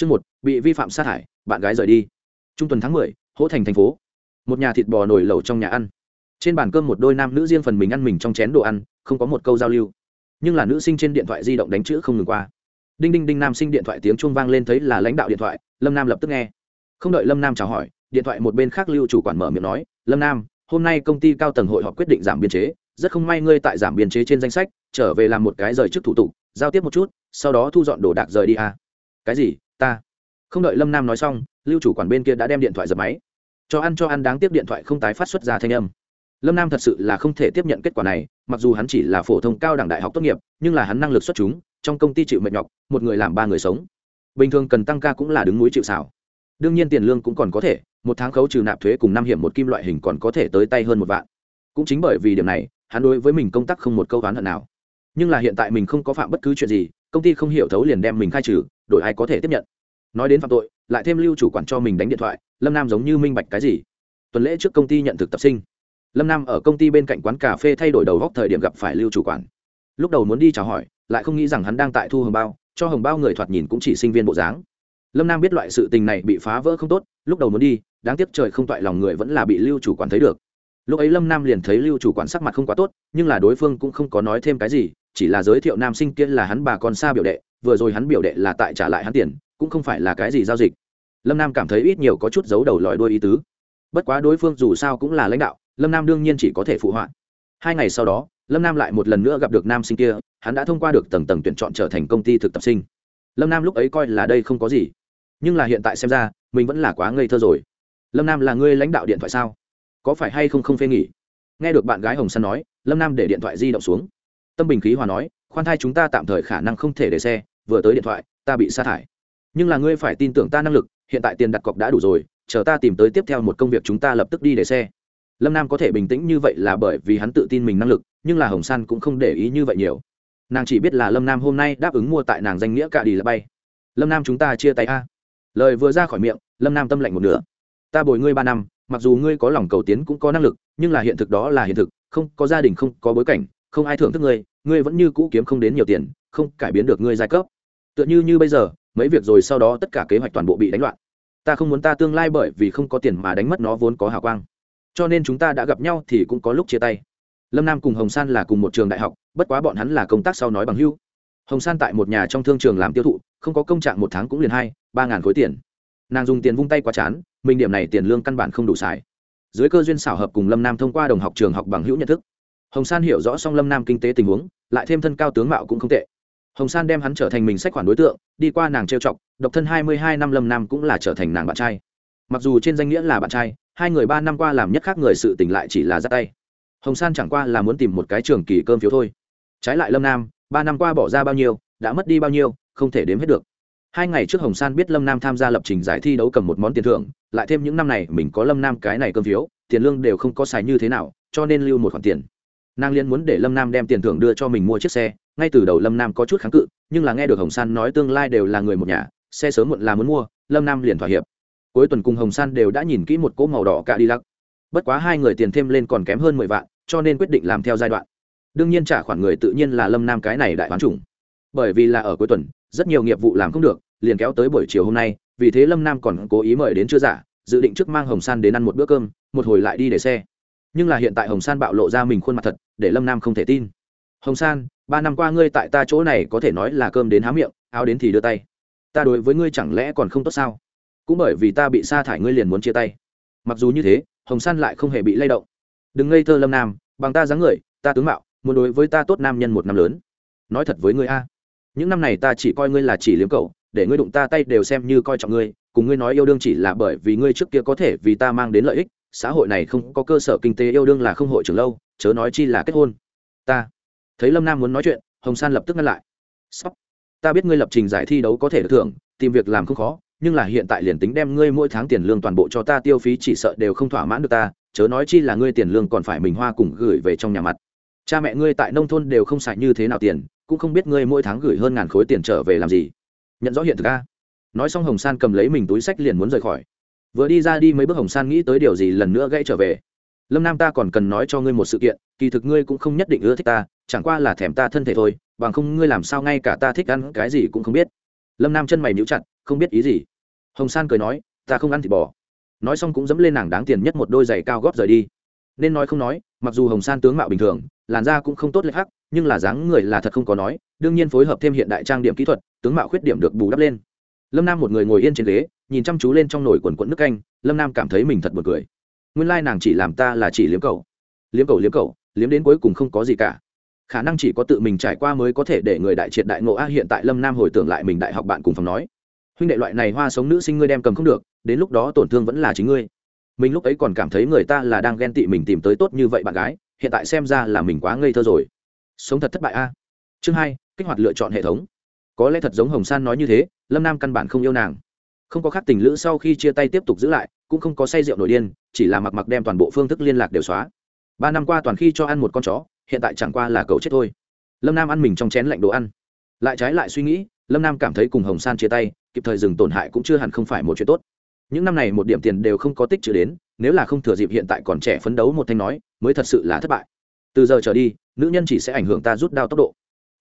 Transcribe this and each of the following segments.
chương một, bị vi phạm sát hại, bạn gái rời đi. Trung tuần tháng mười hỗ thành thành phố. Một nhà thịt bò nổi lẩu trong nhà ăn. Trên bàn cơm một đôi nam nữ riêng phần mình ăn mình trong chén đồ ăn, không có một câu giao lưu. Nhưng là nữ sinh trên điện thoại di động đánh chữ không ngừng qua. Đinh đinh đinh nam sinh điện thoại tiếng chuông vang lên thấy là lãnh đạo điện thoại, lâm nam lập tức nghe. Không đợi lâm nam chào hỏi, điện thoại một bên khác lưu chủ quản mở miệng nói, lâm nam, hôm nay công ty cao tầng hội họp quyết định giảm biên chế. Rất không may ngươi tại giảm biên chế trên danh sách, trở về làm một cái rời trước thủ tục, giao tiếp một chút, sau đó thu dọn đồ đạc rời đi à. cái gì? Ta. Không đợi lâm nam nói xong, lưu chủ quản bên kia đã đem điện thoại dập máy. Cho ăn cho ăn đáng tiếp điện thoại không tái phát xuất ra thanh âm. Lâm nam thật sự là không thể tiếp nhận kết quả này, mặc dù hắn chỉ là phổ thông cao đẳng đại học tốt nghiệp, nhưng là hắn năng lực xuất chúng, trong công ty chịu mệt nhọc, một người làm ba người sống. Bình thường cần tăng ca cũng là đứng núi chịu xảo đương nhiên tiền lương cũng còn có thể, một tháng khấu trừ nạp thuế cùng năm hiểm một kim loại hình còn có thể tới tay hơn một vạn. Cũng chính bởi vì điểm này, hắn đối với mình công tác không một câu toán hận nào. Nhưng là hiện tại mình không có phạm bất cứ chuyện gì, công ty không hiểu thấu liền đem mình khai trừ đổi ai có thể tiếp nhận. Nói đến phạm tội, lại thêm lưu chủ quản cho mình đánh điện thoại, lâm nam giống như minh bạch cái gì? Tuần lễ trước công ty nhận thực tập sinh. Lâm nam ở công ty bên cạnh quán cà phê thay đổi đầu góc thời điểm gặp phải lưu chủ quản. Lúc đầu muốn đi chào hỏi, lại không nghĩ rằng hắn đang tại thu hồng bao, cho hồng bao người thoạt nhìn cũng chỉ sinh viên bộ dáng. Lâm nam biết loại sự tình này bị phá vỡ không tốt, lúc đầu muốn đi, đáng tiếc trời không toại lòng người vẫn là bị lưu chủ quản thấy được. Lúc ấy lâm nam liền thấy lưu chủ quản sắc mặt không quá tốt, nhưng là đối phương cũng không có nói thêm cái gì, chỉ là giới thiệu nam sinh kia là hắn bà con xa biểu đệ vừa rồi hắn biểu đệ là tại trả lại hắn tiền, cũng không phải là cái gì giao dịch. Lâm nam cảm thấy ít nhiều có chút giấu đầu lòi đuôi ý tứ. Bất quá đối phương dù sao cũng là lãnh đạo, lâm nam đương nhiên chỉ có thể phụ họa. Hai ngày sau đó, lâm nam lại một lần nữa gặp được nam sinh kia, hắn đã thông qua được tầng tầng tuyển chọn trở thành công ty thực tập sinh. Lâm nam lúc ấy coi là đây không có gì. Nhưng là hiện tại xem ra, mình vẫn là quá ngây thơ rồi. Lâm nam là người lãnh đạo điện thoại sao? Có phải hay không không phê nghỉ? Nghe được bạn gái hồng săn nói, lâm nam để điện thoại di động xuống. Tâm bình khí hòa nói khoan thai chúng ta tạm thời khả năng không thể để xe, vừa tới điện thoại, ta bị sa thải. Nhưng là ngươi phải tin tưởng ta năng lực, hiện tại tiền đặt cọc đã đủ rồi, chờ ta tìm tới tiếp theo một công việc chúng ta lập tức đi để xe. Lâm nam có thể bình tĩnh như vậy là bởi vì hắn tự tin mình năng lực, nhưng là hồng san cũng không để ý như vậy nhiều. Nàng chỉ biết là lâm nam hôm nay đáp ứng mua tại nàng danh nghĩa cả đi là bay. Lâm nam chúng ta chia tay a. Lời vừa ra khỏi miệng, lâm nam tâm lạnh một nửa. Ta bồi ngươi ba năm, mặc dù ngươi có lòng cầu tiến cũng có năng lực, nhưng là hiện thực đó là hiện thực, không có gia đình, không có bối cảnh, không ai thưởng thức ngươi ngươi vẫn như cũ kiếm không đến nhiều tiền, không cải biến được ngươi giai cấp. Tựa như như bây giờ, mấy việc rồi sau đó tất cả kế hoạch toàn bộ bị đánh loạn. Ta không muốn ta tương lai bởi vì không có tiền mà đánh mất nó vốn có hào quang. Cho nên chúng ta đã gặp nhau thì cũng có lúc chia tay. Lâm nam cùng hồng san là cùng một trường đại học, bất quá bọn hắn là công tác sau nói bằng hưu hồng san tại một nhà trong thương trường làm tiêu thụ, không có công trạng một tháng cũng liền hai, ba ngàn khối tiền. Nàng dùng tiền vung tay quá chán, mình điểm này tiền lương căn bản không đủ xài. Dưới cơ duyên xảo hợp cùng lâm nam thông qua đồng học trường học bằng hữu nhận thức hồng san hiểu rõ song lâm nam kinh tế tình huống, lại thêm thân cao tướng mạo cũng không tệ. Hồng san đem hắn trở thành mình sách khoản đối tượng, đi qua nàng trêu chọc, độc thân hai mươi hai năm lâm nam cũng là trở thành nàng bạn trai. Mặc dù trên danh nghĩa là bạn trai, hai người ba năm qua làm nhất khác người sự tình lại chỉ là ra tay. Hồng san chẳng qua là muốn tìm một cái trường kỳ cơm phiếu thôi. Trái lại lâm nam, ba năm qua bỏ ra bao nhiêu, đã mất đi bao nhiêu, không thể đếm hết được. Hai ngày trước hồng san biết lâm nam tham gia lập trình giải thi đấu cầm một món tiền thưởng, lại thêm những năm này mình có lâm nam cái này cơm phiếu, tiền lương đều không có xài như thế nào, cho nên lưu một khoản tiền nàng liên muốn để lâm nam đem tiền thưởng đưa cho mình mua chiếc xe, ngay từ đầu lâm nam có chút kháng cự, nhưng là nghe được hồng san nói tương lai đều là người một nhà, xe sớm muộn là muốn mua, lâm nam liền thỏa hiệp. Cuối tuần cùng hồng san đều đã nhìn kỹ một cỗ màu đỏ cạ đi lắc bất quá hai người tiền thêm lên còn kém hơn mười vạn, cho nên quyết định làm theo giai đoạn. Đương nhiên trả khoản người tự nhiên là lâm nam cái này đại hoán chủng. Bởi vì là ở cuối tuần, rất nhiều nghiệp vụ làm không được, liền kéo tới buổi chiều hôm nay, vì thế lâm nam còn cố ý mời đến chưa giả, dự định trước mang hồng san đến ăn một bữa cơm, một hồi lại đi để xe nhưng là hiện tại hồng san bạo lộ ra mình khuôn mặt thật, để lâm nam không thể tin. Hồng san, ba năm qua ngươi tại ta chỗ này có thể nói là cơm đến há miệng, áo đến thì đưa tay. Ta đối với ngươi chẳng lẽ còn không tốt sao? Cũng bởi vì ta bị sa thải ngươi liền muốn chia tay. Mặc dù như thế, hồng san lại không hề bị lay động. Đừng ngây thơ lâm nam, bằng ta dáng người, ta tướng mạo, muốn đối với ta tốt nam nhân một năm lớn. Nói thật với ngươi a. Những năm này ta chỉ coi ngươi là chỉ liếm cầu để ngươi đụng ta tay đều xem như coi trọng ngươi, cùng ngươi nói yêu đương chỉ là bởi vì ngươi trước kia có thể vì ta mang đến lợi ích xã hội này không có cơ sở kinh tế yêu đương là không hội trưởng lâu, chớ nói chi là kết hôn. Ta thấy lâm nam muốn nói chuyện, hồng san lập tức ngăn lại. Sóc. ta biết ngươi lập trình giải thi đấu có thể được thưởng, tìm việc làm không khó, nhưng là hiện tại liền tính đem ngươi mỗi tháng tiền lương toàn bộ cho ta tiêu phí chỉ sợ đều không thỏa mãn được ta, chớ nói chi là ngươi tiền lương còn phải mình hoa cùng gửi về trong nhà mặt. Cha mẹ ngươi tại nông thôn đều không xài như thế nào tiền, cũng không biết ngươi mỗi tháng gửi hơn ngàn khối tiền trở về làm gì. Nhận rõ hiện thực a. Nói xong hồng san cầm lấy mình túi sách liền muốn rời khỏi vừa đi ra đi mấy bước hồng san nghĩ tới điều gì lần nữa gãy trở về. Lâm nam ta còn cần nói cho ngươi một sự kiện, kỳ thực ngươi cũng không nhất định ưa thích ta, chẳng qua là thèm ta thân thể thôi, bằng không ngươi làm sao ngay cả ta thích ăn cái gì cũng không biết. Lâm nam chân mày níu chặt, không biết ý gì. Hồng san cười nói, ta không ăn thịt bò. Nói xong cũng dẫm lên nàng đáng tiền nhất một đôi giày cao góp rời đi. Nên nói không nói, mặc dù hồng san tướng mạo bình thường, làn da cũng không tốt lệch hắc, nhưng là dáng người là thật không có nói, đương nhiên phối hợp thêm hiện đại trang điểm kỹ thuật, tướng mạo khuyết điểm được bù đắp lên. Lâm nam một người ngồi yên trên ghế nhìn chăm chú lên trong nồi quần quẫn nước canh, lâm nam cảm thấy mình thật b u ồ n cười. Nguyên lai nàng chỉ làm ta là chỉ liếm cầu liếm cầu liếm cầu liếm đến cuối cùng không có gì cả. Khả năng chỉ có tự mình trải qua mới có thể để người đại triệt đại ngộ a, hiện tại lâm nam hồi tưởng lại mình đại học bạn cùng phòng nói. Huynh đệ loại này hoa sống nữ sinh ngươi đem cầm không được, đến lúc đó tổn thương vẫn là chính ngươi. Mình lúc ấy còn cảm thấy người ta là đang ghen tị mình tìm tới tốt như vậy bạn gái, hiện tại xem ra là mình quá ngây thơ rồi. Sống thật thất bại a. Chương hai, kích hoạt lựa chọn hệ thống. Có lẽ thật giống hồng san nói như thế, lâm nam căn bản không yêu nàng không có khác tình lữ sau khi chia tay tiếp tục giữ lại, cũng không có say rượu nổi điên, chỉ là mặc mặc đem toàn bộ phương thức liên lạc đều xóa. Ba năm qua toàn khi cho ăn một con chó, hiện tại chẳng qua là cầu chết thôi. Lâm nam ăn mình trong chén lạnh đồ ăn. Lại trái lại suy nghĩ, lâm nam cảm thấy cùng hồng san chia tay, kịp thời dừng tổn hại cũng chưa hẳn không phải một chuyện tốt. Những năm này một điểm tiền đều không có tích chữ đến, nếu là không thừa dịp hiện tại còn trẻ phấn đấu một thanh nói, mới thật sự là thất bại. Từ giờ trở đi, nữ nhân chỉ sẽ ảnh hưởng ta rút đao tốc độ.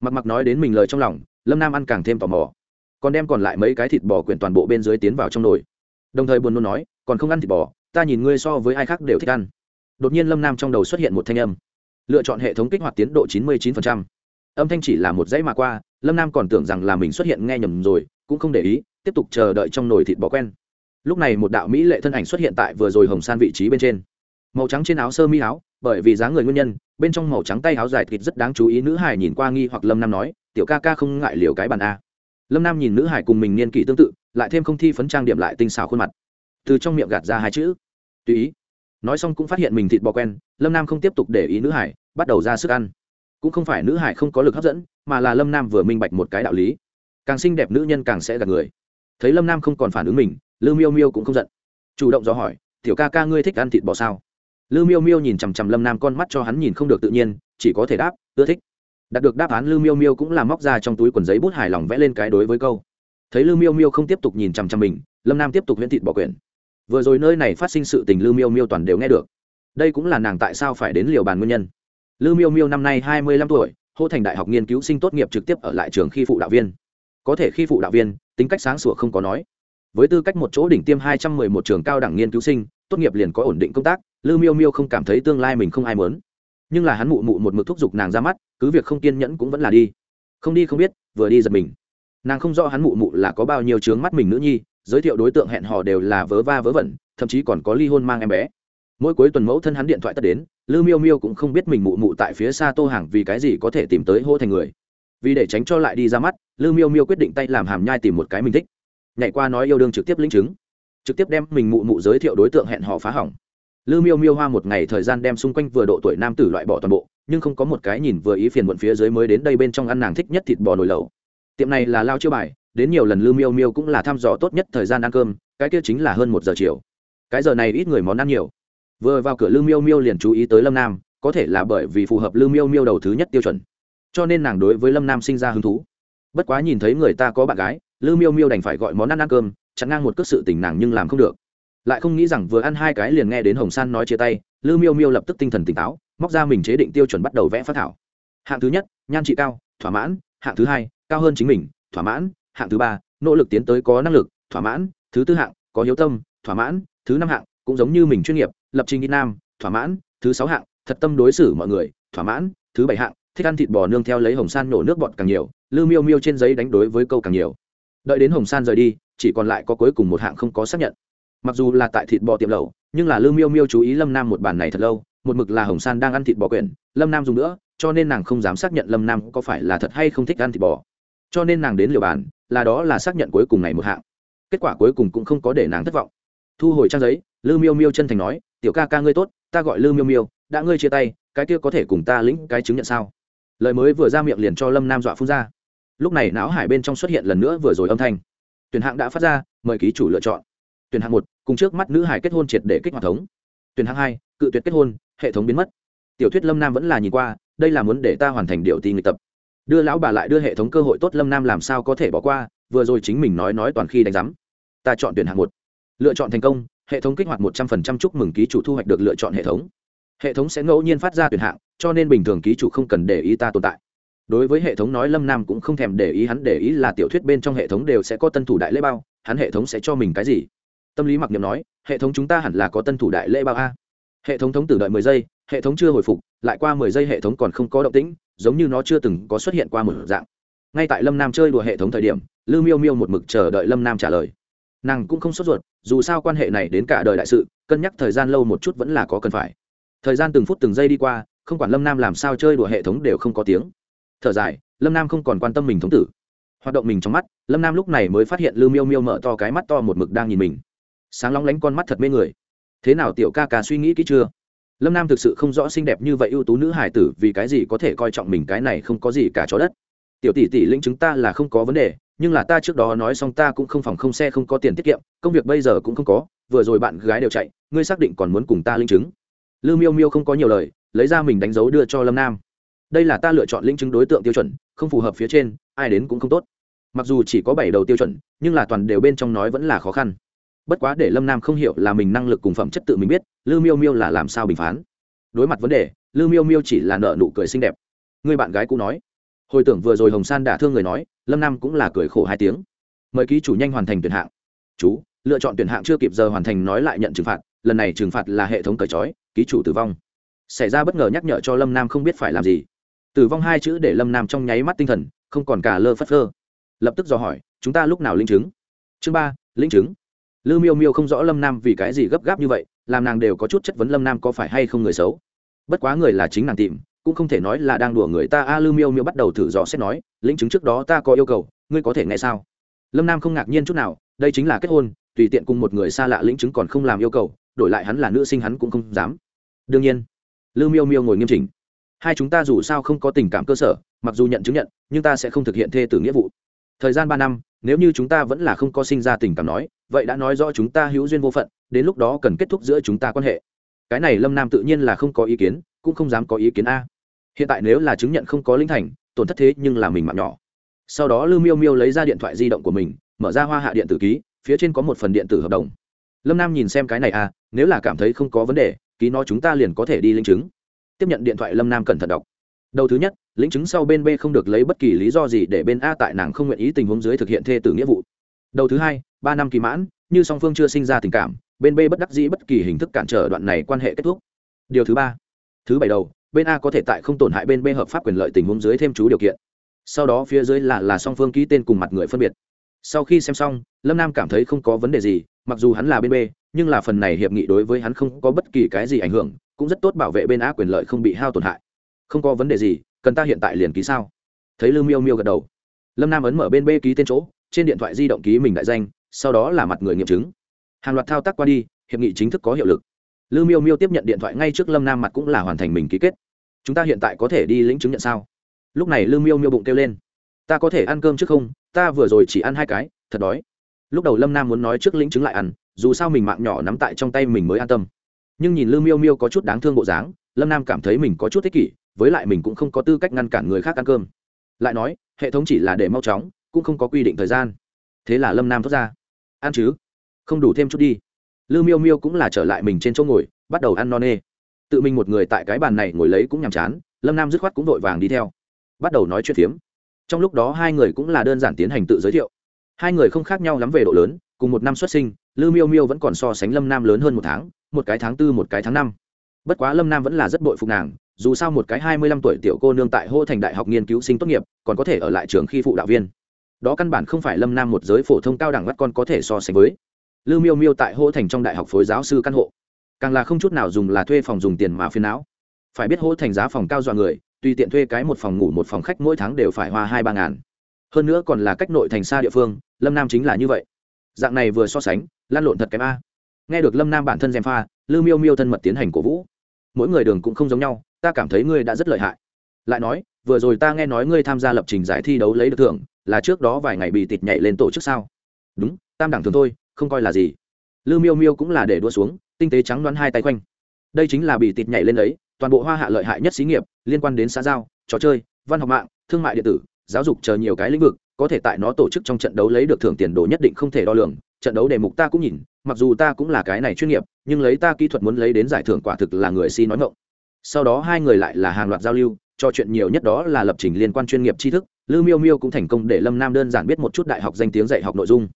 Mặc mặc nói đến mình lời trong lòng, lâm nam ăn càng thêm tò mò còn đem còn lại mấy cái thịt bò quyển toàn bộ bên dưới tiến vào trong nồi. Đồng thời buồn nôn nói, còn không ăn thịt bò, ta nhìn ngươi so với ai khác đều thích ăn. Đột nhiên lâm nam trong đầu xuất hiện một thanh âm. Lựa chọn hệ thống kích hoạt tiến độ chín mươi chín âm thanh chỉ là một dãy mà qua, lâm nam còn tưởng rằng là mình xuất hiện nghe nhầm rồi, cũng không để ý, tiếp tục chờ đợi trong nồi thịt bò quen. Lúc này một đạo mỹ lệ thân ảnh xuất hiện tại vừa rồi hồng san vị trí bên trên. Màu trắng trên áo sơ mi áo, bởi vì dáng người nguyên nhân, bên trong màu trắng tay áo dài thịt rất đáng chú ý, nữ hải nhìn qua nghi hoặc lâm nam nói, tiểu ca ca không ngại liều cái bàn a lâm nam nhìn nữ hải cùng mình niên kỷ tương tự lại thêm không thi phấn trang điểm lại tinh xảo khuôn mặt từ trong miệng gạt ra hai chữ tùy ý nói xong cũng phát hiện mình thịt bò quen lâm nam không tiếp tục để ý nữ hải bắt đầu ra sức ăn cũng không phải nữ hải không có lực hấp dẫn mà là lâm nam vừa minh bạch một cái đạo lý càng xinh đẹp nữ nhân càng sẽ gạt người thấy lâm nam không còn phản ứng mình lư miêu miêu cũng không giận chủ động dò hỏi tiểu ca ca ngươi thích ăn thịt bò sao lư miêu miêu nhìn chằm chằm lâm nam con mắt cho hắn nhìn không được tự nhiên chỉ có thể đáp ưa thích đạt được đáp án lư miêu miêu cũng làm móc ra trong túi quần giấy bút hài lòng vẽ lên cái đối với câu. Thấy lư miêu miêu không tiếp tục nhìn chằm chằm mình, lâm nam tiếp tục huyễn thịt bỏ quyển vừa rồi nơi này phát sinh sự tình lư miêu miêu toàn đều nghe được. Đây cũng là nàng tại sao phải đến liều bàn nguyên nhân. Lư miêu miêu năm nay hai mươi lăm tuổi, hô thành đại học nghiên cứu sinh tốt nghiệp trực tiếp ở lại trường khi phụ đạo viên. Có thể khi phụ đạo viên, tính cách sáng sủa không có nói. Với tư cách một chỗ đỉnh tiêm hai trăm mười một trường cao đẳng nghiên cứu sinh, tốt nghiệp liền có ổn định công tác lư miêu miêu không cảm thấy tương lai mình không ai mớn nhưng là hắn mụ mụ một mực thúc giục nàng ra mắt cứ việc không kiên nhẫn cũng vẫn là đi. Không đi không biết, vừa đi giật mình. Nàng không rõ hắn mụ mụ là có bao nhiêu trướng mắt mình nữ nhi, giới thiệu đối tượng hẹn hò đều là vớ va vớ vẩn, thậm chí còn có ly hôn mang em bé. Mỗi cuối tuần mẫu thân hắn điện thoại tất đến lư miêu miêu cũng không biết mình mụ mụ tại phía xa tô hàng vì cái gì có thể tìm tới hô thành người. Vì để tránh cho lại đi ra mắt lư miêu miêu quyết định tay làm hàm nhai tìm một cái mình thích. Nhảy qua nói yêu đương trực tiếp lĩnh chứng. Trực tiếp đem mình mụ mụ giới thiệu đối tượng hẹn hò phá hỏng. Lư miêu miêu hoa một ngày thời gian đem xung quanh vừa độ tuổi nam tử loại bỏ toàn bộ nhưng không có một cái nhìn vừa ý phiền muộn phía dưới mới đến đây bên trong ăn nàng thích nhất thịt bò nồi lẩu. Tiệm này là lao chiêu bài, đến nhiều lần lư miêu miêu cũng là thăm dò tốt nhất thời gian ăn cơm, cái kia chính là hơn một giờ chiều. Cái giờ này ít người món ăn nhiều. Vừa vào cửa lư miêu miêu liền chú ý tới lâm nam, có thể là bởi vì phù hợp lư miêu miêu đầu thứ nhất tiêu chuẩn. Cho nên nàng đối với lâm nam sinh ra hứng thú. Bất quá nhìn thấy người ta có bạn gái lư miêu miêu đành phải gọi món ăn ăn cơm, chẳng ngang một cước sự tình nàng nhưng làm không được. Lại không nghĩ rằng vừa ăn hai cái liền nghe đến hồng san nói chia tay lư miêu miêu lập tức tinh thần tỉnh táo móc ra mình chế định tiêu chuẩn bắt đầu vẽ phát thảo. Hạng thứ nhất, nhan trị cao, thỏa mãn. Hạng thứ hai, cao hơn chính mình, thỏa mãn. Hạng thứ ba, nỗ lực tiến tới có năng lực, thỏa mãn. Thứ tư hạng, có hiếu tâm, thỏa mãn. Thứ năm hạng, cũng giống như mình chuyên nghiệp, lập trình đi nam, thỏa mãn. Thứ sáu hạng, thật tâm đối xử mọi người, thỏa mãn. Thứ bảy hạng, thích ăn thịt bò nương theo lấy hồng san nổ nước bọt càng nhiều lư miêu miêu trên giấy đánh đối với câu càng nhiều. Đợi đến hồng san rời đi, chỉ còn lại có cuối cùng một hạng không có xác nhận. Mặc dù là tại thịt bò tiệm lẩu, nhưng là lư miêu miêu chú ý lâm nam một bàn này thật lâu một mực là hồng san đang ăn thịt bò quyển, lâm nam dùng nữa, cho nên nàng không dám xác nhận lâm nam có phải là thật hay không thích ăn thịt bò. Cho nên nàng đến liều bàn, là đó là xác nhận cuối cùng này một hạng. Kết quả cuối cùng cũng không có để nàng thất vọng. Thu hồi trang giấy, lư miêu miêu chân thành nói, tiểu ca ca ngươi tốt, ta gọi lư miêu miêu, đã ngươi chia tay, cái kia có thể cùng ta lĩnh cái chứng nhận sao? Lời mới vừa ra miệng liền cho lâm nam dọa phun ra. Lúc này não hải bên trong xuất hiện lần nữa vừa rồi âm thanh. Tuyển hạng đã phát ra, mời ký chủ lựa chọn. Tuyển hạng một, cùng trước mắt nữ hải kết hôn triệt để kích hoạt thống. Tuyển hạng hai, cự tuyệt kết hôn hệ thống biến mất. Tiểu thuyết lâm nam vẫn là nhìn qua, đây là muốn để ta hoàn thành điều tin nghịch tập. Đưa lão bà lại đưa hệ thống cơ hội tốt lâm nam làm sao có thể bỏ qua, vừa rồi chính mình nói nói toàn khi đánh giám. Ta chọn tuyển hạng một. Lựa chọn thành công, hệ thống kích hoạt một trăm phần trăm chúc mừng ký chủ thu hoạch được lựa chọn hệ thống. Hệ thống sẽ ngẫu nhiên phát ra tuyển hạng, cho nên bình thường ký chủ không cần để ý ta tồn tại. Đối với hệ thống nói lâm nam cũng không thèm để ý, hắn để ý là tiểu thuyết bên trong hệ thống đều sẽ có tân thủ đại lễ bao, hắn hệ thống sẽ cho mình cái gì? Tâm lý mặc niệm nói, hệ thống chúng ta hẳn là có tân thủ đại lễ bao a hệ thống thống tử đợi mười giây, hệ thống chưa hồi phục, lại qua mười giây hệ thống còn không có động tĩnh, giống như nó chưa từng có xuất hiện qua một dạng. Ngay tại lâm nam chơi đùa hệ thống thời điểm lư miêu miêu một mực chờ đợi lâm nam trả lời. Nàng cũng không sốt ruột, dù sao quan hệ này đến cả đời đại sự, cân nhắc thời gian lâu một chút vẫn là có cần phải. Thời gian từng phút từng giây đi qua, không quản lâm nam làm sao chơi đùa hệ thống đều không có tiếng. Thở dài, lâm nam không còn quan tâm mình thống tử. Hoạt động mình trong mắt, lâm nam lúc này mới phát hiện lư miêu miêu mở to cái mắt to một mực đang nhìn mình. Sáng lóng lánh con mắt thật mê người thế nào tiểu ca ca suy nghĩ kỹ chưa? Lâm nam thực sự không rõ xinh đẹp như vậy ưu tú nữ hải tử vì cái gì có thể coi trọng mình cái này không có gì cả chó đất. Tiểu tỷ tỷ lĩnh chứng ta là không có vấn đề, nhưng là ta trước đó nói xong ta cũng không phòng không xe không có tiền tiết kiệm, công việc bây giờ cũng không có, vừa rồi bạn gái đều chạy, ngươi xác định còn muốn cùng ta linh chứng. Lư miêu miêu không có nhiều lời, lấy ra mình đánh dấu đưa cho lâm nam. Đây là ta lựa chọn linh chứng đối tượng tiêu chuẩn, không phù hợp phía trên, ai đến cũng không tốt. Mặc dù chỉ có bảy đầu tiêu chuẩn, nhưng là toàn đều bên trong nói vẫn là khó khăn bất quá để lâm nam không hiểu là mình năng lực cùng phẩm chất tự mình biết lư miêu miêu là làm sao bình phán. Đối mặt vấn đề lư miêu miêu chỉ là nợ nụ cười xinh đẹp. Người bạn gái cũng nói, hồi tưởng vừa rồi hồng san đả thương người nói, lâm nam cũng là cười khổ hai tiếng. Mời ký chủ nhanh hoàn thành tuyển hạng. Chú, lựa chọn tuyển hạng chưa kịp giờ hoàn thành nói lại nhận trừng phạt, lần này trừng phạt là hệ thống cởi trói, ký chủ tử vong. Xảy ra bất ngờ nhắc nhở cho lâm nam không biết phải làm gì. Tử vong hai chữ để lâm nam trong nháy mắt tinh thần, không còn cả lơ phất lơ lập tức dò hỏi, chúng ta lúc nào linh chứng? Chương ba linh chứng lư miêu miêu không rõ lâm nam vì cái gì gấp gáp như vậy, làm nàng đều có chút chất vấn lâm nam có phải hay không người xấu. Bất quá người là chính nàng tìm, cũng không thể nói là đang đùa người ta. A, lư miêu miêu bắt đầu thử dò xét nói, lĩnh chứng trước đó ta có yêu cầu, ngươi có thể nghe sao? Lâm nam không ngạc nhiên chút nào, đây chính là kết hôn, tùy tiện cùng một người xa lạ lĩnh chứng còn không làm yêu cầu, đổi lại hắn là nữ sinh hắn cũng không dám. Đương nhiên, lư miêu miêu ngồi nghiêm chỉnh. Hai chúng ta dù sao không có tình cảm cơ sở, mặc dù nhận chứng nhận, nhưng ta sẽ không thực hiện thê tử nghĩa vụ. Thời gian ba năm nếu như chúng ta vẫn là không có sinh ra tình cảm nói, vậy đã nói rõ chúng ta hữu duyên vô phận, đến lúc đó cần kết thúc giữa chúng ta quan hệ. Cái này lâm nam tự nhiên là không có ý kiến, cũng không dám có ý kiến a. Hiện tại nếu là chứng nhận không có linh thành, tổn thất thế nhưng là mình mạng nhỏ. Sau đó lưu miêu miêu lấy ra điện thoại di động của mình, mở ra hoa hạ điện tử ký, phía trên có một phần điện tử hợp đồng. Lâm nam nhìn xem cái này à nếu là cảm thấy không có vấn đề, ký nó chúng ta liền có thể đi linh chứng. Tiếp nhận điện thoại lâm nam cẩn thận đọc đầu thứ nhất, lĩnh chứng sau bên b không được lấy bất kỳ lý do gì để bên a tại nàng không nguyện ý tình huống dưới thực hiện thê tử nghĩa vụ. Đầu thứ hai, ba năm kỳ mãn, như song phương chưa sinh ra tình cảm, bên b bất đắc dĩ bất kỳ hình thức cản trở đoạn này quan hệ kết thúc. Điều thứ ba, thứ bảy đầu, bên a có thể tại không tổn hại bên b hợp pháp quyền lợi tình huống dưới thêm chú điều kiện. Sau đó phía dưới là là song phương ký tên cùng mặt người phân biệt. Sau khi xem xong, lâm nam cảm thấy không có vấn đề gì, mặc dù hắn là bên b, nhưng là phần này hiệp nghị đối với hắn không có bất kỳ cái gì ảnh hưởng, cũng rất tốt bảo vệ bên a quyền lợi không bị hao tổn hại không có vấn đề gì, cần ta hiện tại liền ký sao? Thấy lư miêu miêu gật đầu. Lâm nam ấn mở bên b ký tên chỗ, trên điện thoại di động ký mình đại danh, sau đó là mặt người nghiệm chứng. Hàng loạt thao tác qua đi, hiệp nghị chính thức có hiệu lực. Lư miêu miêu tiếp nhận điện thoại ngay trước lâm nam mặt cũng là hoàn thành mình ký kết. Chúng ta hiện tại có thể đi lĩnh chứng nhận sao? Lúc này lư miêu miêu bụng kêu lên. Ta có thể ăn cơm trước không? Ta vừa rồi chỉ ăn hai cái, thật đói. Lúc đầu lâm nam muốn nói trước lĩnh chứng lại ăn, dù sao mình mạng nhỏ nắm tại trong tay mình mới an tâm. Nhưng nhìn lư miêu miêu có chút đáng thương bộ dáng, lâm nam cảm thấy mình có chút thích kỷ với lại mình cũng không có tư cách ngăn cản người khác ăn cơm. Lại nói, hệ thống chỉ là để mau chóng, cũng không có quy định thời gian. Thế là lâm nam thoát ra, ăn chứ? Không đủ thêm chút đi. Lư miêu miêu cũng là trở lại mình trên chỗ ngồi, bắt đầu ăn no nê. Tự mình một người tại cái bàn này ngồi lấy cũng nhàm chán, lâm nam dứt khoát cũng vội vàng đi theo. Bắt đầu nói chuyện phiếm. Trong lúc đó hai người cũng là đơn giản tiến hành tự giới thiệu. Hai người không khác nhau lắm về độ lớn, cùng một năm xuất sinh, lư miêu miêu vẫn còn so sánh lâm nam lớn hơn một tháng, một cái tháng tư, một cái tháng năm. Bất quá lâm nam vẫn là rất bội phục nàng dù sao một cái hai mươi lăm tuổi tiểu cô nương tại hô thành đại học nghiên cứu sinh tốt nghiệp, còn có thể ở lại trường khi phụ đạo viên. Đó căn bản không phải lâm nam một giới phổ thông cao đẳng bắt con có thể so sánh với. Lưu miêu miêu tại hô thành trong đại học phối giáo sư căn hộ. Càng là không chút nào dùng là thuê phòng dùng tiền mà phiền não. Phải biết hô thành giá phòng cao dọa người, tùy tiện thuê cái một phòng ngủ một phòng khách mỗi tháng đều phải hoa hai ba ngàn. Hơn nữa còn là cách nội thành xa địa phương, lâm nam chính là như vậy. Dạng này vừa so sánh, lan lộn thật kém a. Nghe được lâm nam bản thân gièm pha, lưu miêu miêu thân mật tiến hành cổ vũ. Mỗi người đường cũng không giống nhau ta cảm thấy ngươi đã rất lợi hại. Lại nói, vừa rồi ta nghe nói ngươi tham gia lập trình giải thi đấu lấy được thưởng, là trước đó vài ngày bị tịt nhảy lên tổ chức sao? Đúng, tam đẳng thường thôi, không coi là gì. Lư miêu miêu cũng là để đua xuống, tinh tế trắng đoán hai tay quanh. Đây chính là bị tịt nhảy lên ấy toàn bộ hoa hạ lợi hại nhất xí nghiệp, liên quan đến xã giao, trò chơi, văn học mạng, thương mại điện tử, giáo dục chờ nhiều cái lĩnh vực, có thể tại nó tổ chức trong trận đấu lấy được thưởng tiền đồ nhất định không thể đo lường, trận đấu đề mục ta cũng nhìn, mặc dù ta cũng là cái này chuyên nghiệp, nhưng lấy ta kỹ thuật muốn lấy đến giải thưởng quả thực là người si nói ngộng sau đó hai người lại là hàng loạt giao lưu cho chuyện nhiều nhất đó là lập trình liên quan chuyên nghiệp tri thức lư miêu miêu cũng thành công để lâm nam đơn giản biết một chút đại học danh tiếng dạy học nội dung.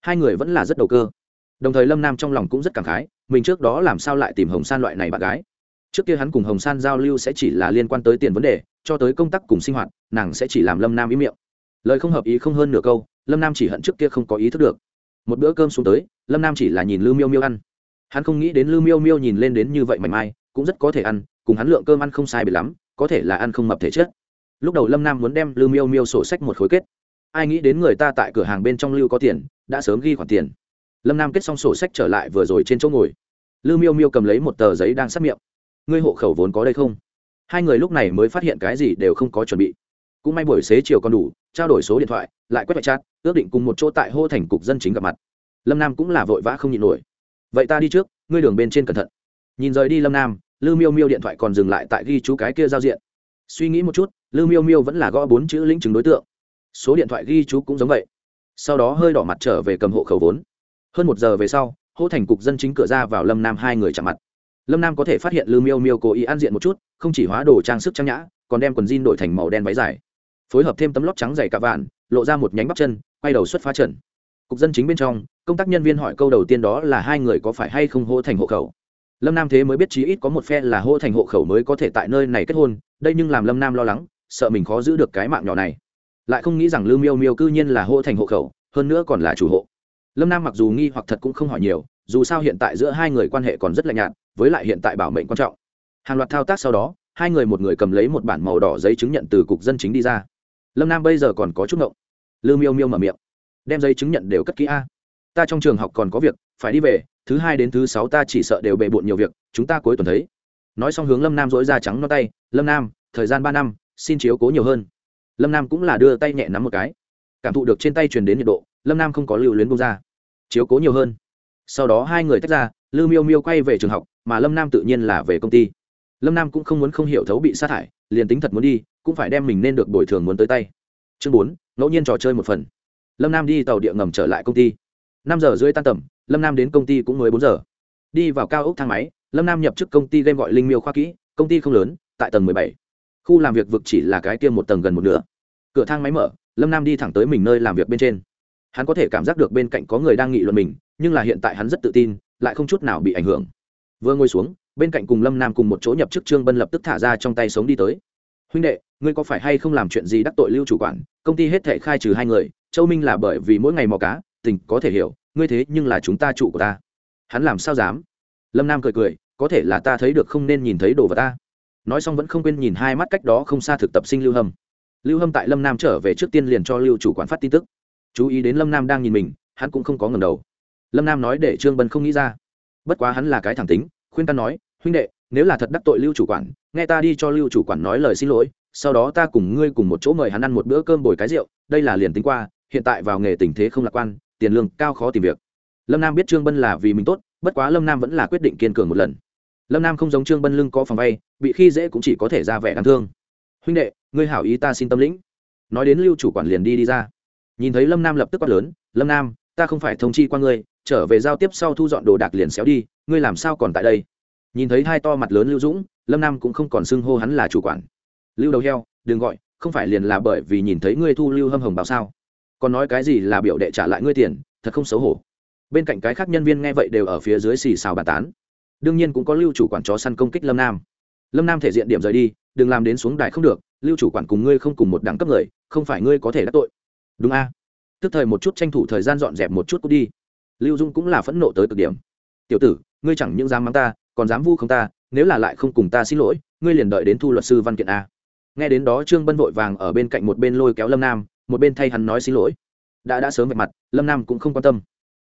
Hai người vẫn là rất đầu cơ. Đồng thời lâm nam trong lòng cũng rất cảm khái, mình trước đó làm sao lại tìm hồng san loại này bạn gái? Trước kia hắn cùng hồng san giao lưu sẽ chỉ là liên quan tới tiền vấn đề, cho tới công tác cùng sinh hoạt, nàng sẽ chỉ làm lâm nam ý miệng. Lời không hợp ý không hơn nửa câu, lâm nam chỉ hận trước kia không có ý thức được. Một bữa cơm xuống tới, lâm nam chỉ là nhìn lư miêu miêu ăn. Hắn không nghĩ đến lư miêu miêu nhìn lên đến như vậy mảnh mai cũng rất có thể ăn, cùng hắn lượng cơm ăn không sai bị lắm, có thể là ăn không mập thể chết lúc đầu lâm nam muốn đem lưu miêu miêu sổ sách một khối kết. Ai nghĩ đến người ta tại cửa hàng bên trong lưu có tiền, đã sớm ghi khoản tiền. Lâm nam kết xong sổ sách trở lại vừa rồi trên chỗ ngồi. Lưu miêu miêu cầm lấy một tờ giấy đang sát miệng. Ngươi hộ khẩu vốn có đây không? Hai người lúc này mới phát hiện cái gì đều không có chuẩn bị. Cũng may buổi xế chiều còn đủ, trao đổi số điện thoại, lại quét vạch chat, ước định cùng một chỗ tại hô thành cục dân chính gặp mặt. Lâm nam cũng là vội vã không nhịn nổi. Vậy ta đi trước, ngươi đường bên trên cẩn thận. Nhìn rời đi lâm nam lư miêu miêu điện thoại còn dừng lại tại ghi chú cái kia giao diện. Suy nghĩ một chút, lư miêu miêu vẫn là gõ bốn chữ lĩnh chứng đối tượng. Số điện thoại ghi chú cũng giống vậy. Sau đó hơi đỏ mặt trở về cầm hộ khẩu vốn. Hơn một giờ về sau, hô thành cục dân chính cửa ra vào lâm nam hai người chạm mặt. Lâm nam có thể phát hiện lư miêu miêu cố ý ăn diện một chút, không chỉ hóa đồ trang sức trang nhã, còn đem quần jean đổi thành màu đen váy dài. Phối hợp thêm tấm lót trắng dày cả vạn, lộ ra một nhánh bắp chân, quay đầu xuất phá trần cục dân chính bên trong, công tác nhân viên hỏi câu đầu tiên đó là hai người có phải hay không hô thành hộ khẩu lâm nam thế mới biết chí ít có một phe là hô thành hộ khẩu mới có thể tại nơi này kết hôn, đây nhưng làm lâm nam lo lắng, sợ mình khó giữ được cái mạng nhỏ này. Lại không nghĩ rằng lưu miêu miêu cư nhiên là hô thành hộ khẩu, hơn nữa còn là chủ hộ. Lâm nam mặc dù nghi hoặc thật cũng không hỏi nhiều, dù sao hiện tại giữa hai người quan hệ còn rất lạnh nhạt, với lại hiện tại bảo mệnh quan trọng. Hàng loạt thao tác sau đó, hai người một người cầm lấy một bản màu đỏ giấy chứng nhận từ cục dân chính đi ra. Lâm nam bây giờ còn có chút ngộng. Lư miêu miêu mở miệng. Đem giấy chứng nhận đều cất kỹ a ta trong trường học còn có việc, phải đi về, thứ hai đến thứ sáu ta chỉ sợ đều bề bộn nhiều việc, chúng ta cuối tuần thấy. Nói xong hướng lâm nam dỗi da trắng no tay, lâm nam, thời gian ba năm, xin chiếu cố nhiều hơn. Lâm nam cũng là đưa tay nhẹ nắm một cái. Cảm thụ được trên tay truyền đến nhiệt độ, lâm nam không có lưu luyến bông ra. Chiếu cố nhiều hơn. Sau đó hai người tách ra, lư miêu miêu quay về trường học, mà lâm nam tự nhiên là về công ty. Lâm nam cũng không muốn không hiểu thấu bị sát hại, liền tính thật muốn đi, cũng phải đem mình nên được bồi thường muốn tới tay. Chương bốn, ngẫu nhiên trò chơi một phần. Lâm nam đi tàu địa ngầm trở lại công ty năm giờ rưỡi tan tầm, lâm nam đến công ty cũng mới bốn giờ. Đi vào cao ốc thang máy, lâm nam nhập chức công ty game gọi linh miêu khoa kỹ, công ty không lớn, tại tầng mười bảy. Khu làm việc vực chỉ là cái kia một tầng gần một nửa. Cửa thang máy mở, lâm nam đi thẳng tới mình nơi làm việc bên trên. Hắn có thể cảm giác được bên cạnh có người đang nghị luận mình, nhưng là hiện tại hắn rất tự tin, lại không chút nào bị ảnh hưởng. Vừa ngồi xuống, bên cạnh cùng lâm nam cùng một chỗ nhập chức trương bân lập tức thả ra trong tay sống đi tới. Huynh đệ, ngươi có phải hay không làm chuyện gì đắc tội lưu chủ quản? Công ty hết thể khai trừ hai người, châu minh là bởi vì mỗi ngày mò cá tình có thể hiểu, ngươi thế nhưng là chúng ta chủ của ta. Hắn làm sao dám? Lâm nam cười cười, có thể là ta thấy được không nên nhìn thấy đồ vật ta. Nói xong vẫn không quên nhìn hai mắt cách đó không xa thực tập sinh lưu hâm. Lưu hâm tại lâm nam trở về trước tiên liền cho lưu chủ quản phát tin tức. Chú ý đến lâm nam đang nhìn mình, hắn cũng không có ngầm đầu. Lâm nam nói để trương bân không nghĩ ra. Bất quá hắn là cái thẳng tính, khuyên ta nói, huynh đệ, nếu là thật đắc tội lưu chủ quản, nghe ta đi cho lưu chủ quản nói lời xin lỗi, sau đó ta cùng ngươi cùng một chỗ mời hắn ăn một bữa cơm bồi cái rượu, đây là liền tính qua, hiện tại vào nghề tình thế không lạc quan tiền lương cao khó tìm việc. Lâm nam biết trương bân là vì mình tốt, bất quá lâm nam vẫn là quyết định kiên cường một lần. Lâm nam không giống trương bân lưng có phòng vay, bị khi dễ cũng chỉ có thể ra vẻ đáng thương. Huynh đệ, ngươi hảo ý ta xin tâm lĩnh. Nói đến lưu chủ quản liền đi đi ra. Nhìn thấy lâm nam lập tức quát lớn, lâm nam, ta không phải thông chi qua ngươi, trở về giao tiếp sau thu dọn đồ đạc liền xéo đi, ngươi làm sao còn tại đây? Nhìn thấy hai to mặt lớn lưu dũng, lâm nam cũng không còn xưng hô hắn là chủ quản. Lưu đầu heo, đừng gọi, không phải liền là bởi vì nhìn thấy ngươi thu lưu hâm hồng báo sao? Còn nói cái gì là biểu đệ trả lại ngươi tiền, thật không xấu hổ. Bên cạnh cái khác nhân viên nghe vậy đều ở phía dưới xì xào bàn tán. Đương nhiên cũng có lưu chủ quản chó săn công kích lâm nam. Lâm nam thể diện điểm rời đi, đừng làm đến xuống đài không được, lưu chủ quản cùng ngươi không cùng một đẳng cấp người, không phải ngươi có thể đắc tội. Đúng a. Tức thời một chút tranh thủ thời gian dọn dẹp một chút cút đi. Lưu dung cũng là phẫn nộ tới cực điểm. Tiểu tử, ngươi chẳng những dám mắng ta, còn dám vu không ta, nếu là lại không cùng ta xin lỗi, ngươi liền đợi đến thu luật sư văn kiện a. Nghe đến đó trương bân vội vàng ở bên cạnh một bên lôi kéo lâm nam một bên thay hắn nói xin lỗi. Đã đã sớm vạch mặt, lâm nam cũng không quan tâm.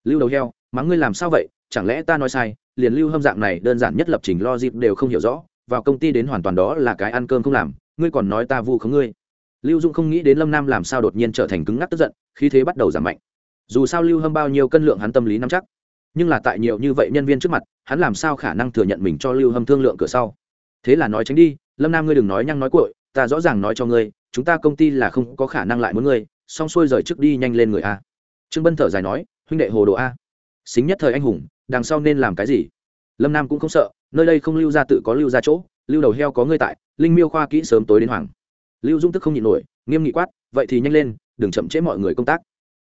Lưu đầu heo mắng ngươi làm sao vậy? Chẳng lẽ ta nói sai, liền lưu hâm dạng này đơn giản nhất lập trình lo dịp đều không hiểu rõ, vào công ty đến hoàn toàn đó là cái ăn cơm không làm, ngươi còn nói ta vu khống ngươi. Lưu dung không nghĩ đến lâm nam làm sao đột nhiên trở thành cứng ngắc tức giận khi thế bắt đầu giảm mạnh. Dù sao lưu hâm bao nhiêu cân lượng hắn tâm lý nắm chắc, nhưng là tại nhiều như vậy nhân viên trước mặt, hắn làm sao khả năng thừa nhận mình cho lưu hâm thương lượng cửa sau? Thế là nói tránh đi, lâm nam ngươi đừng nói nhăng nói cội ta rõ ràng nói cho ngươi chúng ta công ty là không có khả năng lại muốn ngươi, xong xuôi rời trước đi nhanh lên người a. Trương bân thở dài nói, huynh đệ hồ đồ a. Xính nhất thời anh hùng, đằng sau nên làm cái gì? Lâm nam cũng không sợ, nơi đây không lưu ra tự có lưu ra chỗ, lưu đầu heo có ngươi tại, linh miêu khoa kỹ sớm tối đến hoàng. Lưu dung tức không nhịn nổi, nghiêm nghị quát, vậy thì nhanh lên, đừng chậm trễ mọi người công tác.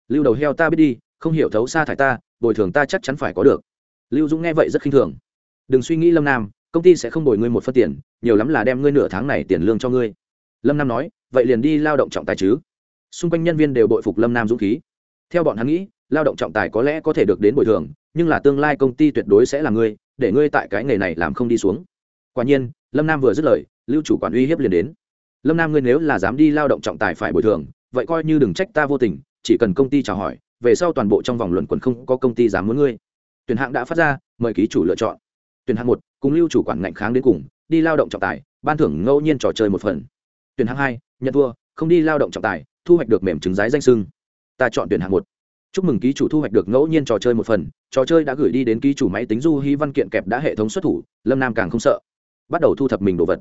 Lưu đầu heo ta biết đi, không hiểu thấu xa thải ta, bồi thường ta chắc chắn phải có được. Lưu dũng nghe vậy rất khinh thường. Đừng suy nghĩ lâm nam, công ty sẽ không bồi ngươi một phân tiền, nhiều lắm là đem ngươi nửa tháng này tiền lương cho ngươi lâm nam nói, vậy liền đi lao động trọng tài chứ? Xung quanh nhân viên đều bội phục lâm nam dũng khí. Theo bọn hắn nghĩ, lao động trọng tài có lẽ có thể được đến bồi thường, nhưng là tương lai công ty tuyệt đối sẽ là ngươi, để ngươi tại cái nghề này làm không đi xuống. Quả nhiên, lâm nam vừa dứt lời, lưu chủ quản uy hiếp liền đến. Lâm nam ngươi nếu là dám đi lao động trọng tài phải bồi thường, vậy coi như đừng trách ta vô tình, chỉ cần công ty chào hỏi, về sau toàn bộ trong vòng luận quần không có công ty dám muốn ngươi. Tuyển hạng đã phát ra, mời ký chủ lựa chọn. Tuyển hạng một, cùng lưu chủ quản ngạnh kháng đến cùng, đi lao động trọng tài, ban thưởng ngẫu nhiên trò chơi một phần tuyển hạng hai, nhận thua, không đi lao động trọng tài, thu hoạch được mềm trứng giái danh sưng. Ta chọn tuyển hạng một. Chúc mừng ký chủ thu hoạch được ngẫu nhiên trò chơi một phần, trò chơi đã gửi đi đến ký chủ máy tính du hy văn kiện kẹp đã hệ thống xuất thủ, lâm nam càng không sợ. Bắt đầu thu thập mình đồ vật.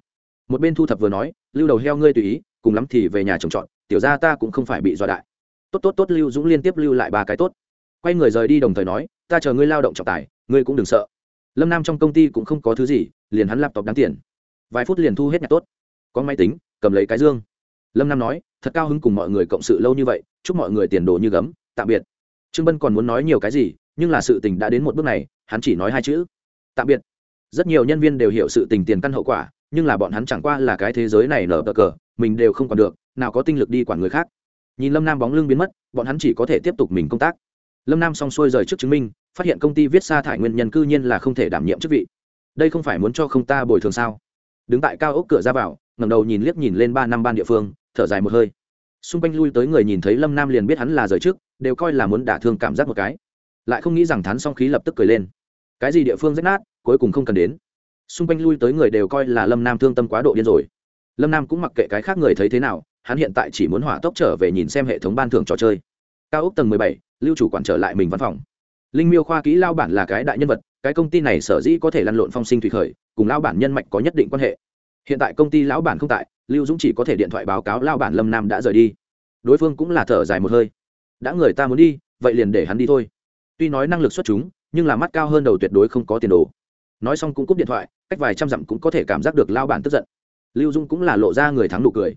Một bên thu thập vừa nói, lưu đầu heo ngươi tùy ý, cùng lắm thì về nhà trồng trọt, tiểu ra ta cũng không phải bị dọa đại. Tốt tốt tốt, lưu dũng liên tiếp lưu lại ba cái tốt. Quay người rời đi đồng thời nói, ta chờ ngươi lao động trọng tài, ngươi cũng đừng sợ. Lâm nam trong công ty cũng không có thứ gì, liền hắn laptop đáng tiền. Vài phút liền thu hết nhạc tốt. Có máy tính cầm lấy cái dương. Lâm nam nói, thật cao hứng cùng mọi người cộng sự lâu như vậy, chúc mọi người tiền đồ như gấm, tạm biệt. Trương bân còn muốn nói nhiều cái gì, nhưng là sự tình đã đến một bước này, hắn chỉ nói hai chữ. Tạm biệt. Rất nhiều nhân viên đều hiểu sự tình tiền căn hậu quả, nhưng là bọn hắn chẳng qua là cái thế giới này nở bờ cờ, mình đều không còn được, nào có tinh lực đi quản người khác. Nhìn lâm nam bóng lưng biến mất, bọn hắn chỉ có thể tiếp tục mình công tác. Lâm nam xong xuôi rời trước chứng minh, phát hiện công ty viết sa thải nguyên nhân cư nhiên là không thể đảm nhiệm chức vị. Đây không phải muốn cho không ta bồi thường sao? Đứng tại cao ốc cửa ra vào ngẩng đầu nhìn liếc nhìn lên ba năm ban địa phương, thở dài một hơi. Xung quanh lui tới người nhìn thấy lâm nam liền biết hắn là rời trước, đều coi là muốn đả thương cảm giác một cái. Lại không nghĩ rằng thán song khí lập tức cười lên. Cái gì địa phương rách nát, cuối cùng không cần đến. Xung quanh lui tới người đều coi là lâm nam thương tâm quá độ điên rồi. Lâm nam cũng mặc kệ cái khác người thấy thế nào, hắn hiện tại chỉ muốn hỏa tốc trở về nhìn xem hệ thống ban thưởng trò chơi. Cao ốc tầng mười bảy, lưu chủ quản trở lại mình văn phòng. Linh miêu khoa kỹ lao bản là cái đại nhân vật, cái công ty này sở dĩ có thể lăn lộn phong sinh thủy khởi, cùng lao bản nhân mạch có nhất định quan hệ hiện tại công ty lão bản không tại, lưu dũng chỉ có thể điện thoại báo cáo lao bản lâm nam đã rời đi. Đối phương cũng là thở dài một hơi. Đã người ta muốn đi, vậy liền để hắn đi thôi. Tuy nói năng lực xuất chúng, nhưng là mắt cao hơn đầu tuyệt đối không có tiền đồ. Nói xong cũng cúp điện thoại, cách vài trăm dặm cũng có thể cảm giác được lao bản tức giận. Lưu dũng cũng là lộ ra người thắng nụ cười.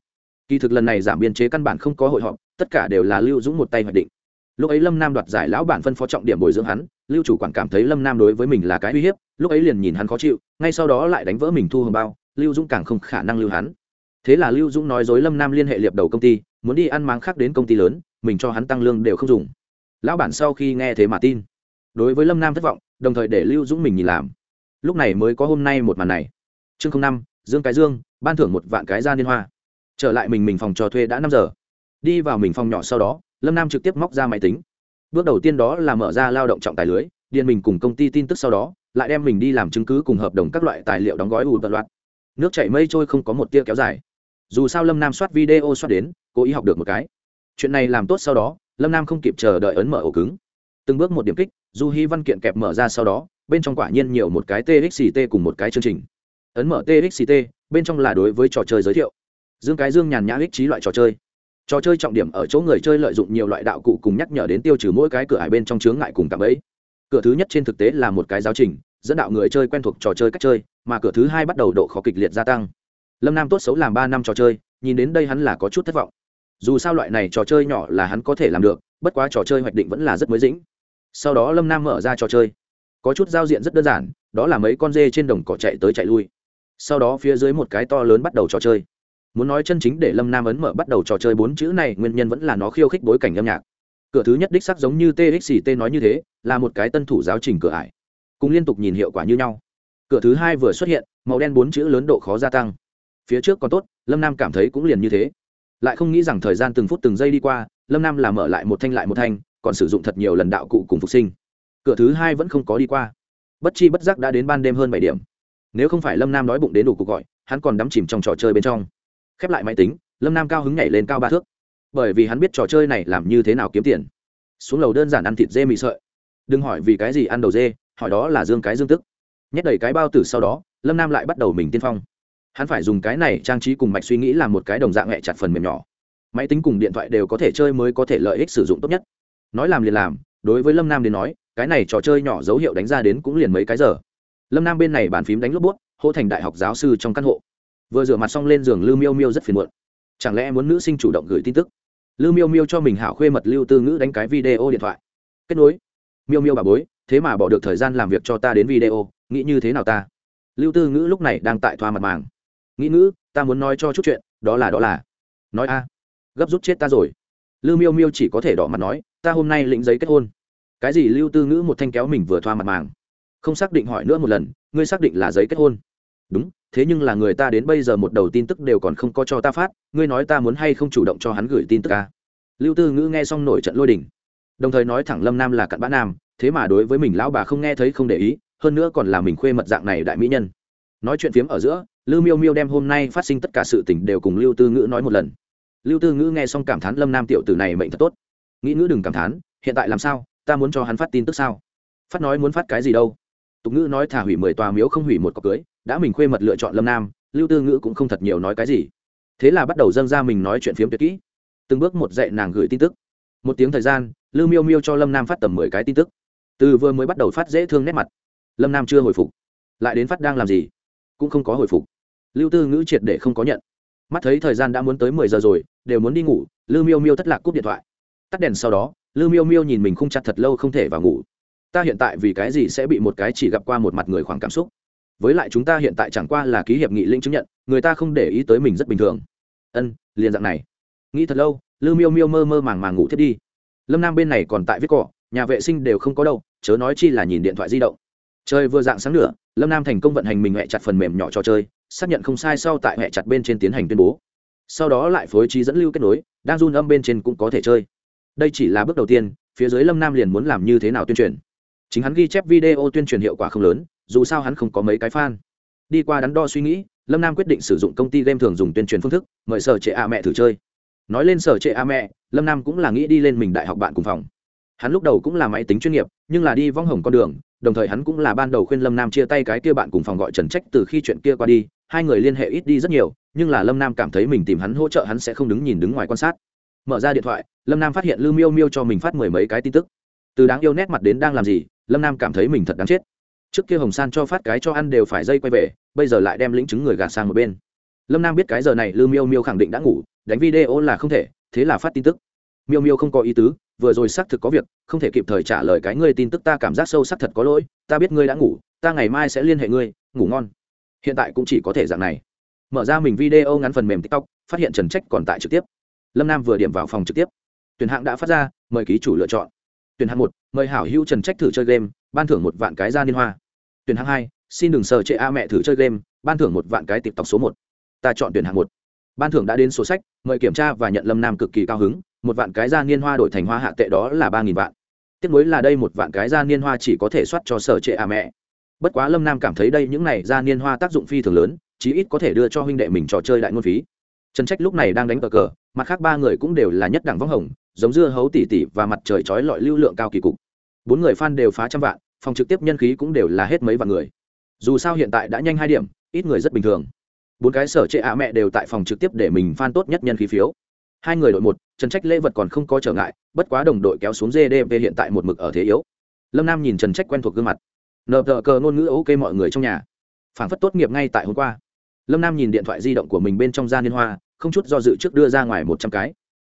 Kỳ thực lần này giảm biên chế căn bản không có hội họp, tất cả đều là lưu dũng một tay hoạch định. Lúc ấy lâm nam đoạt giải lão bản phân phó trọng điểm bồi dưỡng hắn, lưu chủ quản cảm thấy lâm nam đối với mình là cái uy hiếp, lúc ấy liền nhìn hắn khó chịu, ngay sau đó lại đánh vỡ mình thu hồng bao lưu dũng càng không khả năng lưu hắn. Thế là lưu dũng nói dối lâm nam liên hệ liệp đầu công ty, muốn đi ăn máng khác đến công ty lớn, mình cho hắn tăng lương đều không dùng. Lão bản sau khi nghe thế mà tin. Đối với lâm nam thất vọng, đồng thời để lưu dũng mình nhìn làm. Lúc này mới có hôm nay một màn này. Chương năm, dương cái dương, ban thưởng một vạn cái ra liên hoa. Trở lại mình mình phòng trò thuê đã năm giờ. Đi vào mình phòng nhỏ sau đó, lâm nam trực tiếp móc ra máy tính. Bước đầu tiên đó là mở ra lao động trọng tài lưới, điền mình cùng công ty tin tức sau đó, lại đem mình đi làm chứng cứ cùng hợp đồng các loại tài liệu đóng gói ù tận loạt nước chảy mây trôi không có một tia kéo dài. Dù sao lâm nam soát video soát đến, cố ý học được một cái. Chuyện này làm tốt sau đó, lâm nam không kịp chờ đợi ấn mở ổ cứng. Từng bước một điểm kích, du hy văn kiện kẹp mở ra sau đó, bên trong quả nhiên nhiều một cái txct cùng một cái chương trình. Ấn mở txct bên trong là đối với trò chơi giới thiệu. Dương cái dương nhàn nhã ích trí loại trò chơi. Trò chơi trọng điểm ở chỗ người chơi lợi dụng nhiều loại đạo cụ cùng nhắc nhở đến tiêu trừ mỗi cái cửa hải bên trong chướng ngại cùng tạm ấy. Cửa thứ nhất trên thực tế là một cái giáo trình dẫn đạo người chơi quen thuộc trò chơi cách chơi, mà cửa thứ hai bắt đầu độ khó kịch liệt gia tăng. Lâm nam tốt xấu làm ba năm trò chơi, nhìn đến đây hắn là có chút thất vọng. Dù sao loại này trò chơi nhỏ là hắn có thể làm được, bất quá trò chơi hoạch định vẫn là rất mới dĩnh. Sau đó lâm nam mở ra trò chơi. Có chút giao diện rất đơn giản, đó là mấy con dê trên đồng cỏ chạy tới chạy lui. Sau đó phía dưới một cái to lớn bắt đầu trò chơi. Muốn nói chân chính để lâm nam ấn mở bắt đầu trò chơi bốn chữ này, nguyên nhân vẫn là nó khiêu khích bối cảnh âm nhạc. Cửa thứ nhất đích sắc giống như txt nói như thế, là một cái tân thủ giáo trình cửa ải cùng liên tục nhìn hiệu quả như nhau. Cửa thứ hai vừa xuất hiện, màu đen bốn chữ lớn độ khó gia tăng. Phía trước còn tốt, lâm nam cảm thấy cũng liền như thế. Lại không nghĩ rằng thời gian từng phút từng giây đi qua, lâm nam làm mở lại một thanh lại một thanh, còn sử dụng thật nhiều lần đạo cụ cùng phục sinh. Cửa thứ hai vẫn không có đi qua. Bất chi bất giác đã đến ban đêm hơn bảy điểm. Nếu không phải lâm nam nói bụng đến đủ cuộc gọi, hắn còn đắm chìm trong trò chơi bên trong. Khép lại máy tính, lâm nam cao hứng nhảy lên cao ba thước. Bởi vì hắn biết trò chơi này làm như thế nào kiếm tiền. Xuống lầu đơn giản ăn thịt dê mị sợi. Đừng hỏi vì cái gì ăn đầu dê hỏi đó là dương cái dương tức. Nhét đầy cái bao tử sau đó, lâm nam lại bắt đầu mình tiên phong. Hắn phải dùng cái này trang trí cùng mạch suy nghĩ làm một cái đồng dạng hẹ chặt phần mềm nhỏ. Máy tính cùng điện thoại đều có thể chơi mới có thể lợi ích sử dụng tốt nhất. Nói làm liền làm, đối với lâm nam đến nói, cái này trò chơi nhỏ dấu hiệu đánh ra đến cũng liền mấy cái giờ. Lâm nam bên này bàn phím đánh lốp bút, hô thành đại học giáo sư trong căn hộ. Vừa rửa mặt xong lên giường lưu miêu miêu rất phiền muộn. Chẳng lẽ muốn nữ sinh chủ động gửi tin tức? Lưu miêu miêu cho mình hảo khuê mật lưu tư ngữ đánh cái video điện thoại. Kết nối. Miêu miêu bà bối thế mà bỏ được thời gian làm việc cho ta đến video, nghĩ như thế nào ta? Lưu tư ngữ lúc này đang tại thoa mặt màng. Nghĩ ngữ, ta muốn nói cho chút chuyện, đó là đó là. Nói a. Gấp rút chết ta rồi. Lưu miêu miêu chỉ có thể đỏ mặt nói, ta hôm nay lĩnh giấy kết hôn. Cái gì? Lưu tư ngữ một thanh kéo mình vừa thoa mặt màng. Không xác định hỏi nữa một lần, ngươi xác định là giấy kết hôn. Đúng, thế nhưng là người ta đến bây giờ một đầu tin tức đều còn không có cho ta phát, ngươi nói ta muốn hay không chủ động cho hắn gửi tin tức ca lưu tư ngữ nghe xong nổi trận lôi đình. Đồng thời nói thẳng lâm nam là cặn bã nam thế mà đối với mình lão bà không nghe thấy không để ý, hơn nữa còn là mình khuê mật dạng này đại mỹ nhân. Nói chuyện phiếm ở giữa, lưu miêu miêu đem hôm nay phát sinh tất cả sự t ì n h đều cùng lưu tư ngữ nói một lần. Lưu tư ngữ nghe xong cảm thán lâm nam tiểu tử này mệnh thật tốt. Nghĩ ngữ đừng cảm thán, hiện tại làm sao, ta muốn cho hắn phát tin tức sao? Phát nói muốn phát cái gì đâu? Tục ngữ nói thả hủy mười tòa miếu không hủy một cọc cưới, đã mình khuê mật lựa chọn lâm nam, lưu tư ngữ cũng không thật nhiều nói cái gì. Thế là bắt đầu dâng ra mình nói chuyện phiếm tuyệt kỹ. Từng bước một dạy nàng gửi tin tức. Một tiếng thời gian, lưu miêu miêu cho lâm nam phát tầm mười cái tin tức từ vừa mới bắt đầu phát dễ thương nét mặt. Lâm nam chưa hồi phục. Lại đến phát đang làm gì? Cũng không có hồi phục. Lưu tư ngữ triệt để không có nhận. Mắt thấy thời gian đã muốn tới mười giờ rồi, đều muốn đi ngủ, lưu miêu miêu thất lạc cúp điện thoại. Tắt đèn sau đó, lưu miêu miêu nhìn mình không chặt thật lâu không thể vào ngủ. Ta hiện tại vì cái gì sẽ bị một cái chỉ gặp qua một mặt người khoảng cảm xúc? Với lại chúng ta hiện tại chẳng qua là ký hiệp nghị linh chứng nhận, người ta không để ý tới mình rất bình thường. Ân, liền dạng này. Nghĩ thật lâu, lưu miêu miêu mơ mơ màng màng ngủ thiết đi. Lâm nam bên này còn tại viết cỏ, nhà vệ sinh đều không có đâu chớ nói chi là nhìn điện thoại di động. Chơi vừa dạng sáng nửa, lâm nam thành công vận hành mình hẹ chặt phần mềm nhỏ trò chơi, xác nhận không sai sau tại hẹ chặt bên trên tiến hành tuyên bố. Sau đó lại phối trí dẫn lưu kết nối, đang run âm bên trên cũng có thể chơi. Đây chỉ là bước đầu tiên, phía dưới lâm nam liền muốn làm như thế nào tuyên truyền. Chính hắn ghi chép video tuyên truyền hiệu quả không lớn, dù sao hắn không có mấy cái fan. Đi qua đắn đo suy nghĩ, lâm nam quyết định sử dụng công ty game thường dùng tuyên truyền phương thức, mời sở trệ a mẹ thử chơi. Nói lên sở trệ a mẹ, lâm nam cũng là nghĩ đi lên mình đại học bạn cùng phòng hắn lúc đầu cũng là máy tính chuyên nghiệp, nhưng là đi vong hồng con đường, đồng thời hắn cũng là ban đầu khuyên lâm nam chia tay cái kia bạn cùng phòng gọi trần trách từ khi chuyện kia qua đi, hai người liên hệ ít đi rất nhiều, nhưng là lâm nam cảm thấy mình tìm hắn hỗ trợ hắn sẽ không đứng nhìn đứng ngoài quan sát. Mở ra điện thoại, lâm nam phát hiện lưu miêu miêu cho mình phát mười mấy cái tin tức. Từ đáng yêu nét mặt đến đang làm gì, lâm nam cảm thấy mình thật đáng chết. Trước kia hồng san cho phát cái cho ăn đều phải dây quay về, bây giờ lại đem lĩnh chứng người gạt sang một bên. Lâm nam biết cái giờ này lưu miêu miêu khẳng định đã ngủ, đánh video là không thể, thế là phát tin tức miêu miêu không có ý tứ, vừa rồi xác thực có việc, không thể kịp thời trả lời cái ngươi tin tức ta cảm giác sâu sắc thật có lỗi, ta biết ngươi đã ngủ, ta ngày mai sẽ liên hệ ngươi, ngủ ngon. Hiện tại cũng chỉ có thể dạng này. Mở ra mình video ngắn phần mềm tiktok, phát hiện trần trách còn tại trực tiếp. Lâm nam vừa điểm vào phòng trực tiếp. Tuyển hạng đã phát ra, mời ký chủ lựa chọn. Tuyển hạng một, mời hảo hữu trần trách thử chơi game, ban thưởng một vạn cái ra liên hoa. Tuyển hạng hai, xin đừng sờ chệ a mẹ thử chơi game, ban thưởng một vạn cái tiktok số một. Ta chọn tuyển hạng một. Ban thưởng đã đến số sách, mời kiểm tra và nhận lâm nam cực kỳ cao hứng một vạn cái gia niên hoa đổi thành hoa hạ tệ đó là ba nghìn vạn. Tiếp nối là đây một vạn cái gia niên hoa chỉ có thể soát cho sở trệ à mẹ. Bất quá lâm nam cảm thấy đây những này gia niên hoa tác dụng phi thường lớn, chí ít có thể đưa cho huynh đệ mình trò chơi đại ngôn phí. Trần trách lúc này đang đánh cờ cờ, mặt khác ba người cũng đều là nhất đẳng võng hồng, giống dưa hấu tỉ tỉ và mặt trời chói lọi lưu lượng cao kỳ cục. Bốn người fan đều phá trăm vạn, phòng trực tiếp nhân khí cũng đều là hết mấy vạn người. Dù sao hiện tại đã nhanh hai điểm, ít người rất bình thường. Bốn cái sở trệ ạ mẹ đều tại phòng trực tiếp để mình fan tốt nhất nhân khí phiếu hai người đội một, trần trách lễ vật còn không có trở ngại, bất quá đồng đội kéo xuống gdp hiện tại một mực ở thế yếu. Lâm nam nhìn trần trách quen thuộc gương mặt. Nợ tờ cờ ngôn ngữ ok mọi người trong nhà. Phản phất tốt nghiệp ngay tại hôm qua. Lâm nam nhìn điện thoại di động của mình bên trong gia liên hoa, không chút do dự trước đưa ra ngoài một trăm cái.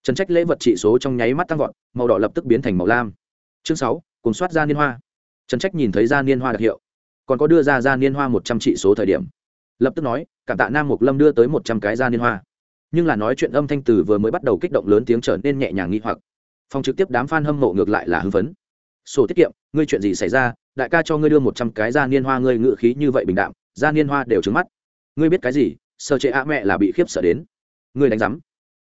Trần trách lễ vật trị số trong nháy mắt tăng vọt, màu đỏ lập tức biến thành màu lam. Chương sáu, cùng soát gia liên hoa. Trần trách nhìn thấy gia liên hoa đặc hiệu, còn có đưa ra gia liên hoa một trăm trị số thời điểm. Lập tức nói, cảm tạ nam mục lâm đưa tới một trăm cái gia liên hoa nhưng là nói chuyện âm thanh từ vừa mới bắt đầu kích động lớn tiếng trở nên nhẹ nhàng nghi hoặc. Phòng trực tiếp đám f a n hâm mộ ngược lại là hưng phấn. Sổ tiết kiệm, ngươi chuyện gì xảy ra? Đại ca cho ngươi đưa một trăm cái gia niên hoa ngươi ngự khí như vậy bình đạm, gia niên hoa đều trứng mắt. Ngươi biết cái gì? Sợ trệ ạ mẹ là bị khiếp sợ đến. Ngươi đánh giám.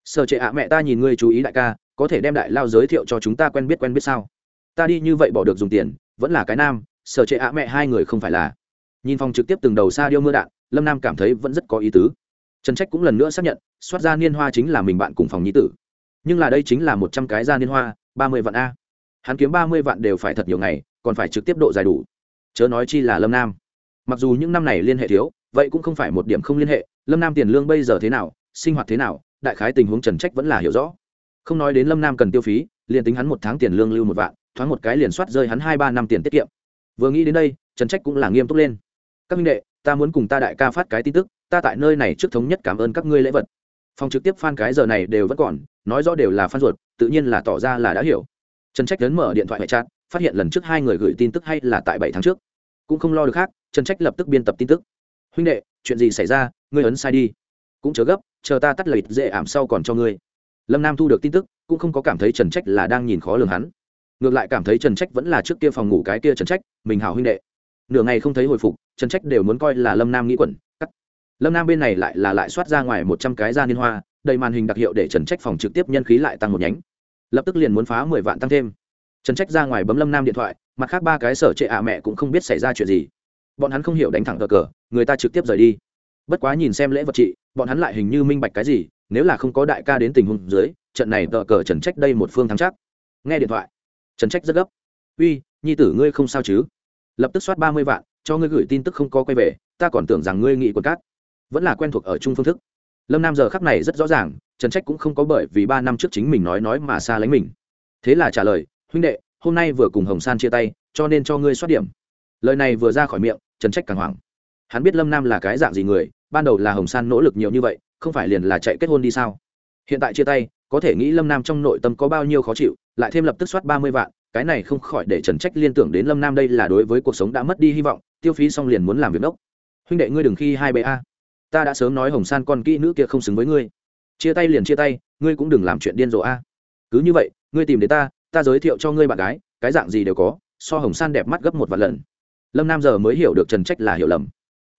Sợ trệ ạ mẹ ta nhìn ngươi chú ý đại ca, có thể đem đại lao giới thiệu cho chúng ta quen biết quen biết sao? Ta đi như vậy bỏ được dùng tiền, vẫn là cái nam sợ trệ ạ mẹ hai người không phải là. Nhìn phòng trực tiếp từng đầu xa điêu mưa đạn, lâm nam cảm thấy vẫn rất có ý tứ trần trách cũng lần nữa xác nhận, soát ra niên hoa chính là mình bạn cùng phòng nhi tử. Nhưng là đây chính là một trăm cái ra niên hoa, ba mươi vạn a. Hắn kiếm ba mươi vạn đều phải thật nhiều ngày, còn phải trực tiếp độ dài đủ. Chớ nói chi là lâm nam. Mặc dù những năm này liên hệ thiếu, vậy cũng không phải một điểm không liên hệ, lâm nam tiền lương bây giờ thế nào, sinh hoạt thế nào, đại khái tình huống trần trách vẫn là hiểu rõ. Không nói đến lâm nam cần tiêu phí, liền tính hắn một tháng tiền lương lưu một vạn, thoáng một cái liền soát rơi hắn hai ba năm tiền tiết kiệm. Vừa nghĩ đến đây, trần trách cũng là nghiêm túc lên. Các minh đệ, ta muốn cùng ta đại ca phát cái tin tức ta tại nơi này trước thống nhất cảm ơn các ngươi lễ vật. Phòng trực tiếp phan cái giờ này đều vẫn còn, nói rõ đều là phan ruột, tự nhiên là tỏ ra là đã hiểu. Trần trách lớn mở điện thoại hệ trạng phát hiện lần trước hai người gửi tin tức hay là tại bảy tháng trước. Cũng không lo được khác, trần trách lập tức biên tập tin tức. Huynh đệ, chuyện gì xảy ra? Ngươi ấn sai đi. Cũng chớ gấp, chờ ta tắt lợi dễ ảm sau còn cho ngươi. Lâm nam thu được tin tức, cũng không có cảm thấy trần trách là đang nhìn khó lường hắn. Ngược lại cảm thấy trần trách vẫn là trước kia phòng ngủ cái kia trần trách, mình hảo huynh đệ. Nửa ngày không thấy hồi phục, trần trách đều muốn coi là lâm nam nghĩ quẩn lâm nam bên này lại là lại soát ra ngoài một trăm cái gia liên hoa, đầy màn hình đặc hiệu để trần trách phòng trực tiếp nhân khí lại tăng một nhánh. Lập tức liền muốn phá mười vạn tăng thêm. Trần trách ra ngoài bấm lâm nam điện thoại, mặt khác ba cái sở trệ ạ mẹ cũng không biết xảy ra chuyện gì. Bọn hắn không hiểu đánh thẳng cờ cờ, người ta trực tiếp rời đi. Bất quá nhìn xem lễ vật trị, bọn hắn lại hình như minh bạch cái gì, nếu là không có đại ca đến tình huống dưới, trận này tờ cờ trần trách đây một phương thắng chắc. Nghe điện thoại, trần trách rất gấp. Uy, nhi tử ngươi không sao chứ? Lập tức soát ba mươi vạn, cho ngươi gửi tin tức không có quay về, ta còn tưởng rằng ngươi nghị quần cát vẫn là quen thuộc ở chung phương thức. Lâm nam giờ khắc này rất rõ ràng, trần trách cũng không có bởi vì ba năm trước chính mình nói nói mà xa lánh mình. Thế là trả lời, huynh đệ, hôm nay vừa cùng hồng san chia tay, cho nên cho ngươi xoát điểm. Lời này vừa ra khỏi miệng, trần trách càng hoảng. Hắn biết lâm nam là cái dạng gì người, ban đầu là hồng san nỗ lực nhiều như vậy, không phải liền là chạy kết hôn đi sao? Hiện tại chia tay, có thể nghĩ lâm nam trong nội tâm có bao nhiêu khó chịu, lại thêm lập tức soát ba mươi vạn, cái này không khỏi để trần trách liên tưởng đến lâm nam đây là đối với cuộc sống đã mất đi hy vọng, tiêu phí xong liền muốn làm việc đốc. Huynh đệ ngươi đừng khi hai bệ a ta đã sớm nói hồng san con kỹ nữ kia không xứng với ngươi. Chia tay liền chia tay, ngươi cũng đừng làm chuyện điên rồ a. Cứ như vậy, ngươi tìm đến ta ta giới thiệu cho ngươi bạn gái, cái dạng gì đều có, so hồng san đẹp mắt gấp một vạn lần. Lâm nam giờ mới hiểu được trần trách là hiểu lầm.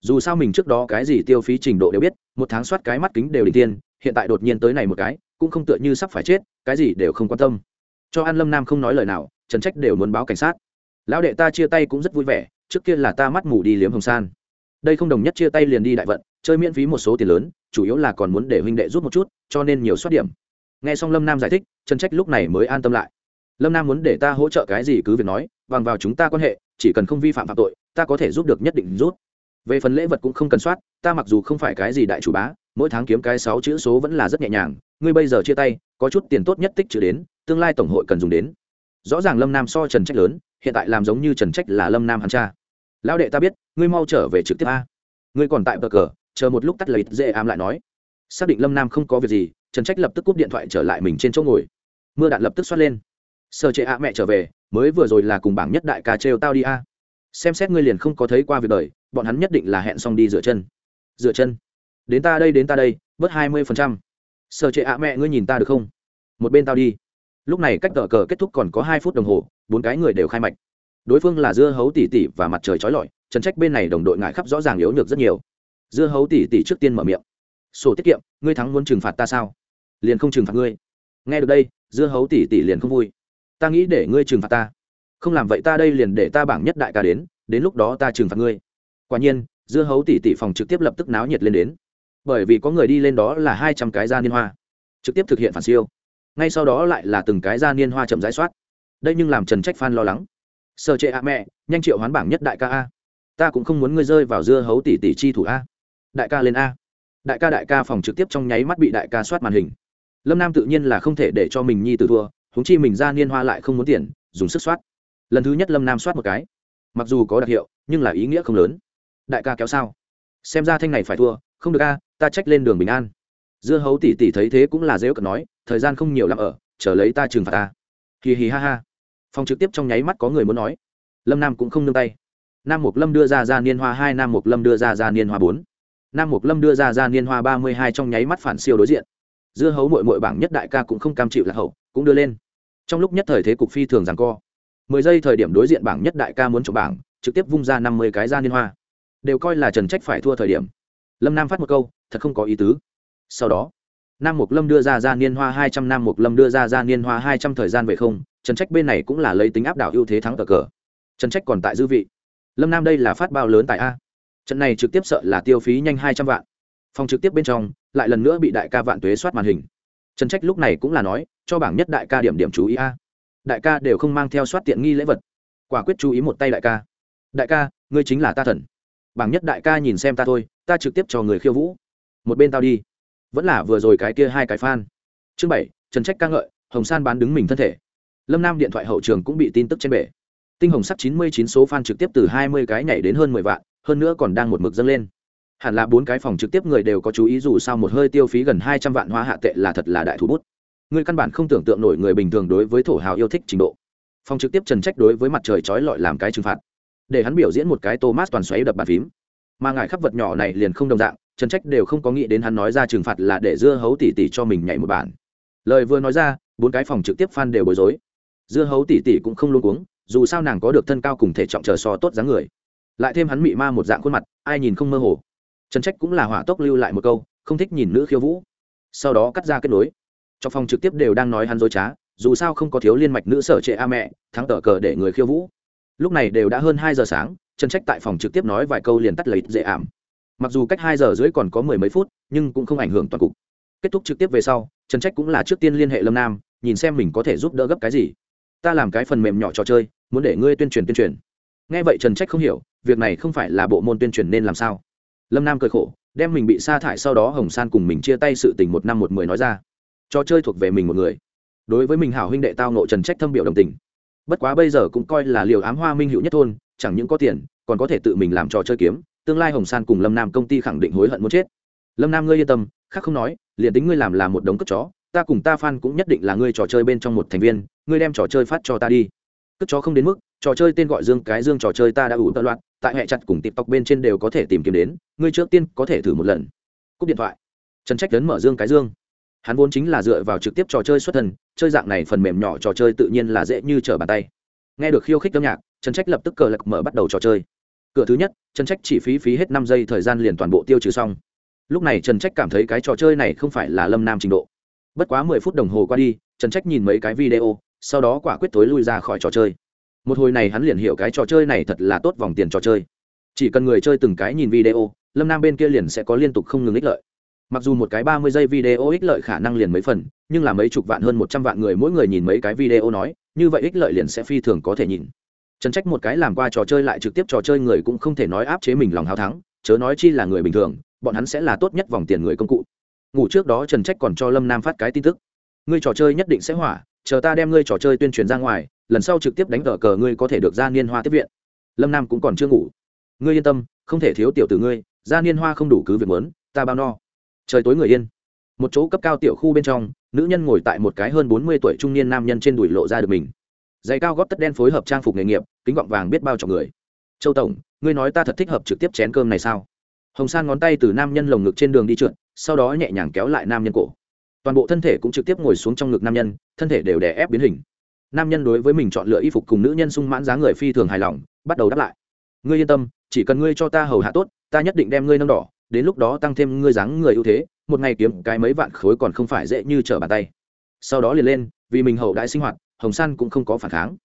Dù sao mình trước đó cái gì tiêu phí trình độ đều biết, một tháng soát cái mắt kính đều đi tiên hiện tại đột nhiên tới này một cái, cũng không tựa như sắp phải chết, cái gì đều không quan tâm. Cho an lâm nam không nói lời nào, trần trách đều muốn báo cảnh sát. Lão đệ ta chia tay cũng rất vui vẻ, trước kia là ta mắt mù đi liếm hồng san. Đây không đồng nhất chia tay liền đi đại vận chơi miễn phí một số tiền lớn, chủ yếu là còn muốn để huynh đệ rút một chút, cho nên nhiều soát điểm. Nghe xong lâm nam giải thích, trần trách lúc này mới an tâm lại. Lâm nam muốn để ta hỗ trợ cái gì cứ việc nói, bằng vào chúng ta quan hệ, chỉ cần không vi phạm phạm tội, ta có thể giúp được nhất định rút. Về phần lễ vật cũng không cần soát, ta mặc dù không phải cái gì đại chủ bá, mỗi tháng kiếm cái sáu chữ số vẫn là rất nhẹ nhàng, ngươi bây giờ chia tay, có chút tiền tốt nhất tích chữ đến, tương lai tổng hội cần dùng đến. Rõ ràng lâm nam so trần trách lớn, hiện tại làm giống như trần trách là lâm nam hắn cha. Lão đệ ta biết, ngươi mau trở về trực tiếp a. Ngươi còn tại bờ cờ chờ một lúc tắt lấy dễ ám lại nói. Xác định lâm nam không có việc gì, trần trách lập tức cúp điện thoại trở lại mình trên chỗ ngồi. Mưa đạn lập tức xoát lên. Sơ chế a mẹ trở về, mới vừa rồi là cùng bảng nhất đại ca trêu tao đi a. Xem xét ngươi liền không có thấy qua việc đời, bọn hắn nhất định là hẹn xong đi rửa chân. Rửa chân? Đến ta đây, đến ta đây, bớt hai mươi phần trăm. Sơ chế a mẹ, ngươi nhìn ta được không? Một bên tao đi. Lúc này cách cờ cờ kết thúc còn có hai phút đồng hồ, bốn cái người đều khai mạch. Đối phương là dưa hấu tỉ tỉ và mặt trời trói lọi, trần trách bên này đồng đội ngại khắp rõ ràng yếu nhược rất nhiều dưa hấu tỷ tỷ trước tiên mở miệng. Sổ tiết kiệm, ngươi thắng muốn trừng phạt ta sao? Liền không trừng phạt ngươi. Nghe được đây, dưa hấu tỷ tỷ liền không vui. Ta nghĩ để ngươi trừng phạt ta. Không làm vậy ta đây liền để ta bảng nhất đại ca đến đến lúc đó ta trừng phạt ngươi. Quả nhiên, dưa hấu tỷ tỷ phòng trực tiếp lập tức náo nhiệt lên đến. Bởi vì có người đi lên đó là hai trăm cái da niên hoa. Trực tiếp thực hiện phản siêu. Ngay sau đó lại là từng cái da niên hoa chậm rãi soát. Đây nhưng làm trần trách phan lo lắng. Sợ trệ a mẹ, nhanh triệu hoán bảng nhất đại ca a. Ta cũng không muốn ngươi rơi vào dưa hấu tỷ tỷ chi thủ a đại ca lên a. Đại ca đại ca phòng trực tiếp trong nháy mắt bị đại ca soát màn hình. Lâm nam tự nhiên là không thể để cho mình nhi từ thua húng chi mình ra niên hoa lại không muốn tiền, dùng sức soát. Lần thứ nhất lâm nam soát một cái. Mặc dù có đặc hiệu, nhưng là ý nghĩa không lớn. Đại ca kéo sao? Xem ra thanh này phải thua, không được a, ta trách lên đường bình an. Dưa hấu tỷ tỷ thấy thế cũng là dễ cận nói, thời gian không nhiều lắm ở, chờ lấy ta trừng phạt ta. Hì hì ha ha. Phòng trực tiếp trong nháy mắt có người muốn nói. Lâm nam cũng không nương tay. Nam mục lâm đưa ra ra niên hoa hai, nam mục lâm đưa ra ra niên hoa bốn nam mục lâm đưa ra ra niên hoa ba mươi hai trong nháy mắt phản siêu đối diện. Dưa hấu mội mội bảng nhất đại ca cũng không cam chịu lạc hậu, cũng đưa lên. Trong lúc nhất thời thế cục phi thường rằng co. Mười giây thời điểm đối diện bảng nhất đại ca muốn chụp bảng, trực tiếp vung ra năm mươi cái ra niên hoa. Đều coi là trần trách phải thua thời điểm. Lâm nam phát một câu, thật không có ý tứ. Sau đó, nam mục lâm đưa ra ra niên hoa hai trăm, nam mục lâm đưa ra ra niên hoa hai trăm thời gian về không, trần trách bên này cũng là lấy tính áp đảo ưu thế thắng cờ cờ. Trần trách còn tại dư vị. Lâm nam đây là phát bao lớn tại a trận này trực tiếp sợ là tiêu phí nhanh hai trăm vạn. Phòng trực tiếp bên trong, lại lần nữa bị đại ca vạn tuế soát màn hình. Trần trách lúc này cũng là nói, cho bảng nhất đại ca điểm điểm chú ý a. Đại ca đều không mang theo soát tiện nghi lễ vật. Quả quyết chú ý một tay đại ca. Đại ca, ngươi chính là ta thần. Bảng nhất đại ca nhìn xem ta thôi, ta trực tiếp cho người khiêu vũ. Một bên tao đi. Vẫn là vừa rồi cái kia hai cái fan. Chương bảy, trần trách ca ngợi, hồng san bán đứng mình thân thể. Lâm nam điện thoại hậu trường cũng bị tin tức trên bể. Tinh hồng sắp chín mươi chín số fan trực tiếp từ hai mươi cái nhảy đến hơn mười vạn hơn nữa còn đang một mực dâng lên. Hẳn là bốn cái phòng trực tiếp người đều có chú ý dù sao một hơi tiêu phí gần hai trăm vạn hoa hạ tệ là thật là đại thủ bút. Người căn bản không tưởng tượng nổi người bình thường đối với thổ hào yêu thích trình độ. Phòng trực tiếp trần trách đối với mặt trời trói lọi làm cái trừng phạt. Để hắn biểu diễn một cái thomas toàn xoáy đập bàn phím. Mà ngài khắp vật nhỏ này liền không đồng dạng, trần trách đều không có nghĩ đến hắn nói ra trừng phạt là để dưa hấu tỉ tỉ cho mình nhảy một bản. Lời vừa nói ra, bốn cái phòng trực tiếp f đều bối rối. Dưa hấu tỉ tỉ cũng không luôn uống dù sao nàng có được thân cao cùng thể trọng chờ so tốt dáng người lại thêm hắn mị ma một dạng khuôn mặt, ai nhìn không mơ hồ. Trần trách cũng là hỏa tốc lưu lại một câu, không thích nhìn nữ khiêu vũ. Sau đó cắt ra kết nối. Trong phòng trực tiếp đều đang nói hắn dối trá, dù sao không có thiếu liên mạch nữ sở trệ a mẹ, thắng tờ cờ để người khiêu vũ. Lúc này đều đã hơn hai giờ sáng, trần trách tại phòng trực tiếp nói vài câu liền tắt lấy dễ ảm. Mặc dù cách hai giờ rưỡi còn có mười mấy phút, nhưng cũng không ảnh hưởng toàn cục. Kết thúc trực tiếp về sau, trần trách cũng là trước tiên liên hệ lâm nam, nhìn xem mình có thể giúp đỡ gấp cái gì. Ta làm cái phần mềm nhỏ trò chơi, muốn để ngươi tuyên truyền tuyên truyền nghe vậy trần trách không hiểu, việc này không phải là bộ môn tuyên truyền nên làm sao? Lâm nam cười khổ, đem mình bị sa thải sau đó hồng san cùng mình chia tay sự tình một năm một mười nói ra. Trò chơi thuộc về mình một người. Đối với mình hảo huynh đệ tao nộ trần trách thâm biểu đồng tình. Bất quá bây giờ cũng coi là liều ám hoa minh hữu nhất thôn, chẳng những có tiền, còn có thể tự mình làm trò chơi kiếm, tương lai hồng san cùng lâm nam công ty khẳng định hối hận muốn chết. Lâm nam ngươi yên tâm, khác không nói, liền tính ngươi làm là một đống cất chó, ta cùng ta Phan cũng nhất định là ngươi trò chơi bên trong một thành viên, ngươi đem trò chơi phát cho ta đi. Cất chó không đến mức trò chơi tên gọi dương cái dương trò chơi ta đã ủ tơ loạt tại hệ chặt cùng tộc bên trên đều có thể tìm kiếm đến, ngươi trước tiên có thể thử một lần. Cúp điện thoại. Trần trách lớn mở dương cái dương. Hắn vốn chính là dựa vào trực tiếp trò chơi xuất thần chơi dạng này phần mềm nhỏ trò chơi tự nhiên là dễ như trở bàn tay. Nghe được khiêu khích âm nhạc, trần trách lập tức cờ lạc mở bắt đầu trò chơi. Cửa thứ nhất, trần trách chỉ phí phí hết năm giây thời gian liền toàn bộ tiêu trừ xong. Lúc này trần trách cảm thấy cái trò chơi này không phải là lâm nam trình độ. Bất quá mười phút đồng hồ qua đi, trần trách nhìn mấy cái video, sau đó quả quyết tối lui ra khỏi trò chơi một hồi này hắn liền hiểu cái trò chơi này thật là tốt vòng tiền trò chơi. Chỉ cần người chơi từng cái nhìn video, lâm nam bên kia liền sẽ có liên tục không ngừng ích lợi. Mặc dù một cái ba mươi giây video ích lợi khả năng liền mấy phần, nhưng là mấy chục vạn hơn một trăm vạn người mỗi người nhìn mấy cái video nói, như vậy ích lợi liền sẽ phi thường có thể nhìn. Trần trách một cái làm qua trò chơi lại trực tiếp trò chơi người cũng không thể nói áp chế mình lòng hào thắng, chớ nói chi là người bình thường, bọn hắn sẽ là tốt nhất vòng tiền người công cụ. Ngủ trước đó trần trách còn cho lâm nam phát cái tin tức. Ngươi trò chơi nhất định sẽ hỏa chờ ta đem ngươi trò chơi tuyên truyền ra ngoài, lần sau trực tiếp đánh cờ cờ ngươi có thể được ra niên hoa tiếp viện. Lâm nam cũng còn chưa ngủ. Ngươi yên tâm, không thể thiếu tiểu tử ngươi ra niên hoa không đủ cứ việc lớn ta bao no. Trời tối người yên. Một chỗ cấp cao tiểu khu bên trong, nữ nhân ngồi tại một cái hơn bốn mươi tuổi trung niên nam nhân trên đùi lộ ra được mình. Giày cao góp tất đen phối hợp trang phục nghề nghiệp, kính gọng vàng biết bao trọng người. Châu tổng, ngươi nói ta thật thích hợp trực tiếp chén cơm này sao? Hồng san ngón tay từ nam nhân lồng ngực trên đường đi trượt, sau đó nhẹ nhàng kéo lại nam nhân cổ toàn bộ thân thể cũng trực tiếp ngồi xuống trong ngực nam nhân, thân thể đều đè ép biến hình. Nam nhân đối với mình chọn lựa y phục cùng nữ nhân sung mãn giá người phi thường hài lòng, bắt đầu đáp lại. Ngươi yên tâm, chỉ cần ngươi cho ta hầu hạ tốt, ta nhất định đem ngươi nâng đỏ, đến lúc đó tăng thêm ngươi dáng người ưu thế, một ngày kiếm cái mấy vạn khối còn không phải dễ như trở bàn tay. Sau đó liền lên, vì mình hậu đại sinh hoạt, hồng san cũng không có phản kháng.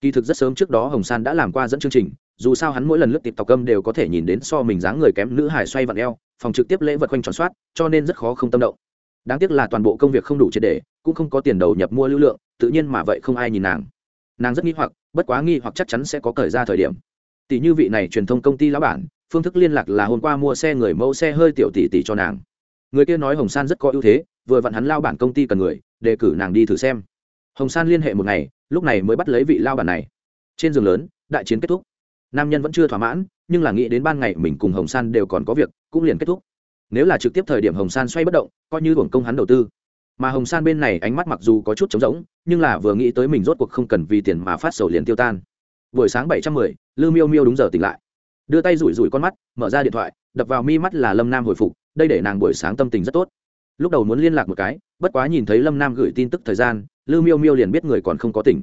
Kỳ thực rất sớm trước đó hồng san đã làm qua dẫn chương trình, dù sao hắn mỗi lần lướt tiệp tọc cơm đều có thể nhìn đến so mình dáng người kém nữ hải xoay vặn eo, phòng trực tiếp lễ vật quanh tròn soát, cho nên rất khó không tâm động đáng tiếc là toàn bộ công việc không đủ triệt để, cũng không có tiền đầu nhập mua lưu lượng, tự nhiên mà vậy không ai nhìn nàng. Nàng rất nghi hoặc, bất quá nghi hoặc chắc chắn sẽ có thời ra thời điểm. Tỷ như vị này truyền thông công ty lão bản, phương thức liên lạc là hôm qua mua xe người mẫu xe hơi tiểu tỷ tỷ cho nàng. Người kia nói hồng san rất có ưu thế, vừa vặn hắn lao bản công ty cần người, đề cử nàng đi thử xem. Hồng san liên hệ một ngày, lúc này mới bắt lấy vị lao bản này. Trên giường lớn, đại chiến kết thúc. Nam nhân vẫn chưa thỏa mãn, nhưng là nghĩ đến ban ngày mình cùng hồng san đều còn có việc, cũng liền kết thúc nếu là trực tiếp thời điểm hồng san xoay bất động, coi như hưởng công hắn đầu tư. Mà hồng san bên này ánh mắt mặc dù có chút trống rỗng, nhưng là vừa nghĩ tới mình rốt cuộc không cần vì tiền mà phát sầu liền tiêu tan. Buổi sáng bảy trăm mười lư miêu miêu đúng giờ tỉnh lại. Đưa tay rủi rủi con mắt, mở ra điện thoại, đập vào mi mắt là lâm nam hồi phục, đây để nàng buổi sáng tâm tình rất tốt. Lúc đầu muốn liên lạc một cái, bất quá nhìn thấy lâm nam gửi tin tức thời gian lư miêu miêu liền biết người còn không có tỉnh.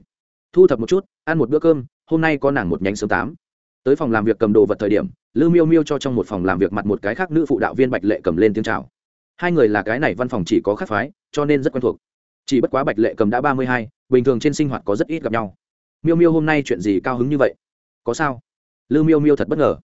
Thu thập một chút, ăn một bữa cơm, hôm nay có nàng một nhánh sớm tám. Tới phòng làm việc cầm đồ vật thời điểm lư miêu miêu cho trong một phòng làm việc mặt một cái khác nữ phụ đạo viên bạch lệ cầm lên tiếng chào. Hai người là cái này văn phòng chỉ có khác phái, cho nên rất quen thuộc. Chỉ bất quá bạch lệ cầm đã ba mươi hai, bình thường trên sinh hoạt có rất ít gặp nhau. Miêu miêu hôm nay chuyện gì cao hứng như vậy? Có sao? Lư miêu miêu thật bất ngờ.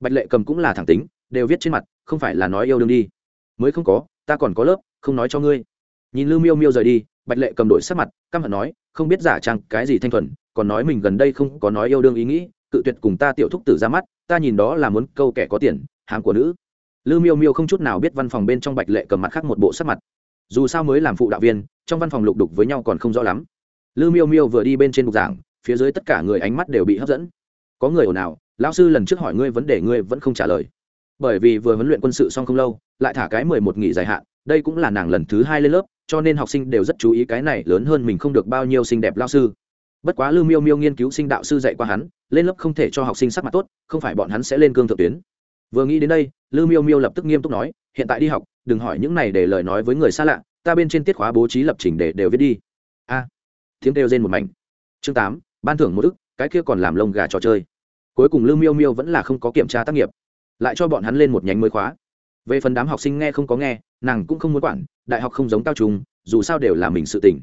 Bạch lệ cầm cũng là thẳng tính, đều viết trên mặt, không phải là nói yêu đương đi. Mới không có, ta còn có lớp, không nói cho ngươi. Nhìn lư miêu miêu rời đi, bạch lệ cầm đổi sắc mặt, căm hận nói, không biết giả trang cái gì thanh thuần, còn nói mình gần đây không có nói yêu đương ý nghĩ cự tuyệt cùng ta tiểu thúc tử ra mắt, ta nhìn đó là muốn câu kẻ có tiền hàng của nữ. Lư miêu miêu không chút nào biết văn phòng bên trong bạch lệ cầm mặt khác một bộ sắc mặt. Dù sao mới làm phụ đạo viên, trong văn phòng lục đục với nhau còn không rõ lắm. Lư miêu miêu vừa đi bên trên bục giảng, phía dưới tất cả người ánh mắt đều bị hấp dẫn. Có người ồn ào, lão sư lần trước hỏi ngươi vấn đề ngươi vẫn không trả lời. Bởi vì vừa huấn luyện quân sự xong không lâu, lại thả cái mười một nghỉ dài hạn, đây cũng là nàng lần thứ hai lên lớp, cho nên học sinh đều rất chú ý cái này lớn hơn mình không được bao nhiêu xinh đẹp lao sư. Bất quá lưu miêu miêu nghiên cứu sinh đạo sư dạy qua hắn lên lớp không thể cho học sinh sắc mặt tốt không phải bọn hắn sẽ lên cương thượng tuyến. Vừa nghĩ đến đây lưu miêu miêu lập tức nghiêm túc nói hiện tại đi học đừng hỏi những này để lời nói với người xa lạ ta bên trên tiết khóa bố trí lập trình để đều viết đi. A à, tiếng kêu rên một mảnh. Chương tám ban thưởng một ức cái kia còn làm lông gà trò chơi. Cuối cùng lưu miêu miêu vẫn là không có kiểm tra tác nghiệp lại cho bọn hắn lên một nhánh mới khóa. Về phần đám học sinh nghe không có nghe nàng cũng không muốn quản đại học không giống cao trung dù sao đều là mình sự tỉnh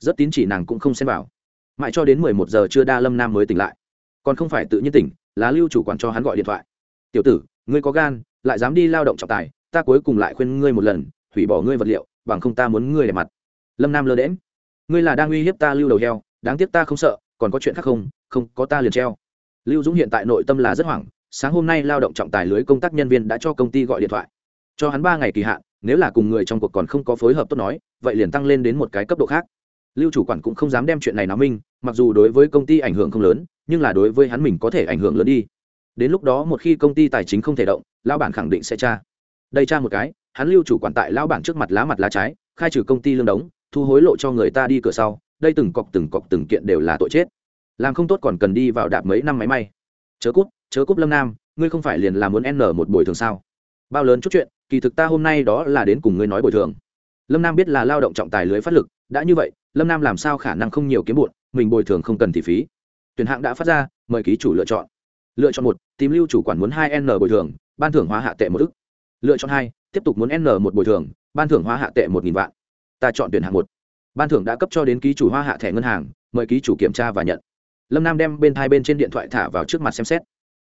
rất tín chỉ nàng cũng không xem vào. Mãi cho đến mười một giờ chưa đa lâm nam mới tỉnh lại còn không phải tự nhiên tỉnh, là lưu chủ quản cho hắn gọi điện thoại. Tiểu tử, ngươi có gan, lại dám đi lao động trọng tài, ta cuối cùng lại khuyên ngươi một lần, hủy bỏ ngươi vật liệu, bằng không ta muốn ngươi để mặt. Lâm nam lơ đễm ngươi là đang uy hiếp ta lưu đầu heo, đáng tiếc ta không sợ, còn có chuyện khác không không có ta liền treo. Lưu dũng hiện tại nội tâm là rất hoảng, sáng hôm nay lao động trọng tài lưới công tác nhân viên đã cho công ty gọi điện thoại. Cho hắn ba ngày kỳ hạn, nếu là cùng người trong cuộc còn không có phối hợp tốt nói, vậy liền tăng lên đến một cái cấp độ khác. Lưu chủ quản cũng không dám đem chuyện này nói minh, mặc dù đối với công ty ảnh hưởng không lớn nhưng là đối với hắn mình có thể ảnh hưởng lớn đi. Đến lúc đó một khi công ty tài chính không thể động lao bản khẳng định sẽ tra. Đây tra một cái, hắn lưu chủ quản tại lao bản trước mặt lá mặt lá trái, khai trừ công ty lương đống, thu hối lộ cho người ta đi cửa sau, đây từng cọc từng cọc từng kiện đều là tội chết. Làm không tốt còn cần đi vào đạp mấy năm máy may. Chớ cút chớ cút lâm nam, ngươi không phải liền là muốn n một bồi thường sao? Bao lớn chút chuyện, kỳ thực ta hôm nay đó là đến cùng ngươi nói bồi thường. Lâm nam biết là lao động trọng tài lưới phát lực, đã như vậy, lâm nam làm sao khả năng không nhiều kiếm bụn, mình bồi thường không cần thì phí tuyển hạng đã phát ra, mời ký chủ lựa chọn. Lựa chọn một, tìm lưu chủ quản muốn hai n bồi thường, ban thưởng hóa hạ tệ một ức. Lựa chọn hai, tiếp tục muốn n một bồi thường, ban thưởng hóa hạ tệ một nghìn vạn. Ta chọn tuyển hạng một. Ban thưởng đã cấp cho đến ký chủ hoa hạ thẻ ngân hàng, mời ký chủ kiểm tra và nhận. Lâm nam đem bên hai bên trên điện thoại thả vào trước mặt xem xét.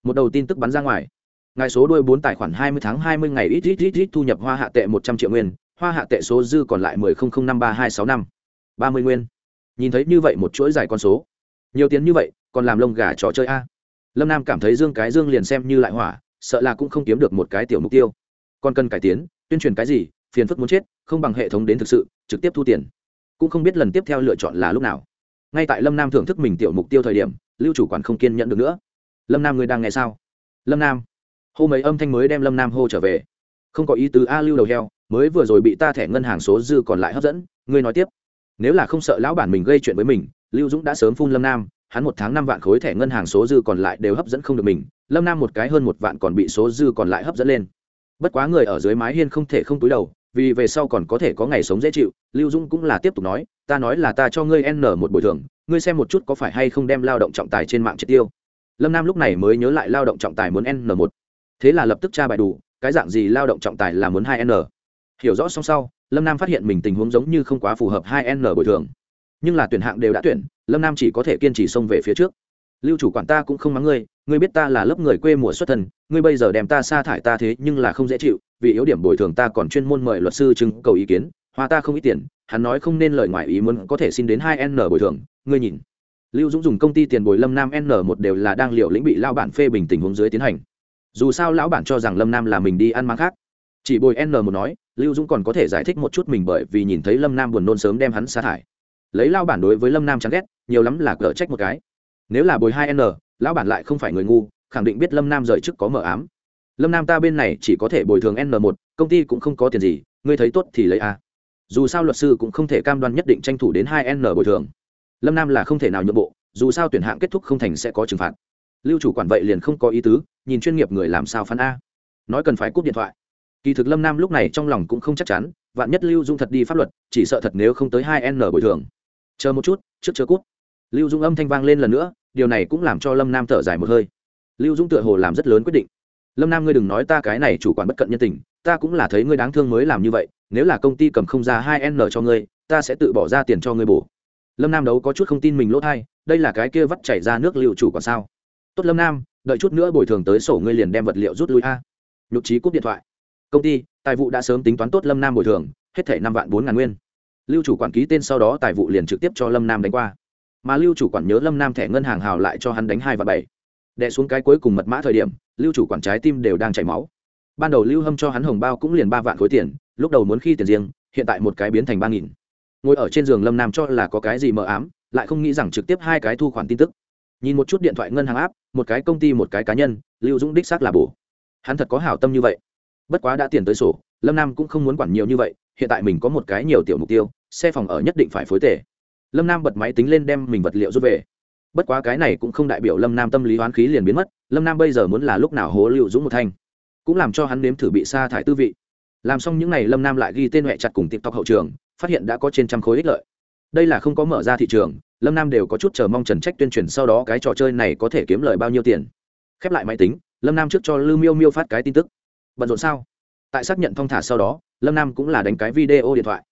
Một đầu tin tức bắn ra ngoài. Ngài số đuôi bốn tài khoản hai mươi tháng hai mươi ngày ít ít ít ít thu nhập hoa hạ tệ một trăm triệu nguyên, hoa hạ tệ số dư còn lại mười không không năm ba hai sáu năm. ba mươi nguyên. Nhìn thấy như vậy một chuỗi dài con số. Nhiều tiền như vậy còn làm lông gà trò chơi a. Lâm nam cảm thấy dương cái dương liền xem như lại hỏa, sợ là cũng không kiếm được một cái tiểu mục tiêu. Còn cần cải tiến, tuyên truyền cái gì, phiền phức muốn chết, không bằng hệ thống đến thực sự, trực tiếp thu tiền. Cũng không biết lần tiếp theo lựa chọn là lúc nào. Ngay tại lâm nam thưởng thức mình tiểu mục tiêu thời điểm, lưu chủ quản không kiên nhận được nữa. Lâm nam ngươi đang nghe sao? Lâm nam. Hô mấy âm thanh mới đem lâm nam hô trở về. Không có ý tứ a lưu đầu heo, mới vừa rồi bị ta thẻ ngân hàng số dư còn lại hấp dẫn, ngươi nói tiếp. Nếu là không sợ lão bản mình gây chuyện với mình, lưu dũng đã sớm phun lâm nam hắn một tháng năm vạn khối thẻ ngân hàng số dư còn lại đều hấp dẫn không được mình, lâm nam một cái hơn một vạn còn bị số dư còn lại hấp dẫn lên. Bất quá người ở dưới mái hiên không thể không túi đầu, vì về sau còn có thể có ngày sống dễ chịu, lưu dũng cũng là tiếp tục nói, ta nói là ta cho ngươi n một bồi thường, ngươi xem một chút có phải hay không đem lao động trọng tài trên mạng triệt tiêu. Lâm nam lúc này mới nhớ lại lao động trọng tài muốn n một. Thế là lập tức tra bài đủ, cái dạng gì lao động trọng tài là muốn hai n. Hiểu rõ xong sau, lâm nam phát hiện mình tình huống giống như không quá phù hợp hai n bồi thường. Nhưng là tuyển hạng đều đã tuyển lâm nam chỉ có thể kiên trì xông về phía trước. Lưu chủ quản ta cũng không mắng ngươi ngươi biết ta là lớp người quê mùa xuất thân, ngươi bây giờ đem ta sa thải ta thế nhưng là không dễ chịu, vì yếu điểm bồi thường ta còn chuyên môn mời luật sư trưng cầu ý kiến, hoa ta không ít tiền, hắn nói không nên lời ngoài ý muốn có thể xin đến hai n bồi thường, ngươi nhìn. Lưu dũng dùng công ty tiền bồi lâm nam n một đều là đang liệu lĩnh bị lao bản phê bình tình huống dưới tiến hành. Dù sao lão bản cho rằng lâm nam là mình đi ăn mang khác. Chỉ bồi n một nói, lưu dũng còn có thể giải thích một chút mình bởi vì nhìn thấy lâm nam buồn nôn sớm đem hắn sa thải lấy lao bản đối với lâm nam chán ghét, nhiều lắm là cỡ trách một cái. Nếu là bồi hai n, lão bản lại không phải người ngu, khẳng định biết lâm nam rời chức có mờ ám. Lâm nam ta bên này chỉ có thể bồi thường n một, công ty cũng không có tiền gì, ngươi thấy tốt thì lấy a. Dù sao luật sư cũng không thể cam đoan nhất định tranh thủ đến hai n bồi thường. Lâm nam là không thể nào nhượng bộ, dù sao tuyển hạng kết thúc không thành sẽ có trừng phạt. Lưu chủ quản vậy liền không có ý tứ, nhìn chuyên nghiệp người làm sao phán a. Nói cần phải cúp điện thoại. Kỳ thực lâm nam lúc này trong lòng cũng không chắc chắn, vạn nhất lưu dung thật đi pháp luật, chỉ sợ thật nếu không tới hai n bồi thường chờ một chút, trước chờ cút. Lưu dung âm thanh vang lên lần nữa, điều này cũng làm cho lâm nam thở dài một hơi. Lưu dung tựa hồ làm rất lớn quyết định. Lâm nam ngươi đừng nói ta cái này chủ quản bất cận nhân tình, ta cũng là thấy ngươi đáng thương mới làm như vậy, nếu là công ty cầm không ra hai n cho ngươi, ta sẽ tự bỏ ra tiền cho ngươi bổ. Lâm nam đấu có chút không tin mình lỗ thai, đây là cái kia vắt chảy ra nước liệu chủ còn sao? Tốt lâm nam, đợi chút nữa bồi thường tới sổ ngươi liền đem vật liệu rút lui a. Nhục trí cúp điện thoại. Công ty, tài vụ đã sớm tính toán tốt lâm nam bồi thường, hết thể năm vạn bốn ngàn nguyên lưu chủ quản ký tên sau đó tài vụ liền trực tiếp cho lâm nam đánh qua. Mà lưu chủ quản nhớ lâm nam thẻ ngân hàng hào lại cho hắn đánh hai và bảy. Đẻ xuống cái cuối cùng mật mã thời điểm, lưu chủ quản trái tim đều đang chảy máu. Ban đầu lưu hâm cho hắn hồng bao cũng liền ba vạn khối tiền, lúc đầu muốn khi tiền riêng, hiện tại một cái biến thành ba nghìn. Ngồi ở trên giường lâm nam cho là có cái gì mờ ám, lại không nghĩ rằng trực tiếp hai cái thu khoản tin tức. Nhìn một chút điện thoại ngân hàng áp một cái công ty, một cái cá nhân, lưu dũng đích xác là bổ. Hắn thật có hảo tâm như vậy. Bất quá đã tiền tới sổ, lâm nam cũng không muốn quản nhiều như vậy, hiện tại mình có một cái nhiều tiểu mục tiêu xe phòng ở nhất định phải phối tể. Lâm nam bật máy tính lên đem mình vật liệu rút về. Bất quá cái này cũng không đại biểu lâm nam tâm lý hoán khí liền biến mất, lâm nam bây giờ muốn là lúc nào hố liệu dũng một thanh, cũng làm cho hắn nếm thử bị sa thải tư vị. Làm xong những n à y lâm nam lại ghi tên huệ chặt cùng tiktok hậu trường, phát hiện đã có trên trăm khối ích lợi. Đây là không có mở ra thị trường, lâm nam đều có chút chờ mong trần trách tuyên truyền sau đó cái trò chơi này có thể kiếm lời bao nhiêu tiền. Khép lại máy tính, lâm nam trước cho lư miêu miêu phát cái tin tức. Bận rộn sao? Tại xác nhận thong thả sau đó, lâm nam cũng là đánh cái video điện thoại.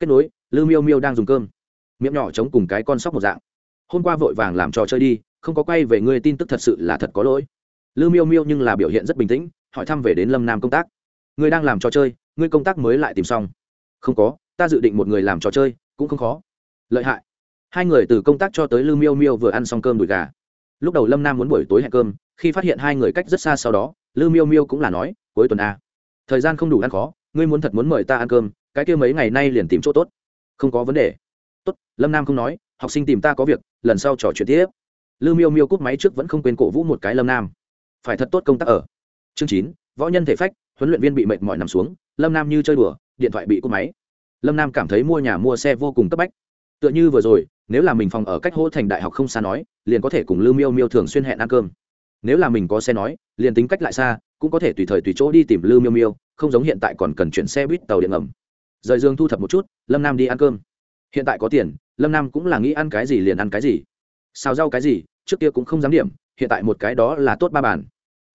Kết nối lư miêu miêu đang dùng cơm. Miệng nhỏ chống cùng cái con sóc một dạng. Hôm qua vội vàng làm trò chơi đi, không có quay về ngươi tin tức thật sự là thật có lỗi. Lư miêu miêu nhưng là biểu hiện rất bình tĩnh, hỏi thăm về đến lâm nam công tác. Ngươi đang làm trò chơi, ngươi công tác mới lại tìm xong. Không có, ta dự định một người làm trò chơi, cũng không khó. Lợi hại. Hai người từ công tác cho tới lư miêu miêu vừa ăn xong cơm đùi gà. Lúc đầu lâm nam muốn buổi tối hẹn cơm, khi phát hiện hai người cách rất xa sau đó, lư miêu miêu cũng là nói, cuối tuần a thời gian không đủ ăn khó, ngươi muốn thật muốn mời ta ăn cơm, cái kia mấy ngày nay liền tìm chỗ tốt không có vấn đề. Tốt, lâm nam không nói, học sinh tìm ta có việc, lần sau trò chuyện tiếp. Lư miêu miêu cúp máy trước vẫn không quên cổ vũ một cái lâm nam. Phải thật tốt công tác ở. Chương chín, võ nhân thể phách, huấn luyện viên bị mệt mỏi nằm xuống, lâm nam như chơi đùa, điện thoại bị cúp máy. Lâm nam cảm thấy mua nhà mua xe vô cùng cấp bách. Tựa như vừa rồi, nếu là mình phòng ở cách hô thành đại học không xa nói, liền có thể cùng lưu miêu miêu thường xuyên hẹn ăn cơm. Nếu là mình có xe nói, liền tính cách lại xa, cũng có thể tùy thời tùy chỗ đi tìm lưu miêu miêu, không giống hiện tại còn cần chuyển xe buýt tàu điện ngầm rời dương thu thập một chút, lâm nam đi ăn cơm. Hiện tại có tiền, lâm nam cũng là nghĩ ăn cái gì liền ăn cái gì. Xào rau cái gì, trước kia cũng không dám điểm, hiện tại một cái đó là tốt ba bàn.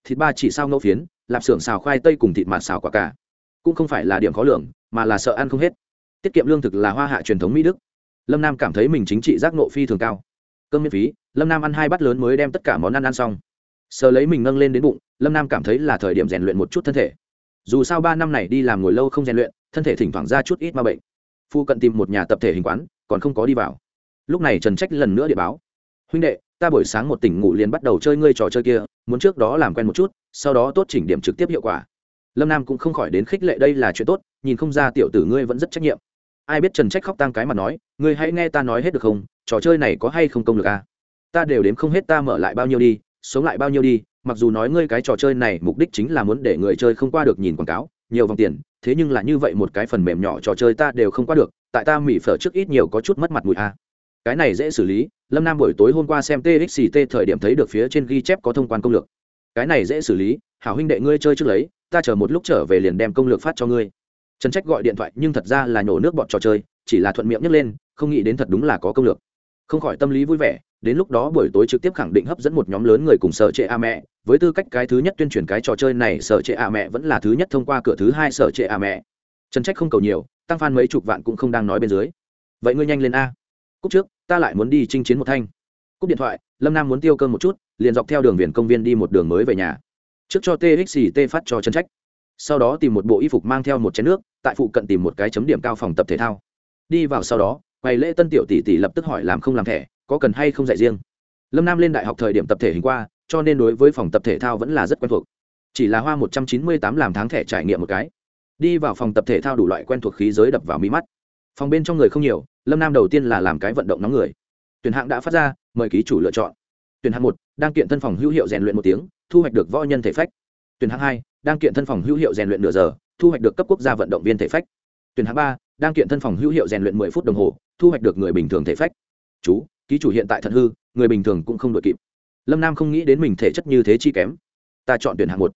Thịt ba chỉ sao ngẫu phiến, lạp xưởng xào khoai tây cùng thịt mạt xào quả cả. Cũng không phải là điểm khó lường, mà là sợ ăn không hết. Tiết kiệm lương thực là hoa hạ truyền thống mỹ đức. Lâm nam cảm thấy mình chính trị giác nộ phi thường cao. Cơm miễn phí, lâm nam ăn hai bát lớn mới đem tất cả món ăn ăn xong. Sờ lấy mình nâng lên đến bụng, lâm nam cảm thấy là thời điểm rèn luyện một chút thân thể dù sao ba năm này đi làm ngồi lâu không rèn luyện, thân thể thỉnh thoảng ra chút ít ma bệnh. Phu cận tìm một nhà tập thể hình quán, còn không có đi vào. Lúc này trần trách lần nữa để báo. Huynh đệ, ta buổi sáng một tỉnh ngủ liền bắt đầu chơi ngươi trò chơi kia, muốn trước đó làm quen một chút, sau đó tốt chỉnh điểm trực tiếp hiệu quả. Lâm nam cũng không khỏi đến khích lệ đây là chuyện tốt, nhìn không ra tiểu tử ngươi vẫn rất trách nhiệm. Ai biết trần trách khóc tang cái mà nói, ngươi hãy nghe ta nói hết được không? Trò chơi này có hay không công được à? ta đều đếm không hết ta mở lại bao nhiêu đi, sống lại bao nhiêu đi mặc dù nói ngươi cái trò chơi này mục đích chính là muốn để người chơi không qua được nhìn quảng cáo, nhiều vòng tiền, thế nhưng là như vậy một cái phần mềm nhỏ trò chơi ta đều không qua được, tại ta mỹ phở trước ít nhiều có chút mất mặt mùi a. À. cái này dễ xử lý, lâm nam buổi tối hôm qua xem txct thời điểm thấy được phía trên ghi chép có thông quan công lược. Cái này dễ xử lý, hảo huynh đệ ngươi chơi trước lấy, ta chờ một lúc trở về liền đem công lược phát cho ngươi. Trần trách gọi điện thoại, nhưng thật ra là nhổ nước bọn trò chơi, chỉ là thuận miệng nhấc lên, không nghĩ đến thật đúng là có công lược. Không khỏi tâm lý vui vẻ đến lúc đó buổi tối trực tiếp khẳng định hấp dẫn một nhóm lớn người cùng sở trệ a mẹ. Với tư cách cái thứ nhất tuyên truyền cái trò chơi này, sở trệ a mẹ vẫn là thứ nhất thông qua cửa thứ hai sở trệ a mẹ. Trần trách không cầu nhiều, tăng phan mấy chục vạn cũng không đang nói bên dưới. Vậy ngươi nhanh lên a. Cúc trước, ta lại muốn đi chinh chiến một thanh. Cúc điện thoại, lâm nam muốn tiêu cơm một chút, liền dọc theo đường viền công viên đi một đường mới về nhà. Trước cho txt phát cho trần trách. Sau đó tìm một bộ y phục mang theo một chén nước, tại phụ cận tìm một cái chấm điểm cao phòng tập thể thao. Đi vào sau đó, quầy lễ tân tiểu tỷ tỷ lập tức hỏi làm không làm thẻ có cần hay không dạy riêng. Lâm nam lên đại học thời điểm tập thể hình qua, cho nên đối với phòng tập thể thao vẫn là rất quen thuộc. Chỉ là hoa một trăm chín mươi tám làm tháng thẻ trải nghiệm một cái. Đi vào phòng tập thể thao đủ loại quen thuộc khí giới đập vào mí mắt. Phòng bên trong người không nhiều, lâm nam đầu tiên là làm cái vận động nóng người. Tuyển hạng đã phát ra, mời ký chủ lựa chọn. Tuyển hạng một, đang kiện thân phòng hữu hiệu rèn luyện một tiếng, thu hoạch được võ nhân thể phách. Tuyển hạng hai, đang kiện thân phòng hữu hiệu rèn luyện nửa giờ, thu hoạch được cấp quốc gia vận động viên thể phách. Tuyển hạng ba, đang kiện thân phòng hữu hiệu rèn luyện mười phút đồng hồ, thu hoạch được người bình thường thể phách. Chú ký chủ hiện tại thận hư, người bình thường cũng không đội kịp. Lâm nam không nghĩ đến mình thể chất như thế chi kém. Ta chọn tuyển hạng một.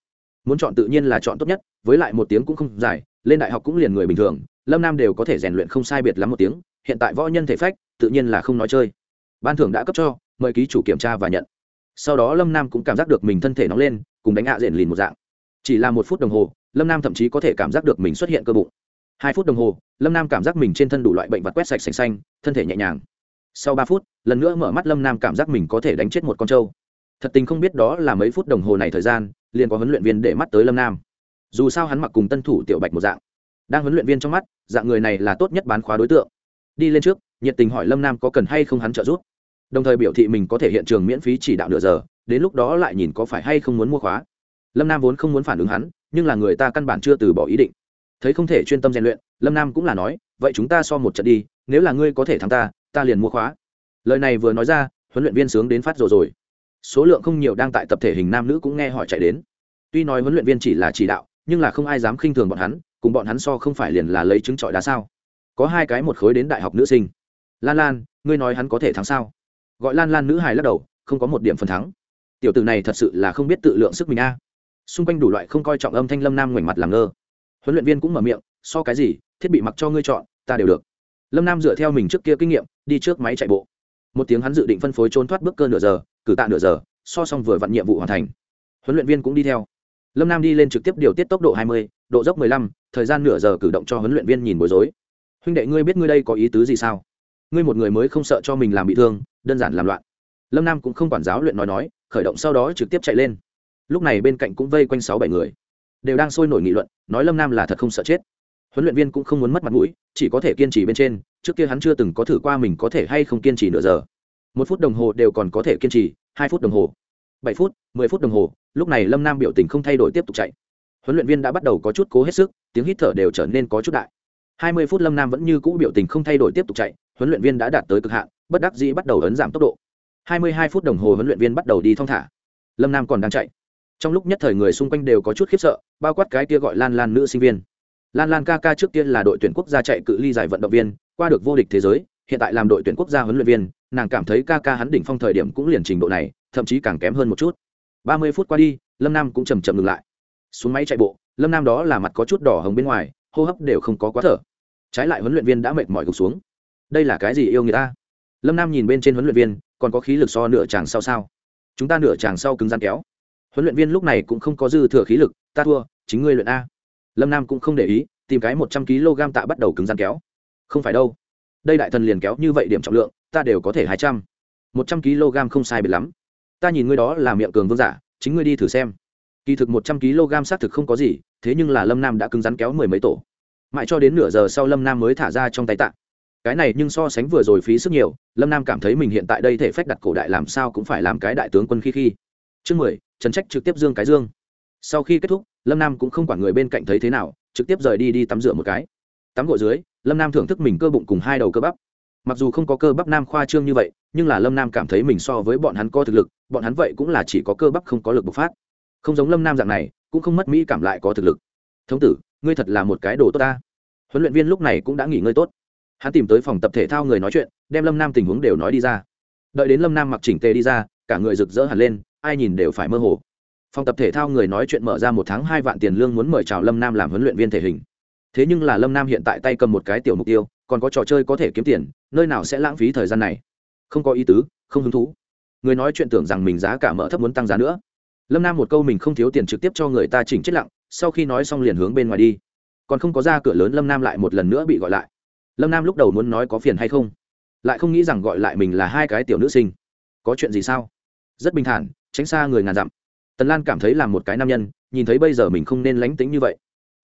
Muốn chọn tự nhiên là chọn tốt nhất, với lại một tiếng cũng không dài, lên đại học cũng liền người bình thường, lâm nam đều có thể rèn luyện không sai biệt lắm một tiếng, hiện tại võ nhân thể phách, tự nhiên là không nói chơi. Ban thưởng đã cấp cho, mời ký chủ kiểm tra và nhận. Sau đó lâm nam cũng cảm giác được mình thân thể nóng lên, cùng đánh hạ à lìn một dạng. Chỉ là một phút đồng hồ, lâm nam thậm chí có thể cảm giác được mình xuất hiện cơ bụng. Hai phút đồng hồ, lâm nam cảm giác mình trên thân đủ loại bệnh vật quét sạch sành xanh, thân thể nhẹ nhàng sau ba phút, lần nữa mở mắt lâm nam cảm giác mình có thể đánh chết một con trâu. Thật tình không biết đó là mấy phút đồng hồ này thời gian, liền có huấn luyện viên để mắt tới lâm nam. Dù sao hắn mặc cùng tân thủ tiểu bạch một dạng. Đang huấn luyện viên trong mắt, dạng người này là tốt nhất bán khóa đối tượng. Đi lên trước, nhiệt tình hỏi lâm nam có cần hay không hắn trợ giúp. Đồng thời biểu thị mình có thể hiện trường miễn phí chỉ đạo nửa giờ, đến lúc đó lại nhìn có phải hay không muốn mua khóa. Lâm nam vốn không muốn phản ứng hắn, nhưng là người ta căn bản chưa từ bỏ ý định. Thấy không thể chuyên tâm rèn luyện, lâm nam cũng là nói, vậy chúng ta so một trận đi nếu là ngươi có thể thắng ta ta liền mua khóa. Lời này vừa nói ra, huấn luyện viên sướng đến phát rồi rồi. Số lượng không nhiều đang tại tập thể hình nam nữ cũng nghe hỏi chạy đến. Tuy nói huấn luyện viên chỉ là chỉ đạo, nhưng là không ai dám khinh thường bọn hắn, cùng bọn hắn so không phải liền là lấy trứng trọi đá sao. Có hai cái một khối đến đại học nữ sinh. Lan lan, ngươi nói hắn có thể thắng sao? Gọi lan lan nữ hài lắc đầu, không có một điểm phần thắng. Tiểu tử này thật sự là không biết tự lượng sức mình a. Xung quanh đủ loại không coi trọng âm thanh lâm nam ngoảnh mặt làm ngơ. Huấn luyện viên cũng mở miệng, so cái gì, thiết bị mặc cho ngươi chọn, ta đều được lâm nam dựa theo mình trước kia kinh nghiệm đi trước máy chạy bộ một tiếng hắn dự định phân phối trốn thoát bước cơ nửa giờ cử tạ nửa giờ so xong vừa vặn nhiệm vụ hoàn thành huấn luyện viên cũng đi theo lâm nam đi lên trực tiếp điều tiết tốc độ 20, độ dốc 15, thời gian nửa giờ cử động cho huấn luyện viên nhìn bối rối huynh đệ ngươi biết ngươi đây có ý tứ gì sao ngươi một người mới không sợ cho mình làm bị thương đơn giản làm loạn lâm nam cũng không quản giáo luyện nói nói khởi động sau đó trực tiếp chạy lên lúc này bên cạnh cũng vây quanh sáu bảy người đều đang sôi nổi nghị luận nói lâm nam là thật không sợ chết huấn luyện viên cũng không muốn mất mặt mũi, chỉ có thể kiên trì bên trên, trước kia hắn chưa từng có thử qua mình có thể hay không kiên trì nửa giờ. Một phút đồng hồ đều còn có thể kiên trì, hai phút đồng hồ, bảy phút, mười phút đồng hồ, lúc này lâm nam biểu tình không thay đổi tiếp tục chạy. Huấn luyện viên đã bắt đầu có chút cố hết sức, tiếng hít thở đều trở nên có chút đại. Hai mươi phút lâm nam vẫn như cũ biểu tình không thay đổi tiếp tục chạy, huấn luyện viên đã đạt tới cực hạn, bất đắc dĩ bắt đầu ấn giảm tốc độ. Hai mươi hai phút đồng hồ huấn luyện viên bắt đầu đi thong thả. Lâm nam còn đang chạy. Trong lúc nhất thời người xung quanh đều có chút khiếp sợ, bao quát cái kia gọi lan lan nữ sinh viên lan lan ca ca trước tiên là đội tuyển quốc gia chạy cự ly giải vận động viên, qua được vô địch thế giới, hiện tại làm đội tuyển quốc gia huấn luyện viên, nàng cảm thấy ca ca hắn đỉnh phong thời điểm cũng liền trình độ này, thậm chí càng kém hơn một chút. Ba mươi phút qua đi, lâm nam cũng chầm chậm ngừng lại. Xuống máy chạy bộ, lâm nam đó là mặt có chút đỏ hồng bên ngoài, hô hấp đều không có quá thở. Trái lại huấn luyện viên đã mệt mỏi gục xuống. Đây là cái gì yêu người ta? Lâm nam nhìn bên trên huấn luyện viên, còn có khí lực so nửa chàng sau sao? Chúng ta nửa chàng sau cứng gian kéo. Huấn luyện viên lúc này cũng không có dư thừa khí lực, ta thua, chính ngươi luyện a lâm nam cũng không để ý tìm cái một trăm kg tạ bắt đầu cứng rắn kéo không phải đâu đây đại thần liền kéo như vậy điểm trọng lượng ta đều có thể hai trăm một trăm kg không sai biệt lắm ta nhìn ngươi đó là miệng cường vương giả chính ngươi đi thử xem kỳ thực một trăm kg xác thực không có gì thế nhưng là lâm nam đã cứng rắn kéo mười mấy tổ mãi cho đến nửa giờ sau lâm nam mới thả ra trong tay tạ cái này nhưng so sánh vừa rồi phí sức nhiều lâm nam cảm thấy mình hiện tại đây thể phách đặt cổ đại làm sao cũng phải làm cái đại tướng quân khi khi chương mười, trần trách trực tiếp dương cái dương sau khi kết thúc, lâm nam cũng không quản người bên cạnh thấy thế nào, trực tiếp rời đi đi tắm rửa một cái. Tắm gội dưới, lâm nam thưởng thức mình cơ bụng cùng hai đầu cơ bắp. Mặc dù không có cơ bắp nam khoa trương như vậy, nhưng là lâm nam cảm thấy mình so với bọn hắn có thực lực, bọn hắn vậy cũng là chỉ có cơ bắp không có lực bộc phát. Không giống lâm nam dạng này, cũng không mất mỹ cảm lại có thực lực. Thống tử, ngươi thật là một cái đồ tốt ta. Huấn luyện viên lúc này cũng đã nghỉ ngơi tốt. Hắn tìm tới phòng tập thể thao người nói chuyện, đem lâm nam tình huống đều nói đi ra. Đợi đến lâm nam mặc chỉnh tề đi ra, cả người rực rỡ hẳn lên, ai nhìn đều phải mơ hồ phòng tập thể thao người nói chuyện mở ra một tháng hai vạn tiền lương muốn mời chào lâm nam làm huấn luyện viên thể hình. Thế nhưng là lâm nam hiện tại tay cầm một cái tiểu mục tiêu, còn có trò chơi có thể kiếm tiền, nơi nào sẽ lãng phí thời gian này? Không có ý tứ, không hứng thú. Người nói chuyện tưởng rằng mình giá cả mở thấp muốn tăng giá nữa. Lâm nam một câu mình không thiếu tiền trực tiếp cho người ta chỉnh chết lặng, sau khi nói xong liền hướng bên ngoài đi. Còn không có ra cửa lớn lâm nam lại một lần nữa bị gọi lại. Lâm nam lúc đầu muốn nói có phiền hay không, lại không nghĩ rằng gọi lại mình là hai cái tiểu nữ sinh. Có chuyện gì sao? Rất bình thản, tránh xa người ngàn dặm tần lan cảm thấy là một cái nam nhân nhìn thấy bây giờ mình không nên lánh tính như vậy.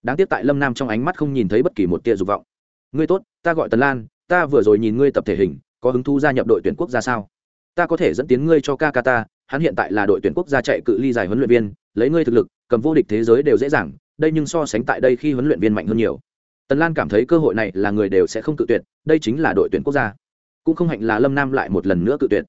Đáng tiếc tại lâm nam trong ánh mắt không nhìn thấy bất kỳ một tia dục vọng. Ngươi tốt ta gọi tần lan ta vừa rồi nhìn ngươi tập thể hình có hứng thú gia nhập đội tuyển quốc gia sao? Ta có thể dẫn tiến ngươi cho Kakata, hắn hiện tại là đội tuyển quốc gia chạy cự ly dài huấn luyện viên lấy ngươi thực lực cầm vô địch thế giới đều dễ dàng đây nhưng so sánh tại đây khi huấn luyện viên mạnh hơn nhiều. Tần lan cảm thấy cơ hội này là người đều sẽ không cự tuyệt đây chính là đội tuyển quốc gia. Cũng không hạnh là lâm nam lại một lần nữa cự tuyệt.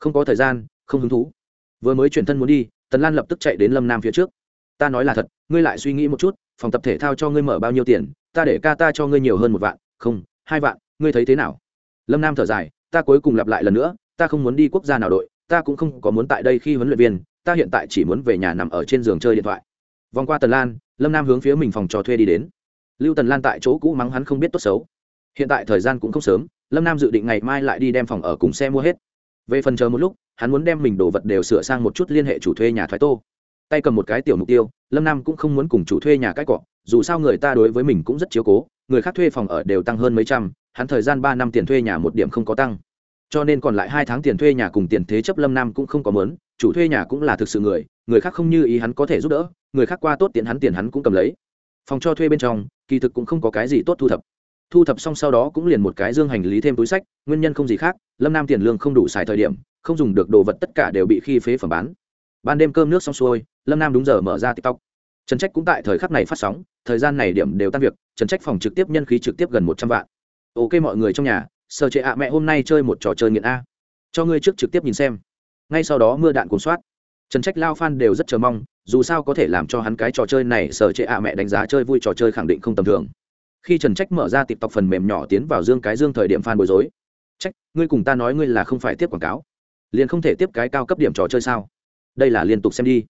Không có thời gian không hứng thú. Vừa mới chuyển thân muốn đi tần lan lập tức chạy đến lâm nam phía trước. Ta nói là thật, ngươi lại suy nghĩ một chút, phòng tập thể thao cho ngươi mở bao nhiêu tiền, ta để ca ta cho ngươi nhiều hơn một vạn, không, hai vạn, ngươi thấy thế nào? Lâm nam thở dài, ta cuối cùng lặp lại lần nữa, ta không muốn đi quốc gia nào đội, ta cũng không có muốn tại đây khi huấn luyện viên, ta hiện tại chỉ muốn về nhà nằm ở trên giường chơi điện thoại. Vòng qua tần lan, lâm nam hướng phía mình phòng trò thuê đi đến. Lưu tần lan tại chỗ cũ mắng hắn không biết tốt xấu. Hiện tại thời gian cũng không sớm, lâm nam dự định ngày mai lại đi đem phòng ở cùng xe mua hết về phần chờ một lúc, hắn muốn đem mình đồ vật đều sửa sang một chút liên hệ chủ thuê nhà thoái tô. Tay cầm một cái tiểu mục tiêu, lâm nam cũng không muốn cùng chủ thuê nhà cái cọ, dù sao người ta đối với mình cũng rất chiếu cố, người khác thuê phòng ở đều tăng hơn mấy trăm, hắn thời gian ba năm tiền thuê nhà một điểm không có tăng. Cho nên còn lại hai tháng tiền thuê nhà cùng tiền thế chấp lâm nam cũng không có mớn, chủ thuê nhà cũng là thực sự người người khác không như ý hắn có thể giúp đỡ, người khác qua tốt tiền hắn tiền hắn cũng cầm lấy. Phòng cho thuê bên trong, kỳ thực cũng không có cái gì tốt thu thập thu thập xong sau đó cũng liền một cái dương hành lý thêm túi sách, nguyên nhân không gì khác, lâm nam tiền lương không đủ xài thời điểm, không dùng được đồ vật tất cả đều bị khi phế phẩm bán. Ban đêm cơm nước xong xuôi, lâm nam đúng giờ mở ra tiktok. Trần trách cũng tại thời khắc này phát sóng, thời gian này điểm đều tan việc, trần trách phòng trực tiếp nhân khí trực tiếp gần một trăm vạn. Ok mọi người trong nhà sợ trệ ạ mẹ hôm nay chơi một trò chơi nghiện a. Cho ngươi trước trực tiếp nhìn xem. Ngay sau đó mưa đạn cuốn soát. Trần trách lao fan đều rất chờ mong, dù sao có thể làm cho hắn cái trò chơi này sợ trệ ạ mẹ đánh giá chơi vui trò chơi khẳng định không tầm thường khi trần trách mở ra tịp tộc phần mềm nhỏ tiến vào dương cái dương thời điểm phan bối rối. Trách, ngươi cùng ta nói ngươi là không phải tiếp quảng cáo. Liền không thể tiếp cái cao cấp điểm trò chơi sao? Đây là liên tục xem đi.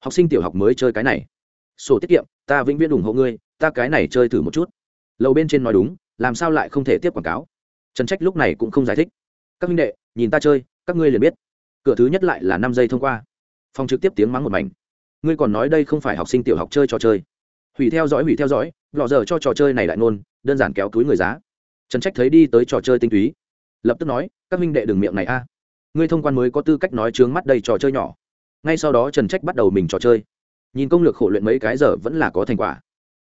Học sinh tiểu học mới chơi cái này. Sổ tiết kiệm, ta vĩnh viễn ủng hộ ngươi, ta cái này chơi thử một chút. Lầu bên trên nói đúng, làm sao lại không thể tiếp quảng cáo? Trần trách lúc này cũng không giải thích. Các minh đệ, nhìn ta chơi, các ngươi liền biết. Cửa thứ nhất lại là năm giây thông qua. Phòng trực tiếp tiếng mắng một mảnh. Ngươi còn nói đây không phải học sinh tiểu học chơi trò chơi. Hủy theo dõi, hủy theo dõi lọ giờ cho trò chơi này lại nôn, đơn giản kéo túi người giá. Trần trách thấy đi tới trò chơi tinh túy, lập tức nói, các minh đệ đừng miệng này a. Ngươi thông quan mới có tư cách nói trướng mắt đây trò chơi nhỏ. Ngay sau đó trần trách bắt đầu mình trò chơi. Nhìn công lược khổ luyện mấy cái giờ vẫn là có thành quả.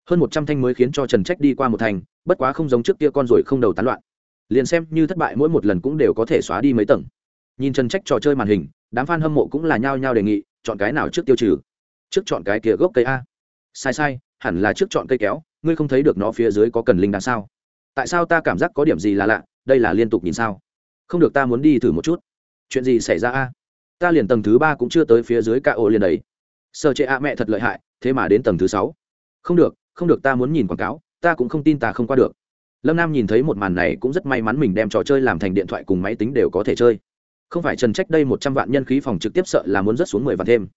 Hơn một trăm thanh mới khiến cho trần trách đi qua một thành, bất quá không giống trước kia con ruồi không đầu tán loạn. Liền xem như thất bại mỗi một lần cũng đều có thể xóa đi mấy tầng. Nhìn trần trách trò chơi màn hình, đám f a n hâm mộ cũng là nhao nhao đề nghị, chọn cái nào trước tiêu trừ? Trước chọn cái kia gốc cây a. Sai sai, hẳn là trước chọn cây kéo ngươi không thấy được nó phía dưới có cần linh đan sao? Tại sao ta cảm giác có điểm gì là lạ, đây là liên tục nhìn sao? Không được ta muốn đi thử một chút. Chuyện gì xảy ra a? Ta liền tầng thứ ba cũng chưa tới phía dưới ca ô liền đấy. Sợ chệ a mẹ thật lợi hại, thế mà đến tầng thứ sáu. Không được không được ta muốn nhìn quảng cáo, ta cũng không tin ta không qua được. Lâm nam nhìn thấy một màn này cũng rất may mắn mình đem trò chơi làm thành điện thoại cùng máy tính đều có thể chơi. Không phải trần trách đây một trăm vạn nhân khí phòng trực tiếp sợ là muốn rất xuống mười vạn thêm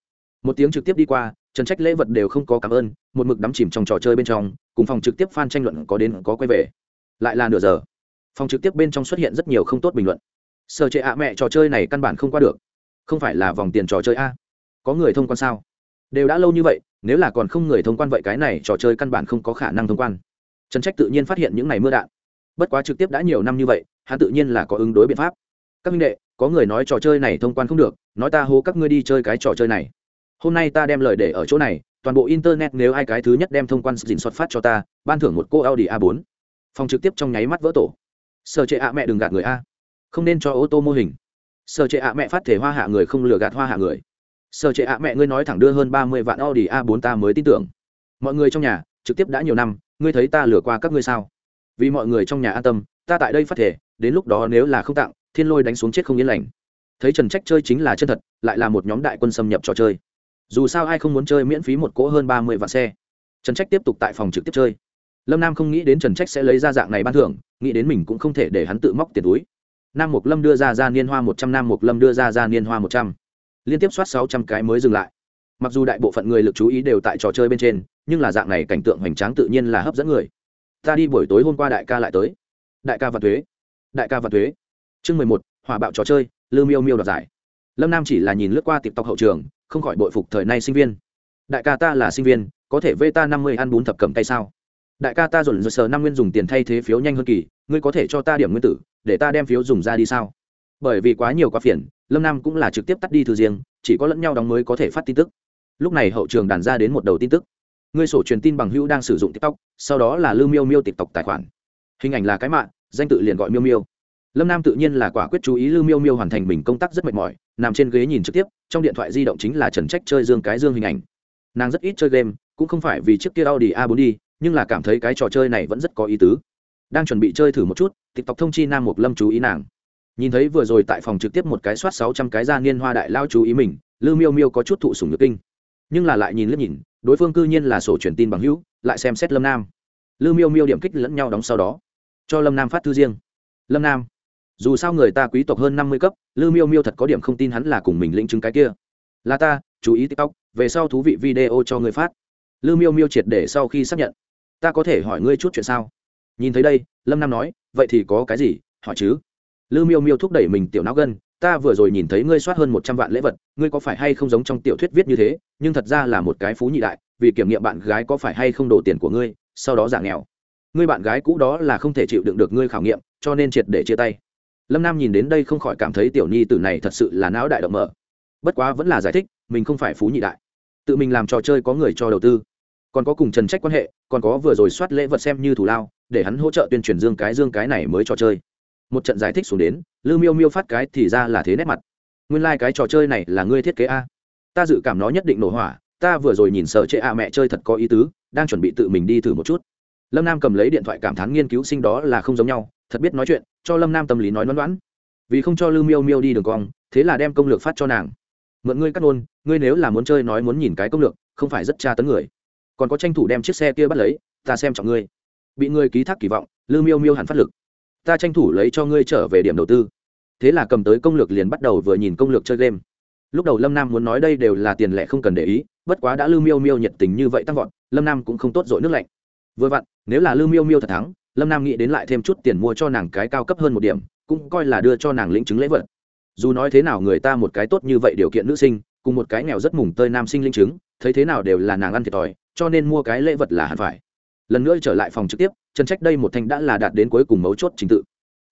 một tiếng trực tiếp đi qua, trần trách lễ vật đều không có cảm ơn, một mực đắm chìm trong trò chơi bên trong, cùng phòng trực tiếp f a n tranh luận có đến có quay về. Lại là nửa giờ. Phòng trực tiếp bên trong xuất hiện rất nhiều không tốt bình luận. Sợ chệ ạ mẹ, trò chơi này căn bản không qua được. Không phải là vòng tiền trò chơi a? Có người thông quan sao? Đều đã lâu như vậy, nếu là còn không người thông quan vậy cái này trò chơi căn bản không có khả năng thông quan. Trần trách tự nhiên phát hiện những ngày mưa đạn. Bất quá trực tiếp đã nhiều năm như vậy, hắn tự nhiên là có ứng đối biện pháp. Các minh đệ, có người nói trò chơi này thông quan không được, nói ta hô các ngươi đi chơi cái trò chơi này hôm nay ta đem lời để ở chỗ này, toàn bộ internet nếu ai cái thứ nhất đem thông quan dình xuất phát cho ta, ban thưởng một cô audi a 4 phòng trực tiếp trong nháy mắt vỡ tổ. Sợ trệ ạ mẹ đừng gạt người a. Không nên cho ô tô mô hình. Sợ trệ ạ mẹ phát thể hoa hạ người không lừa gạt hoa hạ người. Sợ trệ ạ mẹ ngươi nói thẳng đưa hơn ba mươi vạn audi a 4 ta mới tin tưởng. Mọi người trong nhà, trực tiếp đã nhiều năm, ngươi thấy ta lừa qua các ngươi sao? Vì mọi người trong nhà an tâm, ta tại đây phát thể, đến lúc đó nếu là không tặng, thiên lôi đánh xuống chết không yên lành. Thấy trần trách chơi chính là chân thật, lại là một nhóm đại quân xâm nhập trò chơi dù sao ai không muốn chơi miễn phí một cỗ hơn ba mươi vạn xe. Trần trách tiếp tục tại phòng trực tiếp chơi. Lâm nam không nghĩ đến trần trách sẽ lấy ra dạng này ban thưởng, nghĩ đến mình cũng không thể để hắn tự móc tiền túi. Nam mục lâm đưa ra ra niên hoa một trăm, nam mục lâm đưa ra ra niên hoa một trăm. Liên tiếp soát sáu trăm cái mới dừng lại. Mặc dù đại bộ phận người lực chú ý đều tại trò chơi bên trên, nhưng là dạng này cảnh tượng hoành tráng tự nhiên là hấp dẫn người. Ta đi buổi tối hôm qua đại ca lại tới. Đại ca và thuế. Đại ca và thuế. Chương mười một hòa bạo trò chơi lư miêu miêu đoạt giải. Lâm nam chỉ là nhìn lướt qua tiệp tộc hậu trường không khỏi bội phục thời nay sinh viên. Đại ca ta là sinh viên, có thể vê ta năm mươi ăn bún thập cầm tay sao? Đại ca ta dồn dơ sờ năm nguyên dùng tiền thay thế phiếu nhanh hơn kỳ, ngươi có thể cho ta điểm nguyên tử, để ta đem phiếu dùng ra đi sao? Bởi vì quá nhiều quá phiền, lâm nam cũng là trực tiếp tắt đi thư riêng, chỉ có lẫn nhau đóng mới có thể phát tin tức. Lúc này hậu trường đàn ra đến một đầu tin tức. Ngươi sổ truyền tin bằng hữu đang sử dụng tiktok, sau đó là lưu miêu miêu tiktok tài khoản. Hình ảnh là cái mạng, danh tự liền gọi miêu miêu lâm nam tự nhiên là quả quyết chú ý lưu miêu miêu hoàn thành mình công tác rất mệt mỏi, nằm trên ghế nhìn trực tiếp, trong điện thoại di động chính là trần trách chơi dương cái dương hình ảnh. Nàng rất ít chơi game, cũng không phải vì chiếc kia audi a 4 đi, nhưng là cảm thấy cái trò chơi này vẫn rất có ý tứ. Đang chuẩn bị chơi thử một chút, tiktok thông chi nam mục lâm chú ý nàng. Nhìn thấy vừa rồi tại phòng trực tiếp một cái soát sáu trăm cái ra niên hoa đại lao chú ý mình, lưu miêu miêu có chút thụ sùng nhược kinh. Nhưng là lại nhìn lướt nhìn, đối phương cư nhiên là sổ truyền tin bằng hữu, lại xem xét lâm nam. Lưu miêu miêu điểm kích lẫn nhau đóng sau đó. Cho lâm nam phát thư riêng. Lâm nam dù sao người ta quý tộc hơn năm mươi cấp, lư miêu miêu thật có điểm không tin hắn là cùng mình lĩnh chứng cái kia. Là ta, chú ý tiktok, về sau thú vị video cho người phát. Lư miêu miêu triệt để sau khi xác nhận. Ta có thể hỏi ngươi chút chuyện sao? Nhìn thấy đây, lâm nam nói, vậy thì có cái gì, hỏi chứ? Lư miêu miêu thúc đẩy mình tiểu não gân, ta vừa rồi nhìn thấy ngươi soát hơn một trăm vạn lễ vật, ngươi có phải hay không giống trong tiểu thuyết viết như thế, nhưng thật ra là một cái phú nhị đại, vì kiểm nghiệm bạn gái có phải hay không đổ tiền của ngươi, sau đó giả nghèo. Ngươi bạn gái cũ đó là không thể chịu đựng được ngươi khảo nghiệm, cho nên triệt để chia tay lâm nam nhìn đến đây không khỏi cảm thấy tiểu nhi tử này thật sự là não đại động mở. Bất quá vẫn là giải thích, mình không phải phú nhị đại. Tự mình làm trò chơi có người cho đầu tư. Còn có cùng trần trách quan hệ, còn có vừa rồi soát lễ vật xem như thủ lao, để hắn hỗ trợ tuyên truyền dương cái dương cái này mới trò chơi. Một trận giải thích xuống đến lư miêu miêu phát cái thì ra là thế nét mặt. Nguyên lai、like、cái trò chơi này là ngươi thiết kế a. Ta dự cảm nó nhất định nổ hỏa, ta vừa rồi nhìn sợ chệ a mẹ chơi thật có ý tứ, đang chuẩn bị tự mình đi thử một chút. Lâm nam cầm lấy điện thoại cảm thán nghiên cứu sinh đó là không giống nhau thật biết nói chuyện, cho lâm nam tâm lý nói đoán đoán vì không cho lưu miêu miêu đi đường cong, thế là đem công lược phát cho nàng. Mượn ngươi cắt ngôn, ngươi nếu là muốn chơi nói muốn nhìn cái công lược, không phải rất tra tấn người. Còn có tranh thủ đem chiếc xe kia bắt lấy, ta xem trọng ngươi. Bị ngươi ký thác kỳ vọng lưu miêu miêu hẳn phát lực. Ta tranh thủ lấy cho ngươi trở về điểm đầu tư. Thế là cầm tới công lược liền bắt đầu vừa nhìn công lược chơi game. Lúc đầu lâm nam muốn nói đây đều là tiền lẻ không cần để ý, bất quá đã lưu miêu miêu nhiệt tình như vậy tăng vọt, lâm nam cũng không tốt dội nước lạnh. Vừa vặn, nếu là lưu miêu miêu thật thắng lâm nam nghĩ đến lại thêm chút tiền mua cho nàng cái cao cấp hơn một điểm, cũng coi là đưa cho nàng lĩnh chứng lễ vật. Dù nói thế nào người ta một cái tốt như vậy điều kiện nữ sinh, cùng một cái nghèo rất mùng tơi nam sinh linh chứng, thấy thế nào đều là nàng ăn thiệt thòi, cho nên mua cái lễ vật là hẳn phải. Lần nữa trở lại phòng trực tiếp, trần trách đây một thanh đã là đạt đến cuối cùng mấu chốt trình tự.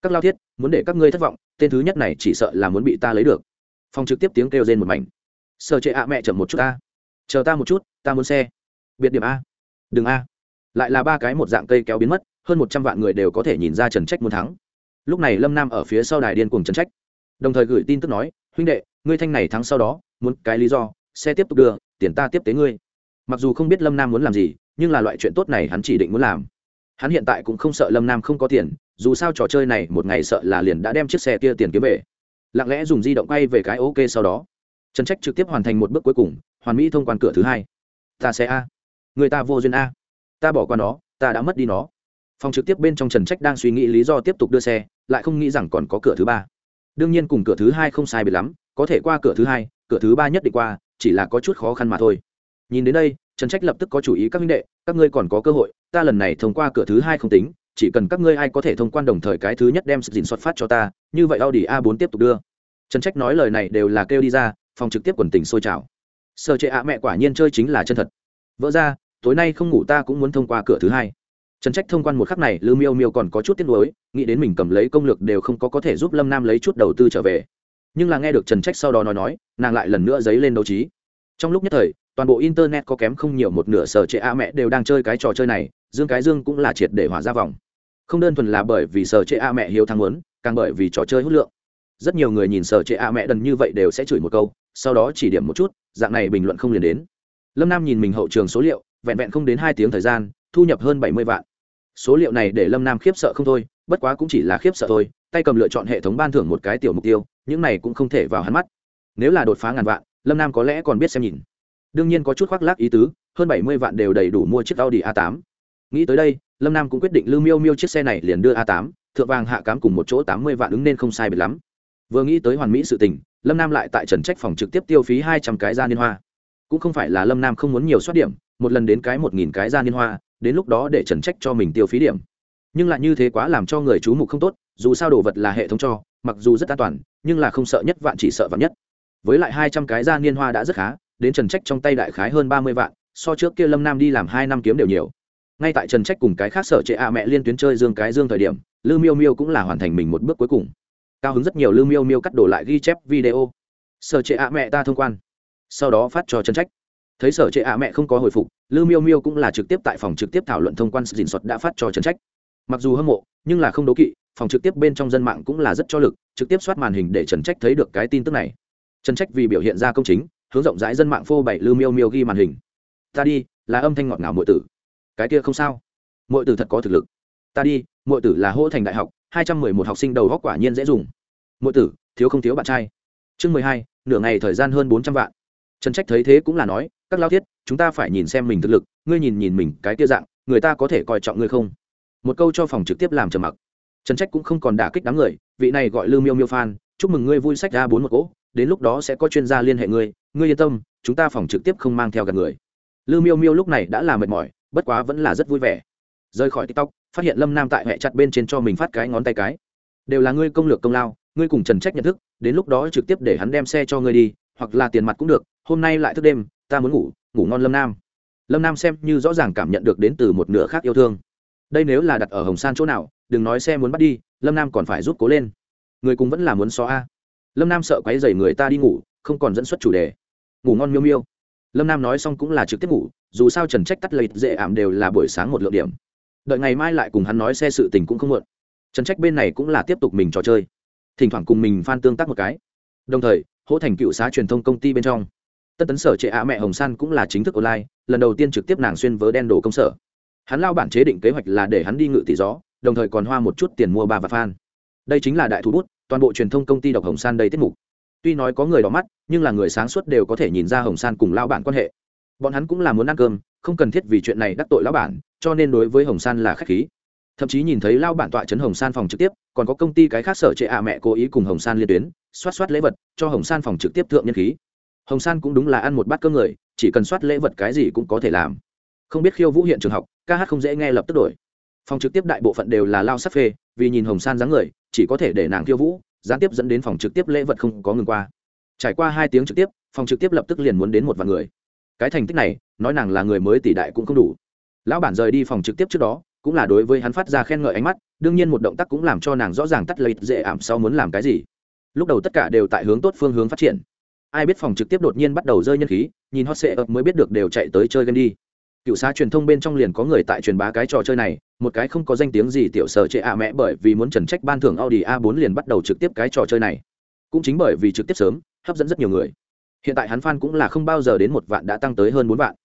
Các lao thiết, muốn để các ngươi thất vọng, tên thứ nhất này chỉ sợ là muốn bị ta lấy được. Phòng trực tiếp tiếng kêu rên một mảnh. Sợ chệ ạ mẹ chậm một chút ta. Chờ ta một chút, ta muốn xe. Biệt điểm a. Đừng a lại là ba cái một dạng cây kéo biến mất, hơn một trăm vạn người đều có thể nhìn ra trần trách muốn thắng. Lúc này lâm nam ở phía sau đài điên cùng trần trách. Đồng thời gửi tin tức nói, huynh đệ, ngươi thanh này thắng sau đó, muốn cái lý do xe tiếp tục đưa, tiền ta tiếp tế ngươi. Mặc dù không biết lâm nam muốn làm gì, nhưng là loại chuyện tốt này hắn chỉ định muốn làm. Hắn hiện tại cũng không sợ lâm nam không có tiền, dù sao trò chơi này một ngày sợ là liền đã đem chiếc xe kia tiền kiếm về. Lặng lẽ dùng di động quay về cái ok sau đó, trần trách trực tiếp hoàn thành một bước cuối cùng, hoàn mỹ thông quan cửa thứ hai. Ta sẽ a. Người ta vô duyên a ta bỏ qua nó, ta đã mất đi nó. Phòng trực tiếp bên trong trần trách đang suy nghĩ lý do tiếp tục đưa xe, lại không nghĩ rằng còn có cửa thứ ba. Đương nhiên cùng cửa thứ hai không sai biệt lắm, có thể qua cửa thứ hai, cửa thứ ba nhất định qua, chỉ là có chút khó khăn mà thôi. Nhìn đến đây, trần trách lập tức có chủ ý, các minh đệ, các ngươi còn có cơ hội, ta lần này thông qua cửa thứ hai không tính, chỉ cần các ngươi ai có thể thông quan đồng thời cái thứ nhất đem sự dình xuất phát cho ta, như vậy audi a 4 tiếp tục đưa. Trần trách nói lời này đều là kêu đi ra, phòng trực tiếp quần tình sôi trào. Sợ trệ ạ, mẹ quả nhiên chơi chính là chân thật. Vỡ ra tối nay không ngủ ta cũng muốn thông qua cửa thứ hai. Trần trách thông quan một khắc này, lư miêu miêu còn có chút tiếc nuối, nghĩ đến mình cầm lấy công lược đều không có có thể giúp lâm nam lấy chút đầu tư trở về. Nhưng là nghe được trần trách sau đó nói nói, nàng lại lần nữa dấy lên đấu trí. Trong lúc nhất thời, toàn bộ internet có kém không nhiều một nửa sở trệ a mẹ đều đang chơi cái trò chơi này, dương cái dương cũng là triệt để hỏa ra vòng. Không đơn thuần là bởi vì sở trệ a mẹ hiếu thắng muốn, càng bởi vì trò chơi hút lượng. Rất nhiều người nhìn sở trệ a mẹ đần như vậy đều sẽ chửi một câu, sau đó chỉ điểm một chút, dạng này bình luận không liền đến. Lâm nam nhìn mình hậu trường số liệu vẹn vẹn không đến hai tiếng thời gian, thu nhập hơn bảy mươi vạn. Số liệu này để lâm nam khiếp sợ không thôi, bất quá cũng chỉ là khiếp sợ thôi, tay cầm lựa chọn hệ thống ban thưởng một cái tiểu mục tiêu, những này cũng không thể vào hắn mắt. Nếu là đột phá ngàn vạn, lâm nam có lẽ còn biết xem nhìn. Đương nhiên có chút khoác lác ý tứ, hơn bảy mươi vạn đều đầy đủ mua chiếc audi a 8 nghĩ tới đây, lâm nam cũng quyết định lưu miêu miêu chiếc xe này liền đưa a 8 thượng vàng hạ cám cùng một chỗ tám mươi vạn ứng nên không sai biệt lắm. Vừa nghĩ tới hoàn mỹ sự tình, lâm nam lại tại trần trách phòng trực tiếp tiêu phí hai trăm cái ra liên hoa. Cũng không phải là lâm nam không muốn nhiều soát điểm một lần đến cái một nghìn cái ra liên hoa, đến lúc đó để trần trách cho mình tiêu phí điểm. Nhưng lại như thế quá làm cho người chú mục không tốt, dù sao đồ vật là hệ thống cho, mặc dù rất an toàn, nhưng là không sợ nhất vạn chỉ sợ vạn nhất. Với lại hai trăm cái ra niên hoa đã rất khá, đến trần trách trong tay đại khái hơn ba mươi vạn, so trước kia lâm nam đi làm hai năm kiếm đều nhiều. Ngay tại trần trách cùng cái khác sở trệ ạ mẹ liên tuyến chơi dương cái dương thời điểm lư miêu miêu cũng là hoàn thành mình một bước cuối cùng. Cao hứng rất nhiều lư miêu miêu cắt đổ lại ghi chép video. Sở trệ ạ mẹ ta thông quan. Sau đó phát cho trần trách thấy sở trệ ạ mẹ không có hồi phục lư miêu miêu cũng là trực tiếp tại phòng trực tiếp thảo luận thông quan dình xuất đã phát cho trần trách. Mặc dù hâm mộ, nhưng là không đố kỵ, phòng trực tiếp bên trong dân mạng cũng là rất cho lực, trực tiếp soát màn hình để trần trách thấy được cái tin tức này. Trần trách vì biểu hiện ra công chính, hướng rộng rãi dân mạng phô bày lư miêu miêu ghi màn hình. Ta đi, là âm thanh ngọt ngào mọi tử. Cái kia không sao. Mọi tử thật có thực lực. Ta đi mọi tử là Hỗ thành đại học, hai trăm mười một học sinh đầu góc quả nhiên dễ dùng. Mọi tử, thiếu không thiếu bạn trai. Chương mười hai, nửa ngày thời gian hơn bốn trăm vạn trần trách thấy thế cũng là nói, các lao thiết, chúng ta phải nhìn xem mình thực lực, ngươi nhìn nhìn mình cái kia dạng, người ta có thể coi trọng ngươi không? Một câu cho phòng trực tiếp làm trầm mặc. Trần trách cũng không còn đả kích đám người, vị này gọi lư miêu miêu phan, chúc mừng ngươi vui sách ra bốn một cỗ đến lúc đó sẽ có chuyên gia liên hệ ngươi ngươi yên tâm, chúng ta phòng trực tiếp không mang theo gần người. Lư miêu miêu lúc này đã là mệt mỏi, bất quá vẫn là rất vui vẻ. Rời khỏi tiktok, phát hiện lâm nam tại hệ chặt bên trên cho mình phát cái ngón tay cái. Đều là ngươi công lược công lao, ngươi cùng trần trách nhận thức, đến lúc đó trực tiếp để hắn đem xe cho ngươi đi hoặc là tiền mặt cũng được, hôm nay lại thức đêm, ta muốn ngủ ngủ ngon lâm nam. Lâm nam xem như rõ ràng cảm nhận được đến từ một nửa khác yêu thương. Đây nếu là đặt ở hồng san chỗ nào, đừng nói xe muốn bắt đi, lâm nam còn phải giúp cố lên. Người cùng vẫn là muốn xó a. Lâm nam sợ quáy dày người ta đi ngủ, không còn dẫn xuất chủ đề. Ngủ ngon miêu miêu. Lâm nam nói xong cũng là trực tiếp ngủ, dù sao trần trách tắt lệch dễ ảm đều là buổi sáng một lượng điểm. Đợi ngày mai lại cùng hắn nói xe sự tình cũng không muộn. Trần trách bên này cũng là tiếp tục mình trò chơi. Thỉnh thoảng cùng mình phan tương tác một cái. Đồng thời hỗ thành cựu xá truyền thông công ty bên trong. Tân tấn sở trệ ạ mẹ hồng san cũng là chính thức online, lần đầu tiên trực tiếp nàng xuyên vớ đen đồ công sở. Hắn lao bản chế định kế hoạch là để hắn đi ngự tỷ gió, đồng thời còn hoa một chút tiền mua ba và fan. Đây chính là đại thủ bút, toàn bộ truyền thông công ty đọc hồng san đây tiết mục. Tuy nói có người đỏ mắt, nhưng là người sáng suốt đều có thể nhìn ra hồng san cùng lao bản quan hệ. Bọn hắn cũng là muốn ăn cơm, không cần thiết vì chuyện này đắc tội lao bản, cho nên đối với hồng san là k h á c h khí. Thậm chí nhìn thấy lao bản tọa trấn hồng san phòng trực tiếp, còn có công ty cái khác sở trệ ạ mẹ cố ý cùng hồng san liên tuyến xoát xoát lễ vật, cho hồng san phòng trực tiếp thượng nhân khí. Hồng san cũng đúng là ăn một bát cơm người, chỉ cần soát lễ vật cái gì cũng có thể làm. Không biết khiêu vũ hiện trường học, ca hát không dễ nghe lập tức đổi. Phòng trực tiếp đại bộ phận đều là lao sắc phê, vì nhìn hồng san dáng người, chỉ có thể để nàng khiêu vũ, gián tiếp dẫn đến phòng trực tiếp lễ vật không có ngừng qua. Trải qua hai tiếng trực tiếp, phòng trực tiếp lập tức liền muốn đến một vài người. Cái thành tích này, nói nàng là người mới tỷ đại cũng không đủ. Lão bản rời đi phòng trực tiếp trước đó, cũng là đối với hắn phát ra khen ngợi ánh mắt, đương nhiên một động tác cũng làm cho nàng rõ ràng tắt lấy dễ ảm sau muốn làm cái gì lúc đầu tất cả đều tại hướng tốt phương hướng phát triển. Ai biết phòng trực tiếp đột nhiên bắt đầu rơi nhân khí, nhìn hot sệ ập mới biết được đều chạy tới chơi game đi. Cựu xá truyền thông bên trong liền có người tại truyền bá cái trò chơi này, một cái không có danh tiếng gì tiểu sở chệ ạ mẹ bởi vì muốn trần trách ban thưởng audi a 4 liền bắt đầu trực tiếp cái trò chơi này. Cũng chính bởi vì trực tiếp sớm, hấp dẫn rất nhiều người. Hiện tại hắn fan cũng là không bao giờ đến một vạn đã tăng tới hơn bốn vạn.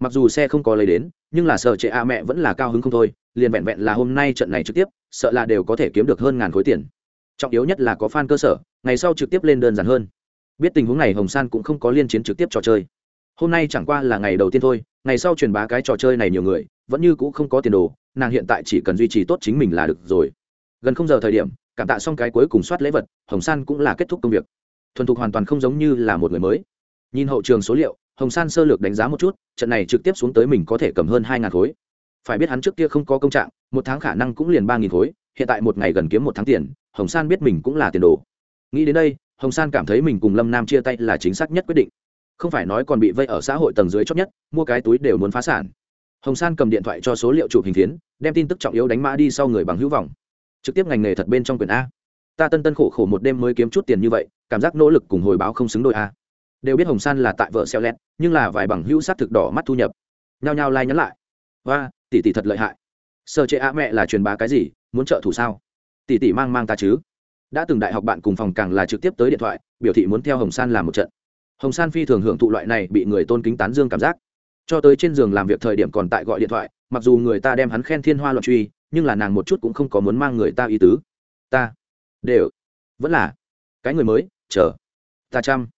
Mặc dù xe không có lấy đến, nhưng là sở chệ a mẹ vẫn là cao hứng không thôi, liền vẹn vẹn là hôm nay trận này trực tiếp, sợ là đều có thể kiếm được hơn ngàn khối tiền trọng yếu nhất là có fan cơ sở, ngày sau trực tiếp lên đơn giản hơn. Biết tình huống này hồng san cũng không có liên chiến trực tiếp trò chơi. Hôm nay chẳng qua là ngày đầu tiên thôi, ngày sau truyền bá cái trò chơi này nhiều người, vẫn như cũ không có tiền đồ, nàng hiện tại chỉ cần duy trì tốt chính mình là được rồi. Gần không giờ thời điểm, cảm tạ xong cái cuối cùng soát lễ vật, hồng san cũng là kết thúc công việc. Thuần thục hoàn toàn không giống như là một người mới. Nhìn hậu trường số liệu, hồng san sơ lược đánh giá một chút, trận này trực tiếp xuống tới mình có thể cầm hơn hai ngàn khối. Phải biết hắn trước kia không có công trạng, một tháng khả năng cũng liền ba nghìn khối hiện tại một ngày gần kiếm một tháng tiền hồng san biết mình cũng là tiền đồ. Nghĩ đến đây hồng san cảm thấy mình cùng lâm nam chia tay là chính xác nhất quyết định. Không phải nói còn bị vây ở xã hội tầng dưới chót nhất mua cái túi đều muốn phá sản. Hồng san cầm điện thoại cho số liệu chụp hình tiến, đem tin tức trọng yếu đánh mã đi sau người bằng hữu vọng. Trực tiếp ngành nghề thật bên trong quyền a. Ta tân tân khổ khổ một đêm mới kiếm chút tiền như vậy cảm giác nỗ lực cùng hồi báo không xứng đôi a. Đều biết hồng san là tại vợ xeo lét nhưng là vài bằng hữu s á t thực đỏ mắt thu nhập. Nhao nhao lai、like、nhắn lại. Và tỷ tỷ thật lợi hại. Sơ chế á mẹ là truyền bá cái gì, muốn trợ thủ sao? Tỷ tỷ mang mang ta chứ? Đã từng đại học bạn cùng phòng càng là trực tiếp tới điện thoại, biểu thị muốn theo hồng san làm một trận. Hồng san phi thường hưởng thụ loại này bị người tôn kính tán dương cảm giác. Cho tới trên giường làm việc thời điểm còn tại gọi điện thoại, mặc dù người ta đem hắn khen thiên hoa loạn truy, nhưng là nàng một chút cũng không có muốn mang người ta ý tứ. Ta, đều, vẫn là, cái người mới, chờ, ta chăm.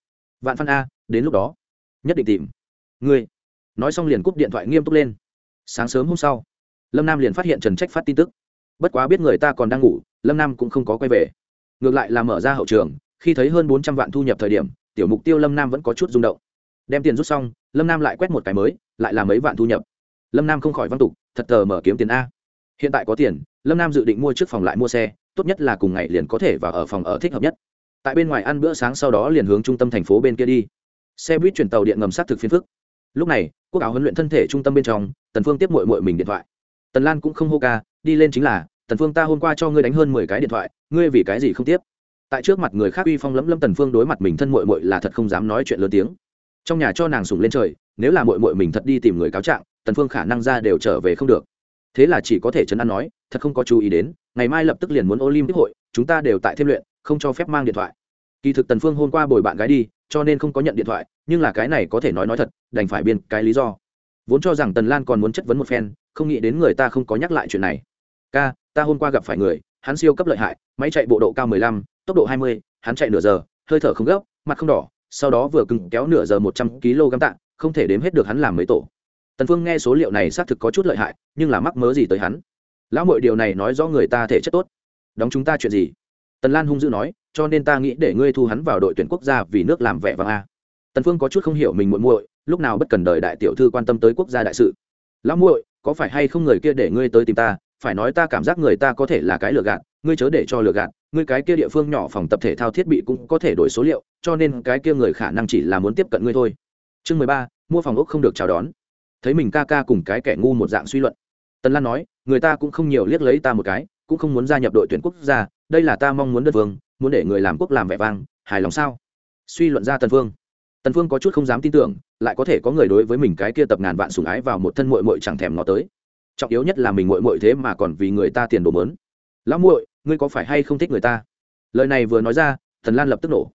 Vạn phan a, đến lúc đó, nhất định tìm. Ngươi, nói xong liền cúp điện thoại nghiêm túc lên. Sáng sớm hôm sau lâm nam liền phát hiện trần trách phát tin tức bất quá biết người ta còn đang ngủ lâm nam cũng không có quay về ngược lại là mở ra hậu trường khi thấy hơn bốn trăm vạn thu nhập thời điểm tiểu mục tiêu lâm nam vẫn có chút rung động đem tiền rút xong lâm nam lại quét một cái mới lại là mấy vạn thu nhập lâm nam không khỏi văn tục thật tờ mở kiếm tiền a hiện tại có tiền lâm nam dự định mua trước phòng lại mua xe tốt nhất là cùng ngày liền có thể vào ở phòng ở thích hợp nhất tại bên ngoài ăn bữa sáng sau đó liền hướng trung tâm thành phố bên kia đi xe buýt chuyển tàu điện ngầm sát thực phiên phức lúc này quốc áo huấn luyện thân thể trung tâm bên trong tần phương tiếp mội mội mình điện thoại tần lan cũng không hô ca, đi lên chính là, tần phương, ta hôm qua cho ngươi đánh hơn mười cái điện thoại, ngươi vì cái gì không tiếp? Tại trước mặt người khác uy phong lẫm lâm tần phương đối mặt mình thân mội mội là thật không dám nói chuyện lớn tiếng. Trong nhà cho nàng sùng lên trời, nếu là mội mội mình thật đi tìm người cáo trạng, tần phương khả năng ra đều trở về không được. Thế là chỉ có thể chấn an nói, thật không có chú ý đến, ngày mai lập tức liền muốn olympic hội, chúng ta đều tại thêm luyện, không cho phép mang điện thoại. Kỳ thực tần phương hôm qua bồi bạn gái đi, cho nên không có nhận điện thoại, nhưng là cái này có thể nói nói thật, đành phải biên cái lý do vốn cho rằng tần lan còn muốn chất vấn một phen không nghĩ đến người ta không có nhắc lại chuyện này. Ca ta hôm qua gặp phải người hắn siêu cấp lợi hại máy chạy bộ độ cao 15, tốc độ 20, hắn chạy nửa giờ hơi thở không gấp mặt không đỏ sau đó vừa cứng kéo nửa giờ 100 kg tạ không thể đếm hết được hắn làm mấy tổ. Tần phương nghe số liệu này xác thực có chút lợi hại nhưng là mắc mớ gì tới hắn? Lão mọi điều này nói rõ người ta thể chất tốt. Đóng chúng ta chuyện gì? Tần lan hung dữ nói cho nên ta nghĩ để ngươi thu hắn vào đội tuyển quốc gia vì nước làm vẻ vang a. Tần phương có chút không hiểu mình muội muội lúc nào bất cần đời đại tiểu thư quan tâm tới quốc gia đại sự. Lão muội, có phải hay không người kia để ngươi tới tìm ta? Phải nói ta cảm giác người ta có thể là cái lừa gạt, ngươi chớ để cho lừa gạt, ngươi cái kia địa phương nhỏ phòng tập thể thao thiết bị cũng có thể đổi số liệu, cho nên cái kia người khả năng chỉ là muốn tiếp cận ngươi thôi. Chương mười ba, mua phòng ốc không được chào đón. Thấy mình ca ca cùng cái kẻ ngu một dạng suy luận, tần lan nói, người ta cũng không nhiều liếc lấy ta một cái, cũng không muốn gia nhập đội tuyển quốc gia, đây là ta mong muốn đất vương, muốn để người làm quốc làm vẻ vang, hài lòng sao? Suy luận ra tần phương tần phương có chút không dám tin tưởng, lại có thể có người đối với mình cái kia tập ngàn vạn sủng ái vào một thân muội muội chẳng thèm ngó tới. Trọng yếu nhất là mình muội muội thế mà còn vì người ta tiền đồ mớn. Lão muội, ngươi có phải hay không thích người ta? Lời này vừa nói ra Tần lan lập tức nổ.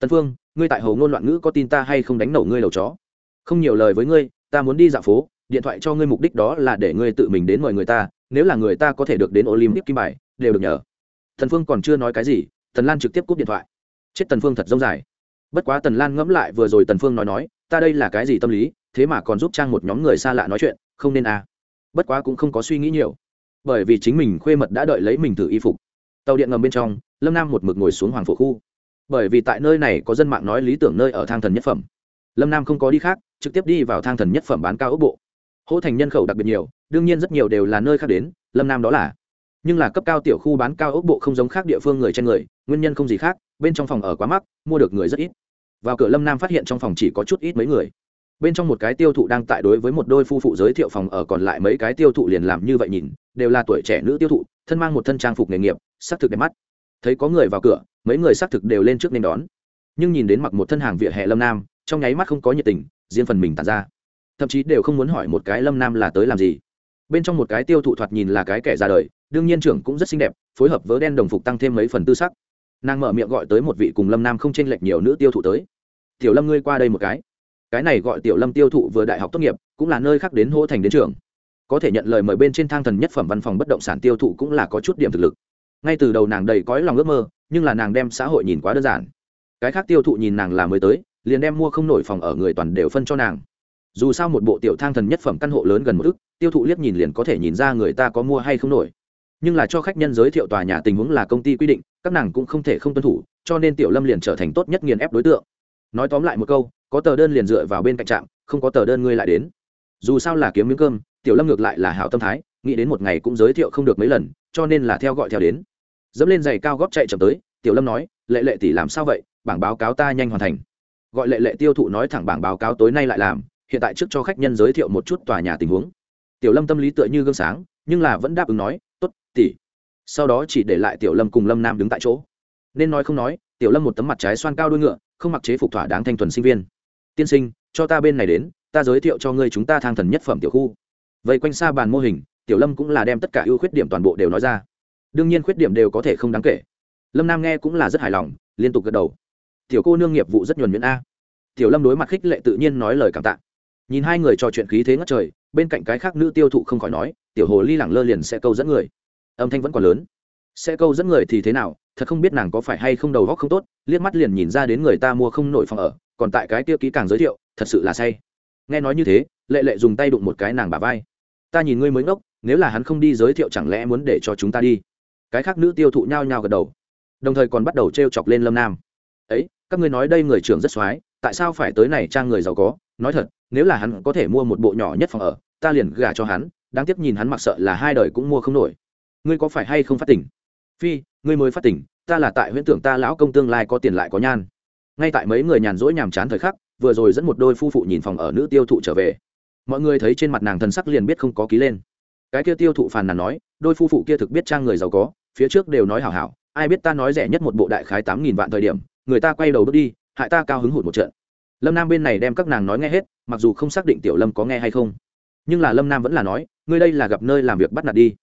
Tần phương, ngươi tại hầu ngôn loạn ngữ có tin ta hay không đánh nổ ngươi đầu chó? Không nhiều lời với ngươi, ta muốn đi dạo phố, điện thoại cho ngươi mục đích đó là để ngươi tự mình đến mời người ta, nếu là người ta có thể được đến olympic kim bài, đều được nhờ. Thần phương còn chưa nói cái gì tần lan trực tiếp cúp điện thoại. Chết tần phương thật rông dài bất quá tần lan ngẫm lại vừa rồi tần phương nói nói, ta đây là cái gì tâm lý, thế mà còn giúp trang một nhóm người xa lạ nói chuyện, không nên à? Bất quá cũng không có suy nghĩ nhiều, bởi vì chính mình khuê mật đã đợi lấy mình thử y phục. Tàu điện ngầm bên trong, lâm nam một mực ngồi xuống hoàng phổ khu. Bởi vì tại nơi này có dân mạng nói lý tưởng nơi ở thang thần nhất phẩm. Lâm nam không có đi khác, trực tiếp đi vào thang thần nhất phẩm bán cao ốc bộ. Hỗ thành nhân khẩu đặc biệt nhiều, đương nhiên rất nhiều đều là nơi khác đến, lâm nam đó là. Nhưng là cấp cao tiểu khu bán cao ốc bộ không giống khác địa phương người trên người, nguyên nhân không gì khác, bên trong phòng ở quá mắc, mua được người rất ít vào cửa lâm nam phát hiện trong phòng chỉ có chút ít mấy người. Bên trong một cái tiêu thụ đang tại đối với một đôi phu phụ giới thiệu phòng ở, còn lại mấy cái tiêu thụ liền làm như vậy nhìn, đều là tuổi trẻ nữ tiêu thụ, thân mang một thân trang phục nghề nghiệp xác thực đẹp mắt. Thấy có người vào cửa, mấy người xác thực đều lên trước nên đón. Nhưng nhìn đến mặc một thân hàng vỉa hè lâm nam, trong nháy mắt không có nhiệt tình, riêng phần mình tàn ra. Thậm chí đều không muốn hỏi một cái lâm nam là tới làm gì. Bên trong một cái tiêu thụ thoạt nhìn là cái kẻ ra đời, đương nhiên trưởng cũng rất xinh đẹp, phối hợp với đen đồng phục tăng thêm mấy phần tư sắc. Nàng mở miệng gọi tới một vị cùng lâm nam không chênh lệch nhiều nữ tiêu thụ tới tiểu lâm ngươi qua đây một cái. Cái này gọi tiểu lâm tiêu thụ vừa đại học tốt nghiệp, cũng là nơi khác đến hô thành đến trường. Có thể nhận lời mời bên trên thang thần nhất phẩm văn phòng bất động sản tiêu thụ cũng là có chút điểm thực lực. Ngay từ đầu nàng đầy cõi lòng ước mơ, nhưng là nàng đem xã hội nhìn quá đơn giản. Cái khác tiêu thụ nhìn nàng là mới tới, liền đem mua không nổi phòng ở người toàn đều phân cho nàng. Dù sao một bộ tiểu thang thần nhất phẩm căn hộ lớn gần một ức, tiêu thụ liếc nhìn liền có thể nhìn ra người ta có mua hay không nổi. Nhưng là cho khách nhân giới thiệu tòa nhà tình huống là công ty quy định, các nàng cũng không thể không tuân thủ, cho nên tiểu lâm liền trở thành tốt nhất nghiền ép đối tượng nói tóm lại một câu, có tờ đơn liền dựa vào bên cạnh trạm, không có tờ đơn ngươi lại đến. Dù sao là kiếm miếng cơm, tiểu lâm ngược lại là hảo tâm thái, nghĩ đến một ngày cũng giới thiệu không được mấy lần, cho nên là theo gọi theo đến. Dẫm lên giày cao góp chạy chậm tới, tiểu lâm nói, lệ lệ tỷ làm sao vậy? Bảng báo cáo ta nhanh hoàn thành. Gọi lệ lệ tiêu thụ nói thẳng bảng báo cáo tối nay lại làm, hiện tại trước cho khách nhân giới thiệu một chút tòa nhà tình huống. Tiểu lâm tâm lý tựa như gương sáng, nhưng là vẫn đáp ứng nói t ố t tỷ. Sau đó chỉ để lại tiểu lâm cùng lâm nam đứng tại chỗ. Nên nói không nói, tiểu lâm một tấm mặt trái xoan cao đuôi ngựa không mặc chế phục thỏa đáng thanh thuần sinh viên. Tiên sinh, cho ta bên này đến, ta giới thiệu cho ngươi chúng ta thang thần nhất phẩm tiểu khu. Vậy quanh xa bàn mô hình, tiểu lâm cũng là đem tất cả ưu khuyết điểm toàn bộ đều nói ra. Đương nhiên khuyết điểm đều có thể không đáng kể. Lâm nam nghe cũng là rất hài lòng, liên tục gật đầu. Tiểu cô nương nghiệp vụ rất nhuần nhuyễn a. Tiểu lâm đối mặt khích lệ tự nhiên nói lời cảm tạ. Nhìn hai người trò chuyện khí thế ngất trời, bên cạnh cái khác nữ tiêu thụ không khỏi nói, tiểu hồ ly lẳng lơ liền sẽ câu dẫn người. Âm thanh vẫn còn lớn. Sẽ câu dẫn người thì thế nào? Thật không biết nàng có phải hay không đầu góc không tốt, liếc mắt liền nhìn ra đến người ta mua không nổi phòng ở, còn tại cái tiêu ký càng giới thiệu, thật sự là say. Nghe nói như thế, lệ lệ dùng tay đụng một cái nàng bà vai. Ta nhìn ngươi mới ngốc, nếu là hắn không đi giới thiệu chẳng lẽ muốn để cho chúng ta đi? Cái khác nữ tiêu thụ nhao nhao gật đầu. Đồng thời còn bắt đầu t r e o chọc lên lâm nam. Ấy, các ngươi nói đây người trưởng rất x o á i tại sao phải tới này trang người giàu có? Nói thật, nếu là hắn có thể mua một bộ nhỏ nhất phòng ở, ta liền gả cho hắn, đáng tiếc nhìn hắn mặc sợ là hai đời cũng mua không nổi. Ngươi có phải hay không phát tỉnh phi ngươi mới phát tỉnh, ta là tại huyễn tưởng ta lão công tương lai có tiền lại có nhan. Ngay tại mấy người nhàn rỗi nhàm chán thời khắc, vừa rồi dẫn một đôi phu phụ nhìn phòng ở nữ tiêu thụ trở về. Mọi người thấy trên mặt nàng thần sắc liền biết không có ký lên. Cái kia tiêu thụ phàn nàn nói, đôi phu phụ kia thực biết trang người giàu có, phía trước đều nói hảo hảo, ai biết ta nói rẻ nhất một bộ đại khái tám nghìn vạn thời điểm, người ta quay đầu bước đi, hại ta cao hứng hụt một trận. Lâm nam bên này đem các nàng nói nghe hết, mặc dù không xác định tiểu lâm có nghe hay không. Nhưng là lâm nam vẫn là nói, ngươi đây là gặp nơi làm việc bắt nạt đi.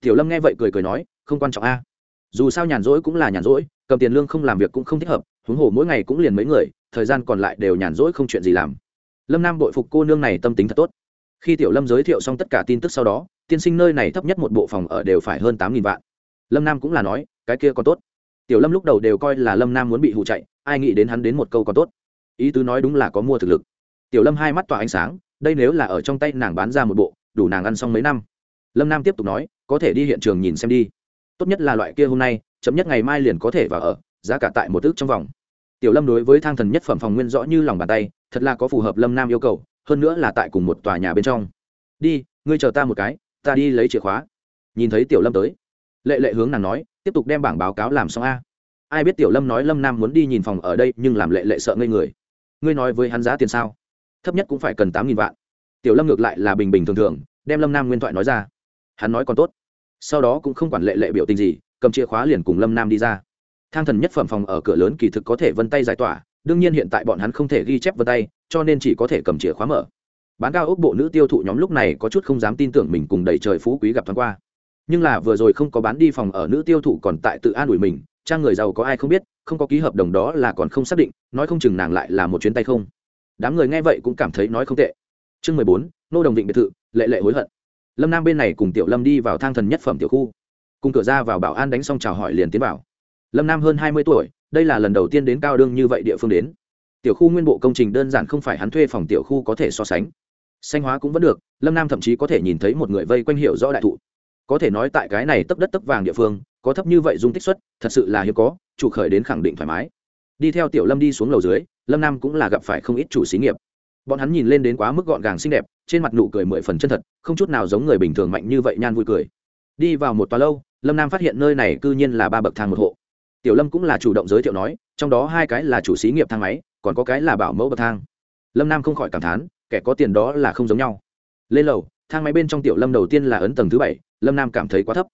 Tiểu lâm nghe vậy cười cười nói, không quan trọng a dù sao nhàn rỗi cũng là nhàn rỗi, cầm tiền lương không làm việc cũng không thích hợp, huống hồ mỗi ngày cũng liền mấy người, thời gian còn lại đều nhàn rỗi không chuyện gì làm. Lâm nam bội phục cô nương này tâm tính thật tốt. Khi tiểu lâm giới thiệu xong tất cả tin tức sau đó, tiên sinh nơi này thấp nhất một bộ phòng ở đều phải hơn tám nghìn vạn. Lâm nam cũng là nói, cái kia còn tốt. Tiểu lâm lúc đầu đều coi là lâm nam muốn bị hụ chạy, ai nghĩ đến hắn đến một câu còn tốt. Ý tứ nói đúng là có mua thực lực. Tiểu lâm hai mắt tỏa ánh sáng, đây nếu là ở trong tay nàng bán ra một bộ, đủ nàng ăn xong mấy năm. Lâm nam tiếp tục nói, có thể đi hiện trường nhìn xem đi tốt nhất là loại kia hôm nay chấm nhất ngày mai liền có thể vào ở, giá cả tại một ước trong vòng. Tiểu lâm đối với thang thần nhất phẩm phòng nguyên rõ như lòng bàn tay, thật là có phù hợp lâm nam yêu cầu, hơn nữa là tại cùng một tòa nhà bên trong. Đi, ngươi chờ ta một cái, ta đi lấy chìa khóa. Nhìn thấy tiểu lâm tới, lệ lệ hướng nàng nói, tiếp tục đem bảng báo cáo làm xong a. Ai biết tiểu lâm nói lâm nam muốn đi nhìn phòng ở đây, nhưng làm lệ lệ sợ ngây người. Ngươi nói với hắn giá tiền sao? Thấp nhất cũng phải cần tám nghìn vạn. Tiểu lâm ngược lại là bình bình thường thường, đem lâm nam nguyên thoại nói ra. Hắn nói còn tốt sau đó cũng không quản lệ lệ biểu tình gì, cầm chìa khóa liền cùng lâm nam đi ra. Thang thần nhất phẩm phòng ở cửa lớn kỳ thực có thể vân tay giải tỏa, đương nhiên hiện tại bọn hắn không thể ghi chép vân tay, cho nên chỉ có thể cầm chìa khóa mở. Bán cao ốc bộ nữ tiêu thụ nhóm lúc này có chút không dám tin tưởng mình cùng đầy trời phú quý gặp thoáng qua. Nhưng là vừa rồi không có bán đi phòng ở nữ tiêu thụ còn tại tự an ủi mình, trang người giàu có ai không biết, không có ký hợp đồng đó là còn không xác định, nói không chừng nàng lại là một chuyến tay không. Đám người nghe vậy cũng cảm thấy nói không tệ. Chương mười bốn, nô đồng định biệt thự, lệ lệ hối hận lâm nam bên này cùng tiểu lâm đi vào thang thần nhất phẩm tiểu khu cùng cửa ra vào bảo an đánh xong chào hỏi liền tiến vào lâm nam hơn hai mươi tuổi đây là lần đầu tiên đến cao đương như vậy địa phương đến tiểu khu nguyên bộ công trình đơn giản không phải hắn thuê phòng tiểu khu có thể so sánh xanh hóa cũng vẫn được lâm nam thậm chí có thể nhìn thấy một người vây quanh hiệu rõ đại thụ có thể nói tại cái này tấp đất tấp vàng địa phương có thấp như vậy dung tích suất thật sự là hiếm có chủ khởi đến khẳng định thoải mái đi theo tiểu lâm đi xuống lầu dưới lâm nam cũng là gặp phải không ít chủ xí nghiệp bọn hắn nhìn lên đến quá mức gọn gàng xinh đẹp, trên mặt nụ cười mười phần chân thật, không chút nào giống người bình thường mạnh như vậy nhan vui cười. Đi vào một tòa lâu, lâm nam phát hiện nơi này c ư nhiên là ba bậc thang một hộ. Tiểu lâm cũng là chủ động giới thiệu nói, trong đó hai cái là chủ xí nghiệp thang máy, còn có cái là bảo mẫu bậc thang. Lâm nam không khỏi cảm thán, kẻ có tiền đó là không giống nhau. Lên lầu, thang máy bên trong tiểu lâm đầu tiên là ấn tầng thứ bảy, lâm nam cảm thấy quá thấp.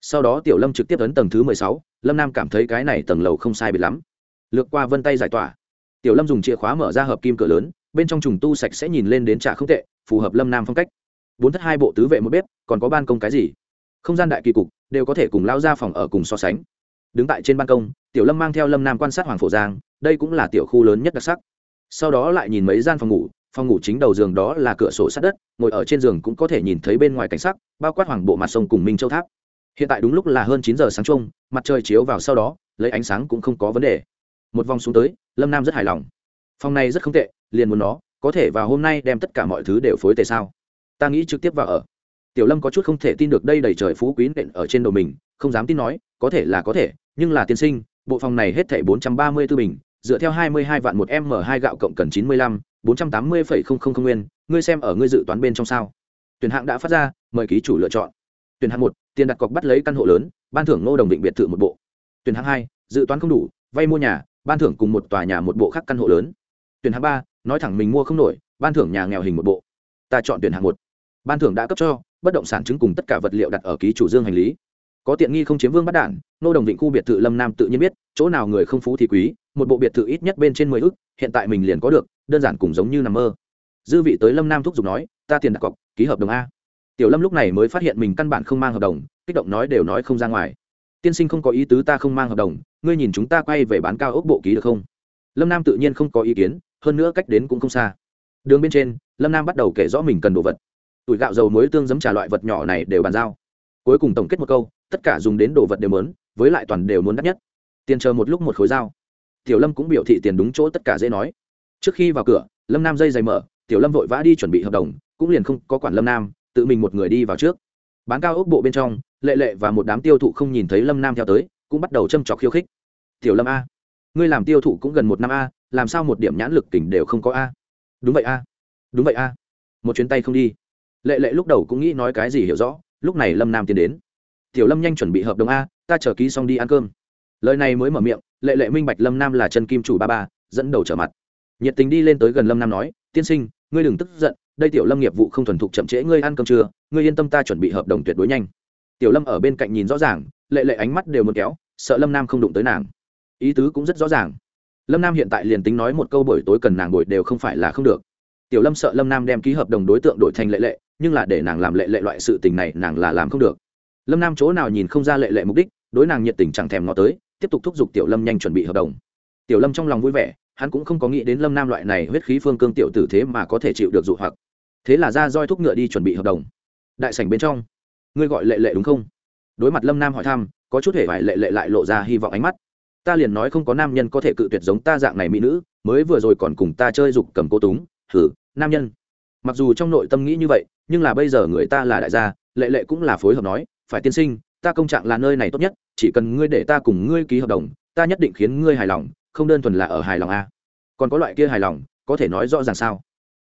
Sau đó tiểu lâm trực tiếp ấn tầng thứ mười sáu, lâm nam cảm thấy cái này tầng lầu không sai bị lắm. Lược qua vân tay giải tỏa. Tiểu lâm dùng chìa khóa mở ra hợp kim cửa lớn bên trong trùng tu sạch sẽ nhìn lên đến trả không tệ, phù hợp lâm nam phong cách. Bốn thất hai bộ tứ vệ một bếp, còn có ban công cái gì? Không gian đại kỳ cục, đều có thể cùng lao ra phòng ở cùng so sánh. Đứng tại trên ban công, tiểu lâm mang theo lâm nam quan sát hoàng phổ giang, đây cũng là tiểu khu lớn nhất đặc sắc. Sau đó lại nhìn mấy gian phòng ngủ phòng ngủ chính đầu giường đó là cửa sổ sát đất, ngồi ở trên giường cũng có thể nhìn thấy bên ngoài cảnh sắc, bao quát hoàng bộ mặt sông cùng minh châu tháp. Hiện tại đúng lúc là hơn chín giờ sáng trông mặt trời chiếu vào sau đó, lấy ánh sáng cũng không có vấn đề. Một vòng xuống tới, lâm nam rất hài lòng phòng này rất không tệ, liền muốn nó, có thể vào hôm nay đem tất cả mọi thứ đều phối tề sao? Ta nghĩ trực tiếp vào ở. Tiểu lâm có chút không thể tin được đây đầy trời phú quý nện ở trên đầu mình, không dám tin nói, có thể là có thể, nhưng là tiên sinh, bộ phòng này hết thảy bốn trăm ba mươi tư bình, dựa theo hai mươi hai vạn một m hai gạo cộng cần chín mươi lăm, bốn trăm tám mươi phẩy không không không nguyên, ngươi xem ở ngươi dự toán bên trong sao? Tuyển hạng đã phát ra, mời ký chủ lựa chọn. Tuyển hạng một, tiền đặt cọc bắt lấy căn hộ lớn, ban thưởng ngô đồng định biệt thự một bộ. Tuyển hạng hai, dự toán không đủ, vay mua nhà, ban thưởng cùng một tòa nhà một bộ khác căn hộ lớn tuyển hạng ba, nói thẳng mình mua không nổi, ban thưởng nhà nghèo hình một bộ. Ta chọn tuyển hạng một. Ban thưởng đã cấp cho, bất động sản chứng cùng tất cả vật liệu đặt ở ký chủ dương hành lý. Có tiện nghi không chiếm vương bắt đản nô đồng định khu biệt thự lâm nam tự nhiên biết, chỗ nào người không phú thì quý, một bộ biệt thự ít nhất bên trên mười ước hiện tại mình liền có được, đơn giản cùng giống như nằm mơ. Dư vị tới lâm nam thúc giục nói, ta tiền đặt cọc, ký hợp đồng a. Tiểu lâm lúc này mới phát hiện mình căn bản không mang hợp đồng, kích động nói đều nói không ra ngoài. Tiên sinh không có ý tứ ta không mang hợp đồng, ngươi nhìn chúng ta quay về bán cao ốc bộ ký được không? Lâm nam tự nhiên không có ý kiến hơn nữa cách đến cũng không xa. Đường bên trên, lâm nam bắt đầu kể rõ mình cần đồ vật. Tuổi gạo dầu muối tương giấm trà loại vật nhỏ này đều bàn giao. Cuối cùng tổng kết một câu, tất cả dùng đến đồ vật đều muốn, với lại toàn đều muốn đắt nhất. Tiền chờ một lúc một khối dao. Tiểu lâm cũng biểu thị tiền đúng chỗ tất cả dễ nói. Trước khi vào cửa, lâm nam dây dày mở, tiểu lâm vội vã đi chuẩn bị hợp đồng, cũng liền không có quản lâm nam, tự mình một người đi vào trước. Bán cao ốc bộ bên trong, lệ lệ và một đám tiêu thụ không nhìn thấy lâm nam theo tới, cũng bắt đầu châm trọc khiêu khích. Tiểu lâm a, ngươi làm tiêu thụ cũng gần một năm a làm sao một điểm nhãn lực tỉnh đều không có a? Đúng vậy a. Đúng vậy a. Một chuyến tay không đi. Lệ lệ lúc đầu cũng nghĩ nói cái gì hiểu rõ, lúc này lâm nam tiến đến. Tiểu lâm nhanh chuẩn bị hợp đồng a, ta chờ ký xong đi ăn cơm. Lời này mới mở miệng, lệ lệ minh bạch lâm nam là chân kim chủ ba ba, dẫn đầu trở mặt. Nhiệt tình đi lên tới gần lâm nam nói, tiên sinh, ngươi đừng tức giận, đây tiểu lâm nghiệp vụ không thuần thục chậm trễ, ngươi ăn cơm trưa, ngươi yên tâm ta chuẩn bị hợp đồng tuyệt đối nhanh. Tiểu lâm ở bên cạnh nhìn rõ ràng, lệ lệ ánh mắt đều muốn kéo, sợ lâm nam không đụng tới nàng. Ý tứ cũng rất rõ ràng lâm nam hiện tại liền tính nói một câu buổi tối cần nàng buổi đều không phải là không được. Tiểu lâm sợ lâm nam đem ký hợp đồng đối tượng đổi thành lệ lệ, nhưng là để nàng làm lệ lệ loại sự tình này nàng là làm không được. Lâm nam chỗ nào nhìn không ra lệ lệ mục đích, đối nàng nhiệt tình chẳng thèm ngó tới, tiếp tục thúc giục tiểu lâm nhanh chuẩn bị hợp đồng. Tiểu lâm trong lòng vui vẻ, hắn cũng không có nghĩ đến lâm nam loại này huyết khí phương cương tiểu tử thế mà có thể chịu được dụ hoặc. Thế là ra roi thúc ngựa đi chuẩn bị hợp đồng. Đại sảnh bên trong, ngươi gọi lệ lệ đúng không? Đối mặt lâm nam hỏi thăm, có chút hề phải lệ lệ lại lộ ra hy vọng ánh mắt ta liền nói không có nam nhân có thể cự tuyệt giống ta dạng này mỹ nữ, mới vừa rồi còn cùng ta chơi dục cầm cô túng thử nam nhân. Mặc dù trong nội tâm nghĩ như vậy, nhưng là bây giờ người ta là đại gia, lệ lệ cũng là phối hợp nói, phải tiên sinh, ta công trạng là nơi này tốt nhất, chỉ cần ngươi để ta cùng ngươi ký hợp đồng, ta nhất định khiến ngươi hài lòng, không đơn thuần là ở hài lòng a. Còn có loại kia hài lòng, có thể nói rõ ràng sao?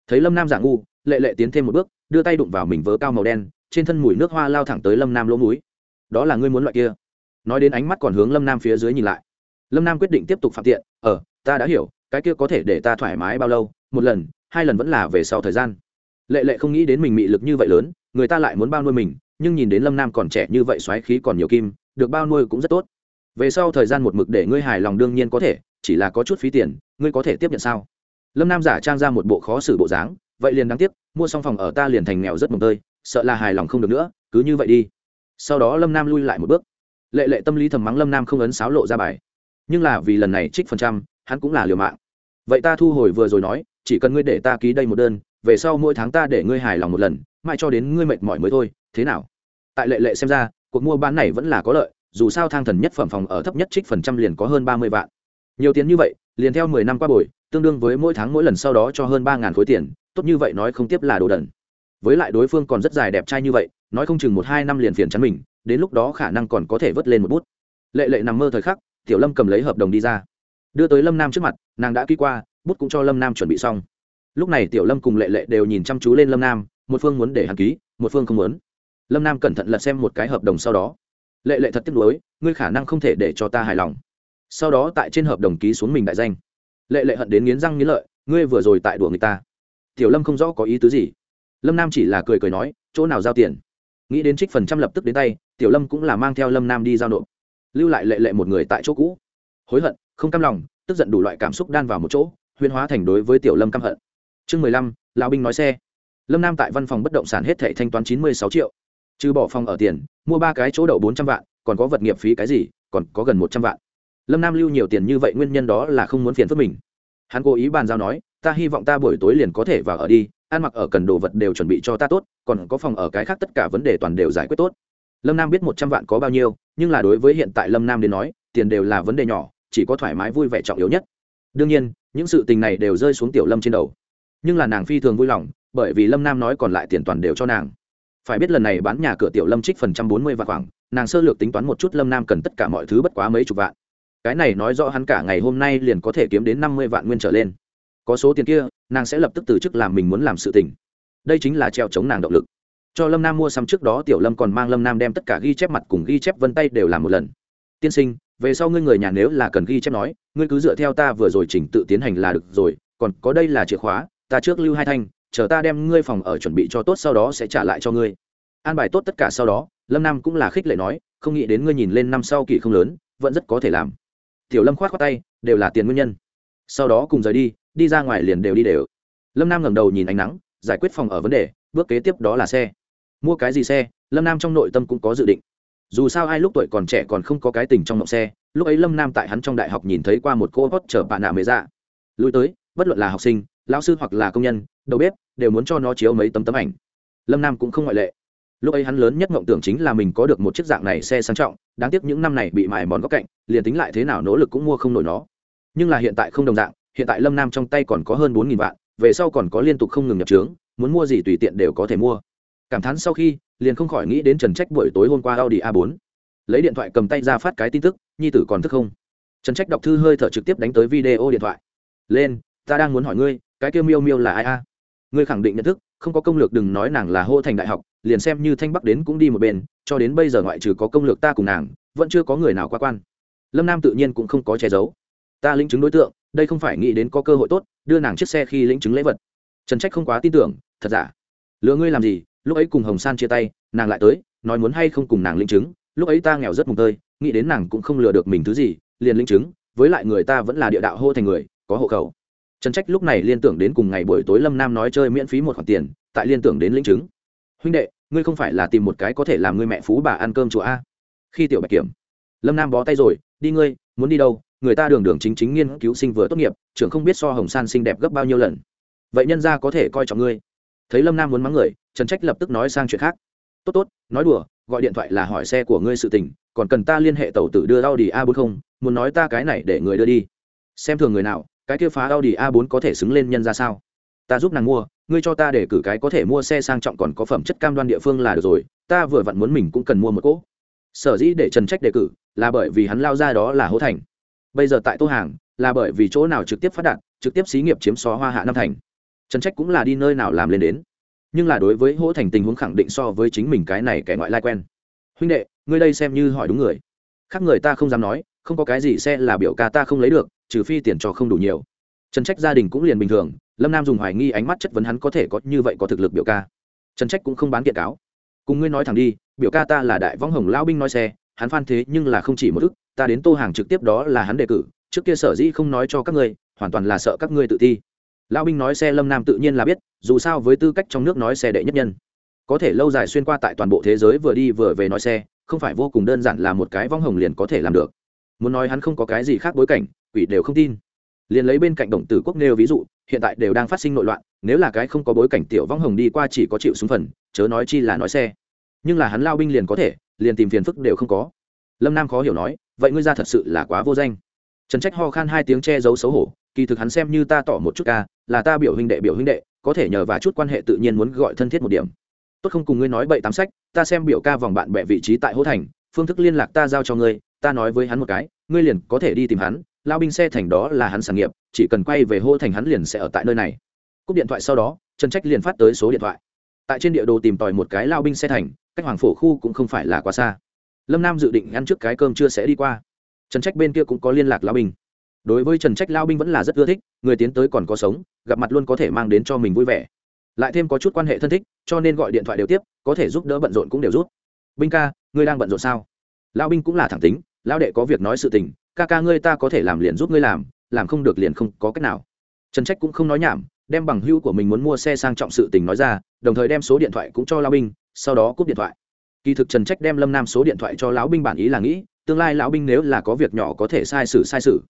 Thấy lâm nam giả ngu, lệ lệ tiến thêm một bước, đưa tay đụng vào mình vớ cao màu đen, trên thân mùi nước hoa lao thẳng tới lâm nam lỗ mũi. đó là ngươi muốn loại kia? Nói đến ánh mắt còn hướng lâm nam phía dưới nhìn lại lâm nam quyết định tiếp tục phạm tiện ờ ta đã hiểu, cái kia có thể để ta thoải mái bao lâu, một lần, hai lần vẫn là về sau thời gian. Lệ lệ không nghĩ đến mình mị lực như vậy lớn, người ta lại muốn bao nuôi mình, nhưng nhìn đến lâm nam còn trẻ như vậy xoáy khí còn nhiều kim, được bao nuôi cũng rất tốt. Về sau thời gian một mực để ngươi hài lòng đương nhiên có thể, chỉ là có chút phí tiền, ngươi có thể tiếp nhận sao? Lâm nam giả trang ra một bộ khó xử bộ dáng, vậy liền đáng tiếc, mua xong phòng ở ta liền thành nghèo rất mồm tơi, sợ là hài lòng không được nữa, cứ như vậy đi. Sau đó lâm nam lui lại một bước. Lệ lệ tâm lý thầm mắng lâm nam không ấn sáo lộ ra bài nhưng là vì lần này trích phần trăm, hắn cũng là liều mạng. Vậy ta thu hồi vừa rồi nói, chỉ cần ngươi để ta ký đây một đơn, về sau mỗi tháng ta để ngươi hài lòng một lần, mãi cho đến ngươi mệt mỏi mới thôi, thế nào? Tại lệ lệ xem ra, cuộc mua bán này vẫn là có lợi, dù sao thang thần nhất phẩm phòng ở thấp nhất trích phần trăm liền có hơn ba mươi vạn. Nhiều tiền như vậy, liền theo mười năm qua bồi, tương đương với mỗi tháng mỗi lần sau đó cho hơn ba ngàn khối tiền, tốt như vậy nói không tiếp là đồ đần. Với lại đối phương còn rất dài đẹp trai như vậy, nói không chừng một hai năm liền phiền chắn mình, đến lúc đó khả năng còn có thể vớt lên một bút. Lệ lệ nằm mơ thời khắc tiểu lâm cầm lấy hợp đồng đi ra. Đưa tới lâm nam trước mặt, nàng đã ký qua, bút cũng cho lâm nam chuẩn bị xong. Lúc này tiểu lâm cùng lệ lệ đều nhìn chăm chú lên lâm nam, một phương muốn để hắn ký, một phương không muốn. Lâm nam cẩn thận lật xem một cái hợp đồng sau đó. Lệ lệ thật tiếc nuối, ngươi khả năng không thể để cho ta hài lòng. Sau đó tại trên hợp đồng ký xuống mình đại danh. Lệ lệ hận đến nghiến răng nghiến lợi, ngươi vừa rồi tại đùa người ta. Tiểu lâm không rõ có ý tứ gì. Lâm nam chỉ là cười cười nói, chỗ nào giao tiền. Nghĩ đến trích phần trăm lập tức đến tay, tiểu lâm cũng là mang theo lâm nam đi giao nộp lưu lại lệ lệ một người tại chỗ cũ. Hối hận, không cam lòng, tức giận đủ loại cảm xúc đan vào một chỗ, huyên hóa thành đối với tiểu lâm căm hận. Chương mười lăm, lão binh nói xe. Lâm nam tại văn phòng bất động sản hết thảy thanh toán chín mươi sáu triệu. Trừ bỏ phòng ở tiền, mua ba cái chỗ đậu bốn trăm vạn, còn có vật nghiệp phí cái gì, còn có gần một trăm vạn. Lâm nam lưu nhiều tiền như vậy nguyên nhân đó là không muốn phiền phức mình. Hắn cố ý bàn giao nói, ta hy vọng ta buổi tối liền có thể vào ở đi, ăn mặc ở cần đồ vật đều chuẩn bị cho ta tốt, còn có phòng ở cái khác tất cả vấn đề toàn đều giải quyết tốt lâm nam biết một trăm vạn có bao nhiêu, nhưng là đối với hiện tại lâm nam đến nói, tiền đều là vấn đề nhỏ, chỉ có thoải mái vui vẻ trọng yếu nhất. Đương nhiên, những sự tình này đều rơi xuống tiểu lâm trên đầu. Nhưng là nàng phi thường vui lòng, bởi vì lâm nam nói còn lại tiền toàn đều cho nàng. Phải biết lần này bán nhà cửa tiểu lâm trích phần trăm bốn mươi vạn khoảng, nàng sơ lược tính toán một chút lâm nam cần tất cả mọi thứ bất quá mấy chục vạn. Cái này nói rõ hắn cả ngày hôm nay liền có thể kiếm đến năm mươi vạn nguyên trở lên. Có số tiền kia, nàng sẽ lập tức từ chức làm mình muốn làm sự tình. Đây chính là treo chống nàng động lực cho lâm nam mua sắm trước đó tiểu lâm còn mang lâm nam đem tất cả ghi chép mặt cùng ghi chép vân tay đều làm một lần. Tiên sinh, về sau ngươi người nhà nếu là cần ghi chép nói, ngươi cứ dựa theo ta vừa rồi chỉnh tự tiến hành là được rồi, còn có đây là chìa khóa, ta trước lưu hai thanh, chờ ta đem ngươi phòng ở chuẩn bị cho tốt sau đó sẽ trả lại cho ngươi. An bài tốt tất cả sau đó, lâm nam cũng là khích lệ nói, không nghĩ đến ngươi nhìn lên năm sau kỳ không lớn, vẫn rất có thể làm. Tiểu lâm khoát khoát tay, đều là tiền nguyên nhân. Sau đó cùng rời đi đi ra ngoài liền đều đi đều. Lâm nam ngẩng đầu nhìn ánh nắng, giải quyết phòng ở vấn đề, bước kế tiếp đó là xe mua cái gì xe, lâm nam trong nội tâm cũng có dự định. Dù sao ai lúc tuổi còn trẻ còn không có cái tình trong mộng xe, lúc ấy lâm nam tại hắn trong đại học nhìn thấy qua một cô hót chở bạn nạ mới ra dạ. lui tới, bất luận là học sinh, lão sư hoặc là công nhân, đầu bếp, đều muốn cho nó chiếu mấy tấm tấm ảnh. Lâm nam cũng không ngoại lệ. Lúc ấy hắn lớn nhất mộng tưởng chính là mình có được một chiếc dạng này xe sang trọng, đáng tiếc những năm này bị mài mòn góc cạnh, liền tính lại thế nào nỗ lực cũng mua không nổi nó. Nhưng là hiện tại không đồng dạng, hiện tại lâm nam trong tay còn có hơn bốn vạn, về sau còn có liên tục không ngừng nhập trướng, muốn mua gì tùy tiện đều có thể mua cảm thán sau khi, liền không khỏi nghĩ đến trần trách buổi tối hôm qua audi a 4 lấy điện thoại cầm tay ra phát cái tin tức, nhi tử còn thức không? Trần trách đọc thư hơi thở trực tiếp đánh tới video điện thoại. Lên, ta đang muốn hỏi ngươi, cái kêu miêu miêu là ai a? Ngươi khẳng định nhận thức, không có công lược đừng nói nàng là hô thành đại học, liền xem như thanh bắc đến cũng đi một bên, cho đến bây giờ ngoại trừ có công lược ta cùng nàng, vẫn chưa có người nào qua quan. Lâm nam tự nhiên cũng không có che giấu. Ta lĩnh chứng đối tượng, đây không phải nghĩ đến có cơ hội tốt, đưa nàng chiếc xe khi lĩnh chứng lễ vật. Trần trách không quá tin tưởng, thật giả? Lừa ngươi làm gì? Lúc ấy cùng hồng san chia tay, nàng lại tới, nói muốn hay không cùng nàng lĩnh chứng. Lúc ấy ta nghèo rất mùng tơi, nghĩ đến nàng cũng không lừa được mình thứ gì, liền lĩnh chứng. Với lại người ta vẫn là địa đạo hô thành người, có hộ khẩu. Trần trách lúc này liên tưởng đến cùng ngày buổi tối lâm nam nói chơi miễn phí một khoản tiền, tại liên tưởng đến lĩnh chứng. Huynh đệ, ngươi không phải là tìm một cái có thể làm ngươi mẹ phú bà ăn cơm chùa a? Khi tiểu bạch kiểm, lâm nam bó tay rồi, đi ngươi, muốn đi đâu? Người ta đường đường chính chính nghiên cứu sinh vừa tốt nghiệp, trưởng không biết so hồng san xinh đẹp gấp bao nhiêu lần. Vậy nhân ra có thể coi trọng ngươi thấy lâm nam muốn mắng người trần trách lập tức nói sang chuyện khác tốt tốt nói đùa gọi điện thoại là hỏi xe của ngươi sự tình còn cần ta liên hệ tàu tử đưa audi a 40 muốn nói ta cái này để người đưa đi xem thường người nào cái kia phá audi a 4 có thể xứng lên nhân ra sao ta giúp nàng mua ngươi cho ta để cử cái có thể mua xe sang trọng còn có phẩm chất cam đoan địa phương là được rồi ta vừa vặn muốn mình cũng cần mua một cỗ sở dĩ để trần trách đề cử là bởi vì hắn lao ra đó là hố thành bây giờ tại tô hàng là bởi vì chỗ nào trực tiếp phát đạt trực tiếp xí nghiệp chiếm xó hoa hạ năm thành trần trách cũng là đi nơi nào làm lên đến. Nhưng là đối với hỗ thành tình huống khẳng định so với chính mình cái này kẻ ngoại lai quen. Huynh đệ, ngươi đây xem như hỏi đúng người. Khác người ta không dám nói, không có cái gì xe là biểu ca ta không lấy được, trừ phi tiền cho không đủ nhiều. Trần trách gia đình cũng liền bình thường, lâm nam dùng hoài nghi ánh mắt chất vấn hắn có thể có như vậy có thực lực biểu ca. Trần trách cũng không bán kiện cáo. Cùng ngươi nói thẳng đi, biểu ca ta là đại võng hồng lao binh nói xe, hắn phan thế nhưng là không chỉ một ức, ta đến tô hàng trực tiếp đó là hắn đề cử, trước kia sở dĩ không nói cho các ngươi, hoàn toàn là sợ các ngươi tự thi lão binh nói xe lâm nam tự nhiên là biết, dù sao với tư cách trong nước nói xe đệ nhất nhân. Có thể lâu dài xuyên qua tại toàn bộ thế giới vừa đi vừa về nói xe, không phải vô cùng đơn giản là một cái vong hồng liền có thể làm được. Muốn nói hắn không có cái gì khác bối cảnh, quỷ đều không tin. Liền lấy bên cạnh động tử quốc nêu ví dụ, hiện tại đều đang phát sinh nội loạn, nếu là cái không có bối cảnh tiểu vong hồng đi qua chỉ có chịu súng phần, chớ nói chi là nói xe. Nhưng là hắn lao binh liền có thể, liền tìm phiền phức đều không có. Lâm nam khó hiểu nói, vậy ngươi ra thật sự là quá vô danh. Trần trách ho khan hai tiếng che giấu xấu hổ, kỳ thực hắn xem như ta tỏ một chút ca là ta biểu huynh đệ, biểu huynh đệ, có thể nhờ và chút quan hệ tự nhiên muốn gọi thân thiết một điểm. Tốt không cùng ngươi nói bậy tám sách, ta xem biểu ca vòng bạn bè vị trí tại hỗ thành, phương thức liên lạc ta giao cho ngươi, ta nói với hắn một cái, ngươi liền có thể đi tìm hắn, lao binh xe thành đó là hắn sản nghiệp, chỉ cần quay về hô thành hắn liền sẽ ở tại nơi này. Cúp điện thoại sau đó, trần trách liền phát tới số điện thoại. Tại trên địa đồ tìm tòi một cái lao binh xe thành, cách hoàng phổ khu cũng không phải là quá xa. Lâm nam dự định ăn trước cái cơm chưa sẽ đi qua. Trần trách bên kia cũng có liên lạc lao binh đối với trần trách lao binh vẫn là rất ưa thích, người tiến tới còn có sống, gặp mặt luôn có thể mang đến cho mình vui vẻ. Lại thêm có chút quan hệ thân thích, cho nên gọi điện thoại đều tiếp, có thể giúp đỡ bận rộn cũng đều rút binh ca, ngươi đang bận rộn sao? Lao binh cũng là thẳng tính, lao đệ có việc nói sự tình, ca ca ngươi ta có thể làm liền giúp ngươi làm làm không được liền không có cách nào. Trần trách cũng không nói nhảm, đem bằng hữu của mình muốn mua xe sang trọng sự tình nói ra, đồng thời đem số điện thoại cũng cho lao binh, sau đó cúp điện thoại. Kỳ thực trần trách đem lâm nam số điện thoại cho lão binh bản ý là nghĩ, tương lai lão binh nếu là có việc nhỏ có thể sai sử sai sử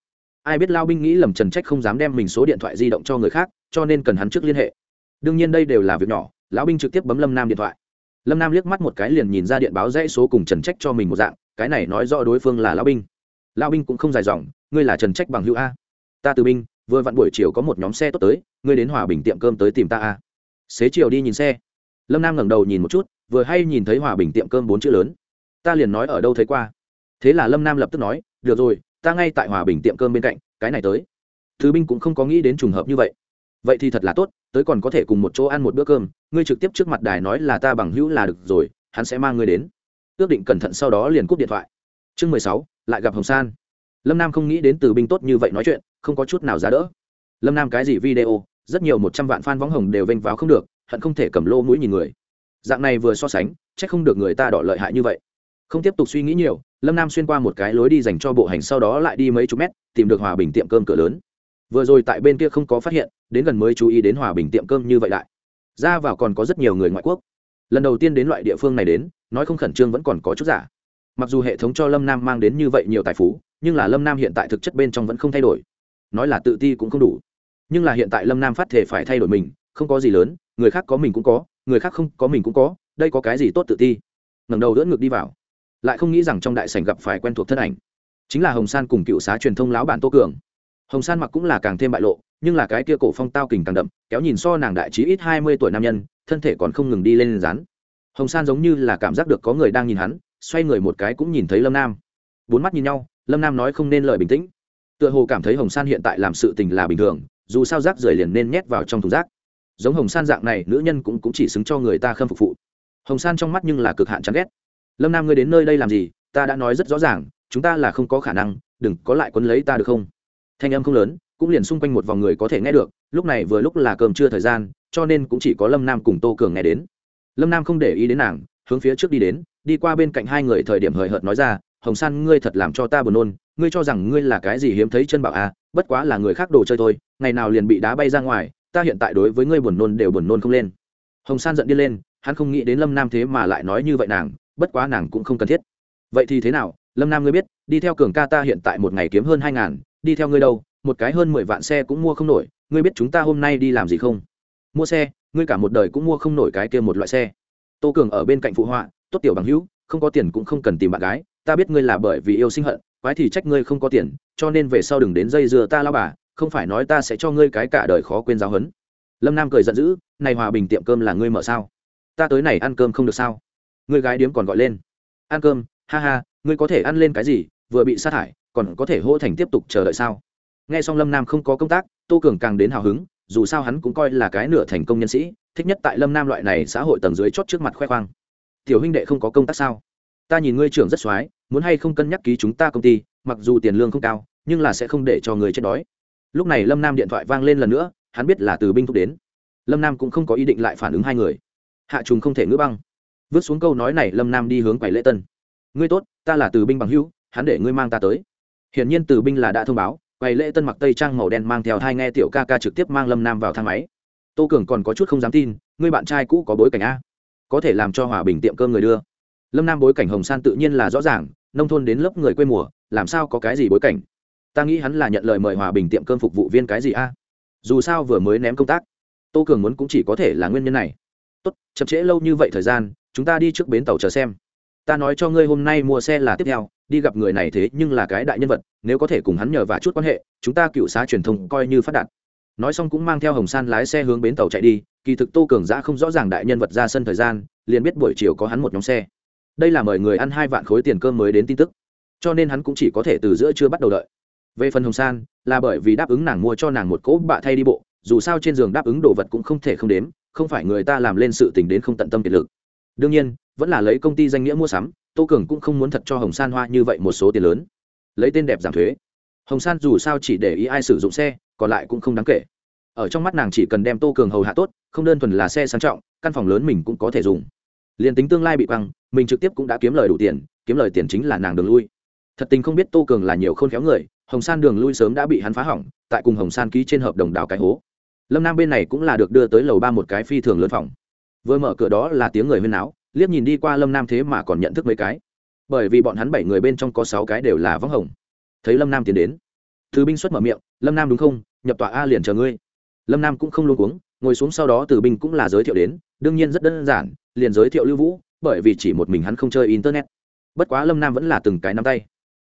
ai biết lao binh nghĩ lầm trần trách không dám đem mình số điện thoại di động cho người khác, cho nên cần hắn trước liên hệ. Đương nhiên đây đều là việc nhỏ, lão binh trực tiếp bấm lâm nam điện thoại. Lâm nam liếc mắt một cái liền nhìn ra điện báo dãy số cùng trần trách cho mình một dạng, cái này nói rõ đối phương là lão binh. Lão binh cũng không dài dòng, ngươi là trần trách bằng hữu a. Ta từ binh, vừa vặn buổi chiều có một nhóm xe tốt tới, ngươi đến hòa bình tiệm cơm tới tìm ta a. Xế chiều đi nhìn xe. Lâm nam ngẩng đầu nhìn một chút, vừa hay nhìn thấy hòa bình tiệm cơm bốn chữ lớn. Ta liền nói ở đâu thấy qua. Thế là lâm nam lập tức nói, được rồi ta ngay tại hòa bình tiệm cơm bên cạnh, cái này tới. Thứ binh cũng không có nghĩ đến trùng hợp như vậy. Vậy thì thật là tốt, tới còn có thể cùng một chỗ ăn một bữa cơm, ngươi trực tiếp trước mặt đài nói là ta bằng hữu là được rồi, hắn sẽ mang ngươi đến. Ước định cẩn thận sau đó liền cúp điện thoại. Chương mười sáu, lại gặp hồng san. Lâm nam không nghĩ đến từ binh tốt như vậy nói chuyện, không có chút nào giá đỡ. Lâm nam cái gì video, rất nhiều một trăm vạn f a n võng hồng đều vênh váo không được, hận không thể cầm lô mũi nhìn người. Dạng này vừa so sánh c h ắ c không được người ta đỏ lợi hại như vậy. Không tiếp tục suy nghĩ nhiều lâm nam xuyên qua một cái lối đi dành cho bộ hành sau đó lại đi mấy chục mét, tìm được hòa bình tiệm cơm cửa lớn. Vừa rồi tại bên kia không có phát hiện, đến gần mới chú ý đến hòa bình tiệm cơm như vậy lại. Ra vào còn có rất nhiều người ngoại quốc. Lần đầu tiên đến loại địa phương này đến, nói không khẩn trương vẫn còn có chút giả. Mặc dù hệ thống cho lâm nam mang đến như vậy nhiều tài phú, nhưng là lâm nam hiện tại thực chất bên trong vẫn không thay đổi. Nói là tự ti cũng không đủ. Nhưng là hiện tại lâm nam phát thể phải thay đổi mình, không có gì lớn, người khác có mình cũng có, người khác không có mình cũng có, đây có cái gì tốt tự ti? Ngẩng đầu đỡ ngược đi vào lại không nghĩ rằng trong đại sảnh gặp phải quen thuộc thân ảnh. Chính là hồng san cùng cựu xá truyền thông lão bản tô cường. Hồng san mặc cũng là càng thêm bại lộ nhưng là cái kia cổ phong tao kình càng đậm kéo nhìn so nàng đại trí ít hai mươi tuổi nam nhân thân thể còn không ngừng đi lên rán hồng san giống như là cảm giác được có người đang nhìn hắn xoay người một cái cũng nhìn thấy lâm nam. Bốn mắt nhìn nhau lâm nam nói không nên lời bình tĩnh. Tựa hồ cảm thấy hồng san hiện tại làm sự tình là bình thường dù sao rác rưởi liền nên nhét vào trong thùng rác. Giống hồng san dạng này nữ nhân cũng, cũng chỉ xứng cho người ta khâm phục phụ. Hồng san trong mắt nhưng là cực hạn chán ghét lâm nam ngươi đến nơi đây làm gì ta đã nói rất rõ ràng chúng ta là không có khả năng đừng có lại quấn lấy ta được không thanh âm không lớn cũng liền xung quanh một vòng người có thể nghe được lúc này vừa lúc là cơm trưa thời gian cho nên cũng chỉ có lâm nam cùng tô cường nghe đến lâm nam không để ý đến nàng hướng phía trước đi đến đi qua bên cạnh hai người thời điểm hời hợt nói ra hồng san ngươi thật làm cho ta buồn nôn ngươi cho rằng ngươi là cái gì hiếm thấy chân bảo à bất quá là người khác đồ chơi thôi ngày nào liền bị đá bay ra ngoài ta hiện tại đối với ngươi buồn nôn đều buồn nôn không lên hồng san giận đi lên hắn không nghĩ đến lâm nam thế mà lại nói như vậy nàng bất quá nàng cũng không cần thiết. Vậy thì thế nào, lâm nam ngươi biết, đi theo cường ca ta hiện tại một ngày kiếm hơn hai ngàn, đi theo ngươi đâu, một cái hơn mười vạn xe cũng mua không nổi, ngươi biết chúng ta hôm nay đi làm gì không? Mua xe, ngươi cả một đời cũng mua không nổi cái kia một loại xe. Tô cường ở bên cạnh phụ họa, tốt tiểu bằng hữu, không có tiền cũng không cần tìm bạn gái, ta biết ngươi là bởi vì yêu sinh hận, quái thì trách ngươi không có tiền, cho nên về sau đừng đến dây dưa ta lao bà, không phải nói ta sẽ cho ngươi cái cả đời khó quên giáo hấn lâm nam cười giận dữ, này hòa bình tiệm cơm là ngươi mở sao? Ta tới này ăn cơm không được sao? Người gái điếm còn gọi lên. Ăn cơm, ha ha, ngươi có thể ăn lên cái gì, vừa bị sát hại, còn có thể hỗ thành tiếp tục chờ đợi sao? Nghe xong lâm nam không có công tác, tô cường càng đến hào hứng, dù sao hắn cũng coi là cái nửa thành công nhân sĩ, thích nhất tại lâm nam loại này xã hội tầng dưới chót trước mặt khoe khoang. Tiểu huynh đệ không có công tác sao? Ta nhìn ngươi trưởng rất x muốn hay không cân nhắc ký chúng ta công ty, mặc dù tiền lương không cao, nhưng là sẽ không để cho người chết đói. Lúc này lâm nam điện thoại vang lên lần nữa, hắn biết là từ binh thúc đến. Lâm nam cũng không có ý định lại phản ứng hai người. Hạ trùng không thể ngữ băng vứt xuống câu nói này, lâm nam đi hướng quầy lễ tân. Ngươi tốt, ta là từ binh bằng hữu, hắn để ngươi mang ta tới. Hiển nhiên từ binh là đã thông báo, quầy lễ tân mặc tây trang màu đen mang theo hai nghe tiểu ca ca trực tiếp mang lâm nam vào thang máy. Tô cường còn có chút không dám tin, ngươi bạn trai cũ có bối cảnh a, có thể làm cho hòa bình tiệm cơm người đưa. Lâm nam bối cảnh hồng san tự nhiên là rõ ràng, nông thôn đến lớp người quê mùa, làm sao có cái gì bối cảnh? Ta nghĩ hắn là nhận lời mời hòa bình tiệm cơm phục vụ viên cái gì a? Dù sao vừa mới ném công tác, tô cường muốn cũng chỉ có thể là nguyên nhân này. Tốt, chậm trễ lâu như vậy thời gian chúng ta đi trước bến tàu chờ xem. Ta nói cho ngươi hôm nay mua xe là tiếp theo, đi gặp người này thế nhưng là cái đại nhân vật, nếu có thể cùng hắn nhờ và chút quan hệ, chúng ta cựu xá truyền thông coi như phát đạt. Nói xong cũng mang theo hồng san lái xe hướng bến tàu chạy đi, kỳ thực tô cường giã không rõ ràng đại nhân vật ra sân thời gian, liền biết buổi chiều có hắn một nhóm xe. Đây là mời người ăn hai vạn khối tiền cơm mới đến tin tức, cho nên hắn cũng chỉ có thể từ giữa chưa bắt đầu đợi. Về phần hồng san, là bởi vì đáp ứng nàng mua cho nàng một cỗ bạ thay đi bộ, dù sao trên giường đáp ứng đồ vật cũng không thể không đếm, không phải người ta làm lên sự tình đến không tận tâm kiệt lực đương nhiên, vẫn là lấy công ty danh nghĩa mua sắm, tô cường cũng không muốn thật cho hồng san hoa như vậy một số tiền lớn. Lấy tên đẹp giảm thuế. Hồng san dù sao chỉ để ý ai sử dụng xe, còn lại cũng không đáng kể. Ở trong mắt nàng chỉ cần đem tô cường hầu hạ tốt, không đơn thuần là xe sang trọng, căn phòng lớn mình cũng có thể dùng. Liền tính tương lai bị quăng, mình trực tiếp cũng đã kiếm lời đủ tiền, kiếm lời tiền chính là nàng đường lui. Thật tình không biết tô cường là nhiều khôn khéo người, hồng san đường lui sớm đã bị hắn phá hỏng, tại cùng hồng san ký trên hợp đồng đào cái hố. Lâm nam bên này cũng là được đưa tới lầu ba một cái phi thường lớn phòng vừa mở cửa đó là tiếng người huyên náo, liếc nhìn đi qua lâm nam thế mà còn nhận thức mấy cái. Bởi vì bọn hắn bảy người bên trong có sáu cái đều là vắng hồng. Thấy lâm nam tiến đến thứ binh xuất mở miệng, lâm nam đúng không? Nhập tọa a liền chờ ngươi. Lâm nam cũng không luôn cuống, ngồi xuống sau đó từ binh cũng là giới thiệu đến, đương nhiên rất đơn giản, liền giới thiệu lưu vũ, bởi vì chỉ một mình hắn không chơi internet. Bất quá lâm nam vẫn là từng cái nắm tay.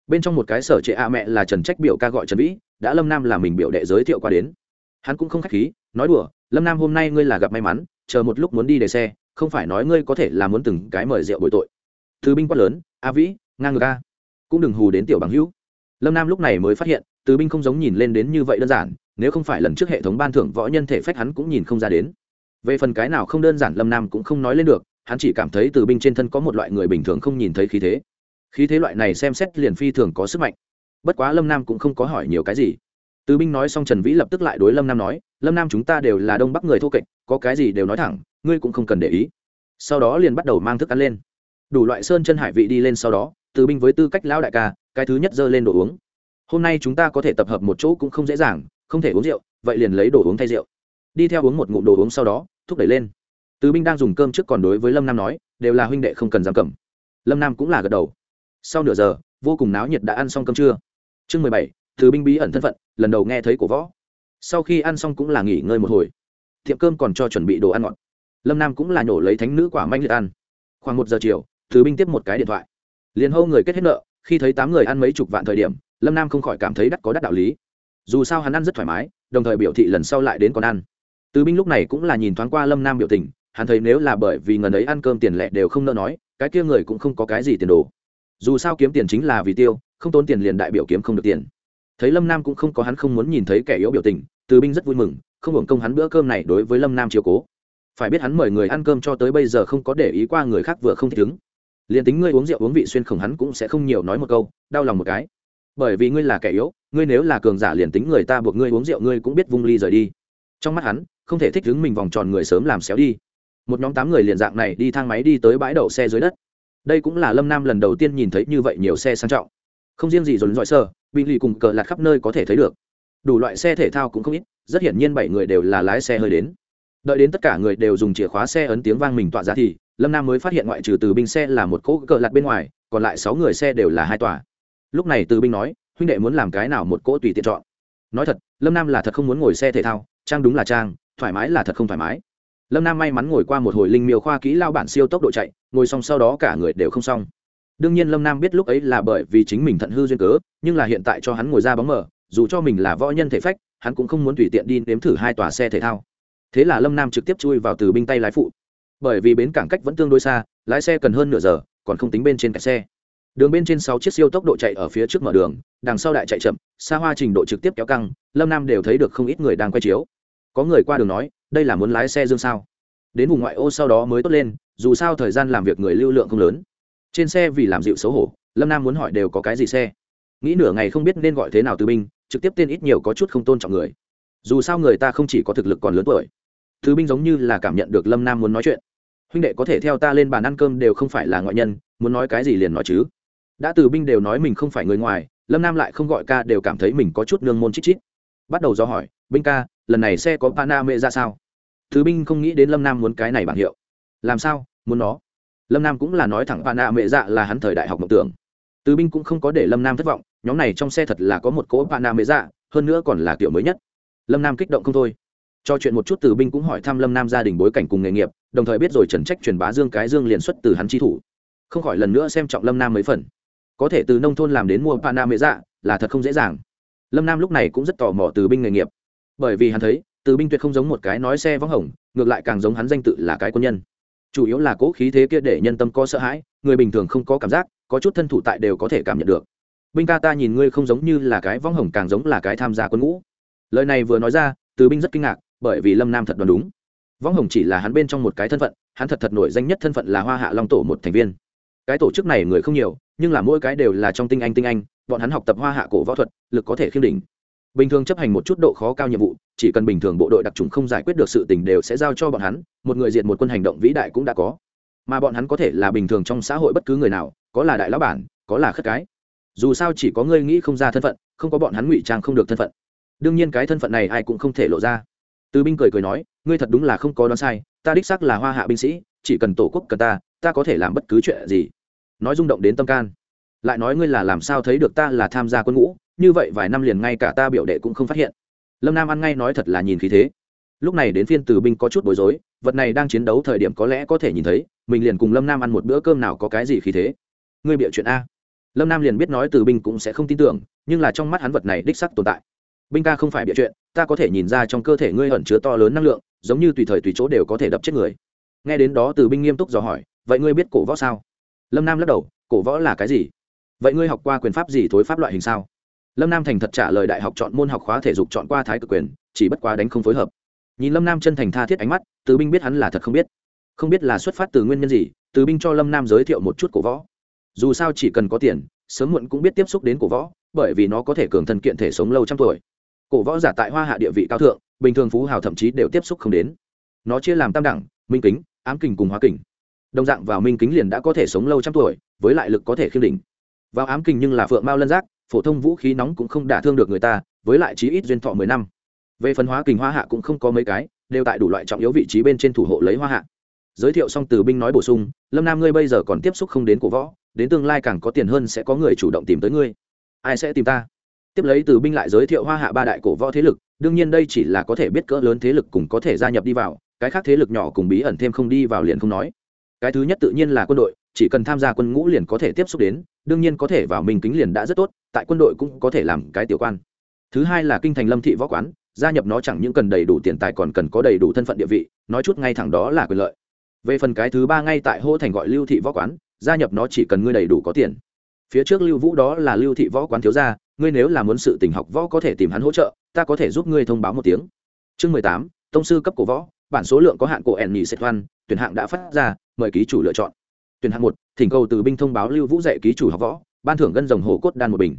Bên trong một cái sở trệ a mẹ là trần trách biểu ca gọi trần vĩ, đã lâm nam là mình biểu đệ giới thiệu qua đến. Hắn cũng không k h á c h khí, nói đùa, lâm nam hôm nay ngươi là gặp may mắn chờ một lúc muốn đi để xe, không phải nói ngươi có thể là muốn từng cái mời rượu bội tội. Thứ binh quát lớn, a vĩ, ngang ngược a. Cũng đừng hù đến tiểu bằng hữu. Lâm nam lúc này mới phát hiện, từ binh không giống nhìn lên đến như vậy đơn giản, nếu không phải lần trước hệ thống ban thưởng võ nhân thể phách hắn cũng nhìn không ra đến. Về phần cái nào không đơn giản, lâm nam cũng không nói lên được, hắn chỉ cảm thấy từ binh trên thân có một loại người bình thường không nhìn thấy khí thế. Khí thế loại này xem xét liền phi thường có sức mạnh. Bất quá lâm nam cũng không có hỏi nhiều cái gì. Từ binh nói xong trần vĩ lập tức lại đối lâm nam nói lâm nam chúng ta đều là đông bắc người thô kệch, có cái gì đều nói thẳng, ngươi cũng không cần để ý. Sau đó liền bắt đầu mang thức ăn lên. Đủ loại sơn chân hải vị đi lên sau đó, từ binh với tư cách lão đại ca, cái thứ nhất dơ lên đồ uống. Hôm nay chúng ta có thể tập hợp một chỗ cũng không dễ dàng, không thể uống rượu, vậy liền lấy đồ uống thay rượu. Đi theo uống một ngụm đồ uống sau đó, thúc đẩy lên. Từ binh đang dùng cơm trước còn đối với lâm nam nói, đều là huynh đệ không cần giam cầm. Lâm nam cũng là gật đầu. Sau nửa giờ, vô cùng náo nhiệt đã ăn xong cơm trưa. Chương mười bảy, từ binh bí ẩn thân phận, lần đầu nghe thấy cổ võ sau khi ăn xong cũng là nghỉ ngơi một hồi. Tiệm cơm còn cho chuẩn bị đồ ăn ngọt. Lâm nam cũng là nhổ lấy thánh nữ quả manh liệt ăn. Khoảng một giờ chiều thứ binh tiếp một cái điện thoại. Liền hâu người kết hết nợ, khi thấy tám người ăn mấy chục vạn thời điểm, lâm nam không khỏi cảm thấy đắt có đắt đạo lý. Dù sao hắn ăn rất thoải mái, đồng thời biểu thị lần sau lại đến còn ăn. Tứ binh lúc này cũng là nhìn thoáng qua lâm nam biểu tình, hắn thấy nếu là bởi vì ngần ấy ăn cơm tiền lẻ đều không nỡ nói, cái kia người cũng không có cái gì tiền đồ. Dù sao kiếm tiền chính là vì tiêu, không tốn tiền liền đại biểu kiếm không được tiền thấy lâm nam cũng không có hắn không muốn nhìn thấy kẻ yếu biểu tình, từ binh rất vui mừng, không hưởng công hắn bữa cơm này đối với lâm nam chiều cố. Phải biết hắn mời người ăn cơm cho tới bây giờ không có để ý qua người khác vừa không thích ứng. Liền tính ngươi uống rượu uống vị xuyên khổng hắn cũng sẽ không nhiều nói một câu, đau lòng một cái. Bởi vì ngươi là kẻ yếu, ngươi nếu là cường giả liền tính người ta buộc ngươi uống rượu ngươi cũng biết vung ly rời đi. Trong mắt hắn, không thể thích ứng mình vòng tròn người sớm làm xéo đi. Một nhóm tám người liền dạng này đi thang máy đi tới bãi đậu xe dưới đất. Đây cũng là lâm nam lần đầu tiên nhìn thấy như vậy nhiều xe sang trọng không riêng gì dồn dọi sơ bị lì cùng cờ lạt khắp nơi có thể thấy được. Đủ loại xe thể thao cũng không ít, rất hiển nhiên bảy người đều là lái xe hơi đến. Đợi đến tất cả người đều dùng chìa khóa xe ấn tiếng vang mình tọa ra thì, lâm nam mới phát hiện ngoại trừ từ binh xe là một cỗ cờ lạt bên ngoài, còn lại sáu người xe đều là hai tòa. Lúc này từ binh nói, huynh đệ muốn làm cái nào một cỗ tùy tiện chọn. Nói thật, lâm nam là thật không muốn ngồi xe thể thao, trang đúng là trang, thoải mái là thật không thoải mái. Lâm nam may mắn ngồi qua một hồi linh miêu khoa kỹ lao bản siêu tốc độ chạy, ngồi xong sau đó cả người đều không xong đương nhiên lâm nam biết lúc ấy là bởi vì chính mình thận hư duyên cớ, nhưng là hiện tại cho hắn ngồi ra bóng mở dù cho mình là võ nhân thể phách, hắn cũng không muốn tùy tiện đi nếm thử hai tòa xe thể thao. Thế là lâm nam trực tiếp chui vào từ binh tay lái phụ. Bởi vì bến cảng cách vẫn tương đối xa, lái xe cần hơn nửa giờ, còn không tính bên trên kẹt xe. Đường bên trên sáu chiếc siêu tốc độ chạy ở phía trước mở đường, đằng sau đại chạy chậm, xa hoa trình độ trực tiếp kéo căng, lâm nam đều thấy được không ít người đang quay chiếu. Có người qua đường nói, đây là muốn lái xe dương sao? Đến vùng ngoại ô sau đó mới tốt lên, dù sao thời gian làm việc người lưu lượng không lớn trên xe vì làm dịu xấu hổ, lâm nam muốn hỏi đều có cái gì xe? Nghĩ nửa ngày không biết nên gọi thế nào từ binh, trực tiếp tên ít nhiều có chút không tôn trọng người. Dù sao người ta không chỉ có thực lực còn lớn tuổi. Thứ binh giống như là cảm nhận được lâm nam muốn nói chuyện. Huynh đệ có thể theo ta lên bàn ăn cơm đều không phải là ngoại nhân, muốn nói cái gì liền nói chứ. Đã từ binh đều nói mình không phải người ngoài, lâm nam lại không gọi ca đều cảm thấy mình có chút nương môn chít chít. Bắt đầu do hỏi, binh ca, lần này xe có pana mê ra sao? Thứ binh không nghĩ đến lâm nam muốn cái này bảng hiệu. Làm sao? Muốn nó? Lâm nam cũng là nói thẳng pana mẹ dạ là hắn thời đại học mộng tưởng. Từ binh cũng không có để lâm nam thất vọng, nhóm này trong xe thật là có một cỗ pana mẹ dạ hơn nữa còn là kiểu mới nhất. Lâm nam kích động không thôi. Cho chuyện một chút từ binh cũng hỏi thăm lâm nam gia đình bối cảnh cùng nghề nghiệp, đồng thời biết rồi trần trách truyền bá dương cái dương liền xuất từ hắn chi thủ. Không khỏi lần nữa xem trọng lâm nam mấy phần. Có thể từ nông thôn làm đến mua pana mẹ dạ là thật không dễ dàng. Lâm nam lúc này cũng rất tò mò từ binh nghề nghiệp. Bởi vì hắn thấy, từ binh tuyệt không giống một cái nói xe vắng hồng, ngược lại càng giống hắn danh tự là cái quân nhân chủ yếu là cố khí thế kia để nhân tâm có sợ hãi, người bình thường không có cảm giác, có chút thân thủ tại đều có thể cảm nhận được. Binh ca ta nhìn ngươi không giống như là cái võng hồng càng giống là cái tham gia quân ngũ. Lời này vừa nói ra, từ binh rất kinh ngạc, bởi vì lâm nam thật đoán đúng. Võng hồng chỉ là hắn bên trong một cái thân phận, hắn thật thật nổi danh nhất thân phận là hoa hạ long tổ một thành viên. Cái tổ chức này người không nhiều, nhưng là mỗi cái đều là trong tinh anh tinh anh, bọn hắn học tập hoa hạ cổ võ thuật, lực có thể khiêm đỉnh bình thường chấp hành một chút độ khó cao nhiệm vụ, chỉ cần bình thường bộ đội đặc trùng không giải quyết được sự tình đều sẽ giao cho bọn hắn, một người diệt một quân hành động vĩ đại cũng đã có. Mà bọn hắn có thể là bình thường trong xã hội bất cứ người nào, có là đại lão bản, có là khất cái. Dù sao chỉ có ngươi nghĩ không ra thân phận, không có bọn hắn ngụy trang không được thân phận. Đương nhiên cái thân phận này ai cũng không thể lộ ra. Từ binh cười cười nói, ngươi thật đúng là không có đoán sai, ta đích xác là hoa hạ binh sĩ, chỉ cần tổ quốc cần ta ta có thể làm bất cứ chuyện gì. Nói rung động đến tâm can. Lại nói ngươi là làm sao thấy được ta là tham gia quân ngũ như vậy vài năm liền ngay cả ta biểu đệ cũng không phát hiện. Lâm nam ăn ngay nói thật là nhìn khí thế. Lúc này đến phiên từ binh có chút bối rối, vật này đang chiến đấu thời điểm có lẽ có thể nhìn thấy, mình liền cùng lâm nam ăn một bữa cơm nào có cái gì khí thế. Ngươi bịa chuyện a. Lâm nam liền biết nói từ binh cũng sẽ không tin tưởng, nhưng là trong mắt hắn vật này đích sắc tồn tại. Binh ca không phải bịa chuyện, ta có thể nhìn ra trong cơ thể ngươi ẩn chứa to lớn năng lượng, giống như tùy thời tùy chỗ đều có thể đập chết người. Nghe đến đó từ binh nghiêm túc dò hỏi, vậy ngươi biết cổ võ sao? Lâm nam lắc đầu, cổ võ là cái gì? Vậy ngươi học qua quyền pháp gì thối pháp loại hình sao? Lâm nam thành thật trả lời đại học chọn môn học khóa thể dục chọn qua thái cực quyền, chỉ bất quá đánh không phối hợp. Nhìn lâm nam chân thành tha thiết ánh mắt, từ binh biết hắn là thật không biết. Không biết là xuất phát từ nguyên nhân gì, từ binh cho lâm nam giới thiệu một chút cổ võ. Dù sao chỉ cần có tiền, sớm muộn cũng biết tiếp xúc đến cổ võ, bởi vì nó có thể cường thân kiện thể sống lâu trăm tuổi. Cổ võ giả tại hoa hạ địa vị cao thượng, bình thường phú hào thậm chí đều tiếp xúc không đến. Nó chia làm tam đẳng, minh kính, ám kình cùng hóa kình. Đồng dạng vào minh kính liền đã có thể sống lâu trăm tuổi, với lại lực có thể khiêm đỉnh. Vào ám kình nhưng là phượng mao lân giác phổ thông vũ khí nóng cũng không đả thương được người ta, với lại chí ít duyên thọ mười năm. Về phần hóa kình hoa hạ cũng không có mấy cái, đều tại đủ loại trọng yếu vị trí bên trên thủ hộ lấy hoa hạ. Giới thiệu xong từ binh nói bổ sung, lâm nam ngươi bây giờ còn tiếp xúc không đến cổ võ, đến tương lai càng có tiền hơn sẽ có người chủ động tìm tới ngươi. Ai sẽ tìm ta? Tiếp lấy từ binh lại giới thiệu hoa hạ ba đại cổ võ thế lực, đương nhiên đây chỉ là có thể biết cỡ lớn thế lực cùng có thể gia nhập đi vào, cái khác thế lực nhỏ cùng bí ẩn thêm không đi vào liền không nói. Cái thứ nhất tự nhiên là quân đội chỉ cần tham gia quân ngũ liền có thể tiếp xúc đến, đương nhiên có thể vào minh kính liền đã rất tốt, tại quân đội cũng có thể làm cái tiểu quan. Thứ hai là kinh thành lâm thị võ quán, gia nhập nó chẳng những cần đầy đủ tiền tài còn cần có đầy đủ thân phận địa vị, nói chút ngay thẳng đó là quyền lợi. Về phần cái thứ ba ngay tại hô thành gọi lưu thị võ quán, gia nhập nó chỉ cần ngươi đầy đủ có tiền. Phía trước lưu vũ đó là lưu thị võ quán thiếu gia, ngươi nếu là muốn sự tình học võ có thể tìm hắn hỗ trợ, ta có thể giúp ngươi thông báo một tiếng. Chương mười tám, tông sư cấp cổ võ, bản số lượng có hạn cổ ẻn nhì sệt văn tuyển hạng đã phát ra, mời ký chủ lựa chọn tuyển hạng một, thỉnh cầu từ binh thông báo lưu vũ dạy ký chủ học võ, ban thưởng gân rồng hồ cốt đan một bình.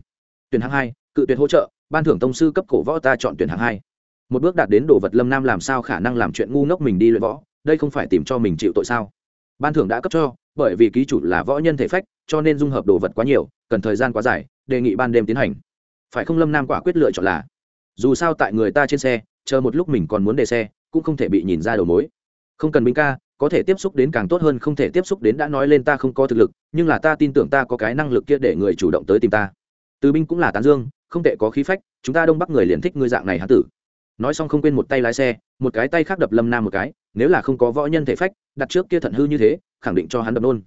Tuyển hạng hai, cự tuyệt hỗ trợ, ban thưởng tông sư cấp cổ võ ta chọn tuyển hạng hai. Một bước đạt đến đồ vật lâm nam làm sao khả năng làm chuyện ngu ngốc mình đi luyện võ, đây không phải tìm cho mình chịu tội sao? Ban thưởng đã cấp cho, bởi vì ký chủ là võ nhân thể phách, cho nên dung hợp đồ vật quá nhiều, cần thời gian quá dài, đề nghị ban đêm tiến hành. Phải không lâm nam quả quyết lựa chọn là? Dù sao tại người ta trên xe, chờ một lúc mình còn muốn đề xe, cũng không thể bị nhìn ra đầu mối. Không cần binh ca có thể tiếp xúc đến càng tốt hơn, không thể tiếp xúc đến đã nói lên ta không có thực lực, nhưng là ta tin tưởng ta có cái năng lực kia để người chủ động tới tìm ta. Từ binh cũng là tán dương, không tệ có khí phách, chúng ta đông bắc người liền thích ngươi dạng này hán tử. Nói xong không quên một tay lái xe, một cái tay khác đập lâm nam một cái, nếu là không có võ nhân thể phách, đặt trước kia thận hư như thế, khẳng định cho hắn đập nôn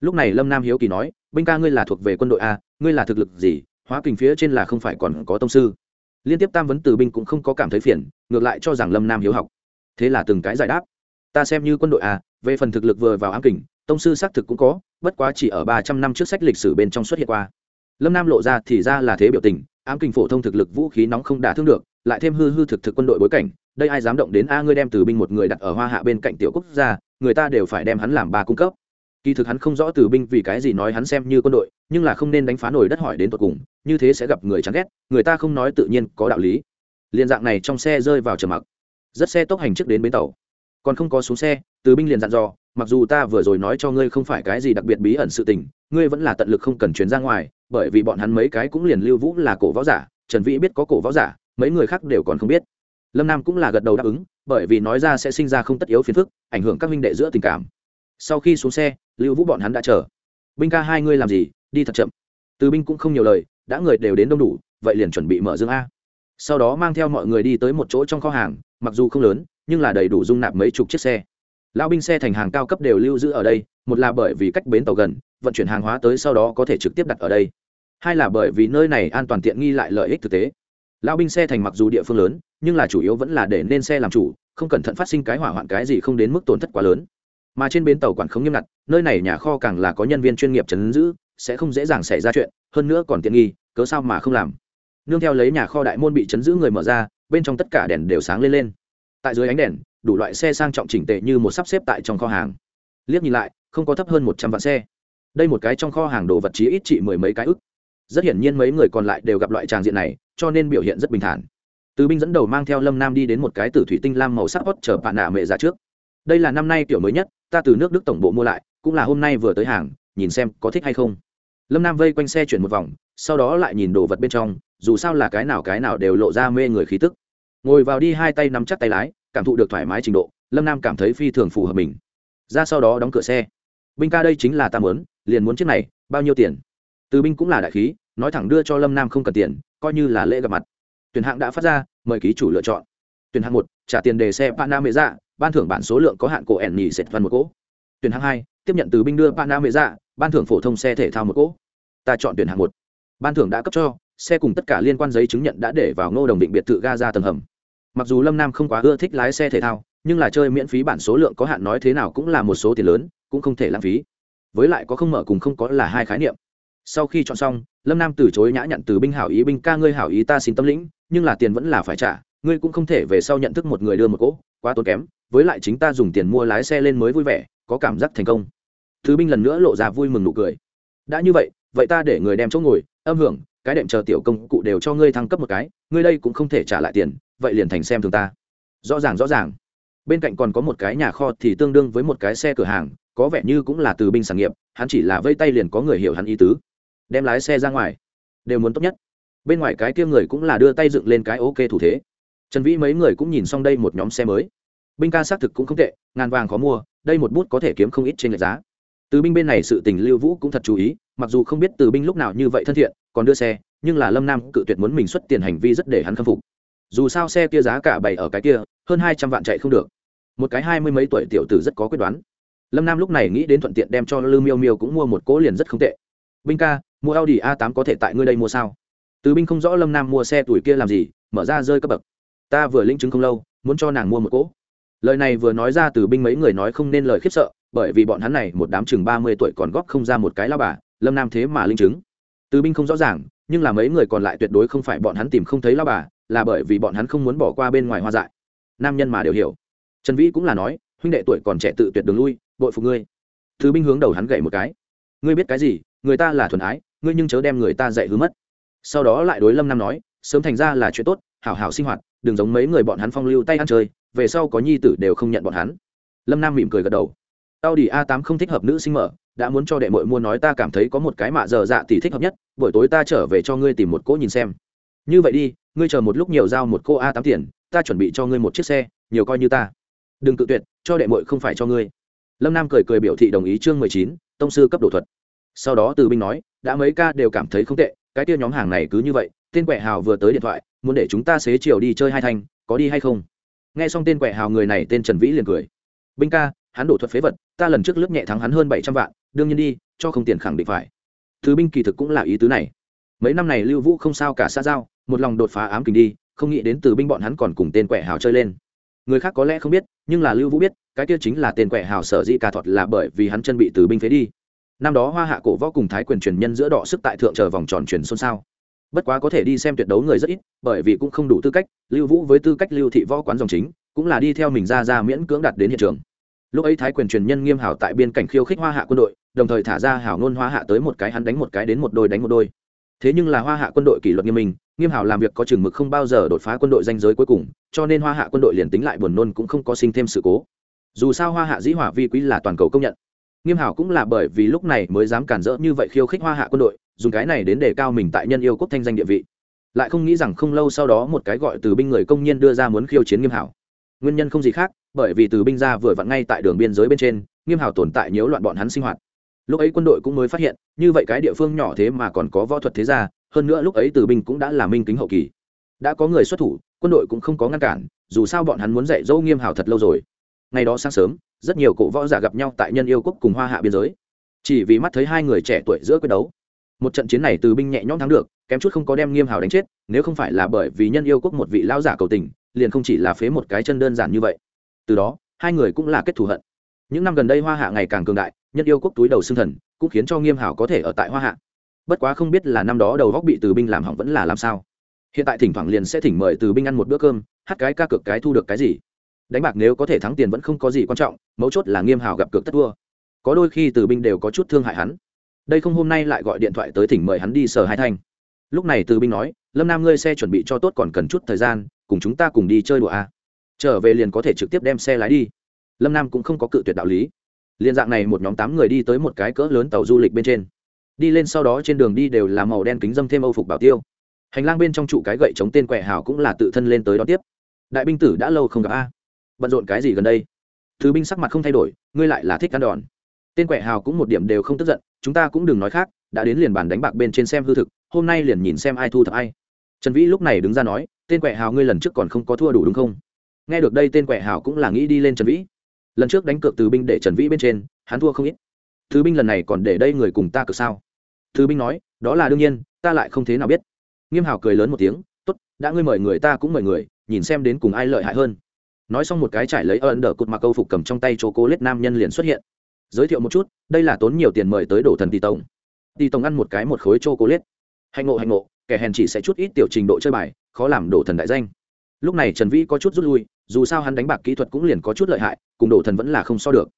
lúc này lâm nam hiếu kỳ nói, binh ca ngươi là thuộc về quân đội a, ngươi là thực lực gì? Hóa kình phía trên là không phải còn có tông sư. Liên tiếp tam vấn từ binh cũng không có cảm thấy phiền, ngược lại cho rằng lâm nam hiếu học. Thế là từng cái giải đáp ta xem như quân đội à, về phần thực lực vừa vào ám kình tông sư xác thực cũng có bất quá chỉ ở ba trăm năm trước sách lịch sử bên trong xuất hiện qua. Lâm nam lộ ra thì ra là thế biểu tình ám kình phổ thông thực lực vũ khí nóng không đả thương được lại thêm hư hư thực thực quân đội bối cảnh đây ai dám động đến a ngươi đem từ binh một người đặt ở hoa hạ bên cạnh tiểu quốc gia người ta đều phải đem hắn làm ba cung cấp. Kỳ thực hắn không rõ từ binh vì cái gì nói hắn xem như quân đội nhưng là không nên đánh phá nổi đất hỏi đến tột cùng như thế sẽ gặp người chán ghét người ta không nói tự nhiên có đạo lý. Liền dạng này trong xe rơi vào trầm mặc. Rất xe tốc hành trước đến bến tàu còn không có xuống xe, từ binh liền dặn dò, mặc dù ta vừa rồi nói cho ngươi không phải cái gì đặc biệt bí ẩn sự tình, ngươi vẫn là tận lực không cần chuyến ra ngoài, bởi vì bọn hắn mấy cái cũng liền lưu vũ là cổ võ giả, trần vĩ biết có cổ võ giả, mấy người khác đều còn không biết. Lâm nam cũng là gật đầu đáp ứng, bởi vì nói ra sẽ sinh ra không tất yếu phiền phức, ảnh hưởng các minh đệ giữa tình cảm. Sau khi xuống xe, lưu vũ bọn hắn đã chờ. Binh ca hai ngươi làm gì? Đi thật chậm. Từ binh cũng không nhiều lời, đã người đều đến đông đủ, vậy liền chuẩn bị mở dương a. Sau đó mang theo mọi người đi tới một chỗ trong kho hàng, mặc dù không lớn nhưng là đầy đủ dung nạp mấy chục chiếc xe. Lao binh xe thành hàng cao cấp đều lưu giữ ở đây, một là bởi vì cách bến tàu gần, vận chuyển hàng hóa tới sau đó có thể trực tiếp đặt ở đây. Hai là bởi vì nơi này an toàn tiện nghi lại lợi ích thực tế. Lao binh xe thành mặc dù địa phương lớn, nhưng là chủ yếu vẫn là để nên xe làm chủ, không cẩn thận phát sinh cái hỏa hoạn cái gì không đến mức tổn thất quá lớn. Mà trên bến tàu quản không nghiêm ngặt, nơi này nhà kho càng là có nhân viên chuyên nghiệp chấn giữ, sẽ không dễ dàng xảy ra chuyện, hơn nữa còn tiện nghi, cớ sao mà không làm. Nương theo lấy nhà kho đại môn bị chấn giữ người mở ra, bên trong tất cả đèn đều sáng lên lên tại dưới ánh đèn, đủ loại xe sang trọng chỉnh tệ như một sắp xếp tại trong kho hàng. Liếc nhìn lại, không có thấp hơn một trăm vạn xe. Đây một cái trong kho hàng đồ vật chí ít trị mười mấy cái ức. Rất hiển nhiên mấy người còn lại đều gặp loại tràng diện này, cho nên biểu hiện rất bình thản. Từ binh dẫn đầu mang theo lâm nam đi đến một cái tử thủy tinh lam màu sắc hót chở bạn nạ mẹ ra trước. Đây là năm nay kiểu mới nhất, ta từ nước đức tổng bộ mua lại, cũng là hôm nay vừa tới hàng, nhìn xem có thích hay không. Lâm nam vây quanh xe chuyển một vòng, sau đó lại nhìn đồ vật bên trong, dù sao là cái nào cái nào đều lộ ra mê người khí tức ngồi vào đi hai tay nắm chắc tay lái cảm thụ được thoải mái trình độ lâm nam cảm thấy phi thường phù hợp mình. Ra sau đó đóng cửa xe. Binh ca đây chính là ta muốn liền muốn chiếc này bao nhiêu tiền? Từ binh cũng là đại khí nói thẳng đưa cho lâm nam không cần tiền coi như là lễ gặp mặt. Tuyển hạng đã phát ra mời ký chủ lựa chọn. Tuyển hạng một trả tiền đề xe Panamera, dạ ban thưởng bản số lượng có hạn cổ ẻn nhì sệt văn một cỗ. Tuyển hạng hai tiếp nhận từ binh đưa Panamera, dạ ban thưởng phổ thông xe thể thao một cỗ. Ta chọn tuyển hạng một. Ban thưởng đã cấp cho xe cùng tất cả liên quan giấy chứng nhận đã để vào ngô đồng định biệt thự ga ra tầng hầm. Mặc dù lâm nam không quá ưa thích lái xe thể thao, nhưng là chơi miễn phí bản số lượng có hạn nói thế nào cũng là một số tiền lớn, cũng không thể lãng phí. Với lại có không mở cùng không có là hai khái niệm. Sau khi chọn xong, lâm nam từ chối nhã nhận từ binh hảo ý binh ca ngươi hảo ý ta xin tâm lĩnh, nhưng là tiền vẫn là phải trả, ngươi cũng không thể về sau nhận thức một người đưa một cỗ, quá tốn kém, với lại chính ta dùng tiền mua lái xe lên mới vui vẻ, có cảm giác thành công. Thứ binh lần nữa lộ ra vui mừng nụ cười. Đã như vậy vậy ta để người đem chỗ ngồi, âm hưởng cái đệm chờ tiểu công cụ đều cho ngươi thăng cấp một cái, ngươi đây cũng không thể trả lại tiền, vậy liền thành xem thường ta. Rõ ràng rõ ràng. Bên cạnh còn có một cái nhà kho thì tương đương với một cái xe cửa hàng, có vẻ như cũng là từ binh sản nghiệp, hắn chỉ là vây tay liền có người hiểu hắn ý tứ. Đem lái xe ra ngoài, đều muốn tốt nhất. Bên ngoài cái kia người cũng là đưa tay dựng lên cái ok thủ thế. Trần vĩ mấy người cũng nhìn xong đây một nhóm xe mới. Binh ca xác thực cũng không tệ, ngàn vàng khó mua, đây một bút có thể kiếm không ít trên lệch giá. Từ binh bên này sự tình lưu vũ cũng thật chú ý, mặc dù không biết từ binh lúc nào như vậy thân thiện còn đưa xe, nhưng là lâm nam cự tuyệt muốn mình xuất tiền hành vi rất để hắn khâm phục. Dù sao xe kia giá cả bày ở cái kia, hơn hai trăm vạn chạy không được. Một cái hai mươi mấy tuổi tiểu tử rất có quyết đoán. Lâm nam lúc này nghĩ đến thuận tiện đem cho lư miêu miêu cũng mua một cỗ liền rất không tệ. Binh ca, mua audi a 8 có thể tại ngươi đây mua sao? Từ binh không rõ lâm nam mua xe tuổi kia làm gì, mở ra rơi cấp bậc. Ta vừa linh chứng không lâu, muốn cho nàng mua một cỗ. Lời này vừa nói ra từ binh mấy người nói không nên lời khiếp sợ, bởi vì bọn hắn này một đám chừng ba mươi tuổi còn góp không ra một cái lao bà, lâm nam thế mà linh chứng từ binh không rõ ràng, nhưng là mấy người còn lại tuyệt đối không phải bọn hắn tìm không thấy lao bà, là bởi vì bọn hắn không muốn bỏ qua bên ngoài hoa dại. Nam nhân mà đều hiểu. Trần vĩ cũng là nói, huynh đệ tuổi còn trẻ tự tuyệt đường lui, bội phục ngươi. Thứ binh hướng đầu hắn gậy một cái. Ngươi biết cái gì? Người ta là thuần ái, ngươi nhưng chớ đem người ta dạy hứa mất. Sau đó lại đối lâm nam nói, sớm thành ra là chuyện tốt, hảo hảo sinh hoạt, đừng giống mấy người bọn hắn phong lưu tay ăn chơi, về sau có nhi tử đều không nhận bọn hắn. Lâm nam mỉm cười gật đầu tao đi a 8 không thích hợp nữ sinh mở đã muốn cho đệ muội mua nói ta cảm thấy có một cái mạ giờ dạ thì thích hợp nhất buổi tối ta trở về cho ngươi tìm một cô nhìn xem. Như vậy đi ngươi chờ một lúc nhiều giao một cô a 8 tiền ta chuẩn bị cho ngươi một chiếc xe nhiều coi như ta. Đừng tự tuyệt cho đệ muội không phải cho ngươi. Lâm nam cười cười biểu thị đồng ý chương mười chín tông sư cấp độ thuật. Sau đó từ binh nói đã mấy ca đều cảm thấy không tệ cái kia nhóm hàng này cứ như vậy tên quẹ hào vừa tới điện thoại muốn để chúng ta xế chiều đi chơi hai thành, có đi hay không? Nghe xong tên quẹ hào người này tên trần vĩ liền cười. Binh ca hắn đổ thuật phế vật, ta lần trước lướt nhẹ thắng hắn hơn bảy trăm vạn, đương nhiên đi, cho không tiền khẳng định phải. Thứ binh kỳ thực cũng là ý tứ này. Mấy năm này lưu vũ không sao cả xa giao, một lòng đột phá ám kình đi, không nghĩ đến từ binh bọn hắn còn cùng tên quẻ hào chơi lên. Người khác có lẽ không biết, nhưng là lưu vũ biết, cái kia chính là tên quẻ hào sở dĩ cà thọt là bởi vì hắn chân bị từ binh phế đi. Năm đó hoa hạ cổ võ cùng thái quyền truyền nhân giữa đọ sức tại thượng chờ vòng tròn truyền xôn xao. Bất quá có thể đi xem tuyệt đấu người rất ít, bởi vì cũng không đủ tư cách, lưu vũ với tư cách lưu thị võ quán dòng chính, cũng là đi theo mình ra ra miễn cưỡng đặt đến hiện trường lúc ấy thái quyền truyền nhân nghiêm hảo tại biên cảnh khiêu khích hoa hạ quân đội, đồng thời thả ra hảo ngôn hoa hạ tới một cái hắn đánh một cái đến một đôi đánh một đôi. Thế nhưng là hoa hạ quân đội kỷ luật nghiêm minh, nghiêm hảo làm việc có chừng mực không bao giờ đột phá quân đội danh giới cuối cùng, cho nên hoa hạ quân đội liền tính lại buồn nôn cũng không có sinh thêm sự cố. Dù sao hoa hạ dĩ hỏa vi quý là toàn cầu công nhận. Nghiêm hảo cũng là bởi vì lúc này mới dám cản rỡ như vậy khiêu khích hoa hạ quân đội, dùng cái này đến đề cao mình tại nhân yêu quốc thanh danh địa vị. Lại không nghĩ rằng không lâu sau đó một cái gọi từ binh người công nhân đưa ra muốn khiêu chiến nghiêm hảo. Nguyên nhân không gì khác bởi vì từ binh ra vừa vặn ngay tại đường biên giới bên trên, nghiêm hảo tồn tại nhiễu loạn bọn hắn sinh hoạt. Lúc ấy quân đội cũng mới phát hiện, như vậy cái địa phương nhỏ thế mà còn có võ thuật thế gia, hơn nữa lúc ấy từ binh cũng đã là minh kính hậu kỳ. Đã có người xuất thủ, quân đội cũng không có ngăn cản, dù sao bọn hắn muốn dạy dỗ nghiêm hảo thật lâu rồi. Ngày đó sáng sớm, rất nhiều cổ võ giả gặp nhau tại nhân yêu quốc cùng hoa hạ biên giới. Chỉ vì mắt thấy hai người trẻ tuổi giữa quyết đấu. Một trận chiến này từ binh nhẹ nhõm thắng được, kém chút không có đem nghiêm hào đánh chết, nếu không phải là bởi vì nhân yêu quốc một vị lao giả cầu tình, liền không chỉ là phế một cái chân đơn giản như vậy từ đó, hai người cũng là kết thù hận. Những năm gần đây hoa hạ ngày càng cường đại nhân yêu quốc túi đầu xương thần, cũng khiến cho nghiêm hảo có thể ở tại hoa hạ. Bất quá không biết là năm đó đầu góc bị từ binh làm hỏng vẫn là làm sao. Hiện tại thỉnh thoảng liền sẽ thỉnh mời từ binh ăn một bữa cơm, hát cái ca cược cái thu được cái gì. Đánh bạc nếu có thể thắng tiền vẫn không có gì quan trọng, mấu chốt là nghiêm hào gặp cược tất thua. Có đôi khi từ binh đều có chút thương hại hắn. Đây không hôm nay lại gọi điện thoại tới thỉnh mời hắn đi sở hai thanh lúc này từ binh nói, lâm nam ngươi xe chuẩn bị cho tốt còn cần chút thời gian, cùng chúng ta cùng đi chơi đùa a à trở về liền có thể trực tiếp đem xe lái đi. Lâm nam cũng không có cự tuyệt đạo lý. Liên dạng này một nhóm tám người đi tới một cái cỡ lớn tàu du lịch bên trên. Đi lên sau đó trên đường đi đều là màu đen kính dâm thêm âu phục bảo tiêu. Hành lang bên trong trụ cái gậy chống tên quẻ hào cũng là tự thân lên tới đó tiếp. Đại binh tử đã lâu không gặp a. Bận rộn cái gì gần đây? Thứ binh sắc mặt không thay đổi, ngươi lại là thích ăn đòn. Tên quẻ hào cũng một điểm đều không tức giận, chúng ta cũng đừng nói khác, đã đến liền bàn đánh bạc bên trên xem hư thực, hôm nay liền nhìn xem ai thu thập ai. Trần vĩ lúc này đứng ra nói, tên quẻ hào ngươi lần trước còn không có thua đủ đúng không? Nghe được đây tên quẻ hảo cũng là nghĩ đi lên trần vĩ. Lần trước đánh cược từ binh để trần vĩ bên trên, hắn thua không ít. Thứ binh lần này còn để đây người cùng ta cược sao? Thứ binh nói, đó là đương nhiên, ta lại không thế nào biết. Nghiêm hảo cười lớn một tiếng, tốt, đã ngươi mời người ta cũng mời người, nhìn xem đến cùng ai lợi hại hơn. Nói xong một cái trải lấy ơn đỡ cột mặc câu phục cầm trong tay chỗ cố lết nam nhân liền xuất hiện. Giới thiệu một chút, đây là tốn nhiều tiền mời tới đổ thần tỷ tổng. Tỷ tổng ăn một cái một khối chô cố lết hạnh ngộ hạnh ngộ, kẻ hèn chỉ sẽ chút ít tiểu trình độ chơi bài, khó làm đổ thần đại danh. Lúc này trần vĩ có chút rút lui dù sao hắn đánh bạc kỹ thuật cũng liền có chút lợi hại, cùng đổ thần vẫn là không so được.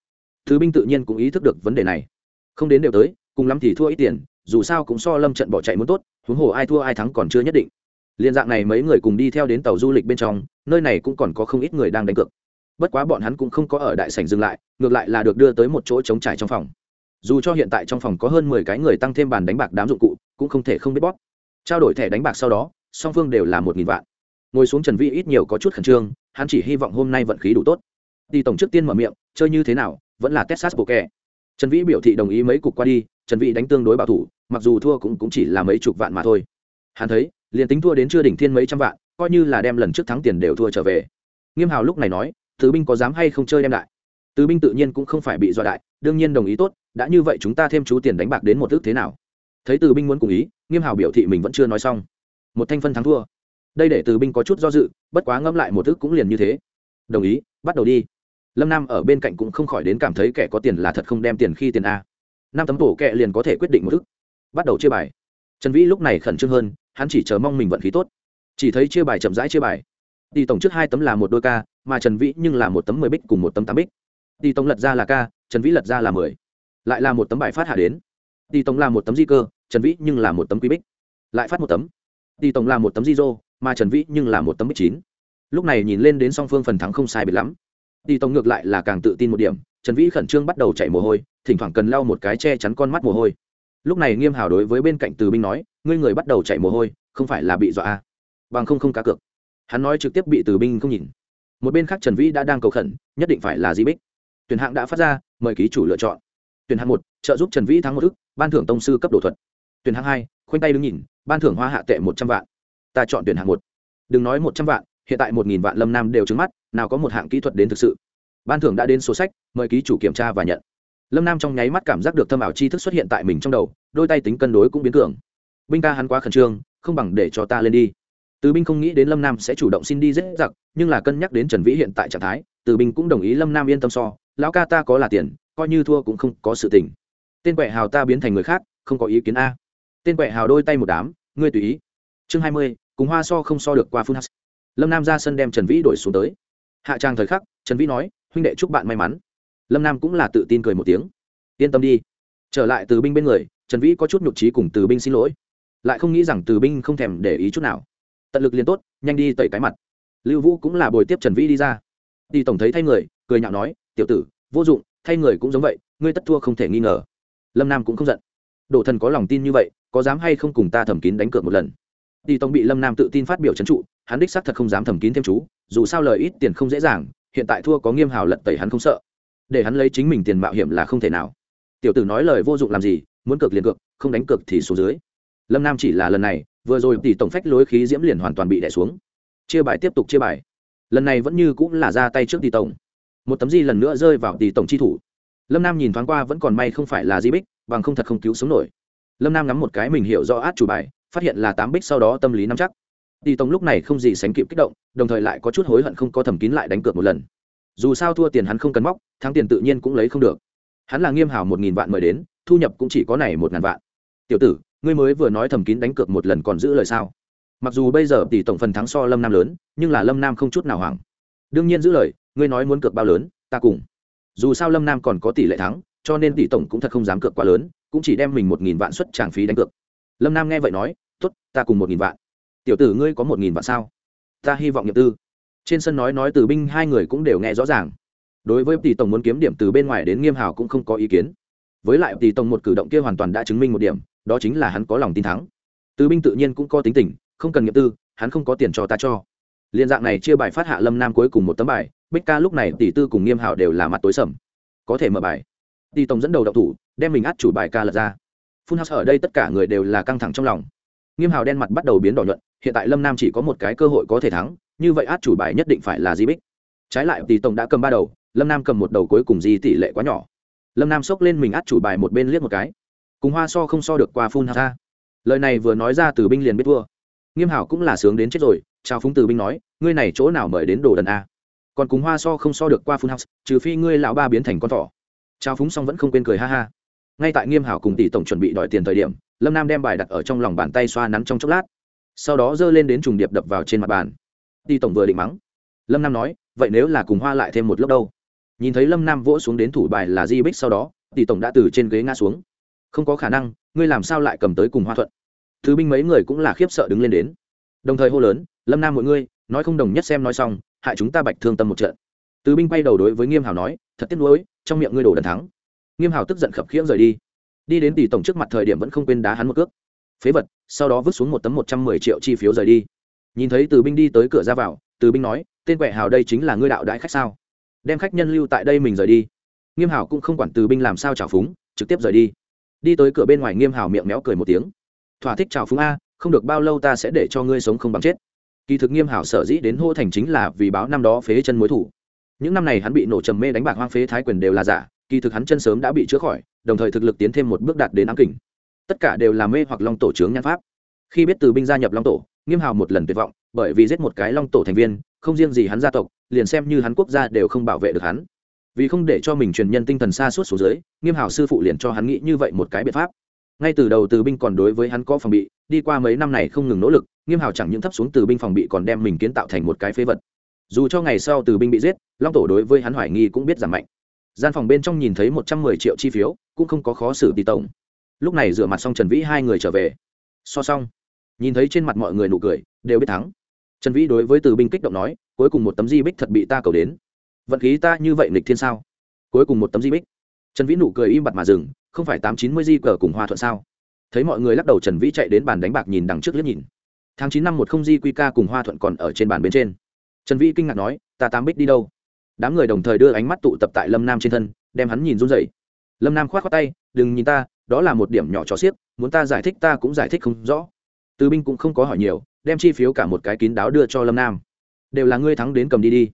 Thứ binh tự nhiên cũng ý thức được vấn đề này. Không đến đều tới, cùng lắm thì thua ít tiền, dù sao cũng so lâm trận bỏ chạy muốn tốt, huống hồ ai thua ai thắng còn chưa nhất định. Liên dạng này mấy người cùng đi theo đến tàu du lịch bên trong, nơi này cũng còn có không ít người đang đánh cược. Bất quá bọn hắn cũng không có ở đại sảnh dừng lại, ngược lại là được đưa tới một chỗ trống trải trong phòng. Dù cho hiện tại trong phòng có hơn mười cái người tăng thêm bàn đánh bạc đám dụng cụ, cũng không thể không biết bóp. Trao đổi thẻ đánh bạc sau đó, song phương đều là một nghìn vạn. Ngồi xuống trần vi ít nhiều có chút khẩn trương hắn chỉ hy vọng hôm nay vận khí đủ tốt. Đi tổng trước tiên mở miệng chơi như thế nào vẫn là texas bộ kè trần vĩ biểu thị đồng ý mấy cục qua đi trần vĩ đánh tương đối bảo thủ mặc dù thua cũng, cũng chỉ là mấy chục vạn mà thôi. Hắn thấy liền tính thua đến chưa đỉnh thiên mấy trăm vạn coi như là đem lần trước thắng tiền đều thua trở về. Nghiêm hào lúc này nói tứ binh có dám hay không chơi đem đại tứ binh tự nhiên cũng không phải bị dọa đại đương nhiên đồng ý tốt đã như vậy chúng ta thêm chú tiền đánh bạc đến một ước thế nào? Thấy từ binh muốn cùng ý nghiêm hào biểu thị mình vẫn chưa nói xong. Một thanh phân thắng thua đây để từ binh có chút do dự bất quá ngâm lại một thức cũng liền như thế. Đồng ý bắt đầu đi. Lâm nam ở bên cạnh cũng không khỏi đến cảm thấy kẻ có tiền là thật không đem tiền khi tiền a. Năm tấm tổ kẹ liền có thể quyết định một thức, bắt đầu chia bài. Trần vĩ lúc này khẩn trương hơn hắn chỉ chờ mong mình vận khí tốt. Chỉ thấy chia bài chậm rãi chia bài. Đi tổng trước hai tấm là một đôi ca mà trần vĩ nhưng là một tấm mười bích cùng một tấm tám bích. Đi tổng lật ra là ca trần vĩ lật ra là mười. Lại là một tấm bài phát hạ đến. Đi tổng là một tấm di cơ trần vĩ nhưng là một tấm quý bích. Lại phát một tấm. Đi tổng là một tấm di rô mà trần vĩ nhưng là một tấm bích chín. Lúc này nhìn lên đến song phương phần thắng không sai biệt lắm. Đi tổng ngược lại là càng tự tin một điểm, trần vĩ khẩn trương bắt đầu chạy mồ hôi, thỉnh thoảng cần lau một cái che chắn con mắt mồ hôi. Lúc này nghiêm hào đối với bên cạnh từ binh nói, ngươi người bắt đầu chạy mồ hôi, không phải là bị dọa à. bằng không không cá cược. Hắn nói trực tiếp bị từ binh không nhìn. Một bên khác trần vĩ đã đang cầu khẩn, nhất định phải là di bích. Tuyển hạng đã phát ra, mời ký chủ lựa chọn. Tuyển hạng một, trợ giúp trần vĩ thắng một ức, ban thưởng tông sư cấp đồ thuật. Tuyển hạng hai, khoanh tay đứng nhìn, ban thưởng hoa hạ tệ một trăm vạn ta chọn tuyển hạng một. Đừng nói một trăm vạn, hiện tại một nghìn vạn lâm nam đều trứng mắt, nào có một hạng kỹ thuật đến thực sự. Ban thưởng đã đến số sách, mời ký chủ kiểm tra và nhận. Lâm nam trong nháy mắt cảm giác được thâm ảo tri thức xuất hiện tại mình trong đầu, đôi tay tính cân đối cũng biến cường. Binh ca hắn quá khẩn trương, không bằng để cho ta lên đi. Từ binh không nghĩ đến lâm nam sẽ chủ động xin đi dễ dặc nhưng là cân nhắc đến trần vĩ hiện tại trạng thái, từ binh cũng đồng ý lâm nam yên tâm so, lão ca ta có là tiền, coi như thua cũng không có sự tình. Tên quẹ hào ta biến thành người khác, không có ý kiến a. Tên quẹ hào đôi tay một đám, ngươi tùy ý chương hai mươi, cùng hoa so không so được qua phun lâm nam ra sân đem trần vĩ đổi xuống tới. Hạ trang thời khắc, trần vĩ nói, huynh đệ chúc bạn may mắn. Lâm nam cũng là tự tin cười một tiếng. Yên tâm đi. Trở lại từ binh bên người, trần vĩ có chút nhục trí cùng từ binh xin lỗi. Lại không nghĩ rằng từ binh không thèm để ý chút nào. Tận lực liền tốt, nhanh đi tẩy cái mặt. Lưu vũ cũng là bồi tiếp trần vĩ đi ra. Đi tổng thấy thay người, cười nhạo nói, tiểu tử, vô dụng, thay người cũng giống vậy, ngươi tất thua không thể nghi ngờ. Lâm nam cũng không giận. Đổ thần có lòng tin như vậy, có dám hay không cùng ta thẩm kín đánh cược một lần? Tỷ tổng bị lâm nam tự tin phát biểu trấn trụ, hắn đích xác thật không dám thầm kín thêm chú, dù sao lời ít tiền không dễ dàng, hiện tại thua có nghiêm hào lật tẩy hắn không sợ. Để hắn lấy chính mình tiền mạo hiểm là không thể nào. Tiểu tử nói lời vô dụng làm gì, muốn cược liền cược, không đánh cược thì xuống dưới. Lâm nam chỉ là lần này, vừa rồi tỷ tổng phách lối khí diễm liền hoàn toàn bị đẻ xuống. Chia bài tiếp tục chia bài. Lần này vẫn như cũng là ra tay trước tỷ tổng. Một tấm di lần nữa rơi vào tỷ tổng chi thủ. Lâm nam nhìn thoáng qua vẫn còn may không phải là di bích, bằng không thật không cứu sống nổi. Lâm nam ngắm một cái mình hiểu rõ át chủ bài phát hiện là tám bích sau đó tâm lý nắm chắc. Tỷ tổng lúc này không gì sánh kịp kích động, đồng thời lại có chút hối hận không có thẩm kín lại đánh cược một lần. Dù sao thua tiền hắn không cần móc, thắng tiền tự nhiên cũng lấy không được. Hắn là nghiêm hảo một nghìn vạn mời đến, thu nhập cũng chỉ có này một ngàn vạn. Tiểu tử, ngươi mới vừa nói thầm kín đánh cược một lần còn giữ lời sao? Mặc dù bây giờ tỷ tổng phần thắng so lâm nam lớn, nhưng là lâm nam không chút nào hoảng. Đương nhiên giữ lời, ngươi nói muốn cược bao lớn, ta cùng. Dù sao lâm nam còn có tỷ lệ thắng, cho nên tỷ tổng cũng thật không dám cược quá lớn, cũng chỉ đem mình một nghìn vạn suất tràng phí đánh cược lâm nam nghe vậy nói t ố t ta cùng một nghìn vạn. Tiểu tử ngươi có một nghìn vạn sao? Ta hy vọng nhập tư. Trên sân nói nói từ binh hai người cũng đều nghe rõ ràng. Đối với tỷ tổng muốn kiếm điểm từ bên ngoài đến nghiêm hào cũng không có ý kiến. Với lại tỷ tổng một cử động kia hoàn toàn đã chứng minh một điểm, đó chính là hắn có lòng tin thắng. Từ binh tự nhiên cũng có tính tình, không cần nghiệp tư, hắn không có tiền cho ta cho. Liên dạng này chia bài phát hạ lâm nam cuối cùng một tấm bài, bích ca lúc này tỷ tư cùng nghiêm hào đều là mặt tối sầm. Có thể mở bài. Tỷ tổng dẫn đầu đậu thủ, đem mình át chủ bài ca lật ra phun house ở đây tất cả người đều là căng thẳng trong lòng. Nghiêm hào đen mặt bắt đầu biến đỏ nhuận, hiện tại lâm nam chỉ có một cái cơ hội có thể thắng, như vậy át chủ bài nhất định phải là di bích. Trái lại tỷ tổng đã cầm ba đầu, lâm nam cầm một đầu cuối cùng di tỷ lệ quá nhỏ. Lâm nam xốc lên mình át chủ bài một bên liếc một cái. Cùng hoa so không so được qua phun house lời này vừa nói ra từ binh liền biết thua. Nghiêm hảo cũng là sướng đến chết rồi, chào phúng từ binh nói, ngươi này chỗ nào mời đến đồ đần a? Còn cùng hoa so không so được qua phun house, trừ phi ngươi lão ba biến thành con thỏ. Trao phúng xong vẫn không quên cười ha ha ngay tại nghiêm hảo cùng tỷ tổng chuẩn bị đòi tiền thời điểm, lâm nam đem bài đặt ở trong lòng bàn tay xoa nắn trong chốc lát. Sau đó giơ lên đến trùng điệp đập vào trên mặt bàn. Tỷ tổng vừa định mắng. Lâm nam nói, vậy nếu là cùng hoa lại thêm một lúc đâu? Nhìn thấy lâm nam vỗ xuống đến thủ bài là di bích sau đó, tỷ tổng đã từ trên ghế ngã xuống. Không có khả năng, ngươi làm sao lại cầm tới cùng hoa thuận? Thứ binh mấy người cũng là khiếp sợ đứng lên đến. Đồng thời hô lớn, lâm nam mọi ngươi nói không đồng nhất xem nói xong, hại chúng ta bạch thương tâm một trận. Từ binh quay đầu đối với nghiêm hảo nói, thật tiếc nuối, trong miệng ngươi đổ đần thắng nghiêm hào tức giận khập khiễng rời đi. Đi đến tỷ tổng trước mặt thời điểm vẫn không quên đá hắn một cước. Phế vật, sau đó vứt xuống một tấm một trăm mười triệu chi phiếu rời đi. Nhìn thấy từ binh đi tới cửa ra vào, từ binh nói, tên quẻ hào đây chính là ngươi đạo đại khách sao? Đem khách nhân lưu tại đây mình rời đi. Nghiêm hào cũng không quản từ binh làm sao trào phúng, trực tiếp rời đi. Đi tới cửa bên ngoài, nghiêm hào miệng méo cười một tiếng. Thỏa thích chào phúng a, không được bao lâu ta sẽ để cho ngươi sống không bằng chết. Kỳ thực nghiêm hảo sở dĩ đến hô thành chính là vì báo năm đó phế chân mối thủ. Những năm này hắn bị nổ trầm mê đánh bạc hoang phế thái quyền đều là giả kỳ thực hắn chân sớm đã bị chữa khỏi, đồng thời thực lực tiến thêm một bước đạt đến ám kình. Tất cả đều là mê hoặc long tổ trướng nhan pháp. Khi biết từ binh gia nhập long tổ, nghiêm hào một lần tuyệt vọng, bởi vì giết một cái long tổ thành viên, không riêng gì hắn gia tộc, liền xem như hắn quốc gia đều không bảo vệ được hắn. Vì không để cho mình truyền nhân tinh thần xa suốt xuống dưới, nghiêm hào sư phụ liền cho hắn nghĩ như vậy một cái biện pháp. Ngay từ đầu từ binh còn đối với hắn có phòng bị, đi qua mấy năm này không ngừng nỗ lực, nghiêm hào chẳng những thấp xuống từ binh phòng bị còn đem mình kiến tạo thành một cái phế vật. Dù cho ngày sau từ binh bị giết, long tổ đối với hắn hoài nghi cũng biết giảm mạnh gian phòng bên trong nhìn thấy một trăm mười triệu chi phiếu, cũng không có khó xử tỷ tổng. Lúc này rửa mặt xong trần vĩ hai người trở về. So xong, nhìn thấy trên mặt mọi người nụ cười, đều biết thắng. Trần vĩ đối với từ binh kích động nói, cuối cùng một tấm di bích thật bị ta cầu đến. Vận khí ta như vậy nghịch thiên sao? Cuối cùng một tấm di bích. Trần vĩ nụ cười im bặt mà dừng, không phải tám chín mươi di cờ cùng hoa thuận sao? Thấy mọi người lắc đầu, trần vĩ chạy đến bàn đánh bạc nhìn đằng trước liếc nhìn. Tháng chín năm một không di quy ca cùng hoa thuận còn ở trên bàn bên trên. Trần vĩ kinh ngạc nói, ta tám bích đi đâu? Đám người đồng thời đưa ánh mắt tụ tập tại lâm nam trên thân, đem hắn nhìn run dậy lâm nam k h o á t khoác tay, đừng nhìn ta, đó là một điểm nhỏ cho xiếc, muốn ta giải thích ta cũng giải thích không rõ. Từ binh cũng không có hỏi nhiều, đem chi phiếu cả một cái kín đáo đưa cho lâm nam. Đều là ngươi thắng đến cầm đi đi.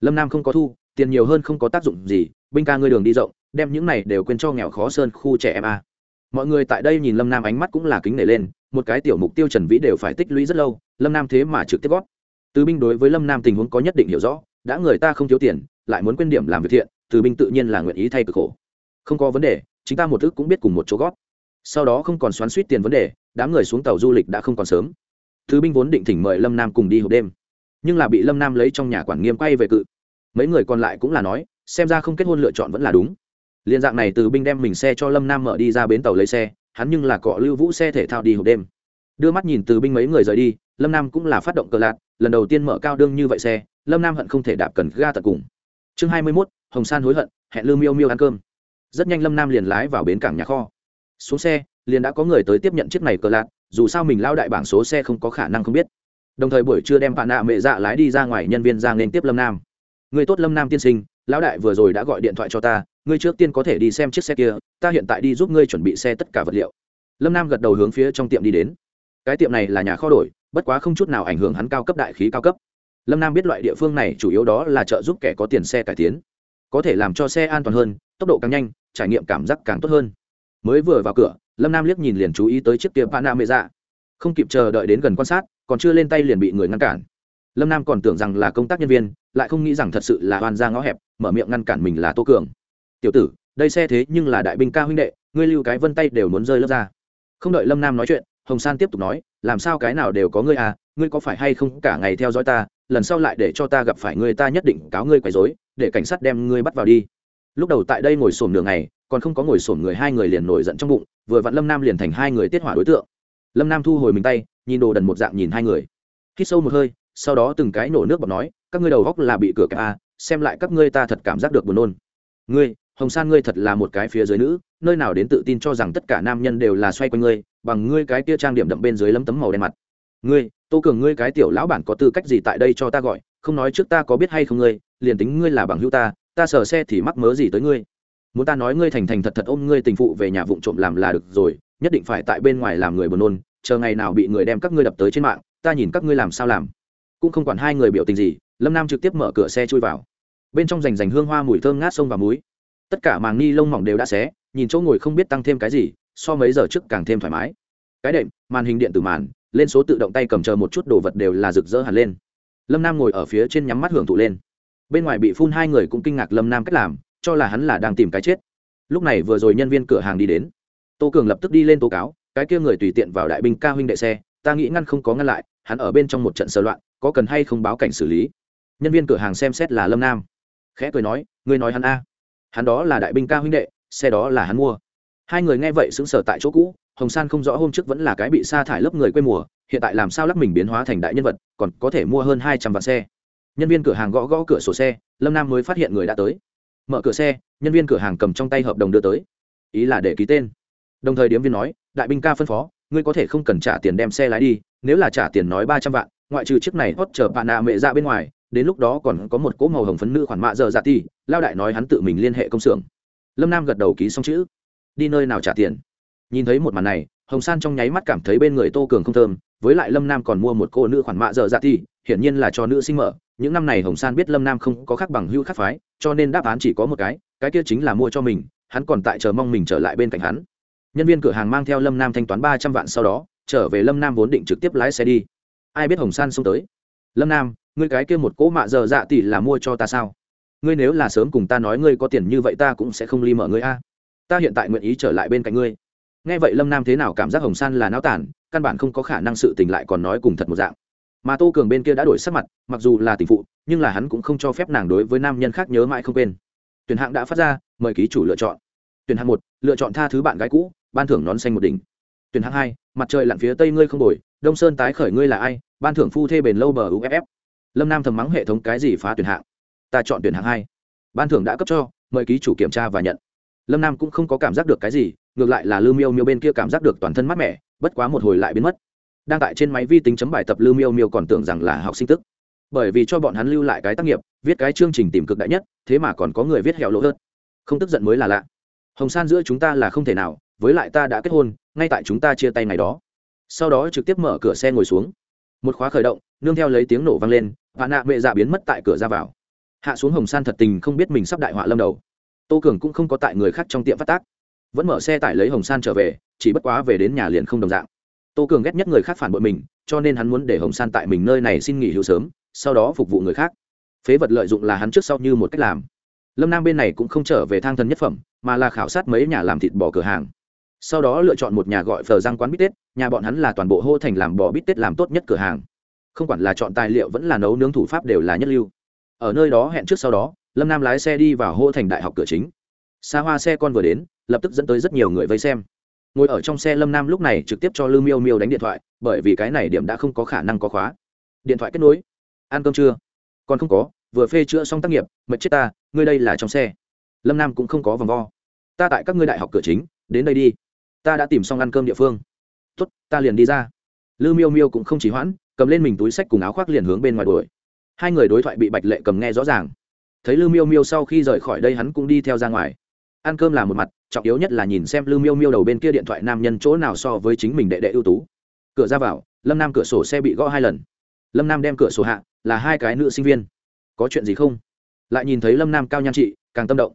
Lâm nam không có thu, tiền nhiều hơn không có tác dụng gì, binh ca ngươi đường đi rộng, đem những này đều quên cho nghèo khó sơn khu trẻ em a. Mọi người tại đây nhìn lâm nam ánh mắt cũng là kính nể lên, một cái tiểu mục tiêu trần vĩ đều phải tích lũy rất lâu, lâm nam thế mà trực tiếp gót tứ binh đối với lâm nam tình huống có nhất định hiểu rõ đã người ta không thiếu tiền, lại muốn quên điểm làm việc thiện, từ binh tự nhiên là nguyện ý thay cực khổ. Không có vấn đề chúng ta một thức cũng biết cùng một chỗ góp. Sau đó không còn xoắn suýt tiền vấn đề, đám người xuống tàu du lịch đã không còn sớm. Thứ binh vốn định thỉnh mời lâm nam cùng đi hộp đêm. Nhưng là bị lâm nam lấy trong nhà quản nghiêm quay về cự. Mấy người còn lại cũng là nói, xem ra không kết hôn lựa chọn vẫn là đúng. Liên dạng này từ binh đem mình xe cho lâm nam mở đi ra bến tàu lấy xe, hắn nhưng là cọ lưu vũ xe thể thao đi hộp đêm đưa mắt nhìn từ binh mấy người rời đi, lâm nam cũng là phát động cờ lạc, lần đầu tiên mở cao đương như vậy xe, lâm nam hận không thể đạp cần ga tận cùng. Chương hai mươi mốt, hồng san hối hận, hẹn lư miêu miêu ăn cơm. Rất nhanh lâm nam liền lái vào bến cảng nhà kho. Xuống xe, liền đã có người tới tiếp nhận chiếc này cờ lạc, dù sao mình lao đại bảng số xe không có khả năng không biết. Đồng thời buổi trưa đem bạn nạ mẹ dạ lái đi ra ngoài nhân viên ra nên tiếp lâm nam. Người tốt lâm nam tiên sinh, lão đại vừa rồi đã gọi điện thoại cho ta, ngươi trước tiên có thể đi xem chiếc xe kia, ta hiện tại đi giúp ngươi chuẩn bị xe tất cả vật liệu. Lâm nam gật đầu hướng phía trong tiệm đi đến cái tiệm này là nhà kho đổi, bất quá không chút nào ảnh hưởng hắn cao cấp đại khí cao cấp. Lâm nam biết loại địa phương này chủ yếu đó là trợ giúp kẻ có tiền xe cải tiến. Có thể làm cho xe an toàn hơn, tốc độ càng nhanh, trải nghiệm cảm giác càng tốt hơn. Mới vừa vào cửa, lâm nam liếc nhìn liền chú ý tới chiếc tiệm pana mê dạ không kịp chờ đợi đến gần quan sát, còn chưa lên tay liền bị người ngăn cản. Lâm nam còn tưởng rằng là công tác nhân viên, lại không nghĩ rằng thật sự là oan ra ngõ hẹp, mở miệng ngăn cản mình là tô cường. Tiểu tử, đây xe thế nhưng là đại binh ca huynh đệ, ngươi lưu cái vân tay đều muốn rơi lớp ra. Không đợi lâm nam nói chuyện hồng san tiếp tục nói làm sao cái nào đều có ngươi à ngươi có phải hay không cả ngày theo dõi ta lần sau lại để cho ta gặp phải ngươi ta nhất định cáo ngươi quấy dối, để cảnh sát đem ngươi bắt vào đi. Lúc đầu tại đây ngồi sổm nửa ngày còn không có ngồi sổm người hai người liền nổi giận trong bụng vừa vặn lâm nam liền thành hai người tiết hỏa đối tượng. Lâm nam thu hồi mình tay nhìn đồ đần một dạng nhìn hai người. Hít sâu một hơi sau đó từng cái nổ nước bọt nói các ngươi đầu góc là bị cửa kẹp à xem lại các ngươi ta thật cảm giác được buồn nôn. Ngươi hồng san ngươi thật là một cái phía dưới nữ nơi nào đến tự tin cho rằng tất cả nam nhân đều là xoay quanh ngươi bằng ngươi cái kia trang điểm đậm bên dưới lấm tấm màu đen mặt. Ngươi, tô cường ngươi cái tiểu lão bản có tư cách gì tại đây cho ta gọi, không nói trước ta có biết hay không ngươi, liền tính ngươi là bằng hữu ta ta sờ xe thì mắc mớ gì tới ngươi. Muốn ta nói ngươi thành thành thật thật ôm ngươi tình phụ về nhà vụng trộm làm là được rồi, nhất định phải tại bên ngoài làm người buồn nôn, chờ ngày nào bị người đem các ngươi đập tới trên mạng, ta nhìn các ngươi làm sao làm. Cũng không quản hai người biểu tình gì, lâm nam trực tiếp mở cửa xe chui vào. Bên trong rành rành hương hoa mùi thơm ngát sông và muối tất cả màng ni lông mỏng đều đã xé, nhìn chỗ ngồi không biết tăng thêm cái gì so mấy giờ trước càng thêm thoải mái. Cái đệm, màn hình điện tử màn, lên số tự động tay cầm chờ một chút đồ vật đều là rực rỡ hẳn lên. Lâm nam ngồi ở phía trên nhắm mắt hưởng thụ lên. Bên ngoài bị phun hai người cũng kinh ngạc lâm nam cách làm, cho là hắn là đang tìm cái chết. Lúc này vừa rồi nhân viên cửa hàng đi đến. Tô cường lập tức đi lên tố cáo, cái kia người tùy tiện vào đại binh ca huynh đệ xe, ta nghĩ ngăn không có ngăn lại, hắn ở bên trong một trận sơ loạn, có cần hay không báo cảnh xử lý. Nhân viên cửa hàng xem xét là lâm nam. Khẽ cười nói, ngươi nói hắn a. Hắn đó là đại binh ca huynh đệ, xe đó là hắn mua hai người nghe vậy sững sờ tại chỗ cũ, hồng san không rõ hôm trước vẫn là cái bị sa thải lớp người quê mùa, hiện tại làm sao lắc mình biến hóa thành đại nhân vật, còn có thể mua hơn hai trăm vạn xe. Nhân viên cửa hàng gõ gõ cửa sổ xe, lâm nam mới phát hiện người đã tới. Mở cửa xe, nhân viên cửa hàng cầm trong tay hợp đồng đưa tới. Ý là để ký tên. Đồng thời điếm viên nói, đại binh ca phân phó, ngươi có thể không cần trả tiền đem xe lái đi, nếu là trả tiền nói ba trăm vạn, ngoại trừ chiếc này hót chờ bạn nạ mẹ ra bên ngoài, đến lúc đó còn có một cỗ màu hồng phấn nữ khoản mạ giờ dạ ti lao đại nói hắn tự mình liên hệ công xưởng. Lâm nam gật đầu ký xong chữ đi nơi nào trả tiền. Nhìn thấy một màn này, hồng san trong nháy mắt cảm thấy bên người tô cường không thơm, với lại lâm nam còn mua một cô nữ khoản mạ dở dạ thì, hiển nhiên là cho nữ sinh mở. Những năm này hồng san biết lâm nam không có khác bằng hưu khác phái, cho nên đáp án chỉ có một cái cái kia chính là mua cho mình, hắn còn tại chờ mong mình trở lại bên cạnh hắn. Nhân viên cửa hàng mang theo lâm nam thanh toán ba trăm vạn sau đó, trở về lâm nam vốn định trực tiếp lái xe đi. Ai biết hồng san xông tới? Lâm nam, ngươi cái kia một cỗ mạ dở dạ tỷ là mua cho ta sao? Ngươi nếu là sớm cùng ta nói ngươi có tiền như vậy ta cũng sẽ không ly mở ngươi a ta hiện tại nguyện ý trở lại bên cạnh ngươi. Nghe vậy lâm nam thế nào cảm giác hồng san là náo tản, căn bản không có khả năng sự tình lại còn nói cùng thật một dạng. Mà tô cường bên kia đã đổi sắc mặt, mặc dù là tình phụ, nhưng là hắn cũng không cho phép nàng đối với nam nhân khác nhớ mãi không quên. Tuyển hạng đã phát ra, mời ký chủ lựa chọn. Tuyển hạng một, lựa chọn tha thứ bạn gái cũ, ban thưởng nón xanh một đỉnh. Tuyển hạng hai, mặt trời lặn phía tây ngươi không đổi, đông sơn tái khởi ngươi là ai, ban thưởng phu thê bền lâu bờ uff lâm nam thầm mắng hệ thống cái gì phá tuyển hạng. Ta chọn tuyển hạng hai. Ban thưởng đã cấp cho, mời ký chủ kiểm tra và nhận lâm nam cũng không có cảm giác được cái gì, ngược lại là Lưu miêu miêu bên kia cảm giác được toàn thân mát mẻ, bất quá một hồi lại biến mất. Đang tại trên máy vi tính chấm bài tập, Lưu miêu miêu còn tưởng rằng là học sinh tức. Bởi vì cho bọn hắn lưu lại cái tác nghiệp, viết cái chương trình tìm cực đại nhất, thế mà còn có người viết hẹo lỗ hơn. Không tức giận mới là lạ. Hồng san giữa chúng ta là không thể nào, với lại ta đã kết hôn, ngay tại chúng ta chia tay ngày đó. Sau đó trực tiếp mở cửa xe ngồi xuống. Một khóa khởi động, nương theo lấy tiếng nổ vang lên và nạ mẹ dạ biến mất tại cửa ra vào. Hạ xuống hồng san thật tình không biết mình sắp đại họa lâm đầu tô cường cũng không có tại người khác trong tiệm phát tác. Vẫn mở xe tải lấy hồng san trở về, chỉ bất quá về đến nhà liền không đồng dạng. Tô cường ghét nhất người khác phản bội mình, cho nên hắn muốn để hồng san tại mình nơi này xin nghỉ hưu sớm, sau đó phục vụ người khác. Phế vật lợi dụng là hắn trước sau như một cách làm. Lâm nam bên này cũng không trở về thang thần nhất phẩm, mà là khảo sát mấy nhà làm thịt bò cửa hàng. Sau đó lựa chọn một nhà gọi phờ răng quán bít tết, nhà bọn hắn là toàn bộ hô thành làm bò bít tết làm tốt nhất cửa hàng. Không quản là chọn tài liệu vẫn là nấu nướng thủ pháp đều là nhất lưu. Ở nơi đó hẹn trước sau đó lâm nam lái xe đi vào hô thành đại học cửa chính xa hoa xe con vừa đến lập tức dẫn tới rất nhiều người vây xem ngồi ở trong xe lâm nam lúc này trực tiếp cho lư miêu miêu đánh điện thoại bởi vì cái này điểm đã không có khả năng có khóa điện thoại kết nối ăn cơm chưa còn không có vừa phê chữa xong tác nghiệp mật chết ta ngươi đây là trong xe lâm nam cũng không có vòng vo ta tại các ngươi đại học cửa chính đến đây đi ta đã tìm xong ăn cơm địa phương tuất ta liền đi ra lư miêu miêu cũng không chỉ hoãn cầm lên mình túi sách cùng áo khoác liền hướng bên ngoài đuổi hai người đối thoại bị bạch lệ cầm nghe rõ ràng thấy lư miêu miêu sau khi rời khỏi đây hắn cũng đi theo ra ngoài. Ăn cơm là một mặt, trọng yếu nhất là nhìn xem lư miêu miêu đầu bên kia điện thoại nam nhân chỗ nào so với chính mình đệ đệ ưu tú. Cửa ra vào, lâm nam cửa sổ xe bị gõ hai lần. Lâm nam đem cửa sổ hạ, là hai cái nữ sinh viên. Có chuyện gì không? Lại nhìn thấy lâm nam cao nhan trị càng tâm động.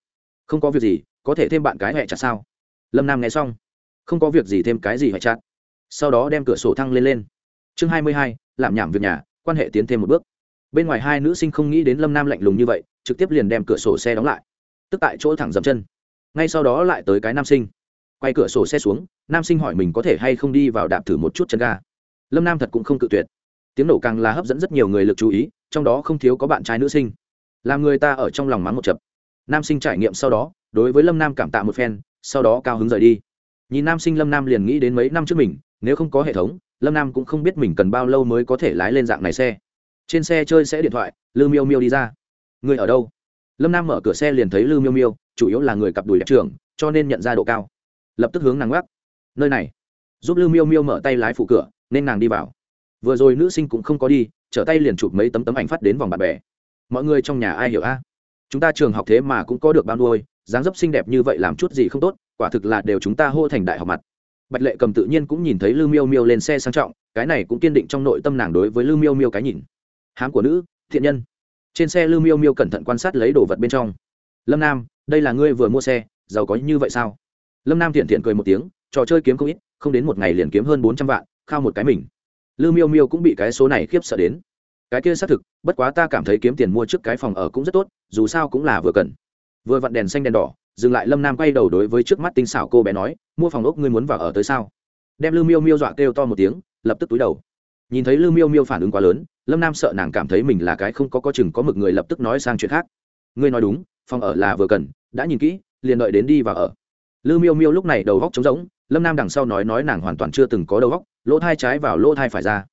Không có việc gì, có thể thêm bạn cái hẹ chặt sao? Lâm nam nghe xong. Không có việc gì thêm cái gì hẹ chặt. Sau đó đem cửa sổ thăng lên lên. Chương hai mươi hai làm nhảm việc nhà, quan hệ tiến thêm một bước bên ngoài hai nữ sinh không nghĩ đến lâm nam lạnh lùng như vậy trực tiếp liền đem cửa sổ xe đóng lại tức tại chỗ thẳng dầm chân ngay sau đó lại tới cái nam sinh quay cửa sổ xe xuống nam sinh hỏi mình có thể hay không đi vào đạp thử một chút chân ga lâm nam thật cũng không cự tuyệt tiếng nổ càng là hấp dẫn rất nhiều người lực chú ý trong đó không thiếu có bạn trai nữ sinh làm người ta ở trong lòng mắng một chập nam sinh trải nghiệm sau đó đối với lâm nam cảm tạ một phen sau đó cao hứng rời đi nhìn nam sinh lâm nam liền nghĩ đến mấy năm trước mình nếu không có hệ thống lâm nam cũng không biết mình cần bao lâu mới có thể lái lên dạng này xe trên xe chơi sẽ điện thoại lư miêu miêu đi ra. Người ở đâu? Lâm nam mở cửa xe liền thấy lư miêu miêu, chủ yếu là người cặp đùi đẹp trường cho nên nhận ra độ cao. Lập tức hướng nàng gác nơi này. Giúp lư miêu miêu mở tay lái phụ cửa, nên nàng đi vào. Vừa rồi nữ sinh cũng không có đi, trở tay liền chụp mấy tấm tấm ảnh phát đến vòng bạn bè. Mọi người trong nhà ai hiểu a? Chúng ta trường học thế mà cũng có được bao nuôi dáng dấp xinh đẹp như vậy làm chút gì không tốt, quả thực là đều chúng ta hô thành đại học mặt. Bạch lệ cầm tự nhiên cũng nhìn thấy lư miêu miêu lên xe sang trọng, cái này cũng kiên định trong nội tâm nàng đối với lư miêu miêu cái nhìn hám của nữ, thiện nhân. Trên xe lư miêu miêu cẩn thận quan sát lấy đồ vật bên trong. Lâm nam, đây là ngươi vừa mua xe, giàu có như vậy sao? Lâm nam thiện thiện cười một tiếng, trò chơi kiếm không ít, không đến một ngày liền kiếm hơn bốn trăm vạn, khao một cái mình. Lư miêu miêu cũng bị cái số này khiếp sợ đến. Cái kia xác thực, bất quá ta cảm thấy kiếm tiền mua trước cái phòng ở cũng rất tốt, dù sao cũng là vừa cần. Vừa vặn đèn xanh đèn đỏ, dừng lại lâm nam quay đầu đối với trước mắt tinh xảo cô bé nói, mua phòng ốc ngươi muốn vào ở tới sao? Đem lư miêu miêu dọa kêu to một tiếng, lập tức túi đầu. Nhìn thấy lư miêu miêu phản ứng quá lớn lâm nam sợ nàng cảm thấy mình là cái không có có chừng có mực người lập tức nói sang chuyện khác. Ngươi nói đúng, phòng ở là vừa cần, đã nhìn kỹ, liền đợi đến đi vào ở. Lư miêu miêu lúc này đầu góc trống rỗng, lâm nam đằng sau nói nói nàng hoàn toàn chưa từng có đầu góc, lỗ thai trái vào lỗ thai phải ra.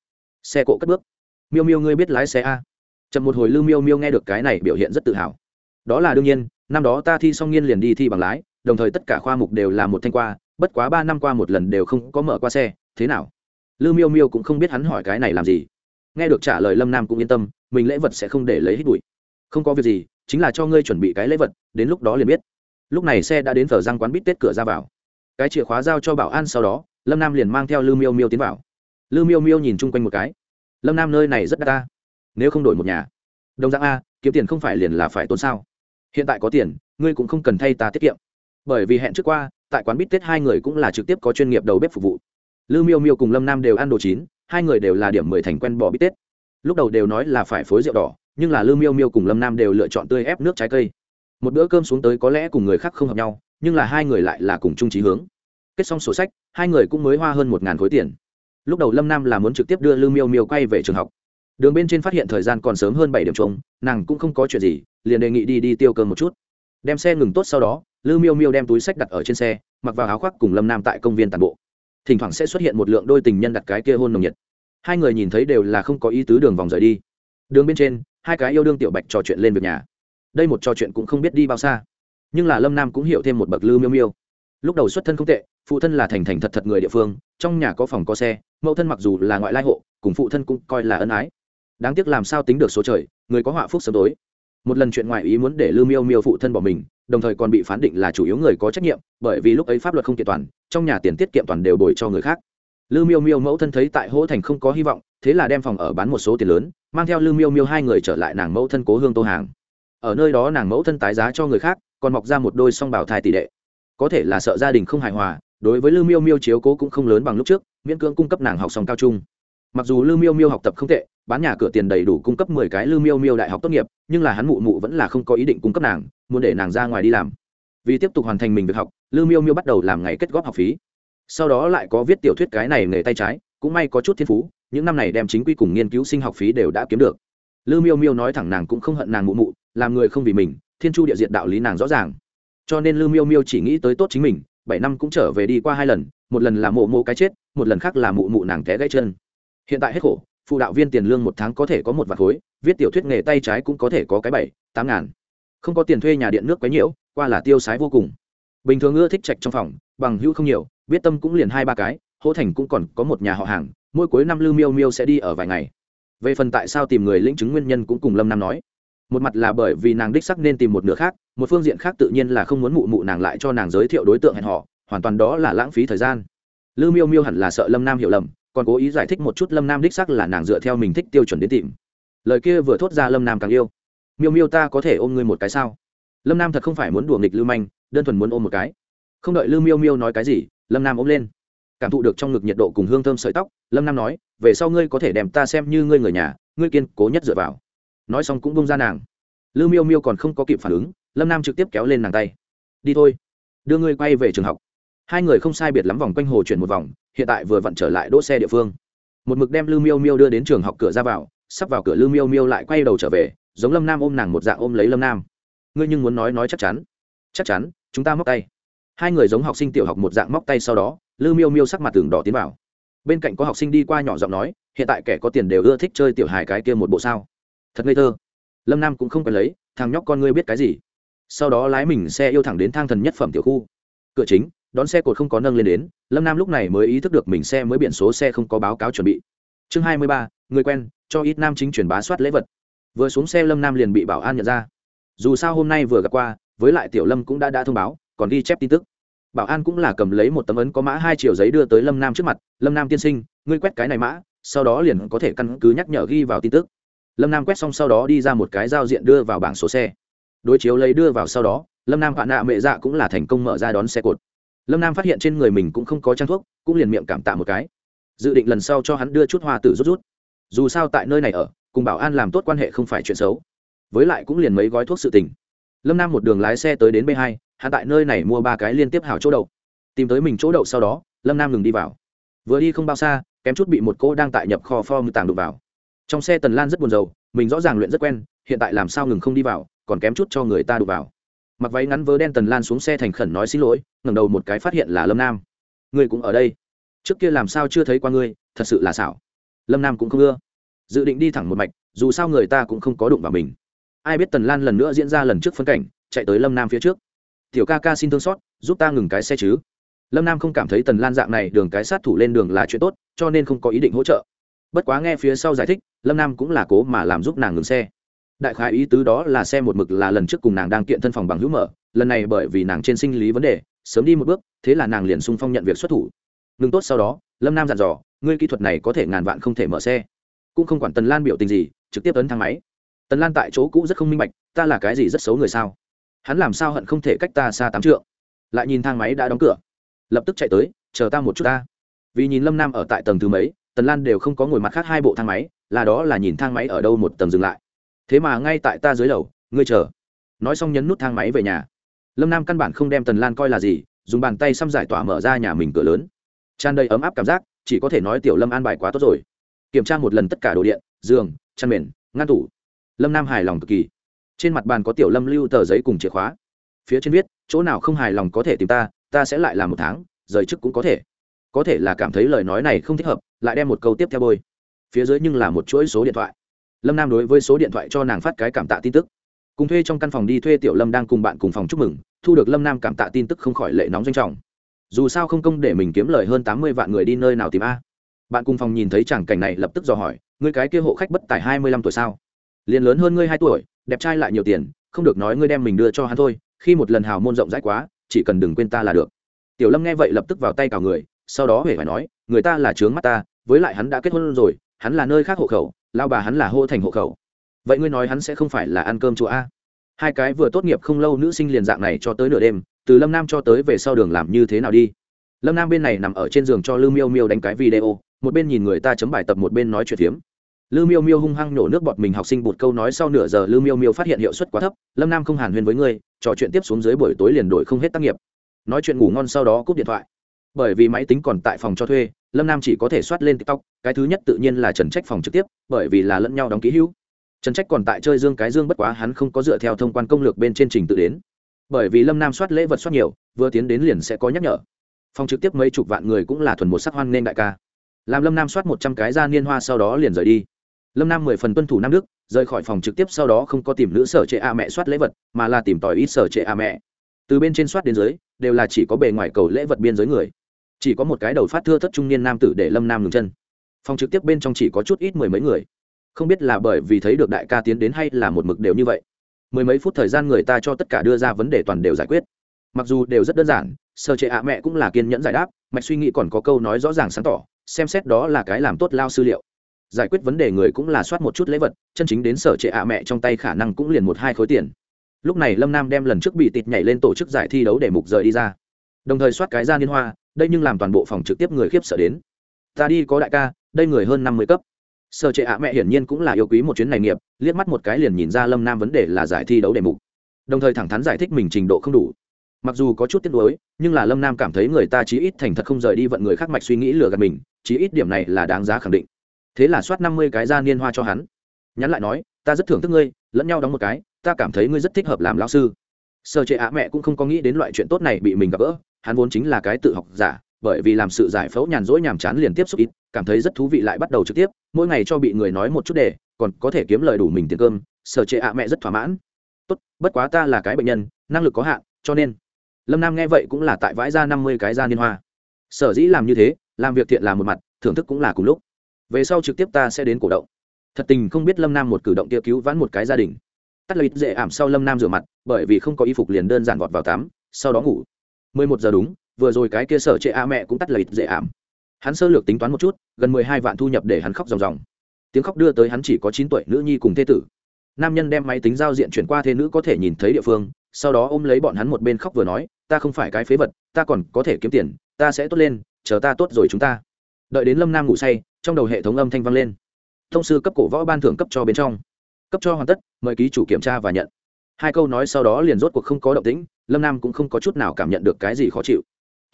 Xe cộ cất bước. Miêu miêu ngươi biết lái xe a. Chậm một hồi lư miêu miêu nghe được cái này biểu hiện rất tự hào. Đó là đương nhiên, năm đó ta thi xong nghiên liền đi thi bằng lái, đồng thời tất cả khoa mục đều là một thanh qua, bất quá ba năm qua một lần đều không có mở qua xe, thế nào? Lư miêu miêu cũng không biết hắn hỏi cái này làm gì nghe được trả lời lâm nam cũng yên tâm, mình lễ vật sẽ không để lấy hít bụi. Không có việc gì, chính là cho ngươi chuẩn bị cái lễ vật, đến lúc đó liền biết. Lúc này xe đã đến thờ răng quán bít tết cửa ra vào. Cái chìa khóa giao cho bảo an sau đó, lâm nam liền mang theo lư miêu miêu tiến vào. Lư miêu miêu nhìn chung quanh một cái. Lâm nam nơi này rất đắt ta. Nếu không đổi một nhà. Đồng dạng a, kiếm tiền không phải liền là phải tốn sao. Hiện tại có tiền, ngươi cũng không cần thay ta tiết kiệm. Bởi vì hẹn trước qua, tại quán bít tết hai người cũng là trực tiếp có chuyên nghiệp đầu bếp phục vụ. Lư miêu miêu cùng lâm nam đều ăn đồ chín hai người đều là điểm mười thành quen bò bít tết. Lúc đầu đều nói là phải phối rượu đỏ, nhưng là lư miêu miêu cùng lâm nam đều lựa chọn tươi ép nước trái cây. Một bữa cơm xuống tới có lẽ cùng người khác không hợp nhau, nhưng là hai người lại là cùng chung trí hướng. Kết xong sổ sách, hai người cũng mới hoa hơn một ngàn khối tiền. Lúc đầu lâm nam là muốn trực tiếp đưa lư miêu miêu quay về trường học. Đường bên trên phát hiện thời gian còn sớm hơn bảy điểm trống, nàng cũng không có chuyện gì, liền đề nghị đi đi tiêu cơm một chút. Đem xe ngừng tốt sau đó lư miêu miêu đem túi sách đặt ở trên xe, mặc vào áo khoác cùng lâm nam tại công viên tàn bộ thỉnh thoảng sẽ xuất hiện một lượng đôi tình nhân đặt cái kia hôn nồng nhiệt. Hai người nhìn thấy đều là không có ý tứ đường vòng rời đi. Đường bên trên, hai cái yêu đương tiểu bạch trò chuyện lên việc nhà. Đây một trò chuyện cũng không biết đi bao xa. Nhưng là lâm nam cũng hiểu thêm một bậc lư miêu miêu. Lúc đầu xuất thân không tệ, phụ thân là thành thành thật thật người địa phương, trong nhà có phòng có xe, mẫu thân mặc dù là ngoại lai hộ, cùng phụ thân cũng coi là ân ái. Đáng tiếc làm sao tính được số trời, người có họa phúc sớm tối một lần chuyện ngoại ý muốn để lưu miêu miêu phụ thân bỏ mình, đồng thời còn bị phán định là chủ yếu người có trách nhiệm, bởi vì lúc ấy pháp luật không kiện toàn, trong nhà tiền tiết kiệm toàn đều bồi cho người khác. Lưu miêu miêu mẫu thân thấy tại hỗ thành không có hy vọng, thế là đem phòng ở bán một số tiền lớn, mang theo lưu miêu miêu hai người trở lại nàng mẫu thân cố hương tô hàng. Ở nơi đó nàng mẫu thân tái giá cho người khác, còn mọc ra một đôi song bảo thai tỷ đệ có thể là sợ gia đình không hài hòa, đối với lưu miêu miêu chiếu cố cũng không lớn bằng lúc trước, miễn cưỡng cung cấp nàng học xong cao trung. Mặc dù lưu miêu miêu học tập không tệ bán nhà cửa tiền đầy đủ cung cấp mười cái lưu miêu miêu đại học tốt nghiệp, nhưng là hắn mụ mụ vẫn là không có ý định cung cấp nàng, muốn để nàng ra ngoài đi làm. Vì tiếp tục hoàn thành mình việc học, lưu miêu miêu bắt đầu làm ngày kết góp học phí. Sau đó lại có viết tiểu thuyết cái này nghề tay trái, cũng may có chút thiên phú, những năm này đem chính quy cùng nghiên cứu sinh học phí đều đã kiếm được. Lưu miêu miêu nói thẳng nàng cũng không hận nàng mụ mụ, làm người không vì mình, thiên chu địa diện đạo lý nàng rõ ràng. Cho nên lưu miêu miêu chỉ nghĩ tới tốt chính mình, bảy năm cũng trở về đi qua hai lần, một lần là mộ mộ cái chết, một lần khác là mụ mụ nàng té gãy chân. Hiện tại hết khổ phụ đạo viên tiền lương một tháng có thể có một vạt khối, viết tiểu thuyết nghề tay trái cũng có thể có cái bảy, tám ngàn. Không có tiền thuê nhà điện nước quấy nhiễu, qua là tiêu sái vô cùng. Bình thường ưa thích trạch trong phòng, bằng hữu không nhiều, biết tâm cũng liền hai ba cái, hỗ thành cũng còn có một nhà họ hàng, mỗi cuối năm lưu miêu miêu sẽ đi ở vài ngày. Về phần tại sao tìm người lĩnh chứng nguyên nhân cũng cùng lâm nam nói. Một mặt là bởi vì nàng đích sắc nên tìm một nửa khác, một phương diện khác tự nhiên là không muốn mụ mụ nàng lại cho nàng giới thiệu đối tượng hẹn họ hoàn toàn đó là lãng phí thời gian. Lưu miêu miêu hẳn là sợ lâm nam hiểu lầm còn cố ý giải thích một chút lâm nam đích sắc là nàng dựa theo mình thích tiêu chuẩn đến tìm. Lời kia vừa thốt ra lâm nam càng yêu. Miêu miêu ta có thể ôm ngươi một cái sao? Lâm nam thật không phải muốn đùa nghịch lưu manh, đơn thuần muốn ôm một cái. Không đợi lưu miêu miêu nói cái gì, lâm nam ôm lên. Cảm thụ được trong ngực nhiệt độ cùng hương thơm sợi tóc, lâm nam nói, về sau ngươi có thể đem ta xem như ngươi người nhà, ngươi kiên cố nhất dựa vào. Nói xong cũng bông ra nàng. Lưu miêu miêu còn không có kịp phản ứng, lâm nam trực tiếp kéo lên nàng tay. Đi thôi, đưa ngươi quay về trường học. Hai người không sai biệt lắm vòng quanh hồ chuyển một vòng hiện tại vừa vặn trở lại đỗ xe địa phương. Một mực đem lư miêu miêu đưa đến trường học cửa ra vào, sắp vào cửa lư miêu miêu lại quay đầu trở về, giống lâm nam ôm nàng một dạng ôm lấy lâm nam. Ngươi nhưng muốn nói nói chắc chắn. Chắc chắn, chúng ta móc tay. Hai người giống học sinh tiểu học một dạng móc tay sau đó, lư miêu miêu sắc mặt tường đỏ tiến vào. Bên cạnh có học sinh đi qua nhỏ giọng nói, hiện tại kẻ có tiền đều ưa thích chơi tiểu hài cái kia một bộ sao. Thật ngây thơ. Lâm nam cũng không cần lấy, thằng nhóc con ngươi biết cái gì. Sau đó lái mình xe yêu thẳng đến thang thần nhất phẩm tiểu khu. Cửa chính đón xe cột không có nâng lên đến, lâm nam lúc này mới ý thức được mình xe mới biển số xe không có báo cáo chuẩn bị. Chương hai mươi ba, người quen, cho ít nam chính truyền bá soát lễ vật. Vừa xuống xe lâm nam liền bị bảo an nhận ra. Dù sao hôm nay vừa gặp qua, với lại tiểu lâm cũng đã đã thông báo, còn ghi chép tin tức. Bảo an cũng là cầm lấy một tấm ấn có mã hai triệu giấy đưa tới lâm nam trước mặt. Lâm nam tiên sinh, ngươi quét cái này mã, sau đó liền có thể căn cứ nhắc nhở ghi vào tin tức. Lâm nam quét xong sau đó đi ra một cái giao diện đưa vào bảng số xe. Đối chiếu lấy đưa vào sau đó, lâm nam vạn nạ mệ dạ cũng là thành công mở ra đón xe cột lâm nam phát hiện trên người mình cũng không có trang thuốc cũng liền miệng cảm tạ một cái dự định lần sau cho hắn đưa chút hoa tử rút rút dù sao tại nơi này ở cùng bảo an làm tốt quan hệ không phải chuyện xấu với lại cũng liền mấy gói thuốc sự tình lâm nam một đường lái xe tới đến b hai hắn tại nơi này mua ba cái liên tiếp hảo chỗ đậu tìm tới mình chỗ đậu sau đó lâm nam ngừng đi vào vừa đi không bao xa kém chút bị một cô đang tại nhập kho form tàng đụng vào trong xe tần lan rất buồn rầu mình rõ ràng luyện rất quen hiện tại làm sao ngừng không đi vào còn kém chút cho người ta đụng vào mặc váy ngắn vớ đen tần lan xuống xe thành khẩn nói xin lỗi, ngẩng đầu một cái phát hiện là lâm nam. Ngươi cũng ở đây. Trước kia làm sao chưa thấy qua ngươi, thật sự là xảo. Lâm nam cũng không ưa. Dự định đi thẳng một mạch, dù sao người ta cũng không có đụng vào mình. Ai biết tần lan lần nữa diễn ra lần trước phân cảnh, chạy tới lâm nam phía trước. Tiểu ca ca xin thương xót, giúp ta ngừng cái xe chứ. Lâm nam không cảm thấy tần lan dạng này đường cái sát thủ lên đường là chuyện tốt, cho nên không có ý định hỗ trợ. Bất quá nghe phía sau giải thích, lâm nam cũng là cố mà làm giúp nàng ngừng xe đại khái ý tứ đó là xe một mực là lần trước cùng nàng đang kiện thân phòng bằng hữu mở, lần này bởi vì nàng trên sinh lý vấn đề, sớm đi một bước, thế là nàng liền sung phong nhận việc xuất thủ. Ngừng tốt sau đó, lâm nam dặn dò, ngươi kỹ thuật này có thể ngàn vạn không thể mở xe. Cũng không quản tần lan biểu tình gì, trực tiếp ấn thang máy. Tần lan tại chỗ cũ rất không minh bạch, ta là cái gì rất xấu người sao? Hắn làm sao hận không thể cách ta xa tám trượng? Lại nhìn thang máy đã đóng cửa. Lập tức chạy tới, chờ ta một chút ta. Vì nhìn lâm nam ở tại tầng thứ mấy, tần lan đều không có ngồi mặt khác hai bộ thang máy, là đó là nhìn thang máy ở đâu một tầng dừng lại thế mà ngay tại ta dưới lầu, ngươi chờ. Nói xong nhấn nút thang máy về nhà. Lâm nam căn bản không đem tần lan coi là gì, dùng bàn tay xăm giải tỏa mở ra nhà mình cửa lớn. Tràn đầy ấm áp cảm giác, chỉ có thể nói tiểu lâm an bài quá tốt rồi. Kiểm tra một lần tất cả đồ điện, giường, chăn mền, ngăn tủ. Lâm nam hài lòng cực kỳ. Trên mặt bàn có tiểu lâm lưu tờ giấy cùng chìa khóa. Phía trên viết, chỗ nào không hài lòng có thể tìm ta ta sẽ lại làm một tháng, rời chức cũng có thể. Có thể là cảm thấy lời nói này không thích hợp, lại đem một câu tiếp theo bôi. Phía dưới nhưng là một chuỗi số điện thoại lâm nam đối với số điện thoại cho nàng phát cái cảm tạ tin tức. Cùng thuê trong căn phòng đi thuê tiểu lâm đang cùng bạn cùng phòng chúc mừng, thu được lâm nam cảm tạ tin tức không khỏi lệ nóng danh trọng. Dù sao không công để mình kiếm lời hơn tám mươi vạn người đi nơi nào tìm a. Bạn cùng phòng nhìn thấy chẳng cảnh này lập tức dò hỏi, ngươi cái kia hộ khách bất tài hai mươi lăm tuổi sao? Liền lớn hơn ngươi hai tuổi, đẹp trai lại nhiều tiền, không được nói ngươi đem mình đưa cho hắn thôi, khi một lần hào môn rộng rãi quá, chỉ cần đừng quên ta là được. Tiểu lâm nghe vậy lập tức vào tay cào người, sau đó huệ phải nói, người ta là trướng mắt ta, với lại hắn đã kết hôn rồi, hắn là nơi khác hộ khẩu lao bà hắn là hô thành hộ khẩu. Vậy ngươi nói hắn sẽ không phải là ăn cơm chùa a? Hai cái vừa tốt nghiệp không lâu nữ sinh liền dạng này cho tới nửa đêm, từ lâm nam cho tới về sau đường làm như thế nào đi? Lâm nam bên này nằm ở trên giường cho lư miêu miêu đánh cái video, một bên nhìn người ta chấm bài tập một bên nói chuyện phiếm. Lư miêu miêu hung hăng nổ nước bọt mình học sinh bụt câu nói sau nửa giờ lư miêu miêu phát hiện hiệu suất quá thấp, lâm nam không hàn huyên với ngươi, trò chuyện tiếp xuống dưới buổi tối liền đổi không hết tác nghiệp. Nói chuyện ngủ ngon sau đó cúp điện thoại. Bởi vì máy tính còn tại phòng cho thuê lâm nam chỉ có thể soát lên tiktok, cái thứ nhất tự nhiên là trần trách phòng trực tiếp, bởi vì là lẫn nhau đóng ký hữu. Trần trách còn tại chơi dương cái dương bất quá hắn không có dựa theo thông quan công lược bên trên trình tự đến. Bởi vì lâm nam soát lễ vật soát nhiều, vừa tiến đến liền sẽ có nhắc nhở. Phòng trực tiếp mấy chục vạn người cũng là thuần một sắc hoan nên đại ca. Làm lâm nam soát một trăm cái ra niên hoa sau đó liền rời đi. Lâm nam mười phần tuân thủ nam đức, rời khỏi phòng trực tiếp sau đó không có tìm nữ sở trệ a mẹ soát lễ vật, mà là tìm tòi ít sở trệ a mẹ. Từ bên trên soát đến dưới, đều là chỉ có bề ngoài cầu lễ vật biên giới người chỉ có một cái đầu phát thưa thất trung niên nam tử để lâm nam ngừng chân. Phòng trực tiếp bên trong chỉ có chút ít mười mấy người. Không biết là bởi vì thấy được đại ca tiến đến hay là một mực đều như vậy. Mười mấy phút thời gian người ta cho tất cả đưa ra vấn đề toàn đều giải quyết. Mặc dù đều rất đơn giản, sơ chế ạ mẹ cũng là kiên nhẫn giải đáp, mạch suy nghĩ còn có câu nói rõ ràng sáng tỏ, xem xét đó là cái làm tốt lao sư liệu. Giải quyết vấn đề người cũng là soát một chút lễ vật, chân chính đến sở trệ ạ mẹ trong tay khả năng cũng liền một hai khối tiền. Lúc này lâm nam đem lần trước bị tịt nhảy lên tổ chức giải thi đấu để mục rời đi ra. Đồng thời soát cái ra liên hoa đây nhưng làm toàn bộ phòng trực tiếp người khiếp sợ đến. Ta đi có đại ca, đây người hơn năm mươi cấp. Sở trệ ạ mẹ hiển nhiên cũng là yêu quý một chuyến này nghiệp, liếc mắt một cái liền nhìn ra lâm nam vấn đề là giải thi đấu đề mục. Đồng thời thẳng thắn giải thích mình trình độ không đủ. Mặc dù có chút tiếc nuối, nhưng là lâm nam cảm thấy người ta chí ít thành thật không rời đi vận người khác mạch suy nghĩ lừa gạt mình, chí ít điểm này là đáng giá khẳng định. Thế là soát năm mươi cái ra niên hoa cho hắn. Nhắn lại nói, ta rất thưởng thức ngươi, lẫn nhau đóng một cái, ta cảm thấy ngươi rất thích hợp làm lao sư. Sở trệ ạ mẹ cũng không có nghĩ đến loại chuyện tốt này bị mình gặp gỡ hắn vốn chính là cái tự học giả, bởi vì làm sự giải phẫu nhàn rỗi nhàm chán liền tiếp xúc ít, cảm thấy rất thú vị lại bắt đầu trực tiếp, mỗi ngày cho bị người nói một chút để còn có thể kiếm lời đủ mình tiền cơm, sở trệ ạ mẹ rất thỏa mãn. Tốt, bất quá ta là cái bệnh nhân, năng lực có hạn, cho nên. Lâm nam nghe vậy cũng là tại vãi ra năm mươi cái ra liên hoa. Sở dĩ làm như thế, làm việc thiện là một mặt, thưởng thức cũng là cùng lúc. Về sau trực tiếp ta sẽ đến cổ động. Thật tình không biết lâm nam một cử động kia cứu vãn một cái gia đình. Tắt lợi dễ ảm sau lâm nam rửa mặt, bởi vì không có y phục liền đơn giản vọt vào tắm, sau đó ngủ mười một giờ đúng, vừa rồi cái kia sở trẻ a mẹ cũng tắt lịt dễ ảm. Hắn sơ lược tính toán một chút, gần mười hai vạn thu nhập để hắn khóc ròng ròng. Tiếng khóc đưa tới hắn chỉ có chín tuổi nữ nhi cùng thế tử. Nam nhân đem máy tính giao diện chuyển qua thế nữ có thể nhìn thấy địa phương, sau đó ôm lấy bọn hắn một bên khóc vừa nói, ta không phải cái phế vật, ta còn có thể kiếm tiền, ta sẽ tốt lên, chờ ta tốt rồi chúng ta. Đợi đến lâm nam ngủ say, trong đầu hệ thống âm thanh vang lên. Thông sư cấp cổ võ ban thưởng cấp cho bên trong. Cấp cho hoàn tất, mời ký chủ kiểm tra và nhận. Hai câu nói sau đó liền rốt cuộc không có động tĩnh lâm nam cũng không có chút nào cảm nhận được cái gì khó chịu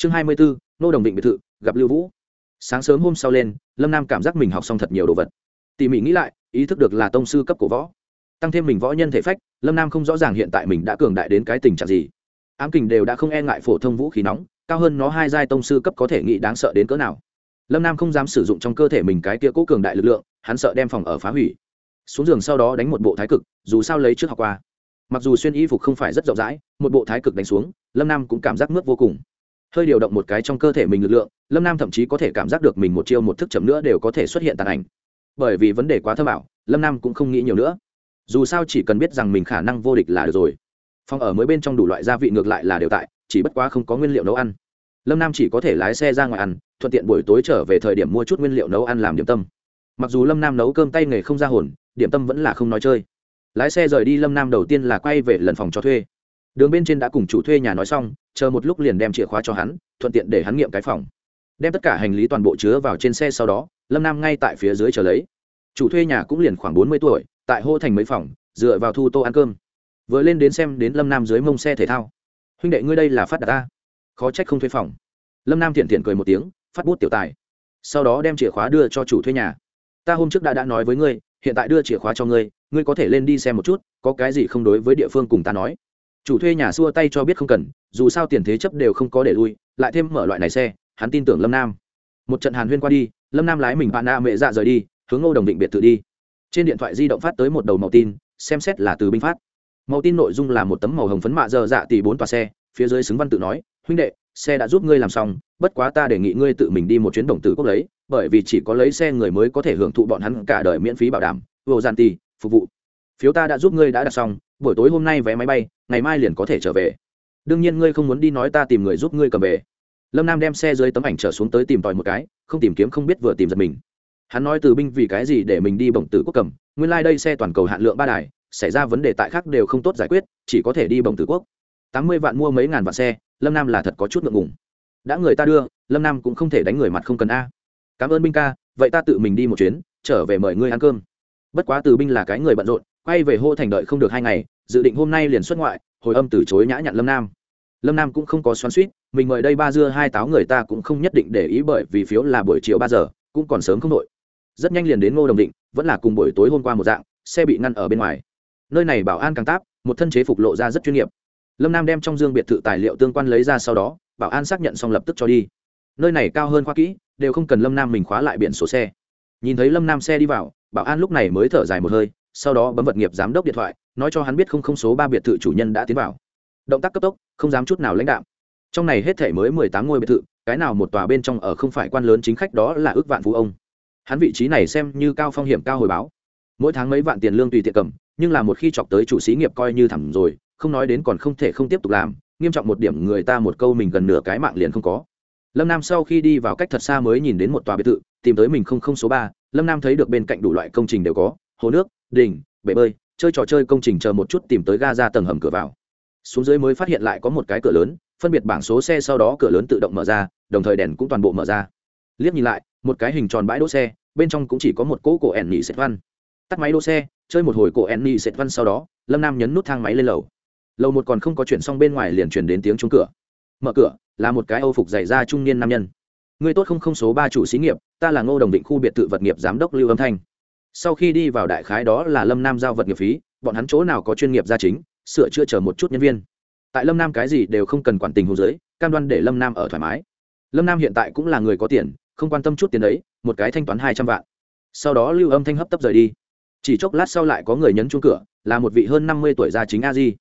chương hai mươi bốn, nô đồng định biệt thự, gặp lưu vũ. sáng sớm hôm sau lên, lâm nam cảm giác mình học xong thật nhiều đồ vật. tỉ mỉ nghĩ lại, ý thức được là tông sư cấp cổ võ. tăng thêm mình võ nhân thể phách, lâm nam không rõ ràng hiện tại mình đã cường đại đến cái tình trạng gì. ám kình đều đã không e ngại phổ thông vũ khí nóng, cao hơn nó hai giai tông sư cấp có thể nghĩ đáng sợ đến cỡ nào. lâm nam không dám sử dụng trong cơ thể mình cái kia cố cường đại lực lượng, hắn sợ đem phòng ở phá hủy. xuống giường sau đó đánh một bộ thái cực, dù sao lấy trước học qua mặc dù xuyên y phục không phải rất rộng rãi, một bộ thái cực đánh xuống, lâm nam cũng cảm giác mướt vô cùng. Hơi điều động một cái trong cơ thể mình lực lượng, lâm nam thậm chí có thể cảm giác được mình một chiêu một thức chậm nữa đều có thể xuất hiện tàn ảnh. Bởi vì vấn đề quá thơ bảo lâm nam cũng không nghĩ nhiều nữa. Dù sao chỉ cần biết rằng mình khả năng vô địch là được rồi. Phòng ở mới bên trong đủ loại gia vị ngược lại là đều tại, chỉ bất quá không có nguyên liệu nấu ăn. Lâm nam chỉ có thể lái xe ra ngoài ăn, thuận tiện buổi tối trở về thời điểm mua chút nguyên liệu nấu ăn làm điểm tâm. Mặc dù lâm nam nấu cơm tay nghề không ra hồn, điểm tâm vẫn là không nói chơi lái xe rời đi lâm nam đầu tiên là quay về lần phòng cho thuê. Đường bên trên đã cùng chủ thuê nhà nói xong, chờ một lúc liền đem chìa khóa cho hắn, thuận tiện để hắn nghiệm cái phòng. Đem tất cả hành lý toàn bộ chứa vào trên xe sau đó, lâm nam ngay tại phía dưới chờ lấy. Chủ thuê nhà cũng liền khoảng bốn mươi tuổi, tại hô thành mấy phòng, dựa vào thu tô ăn cơm. Vừa lên đến xem đến lâm nam dưới mông xe thể thao. Huynh đệ ngươi đây là phát đạt ta? Khó trách không thuê phòng. Lâm nam thiện thiện cười một tiếng, phát bút tiểu tài. Sau đó đem chìa khóa đưa cho chủ thuê nhà. Ta hôm trước đã đã nói với ngươi, hiện tại đưa chìa khóa cho ngươi ngươi có thể lên đi xem một chút, có cái gì không đối với địa phương cùng ta nói. Chủ thuê nhà xua tay cho biết không cần, dù sao tiền thế chấp đều không có để lui, lại thêm mở loại này xe, hắn tin tưởng lâm nam. Một trận hàn huyên qua đi, lâm nam lái mình bạn na mẹ dạ rời đi, hướng ngô đồng định biệt thự đi. Trên điện thoại di động phát tới một đầu màu tin, xem xét là từ binh phát. Màu tin nội dung là một tấm màu hồng phấn mạ dơ dạ tỷ bốn tòa xe, phía dưới xứng văn tự nói, huynh đệ, xe đã giúp ngươi làm xong, bất quá ta đề nghị ngươi tự mình đi một chuyến đồng tử quốc lấy, bởi vì chỉ có lấy xe người mới có thể hưởng thụ bọn hắn cả đời miễn phí bảo đảm. Vô gian tì phục vụ. Phiếu ta đã giúp ngươi đã đặt xong, buổi tối hôm nay vé máy bay, ngày mai liền có thể trở về. Đương nhiên ngươi không muốn đi nói ta tìm người giúp ngươi cầm về. Lâm nam đem xe dưới tấm ảnh trở xuống tới tìm tòi một cái, không tìm kiếm không biết vừa tìm giật mình. Hắn nói từ binh vì cái gì để mình đi bồng tử quốc cầm, nguyên lai、like、đây xe toàn cầu hạn lượng ba đài, xảy ra vấn đề tại khác đều không tốt giải quyết, chỉ có thể đi bồng tử quốc. Tám mươi vạn mua mấy ngàn vạn xe, lâm nam là thật có chút ngượng ngùng. Đã người ta đưa, lâm nam cũng không thể đánh người mặt không cần a. Cảm ơn binh ca, vậy ta tự mình đi một chuyến, trở về mời ngươi ăn cơm bất quá từ binh là cái người bận rộn, quay về hô thành đợi không được hai ngày, dự định hôm nay liền xuất ngoại, hồi âm từ chối nhã nhặn lâm nam. Lâm nam cũng không có xoắn suýt mình mời đây ba dưa hai táo người ta cũng không nhất định để ý bởi vì phiếu là buổi chiều ba giờ, cũng còn sớm không đội. Rất nhanh liền đến ngô đồng định, vẫn là cùng buổi tối hôm qua một dạng, xe bị ngăn ở bên ngoài. Nơi này bảo an càng táp, một thân chế phục lộ ra rất chuyên nghiệp. Lâm nam đem trong dương biệt thự tài liệu tương quan lấy ra sau đó, bảo an xác nhận xong lập tức cho đi. Nơi này cao hơn khoa kỹ, đều không cần lâm nam mình khóa lại biển số xe. Nhìn thấy lâm nam xe đi vào bảo an lúc này mới thở dài một hơi, sau đó bấm vật nghiệp giám đốc điện thoại, nói cho hắn biết không không số ba biệt thự chủ nhân đã tiến vào. Động tác cấp tốc, không dám chút nào lãnh đạo trong này hết thể mới mười tám ngôi biệt thự, cái nào một tòa bên trong ở không phải quan lớn chính khách đó là ước vạn phú ông. Hắn vị trí này xem như cao phong hiểm cao hồi báo. Mỗi tháng mấy vạn tiền lương tùy tiện cầm, nhưng là một khi chọc tới chủ xí nghiệp coi như thẳng rồi, không nói đến còn không thể không tiếp tục làm, nghiêm trọng một điểm người ta một câu mình gần nửa cái mạng liền không có. Lâm nam sau khi đi vào cách thật xa mới nhìn đến một tòa biệt thự, tìm tới mình không không số ba lâm nam thấy được bên cạnh đủ loại công trình đều có, hồ nước, đình, bể bơi, chơi trò chơi công trình chờ một chút tìm tới ga ra tầng hầm cửa vào. Xuống dưới mới phát hiện lại có một cái cửa lớn, phân biệt bảng số xe sau đó cửa lớn tự động mở ra, đồng thời đèn cũng toàn bộ mở ra. Liếc nhìn lại, một cái hình tròn bãi đỗ xe, bên trong cũng chỉ có một cỗ cổ ẻn nhị sệt văn. Tắt máy đỗ xe, chơi một hồi cổ ẻn nhị sệt văn sau đó, lâm nam nhấn nút thang máy lên lầu. Lầu một còn không có chuyện xong bên ngoài liền chuyển đến tiếng chống cửa. Mở cửa, là một cái âu phục dày ra trung niên nam nhân người tốt không không số ba chủ xí nghiệp, ta là ngô đồng định khu biệt thự vật nghiệp giám đốc lưu âm thanh. Sau khi đi vào đại khái đó là lâm nam giao vật nghiệp phí, bọn hắn chỗ nào có chuyên nghiệp gia chính, sửa chữa chờ một chút nhân viên. Tại lâm nam cái gì đều không cần quản tình hồ dưới, cam đoan để lâm nam ở thoải mái. Lâm nam hiện tại cũng là người có tiền, không quan tâm chút tiền đấy, một cái thanh toán hai trăm vạn. Sau đó lưu âm thanh hấp tấp rời đi. Chỉ chốc lát sau lại có người nhấn chuông cửa, là một vị hơn năm mươi tuổi gia chính a di.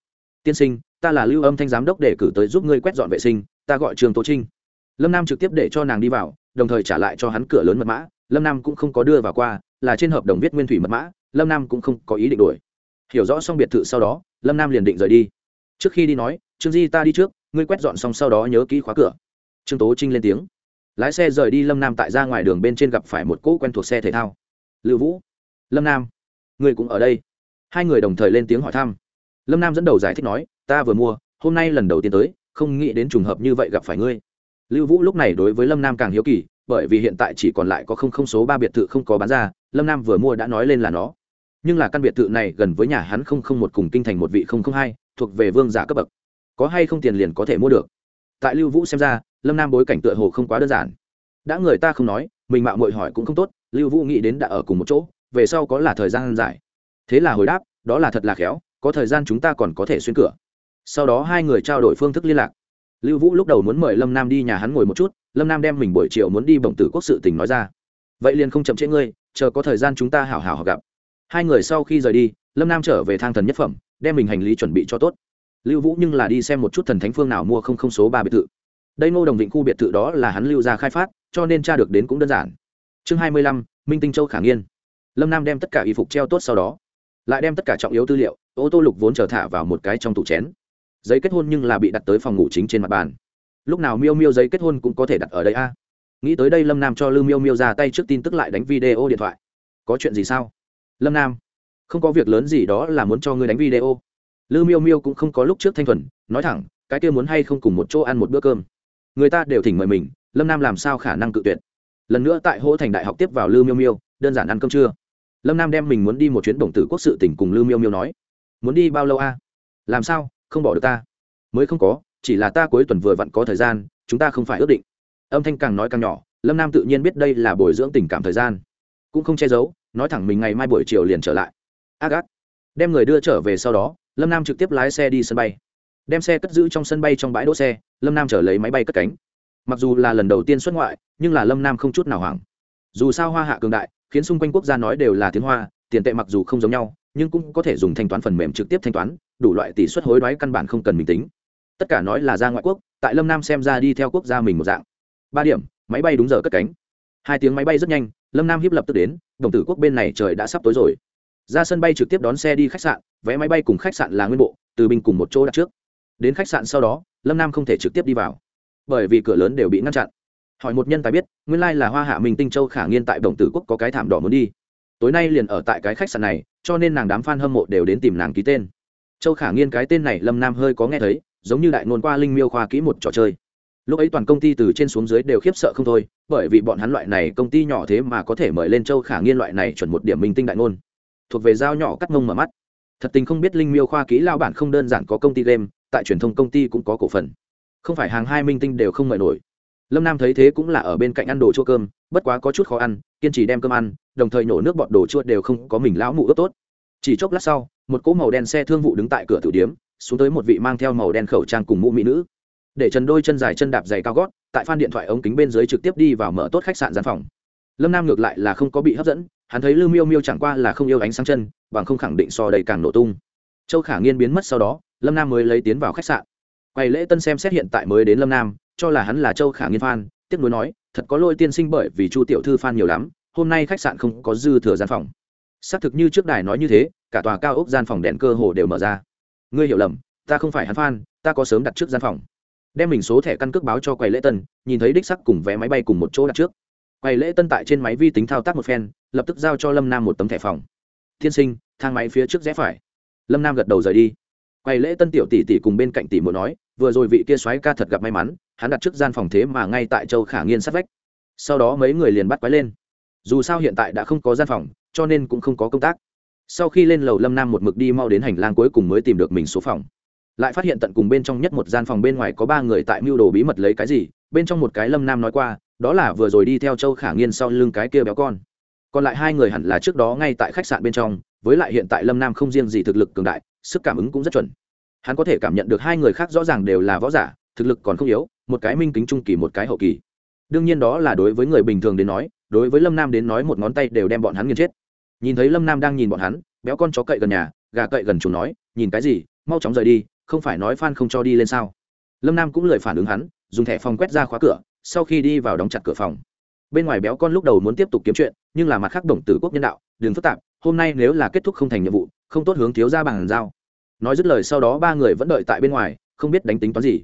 Tiên sinh, ta là lưu âm thanh giám đốc để cử tới giúp ngươi quét dọn vệ sinh, ta gọi trường tố trinh lâm nam trực tiếp để cho nàng đi vào, đồng thời trả lại cho hắn cửa lớn mật mã. Lâm nam cũng không có đưa vào qua, là trên hợp đồng viết nguyên thủy mật mã. Lâm nam cũng không có ý định đuổi. hiểu rõ xong biệt thự sau đó, lâm nam liền định rời đi. Trước khi đi nói, trương di, ta đi trước, ngươi quét dọn xong sau đó nhớ kỹ khóa cửa. Trương tố trinh lên tiếng. Lái xe rời đi, lâm nam tại ra ngoài đường bên trên gặp phải một cỗ quen thuộc xe thể thao. Lữ vũ. Lâm nam, ngươi cũng ở đây? Hai người đồng thời lên tiếng hỏi thăm. Lâm nam dẫn đầu giải thích nói, ta vừa mua, hôm nay lần đầu tiên tới, không nghĩ đến trùng hợp như vậy gặp phải ngươi lưu vũ lúc này đối với lâm nam càng hiếu kỳ, bởi vì hiện tại chỉ còn lại có không không số ba biệt thự không có bán ra, lâm nam vừa mua đã nói lên là nó. Nhưng là căn biệt thự này gần với nhà hắn không không một cùng kinh thành một vị không không hai, thuộc về vương giả cấp bậc. Có hay không tiền liền có thể mua được. Tại lưu vũ xem ra, lâm nam bối cảnh tựa hồ không quá đơn giản. Đã người ta không nói, mình mạo mội hỏi cũng không tốt, lưu vũ nghĩ đến đã ở cùng một chỗ, về sau có là thời gian dài. Thế là hồi đáp, đó là thật là khéo, có thời gian chúng ta còn có thể xuyên cửa. Sau đó hai người trao đổi phương thức liên lạc lưu vũ lúc đầu muốn mời lâm nam đi nhà hắn ngồi một chút, lâm nam đem mình buổi chiều muốn đi bổng tử quốc sự tình nói ra. Vậy liền không chậm trễ ngươi, chờ có thời gian chúng ta hảo hảo gặp. Hai người sau khi rời đi, lâm nam trở về thang thần nhất phẩm, đem mình hành lý chuẩn bị cho tốt. Lưu vũ nhưng là đi xem một chút thần thánh phương nào mua không không số ba biệt thự. Đây ngô đồng vịnh khu biệt thự đó là hắn lưu ra khai phát, cho nên tra được đến cũng đơn giản. Chương hai mươi lăm, minh tinh châu khả nghiên. Lâm nam đem tất cả y phục treo tốt sau đó, lại đem tất cả trọng yếu tư liệu, ô tô lục vốn chờ thả vào một cái trong tủ chén giấy kết hôn nhưng là bị đặt tới phòng ngủ chính trên mặt bàn. Lúc nào miêu miêu giấy kết hôn cũng có thể đặt ở đây a. Nghĩ tới đây lâm nam cho lưu miêu miêu ra tay trước tin tức lại đánh video điện thoại. Có chuyện gì sao? Lâm nam, không có việc lớn gì đó là muốn cho ngươi đánh video. Lưu miêu miêu cũng không có lúc trước thanh thuần, nói thẳng, cái kia muốn hay không cùng một chỗ ăn một bữa cơm. Người ta đều thỉnh mời mình, lâm nam làm sao khả năng cự tuyệt? Lần nữa tại hỗ thành đại học tiếp vào lưu miêu miêu, đơn giản ăn cơm trưa. Lâm nam đem mình muốn đi một chuyến đồng tử quốc sự tỉnh cùng lưu miêu miêu nói. Muốn đi bao lâu a? Làm sao? Không bỏ được ta. Mới không có, chỉ là ta cuối tuần vừa vặn có thời gian, chúng ta không phải ước định. Âm thanh càng nói càng nhỏ, lâm nam tự nhiên biết đây là bồi dưỡng tình cảm thời gian. Cũng không che giấu, nói thẳng mình ngày mai buổi chiều liền trở lại. Ác ác. Đem người đưa trở về sau đó, lâm nam trực tiếp lái xe đi sân bay. Đem xe cất giữ trong sân bay trong bãi đỗ xe, lâm nam trở lấy máy bay cất cánh. Mặc dù là lần đầu tiên xuất ngoại, nhưng là lâm nam không chút nào hoảng. Dù sao hoa hạ cường đại, khiến xung quanh quốc gia nói đều là tiếng hoa, tiền tệ mặc dù không giống nhau, nhưng cũng có thể dùng thanh toán phần mềm trực tiếp thanh toán đủ loại tỷ suất hối đoái căn bản không cần mình tính. Tất cả nói là ra ngoại quốc, tại lâm nam xem ra đi theo quốc gia mình một dạng. Ba điểm, máy bay đúng giờ cất cánh. Hai tiếng máy bay rất nhanh, lâm nam hiếp lập tức đến, đồng tử quốc bên này trời đã sắp tối rồi. Ra sân bay trực tiếp đón xe đi khách sạn, vé máy bay cùng khách sạn là nguyên bộ, từ bình cùng một chỗ đặt trước. Đến khách sạn sau đó, lâm nam không thể trực tiếp đi vào, bởi vì cửa lớn đều bị ngăn chặn. Hỏi một nhân tài biết, nguyên lai là hoa hạ minh tinh châu khả nghiên tại đồng tử quốc có cái thảm đỏ muốn đi. Tối nay liền ở tại cái khách sạn này, cho nên nàng đám f a n hâm mộ đều đến tìm nàng ký tên châu khả nghiên cái tên này lâm nam hơi có nghe thấy, giống như đại ngôn qua linh miêu khoa kỹ một trò chơi. Lúc ấy toàn công ty từ trên xuống dưới đều khiếp sợ không thôi, bởi vì bọn hắn loại này công ty nhỏ thế mà có thể mời lên châu khả nghiên loại này chuẩn một điểm minh tinh đại ngôn. Thuộc về dao nhỏ cắt mông mở mắt. Thật tình không biết linh miêu khoa kỹ lao bản không đơn giản có công ty game, tại truyền thông công ty cũng có cổ phần. Không phải hàng hai minh tinh đều không mời nổi. Lâm nam thấy thế cũng là ở bên cạnh ăn đồ chua cơm, bất quá có chút khó ăn, kiên trì đem cơm ăn, đồng thời nhổ nước bọt đồ chua đều không có mình lão mụ ướp tốt chỉ chốc lát sau, một cỗ màu đen xe thương vụ đứng tại cửa tử điếm, xuống tới một vị mang theo màu đen khẩu trang cùng mũ mỹ nữ. Để trần đôi chân dài chân đạp dày cao gót, tại phan điện thoại ống kính bên dưới trực tiếp đi vào mở tốt khách sạn gian phòng. Lâm nam ngược lại là không có bị hấp dẫn, hắn thấy lưu miêu miêu chẳng qua là không yêu ánh sáng chân, bằng không khẳng định so đầy càng nổ tung. Châu khả nghiên biến mất sau đó, lâm nam mới lấy tiến vào khách sạn. Quầy lễ tân xem xét hiện tại mới đến lâm nam, cho là hắn là châu khả nghiên phan tiếc nuối nói, thật có lôi tiên sinh bởi vì chu tiểu thư phan nhiều lắm, hôm nay khách sạn không có dư thừa gian phòng xác thực như trước đài nói như thế, cả tòa cao ốc gian phòng đèn cơ hồ đều mở ra. Ngươi hiểu lầm, ta không phải hắn phan ta có sớm đặt trước gian phòng. Đem mình số thẻ căn cước báo cho quầy lễ tân, nhìn thấy đích sắc cùng vé máy bay cùng một chỗ đặt trước. Quầy lễ tân tại trên máy vi tính thao tác một phen, lập tức giao cho lâm nam một tấm thẻ phòng. Tiên sinh, thang máy phía trước rẽ phải. Lâm nam gật đầu rời đi. Quầy lễ tân tiểu tỷ tỷ cùng bên cạnh tỷ muốn nói, vừa rồi vị kia xoáy ca thật gặp may mắn, hắn đặt trước gian phòng thế mà ngay tại châu khả nghiên sát vách. Sau đó mấy người liền bắt quái lên dù sao hiện tại đã không có gian phòng, cho nên cũng không có công tác. Sau khi lên lầu lâm nam một mực đi mau đến hành lang cuối cùng mới tìm được mình số phòng. Lại phát hiện tận cùng bên trong nhất một gian phòng bên ngoài có ba người tại mưu đồ bí mật lấy cái gì, bên trong một cái lâm nam nói qua, đó là vừa rồi đi theo châu khả nghiên sau lưng cái kia béo con. Còn lại hai người hẳn là trước đó ngay tại khách sạn bên trong, với lại hiện tại lâm nam không riêng gì thực lực cường đại, sức cảm ứng cũng rất chuẩn. Hắn có thể cảm nhận được hai người khác rõ ràng đều là võ giả, thực lực còn không yếu, một cái minh kính trung kỳ một cái hậu kỳ. Đương nhiên đó là đối với người bình thường đến nói đối với lâm nam đến nói một ngón tay đều đem bọn hắn nghiền chết nhìn thấy lâm nam đang nhìn bọn hắn béo con chó cậy gần nhà gà cậy gần chúng nói nhìn cái gì mau chóng rời đi không phải nói phan không cho đi lên sao lâm nam cũng lời phản ứng hắn dùng thẻ phòng quét ra khóa cửa sau khi đi vào đóng chặt cửa phòng bên ngoài béo con lúc đầu muốn tiếp tục kiếm chuyện nhưng là mặt khác đồng tử quốc nhân đạo đừng phức tạp hôm nay nếu là kết thúc không thành nhiệm vụ không tốt hướng thiếu ra bằng giao nói dứt lời sau đó ba người vẫn đợi tại bên ngoài không biết đánh tính toán gì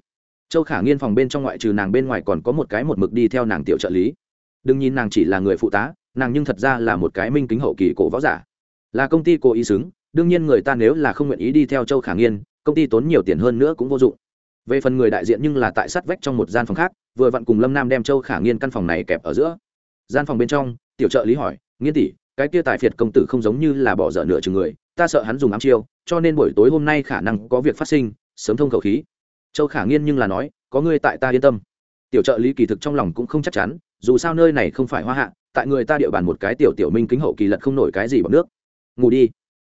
châu khả nghiên phòng bên trong ngoại trừ nàng bên ngoài còn có một cái một mực đi theo nàng tiểu trợ lý đừng nhìn nàng chỉ là người phụ tá, nàng nhưng thật ra là một cái minh kính hậu kỳ cổ võ giả. Là công ty cố ý xứng, đương nhiên người ta nếu là không nguyện ý đi theo châu khả nghiên, công ty tốn nhiều tiền hơn nữa cũng vô dụng. Về phần người đại diện nhưng là tại sát vách trong một gian phòng khác, vừa vặn cùng lâm nam đem châu khả nghiên căn phòng này kẹp ở giữa. Gian phòng bên trong, tiểu trợ lý hỏi, nghiên tỷ, cái kia tài phiệt công tử không giống như là bỏ dở nửa chừng người, ta sợ hắn dùng ám chiêu, cho nên buổi tối hôm nay khả năng có việc phát sinh, sớm thông khẩu khí. Châu khả nghiên nhưng là nói, có ngươi tại ta yên tâm tiểu trợ lý kỳ thực trong lòng cũng không chắc chắn, dù sao nơi này không phải hoa hạ, tại người ta địa bàn một cái tiểu tiểu minh kính hậu kỳ lật không nổi cái gì bằng nước. Ngủ đi.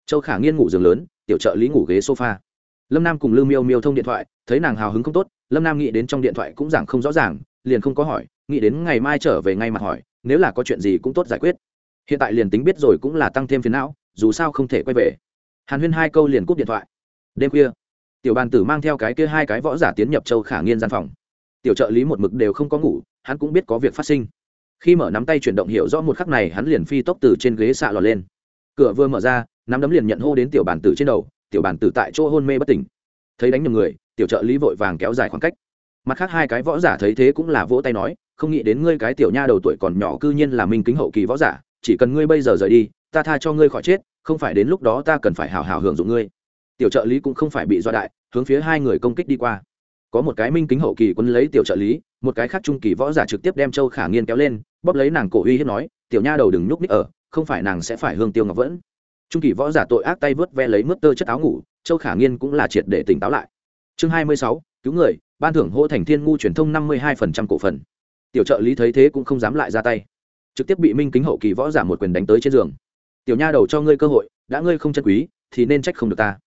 Châu khả nghiên ngủ giường lớn, tiểu trợ lý ngủ ghế sofa. Lâm nam cùng lưu miêu miêu thông điện thoại, thấy nàng hào hứng không tốt, lâm nam nghĩ đến trong điện thoại cũng giảng không rõ ràng, liền không có hỏi, nghĩ đến ngày mai trở về ngay mặt hỏi, nếu là có chuyện gì cũng tốt giải quyết. Hiện tại liền tính biết rồi cũng là tăng thêm phiền não, dù sao không thể quay về. Hàn huyên hai câu liền cúp điện thoại. Đêm khuya, tiểu bàn tử mang theo cái kia hai cái võ giả tiến nhập châu khả nghiên gian phòng tiểu trợ lý một mực đều không có ngủ, hắn cũng biết có việc phát sinh. Khi mở nắm tay chuyển động hiểu rõ một khắc này, hắn liền phi tốc từ trên ghế xạ lọt lên. Cửa vừa mở ra, nắm đấm liền nhận hô đến tiểu bản tử trên đầu, tiểu bản tử tại chỗ hôn mê bất tỉnh. Thấy đánh nhầm người, tiểu trợ lý vội vàng kéo dài khoảng cách. Mặt khác hai cái võ giả thấy thế cũng là vỗ tay nói, không nghĩ đến ngươi cái tiểu nha đầu tuổi còn nhỏ cư nhiên là minh kính hậu kỳ võ giả, chỉ cần ngươi bây giờ rời đi, ta tha cho ngươi khỏi chết, không phải đến lúc đó ta cần phải hào hào hưởng dụng ngươi. Tiểu trợ lý cũng không phải bị do đại, hướng phía hai người công kích đi qua có một cái minh kính hậu kỳ quân lấy tiểu trợ lý, một cái khác trung kỳ võ giả trực tiếp đem châu khả nghiên kéo lên, bóp lấy nàng cổ uy hiếp nói, tiểu nha đầu đừng nhúc ních ở, không phải nàng sẽ phải hương tiêu ngọc vẫn. Trung kỳ võ giả tội ác tay vớt ve lấy mướt tơ chất áo ngủ, châu khả nghiên cũng là triệt để tỉnh táo lại. Chương hai mươi sáu, cứu người, ban thưởng hô thành thiên ngu truyền thông năm mươi hai phần trăm cổ phần. Tiểu trợ lý thấy thế cũng không dám lại ra tay. Trực tiếp bị minh kính hậu kỳ võ giả một quyền đánh tới trên giường. Tiểu nha đầu cho ngươi cơ hội, đã ngươi không chân quý, thì nên trách không được ta.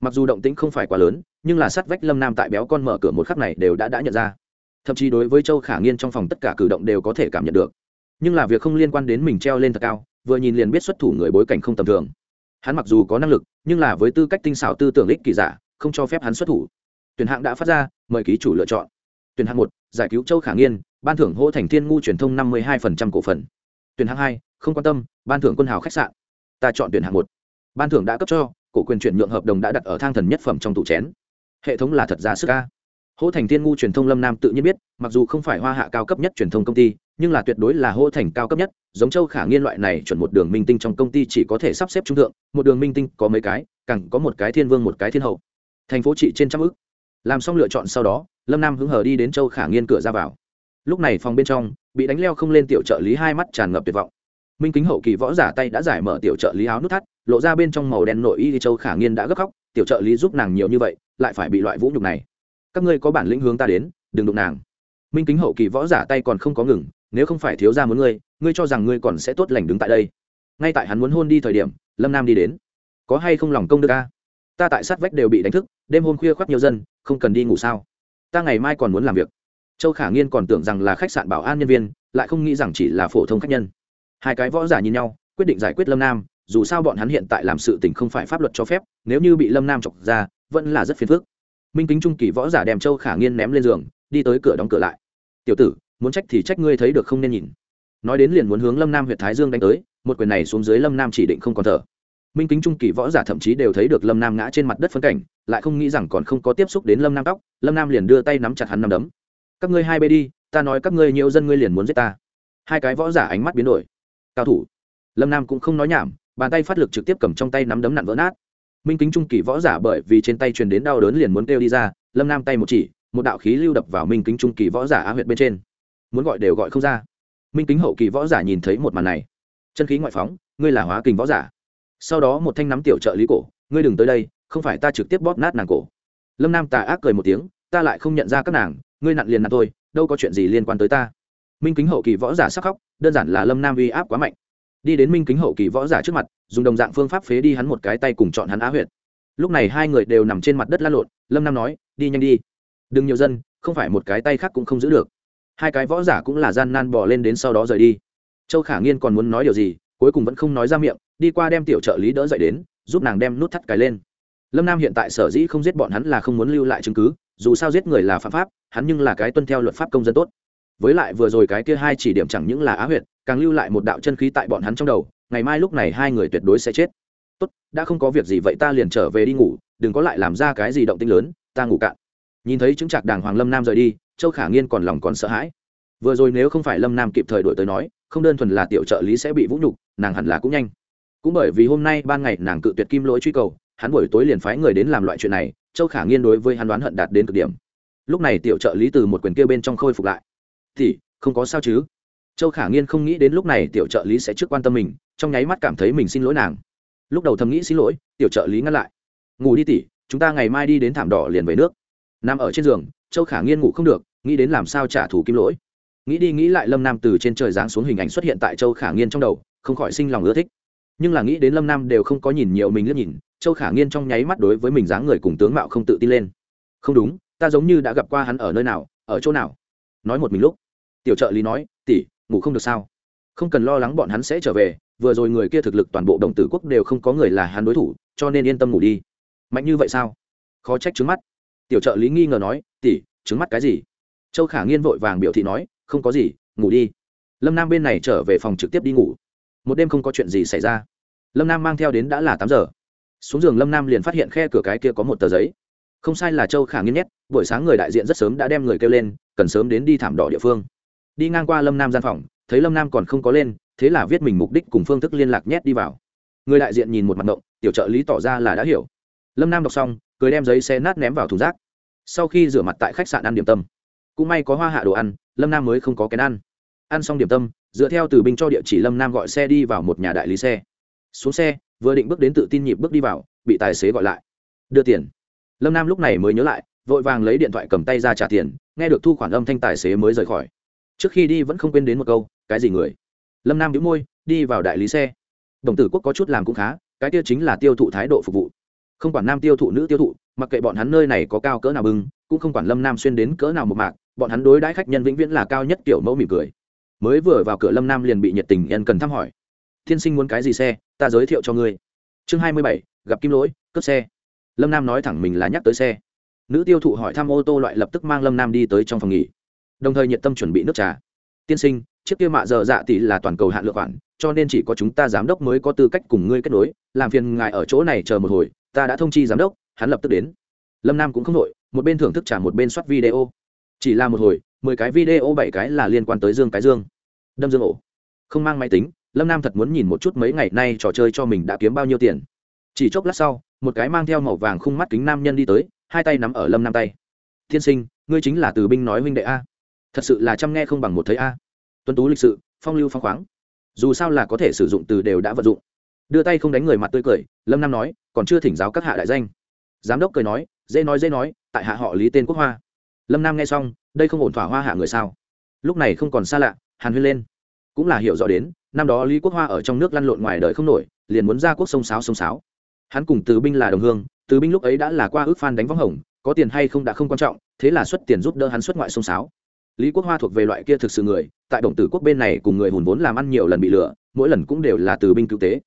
Mặc dù động tĩnh không phải quá lớn nhưng là sát vách lâm nam tại béo con mở cửa một khắc này đều đã đã nhận ra. Thậm chí đối với châu khả nghiên trong phòng tất cả cử động đều có thể cảm nhận được. Nhưng là việc không liên quan đến mình treo lên thật cao, vừa nhìn liền biết xuất thủ người bối cảnh không tầm thường. Hắn mặc dù có năng lực, nhưng là với tư cách tinh xảo tư tưởng ích kỳ giả, không cho phép hắn xuất thủ. Tuyển hạng đã phát ra, mời ký chủ lựa chọn. Tuyển hạng một, giải cứu châu khả nghiên, ban thưởng hô thành thiên ngu truyền thông năm mươi hai cổ phần. Tuyển hạng hai, không quan tâm, ban thưởng quân hào khách sạn. Ta chọn tuyển hạng một. Ban thưởng đã cấp cho, cổ quyền chuyển nhượng hợp đồng đã đặt ở thang thần nhất phẩm trong tủ chén hệ thống là thật ra sức ca hô thành thiên ngu truyền thông lâm nam tự nhiên biết, mặc dù không phải hoa hạ cao cấp nhất truyền thông công ty, nhưng là tuyệt đối là hô thành cao cấp nhất, giống châu khả nghiên loại này chuẩn một đường minh tinh trong công ty chỉ có thể sắp xếp trung thượng, một đường minh tinh có mấy cái, càng có một cái thiên vương một cái thiên hậu. Thành phố trị trên trăm ức làm xong lựa chọn sau đó, lâm nam hứng hờ đi đến châu khả nghiên cửa ra vào. Lúc này phòng bên trong, bị đánh leo không lên tiểu trợ lý hai mắt tràn ngập tuyệt vọng. Minh kính hậu kỳ võ giả tay đã giải mở tiểu trợ lý áo nút thắt, lộ ra bên trong màu đen nội y châu khả nghiên đã gấp khóc, tiểu trợ lý giúp nàng nhiều như vậy lại phải bị loại vũ nhục này. Các ngươi có bản lĩnh hướng ta đến, đừng đụng nàng. Minh kính hậu kỳ võ giả tay còn không có ngừng, nếu không phải thiếu ra muốn ngươi ngươi cho rằng ngươi còn sẽ tốt lành đứng tại đây. Ngay tại hắn muốn hôn đi thời điểm, lâm nam đi đến. Có hay không lòng công đức ca ta tại sát vách đều bị đánh thức, đêm hôm khuya khoác nhiều dân, không cần đi ngủ sao? Ta ngày mai còn muốn làm việc. Châu khả nghiên còn tưởng rằng là khách sạn bảo an nhân viên, lại không nghĩ rằng chỉ là phổ thông khách nhân. Hai cái võ giả nhìn nhau, quyết định giải quyết lâm nam, dù sao bọn hắn hiện tại làm sự tình không phải pháp luật cho phép, nếu như bị lâm nam chọc ra vẫn là rất phiền phức. Minh kính trung kỳ võ giả đem châu khả nghiên ném lên giường, đi tới cửa đóng cửa lại. Tiểu tử, muốn trách thì trách ngươi thấy được không nên nhìn. Nói đến liền muốn hướng lâm nam huyện thái dương đánh tới, một quyền này xuống dưới lâm nam chỉ định không còn thở. Minh kính trung kỳ võ giả thậm chí đều thấy được lâm nam ngã trên mặt đất phân cảnh, lại không nghĩ rằng còn không có tiếp xúc đến lâm nam tóc, lâm nam liền đưa tay nắm chặt hắn nắm đấm. Các ngươi hai bê đi, ta nói các ngươi nhiều dân ngươi liền muốn giết ta. Hai cái võ giả ánh mắt biến đổi. Cao thủ. Lâm nam cũng không nói nhảm, bàn tay phát lực trực tiếp cầm trong tay nắm đấm nặn vỡ nát minh kính trung kỳ võ giả bởi vì trên tay truyền đến đau đớn liền muốn kêu đi ra, lâm nam tay một chỉ, một đạo khí lưu đập vào minh kính trung kỳ võ giả á huyệt bên trên. Muốn gọi đều gọi không ra. Minh kính hậu kỳ võ giả nhìn thấy một màn này. Chân khí ngoại phóng, ngươi là hóa kình võ giả. Sau đó một thanh nắm tiểu trợ lý cổ, ngươi đừng tới đây, không phải ta trực tiếp bóp nát nàng cổ. Lâm nam tà ác cười một tiếng, ta lại không nhận ra các nàng, ngươi nặn liền nặn tôi đâu có chuyện gì liên quan tới ta. Minh kính hậu kỳ võ giả sắc khóc, đơn giản là lâm nam uy áp quá mạnh đi đến minh kính hậu kỳ võ giả trước mặt, dùng đồng dạng phương pháp phế đi hắn một cái tay cùng chọn hắn á huyệt. Lúc này hai người đều nằm trên mặt đất lăn lộn, lâm nam nói, đi nhanh đi. Đừng nhiều dân, không phải một cái tay khác cũng không giữ được. Hai cái võ giả cũng là gian nan bỏ lên đến sau đó rời đi. Châu khả nghiên còn muốn nói điều gì, cuối cùng vẫn không nói ra miệng, đi qua đem tiểu trợ lý đỡ dậy đến, giúp nàng đem nút thắt cái lên. Lâm nam hiện tại sở dĩ không giết bọn hắn là không muốn lưu lại chứng cứ, dù sao giết người là phạm pháp, hắn nhưng là cái tuân theo luật pháp công dân tốt với lại vừa rồi cái kia hai chỉ điểm chẳng những là á huyệt, càng lưu lại một đạo chân khí tại bọn hắn trong đầu, ngày mai lúc này hai người tuyệt đối sẽ chết. Tốt, đã không có việc gì vậy ta liền trở về đi ngủ, đừng có lại làm ra cái gì động tinh lớn, ta ngủ cạn. Nhìn thấy chứng trạc đàng hoàng lâm nam rời đi, châu khả nghiên còn lòng còn sợ hãi. Vừa rồi nếu không phải lâm nam kịp thời đổi tới nói, không đơn thuần là tiểu trợ lý sẽ bị vũ nhục, nàng hẳn là cũng nhanh. Cũng bởi vì hôm nay ban ngày nàng cự tuyệt kim lỗi truy cầu, hắn buổi tối liền phái người đến làm loại chuyện này, châu khả nghiên đối với hắn đoán hận đạt đến cực điểm. Lúc này tiểu trợ lý từ một quyền kia bên trong khôi phục lại thì không có sao chứ? Châu khả nghiên không nghĩ đến lúc này tiểu trợ lý sẽ trước quan tâm mình, trong nháy mắt cảm thấy mình xin lỗi nàng. Lúc đầu thầm nghĩ xin lỗi, tiểu trợ lý ngăn lại. Ngủ đi tỉ chúng ta ngày mai đi đến thảm đỏ liền về nước. Nằm ở trên giường, châu khả nghiên ngủ không được, nghĩ đến làm sao trả thù kim lỗi. Nghĩ đi nghĩ lại lâm nam từ trên trời giáng xuống hình ảnh xuất hiện tại châu khả nghiên trong đầu, không khỏi sinh lòng ưa thích. Nhưng là nghĩ đến lâm nam đều không có nhìn nhiều mình liếc nhìn, châu khả nghiên trong nháy mắt đối với mình dáng người cùng tướng mạo không tự tin lên. Không đúng, ta giống như đã gặp qua hắn ở nơi nào, ở chỗ nào? Nói một mình lúc tiểu trợ lý nói tỉ ngủ không được sao? Không cần lo lắng, bọn hắn sẽ trở về. Vừa rồi người kia thực lực toàn bộ đồng tử quốc đều không có người là hắn đối thủ, cho nên yên tâm ngủ đi. Mạnh như vậy sao? Khó trách trứng mắt. Tiểu trợ lý nghi ngờ nói tỉ trứng mắt cái gì? Châu khả nghiên vội vàng biểu thị nói, không có gì, ngủ đi. Lâm nam bên này trở về phòng trực tiếp đi ngủ. Một đêm không có chuyện gì xảy ra. Lâm nam mang theo đến đã là tám giờ. Xuống giường, lâm nam liền phát hiện khe cửa cái kia có một tờ giấy. Không sai là châu khả nghiên nhét, buổi sáng người đại diện rất sớm đã đem người kêu lên, cần sớm đến đi thảm đỏ địa phương đi ngang qua lâm nam gian phòng, thấy lâm nam còn không có lên, thế là viết mình mục đích cùng phương thức liên lạc nhét đi vào. Người đại diện nhìn một mặt ngộng, tiểu trợ lý tỏ ra là đã hiểu. Lâm nam đọc xong, cười đem giấy xe nát ném vào thùng rác. Sau khi rửa mặt tại khách sạn ăn điểm tâm, cũng may có hoa hạ đồ ăn, lâm nam mới không có kén ăn. Ăn xong điểm tâm, dựa theo từ binh cho địa chỉ lâm nam gọi xe đi vào một nhà đại lý xe. Xuống xe, vừa định bước đến tự tin nhịp bước đi vào, bị tài xế gọi lại. Đưa tiền. Lâm nam lúc này mới nhớ lại, vội vàng lấy điện thoại cầm tay ra trả tiền, nghe được thu khoản âm thanh tài xế mới rời khỏi trước khi đi vẫn không quên đến một câu, cái gì người? Lâm nam đĩu môi, đi vào đại lý xe. Đồng tử quốc có chút làm cũng khá, cái tiêu chính là tiêu thụ thái độ phục vụ. Không quản nam tiêu thụ, nữ tiêu thụ, mặc kệ bọn hắn nơi này có cao cỡ nào bưng cũng không quản lâm nam xuyên đến cỡ nào một mạc, bọn hắn đối đãi khách nhân vĩnh viễn là cao nhất kiểu mẫu mỉm cười. Mới vừa vào cửa lâm nam liền bị nhiệt tình nhân cần thăm hỏi. Thiên sinh muốn cái gì xe? Ta giới thiệu cho ngươi. Chương hai mươi bảy, gặp kim lỗi, cướp xe. Lâm nam nói thẳng mình là nhắc tới xe. Nữ tiêu thụ hỏi thăm ô tô loại lập tức mang lâm nam đi tới trong phòng nghỉ đồng thời nhiệt tâm chuẩn bị nước trà. Tiên sinh, chiếc kia mạ giờ dạ tỷ là toàn cầu hạn lượng khoản, cho nên chỉ có chúng ta giám đốc mới có tư cách cùng ngươi kết nối. Làm phiền ngài ở chỗ này chờ một hồi, ta đã thông chi giám đốc, hắn lập tức đến. Lâm nam cũng không nội một bên thưởng thức trả một bên soát video. Chỉ là một hồi, mười cái video, bảy cái là liên quan tới dương cái dương. Đâm dương ổ. Không mang máy tính, lâm nam thật muốn nhìn một chút mấy ngày nay trò chơi cho mình đã kiếm bao nhiêu tiền. Chỉ chốc lát sau, một cái mang theo màu vàng khung mắt kính nam nhân đi tới, hai tay nắm ở lâm nam tay. Tiên sinh, ngươi chính là từ binh nói huynh đệ a thật sự là chăm nghe không bằng một thấy a. Tuân tú lịch sự, phong lưu phong khoáng. Dù sao là có thể sử dụng từ đều đã vận dụng. Đưa tay không đánh người mặt tươi cười, lâm nam nói, còn chưa thỉnh giáo các hạ đại danh. Giám đốc cười nói, dễ nói dễ nói, tại hạ họ lý tên quốc hoa. Lâm nam nghe xong, đây không ổn thỏa hoa hạ người sao? Lúc này không còn xa lạ, hàn huyên lên. Cũng là hiểu rõ đến, năm đó lý quốc hoa ở trong nước lăn lộn ngoài đời không nổi, liền muốn ra quốc sông sáo sông sáo. Hắn cùng từ binh là đồng hương, từ binh lúc ấy đã là qua ước phan đánh võng hồng, có tiền hay không đã không quan trọng, thế là xuất tiền giúp đỡ hắn xuất ngoại sông sáo lý quốc hoa thuộc về loại kia thực sự người, tại đồng tử quốc bên này cùng người hùn vốn làm ăn nhiều lần bị lừa, mỗi lần cũng đều là từ binh cứu tế.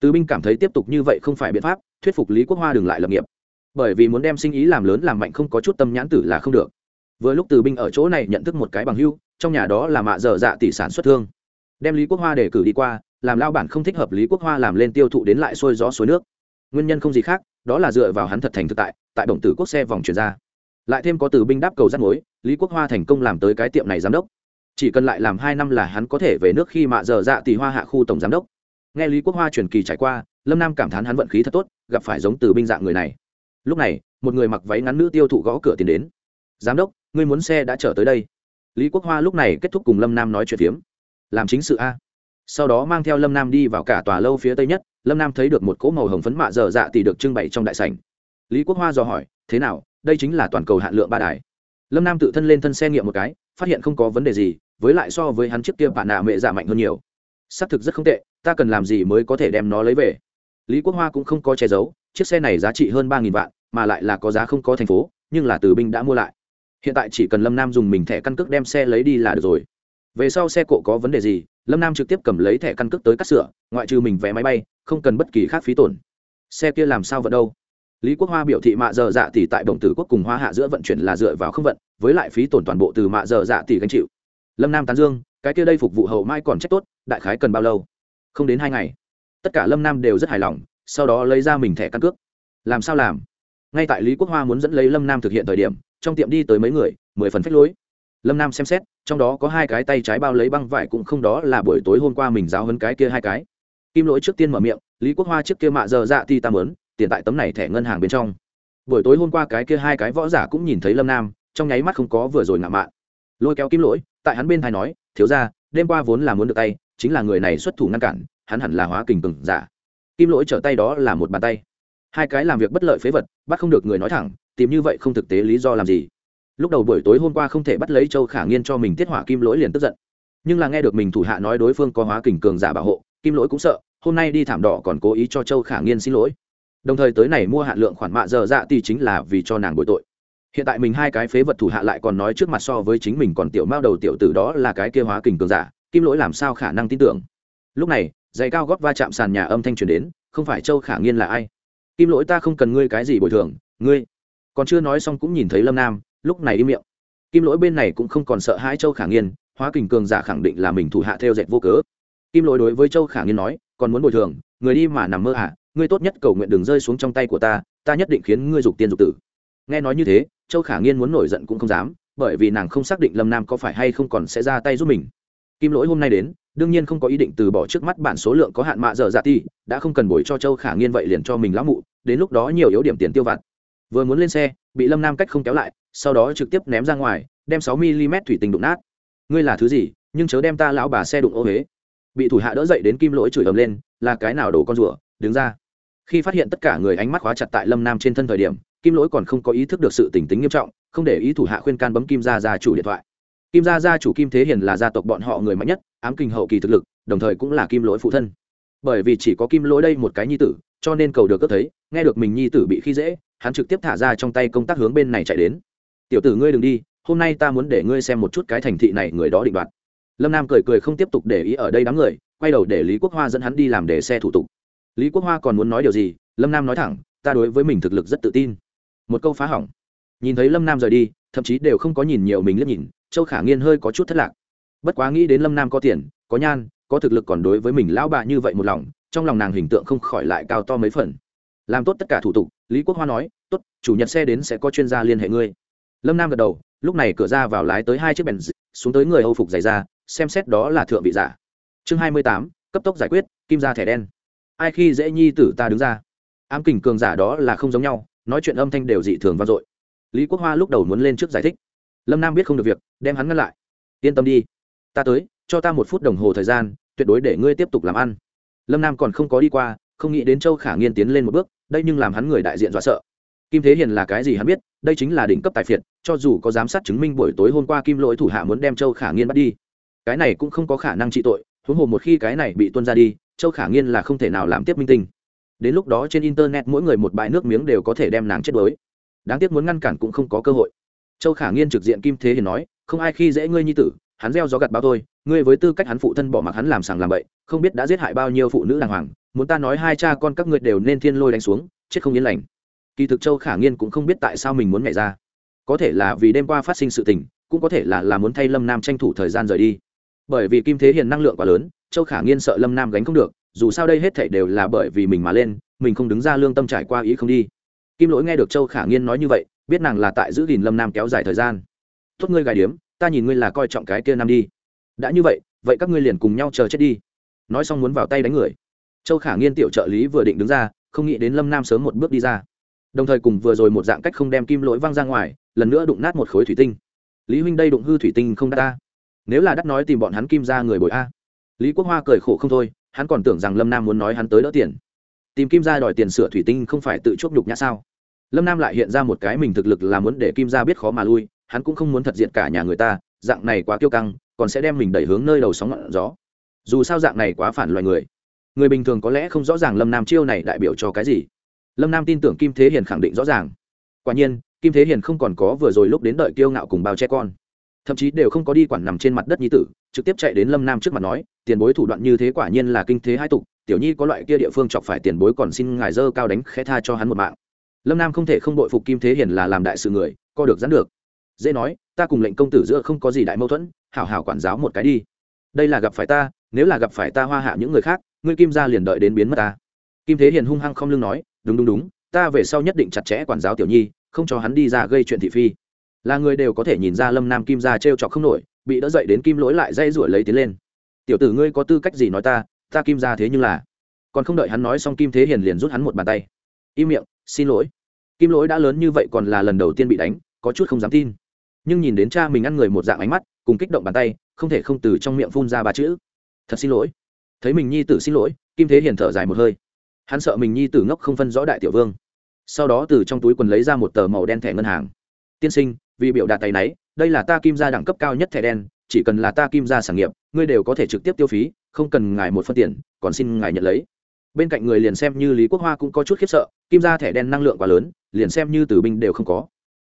Từ binh cảm thấy tiếp tục như vậy không phải biện pháp, thuyết phục lý quốc hoa đừng lại lập nghiệp. Bởi vì muốn đem sinh ý làm lớn làm mạnh không có chút tâm nhãn tử là không được. Vừa lúc từ binh ở chỗ này nhận thức một cái bằng hưu, trong nhà đó là mạ dở dạ tỷ sản xuất thương. Đem lý quốc hoa để cử đi qua, làm lao bản không thích hợp lý quốc hoa làm lên tiêu thụ đến lại sôi gió suối nước. Nguyên nhân không gì khác, đó là dựa vào hắn thật thành thực tại tại động tử quốc xe vòng chuyển ra lại thêm có từ binh đáp cầu rắt mối, lý quốc hoa thành công làm tới cái tiệm này giám đốc. Chỉ cần lại làm hai năm là hắn có thể về nước khi mạ dở dạ tỷ hoa hạ khu tổng giám đốc. Nghe lý quốc hoa truyền kỳ trải qua, lâm nam cảm thán hắn vận khí thật tốt, gặp phải giống từ binh dạng người này. Lúc này, một người mặc váy ngắn nữ tiêu thụ gõ cửa tiền đến. Giám đốc, ngươi muốn xe đã trở tới đây. Lý quốc hoa lúc này kết thúc cùng lâm nam nói chuyện phiếm. Làm chính sự a. Sau đó mang theo lâm nam đi vào cả tòa lâu phía tây nhất, lâm nam thấy được một cỗ màu hồng phấn mạ dở dạ tỷ được trưng bày trong đại sảnh. Lý quốc hoa dò hỏi, thế nào đây chính là toàn cầu hạn lượng ba đài. Lâm nam tự thân lên thân xe nghiệm một cái, phát hiện không có vấn đề gì, với lại so với hắn trước kia bạn nạ mẹ giả mạnh hơn nhiều. Xác thực rất không tệ, ta cần làm gì mới có thể đem nó lấy về? Lý quốc hoa cũng không có che giấu, chiếc xe này giá trị hơn ba vạn, mà lại là có giá không có thành phố, nhưng là từ binh đã mua lại. Hiện tại chỉ cần lâm nam dùng mình thẻ căn cước đem xe lấy đi là được rồi. Về sau xe cộ có vấn đề gì, lâm nam trực tiếp cầm lấy thẻ căn cước tới cắt sửa, ngoại trừ mình vé máy bay, không cần bất kỳ khác phí tổn. Xe kia làm sao vận đâu? Lý quốc hoa biểu thị mạ dơ dạ tỷ tại đồng tử quốc cùng hoa hạ giữa vận chuyển là dựa vào không vận, với lại phí tổn toàn bộ từ mạ dơ dạ tỷ gánh chịu. Lâm nam tán dương, cái kia đây phục vụ hậu mai còn trách tốt, đại khái cần bao lâu? Không đến hai ngày. Tất cả lâm nam đều rất hài lòng, sau đó lấy ra mình thẻ căn cước. Làm sao làm? Ngay tại lý quốc hoa muốn dẫn lấy lâm nam thực hiện thời điểm, trong tiệm đi tới mấy người, mười phần phách lối. Lâm nam xem xét, trong đó có hai cái tay trái bao lấy băng vải cũng không đó là buổi tối hôm qua mình giáo hấn cái kia hai cái. Kim lỗi trước tiên mở miệng, lý quốc hoa trước kia mạ giờ dạ thì ta mớn tiền tại tấm này thẻ ngân hàng bên trong. Buổi tối hôm qua cái kia hai cái võ giả cũng nhìn thấy lâm nam, trong nháy mắt không có vừa rồi ngạo mạn. Lôi kéo kim lỗi, tại hắn bên thai nói, thiếu ra đêm qua vốn là muốn được tay, chính là người này xuất thủ ngăn cản, hắn hẳn là hóa kình cừng giả. Kim lỗi trở tay đó là một bàn tay. Hai cái làm việc bất lợi phế vật, bắt không được người nói thẳng, tìm như vậy không thực tế lý do làm gì. Lúc đầu buổi tối hôm qua không thể bắt lấy châu khả nghiên cho mình tiết hỏa kim lỗi liền tức giận. Nhưng là nghe được mình thủ hạ nói đối phương có hóa kình cường giả bảo hộ, kim lỗi cũng sợ, hôm nay đi thảm đỏ còn cố ý cho châu khả nghiên xin lỗi đồng thời tới này mua hạn lượng khoản mạ giờ dạ thì chính là vì cho nàng bội tội. Hiện tại mình hai cái phế vật thủ hạ lại còn nói trước mặt so với chính mình còn tiểu mao đầu tiểu tử đó là cái kia hóa kình cường giả kim lỗi làm sao khả năng tin tưởng. Lúc này giày cao gót va chạm sàn nhà âm thanh truyền đến không phải châu khả nghiên là ai? Kim lỗi ta không cần ngươi cái gì bồi thường ngươi. Còn chưa nói xong cũng nhìn thấy lâm nam lúc này im miệng. Kim lỗi bên này cũng không còn sợ hãi châu khả nghiên hóa kình cường giả khẳng định là mình thủ hạ theo dệt vô cớ. Kim lỗi đối với châu khả nghiên nói còn muốn bồi thường người đi mà nằm mơ ạ à, ngươi tốt nhất cầu nguyện đừng rơi xuống trong tay của ta ta nhất định khiến ngươi dục tiên dục tử. Nghe nói như thế, châu khả nghiên muốn nổi giận cũng không dám, bởi vì nàng không xác định lâm nam có phải hay không còn sẽ ra tay giúp mình. Kim lỗi hôm nay đến, đương nhiên không có ý định từ bỏ trước mắt bản số lượng có hạn mạ dở dạ ti, đã không cần bồi cho châu khả nghiên vậy liền cho mình lão mụ, đến lúc đó nhiều yếu điểm tiền tiêu vặt. Vừa muốn lên xe, bị lâm nam cách không kéo lại, sau đó trực tiếp ném ra ngoài, đem sáu mm thủy tinh đụng nát. Ngươi là thứ gì, nhưng chớ đem ta lão bà xe đụng ô huế bị thủ hạ đỡ dậy đến kim lỗi chửi ầm lên, là cái nào đổ con rùa, đứng ra khi phát hiện tất cả người ánh mắt khóa chặt tại lâm nam trên thân thời điểm, kim lỗi còn không có ý thức được sự tỉnh tính nghiêm trọng, không để ý thủ hạ khuyên can bấm kim Gia Gia chủ điện thoại. Kim gia gia chủ kim thế hiền là gia tộc bọn họ người mạnh nhất, ám kinh hậu kỳ thực lực, đồng thời cũng là kim lỗi phụ thân. Bởi vì chỉ có kim lỗi đây một cái nhi tử, cho nên cầu được cấp thấy, nghe được mình nhi tử bị khi dễ, hắn trực tiếp thả ra trong tay công tác hướng bên này chạy đến. Tiểu tử ngươi đừng đi, hôm nay ta muốn để ngươi xem một chút cái thành thị này người đó định đoạt. Lâm nam cười cười không tiếp tục để ý ở đây đám người, quay đầu để lý quốc hoa dẫn hắn đi làm để xe thủ tục lý quốc hoa còn muốn nói điều gì? Lâm nam nói thẳng, ta đối với mình thực lực rất tự tin. Một câu phá hỏng. Nhìn thấy lâm nam rời đi, thậm chí đều không có nhìn nhiều mình liếc nhìn, châu khả nghiên hơi có chút thất lạc. Bất quá nghĩ đến lâm nam có tiền, có nhan, có thực lực còn đối với mình lão bà như vậy một lòng, trong lòng nàng hình tượng không khỏi lại cao to mấy phần. Làm tốt tất cả thủ tục, lý quốc hoa nói, tốt, chủ nhật xe đến sẽ có chuyên gia liên hệ ngươi. Lâm nam gật đầu, lúc này cửa ra vào lái tới hai chiếc bèn xuống tới người âu phục giày ra xem xét đó là thượng vị giả. Chương hai mươi tám, cấp tốc giải quyết, kim ra thẻ đen ai khi dễ nhi tử ta đứng ra. Ám kình cường giả đó là không giống nhau, nói chuyện âm thanh đều dị thường vang dội. Lý quốc hoa lúc đầu muốn lên trước giải thích. Lâm nam biết không được việc, đem hắn ngăn lại. Yên tâm đi, ta tới, cho ta một phút đồng hồ thời gian, tuyệt đối để ngươi tiếp tục làm ăn. Lâm nam còn không có đi qua, không nghĩ đến châu khả nghiên tiến lên một bước, đây nhưng làm hắn người đại diện dọa sợ. Kim thế hiền là cái gì hắn biết, đây chính là đỉnh cấp tài phiệt, cho dù có giám sát chứng minh buổi tối hôm qua kim lỗi thủ hạ muốn đem châu khả nghiên bắt đi. Cái này cũng không có khả năng trị tội, huống hồ một khi cái này bị tuân ra đi châu khả nghiên là không thể nào làm tiếp minh tinh. Đến lúc đó trên internet mỗi người một bãi nước miếng đều có thể đem nàng chết đuối. Đáng tiếc muốn ngăn cản cũng không có cơ hội. Châu khả nghiên trực diện kim thế hiền nói, không ai khi dễ ngươi nhi tử, hắn gieo gió gặt bao tôi ngươi với tư cách hắn phụ thân bỏ mặc hắn làm sàng làm bậy, không biết đã giết hại bao nhiêu phụ nữ đàng hoàng, muốn ta nói hai cha con các ngươi đều nên thiên lôi đánh xuống, chết không yên lành. Kỳ thực châu khả nghiên cũng không biết tại sao mình muốn nhảy ra. Có thể là vì đêm qua phát sinh sự tình, cũng có thể là là muốn thay lâm nam tranh thủ thời gian rời đi. Bởi vì kim thế hiền năng lượng quá lớn châu khả nghiên sợ lâm nam gánh không được, dù sao đây hết thảy đều là bởi vì mình mà lên, mình không đứng ra lương tâm trải qua ý không đi. Kim lỗi nghe được châu khả nghiên nói như vậy, biết nàng là tại giữ gìn lâm nam kéo dài thời gian. Tốt ngươi gài điếm, ta nhìn ngươi là coi trọng cái kia nam đi. Đã như vậy vậy các ngươi liền cùng nhau chờ chết đi. Nói xong muốn vào tay đánh người. Châu khả nghiên tiểu trợ lý vừa định đứng ra, không nghĩ đến lâm nam sớm một bước đi ra. Đồng thời cùng vừa rồi một dạng cách không đem kim lỗi văng ra ngoài, lần nữa đụng nát một khối thủy tinh. Lý huynh đây đụng hư thủy tinh không đắt ta? Nếu là đắt nói tìm bọn hắn kim ra người bồi a lý quốc hoa cười khổ không thôi, hắn còn tưởng rằng lâm nam muốn nói hắn tới đỡ tiền. Tìm kim ra đòi tiền sửa thủy tinh không phải tự chuốc nhục nhã sao? Lâm nam lại hiện ra một cái mình thực lực là muốn để kim ra biết khó mà lui, hắn cũng không muốn thật diện cả nhà người ta, dạng này quá kiêu căng, còn sẽ đem mình đẩy hướng nơi đầu sóng ngọn gió. Dù sao dạng này quá phản loài người. Người bình thường có lẽ không rõ ràng lâm nam chiêu này đại biểu cho cái gì. Lâm nam tin tưởng kim thế hiền khẳng định rõ ràng. Quả nhiên, kim thế hiền không còn có vừa rồi lúc đến đợi kiêu ngạo cùng bao che con. Thậm chí đều không có đi quản nằm trên mặt đất nhi tử trực tiếp chạy đến lâm nam trước mặt nói, tiền bối thủ đoạn như thế quả nhiên là kinh thế hai tục, tiểu nhi có loại kia địa phương chọc phải tiền bối còn xin ngài dơ cao đánh khẽ tha cho hắn một mạng. Lâm nam không thể không đội phục kim thế hiền là làm đại sự người, co được dán được. Dễ nói, ta cùng lệnh công tử giữa không có gì đại mâu thuẫn, hảo hảo quản giáo một cái đi. Đây là gặp phải ta, nếu là gặp phải ta hoa hạ những người khác, ngươi kim ra liền đợi đến biến mất ta. Kim thế hiền hung hăng không lưng nói, đúng đúng đúng, ta về sau nhất định chặt chẽ quản giáo tiểu nhi, không cho hắn đi ra gây chuyện thị phi. Là người đều có thể nhìn ra lâm nam kim ra t r e o trọc không nổi bị đỡ dậy đến kim lỗi lại dây rủi lấy tiến lên. Tiểu tử ngươi có tư cách gì nói ta? Ta kim ra thế nhưng là còn không đợi hắn nói xong kim thế hiền liền rút hắn một bàn tay. Im miệng, xin lỗi. Kim lỗi đã lớn như vậy còn là lần đầu tiên bị đánh, có chút không dám tin. Nhưng nhìn đến cha mình ăn người một dạng ánh mắt, cùng kích động bàn tay, không thể không từ trong miệng phun ra ba chữ. Thật xin lỗi. Thấy mình nhi tử xin lỗi, kim thế hiền thở dài một hơi. Hắn sợ mình nhi tử ngốc không phân rõ đại tiểu vương. Sau đó từ trong túi quần lấy ra một tờ màu đen thẻ ngân hàng. Tiên sinh, vì biểu đạt tay náy đây là ta kim gia đẳng cấp cao nhất thẻ đen, chỉ cần là ta kim gia sản nghiệp, ngươi đều có thể trực tiếp tiêu phí, không cần ngài một phân tiền, còn xin ngài nhận lấy. Bên cạnh người liền xem như lý quốc hoa cũng có chút khiếp sợ, kim gia thẻ đen năng lượng quá lớn, liền xem như từ binh đều không có.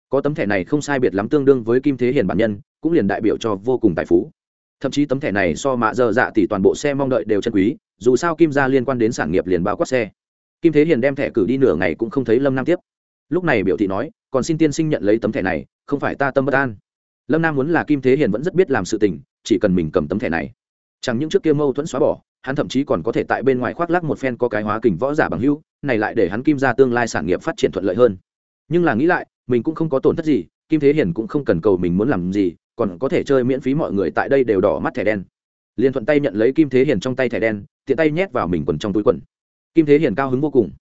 Có tấm thẻ này không sai biệt lắm tương đương với kim thế hiền bản nhân, cũng liền đại biểu cho vô cùng tài phú. Thậm chí tấm thẻ này so mạ dơ dạ tỷ toàn bộ xe mong đợi đều chân quý, dù sao kim gia liên quan đến sản nghiệp liền bao quát xe. Kim thế hiền đem thẻ cử đi nửa ngày cũng không thấy lâm nam tiếp. Lúc này biểu thị nói, còn xin tiên sinh nhận lấy tấm thẻ này, không phải ta tâm bất an lâm nam muốn là kim thế hiền vẫn rất biết làm sự tình chỉ cần mình cầm tấm thẻ này. Chẳng những trước kia mâu thuẫn xóa bỏ hắn thậm chí còn có thể tại bên ngoài khoác lắc một phen có cái hóa kình võ giả bằng hữu, này lại để hắn kim ra tương lai sản nghiệp phát triển thuận lợi hơn. Nhưng là nghĩ lại mình cũng không có tổn thất gì kim thế hiền cũng không cần cầu mình muốn làm gì còn có thể chơi miễn phí mọi người tại đây đều đỏ mắt thẻ đen. Liền thuận tay nhận lấy kim thế hiền trong tay thẻ đen tiện tay nhét vào mình quần trong túi quần. Kim thế hiền cao hứng vô cùng.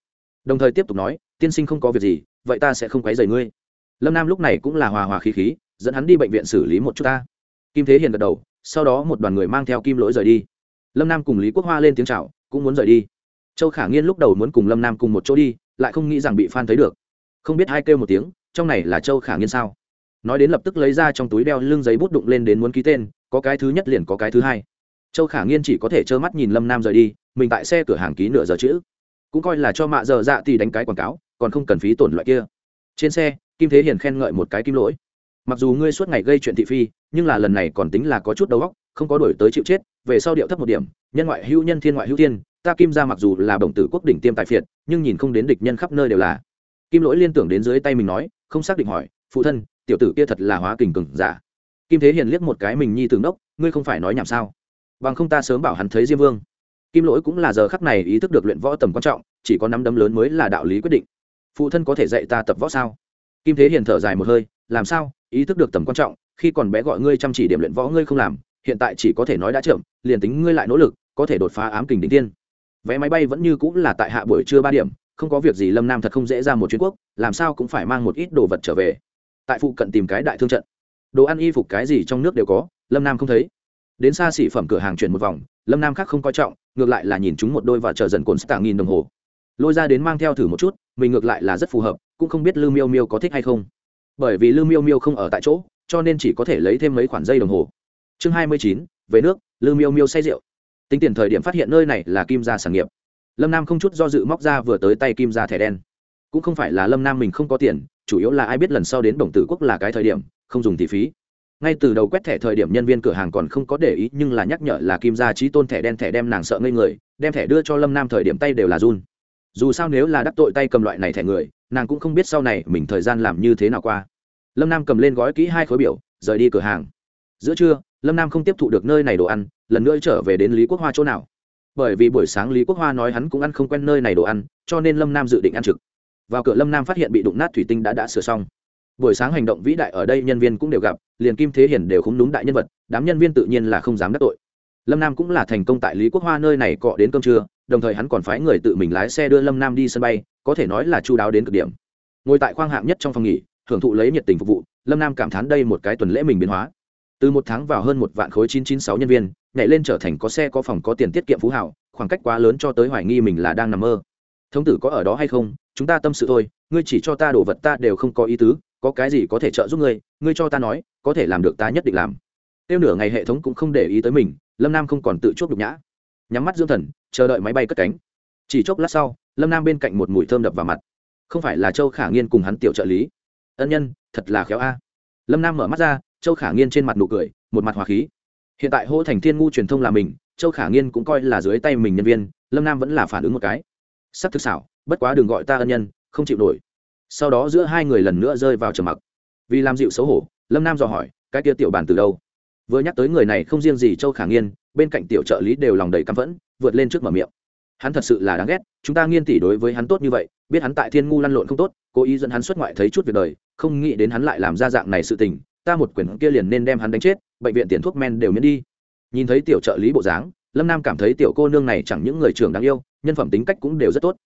Đồng thời tiếp tục nói tiên sinh không có việc gì vậy ta sẽ không quấy rầy ngươi. Lâm nam lúc này cũng là hòa hòa khí khí dẫn hắn đi bệnh viện xử lý một chút ta. Kim thế hiền gật đầu, sau đó một đoàn người mang theo kim lỗi rời đi. Lâm nam cùng lý quốc hoa lên tiếng c h à o cũng muốn rời đi. Châu khả nghiên lúc đầu muốn cùng lâm nam cùng một chỗ đi, lại không nghĩ rằng bị phan thấy được. Không biết hai kêu một tiếng, trong này là châu khả nghiên sao? Nói đến lập tức lấy ra trong túi đeo lưng giấy bút đụng lên đến muốn ký tên, có cái thứ nhất liền có cái thứ hai. Châu khả nghiên chỉ có thể trơ mắt nhìn lâm nam rời đi, mình tại xe cửa hàng ký nửa giờ chữ. Cũng coi là cho mạ giờ dạ thì đánh cái quảng cáo, còn không cần phí tổn loại kia. Trên xe, kim thế hiền khen ngợi một cái kim lỗi mặc dù ngươi suốt ngày gây chuyện thị phi, nhưng là lần này còn tính là có chút đầu óc, không có đổi tới chịu chết, về sau điệu thấp một điểm, nhân ngoại hữu nhân, thiên ngoại hữu thiên, ta kim ra mặc dù là đồng tử quốc đỉnh tiêm tài phiệt, nhưng nhìn không đến địch nhân khắp nơi đều là. Kim lỗi liên tưởng đến dưới tay mình nói, không xác định hỏi, phụ thân, tiểu tử kia thật là hóa kình cừng giả. Kim thế hiền liếc một cái mình nhi tưởng đốc, ngươi không phải nói nhảm sao? Bằng không ta sớm bảo hắn thấy diêm vương. Kim lỗi cũng là giờ khắc này ý thức được luyện võ tầm quan trọng, chỉ có năm đấm lớn mới là đạo lý quyết định. Phụ thân có thể dạy ta tập võ sao? Kim thế hiền thở dài một hơi, làm sao? Ý thức được tầm quan trọng, khi còn bé gọi ngươi chăm chỉ điểm luyện võ ngươi không làm, hiện tại chỉ có thể nói đã chậm, liền tính ngươi lại nỗ lực, có thể đột phá ám kình đỉnh tiên. Vé máy bay vẫn như cũng là tại hạ buổi trưa ba điểm, không có việc gì lâm nam thật không dễ ra một chuyến quốc, làm sao cũng phải mang một ít đồ vật trở về. Tại phụ cận tìm cái đại thương trận. Đồ ăn y phục cái gì trong nước đều có, lâm nam không thấy. Đến xa xỉ phẩm cửa hàng chuyển một vòng, lâm nam khác không coi trọng, ngược lại là nhìn chúng một đôi và chờ dần cồn stạng nghìn đồng hồ. Lôi ra đến mang theo thử một chút, mình ngược lại là rất phù hợp, cũng không biết lư miêu miêu có thích hay không bởi vì lư miêu miêu không ở tại chỗ, cho nên chỉ có thể lấy thêm mấy khoản dây đồng hồ. Chương hai mươi chín, về nước lư miêu miêu say rượu. Tính tiền thời điểm phát hiện nơi này là kim gia sản nghiệp. Lâm nam không chút do dự móc ra vừa tới tay kim gia thẻ đen. Cũng không phải là lâm nam mình không có tiền, chủ yếu là ai biết lần sau đến đồng tử quốc là cái thời điểm, không dùng thì phí. Ngay từ đầu quét thẻ thời điểm nhân viên cửa hàng còn không có để ý, nhưng là nhắc nhở là kim gia trí tôn thẻ đen thẻ đem nàng sợ ngây người, đem thẻ đưa cho lâm nam thời điểm tay đều là run. Dù sao nếu là đắc tội tay cầm loại này thẻ người nàng cũng không biết sau này mình thời gian làm như thế nào qua. Lâm nam cầm lên gói kỹ hai khối biểu, rời đi cửa hàng. Giữa trưa, lâm nam không tiếp thụ được nơi này đồ ăn, lần nữa trở về đến lý quốc hoa chỗ nào. Bởi vì buổi sáng lý quốc hoa nói hắn cũng ăn không quen nơi này đồ ăn, cho nên lâm nam dự định ăn trực. Vào cửa lâm nam phát hiện bị đụng nát thủy tinh đã đã sửa xong. Buổi sáng hành động vĩ đại ở đây nhân viên cũng đều gặp, liền kim thế hiển đều không đúng đại nhân vật, đám nhân viên tự nhiên là không dám đắc tội. Lâm nam cũng là thành công tại lý quốc hoa nơi này cọ đến cơm trưa đồng thời hắn còn phái người tự mình lái xe đưa lâm nam đi sân bay, có thể nói là chu đáo đến cực điểm. Ngồi tại khoang hạng nhất trong phòng nghỉ, hưởng thụ lấy nhiệt tình phục vụ, lâm nam cảm thán đây một cái tuần lễ mình biến hóa. Từ một tháng vào hơn một vạn khối chín chín sáu nhân viên, nhảy lên trở thành có xe có phòng có tiền tiết kiệm phú hảo khoảng cách quá lớn cho tới hoài nghi mình là đang nằm mơ. Thống tử có ở đó hay không? Chúng ta tâm sự thôi, ngươi chỉ cho ta đồ vật ta đều không có ý tứ, có cái gì có thể trợ giúp ngươi ngươi cho ta nói, có thể làm được ta nhất định làm. Tiêu nửa ngày hệ thống cũng không để ý tới mình, lâm nam không còn tự chuốc nhục nhã nhắm mắt dưỡng thần, chờ đợi máy bay cất cánh. Chỉ chốc lát sau, lâm nam bên cạnh một mùi thơm đập vào mặt. Không phải là châu khả nghiên cùng hắn tiểu trợ lý. Ân nhân, thật là khéo a. Lâm nam mở mắt ra, châu khả nghiên trên mặt nụ cười, một mặt hòa khí. Hiện tại hô thành thiên ngu truyền thông là mình, châu khả nghiên cũng coi là dưới tay mình nhân viên, lâm nam vẫn là phản ứng một cái. Sắc thực xảo, bất quá đừng gọi ta ân nhân, không chịu nổi. Sau đó giữa hai người lần nữa rơi vào trầm mặc. Vì làm dịu xấu hổ, lâm nam dò hỏi, cái kia tiểu bản từ đâu? Vừa nhắc tới người này không riêng gì châu khả nghiên bên cạnh tiểu trợ lý đều lòng đầy căm phẫn, vượt lên trước mở miệng. Hắn thật sự là đáng ghét, chúng ta nghiên tỷ đối với hắn tốt như vậy, biết hắn tại thiên ngu lăn lộn không tốt, cố ý dẫn hắn xuất ngoại thấy chút việc đời, không nghĩ đến hắn lại làm ra dạng này sự tình, ta một quyển kia liền nên đem hắn đánh chết, bệnh viện tiền thuốc men đều miễn đi. Nhìn thấy tiểu trợ lý bộ dáng, lâm nam cảm thấy tiểu cô nương này chẳng những người trưởng đáng yêu, nhân phẩm tính cách cũng đều rất tốt.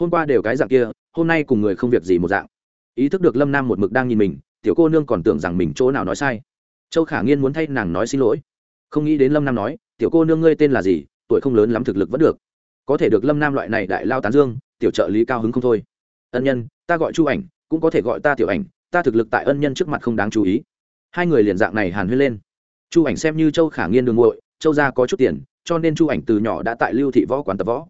Hôm qua đều cái dạng kia, hôm nay cùng người không việc gì một dạng. Ý thức được lâm nam một mực đang nhìn mình, tiểu cô nương còn tưởng rằng mình chỗ nào nói sai. Châu khả nghiên muốn thay nàng nói xin lỗi. Không nghĩ đến lâm nam nói tiểu cô nương ngươi tên là gì, tuổi không lớn lắm thực lực vẫn được. Có thể được lâm nam loại này đại lao tán dương, tiểu trợ lý cao hứng không thôi. Ân nhân, ta gọi chu ảnh, cũng có thể gọi ta tiểu ảnh, ta thực lực tại ân nhân trước mặt không đáng chú ý. Hai người liền dạng này hàn huyên lên. Chu ảnh xem như châu khả nghiên đường ngội châu gia có chút tiền, cho nên chu ảnh từ nhỏ đã tại lưu thị võ quán tập võ.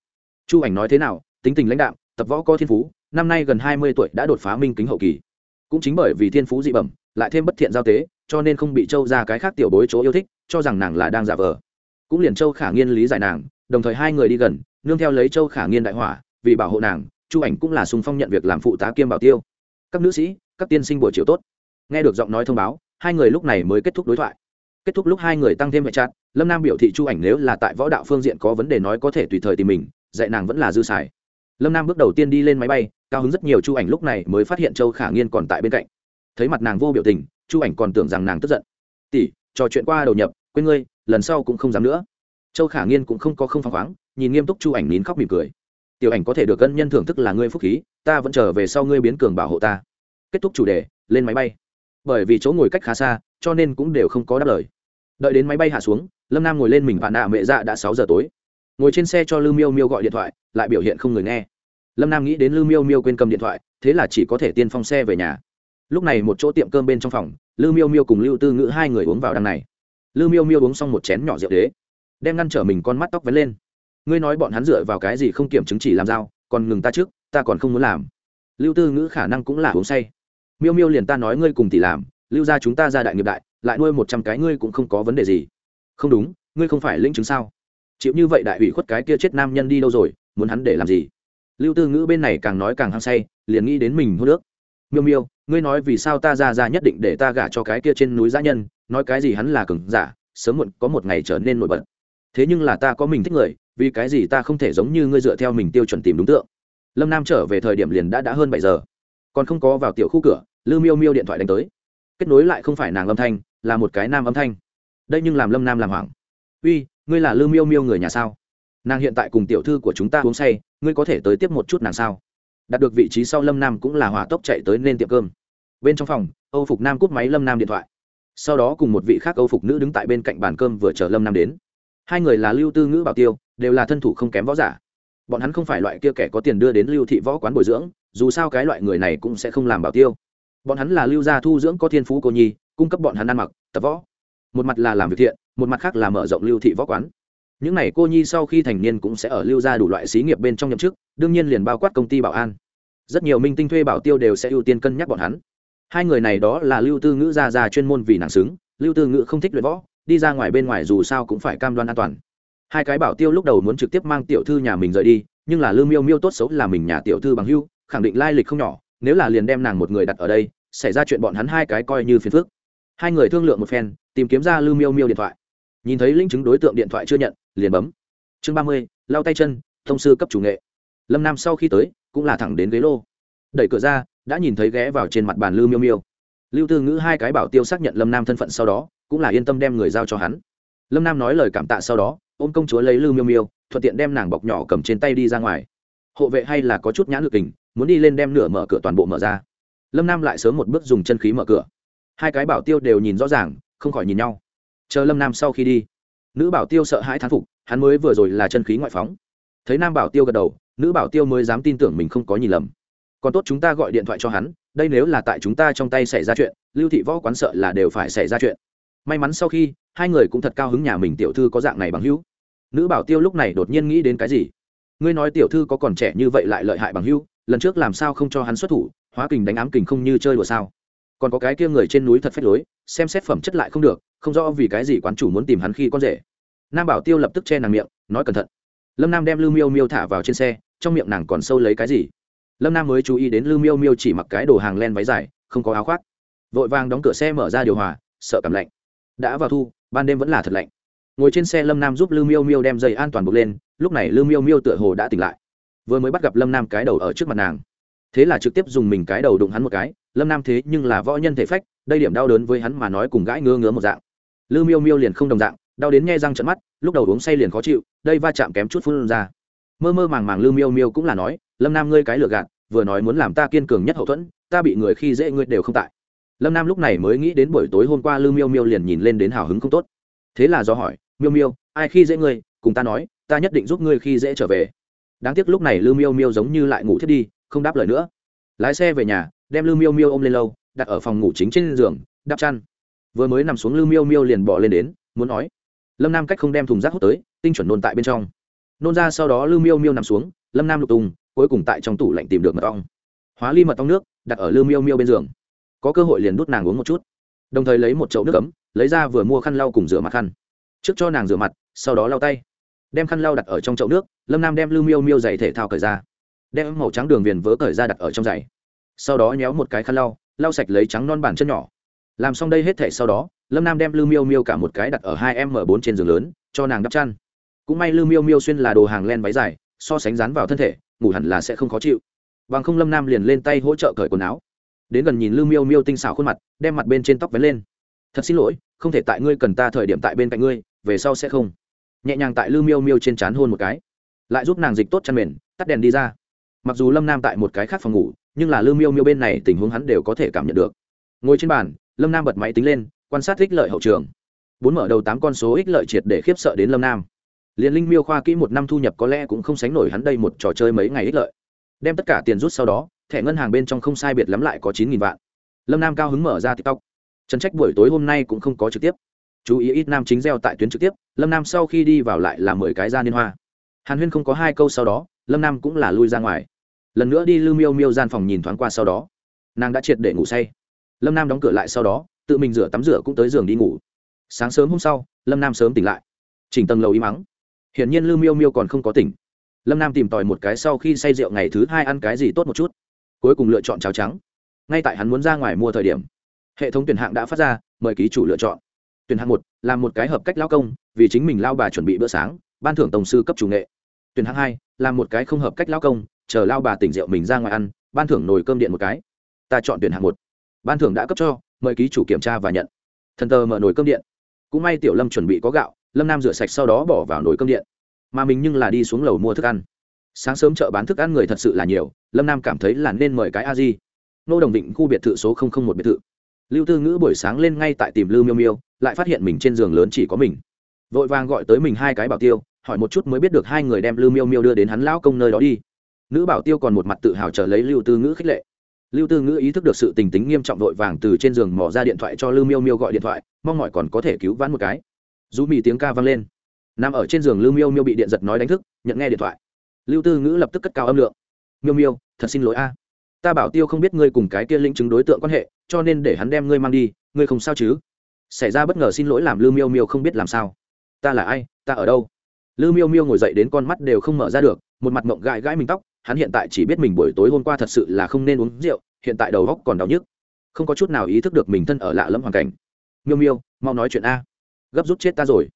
Chu ảnh nói thế nào, tính tình lãnh đạo tập võ có thiên phú, năm nay gần hai mươi tuổi đã đột phá minh kính hậu kỳ. Cũng chính bởi vì thiên phú dị bẩm, lại thêm bất thiện giao tế, cho nên không bị châu ra cái khác tiểu bối chỗ yêu thích, cho rằng nàng là đang giả vờ cũng liền châu khả nghiên lý giải nàng, đồng thời hai người đi gần, nương theo lấy châu khả nghiên đại hỏa, vì bảo hộ nàng, chu ảnh cũng là sùng phong nhận việc làm phụ tá kiêm bảo tiêu. Các nữ sĩ, các tiên sinh buổi chiều tốt. Nghe được giọng nói thông báo, hai người lúc này mới kết thúc đối thoại. Kết thúc lúc hai người tăng thêm hệ chặt lâm nam biểu thị chu ảnh nếu là tại võ đạo phương diện có vấn đề nói có thể tùy thời tìm mình, dạy nàng vẫn là dư xài. Lâm nam bước đầu tiên đi lên máy bay, cao hứng rất nhiều chu ảnh lúc này mới phát hiện châu khả nghiên còn tại bên cạnh. Thấy mặt nàng vô biểu tình, chu ảnh còn tưởng rằng nàng tức giận. Tỷ, trò chuyện qua đầu nhập, quên ngươi lần sau cũng không dám nữa. Châu khả nghiên cũng không có không phăng khoáng, nhìn nghiêm túc chu ảnh nín khóc mỉm cười. Tiểu ảnh có thể được cân nhân thưởng thức là ngươi phúc khí, ta vẫn trở về sau ngươi biến cường bảo hộ ta. Kết thúc chủ đề, lên máy bay. Bởi vì chỗ ngồi cách khá xa, cho nên cũng đều không có đáp lời. Đợi đến máy bay hạ xuống, lâm nam ngồi lên mình và nạ mẹ dạ đã sáu giờ tối. Ngồi trên xe cho lư miêu miêu gọi điện thoại, lại biểu hiện không người nghe. Lâm nam nghĩ đến lư miêu miêu quên cầm điện thoại, thế là chỉ có thể tiên phong xe về nhà. Lúc này một chỗ tiệm cơm bên trong phòng lư miêu miêu cùng lưu tư ngữ hai người uống vào đằng này lư miêu miêu uống xong một chén nhỏ rượu đế, đem ngăn trở mình con mắt tóc vấn lên. Ngươi nói bọn hắn dựa vào cái gì không kiểm chứng chỉ làm dao, còn ngừng ta trước, ta còn không muốn làm. Lưu tư ngữ khả năng cũng là uống say. Miêu miêu liền ta nói ngươi cùng tỷ làm, lưu ra chúng ta ra đại nghiệp đại, lại nuôi một trăm cái ngươi cũng không có vấn đề gì. Không đúng, ngươi không phải linh chứng sao? Chịu như vậy đại ủy khuất cái kia chết nam nhân đi đâu rồi, muốn hắn để làm gì? Lưu tư ngữ bên này càng nói càng hăng say, liền nghĩ đến mình hô nước. Miêu miêu, ngươi nói vì sao ta ra ra nhất định để ta gả cho cái kia trên núi giã nhân nói cái gì hắn là cường giả, sớm muộn có một ngày trở nên nổi bật. Thế nhưng là ta có mình thích người, vì cái gì ta không thể giống như ngươi dựa theo mình tiêu chuẩn tìm đúng tượng? Lâm nam trở về thời điểm liền đã đã hơn bảy giờ. Còn không có vào tiểu khu cửa, lưu miêu miêu điện thoại đánh tới. Kết nối lại không phải nàng âm thanh, là một cái nam âm thanh. Đây nhưng làm lâm nam làm hoảng. Uy, ngươi là lưu miêu miêu người nhà sao? Nàng hiện tại cùng tiểu thư của chúng ta uống say, ngươi có thể tới tiếp một chút nàng sao? Đạt được vị trí sau lâm nam cũng là hỏa tốc chạy tới lên tiệm cơm. Bên trong phòng, âu phục nam cúp máy lâm nam điện thoại sau đó cùng một vị khác âu phục nữ đứng tại bên cạnh bàn cơm vừa chờ lâm nam đến hai người là lưu tư ngữ bảo tiêu đều là thân thủ không kém võ giả bọn hắn không phải loại kia kẻ có tiền đưa đến lưu thị võ quán bồi dưỡng dù sao cái loại người này cũng sẽ không làm bảo tiêu bọn hắn là lưu gia thu dưỡng có thiên phú cô nhi cung cấp bọn hắn ăn mặc tập võ một mặt là làm việc thiện một mặt khác là mở rộng lưu thị võ quán những n à y cô nhi sau khi thành niên cũng sẽ ở lưu gia đủ loại xí nghiệp bên trong nhậm chức đương nhiên liền bao quát công ty bảo an rất nhiều minh tinh thuê bảo tiêu đều sẽ ưu tiên cân nhắc bọn hắn hai người này đó là lưu tư ngữ ra ra chuyên môn vì nàng xứng. Lưu tư ngữ không thích luyện võ, đi ra ngoài bên ngoài dù sao cũng phải cam đoan an toàn. Hai cái bảo tiêu lúc đầu muốn trực tiếp mang tiểu thư nhà mình rời đi, nhưng là lưu miêu miêu tốt xấu là mình nhà tiểu thư bằng hưu, khẳng định lai lịch không nhỏ, nếu là liền đem nàng một người đặt ở đây, xảy ra chuyện bọn hắn hai cái coi như phiền phức. Hai người thương lượng một phen, tìm kiếm ra lưu miêu miêu điện thoại. Nhìn thấy linh chứng đối tượng điện thoại chưa nhận, liền bấm. Chương ba mươi lau tay chân, thông sư cấp chủ nghệ. Lâm nam sau khi tới, cũng là thẳng đến ghế lô. Đẩy cửa ra đã nhìn thấy ghé vào trên mặt bàn lưu miêu miêu. Lưu tư ngữ hai cái bảo tiêu xác nhận lâm nam thân phận sau đó, cũng là yên tâm đem người giao cho hắn. Lâm nam nói lời cảm tạ sau đó, ôm công chúa lấy lưu miêu miêu, thuận tiện đem nàng bọc nhỏ cầm trên tay đi ra ngoài. Hộ vệ hay là có chút nhãn lực tình muốn đi lên đem nửa mở cửa toàn bộ mở ra. Lâm nam lại sớm một bước dùng chân khí mở cửa. Hai cái bảo tiêu đều nhìn rõ ràng, không khỏi nhìn nhau. Chờ lâm nam sau khi đi. Nữ bảo tiêu sợ hãi thán phục, hắn mới vừa rồi là chân khí ngoại phóng. Thấy nam bảo tiêu gật đầu, nữ bảo tiêu mới dám tin tưởng mình không có nhìn lầm còn tốt chúng ta gọi điện thoại cho hắn, đây nếu là tại chúng ta trong tay xảy ra chuyện, lưu thị võ quán sợ là đều phải xảy ra chuyện. May mắn sau khi, hai người cũng thật cao hứng nhà mình tiểu thư có dạng này bằng hữu. Nữ bảo tiêu lúc này đột nhiên nghĩ đến cái gì? Ngươi nói tiểu thư có còn trẻ như vậy lại lợi hại bằng hữu, lần trước làm sao không cho hắn xuất thủ, hóa kình đánh ám kình không như chơi đùa sao? Còn có cái kia người trên núi thật phép lối, xem xét phẩm chất lại không được, không rõ vì cái gì quán chủ muốn tìm hắn khi con rể. Nam bảo tiêu lập tức che nàng miệng, nói cẩn thận. Lâm nam đem lưu miêu miêu thả vào trên xe, trong miệng nàng còn sâu lấy cái gì? Lâm nam mới chú ý đến Lư miêu miêu chỉ mặc cái đồ hàng len váy dài, không có áo khoác. Vội vàng đóng cửa xe mở ra điều hòa, sợ cảm lạnh. Đã vào thu, ban đêm vẫn là thật lạnh. Ngồi trên xe lâm nam giúp Lư miêu miêu đem dây an toàn buộc lên, lúc này Lư miêu miêu tựa hồ đã tỉnh lại. Vừa mới bắt gặp lâm nam cái đầu ở trước mặt nàng. Thế là trực tiếp dùng mình cái đầu đụng hắn một cái, lâm nam thế nhưng là võ nhân thể phách, đây điểm đau đớn với hắn mà nói cùng gãi ngứa ngứa một dạng. Lư miêu miêu liền không đồng dạng, đau đến nghe răng trận mắt, lúc đầu uống say liền khó chịu, đây va chạm kém chút phun ra. Mơ mơ màng màng Lư miêu miêu cũng là nói lâm nam ngươi cái lừa gạt, vừa nói muốn làm ta kiên cường nhất hậu thuẫn, ta bị người khi dễ ngươi đều không tại. Lâm nam lúc này mới nghĩ đến buổi tối hôm qua lưu miêu miêu liền nhìn lên đến hào hứng không tốt. Thế là do hỏi, miêu miêu, ai khi dễ ngươi? Cùng ta nói, ta nhất định giúp ngươi khi dễ trở về. Đáng tiếc lúc này lưu miêu miêu giống như lại ngủ thiết đi, không đáp lời nữa. Lái xe về nhà, đem lưu miêu miêu ôm lên lâu, đặt ở phòng ngủ chính trên giường, đắp chăn. Vừa mới nằm xuống lưu miêu miêu liền bỏ lên đến, muốn nói. Lâm nam cách không đem thùng rác hút tới, tinh chuẩn nôn tại bên trong. Nôn ra sau đó lưu miêu miêu nằm xuống, lâm nam lục tùng cuối cùng tại trong tủ lạnh tìm được mật ong. Hóa ly mật ong nước, đặt ở lưu miêu miêu bên giường. Có cơ hội liền đút nàng uống một chút. Đồng thời lấy một chậu nước cấm lấy ra vừa mua khăn lau cùng rửa mặt khăn. Trước cho nàng rửa mặt, sau đó lau tay. Đem khăn lau đặt ở trong chậu nước, lâm nam đem lưu miêu miêu giày thể thao cởi ra. Đem màu trắng đường viền vớ cởi ra đặt ở trong giày. Sau đó nhéo một cái khăn lau lau sạch lấy trắng non bản chân nhỏ. Làm xong đây hết thể sau đó, lâm nam đem lưu miêu miêu cả một cái đặt ở hai m bốn trên giường lớn, cho nàng đắp chăn. Cũng may lưu miêu miêu xuyên là đồ hàng len váy dài, so sánh rán vào thân thể ngủ hẳn là sẽ không khó chịu. Bằng không lâm nam liền lên tay hỗ trợ cởi quần áo. Đến gần nhìn lưu miêu miêu tinh xảo khuôn mặt, đem mặt bên trên tóc vén lên. Thật xin lỗi, không thể tại ngươi cần ta thời điểm tại bên cạnh ngươi, về sau sẽ không. Nhẹ nhàng tại lưu miêu miêu trên trán hôn một cái. Lại giúp nàng dịch tốt chăn mền, tắt đèn đi ra. Mặc dù lâm nam tại một cái khác phòng ngủ, nhưng là lưu miêu miêu bên này tình huống hắn đều có thể cảm nhận được. Ngồi trên bàn, lâm nam bật máy tính lên, quan sát ích lợi hậu trường. Bốn mở đầu tám con số ích lợi triệt để khiếp sợ đến lâm nam liền linh miêu khoa kỹ một năm thu nhập có lẽ cũng không sánh nổi hắn đây một trò chơi mấy ngày ích lợi. Đem tất cả tiền rút sau đó, thẻ ngân hàng bên trong không sai biệt lắm lại có chín nghìn vạn. Lâm nam cao hứng mở ra tiktok. Trần trách buổi tối hôm nay cũng không có trực tiếp. Chú ý ít nam chính gieo tại tuyến trực tiếp, lâm nam sau khi đi vào lại là mười cái ra liên hoa. Hàn huyên không có hai câu sau đó, lâm nam cũng là lui ra ngoài. Lần nữa đi lưu miêu miêu gian phòng nhìn thoáng qua sau đó. Nàng đã triệt để ngủ say. Lâm nam đóng cửa lại sau đó, tự mình rửa tắm rửa cũng tới giường đi ngủ. Sáng sớm hôm sau, lâm nam sớm tỉnh lại. Chỉnh tầng lầu im mắng hiển nhiên lưu miêu miêu còn không có tỉnh. Lâm nam tìm tòi một cái sau khi say rượu ngày thứ hai ăn cái gì tốt một chút. Cuối cùng lựa chọn cháo trắng. Ngay tại hắn muốn ra ngoài mua thời điểm, hệ thống tuyển hạng đã phát ra, mời ký chủ lựa chọn. Tuyển hạng một là một cái hợp cách lao công, vì chính mình lao bà chuẩn bị bữa sáng, ban thưởng tổng sư cấp chủ nghệ. Tuyển hạng hai là một cái không hợp cách lao công, chờ lao bà tỉnh rượu mình ra ngoài ăn, ban thưởng nồi cơm điện một cái. Ta chọn tuyển hạng một. Ban thưởng đã cấp cho, mời ký chủ kiểm tra và nhận. Thần tờ mở nồi cơm điện. Cũng may tiểu lâm chuẩn bị có gạo lâm nam rửa sạch sau đó bỏ vào nồi cơm điện mà mình nhưng là đi xuống lầu mua thức ăn sáng sớm chợ bán thức ăn người thật sự là nhiều lâm nam cảm thấy là nên mời cái a di nô đồng định khu biệt thự số một biệt thự lưu tư ngữ buổi sáng lên ngay tại tìm lưu miêu miêu lại phát hiện mình trên giường lớn chỉ có mình vội vàng gọi tới mình hai cái bảo tiêu hỏi một chút mới biết được hai người đem lưu miêu miêu đưa đến hắn lão công nơi đó đi nữ bảo tiêu còn một mặt tự hào chờ lấy lưu tư ngữ khích lệ lưu tư ngữ ý thức được sự tình tính nghiêm trọng vội vàng từ trên giường mỏ ra điện thoại cho lưu miêu miêu gọi điện thoại mong mọi còn có thể cứu vãn một cái dù mì tiếng ca vang lên. Nằm ở trên giường lưu miêu miêu bị điện giật nói đánh thức, nhận nghe điện thoại. Lưu tư ngữ lập tức cất cao âm lượng. Miêu miêu, thật xin lỗi a. Ta bảo tiêu không biết ngươi cùng cái kia linh chứng đối tượng quan hệ, cho nên để hắn đem ngươi mang đi, ngươi không sao chứ? Xảy ra bất ngờ xin lỗi làm lưu miêu miêu không biết làm sao. Ta là ai, ta ở đâu? Lưu miêu miêu ngồi dậy đến con mắt đều không mở ra được, một mặt mộng gãi gãi mình tóc, hắn hiện tại chỉ biết mình buổi tối hôm qua thật sự là không nên uống rượu, hiện tại đầu góc còn đau nhức, không có chút nào ý thức được mình thân ở lạ lẫm hoàn cảnh. Miêu miêu, mau nói chuyện a gấp rút chết ta rồi.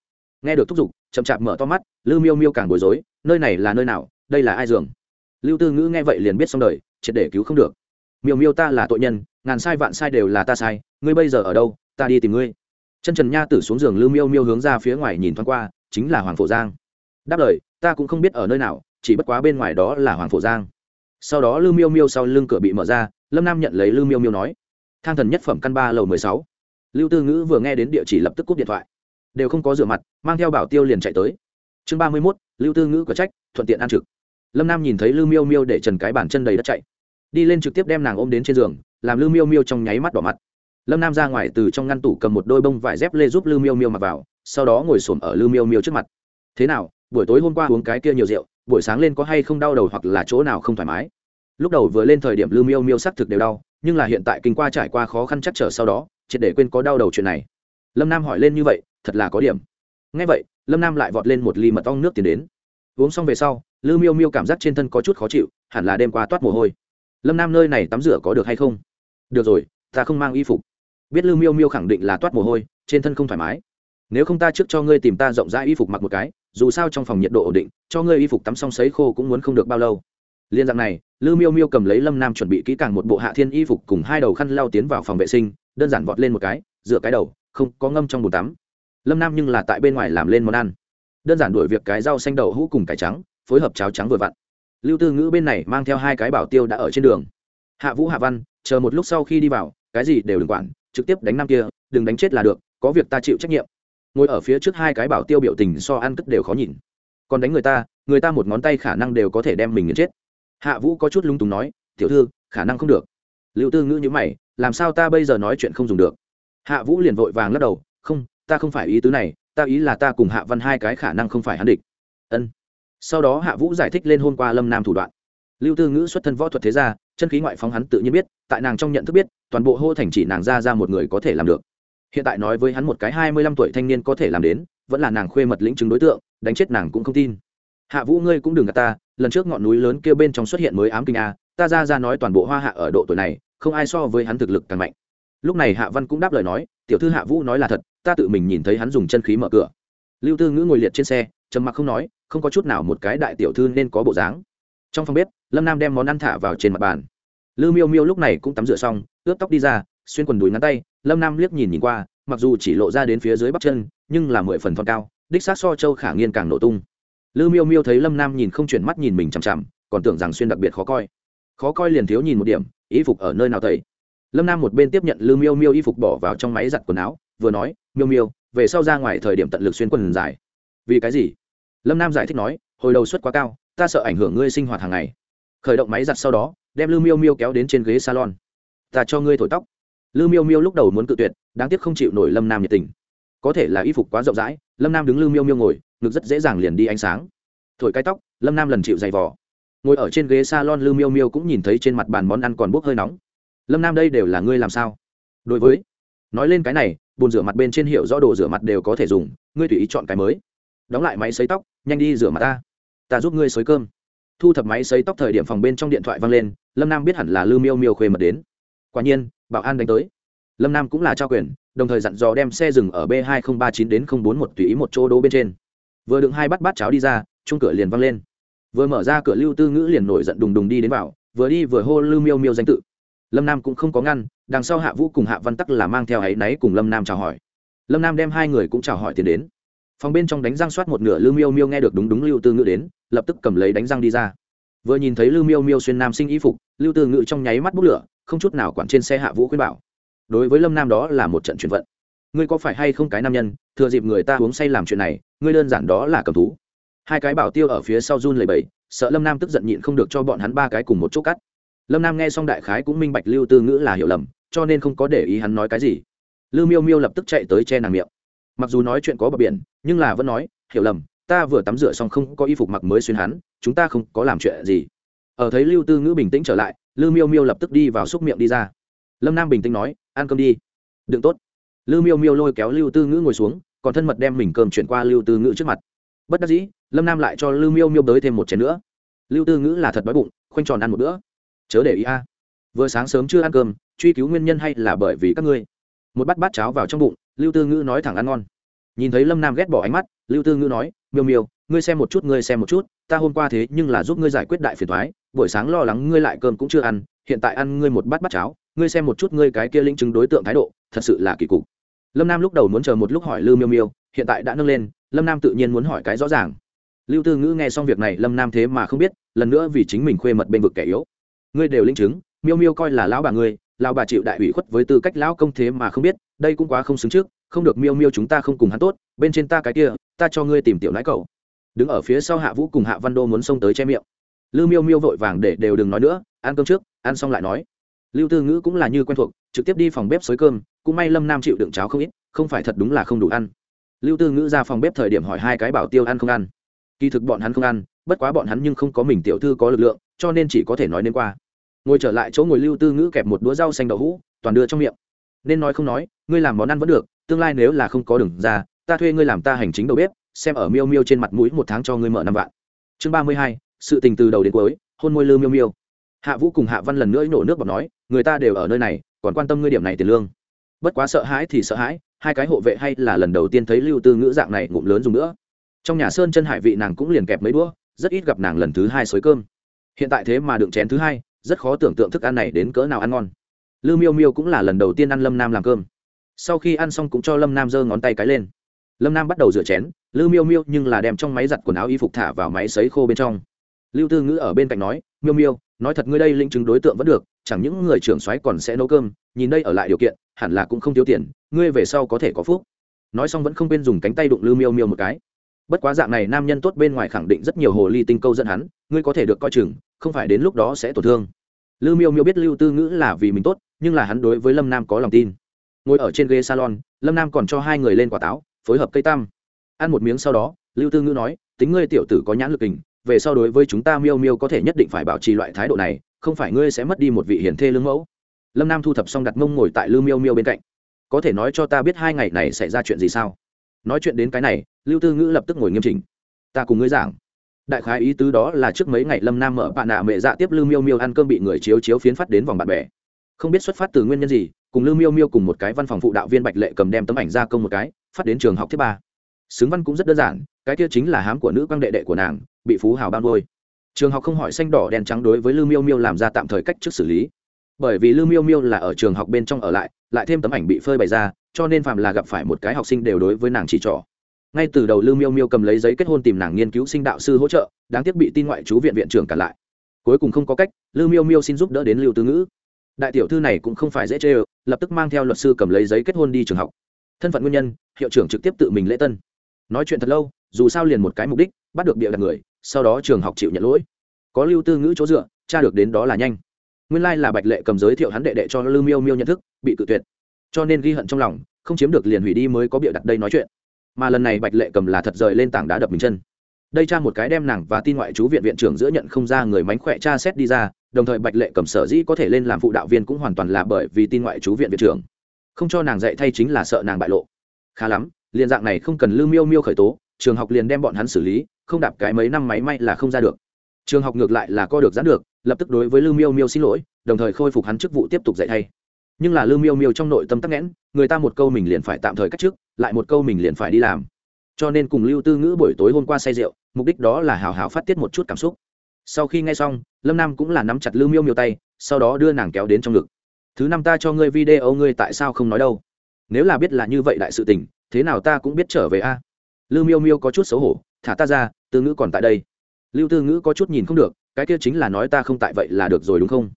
Nghe được thúc giục, chậm chạp mở to mắt lưu miêu miêu càng bối rối, nơi này là nơi nào, đây là ai giường? Lưu tư ngữ nghe vậy liền biết xong đời, triệt để cứu không được. Miêu miêu ta là tội nhân, ngàn sai vạn sai đều là ta sai, ngươi bây giờ ở đâu, ta đi tìm ngươi. Chân trần nha tử xuống giường lưu miêu miêu hướng ra phía ngoài nhìn thoáng qua, chính là hoàng phổ giang. Đáp lời, ta cũng không biết ở nơi nào, chỉ bất quá bên ngoài đó là hoàng phổ giang. Sau đó lưu miêu miêu sau lưng cửa bị mở ra, lâm nam nhận lấy lưu miêu miêu nói, thang thần nhất phẩm căn ba lầu mười sáu. Lưu tư ngữ vừa nghe đến địa chỉ lập tức cúp điện thoại đều không có rửa mặt, mang theo bảo tiêu liền chạy tới. Chương ba mươi mốt, lưu tư ngữ có trách, thuận tiện ăn trực. Lâm nam nhìn thấy lưu miêu miêu để trần cái bàn chân đầy đất chạy. Đi lên trực tiếp đem nàng ôm đến trên giường, làm lưu miêu miêu trong nháy mắt đỏ mặt. Lâm nam ra ngoài từ trong ngăn tủ cầm một đôi bông vải dép lê giúp lưu miêu miêu mặc vào, sau đó ngồi xổm ở lưu miêu miêu trước mặt. Thế nào, buổi tối hôm qua uống cái kia nhiều rượu, buổi sáng lên có hay không đau đầu hoặc là chỗ nào không thoải mái? Lúc đầu vừa lên thời điểm lưu miêu miêu sắc thực đều đau, nhưng là hiện tại kinh qua trải qua khó khăn chắc trở sau đó, triệt để quên có đau đầu chuyện này lâm nam hỏi lên như vậy, thật là có điểm. Ngay vậy, lâm nam lại vọt lên một ly mật ong nước tiến đến. Uống xong về sau, Lư miêu miêu cảm giác trên thân có chút khó chịu, hẳn là đêm qua toát mồ hôi. Lâm nam nơi này tắm rửa có được hay không? Được rồi, ta không mang y phục. Biết Lư miêu miêu khẳng định là toát mồ hôi, trên thân không thoải mái. Nếu không ta trước cho ngươi tìm ta rộng rãi y phục mặc một cái, dù sao trong phòng nhiệt độ ổn định, cho ngươi y phục tắm xong sấy khô cũng muốn không được bao lâu. Liên dạng này, Lư miêu miêu cầm lấy lâm nam chuẩn bị kỹ càng một bộ hạ thiên y phục cùng hai đầu khăn lau tiến vào phòng vệ sinh, đơn giản vọt lên một cái dựa cái đầu không có ngâm trong bồn tắm. Lâm nam nhưng là tại bên ngoài làm lên món ăn. Đơn giản đuổi việc cái rau xanh đậu hũ cùng cải trắng, phối hợp cháo trắng vừa vặn. Lưu tư ngữ bên này mang theo hai cái bảo tiêu đã ở trên đường. Hạ vũ hạ văn, chờ một lúc sau khi đi vào, cái gì đều đừng quản, trực tiếp đánh nam kia, đừng đánh chết là được, có việc ta chịu trách nhiệm. Ngồi ở phía trước hai cái bảo tiêu biểu tình so ăn cất đều khó nhìn. Còn đánh người ta người ta một ngón tay khả năng đều có thể đem mình nghiền chết. Hạ vũ có chút lung túng nói, tiểu thư, khả năng không được. Lưu tư ngữ như mày, làm sao ta bây giờ nói chuyện không dùng được? Hạ vũ liền vội vàng lắc đầu, không, ta không phải ý tứ này, ta ý là ta cùng hạ văn hai cái khả năng không phải hắn địch. Ân. Sau đó hạ vũ giải thích lên hôm qua lâm nam thủ đoạn. Lưu tư ngữ xuất thân võ thuật thế gia, chân khí ngoại phóng hắn tự nhiên biết, tại nàng trong nhận thức biết, toàn bộ hô thành chỉ nàng ra ra một người có thể làm được. Hiện tại nói với hắn một cái hai mươi lăm tuổi thanh niên có thể làm đến, vẫn là nàng khuê mật lĩnh chứng đối tượng, đánh chết nàng cũng không tin. Hạ vũ ngươi cũng đừng gạt ta, lần trước ngọn núi lớn kia bên trong xuất hiện mới ám kinh a, ta ra ra nói toàn bộ hoa hạ ở độ tuổi này, không ai so với hắn thực lực càng mạnh lúc này hạ văn cũng đáp lời nói, tiểu thư hạ vũ nói là thật, ta tự mình nhìn thấy hắn dùng chân khí mở cửa. Lưu tư ngữ ngồi liệt trên xe, trầm mặc không nói, không có chút nào một cái đại tiểu thư nên có bộ dáng. Trong phòng bếp, lâm nam đem món ăn thả vào trên mặt bàn. Lưu miêu miêu lúc này cũng tắm rửa xong, ướt tóc đi ra, xuyên quần đùi ngắn tay, lâm nam liếc nhìn nhìn qua, mặc dù chỉ lộ ra đến phía dưới bắp chân, nhưng là mười phần thon cao, đích xác so châu khả nghiên càng nổ tung. Lư miêu miêu thấy lâm nam nhìn không chuyển mắt nhìn mình chằm chằm, còn tưởng rằng xuyên đặc biệt khó coi. Khó coi liền thiếu nhìn một điểm ý phục ở nơi nào tẩy lâm nam một bên tiếp nhận lư miêu miêu y phục bỏ vào trong máy giặt quần áo, vừa nói, miêu miêu, về sau ra ngoài thời điểm tận lực xuyên quần dài. Vì cái gì? Lâm nam giải thích nói, hồi đầu suất quá cao, ta sợ ảnh hưởng ngươi sinh hoạt hàng ngày. Khởi động máy giặt sau đó, đem lư miêu miêu kéo đến trên ghế salon. Ta cho ngươi thổi tóc. Lư miêu miêu lúc đầu muốn cự tuyệt, đáng tiếc không chịu nổi lâm nam nhiệt tình. Có thể là y phục quá rộng rãi, lâm nam đứng lư miêu miêu ngồi, ngực rất dễ dàng liền đi ánh sáng. Thổi cái tóc, lâm nam lần chịu dày vò. Ngồi ở trên ghế s a lon lư miêu miêu cũng nhìn thấy trên mặt bàn món ăn còn bốc hơi nóng lâm nam đây đều là ngươi làm sao? Đối với, nói lên cái này, bồn rửa mặt bên trên hiệu rõ đồ rửa mặt đều có thể dùng, ngươi tùy ý chọn cái mới. Đóng lại máy xấy tóc, nhanh đi rửa mặt ta. Ta giúp ngươi xới cơm. Thu thập máy xấy tóc thời điểm phòng bên trong điện thoại vang lên, lâm nam biết hẳn là lư miêu miêu khuê mật đến. Quả nhiên, bảo an đánh tới. Lâm nam cũng là trao quyền, đồng thời dặn dò đem xe dừng ở b hai nghìn ba chín đến bốn một tùy ý một chỗ đỗ bên trên. Vừa đựng hai bát bát cháo đi ra chung cửa liền văng lên. Vừa mở ra cửa lưu tư ngữ liền nổi giận đùng đùng đi đến vào, vừa đi vừa hô lưu miêu miêu danh tự lâm nam cũng không có ngăn đằng sau hạ vũ cùng hạ văn tắc là mang theo áy náy cùng lâm nam chào hỏi lâm nam đem hai người cũng chào hỏi tiền đến phòng bên trong đánh răng soát một nửa lưu miêu miêu nghe được đúng đúng lưu tư ngữ đến lập tức cầm lấy đánh răng đi ra vừa nhìn thấy lưu miêu miêu xuyên nam sinh y phục lưu tư ngữ trong nháy mắt bút lửa không chút nào quản trên xe hạ vũ khuyên bảo đối với lâm nam đó là một trận chuyển vận ngươi có phải hay không cái nam nhân thừa dịp người ta uống say làm chuyện này ngươi đơn giản đó là cầm thú hai cái bảo tiêu ở phía sau run lầy bầy sợ lâm nam tức giận nhịn không được cho bọn hắn ba cái cùng một chỗ cắt lâm nam nghe xong đại khái cũng minh bạch lưu tư ngữ là hiểu lầm, cho nên không có để ý hắn nói cái gì. Lưu miêu miêu lập tức chạy tới che nàng miệng. Mặc dù nói chuyện có bờ biển, nhưng là vẫn nói, hiểu lầm, ta vừa tắm rửa xong không có y phục mặc mới xuyên hắn, chúng ta không có làm chuyện gì. Ở thấy lưu tư ngữ bình tĩnh trở lại, lưu miêu miêu lập tức đi vào xúc miệng đi ra. Lâm nam bình tĩnh nói, ăn cơm đi. Đừng tốt. Lưu miêu miêu lôi kéo lưu tư ngữ ngồi xuống, còn thân mật đem mình cơm chuyển qua lưu tư ngữ trước mặt. Bất đắc dĩ, lâm nam lại cho lưu miêu miêu tới thêm một chén nữa. Lưu tư ngữ là thật đói bụng, khoanh tròn ăn một bữa chớ để ý a. Vừa sáng sớm chưa ăn cơm, truy cứu nguyên nhân hay là bởi vì các ngươi. Một bát bát cháo vào trong bụng, lưu tư ngữ nói thẳng ăn ngon. Nhìn thấy lâm nam ghét bỏ ánh mắt, lưu tư ngữ nói, miêu miêu, ngươi xem một chút, ngươi xem một chút, ta hôm qua thế nhưng là giúp ngươi giải quyết đại phiền thoái buổi sáng lo lắng ngươi lại cơm cũng chưa ăn, hiện tại ăn ngươi một bát bát cháo, ngươi xem một chút ngươi cái kia linh chứng đối tượng thái độ, thật sự là kỳ cục. Lâm nam lúc đầu muốn chờ một lúc hỏi lưu miêu miêu, hiện tại đã nâng lên, lâm nam tự nhiên muốn hỏi cái rõ ràng. Lưu tư ngữ nghe xong việc này, lâm nam thế mà không biết, lần nữa vì chính mình khuê mật bên vực kẻ yếu ngươi đều linh chứng, miêu miêu coi là lão bà ngươi, lão bà chịu đại ủy khuất với tư cách lão công thế mà không biết, đây cũng quá không xứng trước, không được miêu miêu chúng ta không cùng hắn tốt, bên trên ta cái kia, ta cho ngươi tìm tiểu nãi cậu. Đứng ở phía sau hạ vũ cùng hạ văn đô muốn xông tới che miệng. Lưu miêu miêu vội vàng để đều đừng nói nữa, ăn cơm trước, ăn xong lại nói. Lưu tư ngữ cũng là như quen thuộc, trực tiếp đi phòng bếp xới cơm, cũng may lâm nam chịu đựng cháo không ít, không phải thật đúng là không đủ ăn. Lưu tư ngữ ra phòng bếp thời điểm hỏi hai cái bảo tiêu ăn không ăn. Kỳ thực bọn hắn không ăn, bất quá bọn hắn nhưng không có mình tiểu thư có lực lượng, cho nên chỉ có thể nói nên qua ngồi trở lại chỗ ngồi lưu tư ngữ kẹp một đũa rau xanh đậu hũ, toàn đưa trong miệng. Nên nói không nói, ngươi làm món ăn vẫn được, tương lai nếu là không có đường ra, ta thuê ngươi làm ta hành chính đầu bếp, xem ở miêu miêu trên mặt mũi một tháng cho ngươi mở năm vạn. Chương ba mươi hai, sự tình từ đầu đến cuối, hôn môi lư miêu miêu. Hạ vũ cùng hạ văn lần nữa nổ nước bọt nói, người ta đều ở nơi này, còn quan tâm ngươi điểm này tiền lương. Bất quá sợ hãi thì sợ hãi, hai cái hộ vệ hay là lần đầu tiên thấy lưu tư ngữ dạng này ngụm lớn dùng nữa. Trong nhà sơn chân hải vị nàng cũng liền kẹp mấy đũa, rất ít gặp nàng lần thứ hai xới cơm. Hiện tại thế mà đựng chén thứ hai rất khó tưởng tượng thức ăn này đến cỡ nào ăn ngon. Lư miêu miêu cũng là lần đầu tiên ăn lâm nam làm cơm. Sau khi ăn xong cũng cho lâm nam giơ ngón tay cái lên. Lâm nam bắt đầu rửa chén, lư miêu miêu nhưng là đem trong máy giặt quần áo y phục thả vào máy sấy khô bên trong. Lưu tư ngữ ở bên cạnh nói, miêu miêu, nói thật ngươi đây linh chứng đối tượng vẫn được, chẳng những người trưởng xoáy còn sẽ nấu cơm, nhìn đây ở lại điều kiện, hẳn là cũng không thiếu tiền, ngươi về sau có thể có phúc. Nói xong vẫn không quên dùng cánh tay đụng lư miêu miêu một cái. Bất quá dạng này nam nhân tốt bên ngoài khẳng định rất nhiều hồ ly tinh câu dẫn hắn, ngươi có thể được coi chừng, không phải đến lúc đó sẽ tổn thương lư miêu miêu biết lưu tư ngữ là vì mình tốt, nhưng là hắn đối với lâm nam có lòng tin. Ngồi ở trên ghế salon, lâm nam còn cho hai người lên quả táo, phối hợp cây tam ăn một miếng sau đó, lưu tư ngữ nói, tính ngươi tiểu tử có nhãn lực hình về sau đối với chúng ta miêu miêu có thể nhất định phải bảo trì loại thái độ này, không phải ngươi sẽ mất đi một vị hiển thê lương mẫu. Lâm nam thu thập xong đặt mông ngồi tại lưu miêu miêu bên cạnh. Có thể nói cho ta biết hai ngày này xảy ra chuyện gì sao? Nói chuyện đến cái này, lưu tư ngữ lập tức ngồi nghiêm chỉnh. Ta cùng ngươi giảng đại khái ý tứ đó là trước mấy ngày lâm nam mở bạn nạ mẹ dạ tiếp lưu miêu miêu ăn cơm bị người chiếu chiếu phiến phát đến vòng bạn bè. Không biết xuất phát từ nguyên nhân gì, cùng lưu miêu miêu cùng một cái văn phòng phụ đạo viên bạch lệ cầm đem tấm ảnh ra công một cái, phát đến trường học thứ ba. Xứng văn cũng rất đơn giản, cái kia chính là hám của nữ quang đệ đệ của nàng, bị phú hào ban đôi trường học không hỏi xanh đỏ đen trắng đối với lưu miêu miêu làm ra tạm thời cách trước xử lý. Bởi vì lưu miêu miêu là ở trường học bên trong ở lại lại thêm tấm ảnh bị phơi bày ra, cho nên phạm là gặp phải một cái học sinh đều đối với nàng chỉ trỏ ngay từ đầu lưu miêu miêu cầm lấy giấy kết hôn tìm nàng nghiên cứu sinh đạo sư hỗ trợ, đáng tiếc bị tin ngoại chú viện viện trưởng cản lại. Cuối cùng không có cách, lưu miêu miêu xin giúp đỡ đến lưu tư ngữ. Đại tiểu thư này cũng không phải dễ chê ơ, lập tức mang theo luật sư cầm lấy giấy kết hôn đi trường học. Thân phận nguyên nhân, hiệu trưởng trực tiếp tự mình lễ tân. Nói chuyện thật lâu, dù sao liền một cái mục đích, bắt được bịa đặt người, sau đó trường học chịu nhận lỗi. Có lưu tư ngữ chỗ dựa cha được đến đó là nhanh. Nguyên lai、like、là bạch lệ cầm giới thiệu hắn đệ đệ cho lưu miêu miêu nhận thức, bị cự tuyệt. Cho nên ghi hận trong lòng, không chiếm được liền hủy đi mới có bịa đặt đây nói chuyện mà lần này bạch lệ cầm là thật rời lên tảng đá đập mình chân. Đây cha một cái đem nàng và tin ngoại chú viện viện trưởng giữa nhận không ra người mánh khỏe cha xét đi ra, đồng thời bạch lệ cầm sở dĩ có thể lên làm phụ đạo viên cũng hoàn toàn là bởi vì tin ngoại chú viện viện trưởng. Không cho nàng dạy thay chính là sợ nàng bại lộ. Khá lắm, liền dạng này không cần lưu miêu miêu khởi tố, trường học liền đem bọn hắn xử lý, không đạp cái mấy năm máy may là không ra được. Trường học ngược lại là co được giãn được, lập tức đối với lưu miêu miêu xin lỗi, đồng thời khôi phục hắn chức vụ tiếp tục dạy thay. Nhưng là lưu miêu miêu trong nội tâm tắc nghẽn, người ta một câu mình liền phải tạm thời cách trước lại một câu mình liền phải đi làm. Cho nên cùng lưu tư ngữ buổi tối hôm qua say rượu, mục đích đó là hào hào phát tiết một chút cảm xúc. Sau khi nghe xong, lâm nam cũng là nắm chặt lưu miêu miêu tay, sau đó đưa nàng kéo đến trong ngực. Thứ năm ta cho ngươi video ngươi tại sao không nói đâu? Nếu là biết là như vậy đại sự tình, thế nào ta cũng biết trở về a. Lưu miêu miêu có chút xấu hổ, thả ta ra, tư ngữ còn tại đây. Lưu tư ngữ có chút nhìn không được, cái kia chính là nói ta không tại vậy là được rồi đúng không?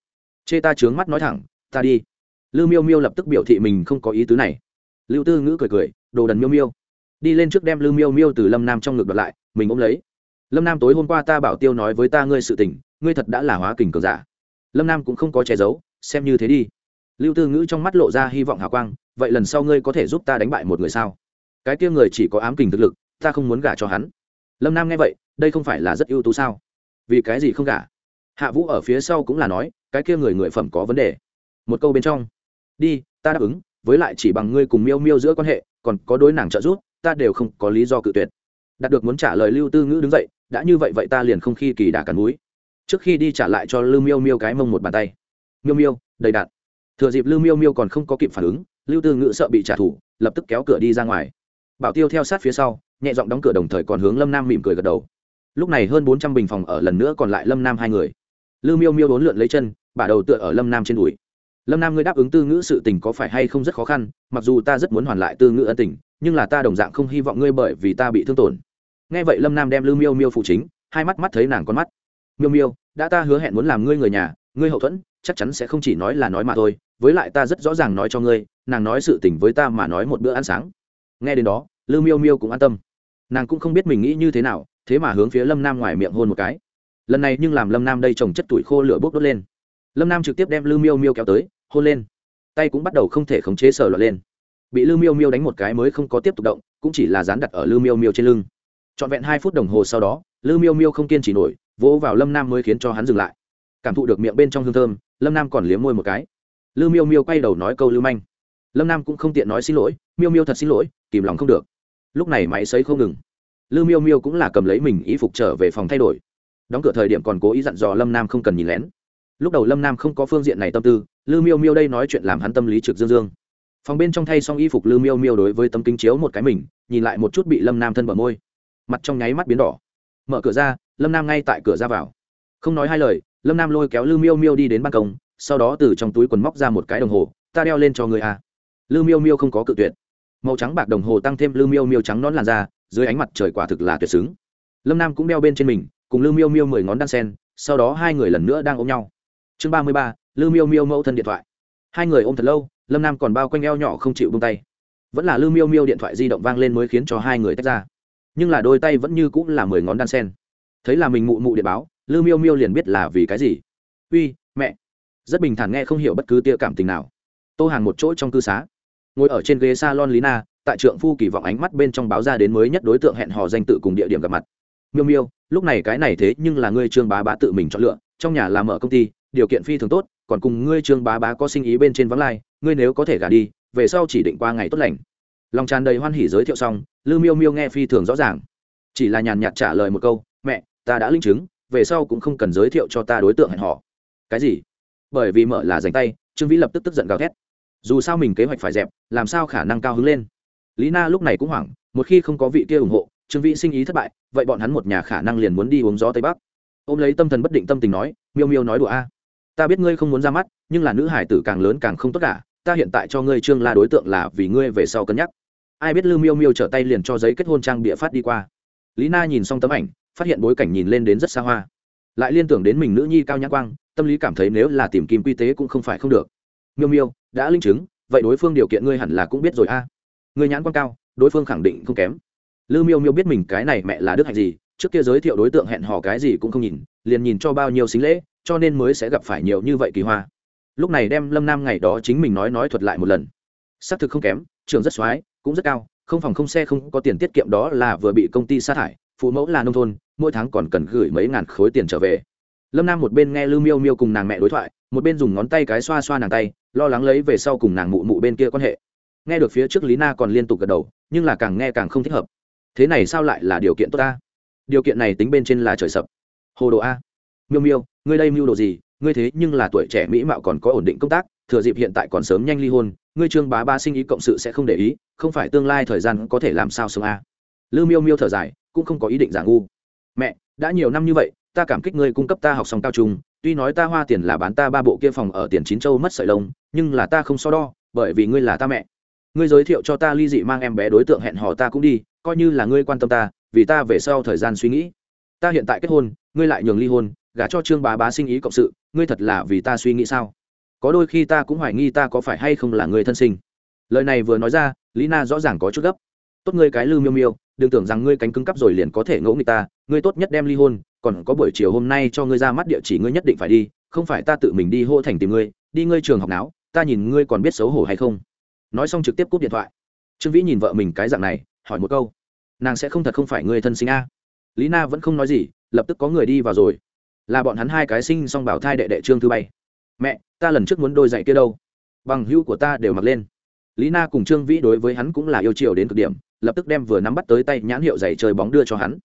Chê ta trướng mắt nói thẳng, ta đi. Lưu miêu miêu lập tức biểu thị mình không có ý tứ này lưu tư ngữ cười cười, đồ đần miêu miêu. Đi lên trước đem lưu miêu miêu từ lâm nam trong ngực đợt lại, mình ôm lấy. Lâm nam tối hôm qua ta bảo tiêu nói với ta ngươi sự tình, ngươi thật đã là hóa kình cường giả. Lâm nam cũng không có che giấu, xem như thế đi. Lưu tư ngữ trong mắt lộ ra hy vọng hào quang, vậy lần sau ngươi có thể giúp ta đánh bại một người sao? Cái kia người chỉ có ám kình thực lực, ta không muốn gả cho hắn. Lâm nam nghe vậy, đây không phải là rất ưu tú sao? Vì cái gì không gả? Hạ vũ ở phía sau cũng là nói, cái kia người người phẩm có vấn đề. Một câu bên trong. Đi, ta đáp ứng với lại chỉ bằng ngươi cùng miêu miêu giữa quan hệ, còn có đối nàng trợ giúp, ta đều không có lý do cự tuyệt. Đạt được muốn trả lời lưu tư ngữ đứng dậy, đã như vậy vậy ta liền không khi kỳ đà cắn núi. Trước khi đi trả lại cho lưu miêu miêu cái mông một bàn tay. Miêu miêu, đầy đạn. Thừa dịp lưu miêu miêu còn không có kịp phản ứng, lưu tư ngữ sợ bị trả thù, lập tức kéo cửa đi ra ngoài. Bảo tiêu theo sát phía sau, nhẹ giọng đóng cửa đồng thời còn hướng lâm nam mỉm cười gật đầu. Lúc này hơn bốn trăm bình phòng ở lần nữa còn lại lâm nam hai người. Lưu miêu miêu đốn lượn lấy chân, bả đầu tựa ở lâm nam trên đùi lâm nam ngươi đáp ứng tư ngữ sự tình có phải hay không rất khó khăn, mặc dù ta rất muốn hoàn lại tư ngữ ân tình, nhưng là ta đồng dạng không hy vọng ngươi bởi vì ta bị thương tổn. Nghe vậy lâm nam đem lưu miêu miêu phụ chính, hai mắt mắt thấy nàng con mắt. Miêu miêu, đã ta hứa hẹn muốn làm ngươi người nhà, ngươi hậu thuẫn, chắc chắn sẽ không chỉ nói là nói mà thôi, với lại ta rất rõ ràng nói cho ngươi, nàng nói sự tình với ta mà nói một bữa ăn sáng. Nghe đến đó lư miêu miêu cũng an tâm. Nàng cũng không biết mình nghĩ như thế nào, thế mà hướng phía lâm nam ngoài miệng hôn một cái. Lần này nhưng làm lâm nam đây trồng chất tuổi khô lửa bốc đốt lên lâm nam trực tiếp đem lư miêu miêu kéo tới hôn lên tay cũng bắt đầu không thể khống chế sờ lọt lên bị lư miêu miêu đánh một cái mới không có tiếp tục động cũng chỉ là dán đặt ở lư miêu miêu trên lưng trọn vẹn hai phút đồng hồ sau đó lư miêu miêu không kiên trì nổi vỗ vào lâm nam mới khiến cho hắn dừng lại cảm thụ được miệng bên trong hương thơm lâm nam còn liếm môi một cái lư miêu miêu quay đầu nói câu lưu manh lâm nam cũng không tiện nói xin lỗi miêu miêu thật xin lỗi kìm lòng không được lúc này máy xấy không ngừng lư miêu miêu cũng là cầm lấy mình y phục trở về phòng thay đổi đóng cửa thời điểm còn cố ý dặn dò lâm nam không cần nhìn lén lúc đầu lâm nam không có phương diện này tâm tư, lư miêu miêu đây nói chuyện làm hắn tâm lý trực dương dương. Phòng bên trong thay xong y phục lư miêu miêu đối với tấm kính chiếu một cái mình, nhìn lại một chút bị lâm nam thân bờ môi. Mặt trong nháy mắt biến đỏ. Mở cửa ra, lâm nam ngay tại cửa ra vào. Không nói hai lời, lâm nam lôi kéo lư miêu miêu đi đến ban công, sau đó từ trong túi quần móc ra một cái đồng hồ, ta đeo lên cho người a. Lư miêu miêu không có cự tuyệt. Màu trắng bạc đồng hồ tăng thêm lư miêu miêu trắng nón làn da, dưới ánh mặt trời quả thực là tuyệt xứng. Lâm nam cũng đeo bên trên mình, cùng lư miêu miêu mười ngón đan sen, sau đó hai người lần nữa đang ôm nhau chương ba mươi ba, lư miêu miêu mẫu thân điện thoại. Hai người ôm thật lâu, lâm nam còn bao quanh eo nhỏ không chịu bông tay. Vẫn là lư miêu miêu điện thoại di động vang lên mới khiến cho hai người tách ra. Nhưng là đôi tay vẫn như cũng là mười ngón đan sen. Thấy là mình mụ mụ điện báo, lư miêu miêu liền biết là vì cái gì. Uy, mẹ. Rất bình thản nghe không hiểu bất cứ tia cảm tình nào. Tô hàng một chỗ trong cư xá. Ngồi ở trên ghế s a lon lý na, tại trượng phu kỳ vọng ánh mắt bên trong báo ra đến mới nhất đối tượng hẹn hò danh tự cùng địa điểm gặp mặt. Miêu miêu, lúc này cái này thế nhưng là ngươi trương bá bá tự mình chọn lựa, trong nhà làm mở công ty điều kiện phi thường tốt, còn cùng ngươi trương bá bá có sinh ý bên trên vắng lai, ngươi nếu có thể gả đi, về sau chỉ định qua ngày tốt lành. Lòng tràn đầy hoan hỉ giới thiệu xong, lư miêu miêu nghe phi thường rõ ràng. Chỉ là nhàn nhạt trả lời một câu, mẹ, ta đã linh chứng, về sau cũng không cần giới thiệu cho ta đối tượng hẹn họ cái gì? Bởi vì mở là dành tay, trương vĩ lập tức tức giận gào thét. Dù sao mình kế hoạch phải dẹp, làm sao khả năng cao hứng lên? Lý na lúc này cũng hoảng, một khi không có vị kia ủng hộ, trương vĩ sinh ý thất bại, vậy bọn hắn một nhà khả năng liền muốn đi uống gió tây bắc. Ô m lấy tâm thần bất định tâm tình nói, miêu miêu nói đùa a ta biết ngươi không muốn ra mắt, nhưng là nữ hải tử càng lớn càng không tốt cả, ta hiện tại cho ngươi trương la đối tượng là vì ngươi về sau cân nhắc. Ai biết lư miêu miêu trở tay liền cho giấy kết hôn trang bịa phát đi qua. Lý na nhìn xong tấm ảnh, phát hiện bối cảnh nhìn lên đến rất xa hoa. Lại liên tưởng đến mình nữ nhi cao nhã quang, tâm lý cảm thấy nếu là tìm kim quy tế cũng không phải không được. Miêu miêu, đã linh chứng, vậy đối phương điều kiện ngươi hẳn là cũng biết rồi a. À. người nhãn quang cao, đối phương khẳng định không kém. Lư miêu miêu biết mình cái này mẹ là đức hạnh gì, trước kia giới thiệu đối tượng hẹn hò cái gì cũng không nhìn liền nhìn cho bao nhiêu xính lễ, cho nên mới sẽ gặp phải nhiều như vậy kỳ hoa. Lúc này đem lâm nam ngày đó chính mình nói nói thuật lại một lần. Xác thực không kém trường rất x cũng rất cao, không phòng không xe không có tiền tiết kiệm đó là vừa bị công ty sa thải, phụ mẫu là nông thôn, mỗi tháng còn cần gửi mấy ngàn khối tiền trở về. Lâm nam một bên nghe lư miêu miêu cùng nàng mẹ đối thoại, một bên dùng ngón tay cái xoa xoa nàng tay, lo lắng lấy về sau cùng nàng mụ mụ bên kia quan hệ. Nghe được phía trước lý na còn liên tục gật đầu, nhưng là càng nghe càng không thích hợp. Thế này sao lại là điều kiện tốt ta? Điều kiện này tính bên trên là trời sập hồ đồ a. Miêu miêu, ngươi đây mưu đồ gì? Ngươi thế nhưng là tuổi trẻ mỹ mạo còn có ổn định công tác, thừa dịp hiện tại còn sớm nhanh ly hôn, ngươi trương bá ba sinh ý cộng sự sẽ không để ý, không phải tương lai thời gian có thể làm sao sống a. Lư miêu miêu thở dài, cũng không có ý định giả ngu. Mẹ, đã nhiều năm như vậy, ta cảm kích ngươi cung cấp ta học xong cao trung, tuy nói ta hoa tiền là bán ta ba bộ kia phòng ở tiền chín châu mất sợi lông, nhưng là ta không so đo, bởi vì ngươi là ta mẹ. Ngươi giới thiệu cho ta ly dị mang em bé đối tượng hẹn hò ta cũng đi, coi như là ngươi quan tâm ta, vì ta về sau thời gian suy nghĩ. Ta hiện tại kết hôn ngươi lại nhường ly hôn, gả cho trương bá bá sinh ý cộng sự, ngươi thật là vì ta suy nghĩ sao? Có đôi khi ta cũng hoài nghi ta có phải hay không là người thân sinh. Lời này vừa nói ra, lý na rõ ràng có chút gấp. Tốt ngươi cái lư miêu miêu, đừng tưởng rằng ngươi cánh cứng cắp rồi liền có thể ngẫu người ta, ngươi tốt nhất đem ly hôn, còn có buổi chiều hôm nay cho ngươi ra mắt địa chỉ ngươi nhất định phải đi, không phải ta tự mình đi hô thành tìm ngươi, đi ngươi trường học não ta nhìn ngươi còn biết xấu hổ hay không. Nói xong trực tiếp cúp điện thoại. Trương vĩ nhìn vợ mình cái dạng này, hỏi một câu. Nàng sẽ không thật không phải ngươi thân sinh a? Lý na vẫn không nói gì, lập tức có người đi vào rồi. Là bọn hắn hai cái sinh xong bảo thai đệ đệ trương thư bay. Mẹ, ta lần trước muốn đôi giày kia đâu? Bằng hữu của ta đều mặc lên. Lý na cùng trương vĩ đối với hắn cũng là yêu chiều đến cực điểm, lập tức đem vừa nắm bắt tới tay nhãn hiệu giày chơi bóng đưa cho hắn.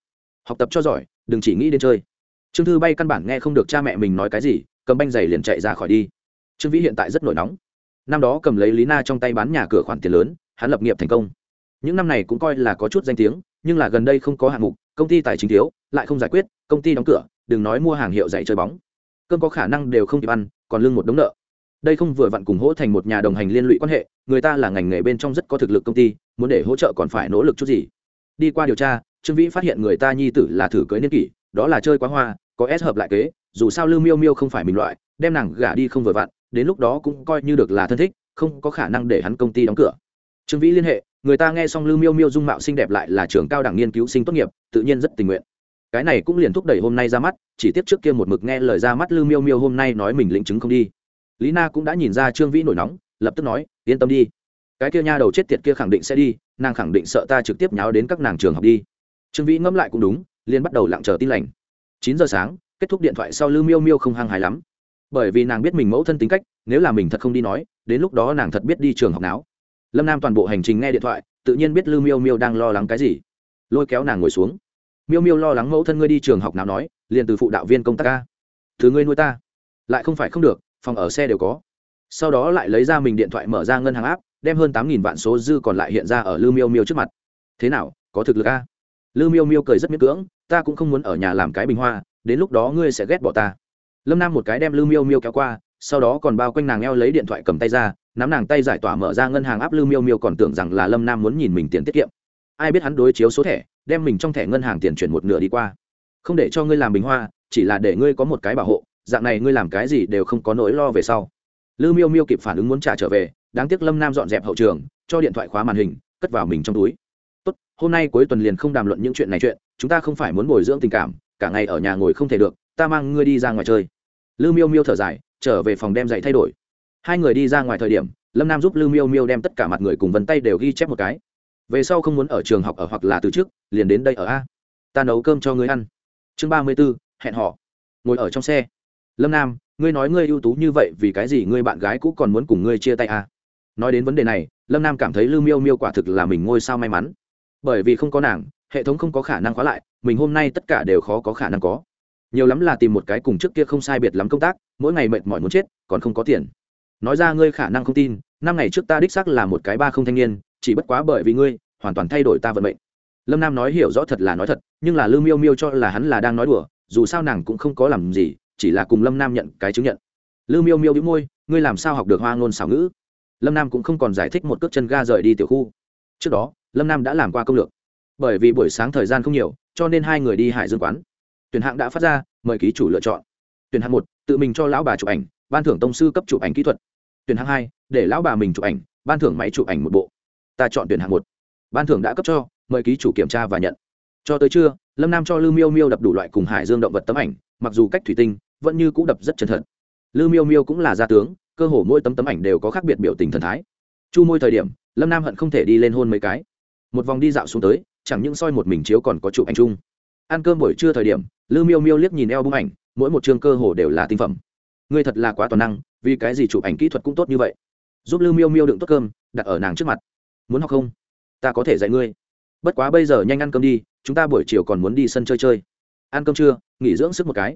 Học tập cho giỏi, đừng chỉ nghĩ đến chơi. Trương thư bay căn bản nghe không được cha mẹ mình nói cái gì, cầm banh giày liền chạy ra khỏi đi. Trương vĩ hiện tại rất nổi nóng. Năm đó cầm lấy lý na trong tay bán nhà cửa khoản tiền lớn, hắn lập nghiệp thành công. Những năm này cũng coi là có chút danh tiếng, nhưng là gần đây không có hạng mục công ty tài chính thiếu, lại không giải quyết, công ty đóng cửa, đừng nói mua hàng hiệu dạy chơi bóng. Cơm có khả năng đều không kịp ăn, còn lương một đống nợ. Đây không vừa vặn cùng hỗ thành một nhà đồng hành liên lụy quan hệ, người ta là ngành nghề bên trong rất có thực lực công ty, muốn để hỗ trợ còn phải nỗ lực chút gì. Đi qua điều tra, trương vĩ phát hiện người ta nhi tử là thử cưới niên kỷ, đó là chơi quá hoa, có s hợp lại kế, dù sao lưu miêu miêu không phải mình loại, đem nàng gả đi không vừa vặn, đến lúc đó cũng coi như được là thân thích, không có khả năng để hắn công ty đóng cửa trương vĩ liên hệ, người ta nghe xong lưu miêu miêu dung mạo xinh đẹp lại là trường cao đẳng nghiên cứu sinh tốt nghiệp, tự nhiên rất tình nguyện. Cái này cũng liền thúc đẩy hôm nay ra mắt, chỉ tiếp trước kia một mực nghe lời ra mắt lưu miêu miêu hôm nay nói mình lĩnh chứng không đi. Lý na cũng đã nhìn ra trương vĩ nổi nóng, lập tức nói, yên tâm đi. Cái kia nha đầu chết tiệt kia khẳng định sẽ đi, nàng khẳng định sợ ta trực tiếp nháo đến các nàng trường học đi. Trương vĩ ngẫm lại cũng đúng, liền bắt đầu lặng chờ tin lành. Chín giờ sáng, kết thúc điện thoại sau lưu miêu miêu không hăng hài lắm. Bởi vì nàng biết mình mẫu thân tính cách, nếu là mình thật không đi nói, đến lúc đó nàng thật biết đi trường học nào lâm nam toàn bộ hành trình nghe điện thoại tự nhiên biết lưu miêu miêu đang lo lắng cái gì lôi kéo nàng ngồi xuống miêu miêu lo lắng mẫu thân ngươi đi trường học nào nói liền từ phụ đạo viên công tác ca thứ ngươi nuôi ta lại không phải không được phòng ở xe đều có sau đó lại lấy ra mình điện thoại mở ra ngân hàng áp đem hơn tám nghìn vạn số dư còn lại hiện ra ở lưu miêu miêu trước mặt thế nào có thực lực a lưu miêu miêu cười rất miễn cưỡng ta cũng không muốn ở nhà làm cái bình hoa đến lúc đó ngươi sẽ ghét bỏ ta lâm nam một cái đem lưu miêu miêu kéo qua sau đó còn bao quanh nàng eo lấy điện thoại cầm tay ra nắm nàng tay giải tỏa mở ra ngân hàng áp lưu miêu miêu còn tưởng rằng là lâm nam muốn nhìn mình tiền tiết kiệm. Ai biết hắn đối chiếu số thẻ, đem mình trong thẻ ngân hàng tiền chuyển một nửa đi qua. Không để cho ngươi làm bình hoa, chỉ là để ngươi có một cái bảo hộ, dạng này ngươi làm cái gì đều không có nỗi lo về sau. Lưu miêu miêu kịp phản ứng muốn trả trở về, đáng tiếc lâm nam dọn dẹp hậu trường, cho điện thoại khóa màn hình, cất vào mình trong túi. Tốt, hôm nay cuối tuần liền không đàm luận những chuyện này chuyện, chúng ta không phải muốn bồi dưỡng tình cảm, cả ngày ở nhà ngồi không thể được, ta mang ngươi đi ra ngoài chơi. Lưu miêu miêu thở dài, trở về phòng đem giày thay đổi hai người đi ra ngoài thời điểm, lâm nam giúp lưu miêu miêu đem tất cả mặt người cùng vân tay đều ghi chép một cái. Về sau không muốn ở trường học ở hoặc là từ trước, liền đến đây ở a. Ta nấu cơm cho ngươi ăn. Chương ba mươi b ố hẹn họ ngồi ở trong xe. Lâm nam, ngươi nói ngươi ưu tú như vậy vì cái gì ngươi bạn gái cũ còn muốn cùng ngươi chia tay a? Nói đến vấn đề này, lâm nam cảm thấy lưu miêu miêu quả thực là mình ngôi sao may mắn. Bởi vì không có nàng, hệ thống không có khả năng khóa lại, mình hôm nay tất cả đều khó có khả năng có. Nhiều lắm là tìm một cái cùng trước kia không sai biệt lắm công tác, mỗi ngày mệt mỏi muốn chết, còn không có tiền nói ra ngươi khả năng không tin, năm ngày trước ta đích xác là một cái ba không thanh niên, chỉ bất quá bởi vì ngươi, hoàn toàn thay đổi ta vận mệnh. Lâm nam nói hiểu rõ thật là nói thật, nhưng là lưu miêu miêu cho là hắn là đang nói đùa, dù sao nàng cũng không có làm gì, chỉ là cùng lâm nam nhận cái chứng nhận. Lưu miêu miêu đĩu môi, ngươi làm sao học được hoa ngôn xảo ngữ? Lâm nam cũng không còn giải thích một cước chân ga rời đi tiểu khu. Trước đó, lâm nam đã làm qua công lược. Bởi vì buổi sáng thời gian không nhiều, cho nên hai người đi hải dương quán. Tuyển hạng đã phát ra, mời ký chủ lựa chọn. Tuyển hạng một, tự mình cho lão bà chụp ảnh ban thưởng tông sư cấp chụp ảnh kỹ thuật. Tuyển hạng hai, để lão bà mình chụp ảnh, ban thưởng máy chụp ảnh một bộ. Ta chọn tuyển hạng một. Ban thưởng đã cấp cho, mời ký chủ kiểm tra và nhận. Cho tới trưa, lâm nam cho lư miêu miêu đập đủ loại cùng hải dương động vật tấm ảnh, mặc dù cách thủy tinh, vẫn như c ũ đập rất chân thật. Lư miêu miêu cũng là gia tướng, cơ hồ mỗi tấm tấm ảnh đều có khác biệt biểu tình thần thái. Chu môi thời điểm, lâm nam hận không thể đi lên hôn mấy cái. Một vòng đi dạo xuống tới, chẳng những soi một mình chiếu còn có chụp ảnh chung. Ăn cơm buổi trưa thời điểm lư miêu miêu liếc nhìn eo bung ảnh, mỗi một chương cơ hồ đều là tinh phẩm ngươi thật là quá toàn năng, vì cái gì chụp ảnh kỹ thuật cũng tốt như vậy? Giúp lưu miêu miêu đựng tốt cơm, đặt ở nàng trước mặt. Muốn học không? Ta có thể dạy ngươi. Bất quá bây giờ nhanh ăn cơm đi, chúng ta buổi chiều còn muốn đi sân chơi chơi. Ăn cơm trưa, nghỉ dưỡng sức một cái.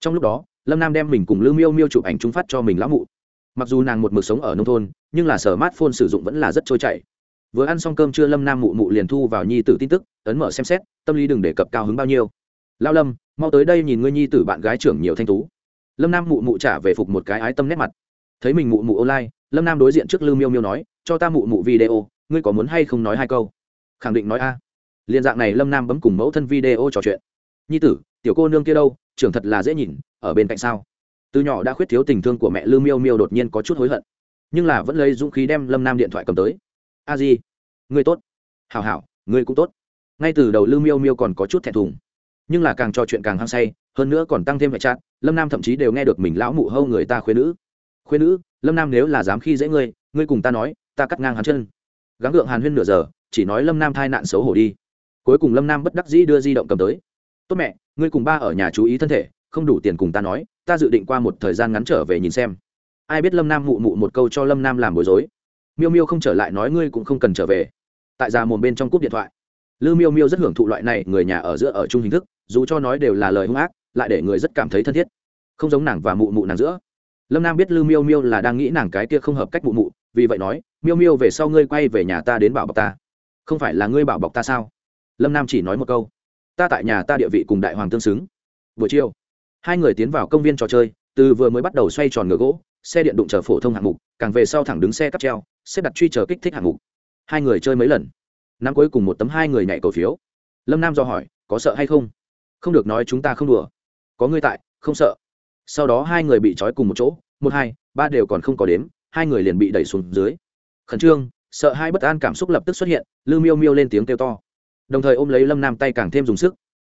Trong lúc đó, lâm nam đem mình cùng lưu miêu miêu chụp ảnh trung phát cho mình lão mụ. Mặc dù nàng một mực sống ở nông thôn, nhưng là sở mát phôn sử dụng vẫn là rất trôi chảy. Vừa ăn xong cơm trưa lâm nam mụ mụ liền thu vào nhi tử tin tức, ấn mở xem xét, tâm lý đừng đề cập cao hứng bao nhiêu. Lao lâm, mau tới đây nhìn ngươi nhi tử bạn gái trưởng nhiều thanh tú lâm nam mụ mụ trả về phục một cái ái tâm nét mặt. Thấy mình mụ mụ online, lâm nam đối diện trước Lưu miêu miêu nói, cho ta mụ mụ video, ngươi có muốn hay không nói hai câu? Khẳng định nói a. Liên dạng này lâm nam bấm cùng mẫu thân video trò chuyện. Nhi tử, tiểu cô nương kia đâu? Trưởng thật là dễ nhìn, ở bên cạnh sao? Từ nhỏ đã khuyết thiếu tình thương của mẹ Lưu miêu miêu đột nhiên có chút hối hận. Nhưng là vẫn lấy dũng khí đem lâm nam điện thoại cầm tới. A di, ngươi tốt. Hảo hảo, ngươi cũng tốt. Ngay từ đầu Lưu miêu miêu còn có chút thẹn thùng. Nhưng là càng trò chuyện càng hăng say hơn nữa còn tăng thêm vệ trát lâm nam thậm chí đều nghe được mình lão mụ hâu người ta khuyên nữ. Khuyên nữ, lâm nam nếu là dám khi dễ ngươi ngươi cùng ta nói, ta cắt ngang hắn chân. Gắng gượng hàn huyên nửa giờ, chỉ nói lâm nam thai nạn xấu hổ đi. Cuối cùng lâm nam bất đắc dĩ đưa di động cầm tới. Tốt mẹ, ngươi cùng ba ở nhà chú ý thân thể, không đủ tiền cùng ta nói, ta dự định qua một thời gian ngắn trở về nhìn xem. Ai biết lâm nam mụ mụ một câu cho lâm nam làm bối rối. Miêu miêu không trở lại nói ngươi cũng không cần trở về. Tại già mồm bên trong cúp điện thoại. Lư miêu miêu rất hưởng thụ loại này, người nhà ở giữa ở chung hình thức, dù cho nói đều là lời hung ác lại để người rất cảm thấy thân thiết. Không giống nàng và mụ mụ nàng giữa. Lâm nam biết lư miêu miêu là đang nghĩ nàng cái kia không hợp cách mụ mụ, vì vậy nói, miêu miêu về sau ngươi quay về nhà ta đến bảo bọc ta. Không phải là ngươi bảo bọc ta sao? Lâm nam chỉ nói một câu. Ta tại nhà ta địa vị cùng đại hoàng tương xứng. Buổi chiều, hai người tiến vào công viên trò chơi, từ vừa mới bắt đầu xoay tròn ngựa gỗ, xe điện đụng chờ phổ thông hạng mục, càng về sau thẳng đứng xe cắp treo, xếp đặt truy chờ kích thích hạng mục. Hai người chơi mấy lần, năm cuối cùng một tấm hai người nhảy cầu phiếu. Lâm nam do hỏi, có sợ hay không? Không được, nói chúng ta không đùa có ngươi tại, không sợ. Sau đó hai người bị trói cùng một chỗ, một hai, ba đều còn không có đếm, hai người liền bị đẩy xuống dưới. Khẩn trương, sợ hai bất an cảm xúc lập tức xuất hiện lư miêu miêu lên tiếng kêu to. Đồng thời ôm lấy lâm nam tay càng thêm dùng sức.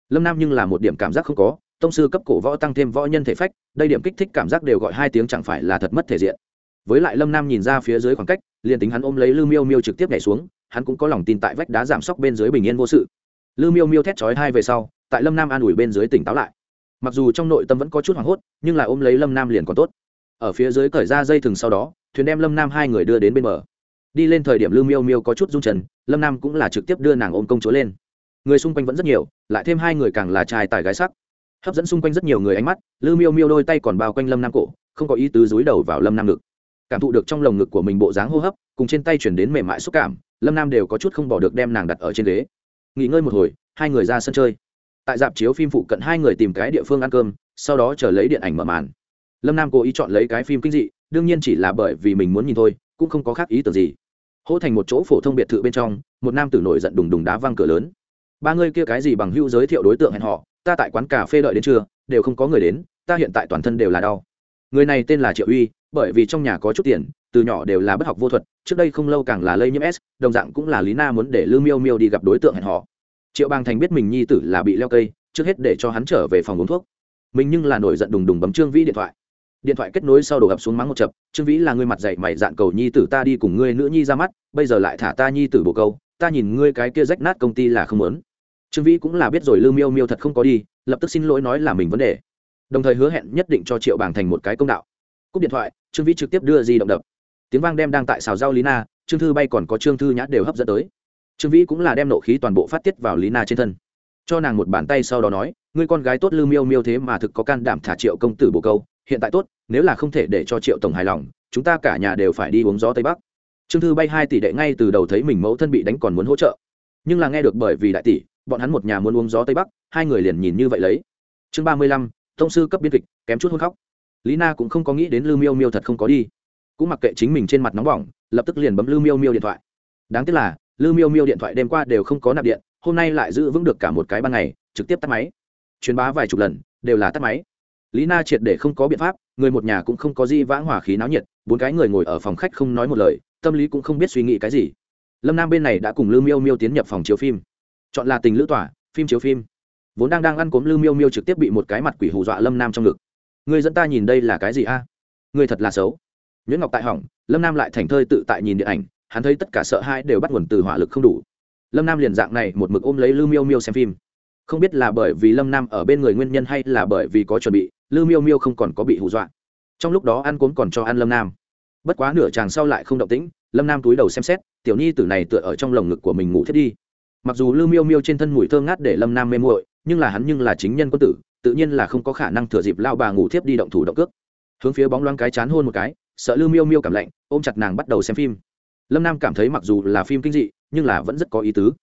Lâm nam nhưng là một điểm cảm giác không có, tông sư cấp cổ võ tăng thêm võ nhân thể phách, đây điểm kích thích cảm giác đều gọi hai tiếng chẳng phải là thật mất thể diện. Với lại lâm nam nhìn ra phía dưới khoảng cách, liền tính hắn ôm lấy lư miêu miêu trực tiếp nhảy xuống, hắn cũng có lòng tin tại vách đá giảm sóc bên dưới bình yên vô sự. Lư miêu miêu thét chói hai về sau, tại lâm nam an ủi bên dưới tỉnh táo lại mặc dù trong nội tâm vẫn có chút hoảng hốt, nhưng là ôm lấy lâm nam liền còn tốt. Ở phía dưới cởi ra dây thừng sau đó, thuyền đem lâm nam hai người đưa đến bên bờ. Đi lên thời điểm lư miêu miêu có chút rung trần lâm nam cũng là trực tiếp đưa nàng ôm công chúa lên. Người xung quanh vẫn rất nhiều, lại thêm hai người càng là trai tài gái sắc. Hấp dẫn xung quanh rất nhiều người ánh mắt lư miêu miêu đôi tay còn bao quanh lâm nam cổ, không có ý tứ dúi đầu vào lâm nam ngực. Cảm thụ được trong lồng ngực của mình bộ dáng hô hấp, cùng trên tay chuyển đến mềm mại xúc cảm, lâm nam đều có chút không bỏ được đem nàng đặt ở trên ghế. Nghỉ ngơi một hồi, hai người ra sân chơi tại dạp chiếu phim phụ cận hai người tìm cái địa phương ăn cơm, sau đó chờ lấy điện ảnh mở màn. Lâm nam cố ý chọn lấy cái phim kinh dị, đương nhiên chỉ là bởi vì mình muốn nhìn thôi, cũng không có khác ý tưởng gì. Hỗ thành một chỗ phổ thông biệt thự bên trong, một nam tử nổi giận đùng đùng đá văng cửa lớn. Ba người kia cái gì bằng hữu giới thiệu đối tượng hẹn họ, ta tại quán cà phê đợi đến trưa, đều không có người đến, ta hiện tại toàn thân đều là đau. Người này tên là triệu uy, bởi vì trong nhà có chút tiền, từ nhỏ đều là bất học vô thuật, trước đây không lâu càng là lây nhiễm s, đồng dạng cũng là lý na muốn để lưu miêu miêu đi gặp đối tượng hẹn họ triệu bang thành biết mình nhi tử là bị leo cây, trước hết để cho hắn trở về phòng uống thuốc. Mình nhưng là nổi giận đùng đùng bấm trương vĩ điện thoại. Điện thoại kết nối sau đổ ập xuống mắng một chập, trương vĩ là người mặt dạy mày dạn cầu nhi tử ta đi cùng ngươi nữ nhi ra mắt, bây giờ lại thả ta nhi tử bồ câu, ta nhìn ngươi cái kia rách nát công ty là không muốn. Trương vĩ cũng là biết rồi, lưu miêu miêu thật không có đi, lập tức xin lỗi nói là mình vấn đề. Đồng thời hứa hẹn nhất định cho triệu bàng thành một cái công đạo. Cúp điện thoại, trương vĩ trực tiếp đưa di động đập. Tiếng vang đem đang tại xào rau lý na, trương thư bay còn có trương thư nhã đều hấp dẫn tới trương vĩ cũng là đem nộ khí toàn bộ phát tiết vào lý na trên thân. Cho nàng một bàn tay sau đó nói, ngươi con gái tốt lư miêu miêu thế mà thực có can đảm thả triệu công tử bồ câu, hiện tại tốt, nếu là không thể để cho triệu tổng hài lòng, chúng ta cả nhà đều phải đi uống gió tây bắc. Trương thư bay hai tỷ đệ ngay từ đầu thấy mình mẫu thân bị đánh còn muốn hỗ trợ. Nhưng là nghe được bởi vì đại tỷ, bọn hắn một nhà muốn uống gió tây bắc, hai người liền nhìn như vậy lấy. Chương ba mươi lăm, thông sư cấp biên kịch, kém chút hôn khóc. Lý na cũng không có nghĩ đến lư miêu miêu thật không có đi. Cũng mặc kệ chính mình trên mặt nóng bỏng, lập tức liền bấm lư miêu miêu điện thoại. Đáng tiếc là lư miêu miêu điện thoại đêm qua đều không có nạp điện, hôm nay lại giữ vững được cả một cái ban ngày, trực tiếp tắt máy. Truyền bá vài chục lần, đều là tắt máy. Lý na triệt để không có biện pháp, người một nhà cũng không có gì vãng hỏa khí náo nhiệt, bốn cái người ngồi ở phòng khách không nói một lời, tâm lý cũng không biết suy nghĩ cái gì. Lâm nam bên này đã cùng lư miêu miêu tiến nhập phòng chiếu phim. Chọn là tình lữ tỏa, phim chiếu phim. Vốn đang đang ăn cốm, lư miêu miêu trực tiếp bị một cái mặt quỷ hù dọa lâm nam trong ngực. Người dẫn ta nhìn đây là cái gì a? Người thật là xấu. Nguyễn ngọc tại hỏng, lâm nam lại thành thơi tự tại nhìn điện ảnh hắn thấy tất cả sợ hãi đều bắt nguồn từ hỏa lực không đủ. Lâm nam liền dạng này một mực ôm lấy lư miêu miêu xem phim. Không biết là bởi vì lâm nam ở bên người nguyên nhân hay là bởi vì có chuẩn bị lư miêu miêu không còn có bị hù dọa. Trong lúc đó ăn cốm còn cho ăn lâm nam. Bất quá nửa chàng sau lại không động tĩnh, lâm nam túi đầu xem xét, tiểu nhi tử này tựa ở trong lồng ngực của mình ngủ thiết đi. Mặc dù lư miêu miêu trên thân mùi thơm ngát để lâm nam mê muội, nhưng là hắn nhưng là chính nhân quân tử, tự nhiên là không có khả năng thừa dịp lao bà ngủ thiếp đi động thủ động cước. Hướng phía bóng loáng cái chán hôn một cái, sợ lư miêu miêu cảm lạnh, ôm chặt nàng bắt đầu xem phim lâm nam cảm thấy mặc dù là phim kinh dị, nhưng là vẫn rất có ý tứ.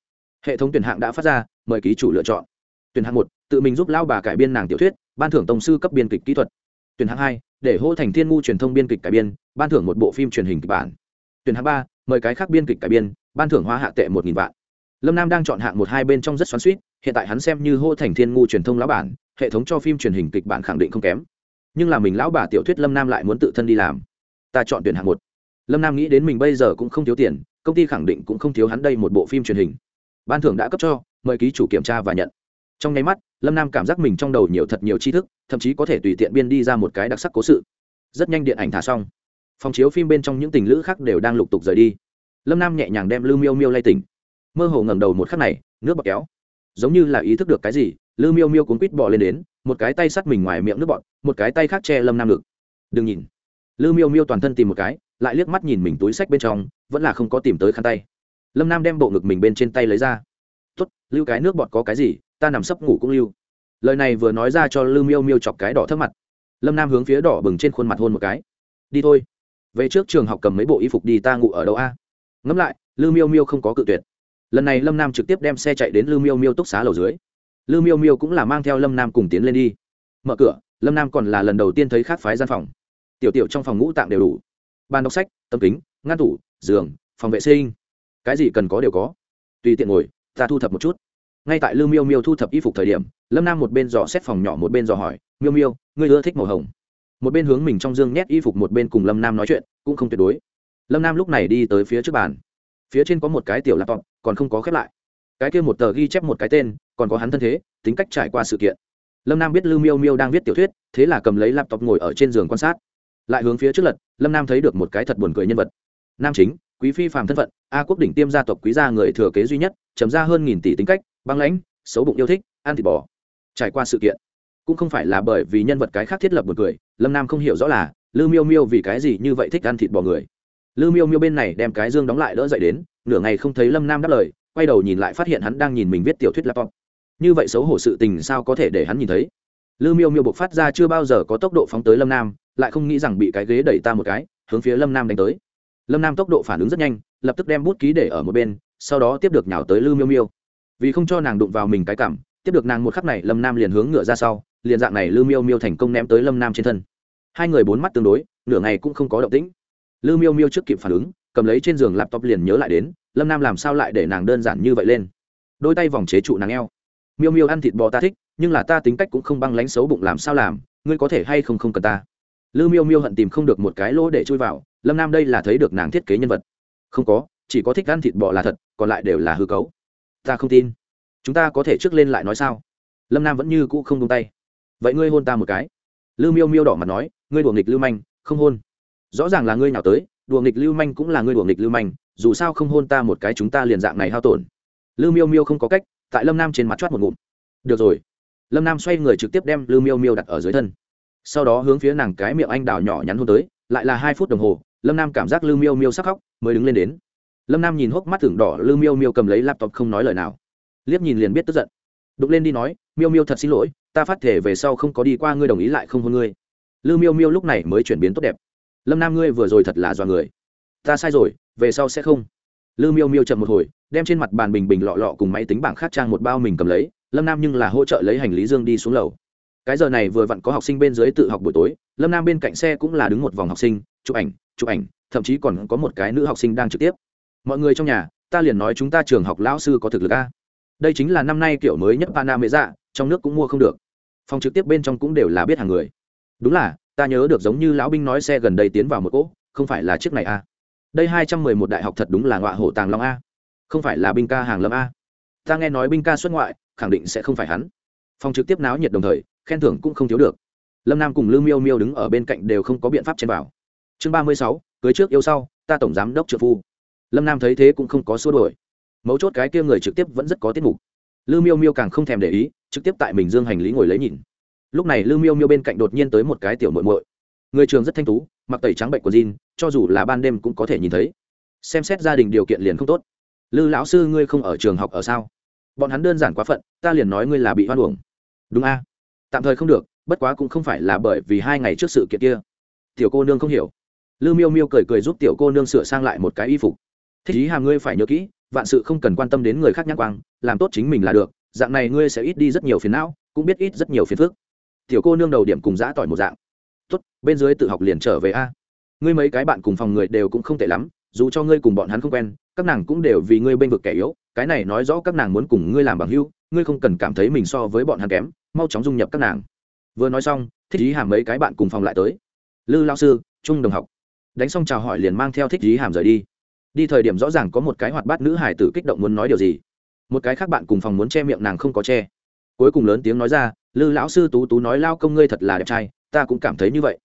Hệ thống tuyển hạng đã phát ra, mời ký chủ lựa chọn. Tuyển hạng một, tự mình giúp lao bà cải biên nàng tiểu thuyết, ban thưởng tổng sư cấp biên kịch kỹ thuật. Tuyển hạng hai, để hô thành thiên ngu truyền thông biên kịch cải biên, ban thưởng một bộ phim truyền hình kịch bản. Tuyển hạng ba, mời cái khác biên kịch cải biên, ban thưởng hoa hạ tệ một nghìn vạn. Lâm nam đang chọn hạng một hai bên trong rất xoắn suýt hiện tại hắn xem như hô thành thiên ngu truyền thông lão bản, hệ thống cho phim truyền hình kịch bản khẳng định không kém. Nhưng là mình lão bà tiểu thuyết lâm nam lại muốn tự thân đi làm. Ta chọn tuyển hạng một lâm nam nghĩ đến mình bây giờ cũng không thiếu tiền, công ty khẳng định cũng không thiếu hắn đây một bộ phim truyền hình. Ban thưởng đã cấp cho, mời ký chủ kiểm tra và nhận. Trong nháy mắt, lâm nam cảm giác mình trong đầu nhiều thật nhiều tri thức, thậm chí có thể tùy tiện biên đi ra một cái đặc sắc cố sự. Rất nhanh điện ảnh thả xong. Phòng chiếu phim bên trong những tình lữ khác đều đang lục tục rời đi. Lâm nam nhẹ nhàng đem lư miêu miêu lay tỉnh. Mơ hồ ngẩng đầu một khắc này, nước bọt kéo. Giống như là ý thức được cái gì lư miêu miêu cuốn quít bỏ lên đến, một cái tay sắt mình ngoài miệng nước bọt, một cái tay khác che lâm nam ngực. Đừng nhìn. Lư miêu miêu toàn thân tìm một cái lại liếc mắt nhìn mình túi sách bên trong, vẫn là không có tìm tới khăn tay. Lâm nam đem bộ ngực mình bên trên tay lấy ra. Tuất lưu cái nước bọt có cái gì, ta nằm sấp ngủ cũng lưu. Lời này vừa nói ra cho Lưu miêu miêu chọc cái đỏ thấp mặt. Lâm nam hướng phía đỏ bừng trên khuôn mặt hôn một cái. Đi thôi. Về trước trường học cầm mấy bộ y phục đi, ta ngủ ở đâu a? Ngẫm lại Lưu miêu miêu không có cự tuyệt. Lần này lâm nam trực tiếp đem xe chạy đến Lưu miêu miêu túc xá lầu dưới. Lưu miêu miêu cũng là mang theo lâm nam cùng tiến lên đi. Mở cửa, lâm nam còn là lần đầu tiên thấy khác phái gian phòng. Tiểu tiểu trong phòng ngũ tạng đều đủ bàn đọc sách tấm kính, ngăn tủ, giường, phòng vệ sinh. Cái gì cần có đều có. Tùy tiện ngồi, ta thu thập một chút. Ngay tại lư miêu miêu thu thập y phục thời điểm, lâm nam một bên dò xét phòng nhỏ một bên dò hỏi, miêu miêu, ngươi ưa thích màu hồng? Một bên hướng mình trong dương nhét y phục một bên cùng lâm nam nói chuyện, cũng không tuyệt đối. Lâm nam lúc này đi tới phía trước bàn. Phía trên có một cái tiểu laptop, còn không có khép lại. Cái kia một tờ ghi chép một cái tên, còn có hắn thân thế, tính cách trải qua sự kiện. Lâm nam biết lưu miêu miêu đang viết tiểu thuyết, thế là cầm lấy laptop ngồi ở trên giường quan sát lại hướng phía trước lật, lâm nam thấy được một cái thật buồn cười nhân vật. Nam chính, quý phi phàm thân phận, a quốc đỉnh tiêm gia tộc quý gia người thừa kế duy nhất, chấm ra hơn nghìn tỷ tính cách, băng lãnh, xấu bụng yêu thích, ăn thịt bò. Trải qua sự kiện, cũng không phải là bởi vì nhân vật cái khác thiết lập buồn cười, lâm nam không hiểu rõ là lư miêu miêu vì cái gì như vậy thích ăn thịt bò người. Lư miêu miêu bên này đem cái dương đóng lại đỡ dậy đến, nửa ngày không thấy lâm nam đáp lời, quay đầu nhìn lại phát hiện hắn đang nhìn mình viết tiểu thuyết laptop. Như vậy xấu hổ sự tình sao có thể để hắn nhìn thấy? Lư miêu miêu buộc phát ra chưa bao giờ có tốc độ phóng tới lâm nam lại không nghĩ rằng bị cái ghế đẩy ta một cái, hướng phía lâm nam đánh tới. Lâm nam tốc độ phản ứng rất nhanh, lập tức đem bút ký để ở một bên, sau đó tiếp được nhào tới lư miêu miêu. Vì không cho nàng đụng vào mình cái cảm, tiếp được nàng một khắc này, lâm nam liền hướng ngựa ra sau, liền dạng này lư miêu miêu thành công ném tới lâm nam trên thân. Hai người bốn mắt tương đối, nửa ngày cũng không có động tĩnh. Lư miêu miêu trước kịp phản ứng, cầm lấy trên giường laptop liền nhớ lại đến, lâm nam làm sao lại để nàng đơn giản như vậy lên? Đôi tay vòng chế trụ nàng eo. Miêu miêu ăn thịt bò ta thích, nhưng là ta tính cách cũng không băng lánh xấu bụng làm sao làm, ngươi có thể hay không không cần ta? Lư miêu miêu hận tìm không được một cái lỗ để chui vào, lâm nam đây là thấy được nàng thiết kế nhân vật. Không có, chỉ có thích ăn thịt bò là thật, còn lại đều là hư cấu. Ta không tin. Chúng ta có thể trước lên lại nói sao? Lâm nam vẫn như cũ không tung tay. Vậy ngươi hôn ta một cái. Lư miêu miêu đỏ mặt nói, ngươi đùa nghịch lưu manh, không hôn. Rõ ràng là ngươi nào tới, đùa nghịch lưu manh cũng là ngươi đùa nghịch lưu manh, dù sao không hôn ta một cái chúng ta liền dạng này hao tổn. Lư miêu miêu không có cách, tại lâm nam trên mặt chót một ngụm. Được rồi. Lâm nam xoay người trực tiếp đem lư miêu miêu đặt ở dưới thân sau đó hướng phía nàng cái miệng anh đào nhỏ nhắn hôn tới, lại là hai phút đồng hồ, lâm nam cảm giác lư miêu miêu sắc khóc, mới đứng lên đến. Lâm nam nhìn hốc mắt thưởng đỏ lư miêu miêu cầm lấy laptop không nói lời nào. Liếc nhìn liền biết tức giận. Đục lên đi nói, miêu miêu thật xin lỗi, ta phát thể về sau không có đi qua ngươi đồng ý lại không hôn ngươi. Lư miêu miêu lúc này mới chuyển biến tốt đẹp. Lâm nam ngươi vừa rồi thật là do người. Ta sai rồi, về sau sẽ không. Lư miêu miêu chậm một hồi, đem trên mặt bàn bình bình lọ lọ cùng máy tính bảng khác trang một bao mình cầm lấy. Lâm nam nhưng là hỗ trợ lấy hành lý dương đi xuống lầu cái giờ này vừa vặn có học sinh bên dưới tự học buổi tối, lâm nam bên cạnh xe cũng là đứng một vòng học sinh, chụp ảnh chụp ảnh, thậm chí còn có một cái nữ học sinh đang trực tiếp. Mọi người trong nhà, ta liền nói chúng ta trường học lão sư có thực lực a. Đây chính là năm nay kiểu mới nhất pana Mỹ dạ trong nước cũng mua không được. Phòng trực tiếp bên trong cũng đều là biết hàng người. Đúng là, ta nhớ được giống như lão binh nói xe gần đây tiến vào một cỗ, không phải là chiếc này a. Đây hai trăm mười một đại học thật đúng là ngọa hổ tàng long a. Không phải là binh ca hàng lâm a. Ta nghe nói binh ca xuất ngoại, khẳng định sẽ không phải hắn. Phòng trực tiếp náo nhiệt đồng thời khen thưởng cũng không thiếu được. Lâm nam cùng Lư miêu miêu đứng ở bên cạnh đều không có biện pháp chen vào. Chương ba mươi sáu, cưới trước yêu sau, ta tổng giám đốc trợ phu. Lâm nam thấy thế cũng không có xua đổi mấu chốt cái kia người trực tiếp vẫn rất có tiết mục. Lư miêu miêu càng không thèm để ý, trực tiếp tại mình dương hành lý ngồi lấy nhìn. Lúc này lư miêu miêu bên cạnh đột nhiên tới một cái tiểu muội muội. Người trường rất thanh tú, mặc tẩy trắng bệnh của jean, cho dù là ban đêm cũng có thể nhìn thấy. Xem xét gia đình điều kiện liền không tốt. Lư lão sư ngươi không ở trường học ở sao? Bọn hắn đơn giản quá phận, ta liền nói ngươi là bị hoan uổng. Đúng a? Tạm thời không được, bất quá cũng không phải là bởi vì hai ngày trước sự kiện kia. Tiểu cô nương không hiểu. Lư miêu miêu cười cười giúp tiểu cô nương sửa sang lại một cái y phục. Thích ý hàm ngươi phải nhớ kỹ, vạn sự không cần quan tâm đến người khác nhắc quang, làm tốt chính mình là được, dạng này ngươi sẽ ít đi rất nhiều phiền não, cũng biết ít rất nhiều phiền phức. Tiểu cô nương đầu điểm cùng giã tỏi một dạng. Tốt, bên dưới tự học liền trở về a. Ngươi mấy cái bạn cùng phòng người đều cũng không tệ lắm, dù cho ngươi cùng bọn hắn không quen, các nàng cũng đều vì ngươi bênh vực kẻ yếu, cái này nói rõ các nàng muốn cùng ngươi làm bằng hưu ngươi không cần cảm thấy mình so với bọn hắn kém, mau chóng dung nhập các nàng. Vừa nói xong, thích ý hàm mấy cái bạn cùng phòng lại tới. Lư lao sư, trung đồng học. Đánh xong chào hỏi liền mang theo thích ý hàm rời đi. Đi thời điểm rõ ràng có một cái hoạt bát nữ hải tử kích động muốn nói điều gì. Một cái khác bạn cùng phòng muốn che miệng nàng không có che. Cuối cùng lớn tiếng nói ra, lư lão sư tú tú nói lao công ngươi thật là đẹp trai, ta cũng cảm thấy như vậy.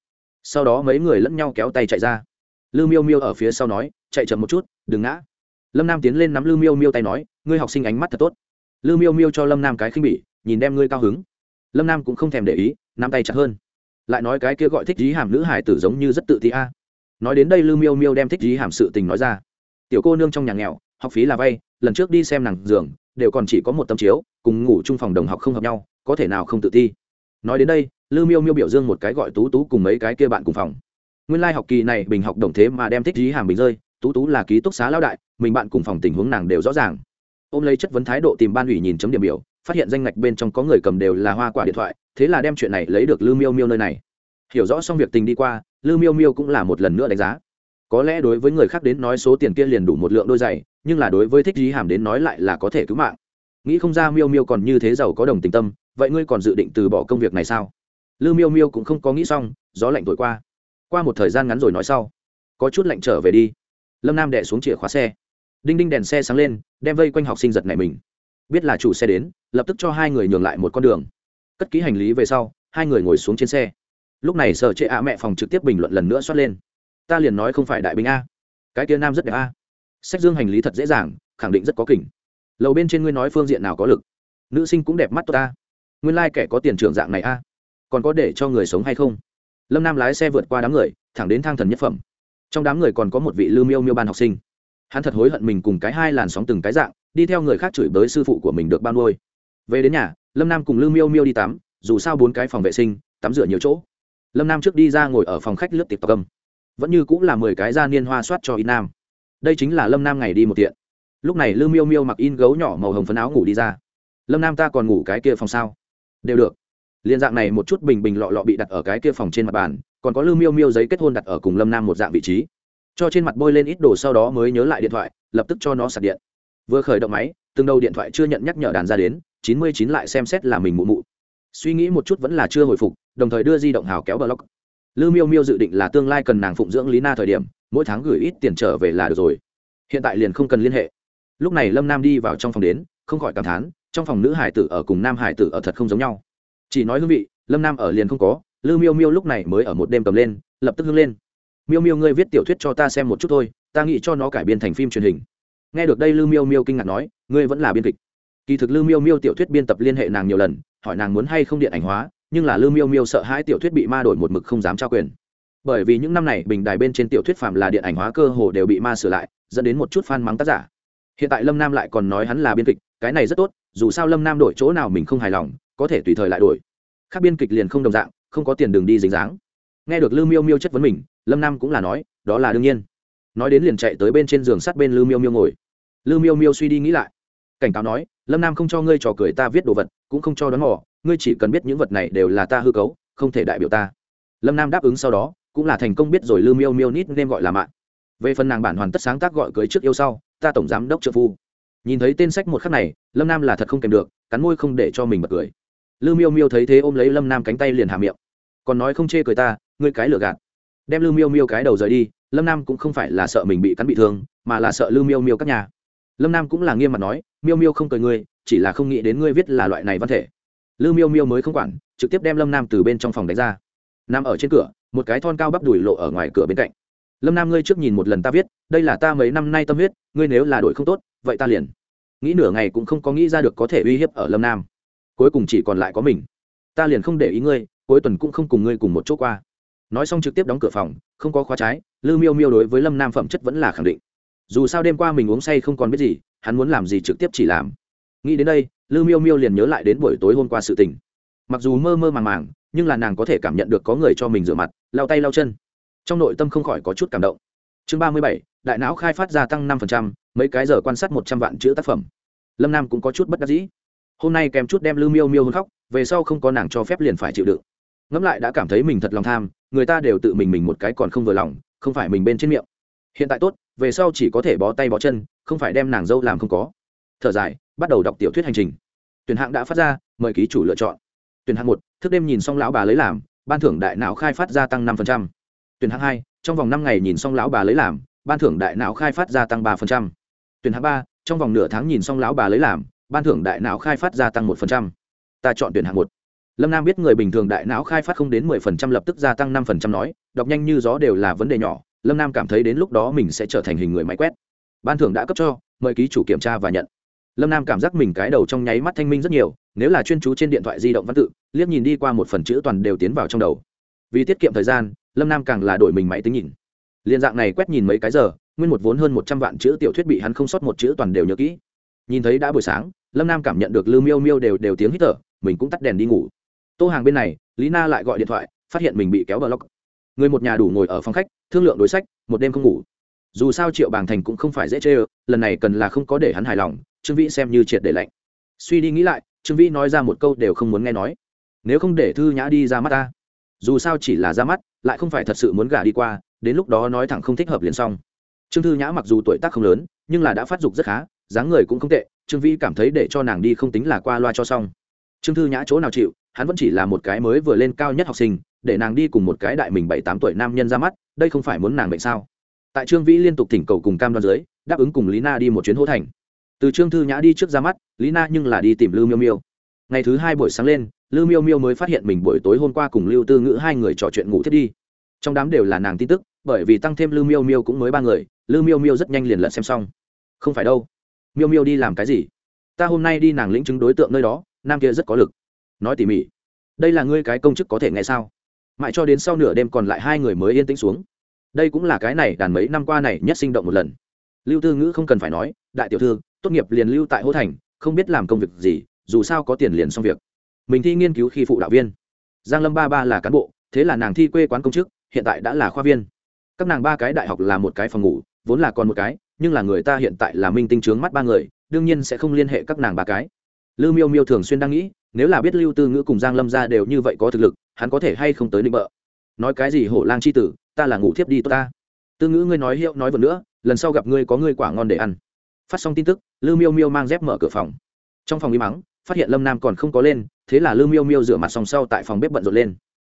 Sau đó mấy người lẫn nhau kéo tay chạy ra. Lư miêu miêu ở phía sau nói, chạy chậm một chút, đừng ngã. Lâm nam tiến lên nắm lư miêu miêu tay nói, ngươi học sinh ánh mắt thật tốt lư miêu miêu cho lâm nam cái khinh bỉ, nhìn đem ngươi cao hứng. Lâm nam cũng không thèm để ý, nắm tay chặt hơn. Lại nói cái kia gọi thích dí hàm nữ hải tử giống như rất tự ti a. Nói đến đây lư miêu miêu đem thích dí hàm sự tình nói ra. Tiểu cô nương trong nhà nghèo, học phí là vay, lần trước đi xem nàng giường, đều còn chỉ có một tấm chiếu, cùng ngủ chung phòng đồng học không hợp nhau, có thể nào không tự ti. Nói đến đây, lư miêu miêu biểu dương một cái gọi tú tú cùng mấy cái kia bạn cùng phòng. Nguyên lai học kỳ này bình học đồng thế mà đem thích dí hàm bình rơi, tú tú là ký túc xá lao đại, mình bạn cùng phòng tình huống nàng đều rõ ràng ôm lấy chất vấn thái độ tìm ban ủy nhìn chấm điểm biểu, phát hiện danh ngạch bên trong có người cầm đều là hoa quả điện thoại, thế là đem chuyện này lấy được lư miêu miêu nơi này. Hiểu rõ xong việc tình đi qua lư miêu miêu cũng là một lần nữa đánh giá. Có lẽ đối với người khác đến nói số tiền kia liền đủ một lượng đôi giày, nhưng là đối với thích dí hàm đến nói lại là có thể cứu mạng. Nghĩ không ra miêu miêu còn như thế giàu có đồng tình tâm, vậy ngươi còn dự định từ bỏ công việc này sao? Lư miêu miêu cũng không có nghĩ xong, gió lạnh thổi qua. Qua một thời gian ngắn rồi nói sau. Có chút lạnh trở về đi. Lâm nam đẻ xuống chìa khóa xe đinh đinh đèn xe sáng lên, đem vây quanh học sinh giật này mình. Biết là chủ xe đến, lập tức cho hai người nhường lại một con đường. Cất ký hành lý về sau, hai người ngồi xuống trên xe. Lúc này sở trệ ạ mẹ phòng trực tiếp bình luận lần nữa xoát lên. Ta liền nói không phải đại binh a. Cái kia nam rất đẹp a. Sách dương hành lý thật dễ dàng, khẳng định rất có kỉnh lầu bên trên ngươi nói phương diện nào có lực. Nữ sinh cũng đẹp mắt tốt ta nguyên lai、like、kẻ có tiền trưởng dạng này a. Còn có để cho người sống hay không? Lâm nam lái xe vượt qua đám người, thẳng đến thang thần nhất phẩm. Trong đám người còn có một vị lưu miêu miêu ban học sinh hắn thật hối hận mình cùng cái hai làn sóng từng cái dạng, đi theo người khác chửi bới sư phụ của mình được ban nuôi. Về đến nhà, lâm nam cùng lưu miêu miêu đi tắm, dù sao bốn cái phòng vệ sinh, tắm rửa nhiều chỗ. Lâm nam trước đi ra ngồi ở phòng khách lướt tiệp tộc âm. Vẫn như cũng là mười cái da niên hoa soát cho in nam. Đây chính là lâm nam ngày đi một tiện. Lúc này lưu miêu miêu mặc in gấu nhỏ màu hồng phấn áo ngủ đi ra. Lâm nam, ta còn ngủ cái kia phòng sao? Đều được. Liên dạng này một chút bình bình lọ lọ bị đặt ở cái kia phòng trên mặt bàn, còn có lưu miêu miêu giấy kết hôn đặt ở cùng lâm nam một dạng vị trí cho trên mặt bôi lên ít đồ sau đó mới nhớ lại điện thoại, lập tức cho nó sạc điện. Vừa khởi động máy, từng đầu điện thoại chưa nhận nhắc nhở đàn ra đến, chín mươi chín lại xem xét là mình mụ mụ. Suy nghĩ một chút vẫn là chưa hồi phục, đồng thời đưa di động hào kéo block. Lư miêu miêu dự định là tương lai cần nàng phụng dưỡng lý na thời điểm, mỗi tháng gửi ít tiền trở về là được rồi. Hiện tại liền không cần liên hệ. Lúc này lâm nam đi vào trong phòng đến, không khỏi cảm thán, trong phòng nữ hải tử ở cùng nam hải tử ở thật không giống nhau. Chỉ nói hương vị, lâm nam ở liền không có, lư miêu miêu lúc này mới ở một đêm cầm lên, lập tức hưng lên miêu miêu ngươi viết tiểu thuyết cho ta xem một chút thôi, ta nghĩ cho nó cải biên thành phim truyền hình. Nghe được đây lư miêu miêu kinh ngạc nói, ngươi vẫn là biên kịch. Kỳ thực lư miêu miêu tiểu thuyết biên tập liên hệ nàng nhiều lần, hỏi nàng muốn hay không điện ảnh hóa, nhưng là lư miêu miêu sợ hai tiểu thuyết bị ma đổi một mực không dám trao quyền. Bởi vì những năm này bình đài bên trên tiểu thuyết phạm là điện ảnh hóa cơ hồ đều bị ma sửa lại, dẫn đến một chút fan mắng tác giả. Hiện tại lâm nam lại còn nói hắn là biên kịch, cái này rất tốt, dù sao lâm nam đổi chỗ nào mình không hài lòng, có thể tùy thời lại đổi. Khác biên kịch liền không đồng dạng, không có tiền đường đi dính dáng. Nghe được lư miêu miêu chất vấn mình lâm nam cũng là nói, đó là đương nhiên. Nói đến liền chạy tới bên trên giường sát bên lư miêu miêu ngồi. Lư miêu miêu suy đi nghĩ lại. Cảnh cáo nói, lâm nam không cho ngươi trò cười ta viết đồ vật, cũng không cho đón mò, ngươi chỉ cần biết những vật này đều là ta hư cấu, không thể đại biểu ta. Lâm nam đáp ứng sau đó, cũng là thành công biết rồi lư miêu miêu nít nên gọi là mạng. Về phần nàng bản hoàn tất sáng tác gọi cưới trước yêu sau, ta tổng giám đốc trợ phu. Nhìn thấy tên sách một khắc này, lâm nam là thật không kèm được, cắn môi không để cho mình bật cười. Lư miêu miêu thấy thế ôm lấy lâm nam cánh tay liền hà miệng. Còn nói không chê cười ta, ngươi cái lừa gạt đem lưu miêu miêu cái đầu rời đi, lâm nam cũng không phải là sợ mình bị cắn bị thương, mà là sợ lưu miêu miêu các nhà. Lâm nam cũng là nghiêm mặt nói, miêu miêu không cười ngươi, chỉ là không nghĩ đến ngươi viết là loại này văn thể. Lưu miêu miêu mới không quản, trực tiếp đem lâm nam từ bên trong phòng đánh ra. Nằm ở trên cửa, một cái thon cao bắp đùi lộ ở ngoài cửa bên cạnh. Lâm nam ngươi trước nhìn một lần ta viết, đây là ta mấy năm nay tâm huyết, ngươi nếu là đổi không tốt, vậy ta liền. Nghĩ nửa ngày cũng không có nghĩ ra được có thể uy hiếp ở lâm nam. Cuối cùng chỉ còn lại có mình. Ta liền không để ý ngươi, cuối tuần cũng không cùng ngươi cùng một chỗ qua nói xong trực tiếp đóng cửa phòng, không có khóa trái, lư miêu miêu đối với lâm nam phẩm chất vẫn là khẳng định. Dù sao đêm qua mình uống say không còn biết gì, hắn muốn làm gì trực tiếp chỉ làm. Nghĩ đến đây, lư miêu miêu liền nhớ lại đến buổi tối hôm qua sự tình. Mặc dù mơ mơ màng màng, nhưng là nàng có thể cảm nhận được có người cho mình rửa mặt, lau tay lau chân. Trong nội tâm không khỏi có chút cảm động. Chương ba mươi bảy, đại não khai phát gia tăng năm mấy cái giờ quan sát một trăm vạn chữ tác phẩm. Lâm nam cũng có chút bất đắc dĩ. Hôm nay kèm chút đem lư miêu miêu hôn khóc, về sau không có nàng cho phép liền phải chịu đựng ngẫm lại đã cảm thấy mình thật lòng tham, người ta đều tự mình mình một cái còn không vừa lòng, không phải mình bên trên miệng. Hiện tại tốt, về sau chỉ có thể bó tay bó chân, không phải đem nàng dâu làm không có. Thở dài, bắt đầu đọc tiểu thuyết hành trình. Tuyển hạng đã phát ra, mời ký chủ lựa chọn. Tuyển hạng một, thức đêm nhìn xong lão bà lấy làm, ban thưởng đại não khai phát gia tăng năm tuyển hạng hai, trong vòng năm ngày nhìn xong lão bà lấy làm, ban thưởng đại não khai phát gia tăng ba tuyển hạng ba, trong vòng nửa tháng nhìn xong lão bà lấy làm, ban thưởng đại não khai phát gia tăng một ta chọn tuyển hạng một lâm nam biết người bình thường đại não khai phát không đến mười phần trăm, lập tức gia tăng năm phần trăm nói, đọc nhanh như gió đều là vấn đề nhỏ, lâm nam cảm thấy đến lúc đó mình sẽ trở thành hình người máy quét. Ban thưởng đã cấp cho, mời ký chủ kiểm tra và nhận. Lâm nam cảm giác mình cái đầu trong nháy mắt thanh minh rất nhiều, nếu là chuyên chú trên điện thoại di động văn tự, liếc nhìn đi qua một phần chữ toàn đều tiến vào trong đầu. Vì tiết kiệm thời gian, lâm nam càng là đổi mình máy tính nhìn. Liên dạng này quét nhìn mấy cái giờ, nguyên một vốn hơn một trăm vạn chữ tiểu thuyết bị hắn không sót một chữ toàn đều nhớ kỹ. Nhìn thấy đã buổi sáng, lâm nam cảm nhận được lư miêu miêu đều đều tiếng hít thở, mình cũng tắt đèn đi ngủ tô hàng bên này, lý na lại gọi điện thoại, phát hiện mình bị kéo block. Người một nhà đủ ngồi ở phòng khách, thương lượng đối sách, một đêm không ngủ. Dù sao triệu bàng thành cũng không phải dễ chê ơ, lần này cần là không có để hắn hài lòng, trương vĩ xem như triệt để lạnh. Suy đi nghĩ lại, trương vĩ nói ra một câu đều không muốn nghe nói. Nếu không để thư nhã đi ra mắt ta. Dù sao chỉ là ra mắt, lại không phải thật sự muốn gả đi qua, đến lúc đó nói thẳng không thích hợp liền xong. Trương thư nhã mặc dù tuổi tác không lớn, nhưng là đã phát dục rất khá, dáng người cũng không tệ, trương vĩ cảm thấy để cho nàng đi không tính là qua loa cho xong trương thư nhã chỗ nào chịu, hắn vẫn chỉ là một cái mới vừa lên cao nhất học sinh, để nàng đi cùng một cái đại mình bảy tám tuổi nam nhân ra mắt, đây không phải muốn nàng bệnh sao? Tại trương vĩ liên tục thỉnh cầu cùng cam đoan dưới, đáp ứng cùng lý na đi một chuyến hỗ thành. Từ trương thư nhã đi trước ra mắt, lý na nhưng là đi tìm lưu miêu miêu. Ngày thứ hai buổi sáng lên, lưu miêu miêu mới phát hiện mình buổi tối hôm qua cùng lưu tư ngữ hai người trò chuyện ngủ thiết đi. Trong đám đều là nàng tin tức, bởi vì tăng thêm lưu miêu miêu cũng mới ba người, lưu miêu miêu rất nhanh liền lật xem xong. Không phải đâu. Miêu miêu đi làm cái gì? Ta hôm nay đi nàng lĩnh chứng đối tượng nơi đó nam kia rất có lực. Nói tỉ mỉ, đây là ngươi cái công chức có thể nghe sao? Mãi cho đến sau nửa đêm còn lại hai người mới yên tĩnh xuống. Đây cũng là cái này đàn mấy năm qua này nhất sinh động một lần. Lưu tư ngữ không cần phải nói, đại tiểu thư, tốt nghiệp liền lưu tại hô thành, không biết làm công việc gì, dù sao có tiền liền xong việc. Mình thi nghiên cứu khi phụ đạo viên. Giang lâm ba ba là cán bộ, thế là nàng thi quê quán công chức, hiện tại đã là khoa viên. Các nàng ba cái đại học là một cái phòng ngủ, vốn là còn một cái, nhưng là người ta hiện tại là minh tinh trướng mắt ba người, đương nhiên sẽ không liên hệ các nàng ba cái lưu miêu miêu thường xuyên đang nghĩ, nếu là biết lưu tư ngữ cùng giang lâm ra đều như vậy có thực lực, hắn có thể hay không tới định bợ? Nói cái gì hổ lang c h i tử, ta là ngủ thiếp đi tốt ta. Tư ngữ ngươi nói hiệu nói vật nữa, lần sau gặp ngươi có ngươi quả ngon để ăn. Phát xong tin tức lưu miêu miêu mang dép mở cửa phòng. Trong phòng im mắng, phát hiện lâm nam còn không có lên, thế là lưu miêu miêu rửa mặt xong sau tại phòng bếp bận rộn lên.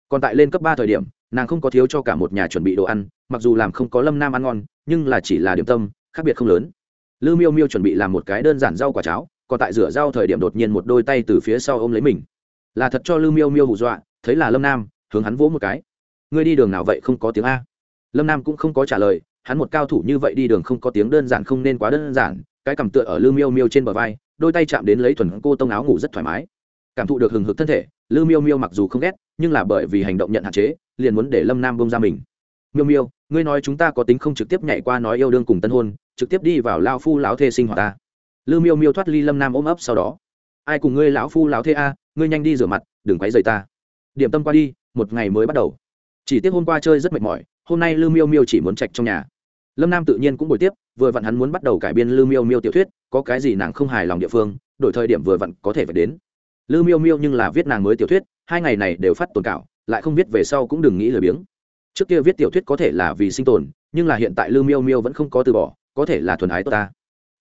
Còn tại lên cấp ba thời điểm, nàng không có thiếu cho cả một nhà chuẩn bị đồ ăn, mặc dù làm không có lâm nam ăn ngon, nhưng là chỉ là điểm tâm, khác biệt không lớn. Lưu miêu miêu chuẩn bị làm một cái đơn giản rau quả cháo còn tại rửa dao thời điểm đột nhiên một đôi tay từ phía sau ôm lấy mình. Là thật cho lưu miêu miêu hù dọa, thấy là lâm nam, hướng hắn vỗ một cái. Ngươi đi đường nào vậy không có tiếng a? Lâm nam cũng không có trả lời, hắn một cao thủ như vậy đi đường không có tiếng đơn giản không nên quá đơn giản, cái cầm tựa ở lưu miêu miêu trên bờ vai, đôi tay chạm đến lấy thuần cô tông áo ngủ rất thoải mái. Cảm thụ được hừng hực thân thể, lưu miêu miêu mặc dù không ghét, nhưng là bởi vì hành động nhận hạn chế, liền muốn để lâm nam bông ra mình. Miêu miêu, ngươi nói chúng ta có tính không trực tiếp nhảy qua nói yêu đương cùng tân hôn, trực tiếp đi vào lao phu lão thê sinh hoạt ta lưu miêu miêu thoát ly lâm nam ôm ấp sau đó. Ai cùng ngươi lão phu lão thê a, ngươi nhanh đi rửa mặt, đừng quấy rầy ta. Điểm tâm qua đi, một ngày mới bắt đầu. Chỉ tiếc hôm qua chơi rất mệt mỏi, hôm nay lưu miêu miêu chỉ muốn trạch trong nhà. Lâm nam tự nhiên cũng buổi tiếp, vừa vặn hắn muốn bắt đầu cải biên lưu miêu miêu tiểu thuyết, có cái gì nàng không hài lòng địa phương, đổi thời điểm vừa vặn có thể phải đến. Lưu miêu miêu nhưng là viết nàng mới tiểu thuyết, hai ngày này đều phát tồn cảo, lại không viết về sau cũng đừng nghĩ lười biếng. Trước kia viết tiểu thuyết có thể là vì sinh tồn, nhưng là hiện tại lưu miêu miêu vẫn không có từ bỏ, có thể là thuần ái tốt ta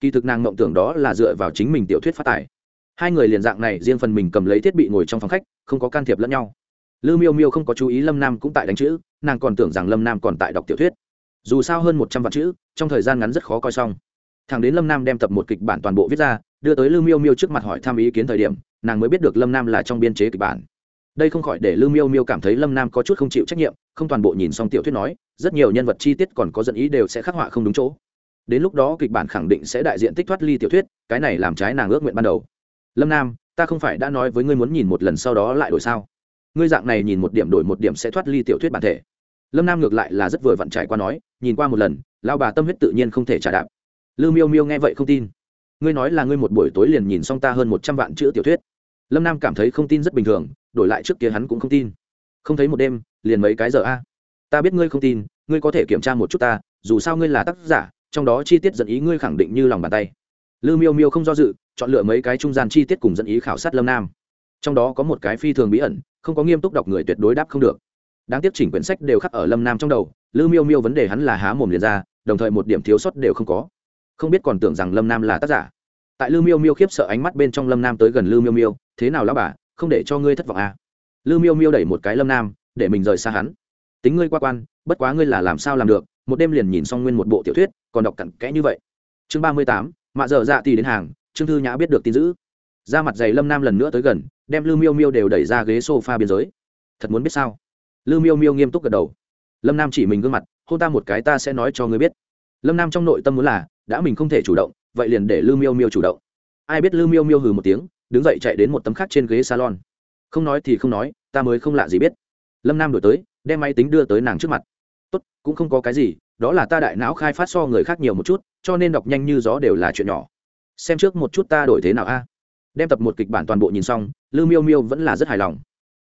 kỳ thực nàng mộng tưởng đó là dựa vào chính mình tiểu thuyết phát tài. Hai người liền dạng này, riêng phần mình cầm lấy thiết bị ngồi trong phòng khách, không có can thiệp lẫn nhau. Lư miêu miêu không có chú ý lâm nam cũng tại đánh chữ, nàng còn tưởng rằng lâm nam còn tại đọc tiểu thuyết. Dù sao hơn một trăm vạn chữ, trong thời gian ngắn rất khó coi xong. Thằng đến lâm nam đem tập một kịch bản toàn bộ viết ra, đưa tới lư miêu miêu trước mặt hỏi thăm ý kiến thời điểm, nàng mới biết được lâm nam là trong biên chế kịch bản. Đây không khỏi để lư miêu miêu cảm thấy lâm nam có chút không chịu trách nhiệm, không toàn bộ nhìn xong tiểu thuyết nói, rất nhiều nhân vật chi tiết còn có dẫn ý đều sẽ khắc họa không đúng chỗ đến lúc đó kịch bản khẳng định sẽ đại diện tích thoát ly tiểu thuyết, cái này làm trái nàng ước nguyện ban đầu. Lâm nam, ta không phải đã nói với ngươi muốn nhìn một lần sau đó lại đổi sao? Ngươi dạng này nhìn một điểm đổi một điểm sẽ thoát ly tiểu thuyết bản thể. Lâm nam ngược lại là rất vừa vặn trải qua nói, nhìn qua một lần lao bà tâm huyết tự nhiên không thể trả đạp. Lư miêu miêu nghe vậy không tin. Ngươi nói là ngươi một buổi tối liền nhìn xong ta hơn một trăm vạn chữ tiểu thuyết. Lâm nam cảm thấy không tin rất bình thường, đổi lại trước kia hắn cũng không tin. Không thấy một đêm, liền mấy cái giờ a? Ta biết ngươi không tin, ngươi có thể kiểm tra một chút ta, dù sao ngươi là tác giả trong đó chi tiết dẫn ý ngươi khẳng định như lòng bàn tay. Lư miêu miêu không do dự, chọn lựa mấy cái trung gian chi tiết cùng dẫn ý khảo sát lâm nam. Trong đó có một cái phi thường bí ẩn, không có nghiêm túc đọc người tuyệt đối đáp không được. Đáng tiếc chỉnh quyển sách đều khắc ở lâm nam trong đầu, lư miêu miêu vấn đề hắn là há mồm liền ra, đồng thời một điểm thiếu sót đều không có. Không biết còn tưởng rằng lâm nam là tác giả. Tại lư miêu miêu khiếp sợ ánh mắt bên trong lâm nam tới gần lư miêu miêu, thế nào lão bà, không để cho ngươi thất vọng à. lư miêu miêu đẩy một cái lâm nam, để mình rời xa hắn. Tính ngươi qua quan, bất quá ngươi là làm sao làm được, một đêm liền nhìn xong nguyên một bộ tiểu thuyết còn đọc cặn kẽ như vậy. Chương ba mươi tám, mạ dở dạ thì đến hàng, trương thư nhã biết được tin dữ. Ra mặt giày lâm nam lần nữa tới gần, đem lư miêu miêu đều đẩy ra ghế s o f a biên giới. Thật muốn biết sao? Lư miêu miêu nghiêm túc gật đầu. Lâm nam chỉ mình gương mặt, hôn ta một cái ta sẽ nói cho ngươi biết. Lâm nam trong nội tâm muốn là, đã mình không thể chủ động, vậy liền để lư miêu miêu chủ động. Ai biết lư miêu miêu hừ một tiếng, đứng dậy chạy đến một tấm khác trên ghế salon. Không nói thì không nói, ta mới không lạ gì biết. Lâm nam đổi tới, đem máy tính đưa tới nàng trước mặt. Tốt, cũng không có cái gì đó là ta đại não khai phát so người khác nhiều một chút, cho nên đọc nhanh như gió đều là chuyện nhỏ. Xem trước một chút ta đổi thế nào a. Đem tập một kịch bản toàn bộ nhìn xong, Lưu miêu miêu vẫn là rất hài lòng.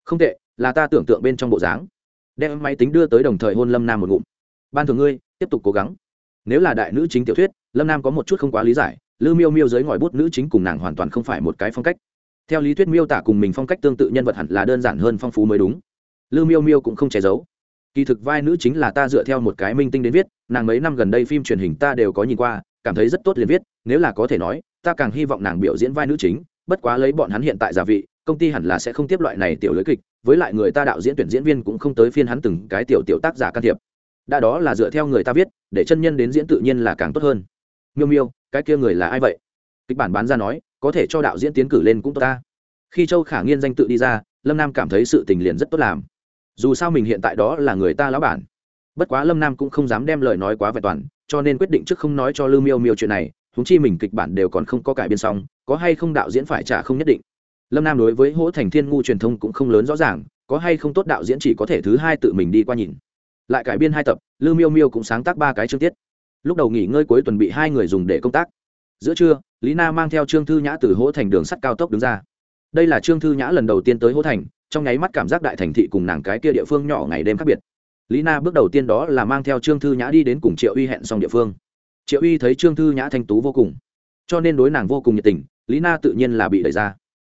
Không tệ, là ta tưởng tượng bên trong bộ dáng. Đem máy tính đưa tới đồng thời hôn lâm nam một ngụm. Ban thường ngươi, tiếp tục cố gắng. Nếu là đại nữ chính tiểu thuyết, lâm nam có một chút không quá lý giải, Lưu miêu miêu dưới ngòi bút nữ chính cùng nàng hoàn toàn không phải một cái phong cách. Theo lý thuyết miêu tả cùng mình phong cách tương tự nhân vật hẳn là đơn giản hơn phong phú mới đúng. Lưu miêu miêu cũng không che giấu kỳ thực vai nữ chính là ta dựa theo một cái minh tinh đến viết, nàng mấy năm gần đây phim truyền hình ta đều có nhìn qua, cảm thấy rất tốt liền viết, nếu là có thể nói, ta càng hy vọng nàng biểu diễn vai nữ chính, bất quá lấy bọn hắn hiện tại giả vị, công ty hẳn là sẽ không tiếp loại này tiểu lưới kịch, với lại người ta đạo diễn tuyển diễn viên cũng không tới phiên hắn từng cái tiểu tiểu tác giả can thiệp. Đã đó là dựa theo người ta viết, để chân nhân đến diễn tự nhiên là càng tốt hơn. Miêu miêu, cái kia người là ai vậy? Kịch bản bán ra nói, có thể cho đạo diễn tiến cử lên cũng tốt ta. Khi châu khả nghiên danh tự đi ra, lâm nam cảm thấy sự tình liền rất tốt làm dù sao mình hiện tại đó là người ta lão bản. Bất quá lâm nam cũng không dám đem lời nói quá vẹn toàn, cho nên quyết định trước không nói cho lưu miêu miêu chuyện này húng chi mình kịch bản đều còn không có cải biên xong, có hay không đạo diễn phải trả không nhất định. Lâm nam đối với hỗ thành thiên ngu truyền thông cũng không lớn rõ ràng, có hay không tốt đạo diễn chỉ có thể thứ hai tự mình đi qua nhìn. Lại cải biên hai tập, lưu miêu miêu cũng sáng tác ba cái chương tiết. Lúc đầu nghỉ ngơi cuối tuần bị hai người dùng để công tác. Giữa trưa, lý na mang theo trương thư nhã từ hỗ thành đường sắt cao tốc đứng ra đây là trương thư nhã lần đầu tiên tới hỗ thành, trong nháy mắt cảm giác đại thành thị cùng nàng cái kia địa phương nhỏ ngày đêm khác biệt. Lý na bước đầu tiên đó là mang theo trương thư nhã đi đến cùng triệu uy hẹn xong địa phương. Triệu uy thấy trương thư nhã thanh tú vô cùng, cho nên đối nàng vô cùng nhiệt tình, lý na tự nhiên là bị đẩy ra.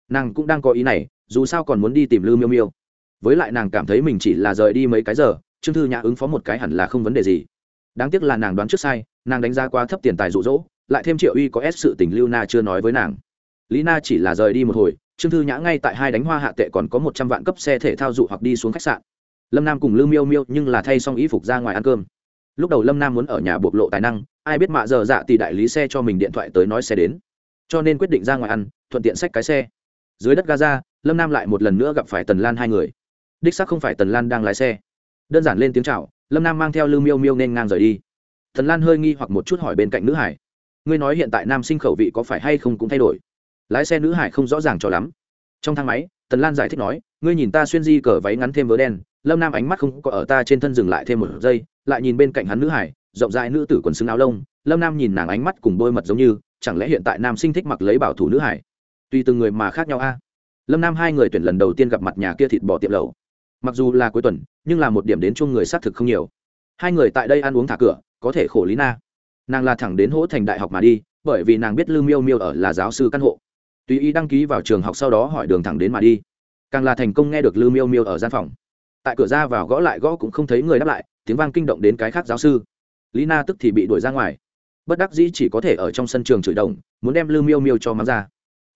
Nàng cũng đang có ý này, dù sao còn muốn đi tìm lư miêu miêu. Với lại nàng cảm thấy mình chỉ là rời đi mấy cái giờ, trương thư nhã ứng phó một cái hẳn là không vấn đề gì. Đáng tiếc là nàng đoán trước sai, nàng đánh giá quá thấp tiền tài rụ rỗ lại thêm triệu uy có ép sự tình lưu na chưa nói với nàng. Lý na chỉ là rời đi một hồi trương thư nhã ngay tại hai đánh hoa hạ tệ còn có một trăm vạn cấp xe thể thao dụ hoặc đi xuống khách sạn. Lâm nam cùng lưu miêu miêu nhưng là thay xong y phục ra ngoài ăn cơm. Lúc đầu lâm nam muốn ở nhà bộc lộ tài năng, ai biết mạ giờ dạ thì đại lý xe cho mình điện thoại tới nói xe đến. Cho nên quyết định ra ngoài ăn, thuận tiện xách cái xe. Dưới đất gaza, lâm nam lại một lần nữa gặp phải tần lan hai người. Đích xác không phải tần lan đang lái xe. Đơn giản lên tiếng c h à o lâm nam mang theo lưu miêu miêu nên ngang rời đi. Tần lan hơi nghi hoặc một chút hỏi bên cạnh nữ hải. Ngươi nói hiện tại nam sinh khẩu vị có phải hay không cũng thay đổi? Lái xe nữ hải không rõ ràng cho lắm. Trong thang máy, tần lan giải thích nói, ngươi nhìn ta xuyên di cờ váy ngắn thêm vớ đen, lâm nam ánh mắt không có ở ta trên thân dừng lại thêm một giây, lại nhìn bên cạnh hắn nữ hải, rộng rãi nữ tử quần xứng áo lông, lâm nam nhìn nàng ánh mắt cùng đôi mật giống như, chẳng lẽ hiện tại nam sinh thích mặc lấy bảo thủ nữ hải? Tùy từng người mà khác nhau a. Lâm nam hai người tuyển lần đầu tiên gặp mặt nhà kia thịt bò tiệm lẩu. Mặc dù là cuối tuần, nhưng là một điểm đến chung người xác thực không nhiều. Hai người tại đây ăn uống thả cửa, có thể khổ lý na. Nàng là thẳng đến hỗ thành đại học mà đi, bởi vì nàng biết lưu miêu miêu ở là giáo sư căn hộ tùy ý đăng ký vào trường học sau đó hỏi đường thẳng đến mà đi, càng là thành công nghe được lưu miêu miêu ở gian phòng. Tại cửa ra vào gõ lại gõ cũng không thấy người đáp lại, tiếng vang kinh động đến cái khác giáo sư. Lý na tức thì bị đuổi ra ngoài. Bất đắc dĩ chỉ có thể ở trong sân trường chửi đồng, muốn đem lưu miêu miêu cho mắng ra.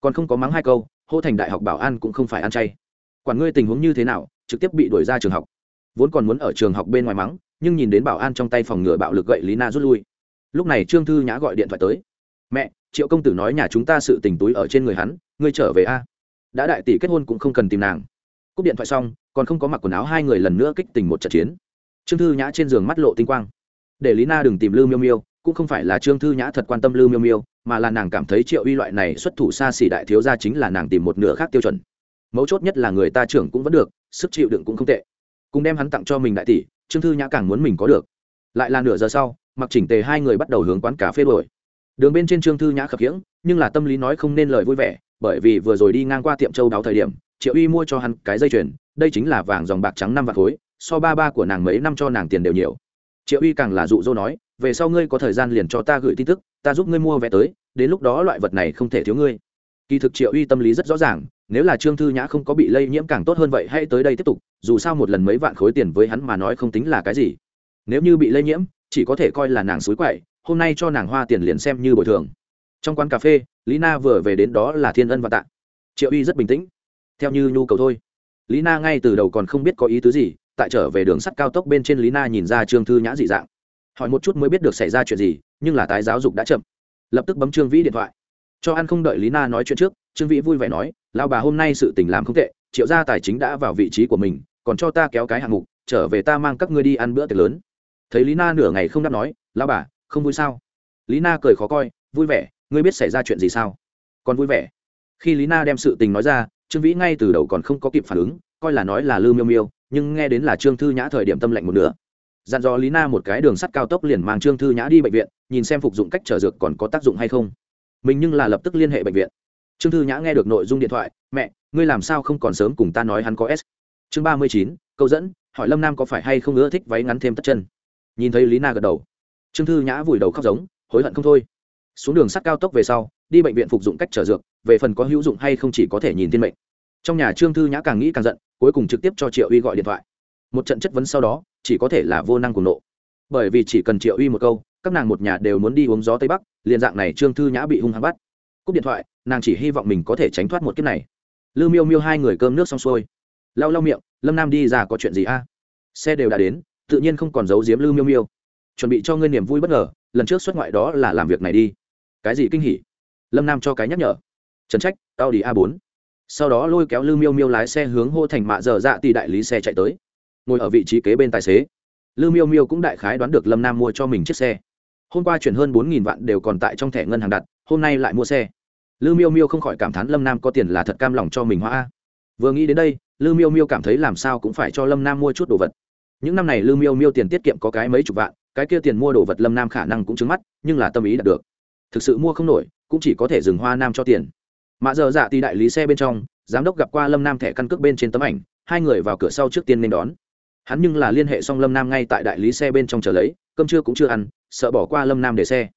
Còn không có mắng hai câu, hô thành đại học bảo an cũng không phải ăn chay. Quản ngươi tình huống như thế nào, trực tiếp bị đuổi ra trường học. Vốn còn muốn ở trường học bên ngoài mắng, nhưng nhìn đến bảo an trong tay phòng ngừa bạo lực gậy lý na rút lui. Lúc này trương thư nhã gọi điện thoại tới. Mẹ triệu công tử nói nhà chúng ta sự tình túi ở trên người hắn, ngươi trở về a. Đã đại tỷ kết hôn cũng không cần tìm nàng. Cúp điện thoại xong, còn không có mặc quần áo, hai người lần nữa kích tình một trận chiến. Trương thư nhã trên giường mắt lộ tinh quang. Để lý na đừng tìm lưu miêu miêu, cũng không phải là trương thư nhã thật quan tâm lưu miêu miêu, mà là nàng cảm thấy triệu uy loại này xuất thủ xa xỉ đại thiếu ra chính là nàng tìm một nửa khác tiêu chuẩn. Mấu chốt nhất là người ta trưởng cũng vẫn được, sức chịu đựng cũng không tệ. Cùng đem hắn tặng cho mình đại tỷ, trương thư nhã càng muốn mình có được. Lại là nửa giờ sau, mặc chỉnh tề hai người bắt đầu hướng quán cà phê đổi đường bên trên trương thư nhã khập khiễng, nhưng là tâm lý nói không nên lời vui vẻ, bởi vì vừa rồi đi ngang qua tiệm châu đáo thời điểm, triệu uy mua cho hắn cái dây chuyền, đây chính là vàng dòng bạc trắng năm vạt khối, so ba ba của nàng mấy năm cho nàng tiền đều nhiều. Triệu uy càng là dụ dỗ nói, về sau ngươi có thời gian liền cho ta gửi tin tức, ta giúp ngươi mua vé tới, đến lúc đó loại vật này không thể thiếu ngươi. Kỳ thực triệu uy tâm lý rất rõ ràng, nếu là trương thư nhã không có bị lây nhiễm càng tốt hơn vậy hãy tới đây tiếp tục, dù sao một lần mấy vạn khối tiền với hắn mà nói không tính là cái gì. Nếu như bị lây nhiễm, chỉ có thể coi là nàng suối quậy hôm nay cho nàng hoa tiền liền xem như bồi thường. Trong quán cà phê, lý na vừa về đến đó là thiên ân và tạ. Triệu uy rất bình tĩnh. Theo như nhu cầu thôi. Lý na ngay từ đầu còn không biết có ý tứ gì, tại trở về đường sắt cao tốc bên trên lý na nhìn ra trương thư nhã dị dạng. Hỏi một chút mới biết được xảy ra chuyện gì, nhưng là tái giáo dục đã chậm. Lập tức bấm trương vĩ điện thoại. Cho ăn không đợi lý na nói chuyện trước, trương vĩ vui vẻ nói lao bà hôm nay sự tình làm không tệ, triệu gia tài chính đã vào vị trí của mình, còn cho ta kéo cái hạng mục, trở về ta mang các ngươi đi ăn bữa tiệc lớn. Thấy lý na nửa ngày không đáp nói lao bà không vui sao? Lý na cười khó coi, vui vẻ, ngươi biết xảy ra chuyện gì sao? Còn vui vẻ. Khi lý na đem sự tình nói ra, trương vĩ ngay từ đầu còn không có kịp phản ứng, coi là nói là lư miêu miêu, nhưng nghe đến là trương thư nhã thời điểm tâm lạnh một nửa. Dặn dò lý na một cái đường sắt cao tốc liền mang trương thư nhã đi bệnh viện, nhìn xem phục dụng cách trở dược còn có tác dụng hay không. Mình nhưng là lập tức liên hệ bệnh viện. Trương thư nhã nghe được nội dung điện thoại, mẹ, ngươi làm sao không còn sớm cùng ta nói hắn có s? Chương ba mươi chín, câu dẫn, hỏi lâm nam có phải hay không ưa thích váy ngắn thêm tất chân. Nhìn thấy lý na gật đầu trương thư nhã vùi đầu khóc giống, hối hận không thôi. Xuống đường sắt cao tốc về sau, đi bệnh viện phục dụng cách trở dược, về phần có hữu dụng hay không chỉ có thể nhìn thiên mệnh. Trong nhà trương thư nhã càng nghĩ càng giận, cuối cùng trực tiếp cho triệu uy gọi điện thoại. Một trận chất vấn sau đó, chỉ có thể là vô năng cùng nộ. Bởi vì chỉ cần triệu uy một câu, các nàng một nhà đều muốn đi uống gió tây bắc, liền dạng này trương thư nhã bị hung hăng bắt. Cúp điện thoại, nàng chỉ hy vọng mình có thể tránh thoát một kiếp này. Lư miêu miêu hai người cơm nước xong xuôi. Lau lau miệng, lâm nam đi ra có chuyện gì a? Xe đều đã đến, tự nhiên không còn giấu giếm lư miêu miêu chuẩn bị cho ngươi niềm vui bất ngờ, lần trước xuất ngoại đó là làm việc này đi. Cái gì kinh hỉ? Lâm nam cho cái nhắc nhở. Trần trách tao đi a bốn. Sau đó lôi kéo lư miêu miêu lái xe hướng hô thành mạ dở dạ tỷ đại lý xe chạy tới. Ngồi ở vị trí kế bên tài xế. Lư miêu miêu cũng đại khái đoán được lâm nam mua cho mình chiếc xe. Hôm qua chuyển hơn bốn nghìn vạn đều còn tại trong thẻ ngân hàng đặt, hôm nay lại mua xe. Lư miêu miêu không khỏi cảm thán lâm nam có tiền là thật cam lòng cho mình hoa. Vừa nghĩ đến đây lư miêu miêu cảm thấy làm sao cũng phải cho lâm nam mua chút đồ vật. Những năm này lư miêu miêu tiền tiết kiệm có cái mấy chục vạn cái kia tiền mua đồ vật lâm nam khả năng cũng trứng mắt, nhưng là tâm ý đạt được. Thực sự mua không nổi, cũng chỉ có thể dừng hoa nam cho tiền. Mạ giờ dạ thì đại lý xe bên trong, giám đốc gặp qua lâm nam thẻ căn cước bên trên tấm ảnh, hai người vào cửa sau trước tiên nên đón. Hắn nhưng là liên hệ xong lâm nam ngay tại đại lý xe bên trong chờ lấy, cơm trưa cũng chưa ăn, sợ bỏ qua lâm nam để xe.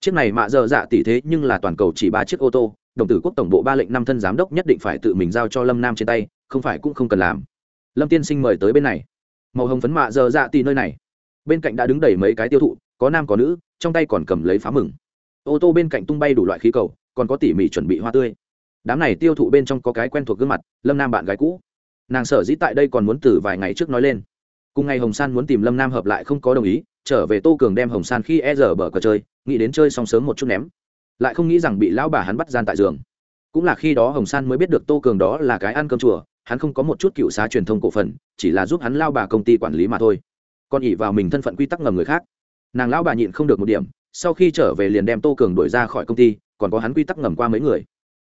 Chiếc này mạ giờ dạ tỷ thế nhưng là toàn cầu chỉ ba chiếc ô tô, đồng tử quốc tổng bộ ba lệnh năm thân giám đốc nhất định phải tự mình giao cho lâm nam trên tay, không phải cũng không cần làm. Lâm tiên sinh mời tới bên này. Màu hồng phấn mạ giờ dạ tỷ nơi này bên cạnh đã đứng đầy mấy cái tiêu thụ, có nam có nữ, trong tay còn cầm lấy phá mừng. Ô tô bên cạnh tung bay đủ loại khí cầu, còn có tỉ mỉ chuẩn bị hoa tươi. Đám này tiêu thụ bên trong có cái quen thuộc gương mặt, lâm nam bạn gái cũ. Nàng sở dĩ tại đây còn muốn từ vài ngày trước nói lên. Cùng ngày hồng san muốn tìm lâm nam hợp lại không có đồng ý, trở về tô cường đem hồng san khi e rờ bờ cờ chơi, nghĩ đến chơi xong sớm một chút ném. Lại không nghĩ rằng bị lão bà hắn bắt gian tại giường. Cũng là khi đó hồng san mới biết được tô cường đó là cái ăn cơm chùa, hắn không có một chút cựu xá truyền thông cổ phần, chỉ là giúp hắn lao bà công ty quản lý mà thôi còn ỉ vào mình thân phận quy tắc ngầm người khác. Nàng lão bà nhịn không được một điểm, sau khi trở về liền đem tô cường đuổi ra khỏi công ty, còn có hắn quy tắc ngầm qua mấy người.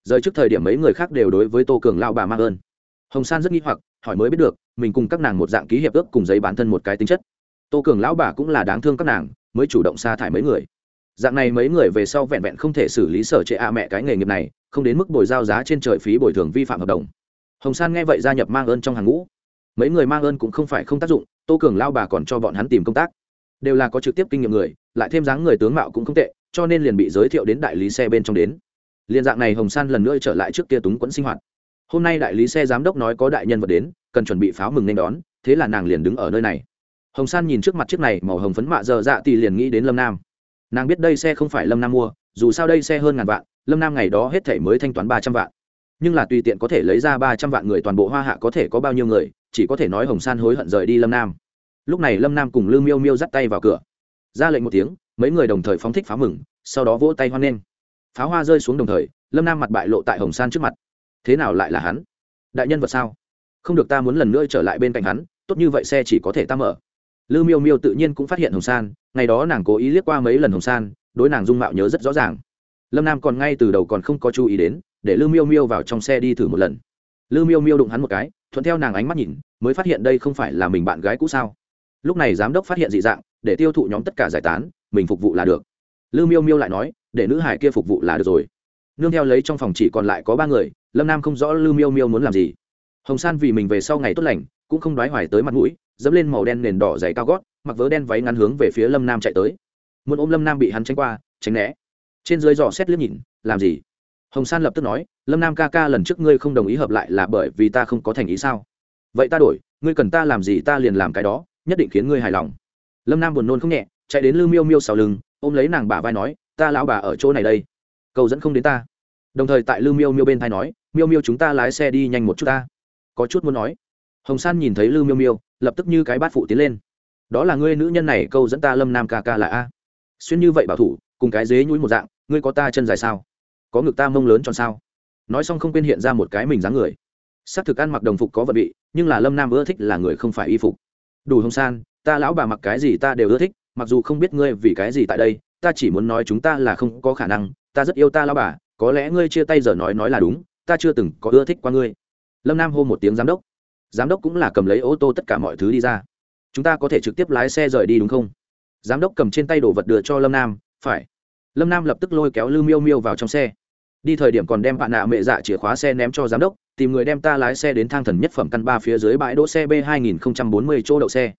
Rời trước thời điểm mấy người khác đều đối với tô cường lao bà mang ơn. Hồng san rất nghi hoặc, hỏi mới biết được, mình cùng các nàng một dạng ký hiệp ước cùng giấy bán thân một cái tính chất. Tô cường lão bà cũng là đáng thương các nàng, mới chủ động sa thải mấy người. Dạng này mấy người về sau vẹn vẹn không thể xử lý sở trệ a mẹ cái nghề nghiệp này, không đến mức bồi giao giá trên trời phí bồi thường vi phạm hợp đồng. Hồng san nghe vậy gia nhập mang ơn trong hàng ngũ. Mấy người mang ơn cũng không phải không tác dụng tô cường lao bà còn cho bọn hắn tìm công tác. Đều là có trực tiếp kinh nghiệm người, lại thêm dáng người tướng mạo cũng không tệ, cho nên liền bị giới thiệu đến đại lý xe bên trong đến. Liên dạng này hồng san lần nữa trở lại trước kia túng quẫn sinh hoạt. Hôm nay đại lý xe giám đốc nói có đại nhân vật đến, cần chuẩn bị pháo mừng nên đón, thế là nàng liền đứng ở nơi này. Hồng san nhìn trước mặt chiếc này màu hồng phấn mạ giờ dạ thì liền nghĩ đến lâm nam. Nàng biết đây xe không phải lâm nam mua, dù sao đây xe hơn ngàn vạn, lâm nam ngày đó hết thể mới thanh toán ba trăm vạn. Nhưng là tùy tiện có thể lấy ra ba trăm vạn người toàn bộ hoa hạ có thể có bao nhiêu người, chỉ có thể nói hồng san hối hận rời đi lâm nam lúc này lâm nam cùng lư miêu miêu dắt tay vào cửa. Ra lệnh một tiếng, mấy người đồng thời phóng thích pháo mừng, sau đó vỗ tay hoan nghênh. Pháo hoa rơi xuống đồng thời, lâm nam mặt bại lộ tại hồng san trước mặt. Thế nào lại là hắn? Đại nhân vật sao? Không được ta muốn lần nữa trở lại bên cạnh hắn, tốt như vậy xe chỉ có thể ta mở. Lư miêu miêu tự nhiên cũng phát hiện hồng san, ngày đó nàng cố ý liếc qua mấy lần hồng san, đối nàng dung mạo nhớ rất rõ ràng. Lâm nam còn ngay từ đầu còn không có chú ý đến, để lư miêu miêu vào trong xe đi thử một lần. Lư miêu miêu đụng hắn một cái, thuận theo nàng ánh mắt nhìn, mới phát hiện đây không phải là mình bạn gái cũ sao? Lúc này giám đốc phát hiện dị dạng, để tiêu thụ nhóm tất cả giải tán, mình phục vụ là được. Lưu miêu miêu lại nói, để nữ hải kia phục vụ là được rồi. Nương theo lấy trong phòng chỉ còn lại có ba người, lâm nam không rõ lưu miêu miêu muốn làm gì. Hồng san vì mình về sau ngày tốt lành, cũng không đoái hoài tới mặt mũi, dẫm lên màu đen nền đỏ dày cao gót, mặc vớ đen váy ngắn hướng về phía lâm nam chạy tới. Muốn ôm lâm nam bị hắn tránh qua, tránh né. Trên dưới dò xét liếc nhìn, làm gì? Hồng san lập tức nói, lâm nam ca ca lần trước ngươi không đồng ý hợp lại là bởi vì ta không có thành ý sao? Vậy ta đổi, ngươi cần ta làm gì ta liền làm cái đó nhất định khiến ngươi hài lòng. Lâm nam buồn nôn không nhẹ, chạy đến lư miêu miêu sau lưng, ôm lấy nàng bà vai nói, ta lão bà ở chỗ này đây. Cầu dẫn không đến ta. Đồng thời tại lư miêu miêu bên thai nói, miêu miêu chúng ta lái xe đi nhanh một chút ta. Có chút muốn nói. Hồng san nhìn thấy lư miêu miêu, lập tức như cái bát phụ tiến lên. Đó là ngươi nữ nhân này, câu dẫn ta lâm nam ca ca là a. Xuyên như vậy bảo thủ, cùng cái dế nhũi một dạng, ngươi có ta chân dài sao? Có ngực ta mông lớn tròn sao? Nói xong không quên hiện ra một cái mình dáng người. S ắ c thực ăn mặc đồng phục có vật vị, nhưng là lâm nam ưa thích là người không phải y phục đủ hồng san, ta lão bà mặc cái gì ta đều ưa thích, mặc dù không biết ngươi vì cái gì tại đây, ta chỉ muốn nói chúng ta là không có khả năng, ta rất yêu ta lão bà, có lẽ ngươi chia tay giờ nói nói là đúng, ta chưa từng có ưa thích qua ngươi. Lâm nam hô một tiếng giám đốc. Giám đốc cũng là cầm lấy ô tô tất cả mọi thứ đi ra. Chúng ta có thể trực tiếp lái xe rời đi đúng không? Giám đốc cầm trên tay đồ vật đưa cho lâm nam, phải. Lâm nam lập tức lôi kéo lư miêu miêu vào trong xe. Đi thời điểm còn đem bạn nạ mẹ dạ chìa khóa xe ném cho giám đốc tìm người đem ta lái xe đến thang thần nhất phẩm căn ba phía dưới bãi đỗ xe b 2040 chỗ đậu xe.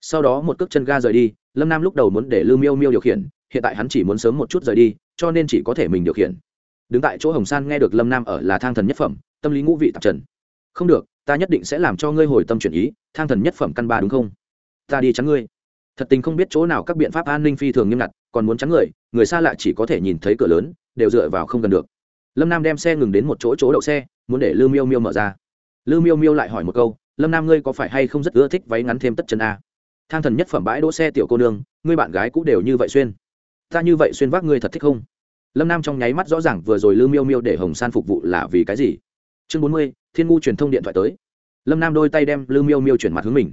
Sau đó một cước chân ga rời đi, lâm nam lúc đầu muốn để lưu miêu miêu điều khiển, hiện tại hắn chỉ muốn sớm một chút rời đi, cho nên chỉ có thể mình điều khiển. Đứng tại chỗ hồng san nghe được lâm nam ở là thang thần nhất phẩm, tâm lý ngũ vị tạp trần. Không được, ta nhất định sẽ làm cho ngươi hồi tâm chuyển ý, thang thần nhất phẩm căn ba đúng không? Ta đi chắn ngươi. Thật tình không biết chỗ nào các biện pháp an ninh phi thường nghiêm ngặt, còn muốn chắn người người xa lạ chỉ có thể nhìn thấy cửa lớn, đều dựa vào không gần được. Lâm nam đem xe ngừng đến một chỗ chỗ đậu xe muốn để lư miêu miêu mở ra. Lư miêu miêu lại hỏi một câu, lâm nam ngươi có phải hay không rất ưa thích váy ngắn thêm tất chân a? Thang thần nhất phẩm bãi đỗ xe tiểu cô nương, ngươi bạn gái cũng đều như vậy xuyên. Ta như vậy xuyên vác ngươi thật thích không? Lâm nam trong nháy mắt rõ ràng vừa rồi lư miêu miêu để hồng san phục vụ là vì cái gì. Chương bốn mươi, thiên ngu truyền thông điện thoại tới. Lâm nam đôi tay đem lư miêu miêu chuyển mặt hướng mình.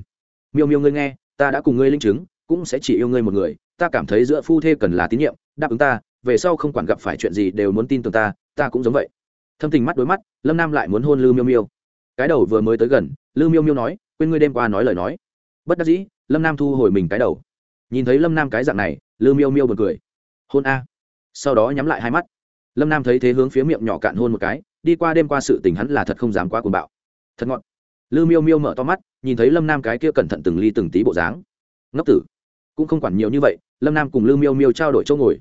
Miêu miêu ngươi nghe, ta đã cùng ngươi linh chứng, cũng sẽ chỉ yêu ngươi một người, ta cảm thấy giữa phu thê cần là tín nhiệm, đáp ứng ta, về sau không quản gặp phải chuyện gì đều muốn tin tưởng ta ta cũng giống vậy thâm tình mắt đối mắt, lâm nam lại muốn hôn lư miêu miêu. Cái đầu vừa mới tới gần lư miêu miêu nói, quên ngươi đêm qua nói lời nói. Bất đắc dĩ, lâm nam thu hồi mình cái đầu. Nhìn thấy lâm nam cái dạng này lư miêu miêu bật cười. Hôn a. Sau đó nhắm lại hai mắt. Lâm nam thấy thế hướng phía miệng nhỏ cạn hôn một cái, đi qua đêm qua sự tình hắn là thật không dám quá cuồng bạo. Thật ngọn lư miêu miêu mở to mắt, nhìn thấy lâm nam cái kia cẩn thận từng ly từng tí bộ dáng. Ngốc tử. Cũng không quản nhiều như vậy, lâm nam cùng lư miêu miêu trao đổi chỗ ngồi.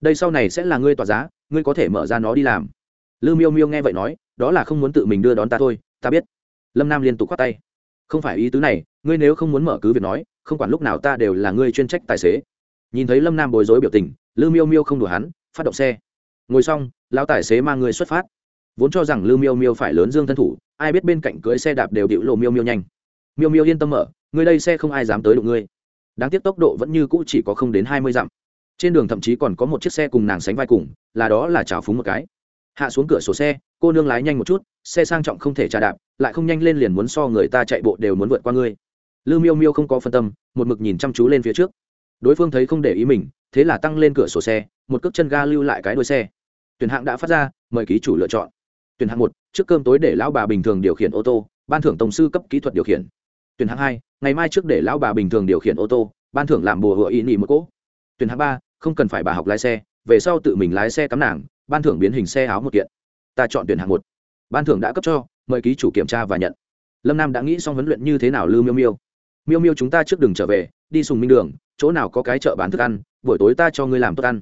Đây sau này sẽ là ngươi tỏa giá, ngươi có thể mở ra nó đi làm lư miêu miêu nghe vậy nói, đó là không muốn tự mình đưa đón ta thôi, ta biết. Lâm nam liên tục khoát tay. Không phải ý tứ này, ngươi nếu không muốn mở cứ việc nói, không quản lúc nào ta đều là ngươi chuyên trách tài xế. Nhìn thấy lâm nam bối rối biểu tình, lư miêu miêu không đùa hắn, phát động xe. Ngồi xong, lão tài xế mang người xuất phát. Vốn cho rằng lư miêu miêu phải lớn dương thân thủ, ai biết bên cạnh cưới xe đạp đều điệu lộ miêu miêu nhanh. Miêu miêu yên tâm mở, ngươi đây xe không ai dám tới đụng ngươi. Đáng tiếc tốc độ vẫn như cũ chỉ có không đến hai mươi dặm. Trên đường thậm chí còn có một chiếc xe cùng nàng sánh vai cùng, là đó là trào phúng một cái hạ xuống cửa sổ xe, cô nương lái nhanh một chút, xe sang trọng không thể trả đạp, lại không nhanh lên liền muốn so người ta chạy bộ đều muốn vượt qua ngươi. Lư miêu miêu không có phân tâm, một mực nhìn chăm chú lên phía trước. Đối phương thấy không để ý mình, thế là tăng lên cửa sổ xe, một cước chân ga lưu lại cái đuôi xe. Tuyển hạng đã phát ra, mời ký chủ lựa chọn. Tuyển hạng một, trước cơm tối để lão bà bình thường điều khiển ô tô, ban thưởng tổng sư cấp kỹ thuật điều khiển. Tuyển hạng hai, ngày mai trước để lão bà bình thường điều khiển ô tô, ban thưởng làm bùa hựa ý nỉ một cỗ. Tuyển hạng ba, không cần phải bà học lái xe, về sau tự mình lái xe cắm nàng ban thưởng biến hình xe áo một kiện. Ta chọn tuyển hạng một. Ban thưởng đã cấp cho, mời ký chủ kiểm tra và nhận. Lâm nam đã nghĩ xong huấn luyện như thế nào lưu miêu miêu. Miêu miêu chúng ta trước đường trở về, đi sùng minh đường, chỗ nào có cái chợ bán thức ăn, buổi tối ta cho ngươi làm tốt ăn.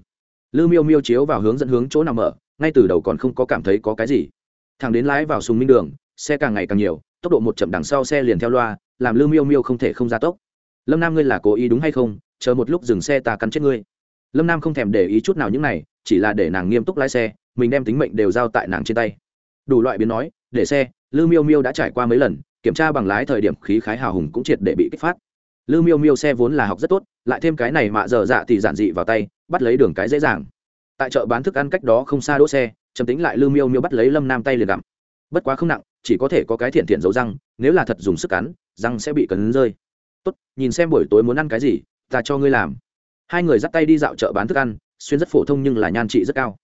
Lư miêu miêu chiếu vào hướng dẫn hướng chỗ nào mở, ngay từ đầu còn không có cảm thấy có cái gì. Thằng đến lái vào sùng minh đường, xe càng ngày càng nhiều, tốc độ một chậm đằng sau xe liền theo loa, làm lư miêu miêu không thể không ra tốc. Lâm nam ngươi là cố ý đúng hay không? Chờ một lúc dừng xe ta cắn chết ngươi lâm nam không thèm để ý chút nào những này, chỉ là để nàng nghiêm túc lái xe, mình đem tính mệnh đều giao tại nàng trên tay. Đủ loại biến nói, để xe, lư miêu miêu đã trải qua mấy lần, kiểm tra bằng lái thời điểm khí khái hào hùng cũng triệt để bị kích phát. Lư miêu miêu xe vốn là học rất tốt, lại thêm cái này mạ dở dạ thì giản dị vào tay, bắt lấy đường cái dễ dàng. Tại chợ bán thức ăn cách đó không xa đỗ xe, trầm tính lại lư miêu miêu bắt lấy lâm nam tay liền gặm. Bất quá không nặng, chỉ có thể có cái thiện thiện dấu răng, nếu là thật dùng sức cắn, răng sẽ bị cấn rơi. Tốt, nhìn xem buổi tối muốn ăn cái gì, ta cho ngươi làm hai người dắt tay đi dạo chợ bán thức ăn, xuyên rất phổ thông nhưng là nhan trị rất cao.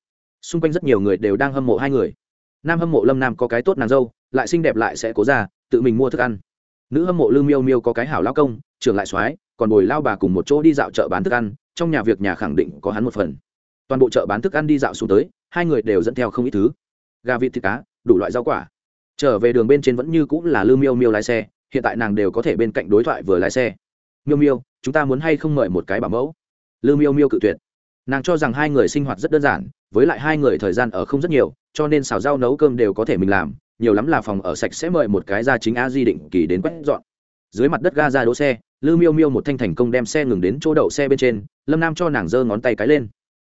Xung quanh rất nhiều người đều đang hâm mộ hai người. Nam hâm mộ lâm nam có cái tốt nàng dâu, lại xinh đẹp lại sẽ cố ra, tự mình mua thức ăn. Nữ hâm mộ lư miêu miêu có cái hảo lao công, trưởng lại soái, còn bồi lao bà cùng một chỗ đi dạo chợ bán thức ăn, trong nhà việc nhà khẳng định có hắn một phần. Toàn bộ chợ bán thức ăn đi dạo xuống tới, hai người đều dẫn theo không ít thứ. Gà vịt thịt cá, đủ loại rau quả. Trở về đường bên trên vẫn như cũng là lư miêu miêu lái xe, hiện tại nàng đều có thể bên cạnh đối thoại vừa lái xe. Miêu miêu, chúng ta muốn hay không mời một cái bảo mẫu? Lư miêu miêu cự tuyệt. Nàng cho rằng hai người sinh hoạt rất đơn giản, với lại hai người thời gian ở không rất nhiều, cho nên xào rau nấu cơm đều có thể mình làm, nhiều lắm là phòng ở sạch sẽ mời một cái ra chính a di định kỳ đến quét dọn. Dưới mặt đất ga ra đỗ xe, lư miêu miêu một thanh thành công đem xe ngừng đến chỗ đậu xe bên trên, lâm nam cho nàng giơ ngón tay cái lên.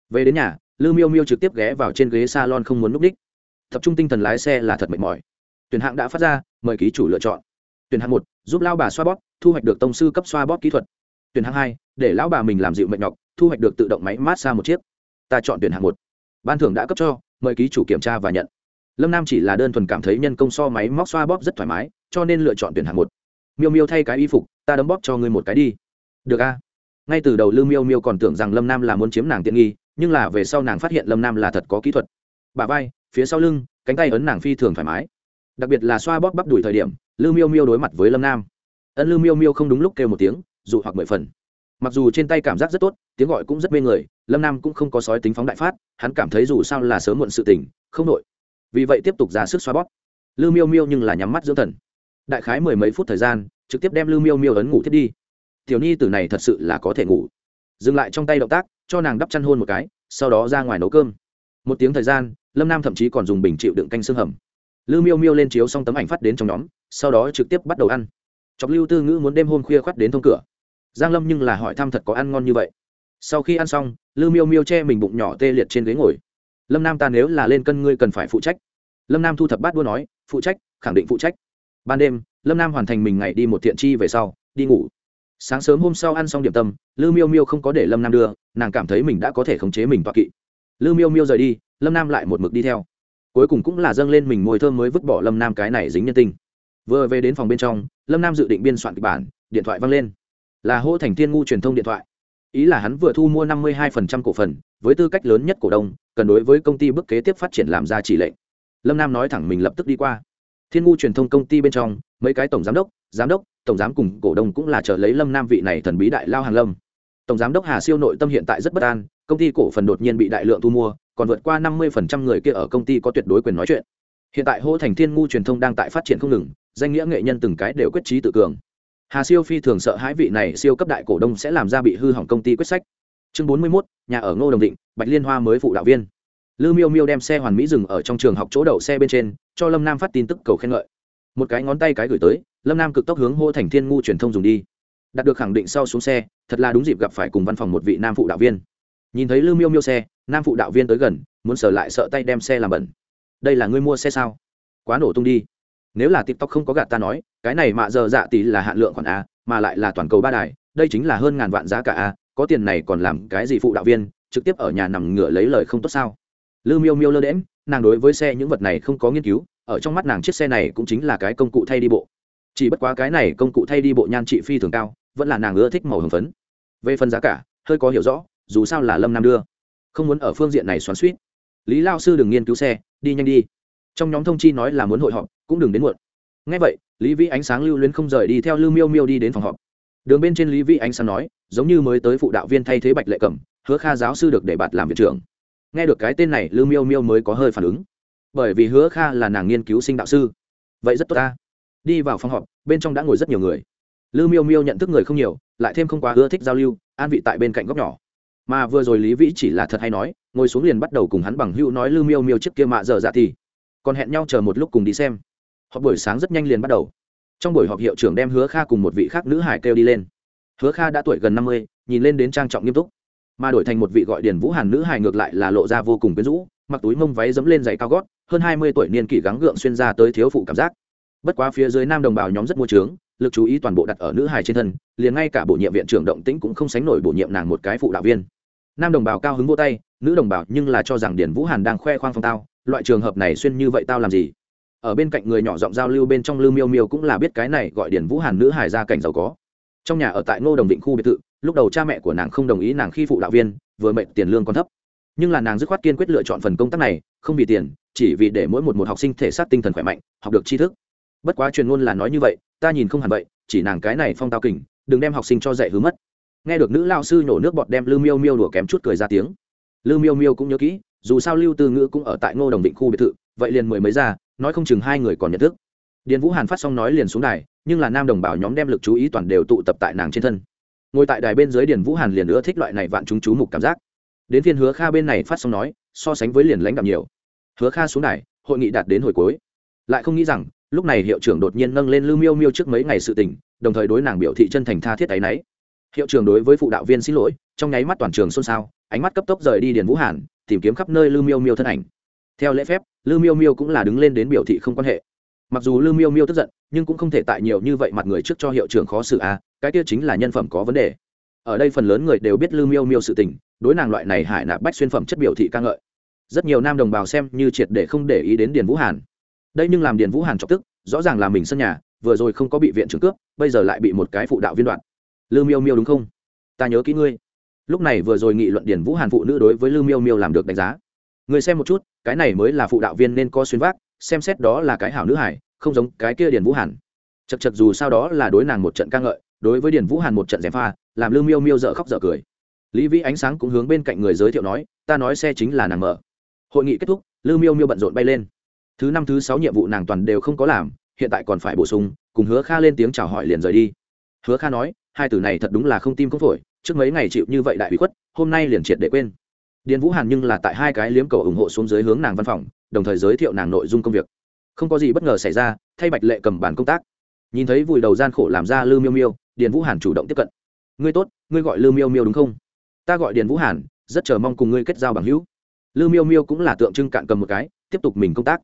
Về đến nhà, lư miêu miêu trực tiếp ghé vào trên ghế s a lon không muốn núp đích. Tập trung tinh thần lái xe là thật mệt mỏi. Tuyển hạng đã phát ra, mời ký chủ lựa chọn. Tuyển hạng một, giúp lao bà xoa bóp, thu hoạch được tông sư cấp xoa bóp kỹ thuật tuyển hạng hai, để lão bà mình làm dịu mệt nhọc, thu hoạch được tự động máy mát xa một chiếc. Ta chọn tuyển hạng một. Ban thưởng đã cấp cho, mời ký chủ kiểm tra và nhận. Lâm nam chỉ là đơn thuần cảm thấy nhân công so máy móc xoa bóp rất thoải mái, cho nên lựa chọn tuyển hạng một. Miêu miêu thay cái y phục, ta đấm bóp cho ngươi một cái đi. Được a. Ngay từ đầu lư miêu miêu còn tưởng rằng lâm nam là muốn chiếm nàng tiện nghi, nhưng là về sau nàng phát hiện lâm nam là thật có kỹ thuật. Bà vai, phía sau lưng, cánh tay ấn nàng phi thường thoải mái. Đặc biệt là xoa bóp bắp đùi thời điểm, lư miêu miêu đối mặt với lâm nam. Ân lư miêu miêu không đúng lúc kêu một tiếng dụ hoặc mười phần. Mặc dù trên tay cảm giác rất tốt, tiếng gọi cũng rất mê người, lâm nam cũng không có sói tính phóng đại phát, hắn cảm thấy dù sao là sớm muộn sự tình, không nội vì vậy tiếp tục ra sức xoa bóp. Lư miêu miêu nhưng là nhắm mắt dưỡng thần. Đại khái mười mấy phút thời gian, trực tiếp đem lư miêu miêu ấn ngủ thiết đi. Tiểu nhi tử này thật sự là có thể ngủ. Dừng lại trong tay động tác, cho nàng đắp chăn hôn một cái, sau đó ra ngoài nấu cơm. Một tiếng thời gian, lâm nam thậm chí còn dùng bình chịu đựng canh xương hầm. Lư miêu miêu lên chiếu xong tấm ảnh phát đến trong nhóm, sau đó trực tiếp bắt đầu ăn. Chọc lưu tư ngữ muốn đêm hôm khuya khoắt đến thông cửa giang lâm nhưng là hỏi thăm thật có ăn ngon như vậy. Sau khi ăn xong, lư miêu miêu che mình bụng nhỏ tê liệt trên ghế ngồi. Lâm nam ta nếu là lên cân ngươi cần phải phụ trách. Lâm nam thu thập bát đua nói, phụ trách, khẳng định phụ trách. Ban đêm, lâm nam hoàn thành mình ngày đi một thiện chi về sau, đi ngủ. Sáng sớm hôm sau ăn xong điểm tâm, lư miêu miêu không có để lâm nam đưa, nàng cảm thấy mình đã có thể khống chế mình toạc kỵ. Lư miêu miêu rời đi, lâm nam lại một mực đi theo. Cuối cùng cũng là dâng lên mình mùi thơm mới vứt bỏ lâm nam cái này dính nhân tinh vừa về đến phòng bên trong, lâm nam dự định biên soạn kịch bản, điện thoại văng lên là hô thành thiên ngu truyền thông điện thoại. Ý là hắn vừa thu mua năm mươi hai cổ phần, với tư cách lớn nhất cổ đông, cần đối với công ty bước kế tiếp phát triển làm ra chỉ lệnh. Lâm nam nói thẳng mình lập tức đi qua. Thiên ngu truyền thông công ty bên trong, mấy cái tổng giám đốc giám đốc, tổng giám cùng cổ đông cũng là chờ lấy lâm nam vị này thần bí đại lao hàng lâm. Tổng giám đốc hà siêu nội tâm hiện tại rất bất an, công ty cổ phần đột nhiên bị đại lượng thu mua, còn vượt qua năm mươi người kia ở công ty có tuyệt đối quyền nói chuyện. Hiện tại hô thành thiên ngu truyền thông đang tại phát triển không ngừng, danh nghĩa nghệ nhân từng cái đều quyết trí tự cường hà siêu phi thường sợ hãi vị này siêu cấp đại cổ đông sẽ làm ra bị hư hỏng công ty quyết sách. Chương bốn mươi 41, nhà ở ngô đồng định bạch liên hoa mới phụ đạo viên. Lư miêu miêu đem xe hoàn mỹ dừng ở trong trường học chỗ đậu xe bên trên cho lâm nam phát tin tức cầu khen ngợi. Một cái ngón tay cái gửi tới lâm nam cực tốc hướng hô thành thiên ngu truyền thông dùng đi. Đạt được khẳng định sau xuống xe thật là đúng dịp gặp phải cùng văn phòng một vị nam phụ đạo viên. Nhìn thấy lư miêu miêu xe nam phụ đạo viên tới gần muốn sờ lại sợ tay đem xe làm bẩn. Đây là ngươi mua xe sao? Quá nổ tung đi nếu là tiktok không có gạt ta nói, cái này mạ giờ dạ tỷ là hạn lượng khoản a, mà lại là toàn cầu ba đài, đây chính là hơn ngàn vạn giá cả a, có tiền này còn làm cái gì phụ đạo viên, trực tiếp ở nhà nằm ngửa lấy lời không tốt sao? Lư miêu miêu lơ đễm nàng đối với xe những vật này không có nghiên cứu, ở trong mắt nàng chiếc xe này cũng chính là cái công cụ thay đi bộ. Chỉ bất quá cái này công cụ thay đi bộ nhan trị phi thường cao, vẫn là nàng ưa thích màu hồng phấn. Về phần giá cả, hơi có hiểu rõ, dù sao là lâm nam đưa. Không muốn ở phương diện này xoắn suýt lý lao sư đừng nghiên cứu xe, đi nhanh đi trong nhóm thông chi nói là muốn hội họp, cũng đừng đến muộn. Ngay vậy, lý vĩ ánh sáng lưu luyến không rời đi theo lưu miêu miêu đi đến phòng họp. Đường bên trên lý vĩ ánh sáng nói, giống như mới tới phụ đạo viên thay thế bạch lệ cẩm, hứa kha giáo sư được để bạt làm viện trưởng. Nghe được cái tên này, lưu miêu miêu mới có hơi phản ứng. Bởi vì hứa kha là nàng nghiên cứu sinh đạo sư. Vậy rất tốt ta. Đi vào phòng họp, bên trong đã ngồi rất nhiều người. Lưu miêu miêu nhận thức người không nhiều, lại thêm không quá ưa thích giao lưu, an vị tại bên cạnh góc nhỏ. Mà vừa rồi lý vĩ chỉ là thật hay nói, ngồi xuống liền bắt đầu cùng hắn bằng hữu nói lưu miêu miêu trước kia mạ giờ dạ thì còn hẹn nhau chờ một lúc cùng đi xem. Họp buổi sáng rất nhanh liền bắt đầu. Trong buổi họp hiệu trưởng đem hứa kha cùng một vị khác nữ hải kêu đi lên. Hứa kha đã tuổi gần năm mươi, nhìn lên đến trang trọng nghiêm túc. Mà đổi thành một vị gọi điền vũ hàn nữ hải ngược lại là lộ ra vô cùng quyến rũ, mặc túi mông váy dẫm lên giày cao gót, hơn hai mươi tuổi niên kỷ gắng gượng xuyên ra tới thiếu phụ cảm giác. Bất quá phía dưới nam đồng bào nhóm rất mua trướng, lực chú ý toàn bộ đặt ở nữ hài trên thân, liền ngay cả bổ nhiệm viện trưởng động tĩnh cũng không sánh nổi bổ nhiệm nàng một cái phụ đạo viên. Nam đồng bào cao hứng vô tay, nữ đồng bào nhưng là cho rằng điền vũ hàn đang khoe khoang phong tao loại trường hợp này xuyên như vậy tao làm gì? Ở bên cạnh người nhỏ giọng giao lưu bên trong lưu miêu miêu cũng là biết cái này gọi điển vũ hàn nữ Hải gia cảnh giàu có. Trong nhà ở tại ngô đồng định khu biệt thự, lúc đầu cha mẹ của nàng không đồng ý nàng khi phụ đạo viên, vừa mệnh tiền lương còn thấp. Nhưng là nàng dứt khoát kiên quyết lựa chọn phần công tác này, không vì tiền, chỉ vì để mỗi một một học sinh thể xác tinh thần khỏe mạnh, học được tri thức. Bất quá truyền ngôn là nói như vậy, ta nhìn không hẳn vậy, chỉ nàng cái này phong tao kình, đừng đem học sinh cho dạy hứa mất. Nghe được nữ lao sư nhổ nước bọt đem lư miêu miêu đùa kém chút cười ra tiếng. Lư miêu miêu cũng nhớ kỹ dù sao lưu tư ngữ cũng ở tại ngô đồng định khu biệt thự, vậy liền mười mấy ra, nói không chừng hai người còn nhận thức. Điền vũ hàn phát xong nói liền xuống đài, nhưng là nam đồng bào nhóm đem lực chú ý toàn đều tụ tập tại nàng trên thân. Ngồi tại đài bên dưới điền vũ hàn liền nữa thích loại này vạn chúng chú mục cảm giác. Đến phiên hứa kha bên này phát xong nói, so sánh với liền lãnh đạm nhiều. Hứa kha xuống đài, hội nghị đạt đến hồi cuối. Lại không nghĩ rằng, lúc này hiệu trưởng đột nhiên nâng lên lưu miêu miêu trước mấy ngày sự tình, đồng thời đối nàng biểu thị chân thành tha thiết áy náy hiệu trưởng đối với phụ đạo viên xin lỗi, trong nháy mắt toàn trường xôn xao, ánh mắt cấp tốc rời đi điền vũ hàn tìm kiếm khắp nơi lưu miêu miêu thân ảnh. Theo lễ phép, lưu miêu miêu cũng là đứng lên đến biểu thị không quan hệ. Mặc dù lưu miêu miêu tức giận, nhưng cũng không thể tại nhiều như vậy mặt người trước cho hiệu trưởng khó xử a cái kia chính là nhân phẩm có vấn đề. Ở đây phần lớn người đều biết lưu miêu miêu sự tình, đối nàng loại này hải nạp bách xuyên phẩm chất biểu thị ca ngợi. Rất nhiều nam đồng bào xem như triệt để không để ý đến điền vũ hàn. Đây nhưng làm điền vũ hàn chọc tức, rõ ràng là mình sân nhà, vừa rồi không có bị viện trưởng cướp, bây giờ lại bị một cái phụ đạo viên đoạn. Lư miêu miêu đúng không? Ta nhớ kỹ ngươi lúc này vừa rồi nghị luận điển vũ hàn phụ nữ đối với lưu miêu miêu làm được đánh giá. Người xem một chút, cái này mới là phụ đạo viên nên có xuyên vác, xem xét đó là cái hảo nữ hải không giống cái kia điển vũ hàn. Chật chật dù sao đó là đối nàng một trận ca ngợi, đối với điển vũ hàn một trận gièm pha, làm lưu miêu miêu dở khóc dở cười. Lý vĩ ánh sáng cũng hướng bên cạnh người giới thiệu nói, ta nói xe chính là nàng mở. Hội nghị kết thúc, lưu miêu miêu bận rộn bay lên. Thứ năm, thứ sáu nhiệm vụ nàng toàn đều không có làm, hiện tại còn phải bổ sung, cùng hứa kha lên tiếng chào hỏi liền rời đi. Hứa kha nói, hai từ này thật đúng là không tim không phổi trước mấy ngày chịu như vậy đại bị khuất, hôm nay liền triệt để quên. Điền vũ hàn nhưng là tại hai cái liếm cầu ủng hộ xuống dưới hướng nàng văn phòng, đồng thời giới thiệu nàng nội dung công việc. Không có gì bất ngờ xảy ra, thay bạch lệ cầm bản công tác. Nhìn thấy vùi đầu gian khổ làm ra lư miêu miêu, điền vũ hàn chủ động tiếp cận. Ngươi tốt, ngươi gọi lư miêu miêu đúng không? Ta gọi điền vũ hàn, rất chờ mong cùng ngươi kết giao bằng hữu. Lư miêu miêu cũng là tượng trưng cạn cầm một cái, tiếp tục mình công tác.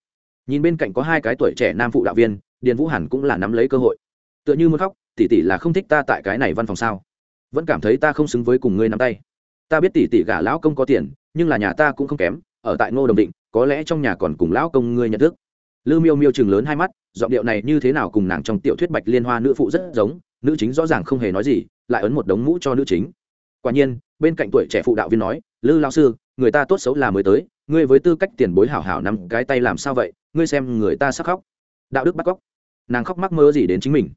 Nhìn bên cạnh có hai cái tuổi trẻ nam phụ đạo viên, điền vũ hàn cũng là nắm lấy cơ hội. Tựa như muốn khóc, tỷ tỷ là không thích ta tại cái này văn phòng sao? Vẫn cảm thấy ta không xứng với cùng ngươi nắm tay. Ta biết tỷ tỷ gả lão công có tiền, nhưng là nhà ta cũng không kém, ở tại ngô đồng định, có lẽ trong nhà còn cùng lão công ngươi nhận thức. Lư miêu miêu chừng lớn hai mắt, giọng điệu này như thế nào cùng nàng trong tiểu thuyết bạch liên hoa nữ phụ rất giống, nữ chính rõ ràng không hề nói gì, lại ấn một đống mũ cho nữ chính. Quả nhiên, bên cạnh tuổi trẻ phụ đạo viên nói, lư lao sư, người ta tốt xấu là mới tới, ngươi với tư cách tiền bối hảo hảo nằm cái tay làm sao vậy, ngươi xem người ta sắc khóc. Đạo đức bắt cóc. Nàng khóc mắc mơ gì đến chính mình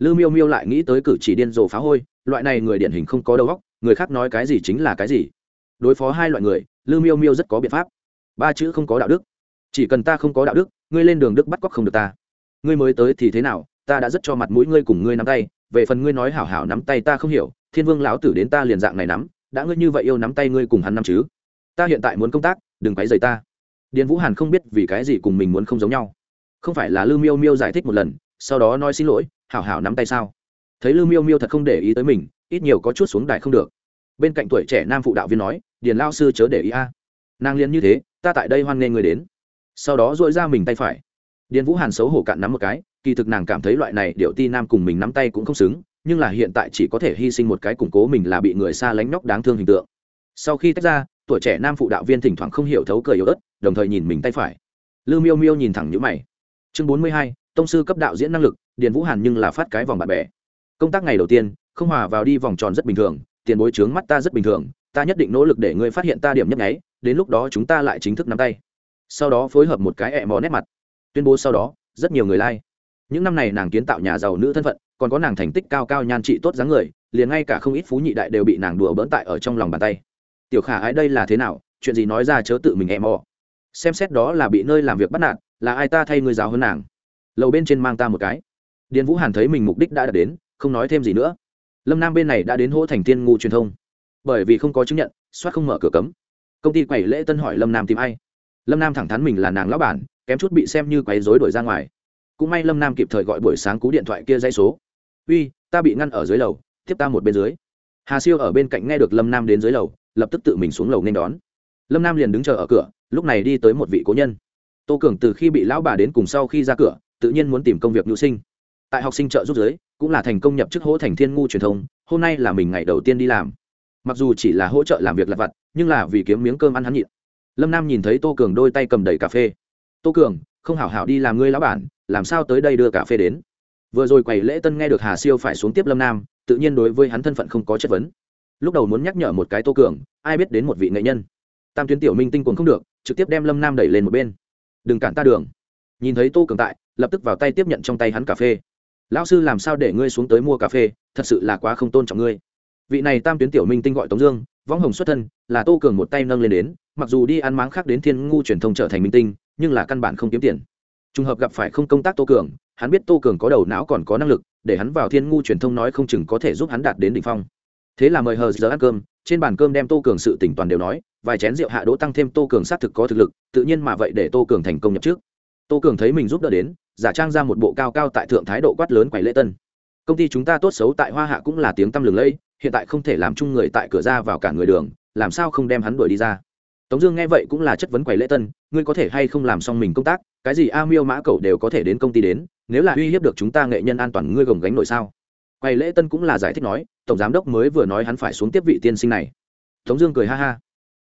lư miêu miêu lại nghĩ tới cử chỉ điên rồ phá hôi, loại này người điển hình không có đầu óc, người khác nói cái gì chính là cái gì. Đối phó hai loại người, lư miêu miêu rất có biện pháp. Ba chữ không có đạo đức. Chỉ cần ta không có đạo đức, ngươi lên đường đức bắt cóc không được ta. Ngươi mới tới thì thế nào, ta đã rất cho mặt mũi ngươi cùng ngươi nắm tay, về phần ngươi nói hảo hảo nắm tay ta không hiểu, thiên vương lão tử đến ta liền dạng này nắm, đã ngươi như vậy yêu nắm tay ngươi cùng hắn nắm chứ? Ta hiện tại muốn công tác, đừng quấy rầy ta. Điền vũ hàn không biết vì cái gì cùng mình muốn không giống nhau. Không phải là lư miêu miêu giải thích một lần, sau đó nói xin lỗi hảo hảo nắm tay sao? Thấy lư miêu miêu thật không để ý tới mình, ít nhiều có chút xuống đài không được. Bên cạnh tuổi trẻ nam phụ đạo viên nói, điền lao sư chớ để ý a. Nàng liên như thế, ta tại đây hoan nghê người đến. Sau đó dội ra mình tay phải. Điền vũ hàn xấu hổ cạn nắm một cái, kỳ thực nàng cảm thấy loại này điệu ti nam cùng mình nắm tay cũng không xứng, nhưng là hiện tại chỉ có thể hy sinh một cái củng cố mình là bị người xa lánh nhóc đáng thương hình tượng. Sau khi tách ra, tuổi trẻ nam phụ đạo viên thỉnh thoảng không hiểu thấu cười yếu ớt, đồng thời nhìn mình tay phải. Lư miêu miêu nhìn thẳng nhữ mày. Chương bốn mươi hai tông sư cấp đạo diễn năng lực, điền vũ hàn nhưng là phát cái vòng bạn bè. Công tác ngày đầu tiên, không hòa vào đi vòng tròn rất bình thường, tiền bối trướng mắt ta rất bình thường, ta nhất định nỗ lực để ngươi phát hiện ta điểm nhấp nháy, đến lúc đó chúng ta lại chính thức nắm tay. Sau đó phối hợp một cái ẹ mò nét mặt. Tuyên bố sau đó, rất nhiều người lai、like. những năm này nàng kiến tạo nhà giàu nữ thân phận, còn có nàng thành tích cao cao nhan trị tốt dáng người, liền ngay cả không ít phú nhị đại đều bị nàng đùa bỡn tại ở trong lòng bàn tay. Tiểu khả ái đây là thế nào? Chuyện gì nói ra chớ tự mình ẹ mò xem xét đó là bị nơi làm việc bắt nạt, là ai ta thay ngươi giáo hơn nàng? Lầu bên trên mang ta một cái. Điền vũ hàn thấy mình mục đích đã đạt đến, không nói thêm gì nữa. Lâm nam bên này đã đến hỗ thành tiên ngu truyền thông. Bởi vì không có chứng nhận, soát không mở cửa cấm. Công ty quẩy lễ tân hỏi lâm nam tìm ai. Lâm nam thẳng thắn mình là nàng lão bản, kém chút bị xem như quấy rối đổi ra ngoài. Cũng may lâm nam kịp thời gọi buổi sáng cú điện thoại kia dây số. Uy, ta bị ngăn ở dưới lầu, tiếp ta một bên dưới. Hà siêu ở bên cạnh nghe được lâm nam đến dưới lầu, lập tức tự mình xuống lầu nên đón. Lâm nam liền đứng chờ ở cửa, lúc này đi tới một vị cố nhân. Tô cường từ khi bị lão bà đến cùng sau khi ra cửa tự nhiên muốn tìm công việc nhu sinh. Tại học sinh trợ giúp giới cũng là thành công nhập chức hỗ thành thiên ngu truyền thông, hôm nay là mình ngày đầu tiên đi làm. Mặc dù chỉ là hỗ trợ làm việc lặt vặt, nhưng là vì kiếm miếng cơm ăn hắn nhịn. Lâm nam nhìn thấy tô cường đôi tay cầm đầy cà phê. Tô cường, không hảo hảo đi làm ngươi lão bản, làm sao tới đây đưa cà phê đến? Vừa rồi quầy lễ tân nghe được hà siêu phải xuống tiếp lâm nam, tự nhiên đối với hắn thân phận không có chất vấn. Lúc đầu muốn nhắc nhở một cái tô cường, ai biết đến một vị nghệ nhân. Tam tuyến tiểu minh tinh cuồng không được, trực tiếp đem lâm nam đẩy lên một bên. Đừng cản ta đường. Nhìn thấy tô cường tại lập tức vào tay tiếp nhận trong tay hắn cà phê. Lão sư làm sao để ngươi xuống tới mua cà phê? Thật sự là quá không tôn trọng ngươi. Vị này tam tuyến tiểu minh tinh gọi tống dương, võng hồng xuất thân, là tô cường một tay nâng lên đến, mặc dù đi ăn máng khác đến thiên ngu truyền thông trở thành minh tinh, nhưng là căn bản không kiếm tiền. Trùng hợp gặp phải không công tác tô cường, hắn biết tô cường có đầu não còn có năng lực, để hắn vào thiên ngu truyền thông nói không chừng có thể giúp hắn đạt đến đỉnh phong. Thế là mời hờ giờ ăn cơm, trên bàn cơm đem tô cường sự tỉnh toàn đều nói, vài chén rượu hạ đỗ tăng thêm tô cường xác thực có thực lực, tự nhiên mà vậy để tô cường thành công nhập trước. Tô cường thấy mình giúp đỡ đến giả trang ra một bộ cao cao tại thượng thái độ quát lớn quầy lễ tân. Công ty chúng ta tốt xấu tại hoa hạ cũng là tiếng tăm lừng lẫy, hiện tại không thể làm chung người tại cửa ra vào cả người đường, làm sao không đem hắn đuổi đi ra? Tống dương nghe vậy cũng là chất vấn quầy lễ tân, ngươi có thể hay không làm xong mình công tác, cái gì a miêu mã cầu đều có thể đến công ty đến, nếu là uy hiếp được chúng ta nghệ nhân an toàn ngươi gồng gánh nổi sao? Quầy lễ tân cũng là giải thích nói, tổng giám đốc mới vừa nói hắn phải xuống tiếp vị tiên sinh này. Tống dương cười ha ha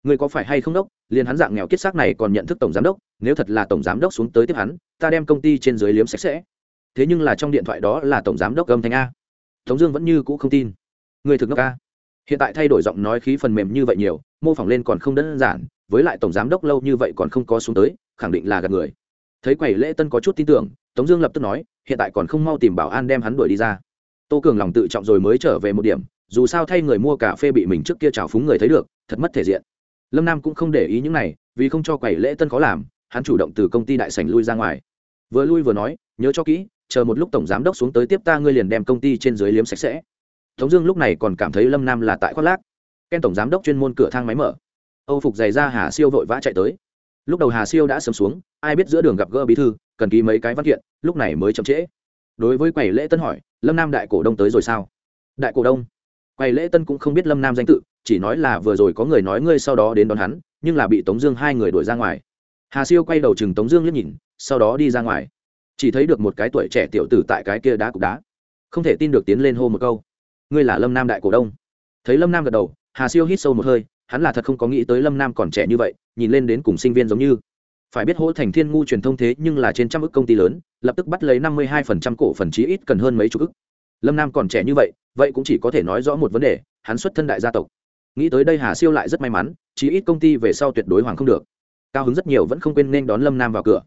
ngươi có phải hay không đốc? Liền hắn dạng nghèo kiết xác này còn nhận thức tổng giám đốc, nếu thật là tổng giám đốc xuống tới tiếp hắn, ta đem công ty trên dưới liếm sạch sẽ. Thế nhưng là trong điện thoại đó là tổng giám đốc âm thanh a. Tống dương vẫn như cũ không tin. Người thực ngốc a. Hiện tại thay đổi giọng nói khí phần mềm như vậy nhiều, mô phỏng lên còn không đơn giản, với lại tổng giám đốc lâu như vậy còn không có xuống tới, khẳng định là gạt người. Thấy quầy lễ tân có chút tin tưởng, tống dương lập tức nói, hiện tại còn không mau tìm bảo an đem hắn đuổi đi ra. Tô cường lòng tự trọng rồi mới trở về một điểm, dù sao thay người mua cà phê bị mình trước kia trào phúng người thấy được, thật mất thể diện lâm nam cũng không để ý những này, vì không cho quầy lễ tân khó làm, hắn chủ động từ công ty đại sảnh lui ra ngoài. Vừa lui vừa nói, nhớ cho kỹ, chờ một lúc tổng giám đốc xuống tới tiếp ta, ngươi liền đem công ty trên dưới liếm sạch sẽ. Tống dương lúc này còn cảm thấy lâm nam là tại khoác lác. Ken tổng giám đốc chuyên môn cửa thang máy mở. Âu phục giày ra hà siêu vội vã chạy tới. Lúc đầu hà siêu đã sớm xuống, ai biết giữa đường gặp gỡ bí thư, cần ký mấy cái văn kiện, lúc này mới chậm trễ. Đối với quầy lễ tân hỏi, lâm nam đại cổ đông tới rồi sao? Đại cổ đông quầy lễ tân cũng không biết lâm nam danh tự, chỉ nói là vừa rồi có người nói ngươi sau đó đến đón hắn, nhưng là bị tống dương hai người đuổi ra ngoài. Hà siêu quay đầu chừng tống dương liếc nhìn, sau đó đi ra ngoài. Chỉ thấy được một cái tuổi trẻ tiểu tử tại cái kia đá cục đá. Không thể tin được tiến lên hô một câu. Ngươi là lâm nam đại cổ đông. Thấy lâm nam gật đầu, hà siêu hít sâu một hơi, hắn là thật không có nghĩ tới lâm nam còn trẻ như vậy, nhìn lên đến cùng sinh viên giống như. Phải biết hỗ thành thiên ngu truyền thông thế nhưng là trên trăm ức công ty lớn, lập tức bắt lấy năm mươi hai phần trăm cổ phần chí ít cần hơn mấy chục ức lâm nam còn trẻ như vậy vậy cũng chỉ có thể nói rõ một vấn đề hắn xuất thân đại gia tộc nghĩ tới đây hà siêu lại rất may mắn chí ít công ty về sau tuyệt đối hoàng không được cao hứng rất nhiều vẫn không quên nên đón lâm nam vào cửa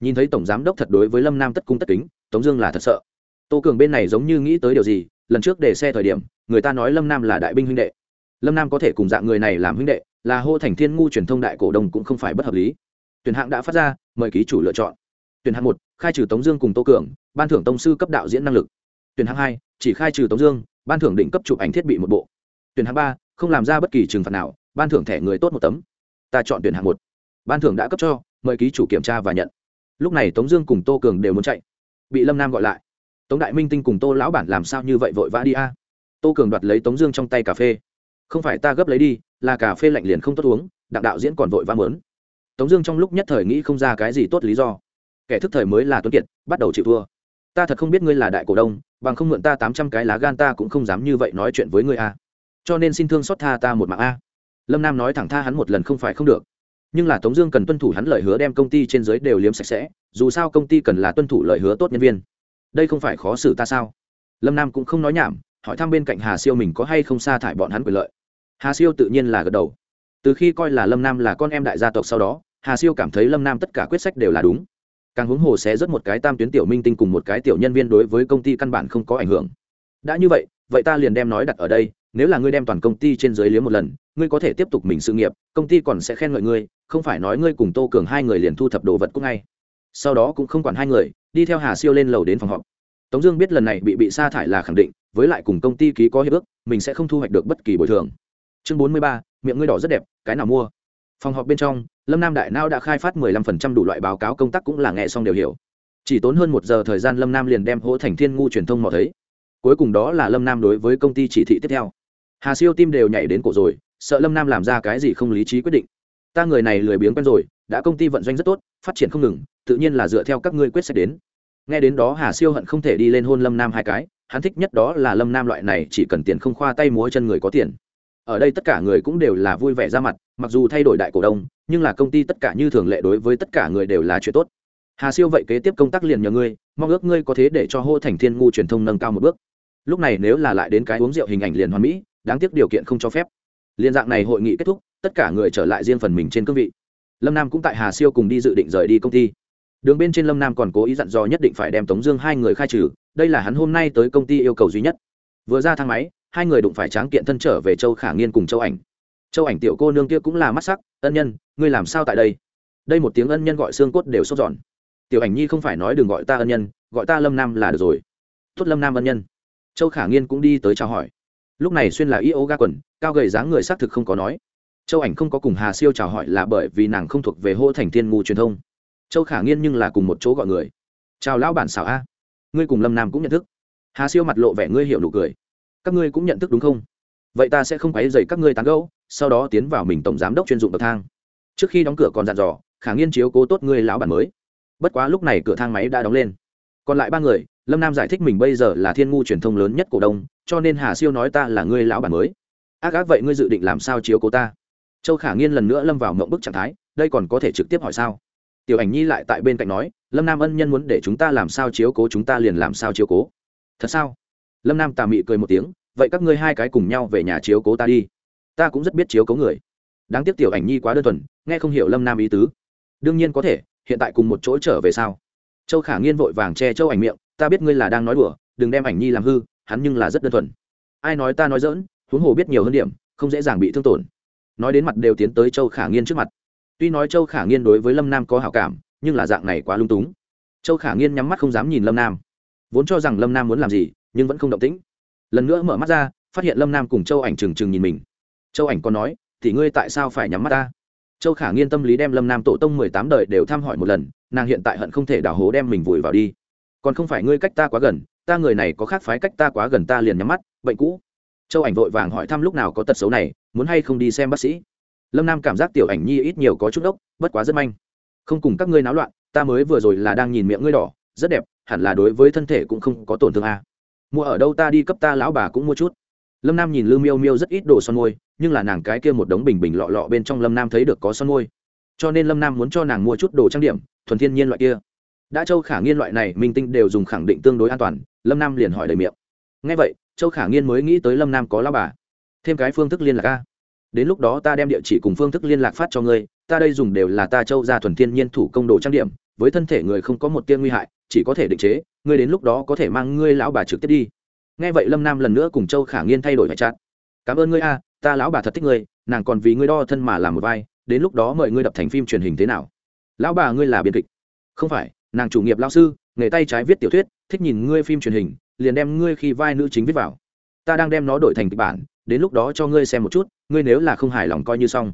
nhìn thấy tổng giám đốc thật đối với lâm nam tất cung tất kính tống dương là thật sợ tô cường bên này giống như nghĩ tới điều gì lần trước để xe thời điểm người ta nói lâm nam là đại binh huynh đệ lâm nam có thể cùng dạng người này làm huynh đệ là hô thành thiên ngu truyền thông đại cổ đông cũng không phải bất hợp lý tuyển hạng đã phát ra mời ký chủ lựa chọn tuyển hạng một khai trừ tống dương cùng tô cường ban thưởng tông sư cấp đạo diễn năng lực tuyển hạng hai, chỉ khai trừ tống dương, ban thưởng định cấp chụp ảnh thiết bị một bộ. Tuyển hạng ba, không làm ra bất kỳ trừng phạt nào, ban thưởng thẻ người tốt một tấm. Ta chọn tuyển hạng một. Ban thưởng đã cấp cho, mời ký chủ kiểm tra và nhận. Lúc này tống dương cùng tô cường đều muốn chạy. Bị lâm nam gọi lại. Tống đại minh tinh cùng tô lão bản làm sao như vậy vội vã đi a? Tô cường đoạt lấy tống dương trong tay cà phê. Không phải ta gấp lấy đi, là cà phê lạnh liền không tốt uống, đặng đạo diễn còn vội vã mớn. Tống dương trong lúc nhất thời nghĩ không ra cái gì tốt lý do. Kẻ thức thời mới là tuấn kiệt, bắt đầu chịu thua ta thật không biết ngươi là đại cổ đông, bằng không mượn ta tám trăm cái lá gan ta cũng không dám như vậy nói chuyện với ngươi a. Cho nên xin thương xót tha ta một mạng a. Lâm nam nói thẳng tha hắn một lần không phải không được. Nhưng là tống dương cần tuân thủ hắn lời hứa đem công ty trên giới đều liếm sạch sẽ, dù sao công ty cần là tuân thủ lời hứa tốt nhân viên. Đây không phải khó xử ta sao? Lâm nam cũng không nói nhảm, hỏi thăm bên cạnh hà siêu mình có hay không sa thải bọn hắn quyền lợi. Hà siêu tự nhiên là gật đầu. Từ khi coi là lâm nam là con em đại gia tộc sau đó, hà siêu cảm thấy lâm nam tất cả quyết sách đều là đúng càng huống hồ sẽ rất một cái tam tuyến tiểu minh tinh cùng một cái tiểu nhân viên đối với công ty căn bản không có ảnh hưởng. Đã như vậy vậy ta liền đem nói đặt ở đây, nếu là ngươi đem toàn công ty trên dưới liếm một lần, ngươi có thể tiếp tục mình sự nghiệp, công ty còn sẽ khen ngợi ngươi, không phải nói ngươi cùng tô cường hai người liền thu thập đồ vật cũng ngay. Sau đó cũng không quản hai người, đi theo hà siêu lên lầu đến phòng họp. Tống dương biết lần này bị bị sa thải là khẳng định, với lại cùng công ty ký có hiệp ước, mình sẽ không thu hoạch được bất kỳ bồi thường. Chương bốn mươi ba, miệng ngươi đỏ rất đẹp, cái nào mua? Phòng họp bên trong, lâm nam đại nao đã khai phát mười lăm phần trăm đủ loại báo cáo công tác cũng là nghe xong đều hiểu. Chỉ tốn hơn một giờ thời gian lâm nam liền đem hỗ thành thiên ngu truyền thông mò thấy. Cuối cùng đó là lâm nam đối với công ty chỉ thị tiếp theo. Hà siêu tim đều nhảy đến cổ rồi, sợ lâm nam làm ra cái gì không lý trí quyết định. Ta người này lười biếng quen rồi, đã công ty vận doanh rất tốt, phát triển không ngừng, tự nhiên là dựa theo các ngươi quyết sách đến. Nghe đến đó hà siêu hận không thể đi lên hôn lâm nam hai cái, hắn thích nhất đó là lâm nam loại này chỉ cần tiền không khoa tay múa chân người có tiền. Ở đây tất cả người cũng đều là vui vẻ ra mặt mặc dù thay đổi đại cổ đông, nhưng là công ty tất cả như thường lệ đối với tất cả người đều là chuyện tốt. Hà siêu vậy kế tiếp công tác liền nhờ ngươi, mong ước ngươi có thế để cho hô thành thiên ngu truyền thông nâng cao một bước. Lúc này nếu là lại đến cái uống rượu hình ảnh liền hoàn mỹ, đáng tiếc điều kiện không cho phép. Liên dạng này hội nghị kết thúc, tất cả người trở lại riêng phần mình trên cương vị. Lâm nam cũng tại hà siêu cùng đi dự định rời đi công ty. Đường bên trên lâm nam còn cố ý dặn dò nhất định phải đem tống dương hai người khai trừ, đây là hắn hôm nay tới công ty yêu cầu duy nhất. Vừa ra thang máy, hai người đụng phải tráng kiện thân trở về châu khả nghiên cùng châu ảnh châu ảnh tiểu cô nương kia cũng là mắt sắc, ân nhân, ngươi làm sao tại đây? Đây một tiếng ân nhân gọi xương cốt đều sốt giòn tiểu ảnh nhi không phải nói đừng gọi ta ân nhân, gọi ta lâm nam là được rồi. Tốt lâm nam ân nhân. Châu khả nghiên cũng đi tới chào hỏi. Lúc này xuyên là y ô ga quần, cao gầy dáng người xác thực không có nói. Châu ảnh không có cùng hà siêu chào hỏi là bởi vì nàng không thuộc về hô thành thiên ngu truyền thông. Châu khả nghiên nhưng là cùng một chỗ gọi người. Chào lão bản xảo a, ngươi cùng lâm nam cũng nhận thức. Hà siêu mặt lộ vẻ ngươi hiểu nụ cười. Các ngươi cũng nhận thức đúng không? Vậy ta sẽ không quấy dày các ngươi tán gẫu sau đó tiến vào mình tổng giám đốc chuyên dụng bậc thang. Trước khi đóng cửa còn dặn dò, khả nghiên chiếu cố tốt ngươi lão bản mới. Bất quá lúc này cửa thang máy đã đóng lên. Còn lại ba người, lâm nam giải thích mình bây giờ là thiên ngu truyền thông lớn nhất cổ đông, cho nên hà siêu nói ta là ngươi lão bản mới. Ác ác vậy ngươi dự định làm sao chiếu cố ta? Châu khả nghiên lần nữa lâm vào mộng bức trạng thái, đây còn có thể trực tiếp hỏi sao? Tiểu ảnh nhi lại tại bên cạnh nói, lâm nam ân nhân muốn để chúng ta làm sao chiếu cố chúng ta liền làm sao chiếu cố. Thật sao? Lâm nam tà mị cười một tiếng, vậy các ngươi hai cái cùng nhau về nhà chiếu cố ta đi ta cũng rất biết chiếu cấu người. Đáng tiếc tiểu ảnh nhi quá đơn thuần, nghe không hiểu lâm nam ý tứ. Đương nhiên có thể, hiện tại cùng một chỗ trở về sao? Châu khả nghiên vội vàng che châu ảnh miệng, ta biết ngươi là đang nói đùa, đừng đem ảnh nhi làm hư, hắn nhưng là rất đơn thuần. Ai nói ta nói dỡn huống hồ biết nhiều hơn điểm, không dễ dàng bị thương tổn. Nói đến mặt đều tiến tới châu khả nghiên trước mặt. Tuy nói châu khả nghiên đối với lâm nam có hảo cảm, nhưng là dạng này quá lung túng. Châu khả nghiên nhắm mắt không dám nhìn lâm nam. Vốn cho rằng lâm nam muốn làm gì, nhưng vẫn không động tĩnh. Lần nữa mở mắt ra, phát hiện lâm nam cùng châu ảnh trừng trừng nhìn mình châu ảnh còn nói, thì ngươi tại sao phải nhắm mắt ta? Châu khả nghiên tâm lý đem lâm nam tổ tông mười tám đời đều thăm hỏi một lần, nàng hiện tại hận không thể đào hố đem mình vùi vào đi. Còn không phải ngươi cách ta quá gần, ta người này có khác phái cách ta quá gần ta liền nhắm mắt, bệnh cũ. Châu ảnh vội vàng hỏi thăm lúc nào có tật xấu này, muốn hay không đi xem bác sĩ? Lâm nam cảm giác tiểu ảnh nhi ít nhiều có chút ốc bất quá rất manh. Không cùng các ngươi náo loạn, ta mới vừa rồi là đang nhìn miệng ngươi đỏ, rất đẹp, hẳn là đối với thân thể cũng không có tổn thương à. mua ở đâu ta đi cấp ta lão bà cũng mua chút lâm nam nhìn lư miêu miêu rất ít đồ son môi, nhưng là nàng cái kia một đống bình bình lọ lọ bên trong lâm nam thấy được có son môi. Cho nên lâm nam muốn cho nàng mua chút đồ trang điểm, thuần thiên nhiên loại kia. Đã châu khả nghiên loại này, minh tinh đều dùng khẳng định tương đối an toàn, lâm nam liền hỏi đầy miệng. Ngay vậy, châu khả nghiên mới nghĩ tới lâm nam có lao bà. Thêm cái phương thức liên lạc a. Đến lúc đó ta đem địa chỉ cùng phương thức liên lạc phát cho ngươi, ta đây dùng đều là ta châu ra thuần thiên nhiên thủ công đồ trang điểm, với thân thể người không có một tiên nguy hại, chỉ có thể định chế, ngươi đến lúc đó có thể mang ngươi lão bà trực tiếp đi nghe vậy lâm nam lần nữa cùng châu khả nghiên thay đổi phải chát cảm ơn ngươi a, ta lão bà thật thích ngươi, nàng còn vì ngươi đo thân mà làm một vai, đến lúc đó mời ngươi đập thành phim truyền hình thế nào? Lão bà ngươi là biên kịch. Không phải, nàng chủ nghiệp lao sư, nghề tay trái viết tiểu thuyết, thích nhìn ngươi phim truyền hình, liền đem ngươi khi vai nữ chính viết vào. Ta đang đem nó đổi thành kịch bản, đến lúc đó cho ngươi xem một chút, ngươi nếu là không hài lòng coi như xong.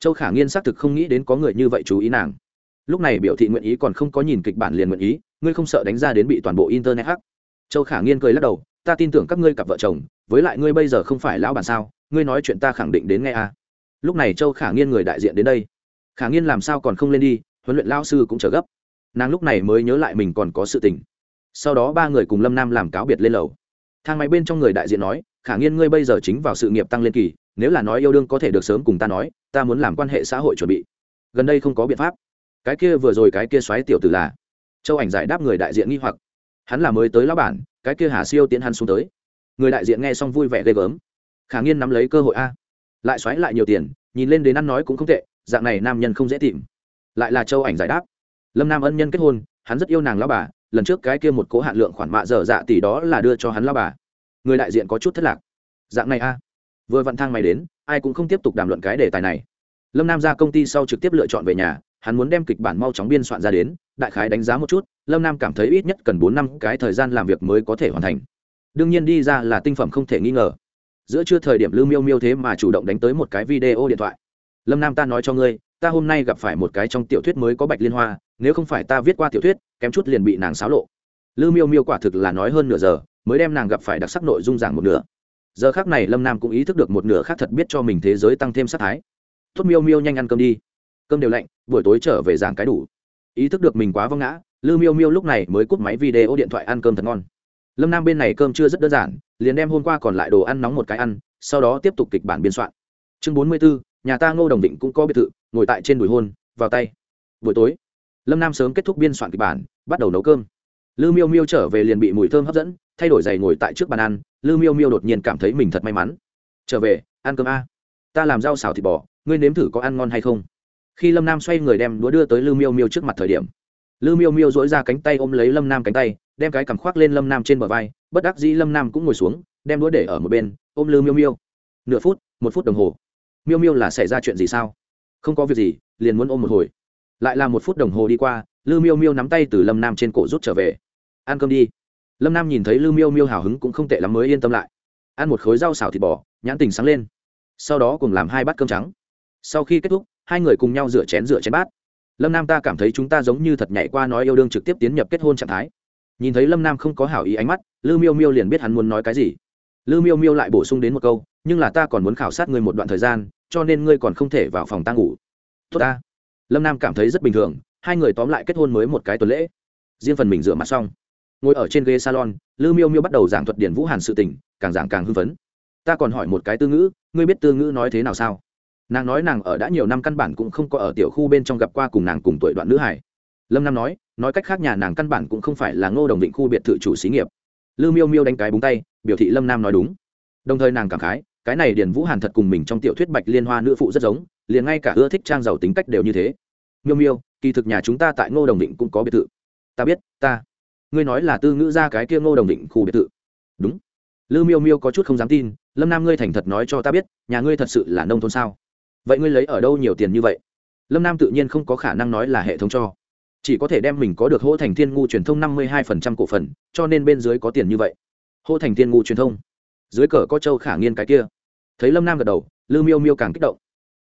Châu khả nghiên xác thực không nghĩ đến có người như vậy chú ý nàng. Lúc này biểu thị nguyện ý còn không có nhìn kịch bản liền nguyện ý, ngươi không sợ đánh ra đến bị toàn bộ internet hắc châu khả nghiên cười lắc đầu ta tin tưởng các ngươi cặp vợ chồng, với lại ngươi bây giờ không phải lão bản sao, ngươi nói chuyện ta khẳng định đến nghe à. lúc này châu khả nghiên người đại diện đến đây. Khả nghiên làm sao còn không lên đi, huấn luyện lao sư cũng chờ gấp. Nàng lúc này mới nhớ lại mình còn có sự tình. Sau đó ba người cùng lâm nam làm cáo biệt lên lầu. Thang máy bên trong người đại diện nói, khả nghiên ngươi bây giờ chính vào sự nghiệp tăng lên kỳ, nếu là nói yêu đương có thể được sớm cùng ta nói, ta muốn làm quan hệ xã hội chuẩn bị. Gần đây không có biện pháp. Cái kia vừa rồi cái kia xoáy tiểu tử là. Châu ảnh giải đáp người đại diện nghi hoặc. Hắn là mới tới lão bản cái kia hà siêu tiến hắn xuống tới. Người đại diện nghe xong vui vẻ ghê gớm. Khả nghiên nắm lấy cơ hội a. Lại xoáy lại nhiều tiền, nhìn lên đến ăn nói cũng không tệ, dạng này nam nhân không dễ tìm. Lại là châu ảnh giải đáp. Lâm nam ân nhân kết hôn, hắn rất yêu nàng lao bà, lần trước cái kia một cố hạn lượng khoản mạ dở dạ tỷ đó là đưa cho hắn lao bà. Người đại diện có chút thất lạc. Dạng này a. Vừa vặn thang mày đến, ai cũng không tiếp tục đàm luận cái đề tài này. Lâm nam ra công ty sau trực tiếp lựa chọn về nhà, hắn muốn đem kịch bản mau chóng biên soạn ra đến, đại khái đánh giá một chút lâm nam cảm thấy ít nhất cần bốn năm cái thời gian làm việc mới có thể hoàn thành. Đương nhiên đi ra là tinh phẩm không thể nghi ngờ. Giữa trưa thời điểm lưu miêu miêu thế mà chủ động đánh tới một cái video điện thoại. Lâm nam ta nói cho ngươi, ta hôm nay gặp phải một cái trong tiểu thuyết mới có bạch liên hoa, nếu không phải ta viết qua tiểu thuyết, kém chút liền bị nàng xáo lộ. Lưu miêu miêu quả thực là nói hơn nửa giờ, mới đem nàng gặp phải đặc sắc nội dung giảng một nửa. Giờ khác này lâm nam cũng ý thức được một nửa khác thật biết cho mình thế giới tăng thêm sắc thái. Tốt miêu miêu nhanh ăn cơm đi. Cơm đều lạnh, buổi tối trở về giảng cái đủ. Ý thức được mình quá vâng ngã lư miêu miêu lúc này mới cúp máy video điện thoại ăn cơm thật ngon. Lâm nam bên này cơm chưa rất đơn giản, liền đem hôm qua còn lại đồ ăn nóng một cái ăn, sau đó tiếp tục kịch bản biên soạn. Chương bốn mươi bốn nhà ta ngô đồng định cũng có biệt thự, ngồi tại trên đùi hôn, vào tay. Buổi tối, lâm nam sớm kết thúc biên soạn kịch bản, bắt đầu nấu cơm. Lư miêu miêu trở về liền bị mùi thơm hấp dẫn, thay đổi giày ngồi tại trước bàn ăn, lư miêu miêu đột nhiên cảm thấy mình thật may mắn. Trở về, ăn cơm a. Ta làm rau xào thịt bò, ngươi nếm thử có ăn ngon hay không? Khi lâm nam xoay người đem đũa đưa tới lư miêu miêu trước mặt thời điểm lư miêu miêu dỗi ra cánh tay ôm lấy lâm nam cánh tay, đem cái cằm khoác lên lâm nam trên bờ vai, bất đắc dĩ lâm nam cũng ngồi xuống, đem đũa để ở một bên, ôm lư miêu miêu. Nửa phút, một phút đồng hồ. Miêu miêu là xảy ra chuyện gì sao? Không có việc gì, liền muốn ôm một hồi. Lại là một phút đồng hồ đi qua, lư miêu miêu nắm tay từ lâm nam trên cổ rút trở về. Ăn cơm đi. Lâm nam nhìn thấy lư miêu miêu hào hứng cũng không tệ lắm mới yên tâm lại. Ăn một khối rau xào thịt bò, nhãn tình sáng lên. Sau đó cùng làm hai bát cơm trắng. Sau khi kết thúc, hai người cùng nhau rửa chén rửa chén bát lâm nam ta cảm thấy chúng ta giống như thật nhảy qua nói yêu đương trực tiếp tiến nhập kết hôn trạng thái. Nhìn thấy lâm nam không có hảo ý ánh mắt, lư miêu miêu liền biết hắn muốn nói cái gì. Lư miêu miêu lại bổ sung đến một câu, nhưng là ta còn muốn khảo sát ngươi một đoạn thời gian, cho nên ngươi còn không thể vào phòng ta ngủ. Tốt ta. Lâm nam cảm thấy rất bình thường, hai người tóm lại kết hôn mới một cái tuần lễ. Riêng phần mình rửa mặt xong. Ngồi ở trên ghế salon, lư miêu miêu bắt đầu giảng thuật điển vũ hàn sự tình, càng giảng càng hưng phấn. Ta còn hỏi một cái tư ngữ, ngươi biết tư ngữ nói thế nào sao? Nàng nói nàng ở đã nhiều năm căn bản cũng không có ở tiểu khu bên trong gặp qua cùng nàng cùng tuổi đoạn nữ hải lâm nam nói nói cách khác nhà nàng căn bản cũng không phải là ngô đồng định khu biệt thự chủ xí nghiệp. Lư miêu miêu đánh cái búng tay, biểu thị lâm nam nói đúng. Đồng thời nàng cảm khái, cái này điền vũ hàn thật cùng mình trong tiểu thuyết bạch liên hoa nữ phụ rất giống, liền ngay cả ưa thích trang giàu tính cách đều như thế. Miêu miêu, kỳ thực nhà chúng ta tại ngô đồng định cũng có biệt thự. Ta biết, ta. Ngươi nói là tư ngữ ra cái kia ngô đồng định khu biệt thự. Đúng. Lư miêu miêu có chút không dám tin, lâm nam ngươi thành thật nói cho ta biết, nhà ngươi thật sự là nông thôn sao? Vậy ngươi lấy ở đâu nhiều tiền như vậy? Lâm nam tự nhiên không có khả năng nói là hệ thống cho. Chỉ có thể đem mình có được hỗ thành thiên ngu truyền thông năm mươi hai phần trăm cổ phần, cho nên bên dưới có tiền như vậy. Hỗ thành thiên ngu truyền thông. Dưới cờ có châu khả nghiên cái kia. Thấy lâm nam gật đầu lư miêu miêu càng kích động.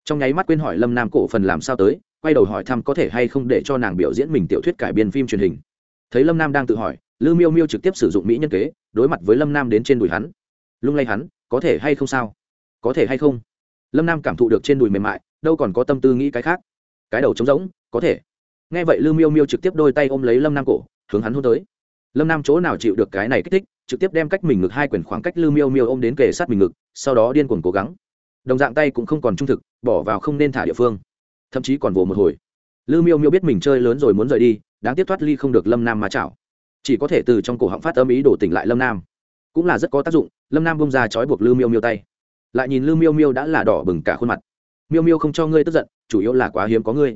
Trong nháy mắt quên hỏi lâm nam cổ phần làm sao tới, quay đầu hỏi thăm có thể hay không để cho nàng biểu diễn mình tiểu thuyết cải biên phim truyền hình. Thấy lâm nam đang tự hỏi lư miêu miêu trực tiếp sử dụng mỹ nhân kế, đối mặt với lâm nam đến trên đùi hắn. Lung lay hắn, có thể hay không sao? Có thể hay không? Lâm nam cảm thụ được trên đùi mềm mại đâu còn có tâm tư nghĩ cái khác cái đầu trống rỗng, có thể. Nghe vậy Lư miêu miêu trực tiếp đôi tay ôm lấy lâm nam cổ, hướng hắn hôn tới. Lâm nam chỗ nào chịu được cái này kích thích, trực tiếp đem cách mình ngực hai quyển khoảng cách Lư miêu miêu ôm đến kề sát mình ngực, sau đó điên cuồng cố gắng. Đồng dạng tay cũng không còn trung thực, bỏ vào không nên thả địa phương. Thậm chí còn vồ một hồi. Lư miêu miêu biết mình chơi lớn rồi muốn rời đi, đáng tiếc thoát ly không được lâm nam mà chảo. Chỉ có thể từ trong cổ họng phát âm ý đổ tỉnh lại lâm nam. Cũng là rất có tác dụng, lâm nam bông ra trói buộc Lư miêu miêu tay lại nhìn lưu miêu miêu đã là đỏ bừng cả khuôn mặt. Miêu miêu không cho ngươi tức giận, chủ yếu là quá hiếm có ngươi.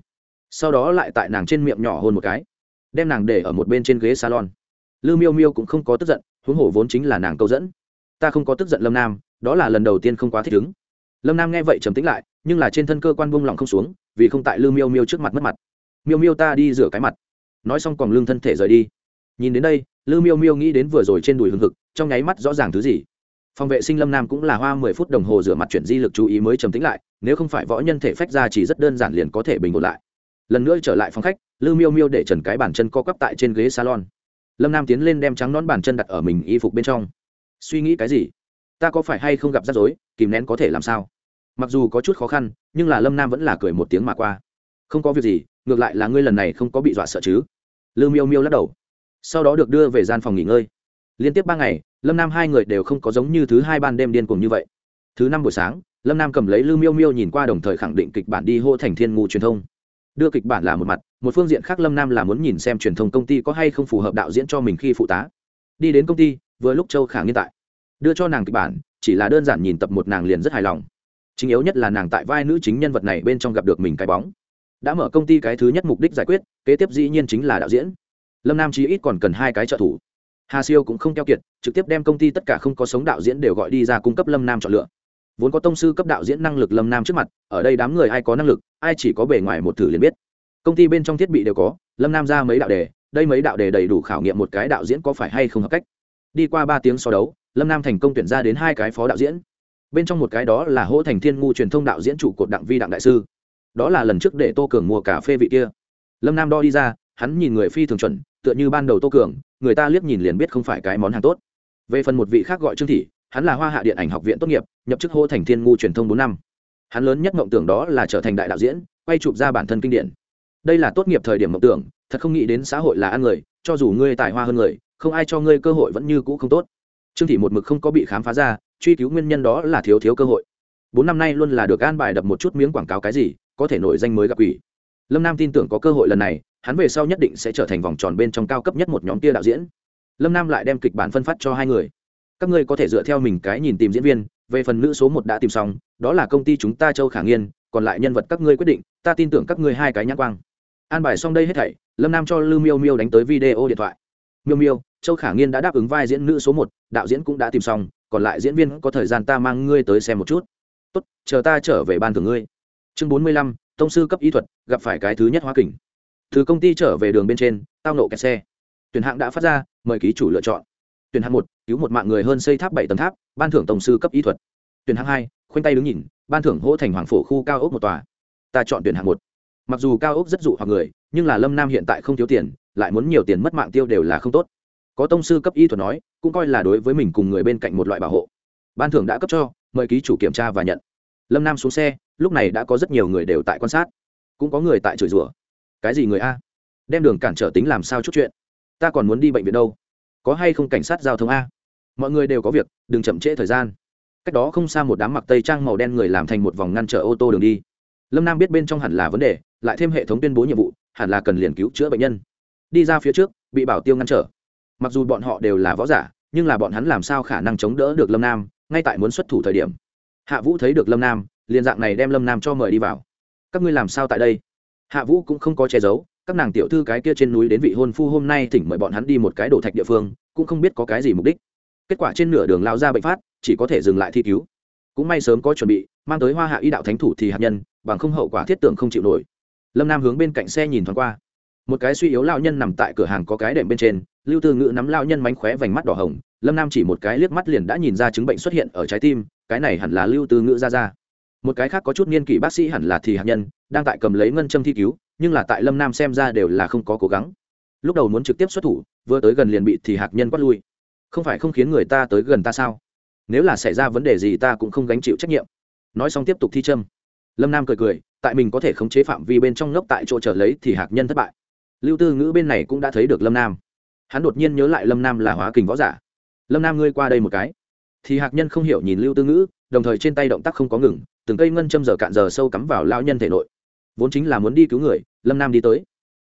Sau đó lại tại nàng trên miệng nhỏ hôn một cái, đem nàng để ở một bên trên ghế salon. Lưu miêu miêu cũng không có tức giận, huống hồ vốn chính là nàng câu dẫn. Ta không có tức giận lâm nam, đó là lần đầu tiên không quá thích ứng. Lâm nam nghe vậy trầm tĩnh lại, nhưng là trên thân cơ quan buông lỏng không xuống, vì không tại lưu miêu miêu trước mặt mất mặt. Miêu miêu ta đi rửa cái mặt. Nói xong còn lương thân thể rời đi. Nhìn đến đây, lưu miêu miêu nghĩ đến vừa rồi trên đùi hương thực trong nháy mắt rõ ràng thứ gì phòng vệ sinh lâm nam cũng là hoa mười phút đồng hồ rửa mặt chuyển di lực chú ý mới trầm tĩnh lại, nếu không phải võ nhân thể phách ra chỉ rất đơn giản liền có thể bình ổn lại. Lần nữa trở lại phòng khách, Lư miêu miêu để trần cái bàn chân co quắp tại trên ghế salon. Lâm nam tiến lên đem trắng nón bàn chân đặt ở mình y phục bên trong. Suy nghĩ cái gì? Ta có phải hay không gặp rắc rối, kìm nén có thể làm sao? Mặc dù có chút khó khăn, nhưng là lâm nam vẫn là cười một tiếng mà qua. Không có việc gì, ngược lại là ngươi lần này không có bị dọa sợ chứ? Lư miêu miêu lắc đầu. Sau đó được đưa về gian phòng nghỉ ngơi. Liên tiếp ba ngày lâm nam hai người đều không có giống như thứ hai ban đêm điên cùng như vậy. Thứ năm buổi sáng, lâm nam cầm lấy lư miêu miêu nhìn qua đồng thời khẳng định kịch bản đi hô thành thiên ngu truyền thông. Đưa kịch bản là một mặt, một phương diện khác lâm nam là muốn nhìn xem truyền thông công ty có hay không phù hợp đạo diễn cho mình khi phụ tá. Đi đến công ty, vừa lúc châu khả nghiên tại. Đưa cho nàng kịch bản, chỉ là đơn giản nhìn tập một nàng liền rất hài lòng. Chính yếu nhất là nàng tại vai nữ chính nhân vật này bên trong gặp được mình cái bóng. Đã mở công ty cái thứ nhất mục đích giải quyết, kế tiếp dĩ nhiên chính là đạo diễn. Lâm nam chí ít còn cần hai cái trợ thủ hà siêu cũng không keo kiệt, trực tiếp đem công ty tất cả không có sống đạo diễn đều gọi đi ra cung cấp lâm nam chọn lựa. Vốn có tông sư cấp đạo diễn năng lực lâm nam trước mặt, ở đây đám người ai có năng lực, ai chỉ có bề ngoài một thử liền biết. Công ty bên trong thiết bị đều có, lâm nam ra mấy đạo đề, đây mấy đạo đề đầy đủ khảo nghiệm một cái đạo diễn có phải hay không hợp cách. Đi qua ba tiếng so đấu, lâm nam thành công tuyển ra đến hai cái phó đạo diễn. Bên trong một cái đó là hỗ thành thiên ngu truyền thông đạo diễn trụ cột đặng vi đặng đại sư. Đó là lần trước để tô cường mua cà phê vị kia. Lâm nam đo đi ra, hắn nhìn người phi thường chuẩn, tựa như ban đầu tô cường người ta liếc nhìn liền biết không phải cái món hàng tốt. Về phần một vị khác gọi trương thị, hắn là hoa hạ điện ảnh học viện tốt nghiệp, nhập chức hô thành thiên ngu truyền thông bốn năm. Hắn lớn nhất mộng tưởng đó là trở thành đại đạo diễn, quay chụp ra bản thân kinh điển. Đây là tốt nghiệp thời điểm mộng tưởng, thật không nghĩ đến xã hội là ăn người, cho dù ngươi tài hoa hơn người, không ai cho ngươi cơ hội vẫn như cũ không tốt. Trương thị một mực không có bị khám phá ra, truy cứu nguyên nhân đó là thiếu thiếu cơ hội. Bốn năm nay luôn là được an bài đập một chút miếng quảng cáo cái gì, có thể nổi danh mới gặp quỷ. Lâm nam tin tưởng có cơ hội lần này hắn về sau nhất định sẽ trở thành vòng tròn bên trong cao cấp nhất một nhóm kia đạo diễn. Lâm nam lại đem kịch bản phân phát cho hai người. Các ngươi có thể dựa theo mình cái nhìn tìm diễn viên, về phần nữ số một đã tìm xong, đó là công ty chúng ta châu khả nghiên, còn lại nhân vật các ngươi quyết định, ta tin tưởng các ngươi hai cái nhãn quang. An bài xong đây hết thảy, lâm nam cho lư miêu miêu đánh tới video điện thoại. Miêu miêu, châu khả nghiên đã đáp ứng vai diễn nữ số một, đạo diễn cũng đã tìm xong, còn lại diễn viên có thời gian ta mang ngươi tới xem một chút. Tốt, chờ ta trở về ban thưởng ngươi. Chương bốn mươi lăm, tông sư cấp y thuật, gặp phải cái thứ nhất hóa kình từ công ty trở về đường bên trên, tao nộ kẹt xe. Tuyển hạng đã phát ra, mời ký chủ lựa chọn. Tuyển hạng một, cứu một mạng người hơn xây tháp bảy tầng tháp, ban thưởng tổng sư cấp y thuật. Tuyển hạng hai, khoanh tay đứng nhìn, ban thưởng hỗ thành hoàng phổ khu cao ốc một tòa. Ta chọn tuyển hạng một. Mặc dù cao ốc rất dụ hoặc người, nhưng là lâm nam hiện tại không thiếu tiền, lại muốn nhiều tiền mất mạng tiêu đều là không tốt. Có tông sư cấp y thuật nói, cũng coi là đối với mình cùng người bên cạnh một loại bảo hộ. Ban thưởng đã cấp cho, mời ký chủ kiểm tra và nhận. Lâm nam xuống xe, lúc này đã có rất nhiều người đều tại quan sát. Cũng có người tại chửi rủa cái gì người a? Đem đường cản trở tính làm sao chút chuyện? Ta còn muốn đi bệnh viện đâu? Có hay không cảnh sát giao thông a? Mọi người đều có việc, đừng chậm trễ thời gian. Cách đó không xa một đám mặc tây trang màu đen người làm thành một vòng ngăn trở ô tô đường đi. Lâm nam biết bên trong hẳn là vấn đề, lại thêm hệ thống tuyên bố nhiệm vụ, hẳn là cần liền cứu chữa bệnh nhân. Đi ra phía trước, bị bảo tiêu ngăn trở. Mặc dù bọn họ đều là võ giả, nhưng là bọn hắn làm sao khả năng chống đỡ được lâm nam, ngay tại muốn xuất thủ thời điểm. Hạ vũ thấy được lâm nam, liền dạng này đem lâm nam cho mời đi vào. Các ngươi làm sao tại đây? Hạ vũ cũng không có che giấu, các nàng tiểu thư cái kia trên núi đến vị hôn phu hôm nay thỉnh mời bọn hắn đi một cái đổ thạch địa phương, cũng không biết có cái gì mục đích. Kết quả trên nửa đường lao ra bệnh phát, chỉ có thể dừng lại thi cứu. Cũng may sớm có chuẩn bị, mang tới hoa hạ y đạo thánh thủ thì hạt nhân, bằng không hậu quả thiết tưởng không chịu nổi. Lâm nam hướng bên cạnh xe nhìn thoáng qua. Một cái suy yếu lao nhân nằm tại cửa hàng có cái đệm bên trên, lưu tư ngữ nắm lao nhân mánh khóe vành mắt đỏ hồng, lâm nam chỉ một cái liếc mắt liền đã nhìn ra chứng bệnh xuất hiện ở trái tim, cái này hẳn là lưu tư ngữ ra ra một cái khác có chút niên kỷ bác sĩ hẳn là thì hạt nhân, đang tại cầm lấy ngân châm thi cứu, nhưng là tại lâm nam xem ra đều là không có cố gắng. Lúc đầu muốn trực tiếp xuất thủ, vừa tới gần liền bị thì hạt nhân quát lui. Không phải không khiến người ta tới gần ta sao? Nếu là xảy ra vấn đề gì ta cũng không gánh chịu trách nhiệm. Nói xong tiếp tục thi châm. Lâm nam cười cười, tại mình có thể khống chế phạm vi bên trong ngốc tại chỗ trở lấy thì hạt nhân thất bại. Lưu tư ngữ bên này cũng đã thấy được lâm nam. Hắn đột nhiên nhớ lại lâm nam là hóa kình võ giả. Lâm nam ngươi qua đây một cái. Thì hạc nhân không hiểu nhìn lưu tư ngữ, đồng thời trên tay động tác không có ngừng từng cây ngân châm giờ cạn giờ sâu cắm vào lao nhân thể nội. Vốn chính là muốn đi cứu người, lâm nam đi tới.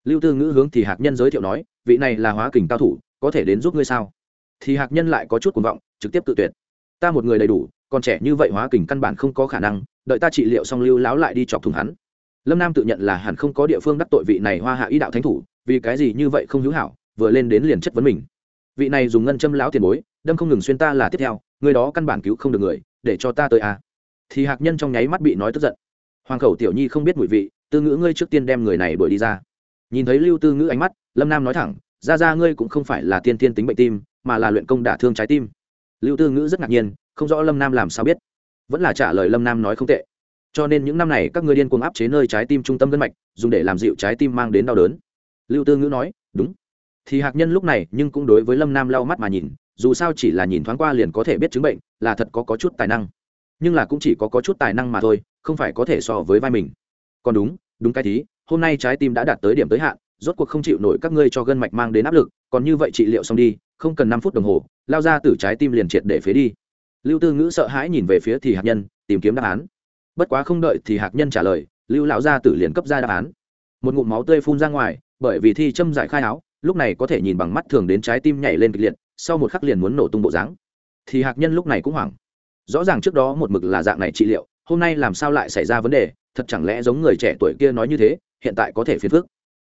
Lưu tư ngữ hướng thì hạc nhân giới thiệu nói, vị này là hóa kình cao thủ, có thể đến giúp ngươi sao? Thì hạc nhân lại có chút cuồng vọng, trực tiếp tự tuyệt. Ta một người đầy đủ, còn trẻ như vậy hóa kình căn bản không có khả năng, đợi ta trị liệu xong lưu láo lại đi chọc thùng hắn. Lâm nam tự nhận là hẳn không có địa phương đắc tội vị này hoa hạ y đạo thánh thủ, vì cái gì như vậy không hữu hảo, vừa lên đến liền chất vấn mình. Vị này dùng ngân châm lão tiền bối, đâm không ngừng xuyên ta là tiếp theo, người đó căn bản cứu không được người, để cho ta tới à thì hạc nhân trong nháy mắt bị nói tức giận. Hoàng khẩu tiểu nhi không biết mùi vị tư ngữ ngươi trước tiên đem người này đuổi đi ra. Nhìn thấy lưu tư ngữ ánh mắt lâm nam nói thẳng ra ra ngươi cũng không phải là tiên tiên tính bệnh tim mà là luyện công đả thương trái tim. Lưu tư ngữ rất ngạc nhiên không rõ lâm nam làm sao biết. Vẫn là trả lời lâm nam nói không tệ. Cho nên những năm này các ngươi điên cuồng áp chế nơi trái tim trung tâm gân mạch dùng để làm dịu trái tim mang đến đau đớn. Lưu tư ngữ nói đúng. Thì hạc nhân lúc này nhưng cũng đối với lâm nam lau mắt mà nhìn dù sao chỉ là nhìn thoáng qua liền có thể biết chứng bệnh là thật có, có chút tài năng nhưng là cũng chỉ có, có chút tài năng mà thôi không phải có thể so với vai mình. Còn đúng đúng cái thí hôm nay trái tim đã đạt tới điểm tới hạn rốt cuộc không chịu nổi các ngươi cho gân mạch mang đến áp lực còn như vậy trị liệu xong đi không cần năm phút đồng hồ lao ra từ trái tim liền triệt để phế đi. Lưu tư ngữ sợ hãi nhìn về phía thì hạt nhân tìm kiếm đáp án. Bất quá không đợi thì hạt nhân trả lời lưu lão gia tử liền cấp ra đáp án. Một ngụm máu tươi phun ra ngoài bởi vì thi châm giải khai áo lúc này có thể nhìn bằng mắt thường đến trái tim nhảy lên kịch liệt sau một khắc liền muốn nổ tung bộ dáng. Thì hạt nhân lúc này cũng hoảng rõ ràng trước đó một mực là dạng này trị liệu, hôm nay làm sao lại xảy ra vấn đề, thật chẳng lẽ giống người trẻ tuổi kia nói như thế, hiện tại có thể phiền phức.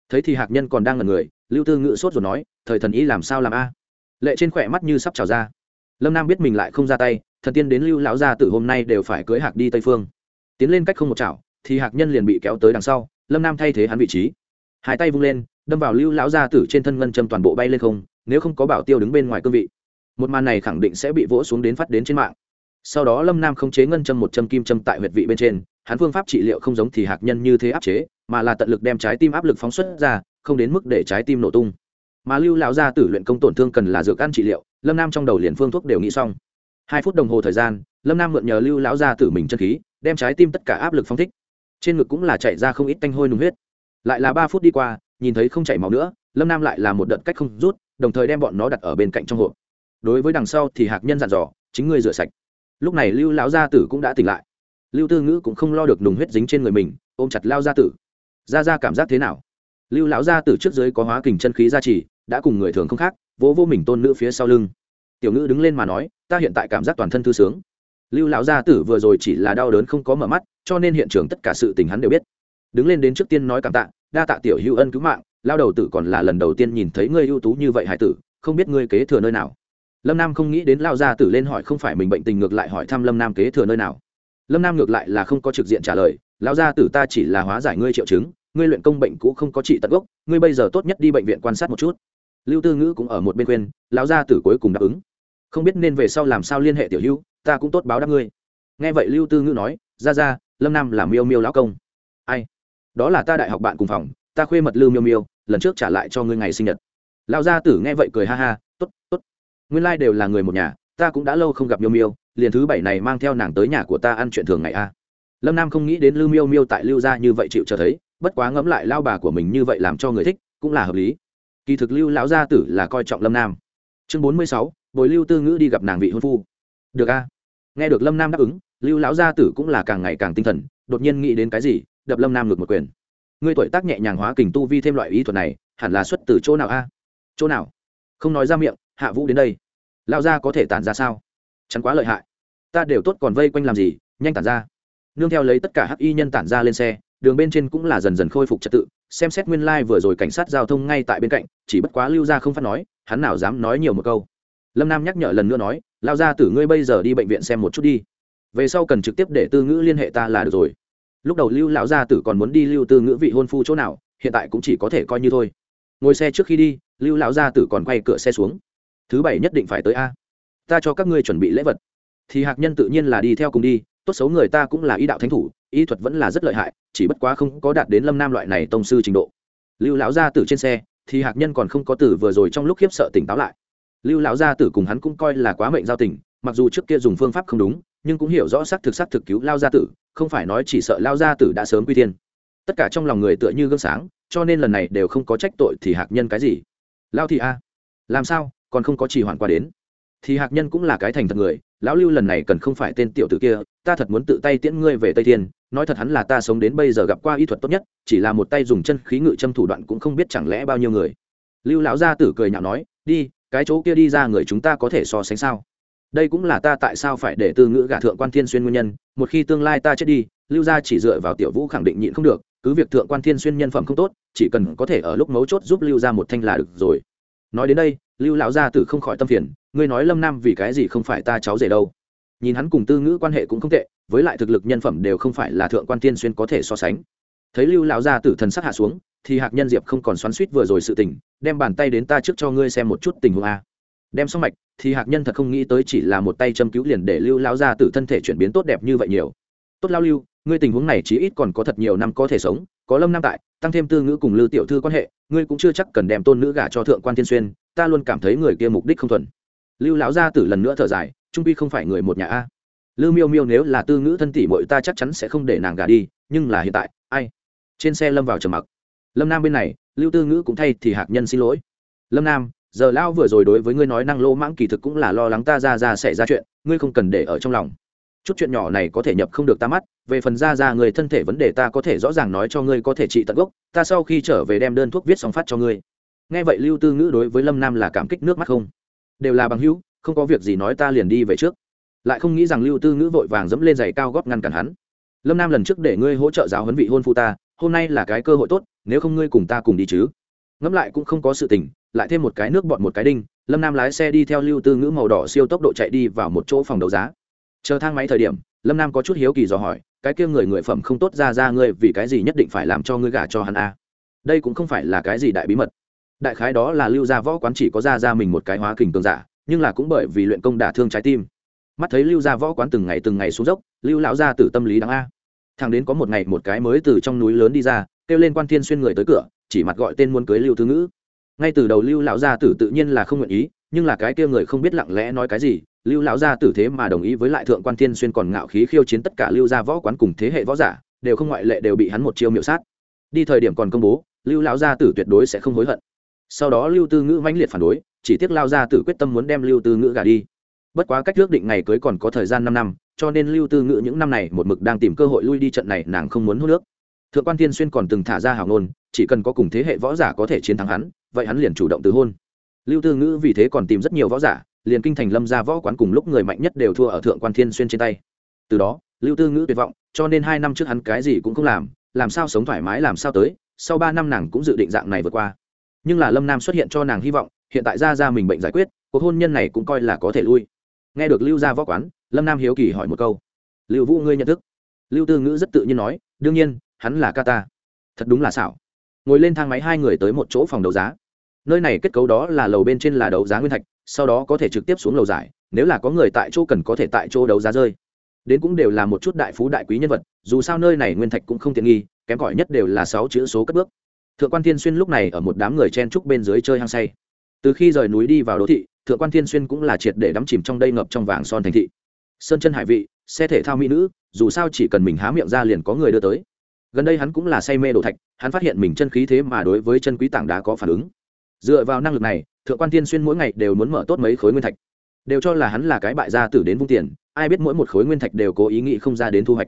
Thấy thì hạc nhân còn đang ngần người, lưu tư ngự sốt rồi nói, thời thần ý làm sao làm a? Lệ trên khỏe mắt như sắp trào ra. Lâm nam biết mình lại không ra tay, thần tiên đến lưu lão gia từ hôm nay đều phải cưới hạc đi tây phương. Tiến lên cách không một chảo, thì hạc nhân liền bị kéo tới đằng sau, lâm nam thay thế hắn vị trí. Hai tay vung lên, đâm vào lưu lão gia tử trên thân ngân châm toàn bộ bay lên không, nếu không có bảo tiêu đứng bên ngoài cương vị, một màn này khẳng định sẽ bị vỗ xuống đến phát đến trên mạng sau đó lâm nam không chế ngân châm một châm kim châm tại huyệt vị bên trên, hắn phương pháp trị liệu không giống thì hạt nhân như thế áp chế, mà là tận lực đem trái tim áp lực phóng xuất ra, không đến mức để trái tim nổ tung. Mà lưu lão gia tử luyện công tổn thương cần là dược ăn trị liệu, lâm nam trong đầu liền phương thuốc đều nghĩ xong. Hai phút đồng hồ thời gian, lâm nam mượn nhờ lưu lão gia tử mình chân khí, đem trái tim tất cả áp lực phóng thích. Trên ngực cũng là chạy ra không ít tanh hôi nùng huyết. Lại là ba phút đi qua, nhìn thấy không chảy máu nữa, lâm nam lại là một đợt cách không rút, đồng thời đem bọn nó đặt ở bên cạnh trong hộp. Đối với đằng sau thì hạc nhân dặn dò, chính ngươi rửa sạch lúc này lưu lão gia tử cũng đã tỉnh lại. Lưu tư ngữ cũng không lo được nùng huyết dính trên người mình, ôm chặt lao gia tử. Ra ra cảm giác thế nào? Lưu lão gia tử trước dưới có hóa kình chân khí gia trì, đã cùng người thường không khác, vỗ vô mình tôn nữ phía sau lưng. Tiểu ngữ đứng lên mà nói, ta hiện tại cảm giác toàn thân thư sướng. Lưu lão gia tử vừa rồi chỉ là đau đớn không có mở mắt, cho nên hiện trường tất cả sự tình hắn đều biết. Đứng lên đến trước tiên nói cảm tạ, đa tạ tiểu hữu ân cứu mạng lao đầu tử còn là lần đầu tiên nhìn thấy ngươi ưu tú như vậy hải tử, không biết ngươi kế thừa nơi nào lâm nam không nghĩ đến lao gia tử lên hỏi không phải mình bệnh tình ngược lại hỏi thăm lâm nam kế thừa nơi nào. Lâm nam ngược lại là không có trực diện trả lời, lão gia tử ta chỉ là hóa giải ngươi triệu chứng, ngươi luyện công bệnh cũ không có trị tận gốc, ngươi bây giờ tốt nhất đi bệnh viện quan sát một chút. Lưu tư ngữ cũng ở một bên khuyên, lão gia tử cuối cùng đáp ứng. Không biết nên về sau làm sao liên hệ tiểu hữu, ta cũng tốt báo đáp ngươi. Nghe vậy lưu tư ngữ nói ra ra lâm nam là miêu miêu lão công. Ai? Đó là ta đại học bạn cùng phòng, ta khuê mật lưu miêu miêu, lần trước trả lại cho ngươi ngày sinh nhật. Lão gia tử nghe vậy cười ha ha, tốt tốt nguyên lai、like、đều là người một nhà, ta cũng đã lâu không gặp miêu miêu, liền thứ bảy này mang theo nàng tới nhà của ta ăn chuyện thường ngày a. Lâm nam không nghĩ đến lưu miêu miêu tại lưu gia như vậy chịu cho thấy, bất quá ngẫm lại lao bà của mình như vậy làm cho người thích, cũng là hợp lý. Kỳ thực lưu lão gia tử là coi trọng lâm nam. Chương bốn mươi sáu, bồi lưu tư ngữ đi gặp nàng vị hôn phu. Được a. Nghe được lâm nam đáp ứng, lưu lão gia tử cũng là càng ngày càng tinh thần, đột nhiên nghĩ đến cái gì, đập lâm nam ngược một quyền. Ngươi tuổi tác nhẹ nhàng hóa kình tu vi thêm loại ý thuật này, hẳn là xuất từ chỗ nào a? Chỗ nào? Không nói ra miệng hạ vũ đến đây. Lao gia có thể tản ra sao? Chắn quá lợi hại. Ta đều tốt còn vây quanh làm gì, nhanh tản ra. Nương theo lấy tất cả hắc y nhân tản ra lên xe, đường bên trên cũng là dần dần khôi phục trật tự, xem xét nguyên lai、like、vừa rồi cảnh sát giao thông ngay tại bên cạnh, chỉ bất quá lưu ra không phát nói, hắn nào dám nói nhiều một câu. Lâm nam nhắc nhở lần nữa nói lao ra tử ngươi bây giờ đi bệnh viện xem một chút đi. Về sau cần trực tiếp để tư ngữ liên hệ ta là được rồi. Lúc đầu lưu lão gia tử còn muốn đi lưu tư ngữ vị hôn phu chỗ nào, hiện tại cũng chỉ có thể coi như thôi. Ngồi xe trước khi đi, lưu lão gia tử còn quay cửa xe xuống thứ bảy nhất định phải tới a. Ta cho các ngươi chuẩn bị lễ vật. Thì hạc nhân tự nhiên là đi theo cùng đi, tốt xấu người ta cũng là y đạo thánh thủ, y thuật vẫn là rất lợi hại, chỉ bất quá không có đạt đến lâm nam loại này tông sư trình độ. Lưu lão gia tử trên xe, thì hạc nhân còn không có tử vừa rồi trong lúc khiếp sợ tỉnh táo lại. Lưu lão gia tử cùng hắn cũng coi là quá mệnh giao tình, mặc dù trước kia dùng phương pháp không đúng, nhưng cũng hiểu rõ xác thực xác thực cứu lao gia tử, không phải nói chỉ sợ lao gia tử đã sớm quy tiên tất cả trong lòng người tựa như gương sáng, cho nên lần này đều không có trách tội thì hạc nhân cái gì. Lao thị a, làm sao? Còn không có trì hoãn qua đến. Thì hạc nhân cũng là cái thành thật người, lão lưu lần này cần không phải tên tiểu tử kia, ta thật muốn tự tay tiễn ngươi về tây thiên, nói thật hắn là ta sống đến bây giờ gặp qua y thuật tốt nhất, chỉ là một tay dùng chân khí ngự châm thủ đoạn cũng không biết chẳng lẽ bao nhiêu người. Lưu lão gia tử cười nhạo nói, đi, cái chỗ kia đi ra người chúng ta có thể so sánh sao? Đây cũng là ta tại sao phải để tư ngữ gả thượng quan thiên xuyên nguyên nhân, một khi tương lai ta chết đi, lưu gia chỉ dựa vào tiểu vũ khẳng định nhịn không được, cứ việc thượng quan thiên xuyên nhân phẩm không tốt, chỉ cần có thể ở lúc mấu chốt giúp lưu gia một thanh là được rồi. Nói đến đây lưu lão gia tử không khỏi tâm phiền, ngươi nói lâm nam vì cái gì không phải ta cháu rể đâu. Nhìn hắn cùng tư ngữ quan hệ cũng không tệ, với lại thực lực nhân phẩm đều không phải là thượng quan thiên xuyên có thể so sánh. Thấy lưu lão gia tử thần sắc hạ xuống, thì hạc nhân diệp không còn xoắn suýt vừa rồi sự tình, đem bàn tay đến ta trước cho ngươi xem một chút tình huống a. Đem xong mạch, thì hạc nhân thật không nghĩ tới chỉ là một tay châm cứu liền để lưu lão gia tử thân thể chuyển biến tốt đẹp như vậy nhiều. Tốt lao lưu, ngươi tình huống này chí ít còn có thật nhiều năm có thể sống, có lâm nam tại, tăng thêm tư ngữ cùng lưu tiểu thư quan hệ, ngươi cũng chưa chắc cần đem tôn nữ gả cho thượng quan thiên xuyên ta luôn cảm thấy người kia mục đích không thuần. Lưu lão gia tử lần nữa thở dài, trung pi không phải người một nhà a. Lưu miêu miêu nếu là tư ngữ thân tỷ muội ta chắc chắn sẽ không để nàng gả đi, nhưng là hiện tại, ai? Trên xe lâm vào trầm mặc. Lâm nam bên này, lưu tư ngữ cũng thay thì hạc nhân xin lỗi. Lâm nam, giờ lão vừa rồi đối với ngươi nói năng lô mãng kỳ thực cũng là lo lắng ta ra ra sẽ ra chuyện, ngươi không cần để ở trong lòng. Chút chuyện nhỏ này có thể nhập không được ta mắt, về phần ra ra người thân thể vấn đề ta có thể rõ ràng nói cho ngươi có thể trị tận gốc, ta sau khi trở về đem đơn thuốc viết xong phát cho ngươi nghe vậy lưu tư ngữ đối với lâm nam là cảm kích nước mắt không? Đều là bằng hữu, không có việc gì nói ta liền đi về trước. Lại không nghĩ rằng lưu tư ngữ vội vàng dẫm lên giày cao góp ngăn cản hắn. Lâm nam lần trước để ngươi hỗ trợ giáo huấn vị hôn phu ta, hôm nay là cái cơ hội tốt, nếu không ngươi cùng ta cùng đi chứ. Ngẫm lại cũng không có sự tình, lại thêm một cái nước bọn một cái đinh, lâm nam lái xe đi theo lưu tư ngữ màu đỏ siêu tốc độ chạy đi vào một chỗ phòng đấu giá. Chờ thang máy thời điểm, lâm nam có chút hiếu kỳ dò hỏi, cái kia người người phẩm không tốt ra ra ngươi vì cái gì nhất định phải làm cho ngươi gả cho hắn a? Đây cũng không phải là cái gì đại bí mật đại khái đó là lưu gia võ quán chỉ có ra ra mình một cái hóa kình cường giả, nhưng là cũng bởi vì luyện công đả thương trái tim. Mắt thấy lưu gia võ quán từng ngày từng ngày xuống dốc, lưu lão gia tử tâm lý đáng a. Thằng đến có một ngày một cái mới từ trong núi lớn đi ra, kêu lên quan thiên xuyên người tới cửa, chỉ mặt gọi tên muốn cưới lưu thứ ngữ. Ngay từ đầu lưu lão gia tử tự nhiên là không nguyện ý, nhưng là cái kia người không biết lặng lẽ nói cái gì, lưu lão gia tử thế mà đồng ý với lại thượng quan thiên xuyên còn ngạo khí khiêu chiến tất cả lưu gia võ quán cùng thế hệ võ giả, đều không ngoại lệ đều bị hắn một chiêu miệu sát. Đi thời điểm còn công bố, lưu lão gia tử tuyệt đối sẽ không hối hận sau đó lưu tư ngữ mãnh liệt phản đối, chỉ tiếc lao ra tử quyết tâm muốn đem lưu tư ngữ gả đi. Bất quá cách ước định ngày cưới còn có thời gian năm năm, cho nên lưu tư ngữ những năm này một mực đang tìm cơ hội lui đi trận này nàng không muốn hút nước. Thượng quan thiên xuyên còn từng thả ra hào ngôn, chỉ cần có cùng thế hệ võ giả có thể chiến thắng hắn, vậy hắn liền chủ động từ hôn. Lưu tư ngữ vì thế còn tìm rất nhiều võ giả, liền kinh thành lâm ra võ quán cùng lúc người mạnh nhất đều thua ở thượng quan thiên xuyên trên tay. Từ đó, lưu tư ngữ tuyệt vọng, cho nên hai năm trước hắn cái gì cũng không làm làm sao sống thoải mái làm sao tới, sau ba năm nàng cũng dự định dạng này vượt qua nhưng là lâm nam xuất hiện cho nàng hy vọng hiện tại ra ra mình bệnh giải quyết cuộc hôn nhân này cũng coi là có thể lui nghe được lưu ra võ quán lâm nam hiếu kỳ hỏi một câu lưu vũ ngươi nhận thức lưu tư ngữ rất tự nhiên nói đương nhiên hắn là ca ta thật đúng là xảo ngồi lên thang máy hai người tới một chỗ phòng đấu giá nơi này kết cấu đó là lầu bên trên là đấu giá nguyên thạch sau đó có thể trực tiếp xuống lầu giải nếu là có người tại chỗ cần có thể tại chỗ đấu giá rơi đến cũng đều là một chút đại phú đại quý nhân vật dù sao nơi này nguyên thạch cũng không tiện nghi kém cỏi nhất đều là sáu chữ số cất bước thượng quan thiên xuyên lúc này ở một đám người chen trúc bên dưới chơi hăng say. Từ khi rời núi đi vào đô thị, thượng quan thiên xuyên cũng là triệt để đắm chìm trong đây ngập trong vàng son thành thị. Sơn chân hải vị, xe thể thao mỹ nữ, dù sao chỉ cần mình há miệng ra liền có người đưa tới. Gần đây hắn cũng là say mê đồ thạch, hắn phát hiện mình chân khí thế mà đối với chân quý tảng đá có phản ứng. Dựa vào năng lực này, thượng quan thiên xuyên mỗi ngày đều muốn mở tốt mấy khối nguyên thạch. Đều cho là hắn là cái bại gia tử đến vung tiền, ai biết mỗi một khối nguyên thạch đều có ý nghĩ không ra đến thu hoạch.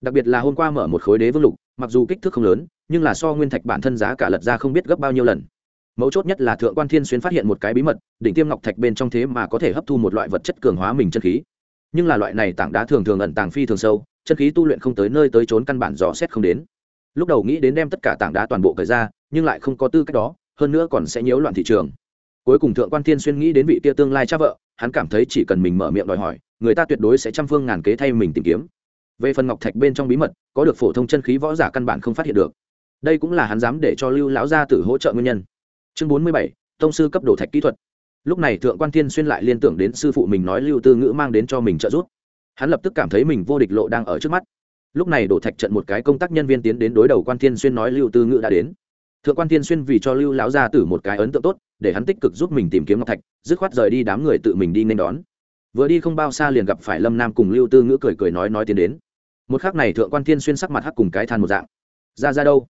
Đặc biệt là hôm qua mở một khối đế vương lục, mặc dù kích thước không lớn nhưng là so nguyên thạch bản thân giá cả lật ra không biết gấp bao nhiêu lần. Mấu chốt nhất là thượng quan thiên xuyên phát hiện một cái bí mật, đỉnh tiêm ngọc thạch bên trong thế mà có thể hấp thu một loại vật chất cường hóa mình chân khí. Nhưng là loại này tảng đá thường thường ẩn tàng phi thường sâu, chân khí tu luyện không tới nơi tới trốn căn bản dò xét không đến. Lúc đầu nghĩ đến đem tất cả tảng đá toàn bộ cởi ra, nhưng lại không có tư cách đó, hơn nữa còn sẽ nhiễu loạn thị trường. Cuối cùng thượng quan thiên xuyên nghĩ đến vị tia tương lai cha vợ, hắn cảm thấy chỉ cần mình mở miệng đòi hỏi, người ta tuyệt đối sẽ trăm phương ngàn kế thay mình tìm kiếm. Về phần ngọc thạch bên trong bí mật, có được phổ thông chân khí võ giả căn bản không phát hiện được đây cũng là hắn dám để cho lưu lão gia tử hỗ trợ nguyên nhân. Chương bốn mươi bảy, tông sư cấp đồ thạch kỹ thuật. Lúc này thượng quan thiên xuyên lại liên tưởng đến sư phụ mình nói lưu tư ngữ mang đến cho mình trợ giúp. Hắn lập tức cảm thấy mình vô địch lộ đang ở trước mắt. Lúc này đổ thạch trận một cái công tác nhân viên tiến đến đối đầu quan thiên xuyên nói lưu tư ngữ đã đến. Thượng quan thiên xuyên vì cho lưu lão gia tử một cái ấn tượng tốt, để hắn tích cực giúp mình tìm kiếm ngọc thạch, dứt khoát rời đi đám người tự mình đi nên đón. Vừa đi không bao xa liền gặp phải lâm nam cùng lưu tư ngữ cười cười nói nói tiến đến. Một khác này thượng quan thiên xuyên sắc mặt hắc cùng cái than một dạng. Ra ra đâu?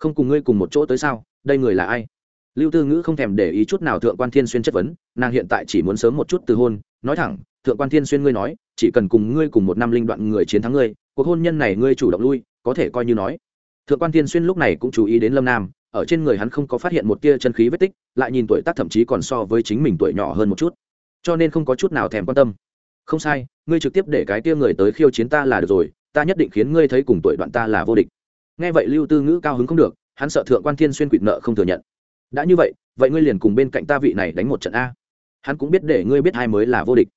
Không cùng ngươi cùng một chỗ tới sao? Đây người là ai? Lưu tư ngữ không thèm để ý chút nào thượng quan thiên xuyên chất vấn, nàng hiện tại chỉ muốn sớm một chút từ hôn. Nói thẳng, thượng quan thiên xuyên ngươi nói, chỉ cần cùng ngươi cùng một năm linh đoạn người chiến thắng ngươi, cuộc hôn nhân này ngươi chủ động lui, có thể coi như nói. Thượng quan thiên xuyên lúc này cũng chú ý đến lâm nam, ở trên người hắn không có phát hiện một tia chân khí vết tích, lại nhìn tuổi tác thậm chí còn so với chính mình tuổi nhỏ hơn một chút. Cho nên không có chút nào thèm quan tâm. Không sai, ngươi trực tiếp để cái tia người tới khiêu chiến ta là được rồi, ta nhất định khiến ngươi thấy cùng tuổi đoạn ta là vô địch nghe vậy lưu tư ngữ cao hứng không được, hắn sợ thượng quan thiên xuyên quỵt nợ không thừa nhận. Đã như vậy vậy ngươi liền cùng bên cạnh ta vị này đánh một trận a. Hắn cũng biết để ngươi biết hai mới là vô địch.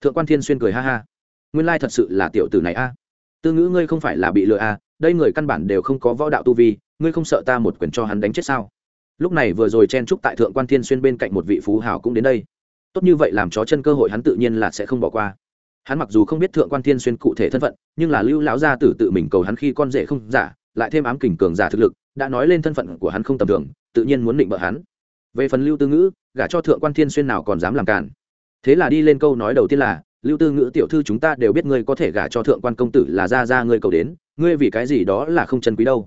Thượng quan thiên xuyên cười ha ha. Nguyên lai thật sự là tiểu tử này a. Tư ngữ ngươi không phải là bị lừa a, đây người căn bản đều không có võ đạo tu vi, ngươi không sợ ta một quyền cho hắn đánh chết sao? Lúc này vừa rồi chen trúc tại thượng quan thiên xuyên bên cạnh một vị phú hào cũng đến đây. Tốt như vậy làm chó chân cơ hội hắn tự nhiên là sẽ không bỏ qua. Hắn mặc dù không biết thượng quan thiên xuyên cụ thể thân phận, nhưng là lưu lão gia tử tự mình cầu hắn khi con rể không giả lại thêm ám kình cường giả thực lực, đã nói lên thân phận của hắn không tầm thường, tự nhiên muốn định bợ hắn. Về phần lưu tư ngữ, gả cho thượng quan thiên xuyên nào còn dám làm cản. Thế là đi lên câu nói đầu tiên là, lưu tư ngữ tiểu thư chúng ta đều biết ngươi có thể gả cho thượng quan công tử là ra ra ngươi cầu đến, ngươi vì cái gì đó là không chân quý đâu.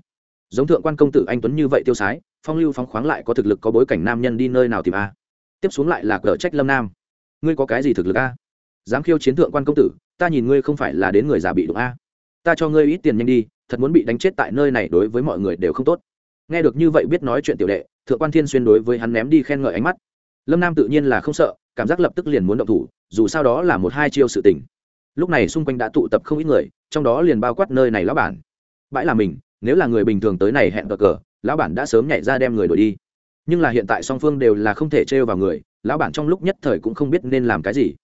Giống thượng quan công tử anh tuấn như vậy tiêu sái, phong lưu phóng khoáng lại có thực lực có bối cảnh nam nhân đi nơi nào tìm a? Tiếp xuống lại là cờ trách lâm nam. Ngươi có cái gì thực lực a? Dám khiêu chiến thượng quan công tử, ta nhìn ngươi không phải là đến người già bị đụng a? Ta cho ngươi ít tiền nhanh đi, thật muốn bị đánh chết tại nơi này đối với mọi người đều không tốt. Nghe được như vậy biết nói chuyện tiểu đệ, thượng quan thiên xuyên đối với hắn ném đi khen ngợi ánh mắt. Lâm nam tự nhiên là không sợ, cảm giác lập tức liền muốn động thủ, dù sao đó là một hai chiêu sự tình. Lúc này xung quanh đã tụ tập không ít người, trong đó liền bao quát nơi này lão bản. Bãi là mình, nếu là người bình thường tới này hẹn cờ cờ, lão bản đã sớm nhảy ra đem người đuổi đi. Nhưng là hiện tại song phương đều là không thể trêu vào người, lão bản trong lúc nhất thời cũng không biết nên làm cái gì.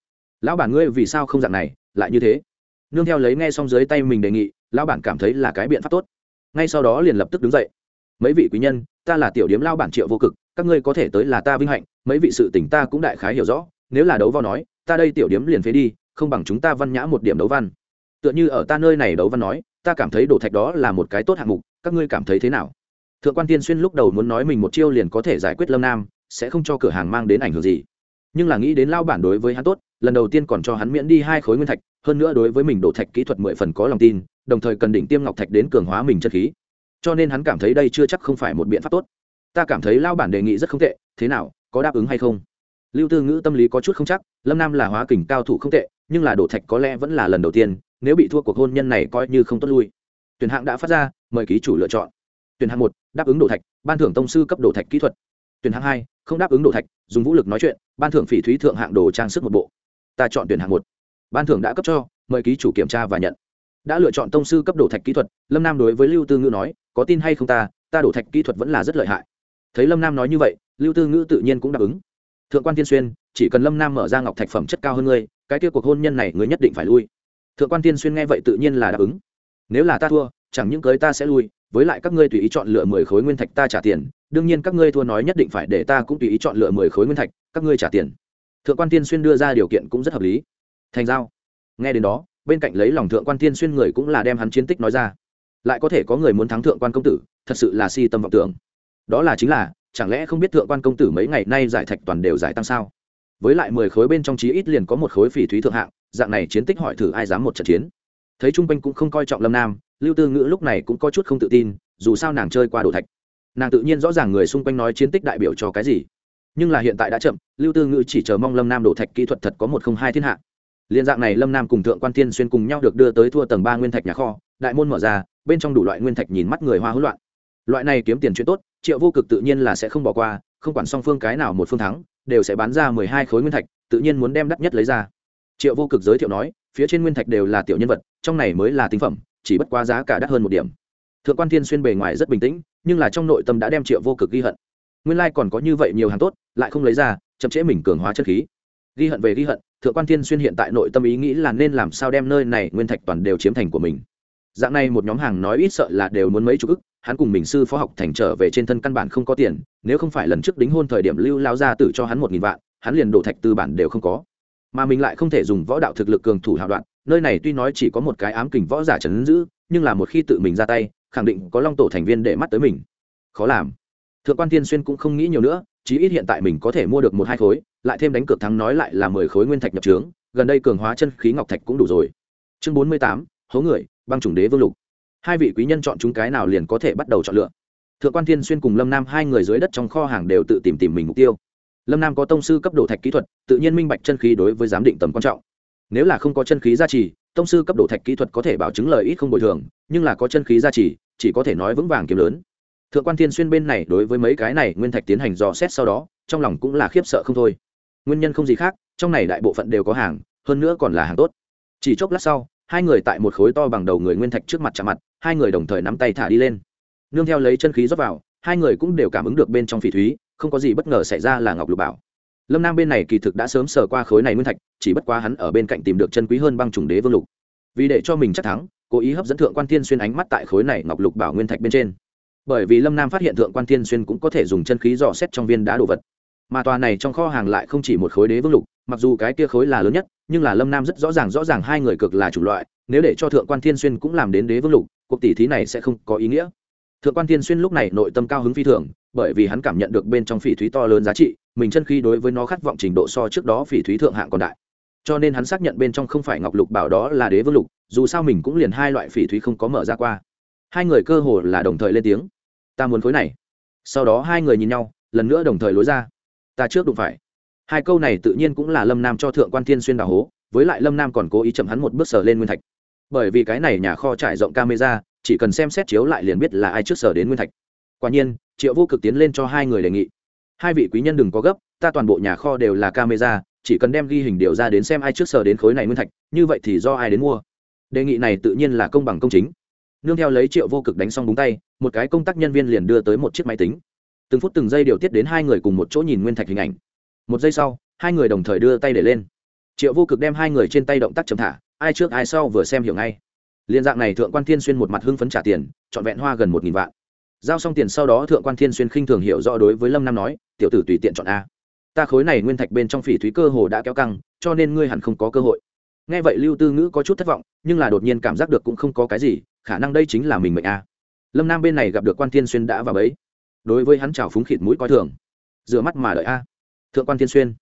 Lão bản ngươi vì sao không dạng này, lại như thế? Nương theo lấy nghe xong dưới tay mình đề nghị, lão bản cảm thấy là cái biện pháp tốt. Ngay sau đó liền lập tức đứng dậy. Mấy vị quý nhân, ta là tiểu điếm lao bản triệu vô cực, các ngươi có thể tới là ta vinh hạnh, mấy vị sự tỉnh ta cũng đại khái hiểu rõ, nếu là đấu vào nói, ta đây tiểu điếm liền phế đi, không bằng chúng ta văn nhã một điểm đấu văn. Tựa như ở ta nơi này đấu văn nói, ta cảm thấy đổ thạch đó là một cái tốt hạng mục, các ngươi cảm thấy thế nào? Thượng quan tiên xuyên lúc đầu muốn nói mình một chiêu liền có thể giải quyết lâm nam, sẽ không cho cửa hàng mang đến ảnh hưởng gì nhưng là nghĩ đến lao bản đối với hắn tốt, lần đầu tiên còn cho hắn miễn đi hai khối nguyên thạch, hơn nữa đối với mình đổ thạch kỹ thuật mười phần có lòng tin, đồng thời cần đỉnh tiêm ngọc thạch đến cường hóa mình chất khí. Cho nên hắn cảm thấy đây chưa chắc không phải một biện pháp tốt. Ta cảm thấy lao bản đề nghị rất không tệ, thế nào, có đáp ứng hay không? Lưu tư ngữ tâm lý có chút không chắc, lâm nam là hóa kình cao thủ không tệ, nhưng là đổ thạch có lẽ vẫn là lần đầu tiên, nếu bị thua cuộc hôn nhân này coi như không tốt lui. Tuyển hạng đã phát ra, mời ký chủ lựa chọn. Tuyển hạng một, đáp ứng đổ thạch, ban thưởng tông sư cấp đổ thạch kỹ thuật. Tuyển hạng hai không đáp ứng đồ thạch, dùng vũ lực nói chuyện, ban thưởng phỉ thúy thượng hạng đồ trang sức một bộ. Ta chọn tuyển hạng một. Ban thưởng đã cấp cho, mời ký chủ kiểm tra và nhận. Đã lựa chọn tông sư cấp đồ thạch kỹ thuật, lâm nam đối với lưu tư ngữ nói, có tin hay không ta ta đổ thạch kỹ thuật vẫn là rất lợi hại. Thấy lâm nam nói như vậy, lưu tư ngữ tự nhiên cũng đáp ứng. Thượng quan tiên xuyên, chỉ cần lâm nam mở ra ngọc thạch phẩm chất cao hơn ngươi, cái kia cuộc hôn nhân này ngươi nhất định phải lui. Thượng quan tiên xuyên nghe vậy tự nhiên là đáp ứng. Nếu là ta thua, chẳng những cưới ta sẽ lui, với lại các ngươi tùy ý chọn lựa mười khối nguyên thạch ta trả tiền đương nhiên các ngươi thua nói nhất định phải để ta cũng tùy ý chọn lựa mười khối nguyên thạch, các ngươi trả tiền. Thượng quan tiên xuyên đưa ra điều kiện cũng rất hợp lý. Thành giao. Nghe đến đó, bên cạnh lấy lòng thượng quan tiên xuyên người cũng là đem hắn chiến tích nói ra. Lại có thể có người muốn thắng thượng quan công tử, thật sự là si tâm vọng tưởng. Đó là chính là, chẳng lẽ không biết thượng quan công tử mấy ngày nay giải thạch toàn đều giải tăng sao? Với lại mười khối bên trong chí ít liền có một khối phỉ thúy thượng hạng, dạng này chiến tích hỏi thử ai dám một trận chiến. Thấy trung quanh cũng không coi trọng lâm nam, lưu tư ngữ lúc này cũng có chút không tự tin, dù sao nàng chơi qua đồ thạch nàng tự nhiên rõ ràng người xung quanh nói chiến tích đại biểu cho cái gì. Nhưng là hiện tại đã chậm, lưu tư ngữ chỉ chờ mong lâm nam đổ thạch kỹ thuật thật có một không hai thiên hạ. Liên dạng này lâm nam cùng thượng quan thiên xuyên cùng nhau được đưa tới thua tầng ba nguyên thạch nhà kho, đại môn mở ra, bên trong đủ loại nguyên thạch nhìn mắt người hoa hỗn loạn. Loại này kiếm tiền chuyện tốt, triệu vô cực tự nhiên là sẽ không bỏ qua, không quản song phương cái nào một phương thắng, đều sẽ bán ra mười hai khối nguyên thạch, tự nhiên muốn đem đắt nhất lấy ra. Triệu vô cực giới thiệu nói, phía trên nguyên thạch đều là tiểu nhân vật, trong này mới là tinh phẩm, chỉ bất quá giá cả đắt hơn một điểm thượng quan thiên xuyên bề ngoài rất bình tĩnh, nhưng là trong nội tâm đã đem triệu vô cực ghi hận. Nguyên lai、like、còn có như vậy nhiều hàng tốt, lại không lấy ra, chậm trễ mình cường hóa chất khí. Ghi hận về ghi hận, thượng quan thiên xuyên hiện tại nội tâm ý nghĩ là nên làm sao đem nơi này nguyên thạch toàn đều chiếm thành của mình. Dạng này một nhóm hàng nói ít sợ là đều muốn mấy chục ức, hắn cùng mình sư phó học thành trở về trên thân căn bản không có tiền, nếu không phải lần trước đính hôn thời điểm lưu lao ra tử cho hắn một nghìn vạn, hắn liền đổ thạch tư bản đều không có. Mà mình lại không thể dùng võ đạo thực lực cường thủ hào đoạn, nơi này tuy nói chỉ có một cái ám kình võ giả trấn giữ, nhưng là một khi tự mình ra tay khẳng định có long tổ thành viên để mắt tới mình. Khó làm. Thượng quan thiên xuyên cũng không nghĩ nhiều nữa, chí ít hiện tại mình có thể mua được một hai khối, lại thêm đánh cược thắng nói lại là mười khối nguyên thạch nhập trướng, gần đây cường hóa chân khí ngọc thạch cũng đủ rồi. Chương bốn mươi tám, hố người, băng chủng đế vương lục. Hai vị quý nhân chọn chúng cái nào liền có thể bắt đầu chọn lựa. Thượng quan thiên xuyên cùng lâm nam hai người dưới đất trong kho hàng đều tự tìm tìm mình mục tiêu. Lâm nam có tông sư cấp độ thạch kỹ thuật, tự nhiên minh bạch chân khí đối với giám định tầm quan trọng nếu là không có chân khí gia trì, tông sư cấp độ thạch kỹ thuật có thể bảo chứng lời ít không bồi thường, nhưng là có chân khí gia trì, chỉ có thể nói vững vàng kiếm lớn. Thượng quan thiên xuyên bên này đối với mấy cái này nguyên thạch tiến hành dò xét sau đó, trong lòng cũng là khiếp sợ không thôi. Nguyên nhân không gì khác, trong này đại bộ phận đều có hàng, hơn nữa còn là hàng tốt. Chỉ chốc lát sau, hai người tại một khối to bằng đầu người nguyên thạch trước mặt chạm mặt, hai người đồng thời nắm tay thả đi lên. Nương theo lấy chân khí rót vào, hai người cũng đều cảm ứng được bên trong phỉ thúy, không có gì bất ngờ xảy ra là ngọc lục bảo lâm nam bên này kỳ thực đã sớm sờ qua khối này nguyên thạch, chỉ bất quá hắn ở bên cạnh tìm được chân quý hơn băng trùng đế vương lục. Vì để cho mình chắc thắng, cố ý hấp dẫn thượng quan thiên xuyên ánh mắt tại khối này ngọc lục bảo nguyên thạch bên trên. Bởi vì lâm nam phát hiện thượng quan thiên xuyên cũng có thể dùng chân khí dò xét trong viên đá đồ vật. Mà tòa này trong kho hàng lại không chỉ một khối đế vương lục, mặc dù cái kia khối là lớn nhất, nhưng là lâm nam rất rõ ràng rõ ràng hai người cực là chủng loại, nếu để cho thượng quan thiên xuyên cũng làm đến đế vương lục, cuộc tỷ thí này sẽ không có ý nghĩa. Thượng quan thiên xuyên lúc này nội tâm cao hứng phi thường bởi vì hắn cảm nhận được bên trong phỉ thúy to lớn giá trị, mình chân khi đối với nó khát vọng trình độ so trước đó phỉ thúy thượng hạng còn đại. Cho nên hắn xác nhận bên trong không phải ngọc lục bảo đó là đế vương lục, dù sao mình cũng liền hai loại phỉ thúy không có mở ra qua. Hai người cơ hồ là đồng thời lên tiếng. Ta muốn khối này. Sau đó hai người nhìn nhau, lần nữa đồng thời lối ra. Ta trước đụng phải. Hai câu này tự nhiên cũng là lâm nam cho thượng quan thiên xuyên đào hố, với lại lâm nam còn cố ý chậm hắn một bước sờ lên nguyên thạch. Bởi vì cái này nhà kho trải rộng camera, chỉ cần xem xét chiếu lại liền biết là ai trước sở đến nguyên thạch. Quả nhiên triệu vô cực tiến lên cho hai người đề nghị. Hai vị quý nhân đừng có gấp, ta toàn bộ nhà kho đều là camera, chỉ cần đem ghi hình điều ra đến xem ai trước sở đến khối này nguyên thạch, như vậy thì do ai đến mua. Đề nghị này tự nhiên là công bằng công chính. Nương theo lấy triệu vô cực đánh xong búng tay, một cái công tác nhân viên liền đưa tới một chiếc máy tính. Từng phút từng giây điều tiết đến hai người cùng một chỗ nhìn nguyên thạch hình ảnh. Một giây sau, hai người đồng thời đưa tay để lên. Triệu vô cực đem hai người trên tay động tác chấm thả, ai trước ai sau vừa xem hiểu ngay. Liên dạng này thượng quan thiên xuyên một mặt hưng phấn trả tiền, trọn vẹn hoa gần một nghìn vạn giao xong tiền sau đó thượng quan thiên xuyên khinh thường hiểu rõ đối với lâm nam nói, tiểu tử tùy tiện chọn a. Ta khối này nguyên thạch bên trong phỉ thúy cơ hồ đã kéo căng, cho nên ngươi hẳn không có cơ hội. Nghe vậy lưu tư ngữ có chút thất vọng, nhưng là đột nhiên cảm giác được cũng không có cái gì, khả năng đây chính là mình mệnh a. Lâm nam bên này gặp được quan thiên xuyên đã vào bấy đối với hắn trào phúng khịt mũi coi thường. Rửa mắt mà đợi a. Thượng quan thiên xuyên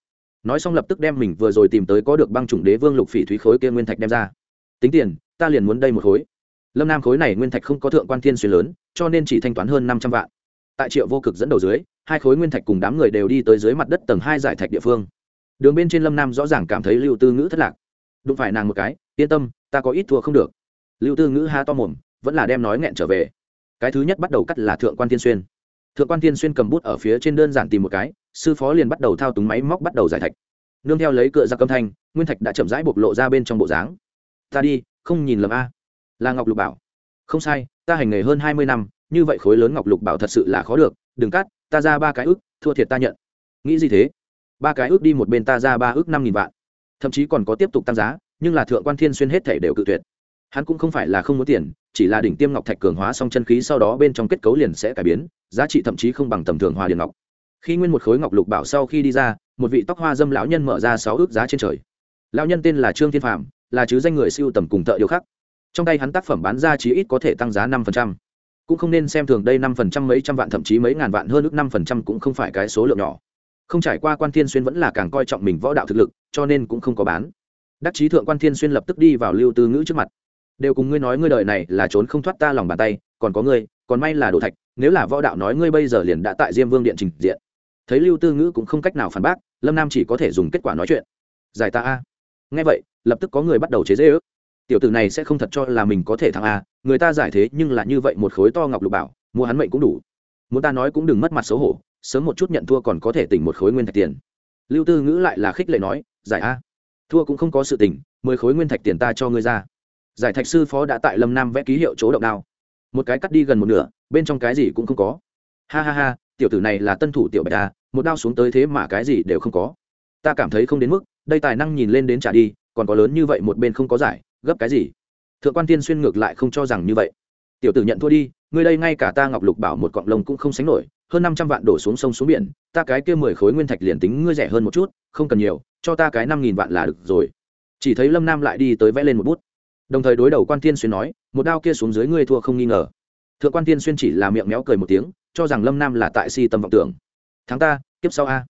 nói xong lập tức đem mình vừa rồi tìm tới có được băng chủng đế vương lục phỉ thúy khối kia nguyên thạch đem ra. Tính tiền, ta liền muốn đây một khối lâm nam khối này nguyên thạch không có thượng quan thiên xuyên lớn, cho nên chỉ thanh toán hơn năm trăm vạn. Tại triệu vô cực dẫn đầu dưới, hai khối nguyên thạch cùng đám người đều đi tới dưới mặt đất tầng hai giải thạch địa phương. Đường bên trên lâm nam rõ ràng cảm thấy lưu tư ngữ thất lạc. Đụng phải nàng một cái, yên tâm, ta có ít thua không được. Lưu tư ngữ ha to mồm, vẫn là đem nói nghẹn trở về. Cái thứ nhất bắt đầu cắt là thượng quan thiên xuyên. Thượng quan thiên xuyên cầm bút ở phía trên đơn giản tìm một cái, sư phó liền bắt đầu thao túng máy móc bắt đầu giải thạch. Nương theo lấy cựa ra câm thanh, nguyên thạch đã chậm rãi bộc lộ ra bên trong bộ dáng. Ta đi, không nhìn lầm a là ngọc lục bảo. Không sai, ta hành nghề hơn hai mươi năm, như vậy khối lớn ngọc lục bảo thật sự là khó được. Đừng cắt, ta ra ba cái ước, thua thiệt ta nhận. Nghĩ gì thế? Ba cái ước đi một bên ta ra ba ước năm nghìn vạn. Thậm chí còn có tiếp tục tăng giá, nhưng là thượng quan thiên xuyên hết thể đều cự tuyệt. Hắn cũng không phải là không muốn tiền, chỉ là đỉnh tiêm ngọc thạch cường hóa xong chân khí sau đó bên trong kết cấu liền sẽ cải biến, giá trị thậm chí không bằng tầm thường hòa điện ngọc. Khi nguyên một khối ngọc lục bảo sau khi đi ra, một vị tóc hoa dâm lão nhân mở ra sáu ước giá trên trời. Lão nhân tên là trương thiên phạm là chứ danh người siêu tầm cùng thợ điều khắc trong tay hắn tác phẩm bán ra chí ít có thể tăng giá năm phần trăm. Cũng không nên xem thường đây năm phần trăm mấy trăm vạn, thậm chí mấy ngàn vạn, hơn ước năm phần trăm cũng không phải cái số lượng nhỏ. Không trải qua quan thiên xuyên vẫn là càng coi trọng mình võ đạo thực lực, cho nên cũng không có bán. Đắc chí thượng quan thiên xuyên lập tức đi vào lưu tư ngữ trước mặt. Đều cùng ngươi nói ngươi đời này là trốn không thoát ta lòng bàn tay, còn có ngươi, còn may là đồ thạch, nếu là võ đạo nói ngươi bây giờ liền đã tại diêm vương điện trình diện. Thấy lưu tư ngữ cũng không cách nào phản bác, lâm nam chỉ có thể dùng kết quả nói chuyện. Giải ta a. Nghe vậy, lập tức có người bắt đầu chế dễ ước tiểu tử này sẽ không thật cho là mình có thể thắng a, người ta giải thế nhưng là như vậy một khối to ngọc lục bảo, mua hắn mệnh cũng đủ. Muốn ta nói cũng đừng mất mặt xấu hổ, sớm một chút nhận thua còn có thể tỉnh một khối nguyên thạch tiền. Lưu tư ngữ lại là khích lệ nói, giải a. Thua cũng không có sự tỉnh, mười khối nguyên thạch tiền ta cho ngươi ra. Giải thạch sư phó đã tại lâm nam vẽ ký hiệu chỗ động đao. Một cái cắt đi gần một nửa, bên trong cái gì cũng không có. Ha ha ha, tiểu tử này là tân thủ tiểu bạch ta một đao xuống tới thế mà cái gì đều không có. Ta cảm thấy không đến mức, đây tài năng nhìn lên đến trả đi, còn có lớn như vậy một bên không có giải gấp cái gì? Thượng quan tiên xuyên ngược lại không cho rằng như vậy. Tiểu tử nhận thua đi, ngươi đây ngay cả ta ngọc lục bảo một cọng lông cũng không sánh nổi, hơn năm trăm vạn đổ xuống sông xuống biển, ta cái kia mười khối nguyên thạch liền tính ngươi rẻ hơn một chút, không cần nhiều, cho ta cái năm nghìn vạn là được rồi. Chỉ thấy lâm nam lại đi tới vẽ lên một bút. Đồng thời đối đầu quan tiên xuyên nói, một đao kia xuống dưới ngươi thua không nghi ngờ. Thượng quan tiên xuyên chỉ là miệng méo cười một tiếng, cho rằng lâm nam là tại si tâm vọng tưởng. Tháng ta tiếp sau a.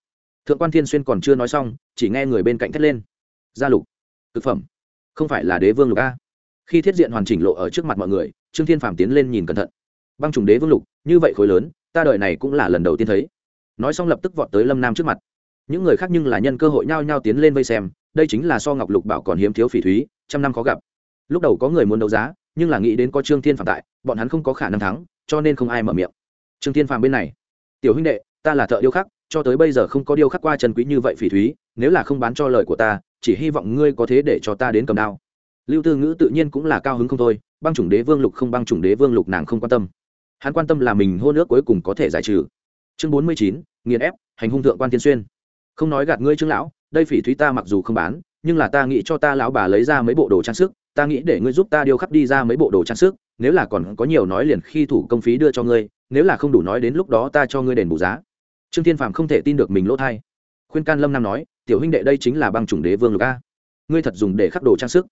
Thượng quan thiên xuyên còn chưa nói xong, chỉ nghe người bên cạnh thét lên. Gia lục, thực phẩm không phải là đế vương lục a. Khi thiết diện hoàn chỉnh lộ ở trước mặt mọi người, trương thiên phàm tiến lên nhìn cẩn thận. Băng trùng đế vương lục, như vậy khối lớn, ta đợi này cũng là lần đầu tiên thấy. Nói xong lập tức vọt tới lâm nam trước mặt. Những người khác nhưng là nhân cơ hội nhao nhao tiến lên vây xem, đây chính là so ngọc lục bảo còn hiếm thiếu phỉ thúy, trăm năm khó gặp. Lúc đầu có người muốn đấu giá, nhưng là nghĩ đến có trương thiên phạm tại, bọn hắn không có khả năng thắng, cho nên không ai mở miệng. Trương thiên phạm bên này, tiểu huynh đệ, ta là thợ điêu khắc, cho tới bây giờ không có điêu khắc qua trần quý như vậy phỉ thúy, nếu là không bán cho lời của ta chỉ hy vọng ngươi có thế để cho ta đến cầm đao. Lưu tư ngữ tự nhiên cũng là cao hứng không thôi, băng chủng đế vương lục không băng chủng đế vương lục nàng không quan tâm. Hắn quan tâm là mình hôn ước cuối cùng có thể giải trừ. Chương bốn mươi chín, nghiền ép, hành hung thượng quan tiên xuyên. Không nói gạt ngươi trương lão, đây phỉ thúy ta mặc dù không bán, nhưng là ta nghĩ cho ta lão bà lấy ra mấy bộ đồ trang sức, ta nghĩ để ngươi giúp ta điêu khắc đi ra mấy bộ đồ trang sức, nếu là còn có nhiều nói liền khi thủ công phí đưa cho ngươi, nếu là không đủ nói đến lúc đó ta cho ngươi đền bù giá. Trương thiên phạm không thể tin được mình lỗ thai. Khuyên can lâm nam nói tiểu huynh đệ đây chính là băng chủng đế vương lục a. Ngươi thật dùng để khắc đồ trang sức.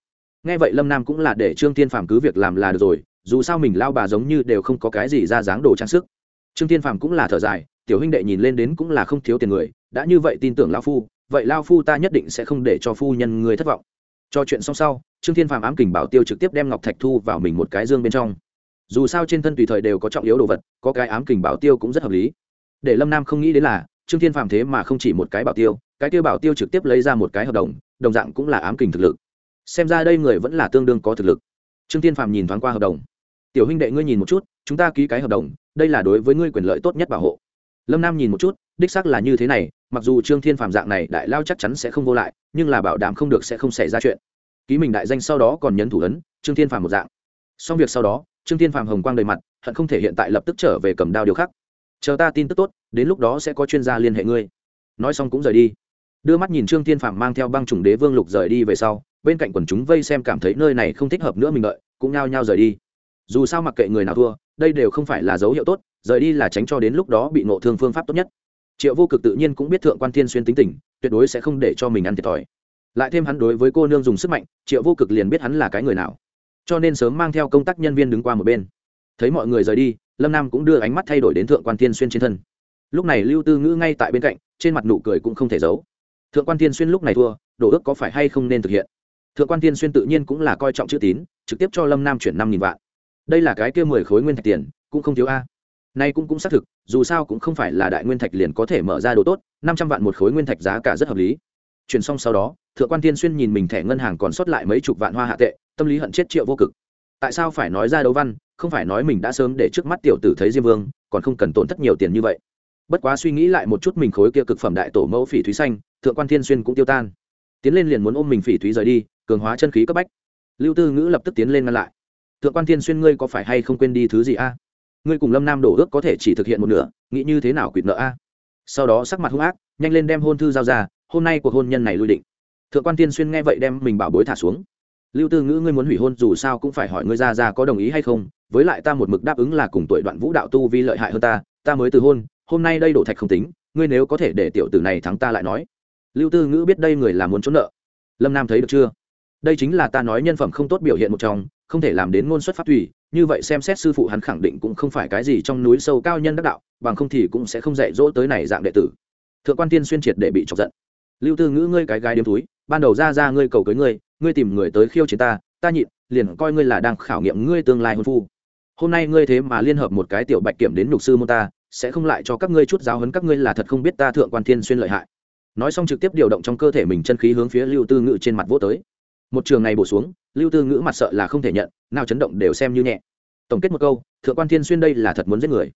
Nghe vậy lâm nam cũng là để trương thiên phàm cứ việc làm là được rồi, dù sao mình lao bà giống như đều không có cái gì ra dáng đồ trang sức. Trương thiên phàm cũng là thở dài, tiểu huynh đệ nhìn lên đến cũng là không thiếu tiền người, đã như vậy tin tưởng lao phu, vậy lao phu ta nhất định sẽ không để cho phu nhân người thất vọng. Cho chuyện xong sau, trương thiên phàm ám kình bảo tiêu trực tiếp đem ngọc thạch thu vào mình một cái dương bên trong. Dù sao trên thân tùy thời đều có trọng yếu đồ vật, có cái ám kình bảo tiêu cũng rất hợp lý. Để lâm nam không nghĩ đến là, trương thiên phàm thế mà không chỉ một cái bảo tiêu cái tiêu bảo tiêu trực tiếp lấy ra một cái hợp đồng đồng dạng cũng là ám kình thực lực. Xem ra đây người vẫn là tương đương có thực lực. Trương thiên phạm nhìn thoáng qua hợp đồng. Tiểu huynh đệ ngươi nhìn một chút, chúng ta ký cái hợp đồng, đây là đối với ngươi quyền lợi tốt nhất bảo hộ. Lâm nam nhìn một chút, đích xác là như thế này, mặc dù trương thiên phạm dạng này đại lao chắc chắn sẽ không vô lại, nhưng là bảo đảm không được sẽ không xảy ra chuyện. Ký mình đại danh sau đó còn nhấn thủ ấn, trương thiên phạm một dạng. Xong việc sau đó, trương thiên phạm hồng quang đầy mặt, hận không thể hiện tại lập tức trở về cầm đao điều khắc. Chờ ta tin tức tốt, đến lúc đó sẽ có chuyên gia liên hệ ngươi. Nói xong cũng rời đi đưa mắt nhìn trương thiên phàm mang theo băng chủng đế vương lục rời đi về sau, bên cạnh quần chúng vây xem cảm thấy nơi này không thích hợp nữa mình đợi, cũng nhao nhao rời đi. Dù sao mặc kệ người nào thua, đây đều không phải là dấu hiệu tốt, rời đi là tránh cho đến lúc đó bị nộ thương phương pháp tốt nhất. Triệu vô cực tự nhiên cũng biết thượng quan thiên xuyên tính tình, tuyệt đối sẽ không để cho mình ăn thiệt thòi. Lại thêm hắn đối với cô nương dùng sức mạnh, triệu vô cực liền biết hắn là cái người nào. Cho nên sớm mang theo công tác nhân viên đứng qua một bên. Thấy mọi người rời đi, lâm nam cũng đưa ánh mắt thay đổi đến thượng quan thiên xuyên trên thân. Lúc này lưu tư ngữ ngay tại bên cạnh, trên mặt nụ cười cũng không thể giấu thượng quan thiên xuyên lúc này thua, đổ ước có phải hay không nên thực hiện? Thượng quan thiên xuyên tự nhiên cũng là coi trọng chữ tín, trực tiếp cho lâm nam chuyển năm nghìn vạn. Đây là cái kia mười khối nguyên thạch tiền, cũng không thiếu a. Nay cũng cũng xác thực, dù sao cũng không phải là đại nguyên thạch liền có thể mở ra đồ tốt, năm trăm vạn một khối nguyên thạch giá cả rất hợp lý. Chuyển xong sau đó, thượng quan tiên xuyên nhìn mình thẻ ngân hàng còn sót lại mấy chục vạn hoa hạ tệ, tâm lý hận chết triệu vô cực. Tại sao phải nói ra đấu văn, không phải nói mình đã sớm để trước mắt tiểu tử thấy diêm vương, còn không cần tổn thất nhiều tiền như vậy? Bất quá suy nghĩ lại một chút mình khối kia cực phẩm đại tổ mẫu phỉ thúy xanh, thượng quan thiên xuyên cũng tiêu tan. Tiến lên liền muốn ôm mình phỉ thúy rời đi, cường hóa chân khí cấp bách. Lưu tư ngữ lập tức tiến lên ngăn lại. Thượng quan thiên xuyên ngươi có phải hay không quên đi thứ gì a? Ngươi cùng lâm nam đổ ước có thể chỉ thực hiện một nửa, nghĩ như thế nào quỵt nợ a? Sau đó sắc mặt hung ác, nhanh lên đem hôn thư giao ra, hôm nay cuộc hôn nhân này lui định. Thượng quan thiên xuyên nghe vậy đem mình bảo bối thả xuống. Lưu tư ngữ ngươi muốn hủy hôn dù sao cũng phải hỏi ngươi ra ra có đồng ý hay không, với lại ta một mực đáp ứng là cùng tuổi đoạn vũ đạo tu vi lợi hại hơn ta ta mới từ hôn hôm nay đây đổ thạch không tính, ngươi nếu có thể để tiểu tử này thắng ta lại nói. Lưu tư ngữ biết đây người là muốn trốn nợ. Lâm nam thấy được chưa? Đây chính là ta nói nhân phẩm không tốt biểu hiện một trong, không thể làm đến ngôn xuất pháp thủy như vậy xem xét sư phụ hắn khẳng định cũng không phải cái gì trong núi sâu cao nhân đắc đạo, bằng không thì cũng sẽ không dạy dỗ tới này dạng đệ tử. Thượng quan tiên xuyên triệt để bị chọc giận. Lưu tư ngữ, ngươi cái gái điếm túi, ban đầu ra ra ngươi cầu cưới ngươi ngươi tìm người tới khiêu chiến ta ta nhịn, liền coi ngươi là đang khảo nghiệm ngươi tương lai hôn phu. Hôm nay ngươi thế mà liên hợp một cái tiểu bạch kiểm đến nhục sư môn ta sẽ không lại cho các ngươi chút giáo hấn các ngươi là thật không biết ta thượng quan thiên xuyên lợi hại. Nói xong trực tiếp điều động trong cơ thể mình chân khí hướng phía lưu tư ngữ trên mặt vô tới. Một trường này bổ xuống, lưu tư ngữ mặt sợ là không thể nhận, nào chấn động đều xem như nhẹ. Tổng kết một câu, thượng quan thiên xuyên đây là thật muốn giết người.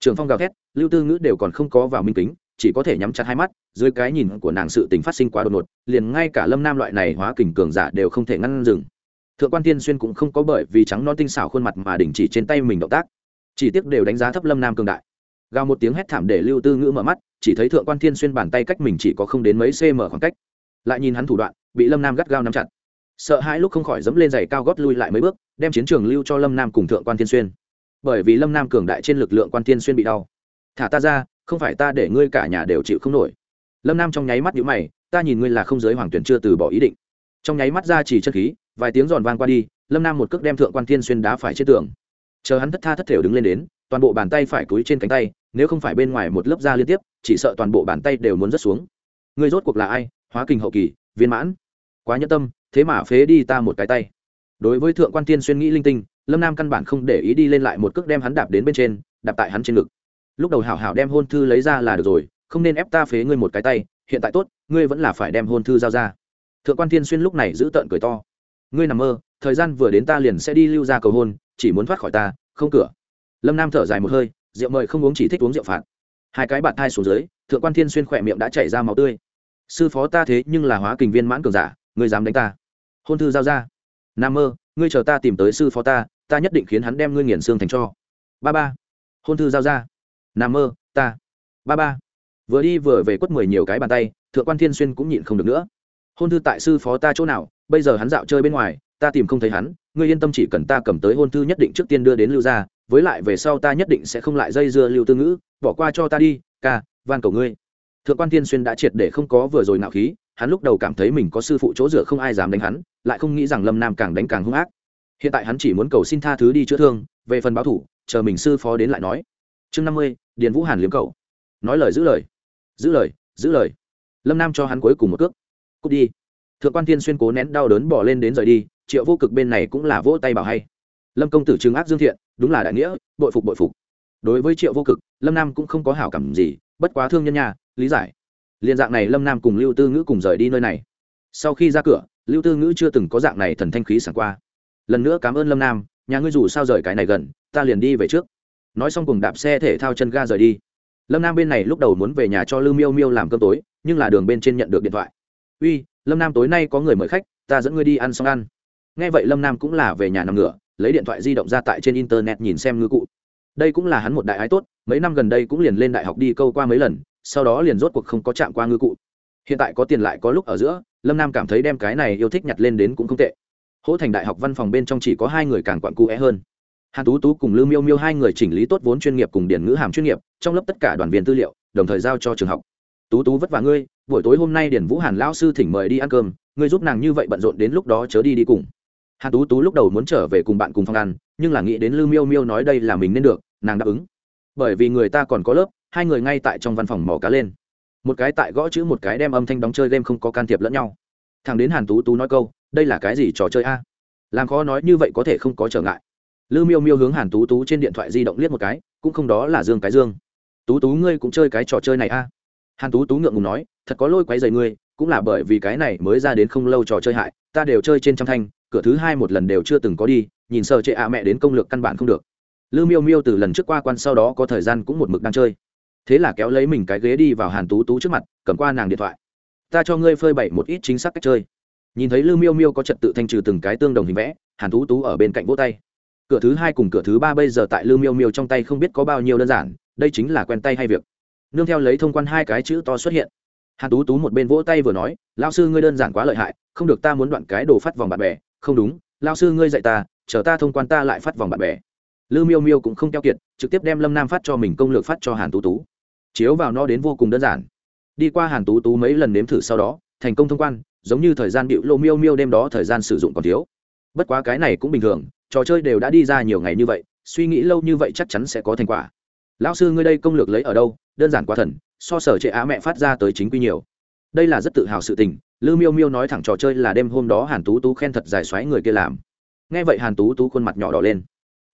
Trường phong gào thét, lưu tư ngữ đều còn không có vào minh kính, chỉ có thể nhắm chặt hai mắt, dưới cái nhìn của nàng sự tình phát sinh quá đột ngột, liền ngay cả lâm nam loại này hóa kình cường giả đều không thể ngăn dừng. Thượng quan thiên xuyên cũng không có bởi vì trắng non tinh xảo khuôn mặt mà đình chỉ trên tay mình động tác. Chỉ tiếc đều đánh giá thấp lâm nam cường đại gào một tiếng hét thảm để lưu tư ngữ mở mắt, chỉ thấy thượng quan thiên xuyên bàn tay cách mình chỉ có không đến mấy cm khoảng cách. Lại nhìn hắn thủ đoạn, bị lâm nam gắt gao nắm chặt. Sợ hãi lúc không khỏi dẫm lên giày cao gót lui lại mấy bước, đem chiến trường lưu cho lâm nam cùng thượng quan thiên xuyên. Bởi vì lâm nam cường đại trên lực lượng quan thiên xuyên bị đau. Thả ta ra, không phải ta để ngươi cả nhà đều chịu không nổi. Lâm nam trong nháy mắt nhũ mày, ta nhìn ngươi là không giới hoàng tuyển chưa từ bỏ ý định. Trong nháy mắt ra chỉ chân khí, vài tiếng giòn vang qua đi, lâm nam một cước đem thượng quan thiên xuyên đá phải trên tường. Chờ hắn thất tha thất thểu đứng lên đến, toàn bộ bàn tay phải cúi trên cánh tay nếu không phải bên ngoài một lớp da liên tiếp, chỉ sợ toàn bộ bàn tay đều muốn rớt xuống. Ngươi rốt cuộc là ai? Hóa kình hậu kỳ, viên mãn. Quá nhẫn tâm, thế mà phế đi ta một cái tay. Đối với thượng quan tiên xuyên nghĩ linh tinh, lâm nam căn bản không để ý đi lên lại một cước đem hắn đạp đến bên trên, đạp tại hắn trên ngực. Lúc đầu hảo hảo đem hôn thư lấy ra là được rồi, không nên ép ta phế ngươi một cái tay, hiện tại tốt, ngươi vẫn là phải đem hôn thư giao ra. Thượng quan thiên xuyên lúc này giữ tợn cười to. Ngươi nằm mơ, thời gian vừa đến ta liền sẽ đi lưu ra cầu hôn, chỉ muốn thoát khỏi ta, không cửa. Lâm nam thở dài một hơi rượu mời không uống chỉ thích uống rượu phạt. Hai cái bạt thai xuống dưới, thượng quan thiên xuyên khỏe miệng đã chảy ra máu tươi. Sư phó ta thế nhưng là hóa kình viên mãn cường giả, ngươi dám đánh ta. Hôn thư giao ra. Nam mơ, ngươi chờ ta tìm tới sư phó ta ta nhất định khiến hắn đem ngươi nghiền xương thành cho. Ba ba. Hôn thư giao ra. Nam mơ, ta. Ba ba. Vừa đi vừa về quất mười nhiều cái bàn tay, thượng quan thiên xuyên cũng nhịn không được nữa. Hôn thư tại sư phó ta chỗ nào, bây giờ hắn dạo chơi bên ngoài, ta tìm không thấy hắn, ngươi yên tâm chỉ cần ta cầm tới hôn thư nhất định trước tiên đưa đến lưu gia với lại về sau ta nhất định sẽ không lại dây dưa lưu tư ngữ, bỏ qua cho ta đi, ca, van cầu ngươi. Thượng quan thiên xuyên đã triệt để không có vừa rồi nạo khí, hắn lúc đầu cảm thấy mình có sư phụ chỗ dựa không ai dám đánh hắn, lại không nghĩ rằng lâm nam càng đánh càng hung ác. Hiện tại hắn chỉ muốn cầu xin tha thứ đi chữa thương, về phần báo thủ, chờ mình sư phó đến lại nói. Chương năm mươi, điền vũ hàn liếm cầu nói lời giữ lời. Giữ lời giữ lời. Lâm nam cho hắn cuối cùng một cước. Cút đi. Thượng quan thiên xuyên cố nén đau đớn bỏ lên đến rời đi, triệu vô cực bên này cũng là vỗ tay bảo hay lâm công tử trừng ác dương thiện, đúng là đại nghĩa, bội phục bội phục. Đối với triệu vô cực, lâm nam cũng không có hảo cảm gì, bất quá thương nhân nhà lý giải. Liên dạng này lâm nam cùng lưu tư ngữ cùng rời đi nơi này. Sau khi ra cửa, lưu tư ngữ chưa từng có dạng này thần thanh khí sảng qua. Lần nữa cảm ơn lâm nam, nhà ngươi dù sao rời cái này gần, ta liền đi về trước. Nói xong cùng đạp xe thể thao chân ga rời đi. Lâm nam bên này lúc đầu muốn về nhà cho lưu miêu miêu làm cơm tối, nhưng là đường bên trên nhận được điện thoại. Uy, lâm nam tối nay có người mời khách, ta dẫn ngươi đi ăn xong ăn. Nghe vậy lâm nam cũng là về nhà nằm ngửa lấy điện thoại di động ra tại trên internet nhìn xem ngư cụ. Đây cũng là hắn một đại ái tốt, mấy năm gần đây cũng liền lên đại học đi câu qua mấy lần, sau đó liền rốt cuộc không có chạm qua ngư cụ. Hiện tại có tiền lại có lúc ở giữa, lâm nam cảm thấy đem cái này yêu thích nhặt lên đến cũng không tệ. Hỗ thành đại học văn phòng bên trong chỉ có hai người càng quặn cụ é hơn. Hàn tú tú cùng lưu miêu miêu hai người chỉnh lý tốt vốn chuyên nghiệp cùng điển ngữ hàm chuyên nghiệp, trong lớp tất cả đoàn viên tư liệu, đồng thời giao cho trường học. Tú tú vất vả ngươi, buổi tối hôm nay điển vũ hàn lao sư thỉnh mời đi ăn cơm, ngươi giúp nàng như vậy bận rộn đến lúc đó chớ đi đi cùng hàn tú tú lúc đầu muốn trở về cùng bạn cùng phòng ăn, nhưng là nghĩ đến Lư miêu miêu nói đây là mình nên được, nàng đáp ứng. Bởi vì người ta còn có lớp, hai người ngay tại trong văn phòng mỏ cá lên. Một cái tại gõ chữ, một cái đem âm thanh đóng chơi game không có can thiệp lẫn nhau. Thằng đến hàn tú tú nói câu, đây là cái gì trò chơi a? Làm khó nói như vậy có thể không có trở ngại. Lư miêu miêu hướng hàn tú tú trên điện thoại di động liếc một cái, cũng không đó là dương cái dương. Tú tú ngươi cũng chơi cái trò chơi này a? Hàn tú tú ngượng ngùng nói, thật có lôi quấy dày ngươi, cũng là bởi vì cái này mới ra đến không lâu trò chơi hại, ta đều chơi trên trăm thanh cửa thứ hai một lần đều chưa từng có đi, nhìn sợ chệ ạ mẹ đến công lược căn bản không được. Lư miêu miêu từ lần trước qua quan sau đó có thời gian cũng một mực đang chơi. Thế là kéo lấy mình cái ghế đi vào hàn tú tú trước mặt, cầm qua nàng điện thoại. Ta cho ngươi phơi bày một ít chính xác cách chơi. Nhìn thấy lư miêu miêu có trật tự thanh trừ từng cái tương đồng hình vẽ, hàn tú tú ở bên cạnh vỗ tay. Cửa thứ hai cùng cửa thứ ba bây giờ tại lư miêu miêu trong tay không biết có bao nhiêu đơn giản, đây chính là quen tay hay việc. Nương theo lấy thông quan hai cái chữ to xuất hiện. Hàn tú tú một bên vỗ tay vừa nói lao sư ngươi đơn giản quá lợi hại, không được ta muốn đoạn cái đồ phát vòng bạn bè không đúng lao sư ngươi dạy ta, chờ ta thông quan ta lại phát vòng bạn bè. Lư miêu miêu cũng không keo kiệt, trực tiếp đem lâm nam phát cho mình công lược phát cho hàn tú tú. Chiếu vào nó đến vô cùng đơn giản. Đi qua hàn tú tú mấy lần nếm thử sau đó, thành công thông quan, giống như thời gian bịu lô miêu miêu đêm đó thời gian sử dụng còn thiếu. Bất quá cái này cũng bình thường, trò chơi đều đã đi ra nhiều ngày như vậy, suy nghĩ lâu như vậy chắc chắn sẽ có thành quả. Lão sư ngươi đây công lược lấy ở đâu? Đơn giản quá thần, so sở trệ á mẹ phát ra tới chính quy nhiều. Đây là rất tự hào sự tình lư miêu miêu nói thẳng trò chơi là đêm hôm đó hàn tú tú khen thật dài xoáy người kia làm. Nghe vậy hàn tú tú khuôn mặt nhỏ đỏ lên.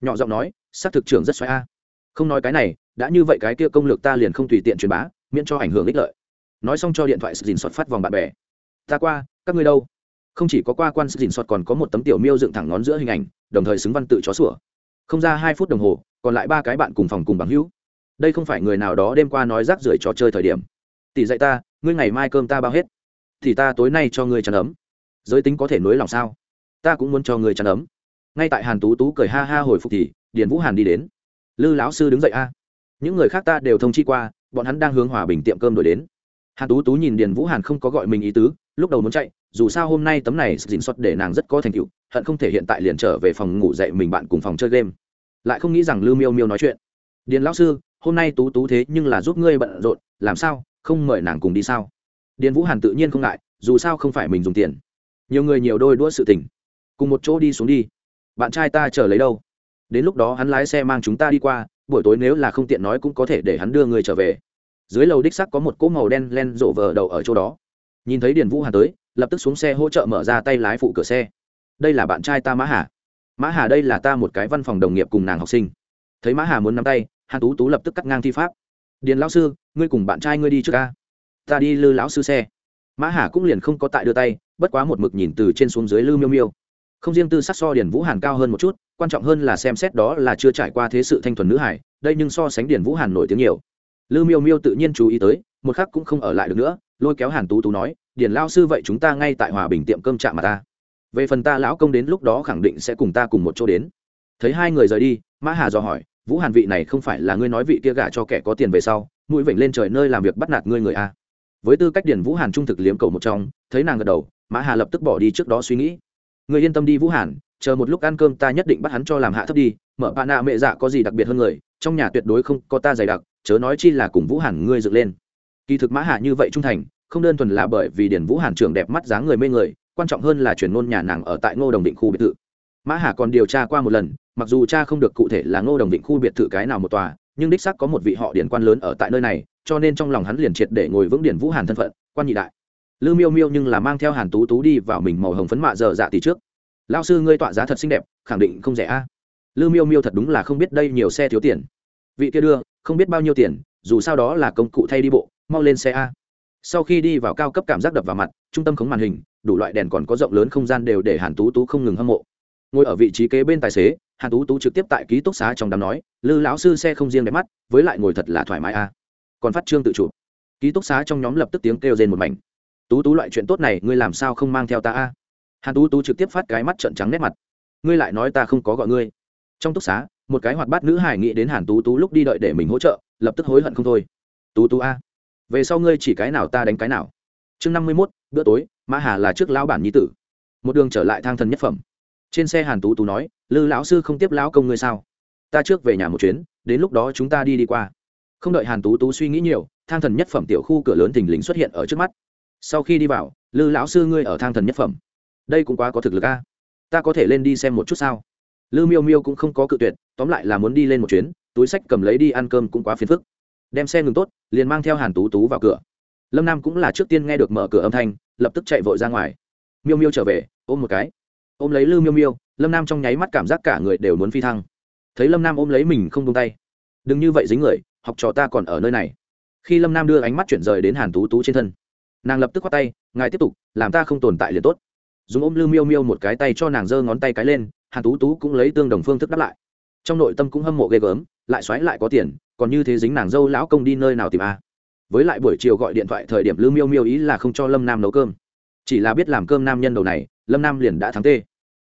Nhỏ giọng nói, xác thực trưởng rất xoáy a. Không nói cái này, đã như vậy cái kia công lược ta liền không tùy tiện truyền bá, miễn cho ảnh hưởng ích lợi. Nói xong cho điện thoại dình xuất phát vòng bạn bè. Ta qua, các ngươi đâu? Không chỉ có qua quan dình xuất còn có một tấm tiểu miêu dựng thẳng ngón giữa hình ảnh, đồng thời xứng văn tự chó sủa. Không ra hai phút đồng hồ, còn lại ba cái bạn cùng phòng cùng bằng hữu. Đây không phải người nào đó đêm qua nói rác rưởi trò chơi thời điểm. Tỷ dạy ta, ngươi ngày mai cơm ta bao hết thì ta tối nay cho ngươi chăn ấm. Giới tính có thể nối lòng sao? Ta cũng muốn cho ngươi chăn ấm. Ngay tại hàn tú tú cười ha ha hồi phục thì, điền vũ hàn đi đến. Lư lão sư đứng dậy a. Những người khác ta đều thông chi qua, bọn hắn đang hướng hòa bình tiệm cơm đổi đến. Hàn tú tú nhìn điền vũ hàn không có gọi mình ý tứ, lúc đầu muốn chạy, dù sao hôm nay tấm này dình xuất để nàng rất có thành tựu, hận không thể hiện tại liền trở về phòng ngủ dậy mình bạn cùng phòng chơi game. Lại không nghĩ rằng lư miêu miêu nói chuyện. Điền lão sư, hôm nay tú tú thế nhưng là giúp ngươi bận rộn, làm sao? Không mời nàng cùng đi sao? Điền vũ hàn tự nhiên không ngại, dù sao không phải mình dùng tiền. Nhiều người nhiều đôi đũa sự tình. Cùng một chỗ đi xuống đi. Bạn trai ta chờ lấy đâu? Đến lúc đó hắn lái xe mang chúng ta đi qua, buổi tối nếu là không tiện nói cũng có thể để hắn đưa người trở về. Dưới lầu đích sắc có một cỗ màu đen len rộ vờ đầu ở chỗ đó. Nhìn thấy điền vũ hàn tới, lập tức xuống xe hỗ trợ mở ra tay lái phụ cửa xe. Đây là bạn trai ta mã hà. Mã hà đây là ta một cái văn phòng đồng nghiệp cùng nàng học sinh. Thấy mã hà muốn nắm tay, hàn tú tú lập tức cắt ngang thi pháp. Điền lão sư, ngươi cùng bạn trai ngươi đi trước ca ta đi lư lão sư xe. Mã hà cũng liền không có tại đưa tay, bất quá một mực nhìn từ trên xuống dưới lư miêu miêu. Không riêng tư sắc so điền vũ hàn cao hơn một chút, quan trọng hơn là xem xét đó là chưa trải qua thế sự thanh thuần nữ hải, đây nhưng so sánh điền vũ hàn nổi tiếng nhiều. Lư miêu miêu tự nhiên chú ý tới, một khắc cũng không ở lại được nữa, lôi kéo hàn tú tú nói, điền lao sư vậy chúng ta ngay tại hòa bình tiệm cơm trạm mà ta. Về phần ta lão công đến lúc đó khẳng định sẽ cùng ta cùng một chỗ đến. Thấy hai người rời đi, mã hà dò hỏi, vũ hàn vị này không phải là ngươi nói vị kia gả cho kẻ có tiền về sau, mũi vểnh lên trời nơi làm việc bắt nạt ngươi người a? Với tư cách điển vũ hàn trung thực liếm cầu một trong, thấy nàng gật đầu, mã hà lập tức bỏ đi trước đó suy nghĩ. Người yên tâm đi vũ hàn, chờ một lúc ăn cơm ta nhất định bắt hắn cho làm hạ thấp đi, mở bạn nạ mẹ dạ có gì đặc biệt hơn người, trong nhà tuyệt đối không có ta dày đặc, chớ nói chi là cùng vũ hàn ngươi dựng lên. Kỳ thực mã hà như vậy trung thành, không đơn thuần là bởi vì điển vũ hàn trưởng đẹp mắt dáng người mê người, quan trọng hơn là chuyển ngôn nhà nàng ở tại ngô đồng định khu biệt thự. Mã hà còn điều tra qua một lần, mặc dù cha không được cụ thể là ngô đồng định khu biệt thự cái nào một tòa nhưng đích xác có một vị họ điển quan lớn ở tại nơi này, cho nên trong lòng hắn liền triệt để ngồi vững điển vũ hàn thân phận, quan nhị đại. Lư miêu miêu nhưng là mang theo hàn tú tú đi vào mình màu hồng phấn mạ dở dạ tỷ trước. Lao sư, ngươi tọa giá thật xinh đẹp, khẳng định không rẻ a. À. lư miêu miêu thật đúng là không biết đây nhiều xe thiếu tiền. Vị kia đưa, không biết bao nhiêu tiền, dù sao đó là công cụ thay đi bộ, mau lên xe a. Sau khi đi vào cao cấp cảm giác đập vào mặt, trung tâm khống màn hình, đủ loại đèn còn có rộng lớn không gian đều để hàn tú tú không ngừng hâm mộ ngồi ở vị trí kế bên tài xế, hàn tú tú trực tiếp tại ký túc xá trong đám nói, lư lão sư xe không riêng đẹp mắt, với lại ngồi thật là thoải mái a. Còn phát trương tự chủ ký túc xá trong nhóm lập tức tiếng kêu rên một mảnh. Tú tú loại chuyện tốt này, ngươi làm sao không mang theo ta a? Hàn tú tú trực tiếp phát cái mắt trợn trắng nét mặt. Ngươi lại nói ta không có gọi ngươi. Trong túc xá, một cái hoạt bát nữ hải nghĩ đến hàn tú tú lúc đi đợi để mình hỗ trợ, lập tức hối hận không thôi. Tú tú a, về sau ngươi chỉ cái nào ta đánh cái nào. Chương năm mươi mốt, bữa tối, mã hà là trước lão bản nhi tử. Một đường trở lại thang thần nhất phẩm trên xe hàn tú tú nói, lư lão sư không tiếp lão công ngươi sao? Ta trước về nhà một chuyến, đến lúc đó chúng ta đi đi qua. Không đợi hàn tú tú suy nghĩ nhiều, thang thần nhất phẩm tiểu khu cửa lớn thình lình xuất hiện ở trước mắt. Sau khi đi vào, lư lão sư ngươi ở thang thần nhất phẩm. Đây cũng quá có thực lực a. Ta có thể lên đi xem một chút sao? Lư miêu miêu cũng không có cự tuyệt, tóm lại là muốn đi lên một chuyến, túi sách cầm lấy đi ăn cơm cũng quá phiền phức. Đem xe ngừng tốt, liền mang theo hàn tú tú vào cửa. Lâm nam cũng là trước tiên nghe được mở cửa âm thanh, lập tức chạy vội ra ngoài. Miêu miêu trở về, ôm một cái ôm lấy lư miêu miêu, lâm nam trong nháy mắt cảm giác cả người đều muốn phi thăng. Thấy lâm nam ôm lấy mình không tung tay, đừng như vậy dính người, học trò ta còn ở nơi này. Khi lâm nam đưa ánh mắt chuyển rời đến hàn tú tú trên thân, nàng lập tức khoát tay, ngài tiếp tục, làm ta không tồn tại liền tốt. Dùng ôm lư miêu miêu một cái tay cho nàng giơ ngón tay cái lên, hàn tú tú cũng lấy tương đồng phương thức đáp lại. Trong nội tâm cũng hâm mộ ghê gớm, lại xoáy lại có tiền, còn như thế dính nàng dâu lão công đi nơi nào tìm a? Với lại buổi chiều gọi điện thoại thời điểm lư miêu miêu ý là không cho lâm nam nấu cơm. Chỉ là biết làm cơm nam nhân đầu này lâm nam liền đã thắng tê.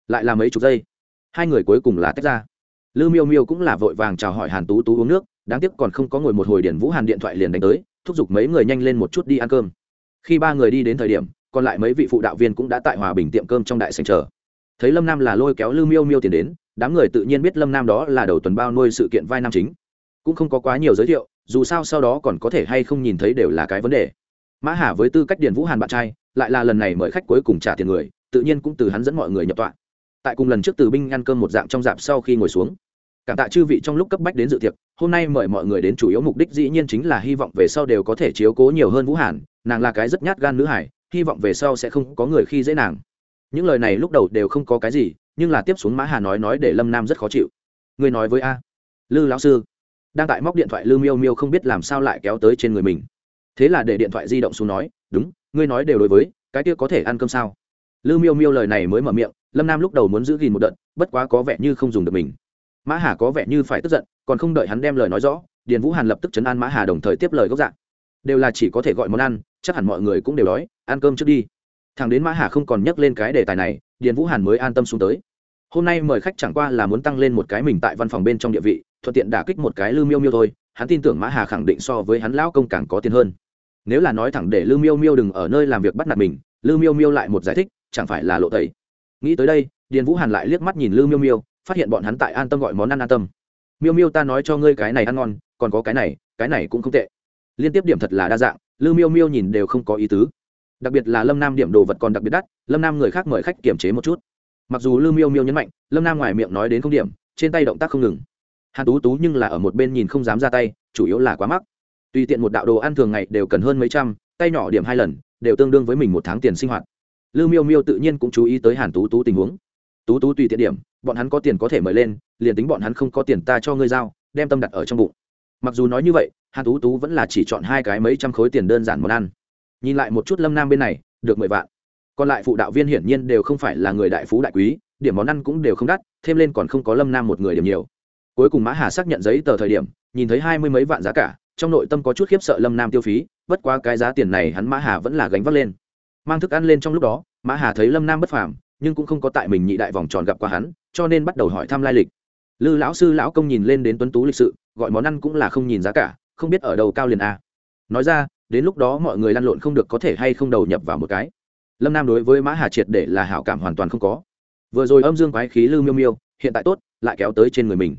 Lại là mấy chục giây, hai người cuối cùng là tách ra. Lư miêu miêu cũng là vội vàng chào hỏi hàn tú tú uống nước, đáng tiếc còn không có ngồi một hồi điển vũ hàn điện thoại liền đánh tới, thúc giục mấy người nhanh lên một chút đi ăn cơm. Khi ba người đi đến thời điểm, còn lại mấy vị phụ đạo viên cũng đã tại hòa bình tiệm cơm trong đại sành chờ. Thấy lâm nam là lôi kéo lư miêu miêu tiền đến, đám người tự nhiên biết lâm nam đó là đầu tuần bao nuôi sự kiện vai nam chính. Cũng không có quá nhiều giới thiệu, dù sao sau đó còn có thể hay không nhìn thấy đều là cái vấn đề. Mã hà với tư cách điền vũ hàn bạn trai, lại là lần này mời khách cuối cùng trả tiền người tự nhiên cũng từ hắn dẫn mọi người nhập tọa. Tại cùng lần trước từ binh ăn cơm một dạng trong dạp sau khi ngồi xuống, cảm tạ chư vị trong lúc cấp bách đến dự tiệc, hôm nay mời mọi người đến chủ yếu mục đích dĩ nhiên chính là hy vọng về sau đều có thể chiếu cố nhiều hơn vũ hàn, nàng là cái rất nhát gan nữ hải, hy vọng về sau sẽ không có người khi dễ nàng. Những lời này lúc đầu đều không có cái gì, nhưng là tiếp xuống mã hà nói nói để lâm nam rất khó chịu. Người nói với a. Lư lão sư, đang tại móc điện thoại lư miêu miêu không biết làm sao lại kéo tới trên người mình. Thế là để điện thoại di động xuống nói, đúng, ngươi nói đều đối với, cái kia có thể ăn cơm sao? Lư miêu miêu lời này mới mở miệng, lâm nam lúc đầu muốn giữ gìn một đợt, bất quá có vẻ như không dùng được mình. Mã hà có vẻ như phải tức giận, còn không đợi hắn đem lời nói rõ, điền vũ hàn lập tức chấn an mã hà đồng thời tiếp lời gốc dạng. Đều là chỉ có thể gọi món ăn, chắc hẳn mọi người cũng đều đói, ăn cơm trước đi. Thằng đến mã hà không còn nhắc lên cái đề tài này, điền vũ hàn mới an tâm xuống tới. Hôm nay mời khách chẳng qua là muốn tăng lên một cái mình tại văn phòng bên trong địa vị, thuận tiện đả kích một cái lư miêu miêu thôi, hắn tin tưởng mã hà khẳng định so với hắn lão công càng có tiền hơn. Nếu là nói thẳng để lư miêu miêu đừng ở nơi làm việc bắt nạt mình, lư miêu miêu lại một giải thích chẳng phải là lộ tẩy. Nghĩ tới đây, điền vũ hàn lại liếc mắt nhìn lư miêu miêu, phát hiện bọn hắn tại an tâm gọi món ăn an tâm. Miêu miêu, ta nói cho ngươi cái này ăn ngon, còn có cái này cái này cũng không tệ. Liên tiếp điểm thật là đa dạng, lư miêu miêu nhìn đều không có ý tứ. Đặc biệt là lâm nam điểm đồ vật còn đặc biệt đắt, lâm nam người khác mời khách kiểm chế một chút. Mặc dù lư miêu miêu nhấn mạnh, lâm nam ngoài miệng nói đến không điểm, trên tay động tác không ngừng. Hàn tú tú nhưng là ở một bên nhìn không dám ra tay, chủ yếu là quá mắc. Tùy tiện một đạo đồ ăn thường ngày đều cần hơn mấy trăm, tay nhỏ điểm hai lần, đều tương đương với mình một tháng tiền sinh hoạt lư miêu miêu tự nhiên cũng chú ý tới hàn tú tú tình huống. Tú tú tùy tiện điểm, bọn hắn có tiền có thể mời lên, liền tính bọn hắn không có tiền ta cho ngươi giao, đem tâm đặt ở trong bụng. Mặc dù nói như vậy, hàn tú tú vẫn là chỉ chọn hai cái mấy trăm khối tiền đơn giản món ăn. Nhìn lại một chút lâm nam bên này, được mười vạn. Còn lại phụ đạo viên hiển nhiên đều không phải là người đại phú đại quý, điểm món ăn cũng đều không đắt, thêm lên còn không có lâm nam một người điểm nhiều. Cuối cùng mã hà xác nhận giấy tờ thời điểm, nhìn thấy hai mươi mấy vạn giá cả, trong nội tâm có chút khiếp sợ lâm nam tiêu phí, bất quá cái giá tiền này hắn mã hà vẫn là gánh vác lên mang thức ăn lên trong lúc đó, mã hà thấy lâm nam bất phàm, nhưng cũng không có tại mình nhị đại vòng tròn gặp qua hắn, cho nên bắt đầu hỏi thăm lai lịch. Lư lão sư lão công nhìn lên đến tuấn tú lịch sự, gọi món ăn cũng là không nhìn giá cả, không biết ở đầu cao liền a. Nói ra, đến lúc đó mọi người lăn lộn không được có thể hay không đầu nhập vào một cái. Lâm nam đối với mã hà triệt để là hảo cảm hoàn toàn không có. Vừa rồi âm dương quái khí lư miêu miêu, hiện tại tốt, lại kéo tới trên người mình.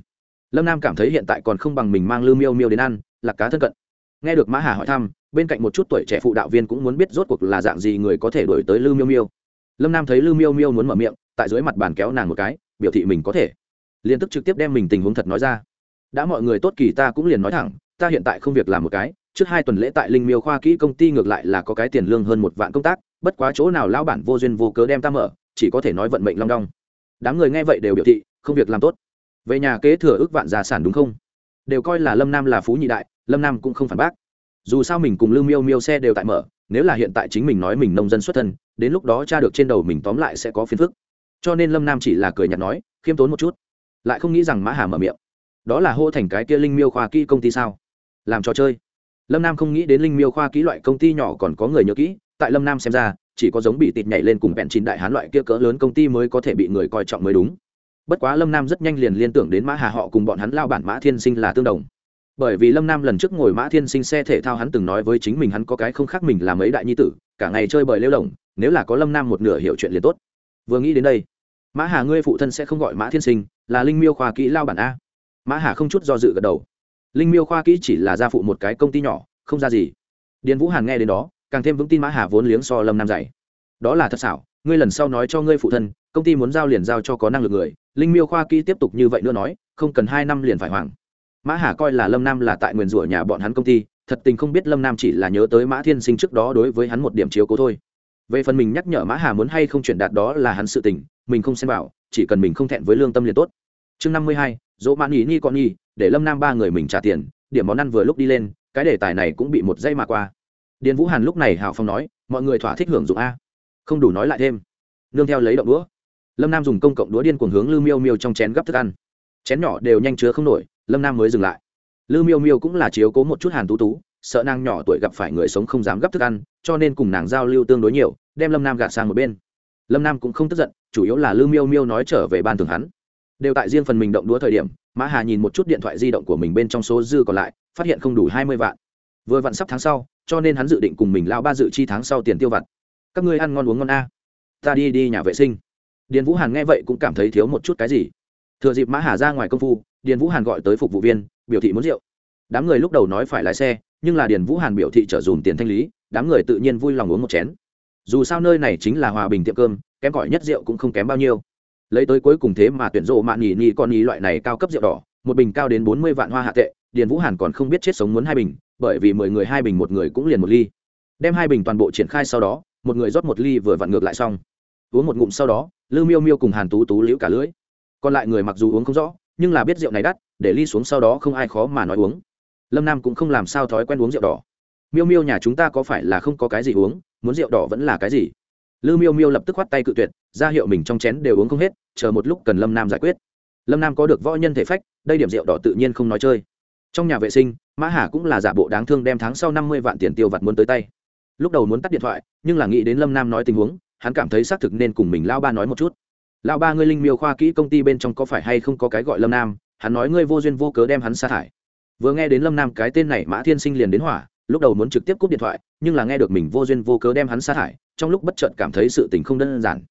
Lâm nam cảm thấy hiện tại còn không bằng mình mang lư miêu miêu đến ăn, là cá thân cận. Nghe được mã hà hỏi thăm bên cạnh một chút tuổi trẻ phụ đạo viên cũng muốn biết rốt cuộc là dạng gì người có thể đổi tới lư miêu miêu. Lâm nam thấy lư miêu miêu muốn mở miệng, tại dưới mặt bàn kéo nàng một cái, biểu thị mình có thể. Liên tức trực tiếp đem mình tình huống thật nói ra. Đã mọi người tốt kỳ ta cũng liền nói thẳng, ta hiện tại không việc làm một cái, trước hai tuần lễ tại linh miêu khoa kỹ công ty ngược lại là có cái tiền lương hơn một vạn công tác, bất quá chỗ nào lao bản vô duyên vô cớ đem ta mở, chỉ có thể nói vận mệnh long đong. Đám người nghe vậy đều biểu thị, không việc làm tốt. Về nhà kế thừa ước vạn gia sản đúng không? Đều coi là lâm nam là phú nhị đại, lâm nam cũng không phản bác dù sao mình cùng lưu miêu miêu xe đều tại mở, nếu là hiện tại chính mình nói mình nông dân xuất thân, đến lúc đó cha được trên đầu mình tóm lại sẽ có phiền phức. Cho nên lâm nam chỉ là cười nhạt nói, khiêm tốn một chút. Lại không nghĩ rằng mã hà mở miệng. Đó là hô thành cái kia linh miêu khoa kỹ công ty sao? Làm trò chơi. Lâm nam không nghĩ đến linh miêu khoa kỹ loại công ty nhỏ còn có người nhớ kỹ, tại lâm nam xem ra, chỉ có giống bị tịt nhảy lên cùng bẹn chín đại hán loại kia cỡ lớn công ty mới có thể bị người coi trọng mới đúng. Bất quá lâm nam rất nhanh liền liên tưởng đến mã hà họ cùng bọn hắn lao bản mã thiên sinh là tương đồng bởi vì lâm nam lần trước ngồi mã thiên sinh xe thể thao hắn từng nói với chính mình hắn có cái không khác mình là mấy đại nhi tử, cả ngày chơi bời lêu lồng nếu là có lâm nam một nửa hiểu chuyện liền tốt. Vừa nghĩ đến đây, mã hà ngươi phụ thân sẽ không gọi mã thiên sinh, là linh miêu khoa kỹ lao bản a. Mã hà không chút do dự gật đầu. Linh miêu khoa kỹ chỉ là gia phụ một cái công ty nhỏ, không ra gì. Điền vũ hàn nghe đến đó, càng thêm vững tin mã hà vốn liếng so lâm nam dạy. Đó là thật xảo, ngươi lần sau nói cho ngươi phụ thân, công ty muốn giao liền giao cho có năng lực người. Linh miêu khoa kỹ tiếp tục như vậy nữa nói, không cần hai năm liền phải hoàng mã hà coi là lâm nam là tại nguyền rủa nhà bọn hắn công ty, thật tình không biết lâm nam chỉ là nhớ tới mã thiên sinh trước đó đối với hắn một điểm chiếu cố thôi. Về phần mình nhắc nhở mã hà muốn hay không chuyển đạt đó là hắn sự tình, mình không xem vào, chỉ cần mình không thẹn với lương tâm liền tốt. Chương năm mươi hai, dỗ mãn ý ni con nhi để lâm nam ba người mình trả tiền, điểm món ăn vừa lúc đi lên, cái đề tài này cũng bị một dây mà qua. Điền vũ hàn lúc này hào phong nói, mọi người thỏa thích hưởng dụng a. Không đủ nói lại thêm. Nương theo lấy động đũa. Lâm nam dùng công cộng đũa điên cuồng hướng lư miêu miêu trong chén gấp thức ăn. Chén nhỏ đều nhanh chứa không nổi lâm nam mới dừng lại lư miêu miêu cũng là chiếu cố một chút hàn tú tú sợ nàng nhỏ tuổi gặp phải người sống không dám gấp thức ăn cho nên cùng nàng giao lưu tương đối nhiều đem lâm nam gạt sang một bên lâm nam cũng không tức giận chủ yếu là lư miêu miêu nói trở về ban thường hắn đều tại riêng phần mình động đũa thời điểm mã hà nhìn một chút điện thoại di động của mình bên trong số dư còn lại phát hiện không đủ hai mươi vạn vừa vặn sắp tháng sau cho nên hắn dự định cùng mình lao ba dự chi tháng sau tiền tiêu vặt các ngươi ăn ngon uống ngon a ta đi đi nhà vệ sinh điền vũ hàn nghe vậy cũng cảm thấy thiếu một chút cái gì thừa dịp mã hà ra ngoài công phu điền vũ hàn gọi tới phục vụ viên, biểu thị muốn rượu. Đám người lúc đầu nói phải lái xe, nhưng là điền vũ hàn biểu thị trở dùm tiền thanh lý, đám người tự nhiên vui lòng uống một chén. Dù sao nơi này chính là hòa bình tiệm cơm, kém cỏi nhất rượu cũng không kém bao nhiêu. Lấy tới cuối cùng thế mà tuyển rộ mạn nhì nhì con nhì loại này cao cấp rượu đỏ, một bình cao đến bốn mươi vạn hoa hạ tệ, điền vũ hàn còn không biết chết sống muốn hai bình, bởi vì mười người hai bình một người cũng liền một ly. Đem hai bình toàn bộ triển khai sau đó, một người rót một ly vừa vặn ngược lại xong. Uống một ngụm sau đó lư miêu miêu cùng hàn tú tú liễu cả lưỡi. Còn lại người mặc dù uống không rõ nhưng là biết rượu này đắt, để ly xuống sau đó không ai khó mà nói uống. Lâm nam cũng không làm sao thói quen uống rượu đỏ. Miêu miêu nhà chúng ta có phải là không có cái gì uống, muốn rượu đỏ vẫn là cái gì? Lư miêu miêu lập tức khoắt tay cự tuyệt, ra hiệu mình trong chén đều uống không hết, chờ một lúc cần lâm nam giải quyết. Lâm nam có được võ nhân thể phách, đây điểm rượu đỏ tự nhiên không nói chơi. Trong nhà vệ sinh, mã hà cũng là giả bộ đáng thương đem tháng sau năm mươi vạn tiền tiêu vặt muốn tới tay. Lúc đầu muốn tắt điện thoại, nhưng là nghĩ đến lâm nam nói tình huống, hắn cảm thấy xác thực nên cùng mình lao ba nói một chút lão ba ngươi linh miêu khoa kỹ công ty bên trong có phải hay không có cái gọi lâm nam? Hắn nói ngươi vô duyên vô cớ đem hắn sa thải. Vừa nghe đến lâm nam cái tên này, mã thiên sinh liền đến hỏa, lúc đầu muốn trực tiếp cúp điện thoại, nhưng là nghe được mình vô duyên vô cớ đem hắn sa thải, trong lúc bất chợt cảm thấy sự tình không đơn giản.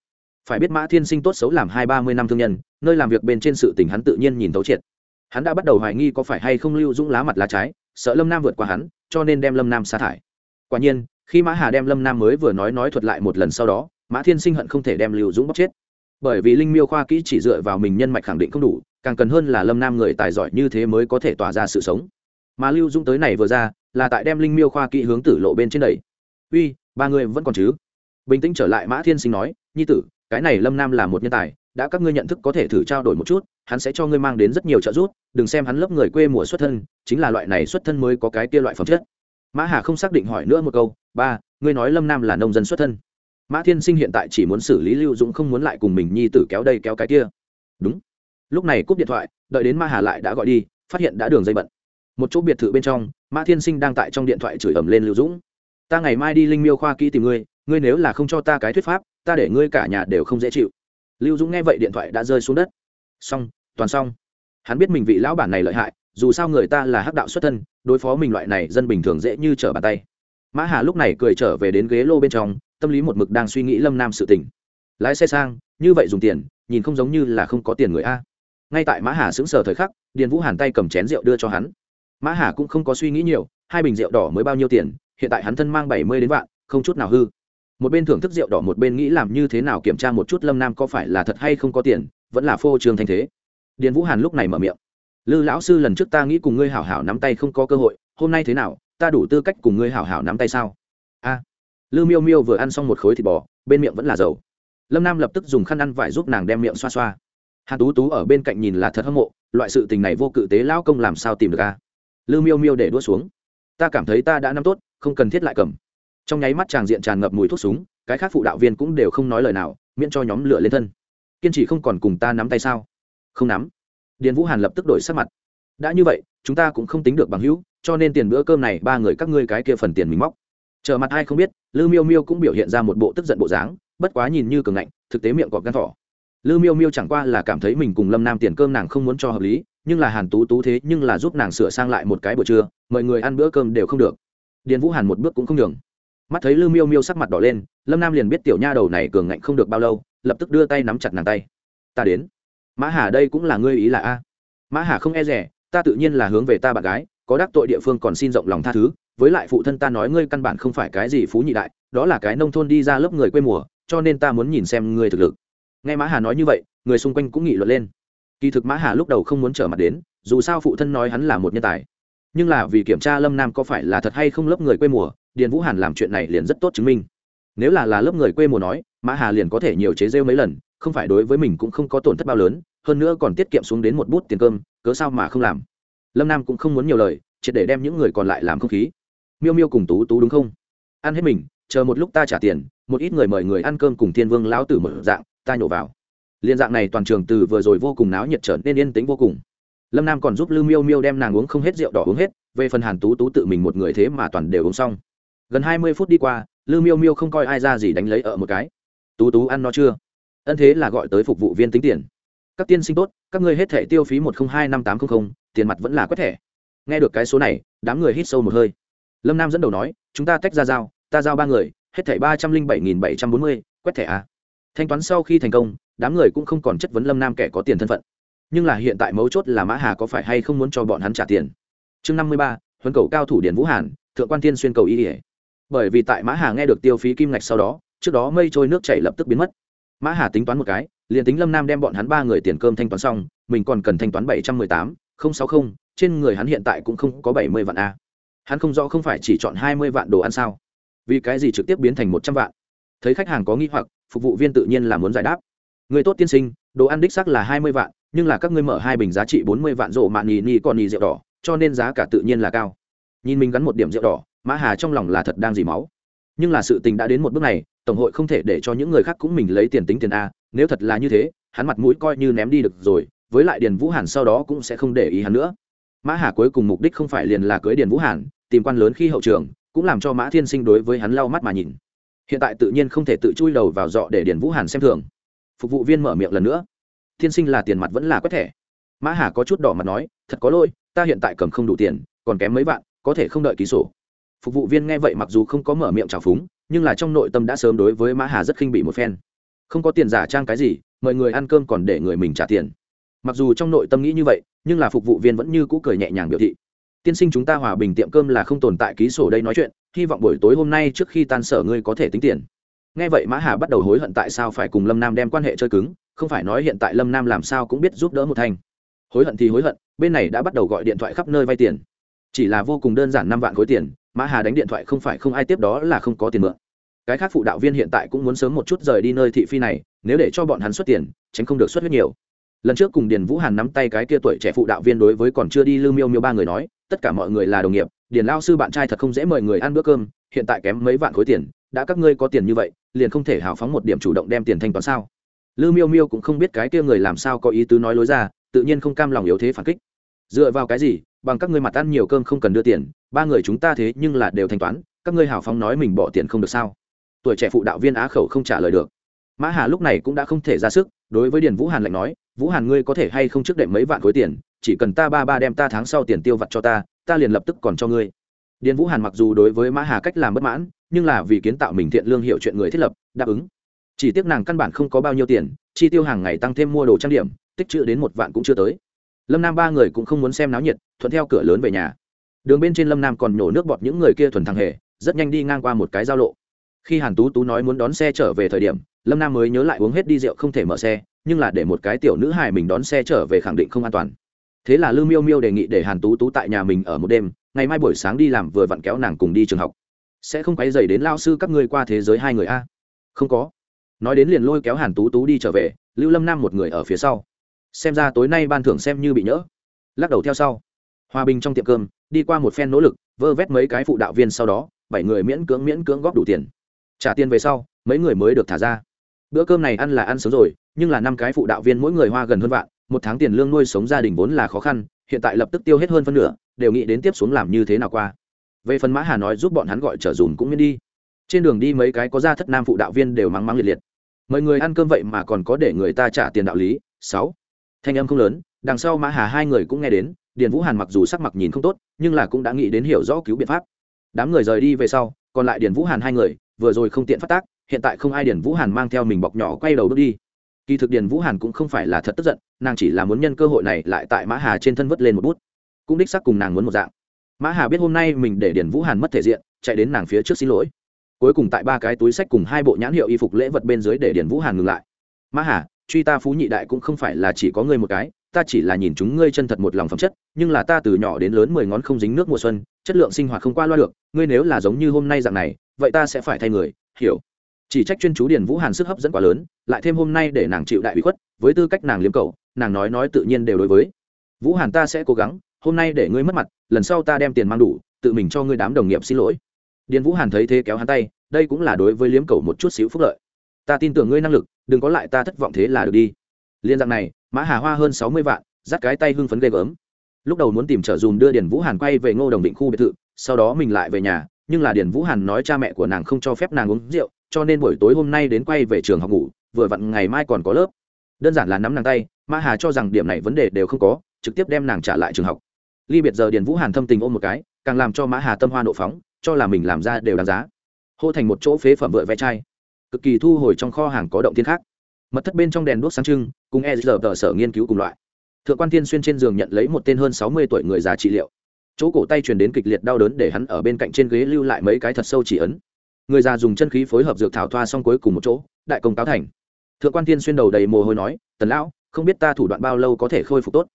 Phải biết mã thiên sinh tốt xấu làm hai ba mươi năm thương nhân, nơi làm việc bên trên sự tình hắn tự nhiên nhìn thấu triệt. Hắn đã bắt đầu hoài nghi có phải hay không lưu dũng lá mặt lá trái, sợ lâm nam vượt qua hắn, cho nên đem lâm nam sa thải. Quả nhiên, khi mã hà đem lâm nam mới vừa nói nói thuật lại một lần sau đó, mã thiên sinh hận không thể đem lưu dũng bóc chết bởi vì linh miêu khoa kỹ chỉ dựa vào mình nhân mạch khẳng định không đủ, càng cần hơn là lâm nam người tài giỏi như thế mới có thể tỏa ra sự sống. Mà lưu dũng tới này vừa ra, là tại đem linh miêu khoa kỹ hướng tử lộ bên trên đầy uy, ba người vẫn còn chứ? Bình tĩnh trở lại mã thiên sinh nói, nhi tử, cái này lâm nam là một nhân tài, đã các ngươi nhận thức có thể thử trao đổi một chút, hắn sẽ cho ngươi mang đến rất nhiều trợ giúp, đừng xem hắn lớp người quê mùa xuất thân, chính là loại này xuất thân mới có cái kia loại phẩm chất. Mã hà không xác định hỏi nữa một câu, ba, ngươi nói lâm nam là nông dân xuất thân? Mã thiên sinh hiện tại chỉ muốn xử lý lưu dũng không muốn lại cùng mình nhi tử kéo đây kéo cái kia. Đúng. Lúc này cúp điện thoại, đợi đến Ma hà lại đã gọi đi, phát hiện đã đường dây bận. Một chỗ biệt thự bên trong, mã thiên sinh đang tại trong điện thoại chửi ầm lên lưu dũng. Ta ngày mai đi linh miêu khoa kỹ tìm ngươi ngươi nếu là không cho ta cái thuyết pháp, ta để ngươi cả nhà đều không dễ chịu. Lưu dũng nghe vậy điện thoại đã rơi xuống đất. Xong, toàn xong. Hắn biết mình vị lão bản này lợi hại, dù sao người ta là hắc đạo xuất thân, đối phó mình loại này dân bình thường dễ như trở bàn tay. Mã hà lúc này cười trở về đến ghế lô bên trong tâm lý một mực đang suy nghĩ lâm nam sự tình. Lái xe sang, như vậy dùng tiền, nhìn không giống như là không có tiền người a. Ngay tại mã hà sững sờ thời khắc, điền vũ hàn tay cầm chén rượu đưa cho hắn. Mã hà cũng không có suy nghĩ nhiều, hai bình rượu đỏ mới bao nhiêu tiền, hiện tại hắn thân mang bảy mươi đến vạn, không chút nào hư. Một bên thưởng thức rượu đỏ, một bên nghĩ làm như thế nào kiểm tra một chút lâm nam có phải là thật hay không có tiền, vẫn là phô trương thanh thế. Điền vũ hàn lúc này mở miệng. Lư lão sư, lần trước ta nghĩ cùng ngươi hảo hảo nắm tay không có cơ hội, hôm nay thế nào, ta đủ tư cách cùng ngươi hảo hảo nắm tay sao? A lư miêu miêu vừa ăn xong một khối thịt bò, bên miệng vẫn là dầu. Lâm nam lập tức dùng khăn ăn vải giúp nàng đem miệng xoa xoa. Hàn tú tú ở bên cạnh nhìn là thật hâm mộ, loại sự tình này vô cự tế lão công làm sao tìm được a? Lư miêu miêu để đua xuống. Ta cảm thấy ta đã nắm tốt, không cần thiết lại cầm. Trong nháy mắt tràng diện tràn ngập mùi thuốc súng, cái khác phụ đạo viên cũng đều không nói lời nào, miễn cho nhóm lửa lên thân. Kiên trì không còn cùng ta nắm tay sao? Không nắm. Điền vũ hàn lập tức đổi sắc mặt. Đã như vậy, chúng ta cũng không tính được bằng hữu, cho nên tiền bữa cơm này ba người các ngươi cái kia phần tiền mình móc chờ mặt ai không biết, lư miêu miêu cũng biểu hiện ra một bộ tức giận bộ dáng, bất quá nhìn như cường ngạnh, thực tế miệng cọp gan thỏ. Lư miêu miêu chẳng qua là cảm thấy mình cùng lâm nam tiền cơm nàng không muốn cho hợp lý, nhưng là hàn tú tú thế nhưng là giúp nàng sửa sang lại một cái buổi trưa, mọi người ăn bữa cơm đều không được. Điền vũ hàn một bước cũng không đường mắt thấy lư miêu miêu sắc mặt đỏ lên, lâm nam liền biết tiểu nha đầu này cường ngạnh không được bao lâu, lập tức đưa tay nắm chặt nàng tay. Ta đến. Mã hà đây cũng là ngươi ý là a? Mã hà không e rẻ, ta tự nhiên là hướng về ta bạn gái, có đắc tội địa phương còn xin rộng lòng tha thứ với lại phụ thân ta nói ngươi căn bản không phải cái gì phú nhị đại, đó là cái nông thôn đi ra lớp người quê mùa, cho nên ta muốn nhìn xem ngươi thực lực. Nghe mã hà nói như vậy, người xung quanh cũng nghị luận lên. Kỳ thực mã hà lúc đầu không muốn trở mặt đến, dù sao phụ thân nói hắn là một nhân tài. Nhưng là vì kiểm tra lâm nam có phải là thật hay không lớp người quê mùa, điền vũ hàn làm chuyện này liền rất tốt chứng minh. Nếu là là lớp người quê mùa nói, mã hà liền có thể nhiều chế rêu mấy lần, không phải đối với mình cũng không có tổn thất bao lớn, hơn nữa còn tiết kiệm xuống đến một bút tiền cơm, cớ sao mà không làm? Lâm nam cũng không muốn nhiều lời, triệt để đem những người còn lại làm không khí miêu miêu cùng tú tú đúng không? Ăn hết mình, chờ một lúc ta trả tiền, một ít người mời người ăn cơm cùng thiên vương lão tử mở dạng, ta nhổ vào. Liên dạng này toàn trường từ vừa rồi vô cùng náo nhiệt trở nên yên tĩnh vô cùng. Lâm nam còn giúp lư miêu miêu đem nàng uống không hết rượu đỏ uống hết, về phần hàn tú tú tự mình một người thế mà toàn đều uống xong. Gần hai mươi phút đi qua, lư miêu miêu không coi ai ra gì đánh lấy ở một cái. Tú tú ăn no chưa? Ân thế là gọi tới phục vụ viên tính tiền. Các tiên sinh tốt, các ngươi hết thẻ tiêu phí một trăm hai năm tám trăm linh tiền mặt vẫn là quét thẻ. Nghe được cái số này, đám người hít sâu một hơi lâm nam dẫn đầu nói, chúng ta tách ra giao, ta giao ba người, hết thẻ ba trăm linh bảy nghìn bảy trăm bốn mươi, quét thẻ à. thanh toán sau khi thành công, đám người cũng không còn chất vấn lâm nam kẻ có tiền thân phận. Nhưng là hiện tại mấu chốt là mã hà có phải hay không muốn cho bọn hắn trả tiền? Chương năm mươi ba, huấn cầu cao thủ điển vũ hàn, thượng quan tiên xuyên cầu y ỉa bởi vì tại mã hà nghe được tiêu phí kim ngạch sau đó, trước đó mây trôi nước chảy lập tức biến mất. Mã hà tính toán một cái, liền tính lâm nam đem bọn hắn ba người tiền cơm thanh toán xong, mình còn cần thanh toán bảy trăm mười tám, không sáu không, trên người hắn hiện tại cũng không có bảy mươi vạn a hắn không rõ không phải chỉ chọn hai mươi vạn đồ ăn sao? Vì cái gì trực tiếp biến thành một trăm vạn? Thấy khách hàng có nghi hoặc, phục vụ viên tự nhiên là muốn giải đáp. Người tốt tiên sinh, đồ ăn đích xác là hai mươi vạn, nhưng là các ngươi mở hai bình giá trị bốn mươi vạn rộ mạn nhì nhì còn nhì rượu đỏ, cho nên giá cả tự nhiên là cao. Nhìn mình gắn một điểm rượu đỏ, mã hà trong lòng là thật đang dì máu. Nhưng là sự tình đã đến một bước này, tổng hội không thể để cho những người khác cũng mình lấy tiền tính tiền a, nếu thật là như thế, hắn mặt mũi coi như ném đi được rồi, với lại điền vũ hàn sau đó cũng sẽ không để ý hắn nữa. Mã hà cuối cùng mục đích không phải liền là cưới điền vũ hàn tìm quan lớn khi hậu trường, cũng làm cho mã thiên sinh đối với hắn lau mắt mà nhìn. Hiện tại tự nhiên không thể tự chui đầu vào dọ để điền vũ hàn xem thường. Phục vụ viên mở miệng lần nữa. Thiên sinh là tiền mặt vẫn là quét thẻ. Mã hà có chút đỏ mặt nói, thật có lỗi, ta hiện tại cầm không đủ tiền, còn kém mấy vạn, có thể không đợi ký sổ. Phục vụ viên nghe vậy mặc dù không có mở miệng trào phúng, nhưng là trong nội tâm đã sớm đối với mã hà rất khinh bị một phen. Không có tiền giả trang cái gì, mời người ăn cơm còn để người mình trả tiền. Mặc dù trong nội tâm nghĩ như vậy, nhưng là phục vụ viên vẫn như cũ cười nhẹ nhàng biểu thị tiên sinh chúng ta hòa bình tiệm cơm là không tồn tại ký sổ đây nói chuyện, hy vọng buổi tối hôm nay trước khi tan sở ngươi có thể tính tiền. Nghe vậy mã hà bắt đầu hối hận tại sao phải cùng lâm nam đem quan hệ chơi cứng, không phải nói hiện tại lâm nam làm sao cũng biết giúp đỡ một thành hối hận thì hối hận, bên này đã bắt đầu gọi điện thoại khắp nơi vay tiền. Chỉ là vô cùng đơn giản năm vạn khối tiền, mã hà đánh điện thoại không phải không ai tiếp đó là không có tiền mượn. Cái khác phụ đạo viên hiện tại cũng muốn sớm một chút rời đi nơi thị phi này, nếu để cho bọn hắn xuất tiền, tránh không được xuất huyết nhiều. Lần trước cùng điền vũ hàn nắm tay cái kia tuổi trẻ phụ đạo viên đối với còn chưa đi lưu miêu miêu ba người nói tất cả mọi người là đồng nghiệp, điền lao sư bạn trai thật không dễ mời người ăn bữa cơm, hiện tại kém mấy vạn khối tiền, đã các ngươi có tiền như vậy, liền không thể hào phóng một điểm chủ động đem tiền thanh toán sao? Lư miêu miêu cũng không biết cái kia người làm sao có ý tứ nói lối ra, tự nhiên không cam lòng yếu thế phản kích. Dựa vào cái gì, bằng các ngươi mặt ăn nhiều cơm không cần đưa tiền, ba người chúng ta thế nhưng là đều thanh toán, các ngươi hào phóng nói mình bỏ tiền không được sao? Tuổi trẻ phụ đạo viên á khẩu không trả lời được. Mã hà lúc này cũng đã không thể ra sức, đối với điền vũ hàn lạnh nói, vũ hàn ngươi có thể hay không trước đệm mấy vạn khối tiền chỉ cần ta ba ba đem ta tháng sau tiền tiêu vặt cho ta ta liền lập tức còn cho ngươi. Điền vũ hàn mặc dù đối với mã hà cách làm bất mãn, nhưng là vì kiến tạo mình thiện lương hiệu chuyện người thiết lập, đáp ứng. Chỉ tiếc nàng căn bản không có bao nhiêu tiền, chi tiêu hàng ngày tăng thêm mua đồ trang điểm, tích chữ đến một vạn cũng chưa tới. Lâm nam ba người cũng không muốn xem náo nhiệt, thuận theo cửa lớn về nhà. Đường bên trên lâm nam còn nhổ nước bọt những người kia thuần thằng hề, rất nhanh đi ngang qua một cái giao lộ. Khi hàn tú tú nói muốn đón xe trở về thời điểm, lâm nam mới nhớ lại uống hết đi rượu không thể mở xe, nhưng là để một cái tiểu nữ hài mình đón xe trở về khẳng định không an toàn thế là lư miêu miêu đề nghị để hàn tú tú tại nhà mình ở một đêm, ngày mai buổi sáng đi làm vừa vặn kéo nàng cùng đi trường học. Sẽ không quay dày đến lao sư các ngươi qua thế giới hai người a? Không có. Nói đến liền lôi kéo hàn tú tú đi trở về, lưu lâm nam một người ở phía sau. Xem ra tối nay ban thưởng xem như bị nhỡ. Lắc đầu theo sau. Hòa bình trong tiệm cơm, đi qua một phen nỗ lực, vơ vét mấy cái phụ đạo viên sau đó, bảy người miễn cưỡng miễn cưỡng góp đủ tiền. Trả tiền về sau, mấy người mới được thả ra. Bữa cơm này ăn là ăn sớm rồi, nhưng là năm cái phụ đạo viên mỗi người hoa gần hơn vạn một tháng tiền lương nuôi sống gia đình vốn là khó khăn, hiện tại lập tức tiêu hết hơn phân nửa, đều nghĩ đến tiếp xuống làm như thế nào qua. Về phần mã hà nói giúp bọn hắn gọi trở dùm cũng miễn đi. Trên đường đi mấy cái có gia thất nam phụ đạo viên đều mắng mắng liệt liệt. Mời người ăn cơm vậy mà còn có để người ta trả tiền đạo lý, sáu. Thanh âm không lớn, đằng sau mã hà hai người cũng nghe đến, điền vũ hàn mặc dù sắc mặt nhìn không tốt, nhưng là cũng đã nghĩ đến hiểu rõ cứu biện pháp. Đám người rời đi về sau, còn lại điền vũ hàn hai người, vừa rồi không tiện phát tác, hiện tại không ai điền vũ hàn mang theo mình bọc nhỏ quay đầu bước đi kỳ thực điền vũ hàn cũng không phải là thật tức giận, nàng chỉ là muốn nhân cơ hội này lại tại mã hà trên thân vất lên một bút. Cũng đích xác cùng nàng muốn một dạng. Mã hà biết hôm nay mình để điền vũ hàn mất thể diện, chạy đến nàng phía trước xin lỗi. Cuối cùng tại ba cái túi sách cùng hai bộ nhãn hiệu y phục lễ vật bên dưới để điền vũ hàn ngừng lại. Mã hà, truy ta phú nhị đại cũng không phải là chỉ có ngươi một cái, ta chỉ là nhìn chúng ngươi chân thật một lòng phẩm chất, nhưng là ta từ nhỏ đến lớn mười ngón không dính nước mùa xuân, chất lượng sinh hoạt không qua loa được, ngươi nếu là giống như hôm nay dạng này, vậy ta sẽ phải thay người, hiểu? Chỉ trách chuyên chú điền vũ hàn sức hấp dẫn quá lớn, lại thêm hôm nay để nàng chịu đại bị khuất, với tư cách nàng liếm cầu nàng nói nói tự nhiên đều đối với. Vũ hàn ta sẽ cố gắng, hôm nay để ngươi mất mặt, lần sau ta đem tiền mang đủ, tự mình cho ngươi đám đồng nghiệp xin lỗi. Điền vũ hàn thấy thế kéo hắn tay, đây cũng là đối với liếm cầu một chút xíu phúc lợi. Ta tin tưởng ngươi năng lực, đừng có lại ta thất vọng thế là được đi. Liên dạng này, mã hà hoa hơn sáu mươi vạn, dắt cái tay hưng phấn ghê gớm. Lúc đầu muốn tìm trở dùm đưa điền vũ hàn quay về ngô đồng định khu biệt thự, sau đó mình lại về nhà, nhưng là điền vũ hàn nói cha mẹ của nàng không cho phép nàng uống rượu cho nên buổi tối hôm nay đến quay về trường học ngủ, vừa vặn ngày mai còn có lớp. Đơn giản là nắm nàng tay mã hà cho rằng điểm này vấn đề đều không có, trực tiếp đem nàng trả lại trường học. Ly biệt giờ điền vũ hàn thâm tình ôm một cái, càng làm cho mã hà tâm hoa nộ phóng, cho là mình làm ra đều đáng giá. Hô thành một chỗ phế phẩm vựa ve chai. Cực kỳ thu hồi trong kho hàng có động thiên khác. Mật thất bên trong đèn đuốc sáng trưng, cùng e giờ tờ sở nghiên cứu cùng loại. Thượng quan thiên xuyên trên giường nhận lấy một tên hơn sáu mươi tuổi người già trị liệu. Chỗ cổ tay truyền đến kịch liệt đau đớn để hắn ở bên cạnh trên ghế lưu lại mấy cái thật sâu chỉ ấn người già dùng chân khí phối hợp dược thảo thoa xong cuối cùng một chỗ, đại công cáo thành. Thượng quan thiên xuyên đầu đầy mồ hôi nói, tần lão, không biết ta thủ đoạn bao lâu có thể khôi phục tốt?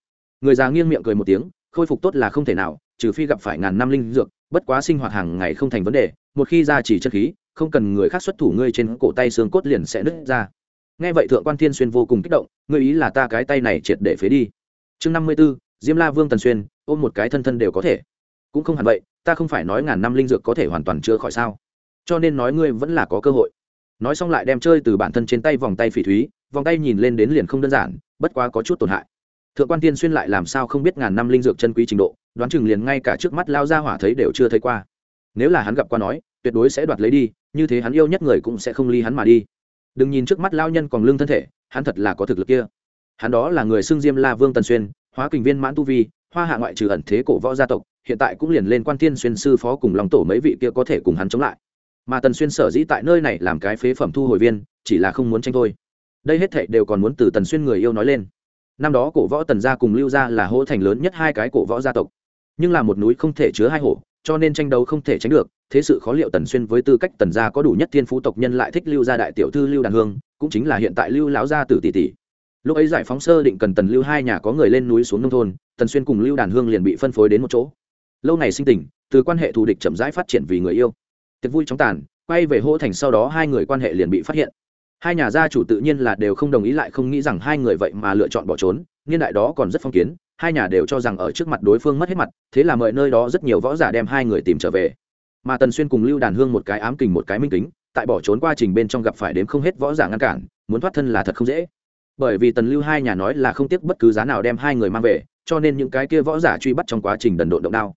Người già nghiêng miệng cười một tiếng, khôi phục tốt là không thể nào, trừ phi gặp phải ngàn năm linh dược, bất quá sinh hoạt hàng ngày không thành vấn đề, một khi ra chỉ chân khí, không cần người khác xuất thủ ngươi trên cổ tay xương cốt liền sẽ nứt ra. Nghe vậy thượng quan thiên xuyên vô cùng kích động, ngươi ý là ta cái tay này triệt để phế đi. Chương năm mươi b ố diêm la vương tần xuyên, ôm một cái thân thân đều có thể. Cũng không hẳn vậy, ta không phải nói ngàn năm linh dược có thể hoàn toàn chữa khỏi sao? Cho nên nói ngươi vẫn là có cơ hội. Nói xong lại đem chơi từ bản thân trên tay vòng tay phỉ thúy, vòng tay nhìn lên đến liền không đơn giản, bất quá có chút tổn hại. Thượng quan tiên xuyên lại làm sao không biết ngàn năm linh dược chân quý trình độ, đoán chừng liền ngay cả trước mắt lao ra hỏa thấy đều chưa thấy qua. Nếu là hắn gặp qua nói, tuyệt đối sẽ đoạt lấy đi, như thế hắn yêu nhất người cũng sẽ không ly hắn mà đi. Đừng nhìn trước mắt lao nhân còn lương thân thể, hắn thật là có thực lực kia. Hắn đó là người xưng diêm la vương tần xuyên, hóa kình viên mãn tu vi, hoa hạ ngoại trừ ẩn thế cổ võ gia tộc, hiện tại cũng liền lên quan tiên xuyên sư phó cùng lòng tổ mấy vị kia có thể cùng hắn chống lại mà tần xuyên sở dĩ tại nơi này làm cái phế phẩm thu hồi viên, chỉ là không muốn tranh thôi. Đây hết thệ đều còn muốn từ tần xuyên người yêu nói lên. Năm đó cổ võ tần gia cùng lưu gia là hỗ thành lớn nhất hai cái cổ võ gia tộc. Nhưng là một núi không thể chứa hai hổ, cho nên tranh đấu không thể tránh được. Thế sự khó liệu tần xuyên với tư cách tần gia có đủ nhất thiên phú tộc nhân lại thích lưu gia đại tiểu thư lưu đàn hương, cũng chính là hiện tại lưu lão gia tử tỷ tỷ. Lúc ấy giải phóng sơ định cần tần lưu hai nhà có người lên núi xuống nông thôn, tần xuyên cùng lưu đàn hương liền bị phân phối đến một chỗ. Lâu này sinh tình, từ quan hệ thù địch chậm rãi phát triển vì người yêu tiệc vui chóng tàn, quay về hỗ thành sau đó hai người quan hệ liền bị phát hiện. Hai nhà gia chủ tự nhiên là đều không đồng ý lại không nghĩ rằng hai người vậy mà lựa chọn bỏ trốn, niên đại đó còn rất phong kiến, hai nhà đều cho rằng ở trước mặt đối phương mất hết mặt, thế là mời nơi đó rất nhiều võ giả đem hai người tìm trở về. Mà tần xuyên cùng lưu đàn hương một cái ám kình một cái minh kính, tại bỏ trốn quá trình bên trong gặp phải đếm không hết võ giả ngăn cản, muốn thoát thân là thật không dễ. Bởi vì tần lưu hai nhà nói là không tiếc bất cứ giá nào đem hai người mang về, cho nên những cái kia võ giả truy bắt trong quá trình đần độn động đao.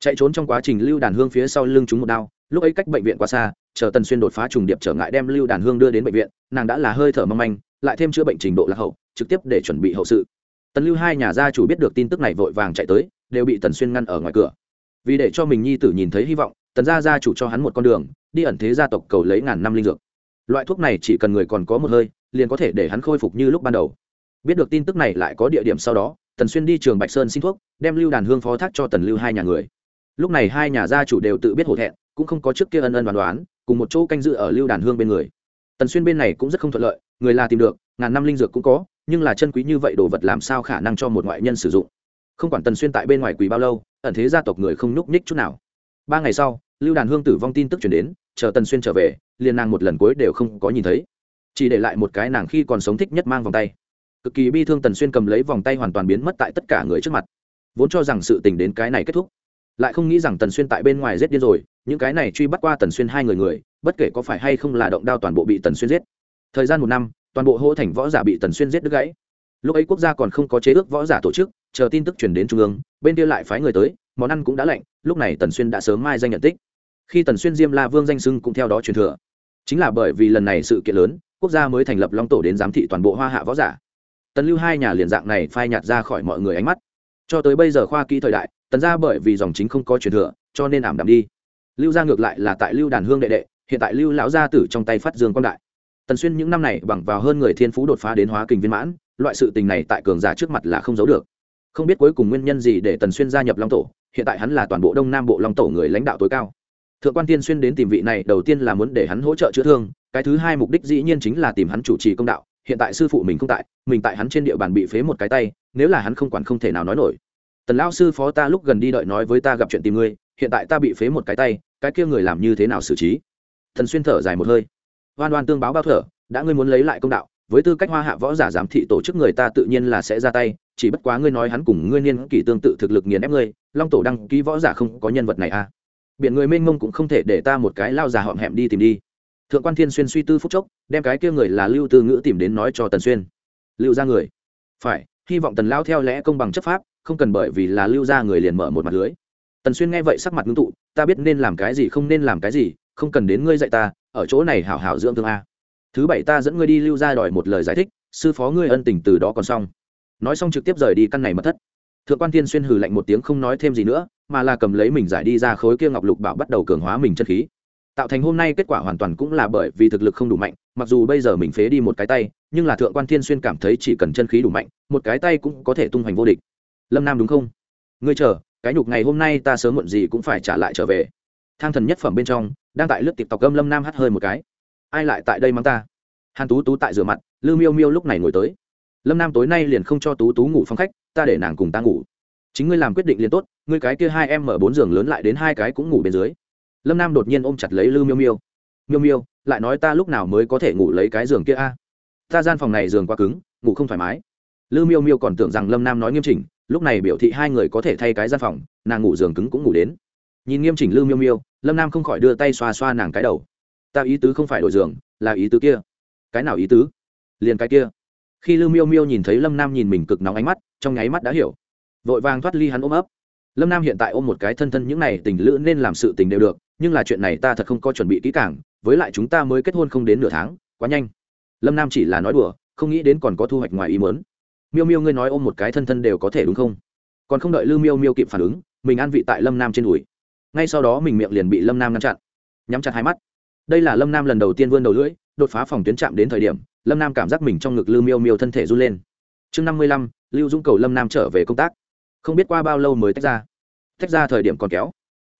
Chạy trốn trong quá trình lưu đàn hương phía sau lưng chúng một đao lúc ấy cách bệnh viện quá xa, chờ tần xuyên đột phá trùng điệp trở ngại đem lưu đàn hương đưa đến bệnh viện, nàng đã là hơi thở mong manh, lại thêm chữa bệnh trình độ lạc hậu, trực tiếp để chuẩn bị hậu sự. Tần lưu hai nhà gia chủ biết được tin tức này vội vàng chạy tới, đều bị tần xuyên ngăn ở ngoài cửa. Vì để cho mình nhi tử nhìn thấy hy vọng, tần gia gia chủ cho hắn một con đường, đi ẩn thế gia tộc cầu lấy ngàn năm linh dược. Loại thuốc này chỉ cần người còn có một hơi, liền có thể để hắn khôi phục như lúc ban đầu. Biết được tin tức này lại có địa điểm sau đó, tần xuyên đi trường bạch sơn xin thuốc, đem lưu đàn hương phó thác cho tần lưu hai nhà người. Lúc này hai nhà gia chủ đều tự biết hổ thẹn cũng không có trước kia ân ân đoán đoán, cùng một chỗ canh dự ở lưu đàn hương bên người. Tần xuyên bên này cũng rất không thuận lợi, người là tìm được, ngàn năm linh dược cũng có, nhưng là chân quý như vậy đồ vật làm sao khả năng cho một ngoại nhân sử dụng? Không quản tần xuyên tại bên ngoài quỳ bao lâu, ẩn thế gia tộc người không nhúc nhích chút nào. Ba ngày sau, lưu đàn hương tử vong tin tức chuyển đến, chờ tần xuyên trở về, liền nàng một lần cuối đều không có nhìn thấy. Chỉ để lại một cái nàng khi còn sống thích nhất mang vòng tay. Cực kỳ bi thương tần xuyên cầm lấy vòng tay hoàn toàn biến mất tại tất cả người trước mặt. Vốn cho rằng sự tình đến cái này kết thúc lại không nghĩ rằng tần xuyên tại bên ngoài giết điên rồi, những cái này truy bắt qua tần xuyên hai người người, bất kể có phải hay không là động đao toàn bộ bị tần xuyên giết. Thời gian một năm, toàn bộ hô thành võ giả bị tần xuyên giết đứt gãy. Lúc ấy quốc gia còn không có chế ước võ giả tổ chức, chờ tin tức chuyển đến trung ương, bên kia lại phái người tới, món ăn cũng đã lạnh, lúc này tần xuyên đã sớm mai danh nhận tích. Khi tần xuyên diêm la vương danh sưng cũng theo đó truyền thừa. Chính là bởi vì lần này sự kiện lớn, quốc gia mới thành lập long tổ đến giám thị toàn bộ hoa hạ võ giả. Tần lưu hai nhà liền dạng này phai nhạt ra khỏi mọi người ánh mắt. Cho tới bây giờ khoa kỹ thời đại tần gia bởi vì dòng chính không có truyền thừa, cho nên ảm đạm đi. Lưu gia ngược lại là tại lưu đàn hương đệ đệ, hiện tại lưu lão gia tử trong tay phát dương quang đại. Tần xuyên những năm này bằng vào hơn người thiên phú đột phá đến hóa kình viên mãn, loại sự tình này tại cường giả trước mặt là không giấu được. Không biết cuối cùng nguyên nhân gì để tần xuyên gia nhập long tổ, hiện tại hắn là toàn bộ đông nam bộ long tổ người lãnh đạo tối cao. Thượng quan tiên xuyên đến tìm vị này, đầu tiên là muốn để hắn hỗ trợ chữa thương, cái thứ hai mục đích dĩ nhiên chính là tìm hắn chủ trì công đạo, hiện tại sư phụ mình không tại, mình tại hắn trên địa bàn bị phế một cái tay, nếu là hắn không quản không thể nào nói nổi tần Lão sư phó ta lúc gần đi đợi nói với ta gặp chuyện tìm ngươi, hiện tại ta bị phế một cái tay, cái kia người làm như thế nào xử trí? Thần xuyên thở dài một hơi. Hoan oan tương báo bao thở, đã ngươi muốn lấy lại công đạo, với tư cách hoa hạ võ giả giám thị tổ chức người ta tự nhiên là sẽ ra tay, chỉ bất quá ngươi nói hắn cùng ngươi niên kỷ tương tự thực lực nghiền ép ngươi, long tổ đăng ký võ giả không có nhân vật này à? Biển người mênh mông cũng không thể để ta một cái lao già họm hẹm đi tìm đi. Thượng quan thiên xuyên suy tư phúc chốc, đem cái kia người là lưu tư ngữ tìm đến nói cho tần xuyên. Lưu ra người. Phải, hy vọng tần lao theo lẽ công bằng chấp pháp không cần bởi vì là lưu ra người liền mở một mặt lưới. Tần xuyên nghe vậy sắc mặt ngưng tụ, ta biết nên làm cái gì không nên làm cái gì, không cần đến ngươi dạy ta, ở chỗ này hảo hảo dưỡng thương a. Thứ bảy ta dẫn ngươi đi lưu ra đòi một lời giải thích, sư phó ngươi ân tình từ đó còn xong. Nói xong trực tiếp rời đi căn này mất thất. Thượng quan thiên xuyên hừ lạnh một tiếng không nói thêm gì nữa, mà là cầm lấy mình giải đi ra khối kia ngọc lục bảo bắt đầu cường hóa mình chân khí. Tạo thành hôm nay kết quả hoàn toàn cũng là bởi vì thực lực không đủ mạnh, mặc dù bây giờ mình phế đi một cái tay, nhưng là thượng quan thiên xuyên cảm thấy chỉ cần chân khí đủ mạnh, một cái tay cũng có thể tung hoành vô địch lâm nam đúng không? Ngươi chờ, cái nhục ngày hôm nay ta sớm muộn gì cũng phải trả lại trở về. Thang thần nhất phẩm bên trong, đang tại lướt tiệp tộc gâm lâm nam hắt hơi một cái. Ai lại tại đây mắng ta? Hàn tú tú tại rửa mặt lư miêu miêu lúc này ngồi tới. Lâm nam tối nay liền không cho tú tú ngủ phòng khách, ta để nàng cùng ta ngủ. Chính ngươi làm quyết định liền tốt, ngươi cái kia hai em mở bốn giường lớn lại đến hai cái cũng ngủ bên dưới. Lâm nam đột nhiên ôm chặt lấy lư miêu miêu. Miêu miêu, lại nói ta lúc nào mới có thể ngủ lấy cái giường kia a? Ta gian phòng này giường quá cứng, ngủ không thoải mái. Lư miêu miêu còn tưởng rằng lâm nam nói nghiêm chỉnh lúc này biểu thị hai người có thể thay cái gian phòng, nàng ngủ giường cứng cũng ngủ đến. Nhìn nghiêm chỉnh lưu miêu miêu, lâm nam không khỏi đưa tay xoa xoa nàng cái đầu. Ta ý tứ không phải đổi giường, là ý tứ kia. Cái nào ý tứ? Liền cái kia. Khi lưu miêu miêu nhìn thấy lâm nam nhìn mình cực nóng ánh mắt, trong nháy mắt đã hiểu. Vội vàng thoát ly hắn ôm ấp. Lâm nam hiện tại ôm một cái thân thân những này tình lữ nên làm sự tình đều được, nhưng là chuyện này ta thật không có chuẩn bị kỹ càng, với lại chúng ta mới kết hôn không đến nửa tháng, quá nhanh. Lâm nam chỉ là nói đùa, không nghĩ đến còn có thu hoạch ngoài ý mớn miêu miêu ngươi nói ôm một cái thân thân đều có thể đúng không? Còn không đợi lư miêu miêu kịp phản ứng, mình an vị tại lâm nam trên đùi. Ngay sau đó mình miệng liền bị lâm nam ngăn chặn. Nhắm chặt hai mắt. Đây là lâm nam lần đầu tiên vươn đầu lưỡi, đột phá phòng tuyến chạm đến thời điểm, lâm nam cảm giác mình trong ngực lư miêu miêu thân thể run lên. Chương năm mươi lăm, lưu dũng cầu lâm nam trở về công tác. Không biết qua bao lâu mới tách ra. Tách ra thời điểm còn kéo.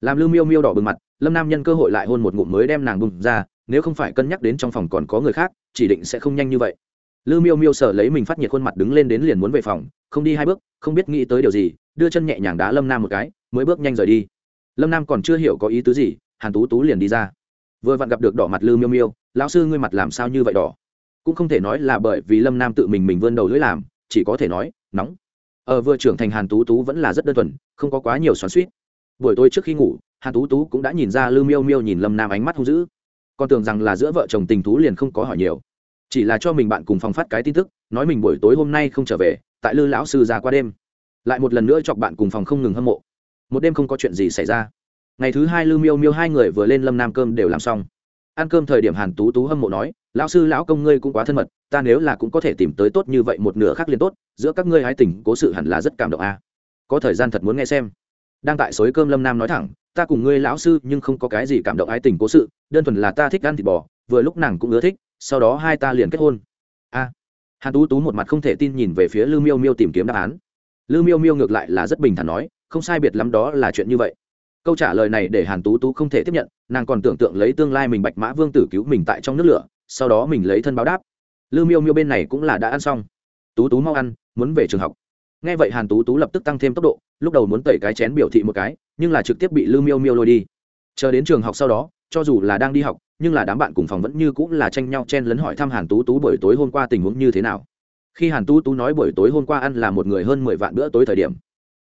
Làm lư miêu miêu đỏ bừng mặt, lâm nam nhân cơ hội lại hôn một ngụm mới đem nàng bùng ra, nếu không phải cân nhắc đến trong phòng còn có người khác, chỉ định sẽ không nhanh như vậy lư miêu miêu sợ lấy mình phát nhiệt khuôn mặt đứng lên đến liền muốn về phòng, không đi hai bước, không biết nghĩ tới điều gì, đưa chân nhẹ nhàng đá lâm nam một cái, mới bước nhanh rời đi. Lâm nam còn chưa hiểu có ý tứ gì, hàn tú tú liền đi ra. Vừa vặn gặp được đỏ mặt lư miêu miêu, lão sư, ngươi mặt làm sao như vậy đỏ? Cũng không thể nói là bởi vì lâm nam tự mình mình vươn đầu lưỡi làm, chỉ có thể nói, nóng. Ở vừa trưởng thành hàn tú tú vẫn là rất đơn thuần, không có quá nhiều xoắn suýt buổi tối trước khi ngủ, hàn tú tú cũng đã nhìn ra lư miêu miêu nhìn lâm nam ánh mắt hung dữ. Con tưởng rằng là giữa vợ chồng tình tú liền không có hỏi nhiều chỉ là cho mình bạn cùng phòng phát cái tin tức, nói mình buổi tối hôm nay không trở về, tại lư lão sư ra qua đêm. Lại một lần nữa chọc bạn cùng phòng không ngừng hâm mộ. Một đêm không có chuyện gì xảy ra. Ngày thứ hai lư miêu miêu hai người vừa lên lâm nam cơm đều làm xong. Ăn cơm thời điểm hàn tú tú hâm mộ nói, lão sư, lão công ngươi cũng quá thân mật, ta nếu là cũng có thể tìm tới tốt như vậy một nửa khác liền tốt, giữa các ngươi hai tình cố sự hẳn là rất cảm động a. À. có thời gian thật muốn nghe xem. Đang tại xối cơm lâm nam nói thẳng, ta cùng ngươi lão sư nhưng không có cái gì cảm động ái tình cố sự, đơn thuần là ta thích ăn thịt bò, vừa lúc nàng cũng ưa thích sau đó hai ta liền kết hôn. A. À, hàn tú tú một mặt không thể tin nhìn về phía lư miêu miêu tìm kiếm đáp án. Lư miêu miêu ngược lại là rất bình thản nói không sai biệt lắm đó là chuyện như vậy. Câu trả lời này để hàn tú tú không thể tiếp nhận nàng còn tưởng tượng lấy tương lai mình bạch mã vương tử cứu mình tại trong nước lửa sau đó mình lấy thân báo đáp. Lư miêu miêu bên này cũng là đã ăn xong. Tú tú mau ăn muốn về trường học. Nghe vậy hàn tú tú lập tức tăng thêm tốc độ lúc đầu muốn tẩy cái chén biểu thị một cái nhưng là trực tiếp bị lư miêu miêu lôi đi. Chờ đến trường học sau đó cho dù là đang đi học nhưng là đám bạn cùng phòng vẫn như cũng là tranh nhau chen lấn hỏi thăm hàn tú tú buổi tối hôm qua tình huống như thế nào. Khi hàn tú tú nói buổi tối hôm qua ăn là một người hơn mười vạn bữa tối thời điểm,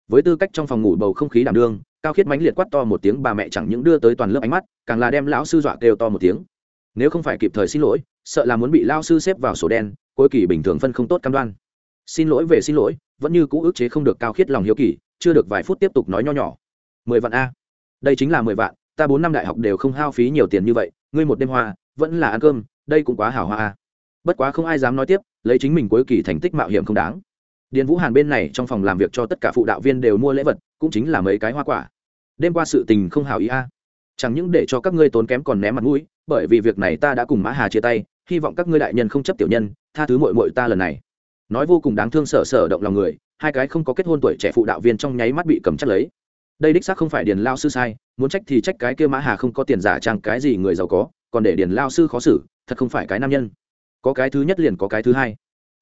với tư cách trong phòng ngủ bầu không khí đảm đương, cao khiết mãnh liệt quát to một tiếng bà mẹ chẳng những đưa tới toàn lớp ánh mắt, càng là đem lão sư dọa kêu to một tiếng. Nếu không phải kịp thời xin lỗi, sợ là muốn bị lao sư xếp vào sổ đen, cuối kỳ bình thường phân không tốt cam đoan. Xin lỗi về xin lỗi, vẫn như cũ ức chế không được cao khiết lòng hiếu kỳ, chưa được vài phút tiếp tục nói nho nhỏ. Mười vạn a. Đây chính là mười vạn ta bốn năm đại học đều không hao phí nhiều tiền như vậy, ngươi một đêm hoa, vẫn là ăn cơm, đây cũng quá hảo hoa bất quá không ai dám nói tiếp, lấy chính mình cuối kỳ thành tích mạo hiểm không đáng. Điền vũ hàn bên này trong phòng làm việc cho tất cả phụ đạo viên đều mua lễ vật, cũng chính là mấy cái hoa quả. Đêm qua sự tình không hảo ý a. Chẳng những để cho các ngươi tốn kém còn ném mặt mũi, bởi vì việc này ta đã cùng mã hà chia tay, hy vọng các ngươi đại nhân không chấp tiểu nhân, tha thứ mội mội ta lần này. Nói vô cùng đáng thương sở sở động lòng người, hai cái không có kết hôn tuổi trẻ phụ đạo viên trong nháy mắt bị cầm chắc lấy đây đích xác không phải điền lao sư sai, muốn trách thì trách cái kia mã hà không có tiền giả trang cái gì người giàu có, còn để điền lao sư khó xử, thật không phải cái nam nhân. Có cái thứ nhất liền có cái thứ hai.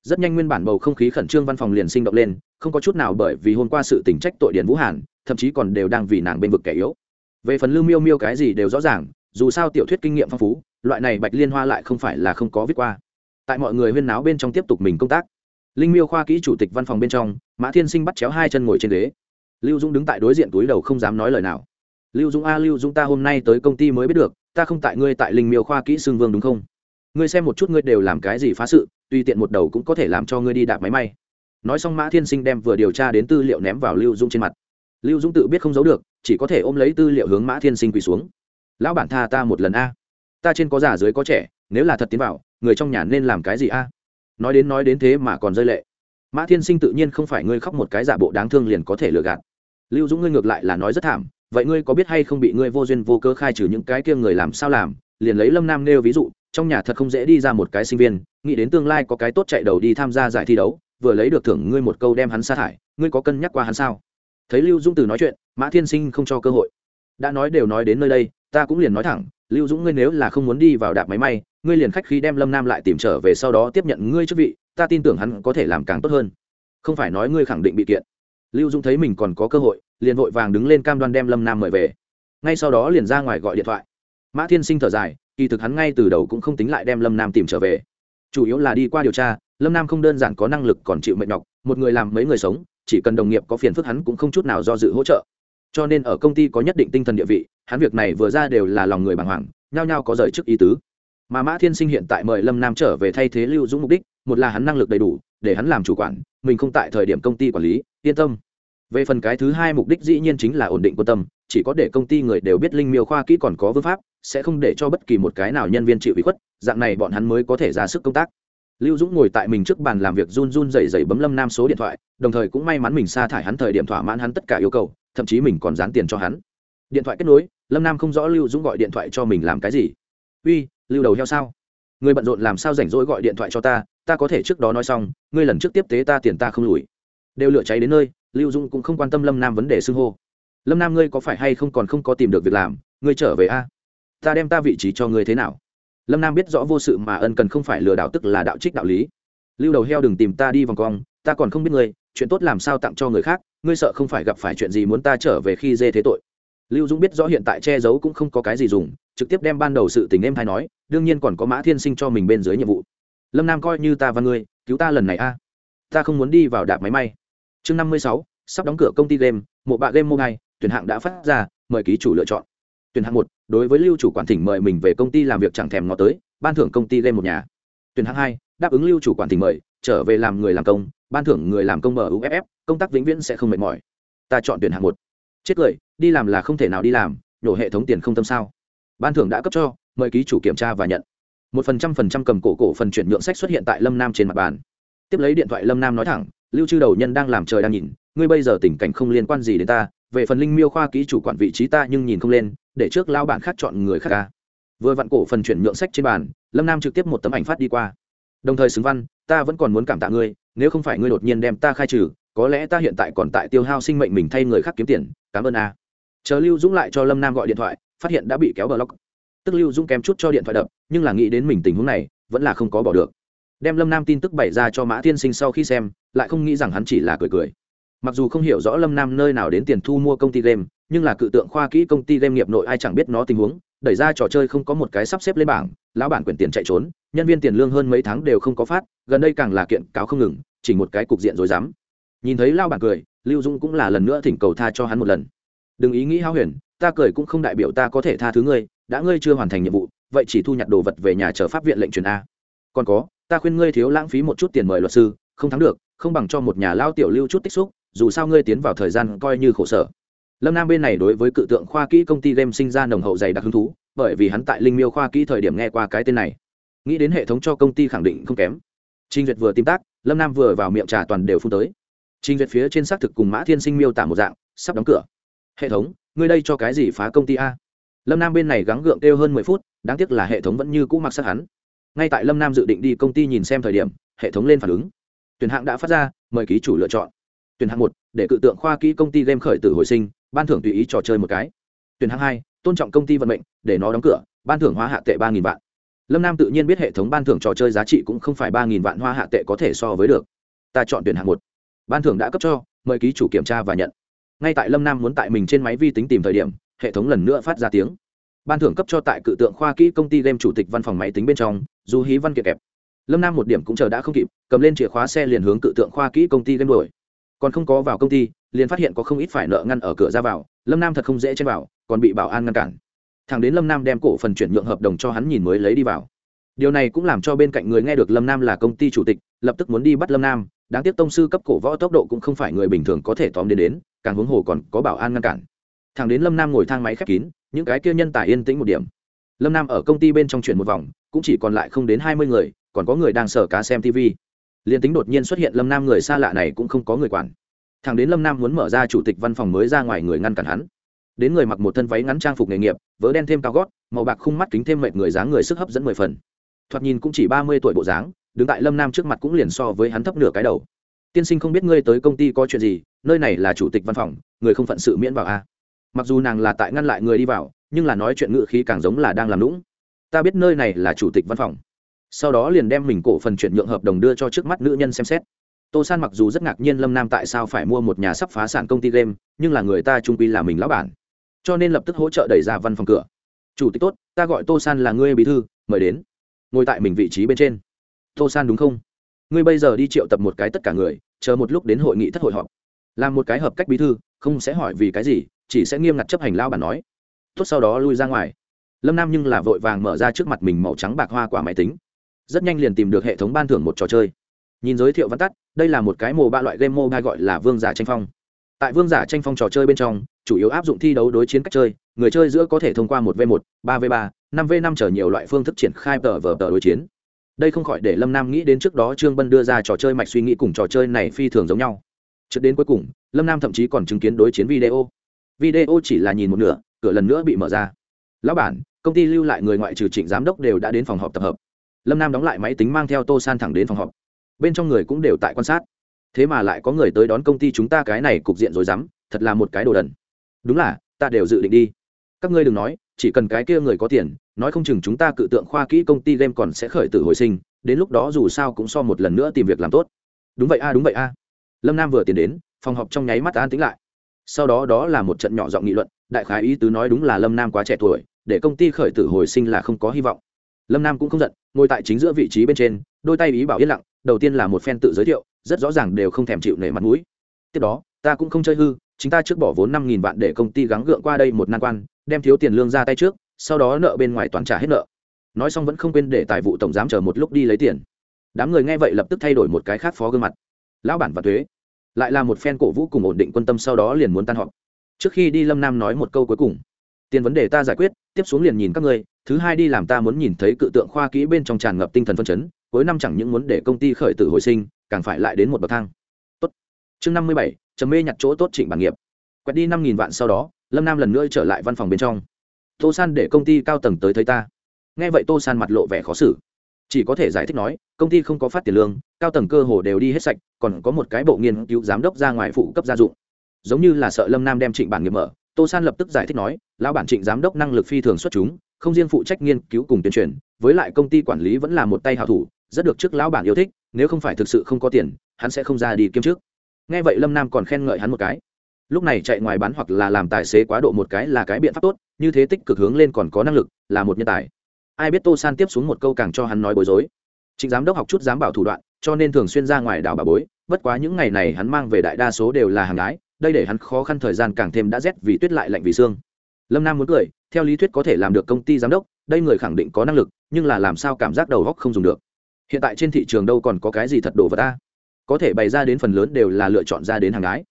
Rất nhanh nguyên bản bầu không khí khẩn trương văn phòng liền sinh động lên, không có chút nào bởi vì hôm qua sự tỉnh trách tội điền vũ hàn, thậm chí còn đều đang vì nàng bên vực kẻ yếu. Về phần lưu miêu miêu cái gì đều rõ ràng, dù sao tiểu thuyết kinh nghiệm phong phú, loại này bạch liên hoa lại không phải là không có viết qua. Tại mọi người huyên náo bên trong tiếp tục mình công tác. Linh miêu khoa kỹ chủ tịch văn phòng bên trong, mã thiên sinh bắt chéo hai chân ngồi trên ghế lưu dũng đứng tại đối diện túi đầu không dám nói lời nào. Lưu dũng a, lưu dũng ta hôm nay tới công ty mới biết được, ta không tại ngươi tại linh miêu khoa kỹ xương vương đúng không? Ngươi xem một chút ngươi đều làm cái gì phá sự, tùy tiện một đầu cũng có thể làm cho ngươi đi đạp máy may. Nói xong mã thiên sinh đem vừa điều tra đến tư liệu ném vào lưu dũng trên mặt. Lưu dũng tự biết không giấu được, chỉ có thể ôm lấy tư liệu hướng mã thiên sinh quỳ xuống. Lão bản tha ta một lần a. Ta trên có già dưới có trẻ, nếu là thật tiến vào, người trong nhà nên làm cái gì a? Nói đến nói đến thế mà còn rơi lệ mã thiên sinh tự nhiên không phải ngươi khóc một cái giả bộ đáng thương liền có thể lừa gạt. Lưu dũng ngươi ngược lại là nói rất thảm, vậy ngươi có biết hay không bị ngươi vô duyên vô cơ khai trừ những cái kia người làm sao làm, liền lấy lâm nam nêu ví dụ, trong nhà thật không dễ đi ra một cái sinh viên, nghĩ đến tương lai có cái tốt chạy đầu đi tham gia giải thi đấu, vừa lấy được thưởng ngươi một câu đem hắn sa thải, ngươi có cân nhắc qua hắn sao? Thấy lưu dũng từ nói chuyện, mã thiên sinh không cho cơ hội. Đã nói đều nói đến nơi đây, ta cũng liền nói thẳng, lưu dũng ngươi nếu là không muốn đi vào đạp máy may, ngươi liền khách khí đem lâm nam lại tìm trở về sau đó tiếp nhận ngươi chức vị ta tin tưởng hắn có thể làm càng tốt hơn. Không phải nói ngươi khẳng định bị kiện. Lưu dũng thấy mình còn có cơ hội, liền vội vàng đứng lên cam đoan đem lâm nam mời về. Ngay sau đó liền ra ngoài gọi điện thoại. Mã thiên sinh thở dài, kỳ thực hắn ngay từ đầu cũng không tính lại đem lâm nam tìm trở về. Chủ yếu là đi qua điều tra, lâm nam không đơn giản có năng lực còn chịu mệt nhọc, một người làm mấy người sống, chỉ cần đồng nghiệp có phiền phức hắn cũng không chút nào do dự hỗ trợ. Cho nên ở công ty có nhất định tinh thần địa vị, hắn việc này vừa ra đều là lòng người bàng hoàng, nhao nhao có rời chức ý tứ. Mà mã thiên sinh hiện tại mời lâm nam trở về thay thế lưu dũng mục đích một là hắn năng lực đầy đủ, để hắn làm chủ quản, mình không tại thời điểm công ty quản lý, yên tâm. Về phần cái thứ hai mục đích dĩ nhiên chính là ổn định quan tâm, chỉ có để công ty người đều biết linh miêu khoa kỹ còn có vương pháp, sẽ không để cho bất kỳ một cái nào nhân viên chịu ủy khuất, dạng này bọn hắn mới có thể ra sức công tác. Lưu dũng ngồi tại mình trước bàn làm việc run run dày dày bấm lâm nam số điện thoại, đồng thời cũng may mắn mình sa thải hắn thời điểm thỏa mãn hắn tất cả yêu cầu, thậm chí mình còn dán tiền cho hắn. Điện thoại kết nối, lâm nam không rõ lưu dũng gọi điện thoại cho mình làm cái gì. Uy, lưu đầu heo sao? Người bận rộn làm sao rảnh rỗi gọi điện thoại cho ta ta có thể trước đó nói xong, ngươi lần trước tiếp tế ta tiền ta không lùi. Đều lửa cháy đến nơi, lưu dũng cũng không quan tâm lâm nam vấn đề xưng hô. Lâm nam ngươi có phải hay không còn không có tìm được việc làm, ngươi trở về a. Ta đem ta vị trí cho ngươi thế nào? Lâm nam biết rõ vô sự mà ân cần không phải lừa đảo tức là đạo trích đạo lý. Lưu đầu heo đừng tìm ta đi vòng cong ta còn không biết ngươi, chuyện tốt làm sao tặng cho người khác, ngươi sợ không phải gặp phải chuyện gì muốn ta trở về khi dê thế tội. Lưu dũng biết rõ hiện tại che giấu cũng không có cái gì dùng, trực tiếp đem ban đầu sự tình em hay nói, đương nhiên còn có mã thiên sinh cho mình bên dưới nhiệm vụ lâm nam coi như ta và ngươi, cứu ta lần này a. À. Ta không muốn đi vào đạp máy may. Chương năm mươi sáu, sắp đóng cửa công ty game một bạ game mobile, tuyển hạng đã phát ra, mời ký chủ lựa chọn. Tuyển hạng một, đối với lưu chủ quản thỉnh mời mình về công ty làm việc chẳng thèm ngó tới, ban thưởng công ty game một nhà. Tuyển hạng hai, đáp ứng lưu chủ quản thỉnh mời, trở về làm người làm công, ban thưởng người làm công muff công tác vĩnh viễn sẽ không mệt mỏi. Ta chọn tuyển hạng một. Chết cười, đi làm là không thể nào đi làm, nhổ hệ thống tiền không tâm sao. Ban thưởng đã cấp cho, mời ký chủ kiểm tra và nhận một phần trăm phần trăm cầm cổ cổ phần chuyển nhượng sách xuất hiện tại lâm nam trên mặt bàn. Tiếp lấy điện thoại lâm nam nói thẳng, lưu trư đầu nhân đang làm trời đang nhìn, ngươi bây giờ tình cảnh không liên quan gì đến ta, về phần linh miêu khoa ký chủ quản vị trí ta nhưng nhìn không lên, để trước lao bản khác chọn người khác ca. Vừa vặn cổ phần chuyển nhượng sách trên bàn, lâm nam trực tiếp một tấm ảnh phát đi qua. Đồng thời xứng văn, ta vẫn còn muốn cảm tạ ngươi, nếu không phải ngươi đột nhiên đem ta khai trừ, có lẽ ta hiện tại còn tại tiêu hao sinh mệnh mình thay người khác kiếm tiền, cảm ơn a. Chờ lưu dũng lại cho lâm nam gọi điện thoại, phát hiện đã bị kéo block tức lưu dung kém chút cho điện thoại đập, nhưng là nghĩ đến mình tình huống này, vẫn là không có bỏ được. Đem lâm nam tin tức bày ra cho mã thiên sinh sau khi xem, lại không nghĩ rằng hắn chỉ là cười cười. Mặc dù không hiểu rõ lâm nam nơi nào đến tiền thu mua công ty game, nhưng là cự tượng khoa kỹ công ty game nghiệp nội ai chẳng biết nó tình huống, đẩy ra trò chơi không có một cái sắp xếp lên bảng, lão bản quyền tiền chạy trốn, nhân viên tiền lương hơn mấy tháng đều không có phát, gần đây càng là kiện cáo không ngừng, chỉ một cái cục diện rồi dám nhìn thấy lao bản cười, lưu dung cũng là lần nữa thỉnh cầu tha cho hắn một lần. Đừng ý nghĩ hao huyền, ta cười cũng không đại biểu ta có thể tha thứ ngươi đã ngươi chưa hoàn thành nhiệm vụ, vậy chỉ thu nhặt đồ vật về nhà chờ pháp viện lệnh truyền a. Còn có, ta khuyên ngươi thiếu lãng phí một chút tiền mời luật sư, không thắng được, không bằng cho một nhà lao tiểu lưu chút tích xúc, dù sao ngươi tiến vào thời gian coi như khổ sở. Lâm nam bên này đối với cự tượng khoa kỹ công ty game sinh ra nồng hậu dày đặc hứng thú, bởi vì hắn tại linh miêu khoa kỹ thời điểm nghe qua cái tên này. Nghĩ đến hệ thống cho công ty khẳng định không kém. Trinh duyệt vừa tìm tác, lâm nam vừa vào miệng trà toàn đều phun tới. Trinh duyệt phía trên xác thực cùng mã thiên sinh miêu tả một dạng, sắp đóng cửa. Hệ thống, ngươi đây cho cái gì phá công ty a? Lâm nam bên này gắng gượng kêu hơn mười phút, đáng tiếc là hệ thống vẫn như cũ mặc sắc hắn. Ngay tại lâm nam dự định đi công ty nhìn xem thời điểm, hệ thống lên phản ứng. Tuyển hạng đã phát ra, mời ký chủ lựa chọn. Tuyển hạng một, để cự tượng khoa kỹ công ty game khởi tử hồi sinh, ban thưởng tùy ý trò chơi một cái. Tuyển hạng hai, tôn trọng công ty vận mệnh, để nó đóng cửa, ban thưởng hóa hạ tệ ba nghìn vạn. Lâm nam tự nhiên biết hệ thống ban thưởng trò chơi giá trị cũng không phải ba nghìn vạn hoa hạ tệ có thể so với được. Ta chọn tuyển hạng một. Ban thưởng đã cấp cho, mời ký chủ kiểm tra và nhận. Ngay tại lâm nam muốn tại mình trên máy vi tính tìm thời điểm hệ thống lần nữa phát ra tiếng. Ban thưởng cấp cho tại cự tượng khoa kỹ công ty game chủ tịch văn phòng máy tính bên trong, dù hí văn kiệt kẹp. Lâm nam một điểm cũng chờ đã không kịp, cầm lên chìa khóa xe liền hướng cự tượng khoa kỹ công ty game đổi còn không có vào công ty, liền phát hiện có không ít phải nợ ngăn ở cửa ra vào, lâm nam thật không dễ chen vào, còn bị bảo an ngăn cản. Thằng đến lâm nam đem cổ phần chuyển nhượng hợp đồng cho hắn nhìn mới lấy đi vào. Điều này cũng làm cho bên cạnh người nghe được lâm nam là công ty chủ tịch, lập tức muốn đi bắt lâm nam. Đáng tiếc tông sư cấp cổ võ tốc độ cũng không phải người bình thường có thể tóm đến đến, càng huống hồ còn có bảo an ngăn cản thằng đến lâm nam ngồi thang máy khép kín, những cái kia nhân tài yên tĩnh một điểm. Lâm nam ở công ty bên trong chuyển một vòng, cũng chỉ còn lại không đến hai mươi người, còn có người đang sở cá xem tv liền tính đột nhiên xuất hiện lâm nam người xa lạ này cũng không có người quản. Thằng đến lâm nam muốn mở ra chủ tịch văn phòng mới ra ngoài người ngăn cản hắn. Đến người mặc một thân váy ngắn trang phục nghề nghiệp, vớ đen thêm cao gót, màu bạc khung mắt kính thêm mệt người dáng người sức hấp dẫn mười phần. Thoạt nhìn cũng chỉ ba mươi tuổi bộ dáng, đứng tại lâm nam trước mặt cũng liền so với hắn thấp nửa cái đầu. Tiên sinh không biết ngươi tới công ty có chuyện gì, nơi này là chủ tịch văn phòng, người không phận sự miễn vào a mặc dù nàng là tại ngăn lại người đi vào, nhưng là nói chuyện ngự khí càng giống là đang làm lũng ta biết nơi này là chủ tịch văn phòng. Sau đó liền đem mình cổ phần chuyển nhượng hợp đồng đưa cho trước mắt nữ nhân xem xét. Tô san mặc dù rất ngạc nhiên lâm nam tại sao phải mua một nhà sắp phá sản công ty game, nhưng là người ta trung quy là mình lão bản. Cho nên lập tức hỗ trợ đẩy ra văn phòng cửa. Chủ tịch tốt, ta gọi tô san là ngươi bí thư, mời đến. Ngồi tại mình vị trí bên trên. Tô san đúng không? Ngươi bây giờ đi triệu tập một cái tất cả người, chờ một lúc đến hội nghị thất hội họp. Làm một cái hợp cách bí thư, không sẽ hỏi vì cái gì chỉ sẽ nghiêm ngặt chấp hành lao bản nói. Tốt sau đó lui ra ngoài. Lâm nam nhưng là vội vàng mở ra trước mặt mình màu trắng bạc hoa quả máy tính. Rất nhanh liền tìm được hệ thống ban thưởng một trò chơi. Nhìn giới thiệu văn tắt, đây là một cái mô ba loại game mô ngay gọi là vương giả tranh phong. Tại vương giả tranh phong trò chơi bên trong, chủ yếu áp dụng thi đấu đối chiến cách chơi, người chơi giữa có thể thông qua một v một, ba v ba, năm v năm chở nhiều loại phương thức triển khai tờ vờ tờ đối chiến. Đây không khỏi để lâm nam nghĩ đến trước đó trương bân đưa ra trò chơi mạch suy nghĩ cùng trò chơi này phi thường giống nhau. Trước đến cuối cùng, lâm nam thậm chí còn chứng kiến đối chiến video video chỉ là nhìn một nửa, cửa lần nữa bị mở ra. Lão bản, công ty lưu lại người ngoại trừ trịnh giám đốc đều đã đến phòng họp tập hợp. Lâm nam đóng lại máy tính mang theo tô san thẳng đến phòng họp. Bên trong người cũng đều tại quan sát. Thế mà lại có người tới đón công ty chúng ta cái này cục diện rồi dám, thật là một cái đồ đần. Đúng là, ta đều dự định đi. Các ngươi đừng nói, chỉ cần cái kia người có tiền, nói không chừng chúng ta cự tượng khoa kỹ công ty game còn sẽ khởi tử hồi sinh, đến lúc đó dù sao cũng so một lần nữa tìm việc làm tốt. Đúng vậy a, đúng vậy a. Lâm nam vừa tiến đến, phòng họp trong nháy mắt an tính lại sau đó đó là một trận nhỏ giọng nghị luận, đại khái ý tứ nói đúng là lâm nam quá trẻ tuổi, để công ty khởi tử hồi sinh là không có hy vọng. Lâm nam cũng không giận, ngồi tại chính giữa vị trí bên trên, đôi tay ý bảo yên lặng, đầu tiên là một phen tự giới thiệu, rất rõ ràng đều không thèm chịu nể mặt mũi. Tiếp đó, ta cũng không chơi hư, chính ta trước bỏ vốn năm nghìn vạn để công ty gắng gượng qua đây một nan quan, đem thiếu tiền lương ra tay trước, sau đó nợ bên ngoài toàn trả hết nợ. Nói xong vẫn không quên để tài vụ tổng giám chờ một lúc đi lấy tiền. Đám người nghe vậy lập tức thay đổi một cái khác phó gương mặt. Lão bản và thuế lại là một phen cổ vũ cùng ổn định quân tâm sau đó liền muốn tan họp. Trước khi đi, lâm nam nói một câu cuối cùng. Tiền vấn đề ta giải quyết, tiếp xuống liền nhìn các ngươi, thứ hai đi làm ta muốn nhìn thấy cự tượng khoa kỹ bên trong tràn ngập tinh thần phân chấn, cuối năm chẳng những muốn để công ty khởi tử hồi sinh, càng phải lại đến một bậc thang. Tốt. Chương năm mươi bảy, trầm mê nhặt chỗ tốt trịnh bản nghiệp. Quẹt đi năm nghìn vạn sau đó, lâm nam lần nữa trở lại văn phòng bên trong. Tô san để công ty cao tầng tới thấy ta. Nghe vậy, tô san mặt lộ vẻ khó xử chỉ có thể giải thích nói, công ty không có phát tiền lương, cao tầng cơ hồ đều đi hết sạch, còn có một cái bộ nghiên cứu giám đốc ra ngoài phụ cấp gia dụng. Giống như là sợ lâm nam đem trịnh bản nghiệp mở, tô san lập tức giải thích nói, lão bản trịnh giám đốc năng lực phi thường xuất chúng, không riêng phụ trách nghiên cứu cùng tuyên truyền, với lại công ty quản lý vẫn là một tay hào thủ, rất được trước lão bản yêu thích, nếu không phải thực sự không có tiền, hắn sẽ không ra đi kiếm trước. Nghe vậy lâm nam còn khen ngợi hắn một cái. Lúc này chạy ngoài bán hoặc là làm tài xế quá độ một cái là cái biện pháp tốt, như thế tích cực hướng lên còn có năng lực, là một nhân tài ai biết tô san tiếp xuống một câu càng cho hắn nói bối rối. Trịnh giám đốc học chút dám bảo thủ đoạn cho nên thường xuyên ra ngoài đảo bà bối bất quá những ngày này hắn mang về đại đa số đều là hàng gái, đây để hắn khó khăn thời gian càng thêm đã rét vì tuyết lại lạnh vì xương lâm nam muốn cười theo lý thuyết có thể làm được công ty giám đốc đây người khẳng định có năng lực nhưng là làm sao cảm giác đầu góc không dùng được. Hiện tại trên thị trường đâu còn có cái gì thật đồ vật ta có thể bày ra đến phần lớn đều là lựa chọn ra đến hàng gái.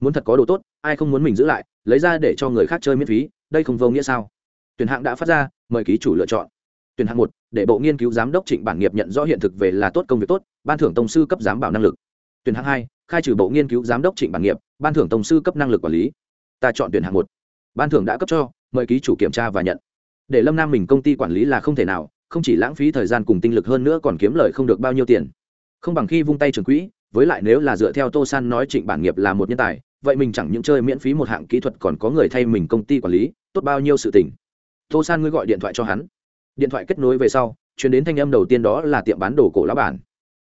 muốn thật có đồ tốt ai không muốn mình giữ lại lấy ra để cho người khác chơi miễn phí đây không vô nghĩa sao? Tuyển hạng đã phát ra mời ký chủ lựa chọn tuyển hạng một, để bộ nghiên cứu giám đốc trịnh bản nghiệp nhận rõ hiện thực về là tốt công việc tốt, ban thưởng tổng sư cấp giám bảo năng lực. Tuyển hạng hai, khai trừ bộ nghiên cứu giám đốc trịnh bản nghiệp, ban thưởng tổng sư cấp năng lực quản lý. Ta chọn tuyển hạng một. Ban thưởng đã cấp cho, mời ký chủ kiểm tra và nhận. Để lâm nam mình công ty quản lý là không thể nào, không chỉ lãng phí thời gian cùng tinh lực hơn nữa còn kiếm lời không được bao nhiêu tiền. Không bằng khi vung tay trường quỹ, với lại nếu là dựa theo tô san nói trịnh bản nghiệp là một nhân tài, vậy mình chẳng những chơi miễn phí một hạng kỹ thuật còn có người thay mình công ty quản lý, tốt bao nhiêu sự tình. Tô san ngươi gọi điện thoại cho hắn điện thoại kết nối về sau, chuyển đến thanh âm đầu tiên đó là tiệm bán đồ cổ lão bản.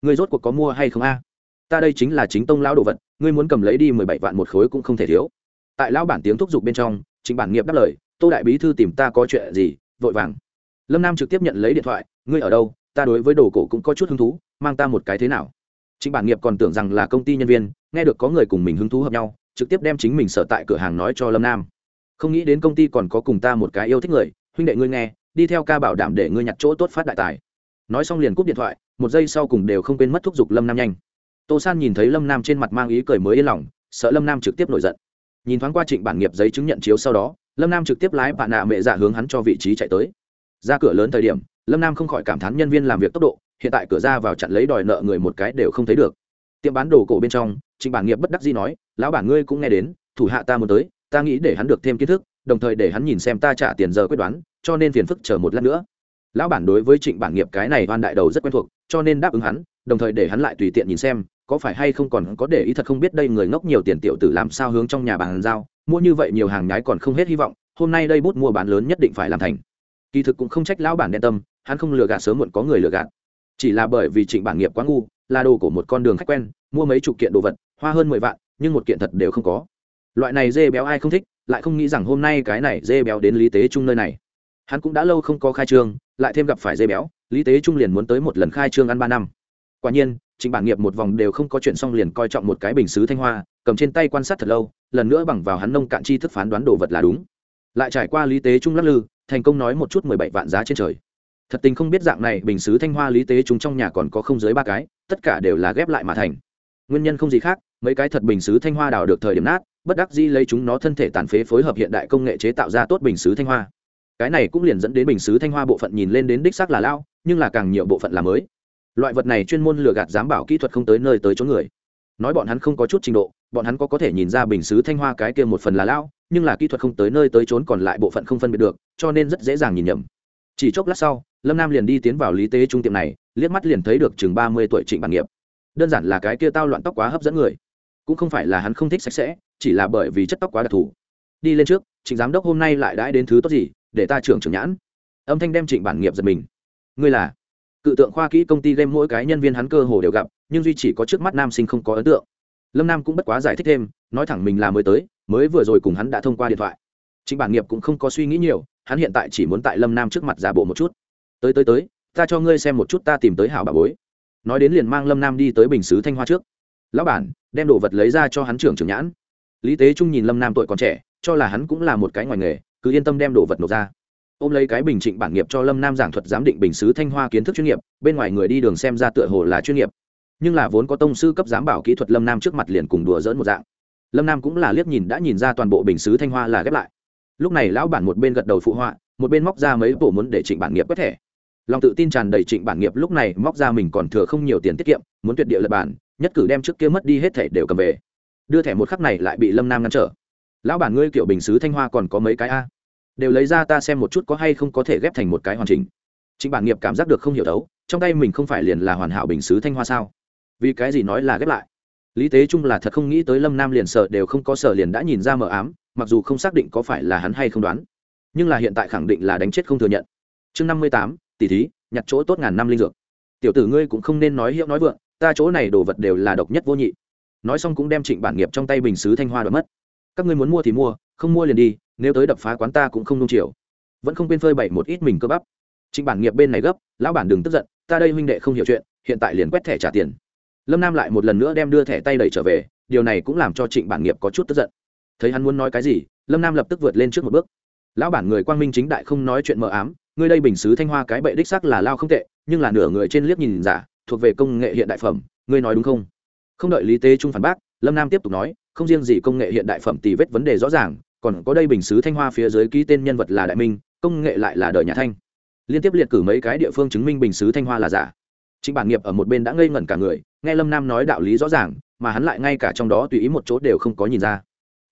Ngươi rốt cuộc có mua hay không a? Ta đây chính là chính tông lão đồ vật, ngươi muốn cầm lấy đi mười bảy vạn một khối cũng không thể thiếu. Tại lão bản tiếng thúc giục bên trong, chính bản nghiệp đáp lời, tô đại bí thư tìm ta có chuyện gì? Vội vàng. Lâm nam trực tiếp nhận lấy điện thoại, ngươi ở đâu? Ta đối với đồ cổ cũng có chút hứng thú, mang ta một cái thế nào? Chính bản nghiệp còn tưởng rằng là công ty nhân viên, nghe được có người cùng mình hứng thú hợp nhau, trực tiếp đem chính mình sở tại cửa hàng nói cho lâm nam. Không nghĩ đến công ty còn có cùng ta một cái yêu thích người, huynh đệ ngươi nghe đi theo ca bảo đảm để ngươi nhặt chỗ tốt phát đại tài. Nói xong liền cúp điện thoại, một giây sau cùng đều không quên mất thúc giục lâm nam nhanh. Tô san nhìn thấy lâm nam trên mặt mang ý cười mới yên lòng, sợ lâm nam trực tiếp nổi giận. Nhìn thoáng qua trịnh bản nghiệp giấy chứng nhận chiếu sau đó, lâm nam trực tiếp lái bạn nạ mẹ dạ hướng hắn cho vị trí chạy tới. Ra cửa lớn thời điểm, lâm nam không khỏi cảm thán nhân viên làm việc tốc độ, hiện tại cửa ra vào chặn lấy đòi nợ người một cái đều không thấy được. Tiệm bán đồ cổ bên trong, trịnh bản nghiệp bất đắc dĩ nói, lão bản ngươi cũng nghe đến, thủ hạ ta muốn tới, ta nghĩ để hắn được thêm kiến thức đồng thời để hắn nhìn xem ta trả tiền giờ quyết đoán, cho nên phiền phức chờ một lát nữa. Lão bản đối với trịnh bản nghiệp cái này oan đại đầu rất quen thuộc, cho nên đáp ứng hắn, đồng thời để hắn lại tùy tiện nhìn xem, có phải hay không còn có để ý thật không biết đây người ngốc nhiều tiền tiểu tử làm sao hướng trong nhà bàn giao, mua như vậy nhiều hàng nhái còn không hết hy vọng, hôm nay đây bút mua bán lớn nhất định phải làm thành. Kỳ thực cũng không trách lão bản đen tâm, hắn không lừa gạt sớm muộn có người lừa gạt. Chỉ là bởi vì trịnh bản nghiệp quá ngu, là đồ của một con đường khách quen, mua mấy chục kiện đồ vật, hoa hơn mười vạn, nhưng một kiện thật đều không có. Loại này dê béo ai không thích lại không nghĩ rằng hôm nay cái này dê béo đến lý tế trung nơi này. Hắn cũng đã lâu không có khai trương, lại thêm gặp phải dê béo, lý tế trung liền muốn tới một lần khai trương ăn ba năm. Quả nhiên trịnh bản nghiệp một vòng đều không có chuyện xong liền coi trọng một cái bình xứ thanh hoa, cầm trên tay quan sát thật lâu, lần nữa bằng vào hắn nông cạn chi thức phán đoán đồ vật là đúng. Lại trải qua lý tế trung lắc lư, thành công nói một chút mười bảy vạn giá trên trời. Thật tình không biết dạng này bình xứ thanh hoa lý tế Trung trong nhà còn có không dưới ba cái, tất cả đều là ghép lại mà thành. Nguyên nhân không gì khác, mấy cái thật bình xứ thanh hoa đào được thời điểm nát bất đắc dĩ lấy chúng nó thân thể tàn phế phối hợp hiện đại công nghệ chế tạo ra tốt bình xứ thanh hoa. Cái này cũng liền dẫn đến bình xứ thanh hoa bộ phận nhìn lên đến đích xác là lao, nhưng là càng nhiều bộ phận là mới. Loại vật này chuyên môn lừa gạt giám bảo kỹ thuật không tới nơi tới chỗ người. Nói bọn hắn không có chút trình độ, bọn hắn có có thể nhìn ra bình xứ thanh hoa cái kia một phần là lao, nhưng là kỹ thuật không tới nơi tới trốn còn lại bộ phận không phân biệt được, cho nên rất dễ dàng nhìn nhầm. Chỉ chốc lát sau, lâm nam liền đi tiến vào lý tế trung tiệm này, liếc mắt liền thấy được chừng ba mươi tuổi trịnh bản nghiệp. Đơn giản là cái kia tao loạn tóc quá hấp dẫn người cũng không phải là hắn không thích sạch sẽ, chỉ là bởi vì chất tóc quá đặc thù. Đi lên trước, trịnh giám đốc hôm nay lại đãi đến thứ tốt gì, để ta trưởng trưởng nhãn. Âm thanh đem trịnh bản nghiệp giật mình. Ngươi là? Cự tượng khoa kỹ công ty game mỗi cái nhân viên hắn cơ hồ đều gặp, nhưng duy chỉ có trước mắt nam sinh không có ấn tượng. Lâm nam cũng bất quá giải thích thêm, nói thẳng mình là mới tới, mới vừa rồi cùng hắn đã thông qua điện thoại. Trịnh bản nghiệp cũng không có suy nghĩ nhiều, hắn hiện tại chỉ muốn tại lâm nam trước mặt giả bộ một chút. Tới tới tới, ta cho ngươi xem một chút, ta tìm tới hảo bà bối. Nói đến liền mang lâm nam đi tới bình xứ thanh hoa trước lão bản, đem đồ vật lấy ra cho hắn trưởng trưởng nhãn. Lý tế trung nhìn lâm nam tuổi còn trẻ, cho là hắn cũng là một cái ngoài nghề, cứ yên tâm đem đồ vật nộp ra. Ôm lấy cái bình trịnh bản nghiệp cho lâm nam giảng thuật giám định bình xứ thanh hoa kiến thức chuyên nghiệp, bên ngoài người đi đường xem ra tựa hồ là chuyên nghiệp. Nhưng là vốn có tông sư cấp giám bảo kỹ thuật lâm nam trước mặt liền cùng đùa dỡn một dạng. Lâm nam cũng là liếc nhìn đã nhìn ra toàn bộ bình xứ thanh hoa là ghép lại. Lúc này lão bản một bên gật đầu phụ họa, một bên móc ra mấy bộ muốn để trịnh bản nghiệp quét thẻ. Lòng tự tin tràn đầy trịnh bản nghiệp lúc này móc ra mình còn thừa không nhiều tiền tiết kiệm, muốn tuyệt địa lập bản nhất cử đem trước kia mất đi hết thẻ đều cầm về. Đưa thẻ một khắc này lại bị lâm nam ngăn trở. Lão bản ngươi kiểu bình xứ thanh hoa còn có mấy cái a? Đều lấy ra ta xem một chút có hay không có thể ghép thành một cái hoàn chỉnh. Chính bản nghiệp cảm giác được không hiểu đấu trong tay mình không phải liền là hoàn hảo bình xứ thanh hoa sao? Vì cái gì nói là ghép lại? Lý tế trung là thật không nghĩ tới lâm nam liền sợ đều không có sợ liền đã nhìn ra mờ ám, mặc dù không xác định có phải là hắn hay không đoán. Nhưng là hiện tại khẳng định là đánh chết không thừa nhận. Chương năm mươi tám, tỷ thí, nhặt chỗ tốt ngàn năm linh dược. Tiểu tử ngươi cũng không nên nói hiệu nói vượng ta chỗ này đồ vật đều là độc nhất vô nhị. Nói xong cũng đem trịnh bản nghiệp trong tay bình xứ thanh hoa đoạt mất. Các ngươi muốn mua thì mua, không mua liền đi, nếu tới đập phá quán ta cũng không nung chiều. Vẫn không quên phơi bày một ít mình cơ bắp. Trịnh bản nghiệp bên này gấp, lão bản đừng tức giận, ta đây huynh đệ không hiểu chuyện, hiện tại liền quét thẻ trả tiền. Lâm nam lại một lần nữa đem đưa thẻ tay đẩy trở về, điều này cũng làm cho trịnh bản nghiệp có chút tức giận. Thấy hắn muốn nói cái gì, lâm nam lập tức vượt lên trước một bước. Lão bản người quang minh chính đại không nói chuyện mờ ám, ngươi đây bình xứ thanh hoa cái bậy đích sắc là lao không tệ, nhưng là nửa người trên liếc nhìn giả thuộc về công nghệ hiện đại phẩm, ngươi nói đúng không? Không đợi lý tế trung phản bác, lâm nam tiếp tục nói, không riêng gì công nghệ hiện đại phẩm tì vết vấn đề rõ ràng, còn có đây bình xứ thanh hoa phía dưới ký tên nhân vật là đại minh, công nghệ lại là đời nhà thanh. Liên tiếp liệt cử mấy cái địa phương chứng minh bình xứ thanh hoa là giả. Chính bản nghiệp ở một bên đã ngây ngẩn cả người, nghe lâm nam nói đạo lý rõ ràng, mà hắn lại ngay cả trong đó tùy ý một chỗ đều không có nhìn ra.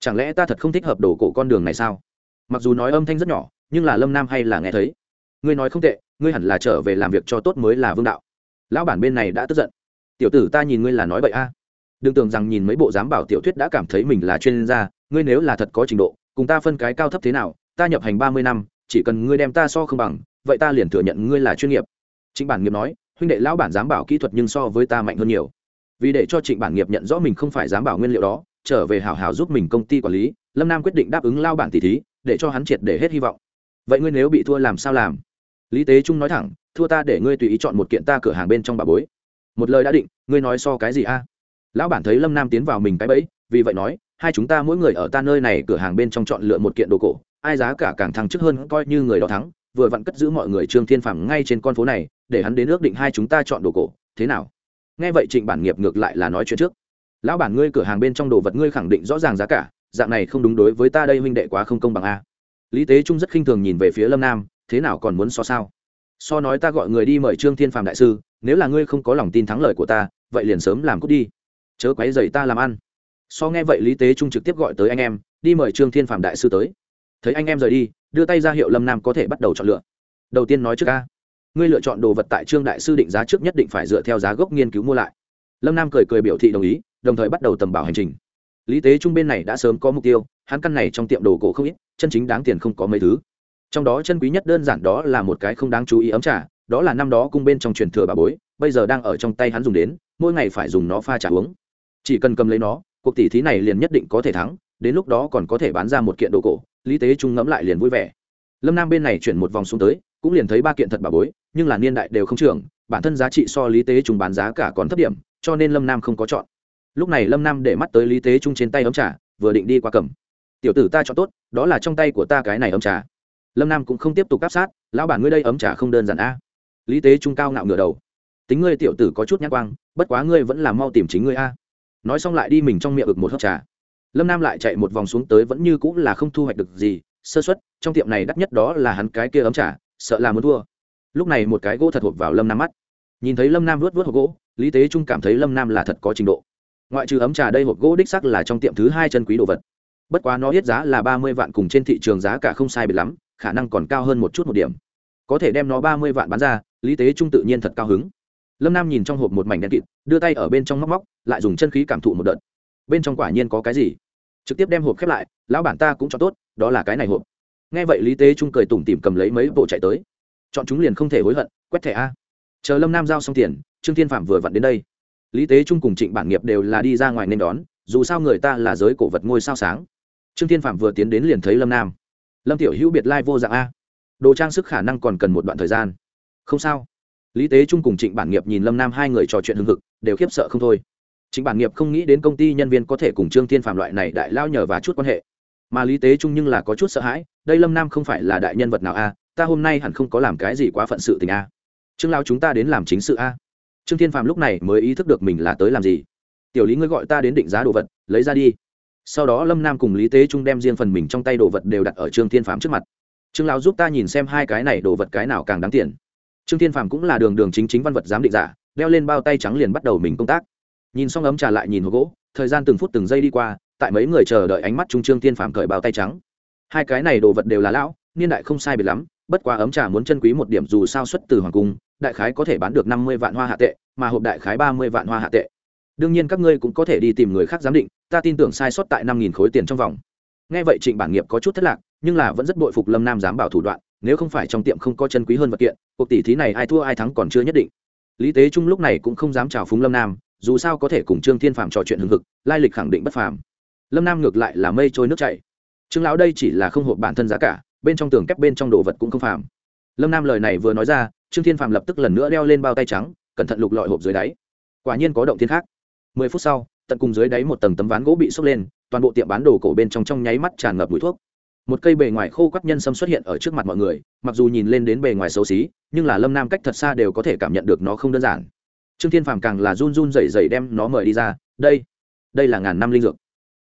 Chẳng lẽ ta thật không thích hợp đổ cổ con đường này sao? Mặc dù nói âm thanh rất nhỏ, nhưng là lâm nam hay là nghe thấy. Ngươi nói không tệ, ngươi hẳn là trở về làm việc cho tốt mới là vương đạo lão bản bên này đã tức giận. Tiểu tử ta nhìn ngươi là nói vậy a. Đừng tưởng rằng nhìn mấy bộ giám bảo tiểu thuyết đã cảm thấy mình là chuyên gia, ngươi nếu là thật có trình độ, cùng ta phân cái cao thấp thế nào, ta nhập hành ba mươi năm, chỉ cần ngươi đem ta so không bằng, vậy ta liền thừa nhận ngươi là chuyên nghiệp. Trịnh bản nghiệp nói, huynh đệ lão bản giám bảo kỹ thuật nhưng so với ta mạnh hơn nhiều. Vì để cho trịnh bản nghiệp nhận rõ mình không phải giám bảo nguyên liệu đó, trở về hảo hảo giúp mình công ty quản lý, lâm nam quyết định đáp ứng lao bản tỷ thí, để cho hắn triệt để hết hy vọng. Vậy ngươi nếu bị thua làm sao làm? Lý tế trung nói thẳng, thua ta để ngươi tùy ý chọn một kiện ta cửa hàng bên trong bà bối. Một lời đã định, ngươi nói so cái gì a? Lão bản thấy lâm nam tiến vào mình cái bẫy, vì vậy nói, hai chúng ta mỗi người ở ta nơi này cửa hàng bên trong chọn lựa một kiện đồ cổ, ai giá cả càng thăng chức hơn coi như người đó thắng, vừa vặn cất giữ mọi người trương thiên phàm ngay trên con phố này, để hắn đến ước định hai chúng ta chọn đồ cổ, thế nào? Nghe vậy trịnh bản nghiệp ngược lại là nói chuyện trước, lão bản ngươi cửa hàng bên trong đồ vật ngươi khẳng định rõ ràng giá cả, dạng này không đúng đối với ta đây huynh đệ quá không công bằng a. Lý tế trung rất khinh thường nhìn về phía lâm nam thế nào còn muốn so sao? So nói ta gọi người đi mời trương thiên phạm đại sư, nếu là ngươi không có lòng tin thắng lời của ta, vậy liền sớm làm cút đi. Chớ quấy dày ta làm ăn. So nghe vậy lý tế trung trực tiếp gọi tới anh em, đi mời trương thiên phạm đại sư tới. Thấy anh em rời đi, đưa tay ra hiệu lâm nam có thể bắt đầu chọn lựa. Đầu tiên nói trước ca. Ngươi lựa chọn đồ vật tại trương đại sư định giá trước nhất định phải dựa theo giá gốc nghiên cứu mua lại. Lâm nam cười cười biểu thị đồng ý, đồng thời bắt đầu tầm bảo hành trình. Lý tế trung bên này đã sớm có mục tiêu, hắn căn này trong tiệm đồ cổ không ít, chân chính đáng tiền không có mấy thứ trong đó chân quý nhất đơn giản đó là một cái không đáng chú ý ấm trà, đó là năm đó cung bên trong truyền thừa bà bối, bây giờ đang ở trong tay hắn dùng đến, mỗi ngày phải dùng nó pha trà uống. Chỉ cần cầm lấy nó, cuộc tỷ thí này liền nhất định có thể thắng, đến lúc đó còn có thể bán ra một kiện đồ cổ, lý tế trung ngẫm lại liền vui vẻ. Lâm nam bên này chuyển một vòng xuống tới, cũng liền thấy ba kiện thật bà bối, nhưng là niên đại đều không trưởng, bản thân giá trị so lý tế trung bán giá cả còn thấp điểm, cho nên lâm nam không có chọn. Lúc này lâm nam để mắt tới lý tế trung trên tay ấm trà, vừa định đi qua cầm. Tiểu tử ta chọn tốt, đó là trong tay của ta cái này ấm trà lâm nam cũng không tiếp tục áp sát lão bản ngươi đây ấm trà không đơn giản a lý tế trung cao ngạo ngửa đầu tính ngươi tiểu tử có chút nhát quang bất quá ngươi vẫn là mau tìm chính ngươi a nói xong lại đi mình trong miệng ực một hớp trà lâm nam lại chạy một vòng xuống tới vẫn như cũng là không thu hoạch được gì sơ xuất trong tiệm này đắt nhất đó là hắn cái kia ấm trà sợ là muốn thua lúc này một cái gỗ thật hộp vào lâm nam mắt nhìn thấy lâm nam vớt vớt hộp gỗ lý tế trung cảm thấy lâm nam là thật có trình độ ngoại trừ ấm trà đây hộp gỗ đích sắc là trong tiệm thứ hai chân quý đồ vật bất quá nó hết giá là ba mươi vạn cùng trên thị trường giá cả không sai biệt lắm, khả năng còn cao hơn một chút một điểm. Có thể đem nó ba mươi vạn bán ra, lý tế trung tự nhiên thật cao hứng. Lâm nam nhìn trong hộp một mảnh đen kịt, đưa tay ở bên trong móc móc, lại dùng chân khí cảm thụ một đợt. Bên trong quả nhiên có cái gì? Trực tiếp đem hộp khép lại, lão bản ta cũng cho tốt, đó là cái này hộp. Nghe vậy lý tế trung cười tủm tỉm cầm lấy mấy bộ chạy tới. Chọn chúng liền không thể hối hận, quét thẻ a. Chờ lâm nam giao xong tiền, trương thiên phạm vừa vặn đến đây. Lý tế trung cùng trịnh bản nghiệp đều là đi ra ngoài nên đón, dù sao người ta là giới cổ vật ngôi sao sáng trương thiên phạm vừa tiến đến liền thấy lâm nam. Lâm tiểu hữu biệt lai vô dạng a. Đồ trang sức khả năng còn cần một đoạn thời gian. Không sao. Lý tế trung cùng trịnh bản nghiệp nhìn lâm nam hai người trò chuyện hưng hực, đều khiếp sợ không thôi. Trịnh bản nghiệp không nghĩ đến công ty nhân viên có thể cùng trương thiên phạm loại này đại lao nhờ và chút quan hệ. Mà lý tế trung nhưng là có chút sợ hãi, đây lâm nam không phải là đại nhân vật nào a, ta hôm nay hẳn không có làm cái gì quá phận sự tình a. Trương lao chúng ta đến làm chính sự a. Trương thiên phạm lúc này mới ý thức được mình là tới làm gì. Tiểu lý ngươi gọi ta đến định giá đồ vật, lấy ra đi sau đó lâm nam cùng lý tế trung đem riêng phần mình trong tay đồ vật đều đặt ở trương thiên phàm trước mặt. Trương lão giúp ta nhìn xem hai cái này đồ vật cái nào càng đáng tiền. Trương thiên phàm cũng là đường đường chính chính văn vật giám định giả, đeo lên bao tay trắng liền bắt đầu mình công tác. Nhìn xong ấm trà lại nhìn hộp gỗ, thời gian từng phút từng giây đi qua, tại mấy người chờ đợi ánh mắt trung trương thiên phàm cởi bao tay trắng. Hai cái này đồ vật đều là lão, niên đại không sai biệt lắm, bất quá ấm trà muốn chân quý một điểm dù sao xuất từ hoàng cung, đại khái có thể bán được năm mươi vạn hoa hạ tệ, mà hộp đại khái ba mươi vạn hoa hạ tệ đương nhiên các ngươi cũng có thể đi tìm người khác giám định, ta tin tưởng sai sót tại năm nghìn khối tiền trong vòng. Nghe vậy trịnh bản nghiệp có chút thất lạc, nhưng là vẫn rất bội phục lâm nam dám bảo thủ đoạn, nếu không phải trong tiệm không có chân quý hơn vật kiện, cuộc tỷ thí này ai thua ai thắng còn chưa nhất định. Lý tế trung lúc này cũng không dám chào phúng lâm nam, dù sao có thể cùng trương thiên phạm trò chuyện hưng hực, lai lịch khẳng định bất phàm. Lâm nam ngược lại là mây trôi nước chảy. Trương lão đây chỉ là không hộp bản thân giá cả, bên trong tường kép bên trong đồ vật cũng không phàm. Lâm nam lời này vừa nói ra, trương thiên phạm lập tức lần nữa đeo lên bao tay trắng, cẩn thận lục lọi hộp dưới đáy. Quả nhiên có động thiên khác mười phút sau, tận cùng dưới đáy một tầng tấm ván gỗ bị sốc lên, toàn bộ tiệm bán đồ cổ bên trong trong nháy mắt tràn ngập mùi thuốc. Một cây bề ngoài khô quắt nhân sâm xuất hiện ở trước mặt mọi người, mặc dù nhìn lên đến bề ngoài xấu xí, nhưng là lâm nam cách thật xa đều có thể cảm nhận được nó không đơn giản. Trương thiên phàm càng là run run rẩy rẩy đem nó mời đi ra, đây đây là ngàn năm linh dược.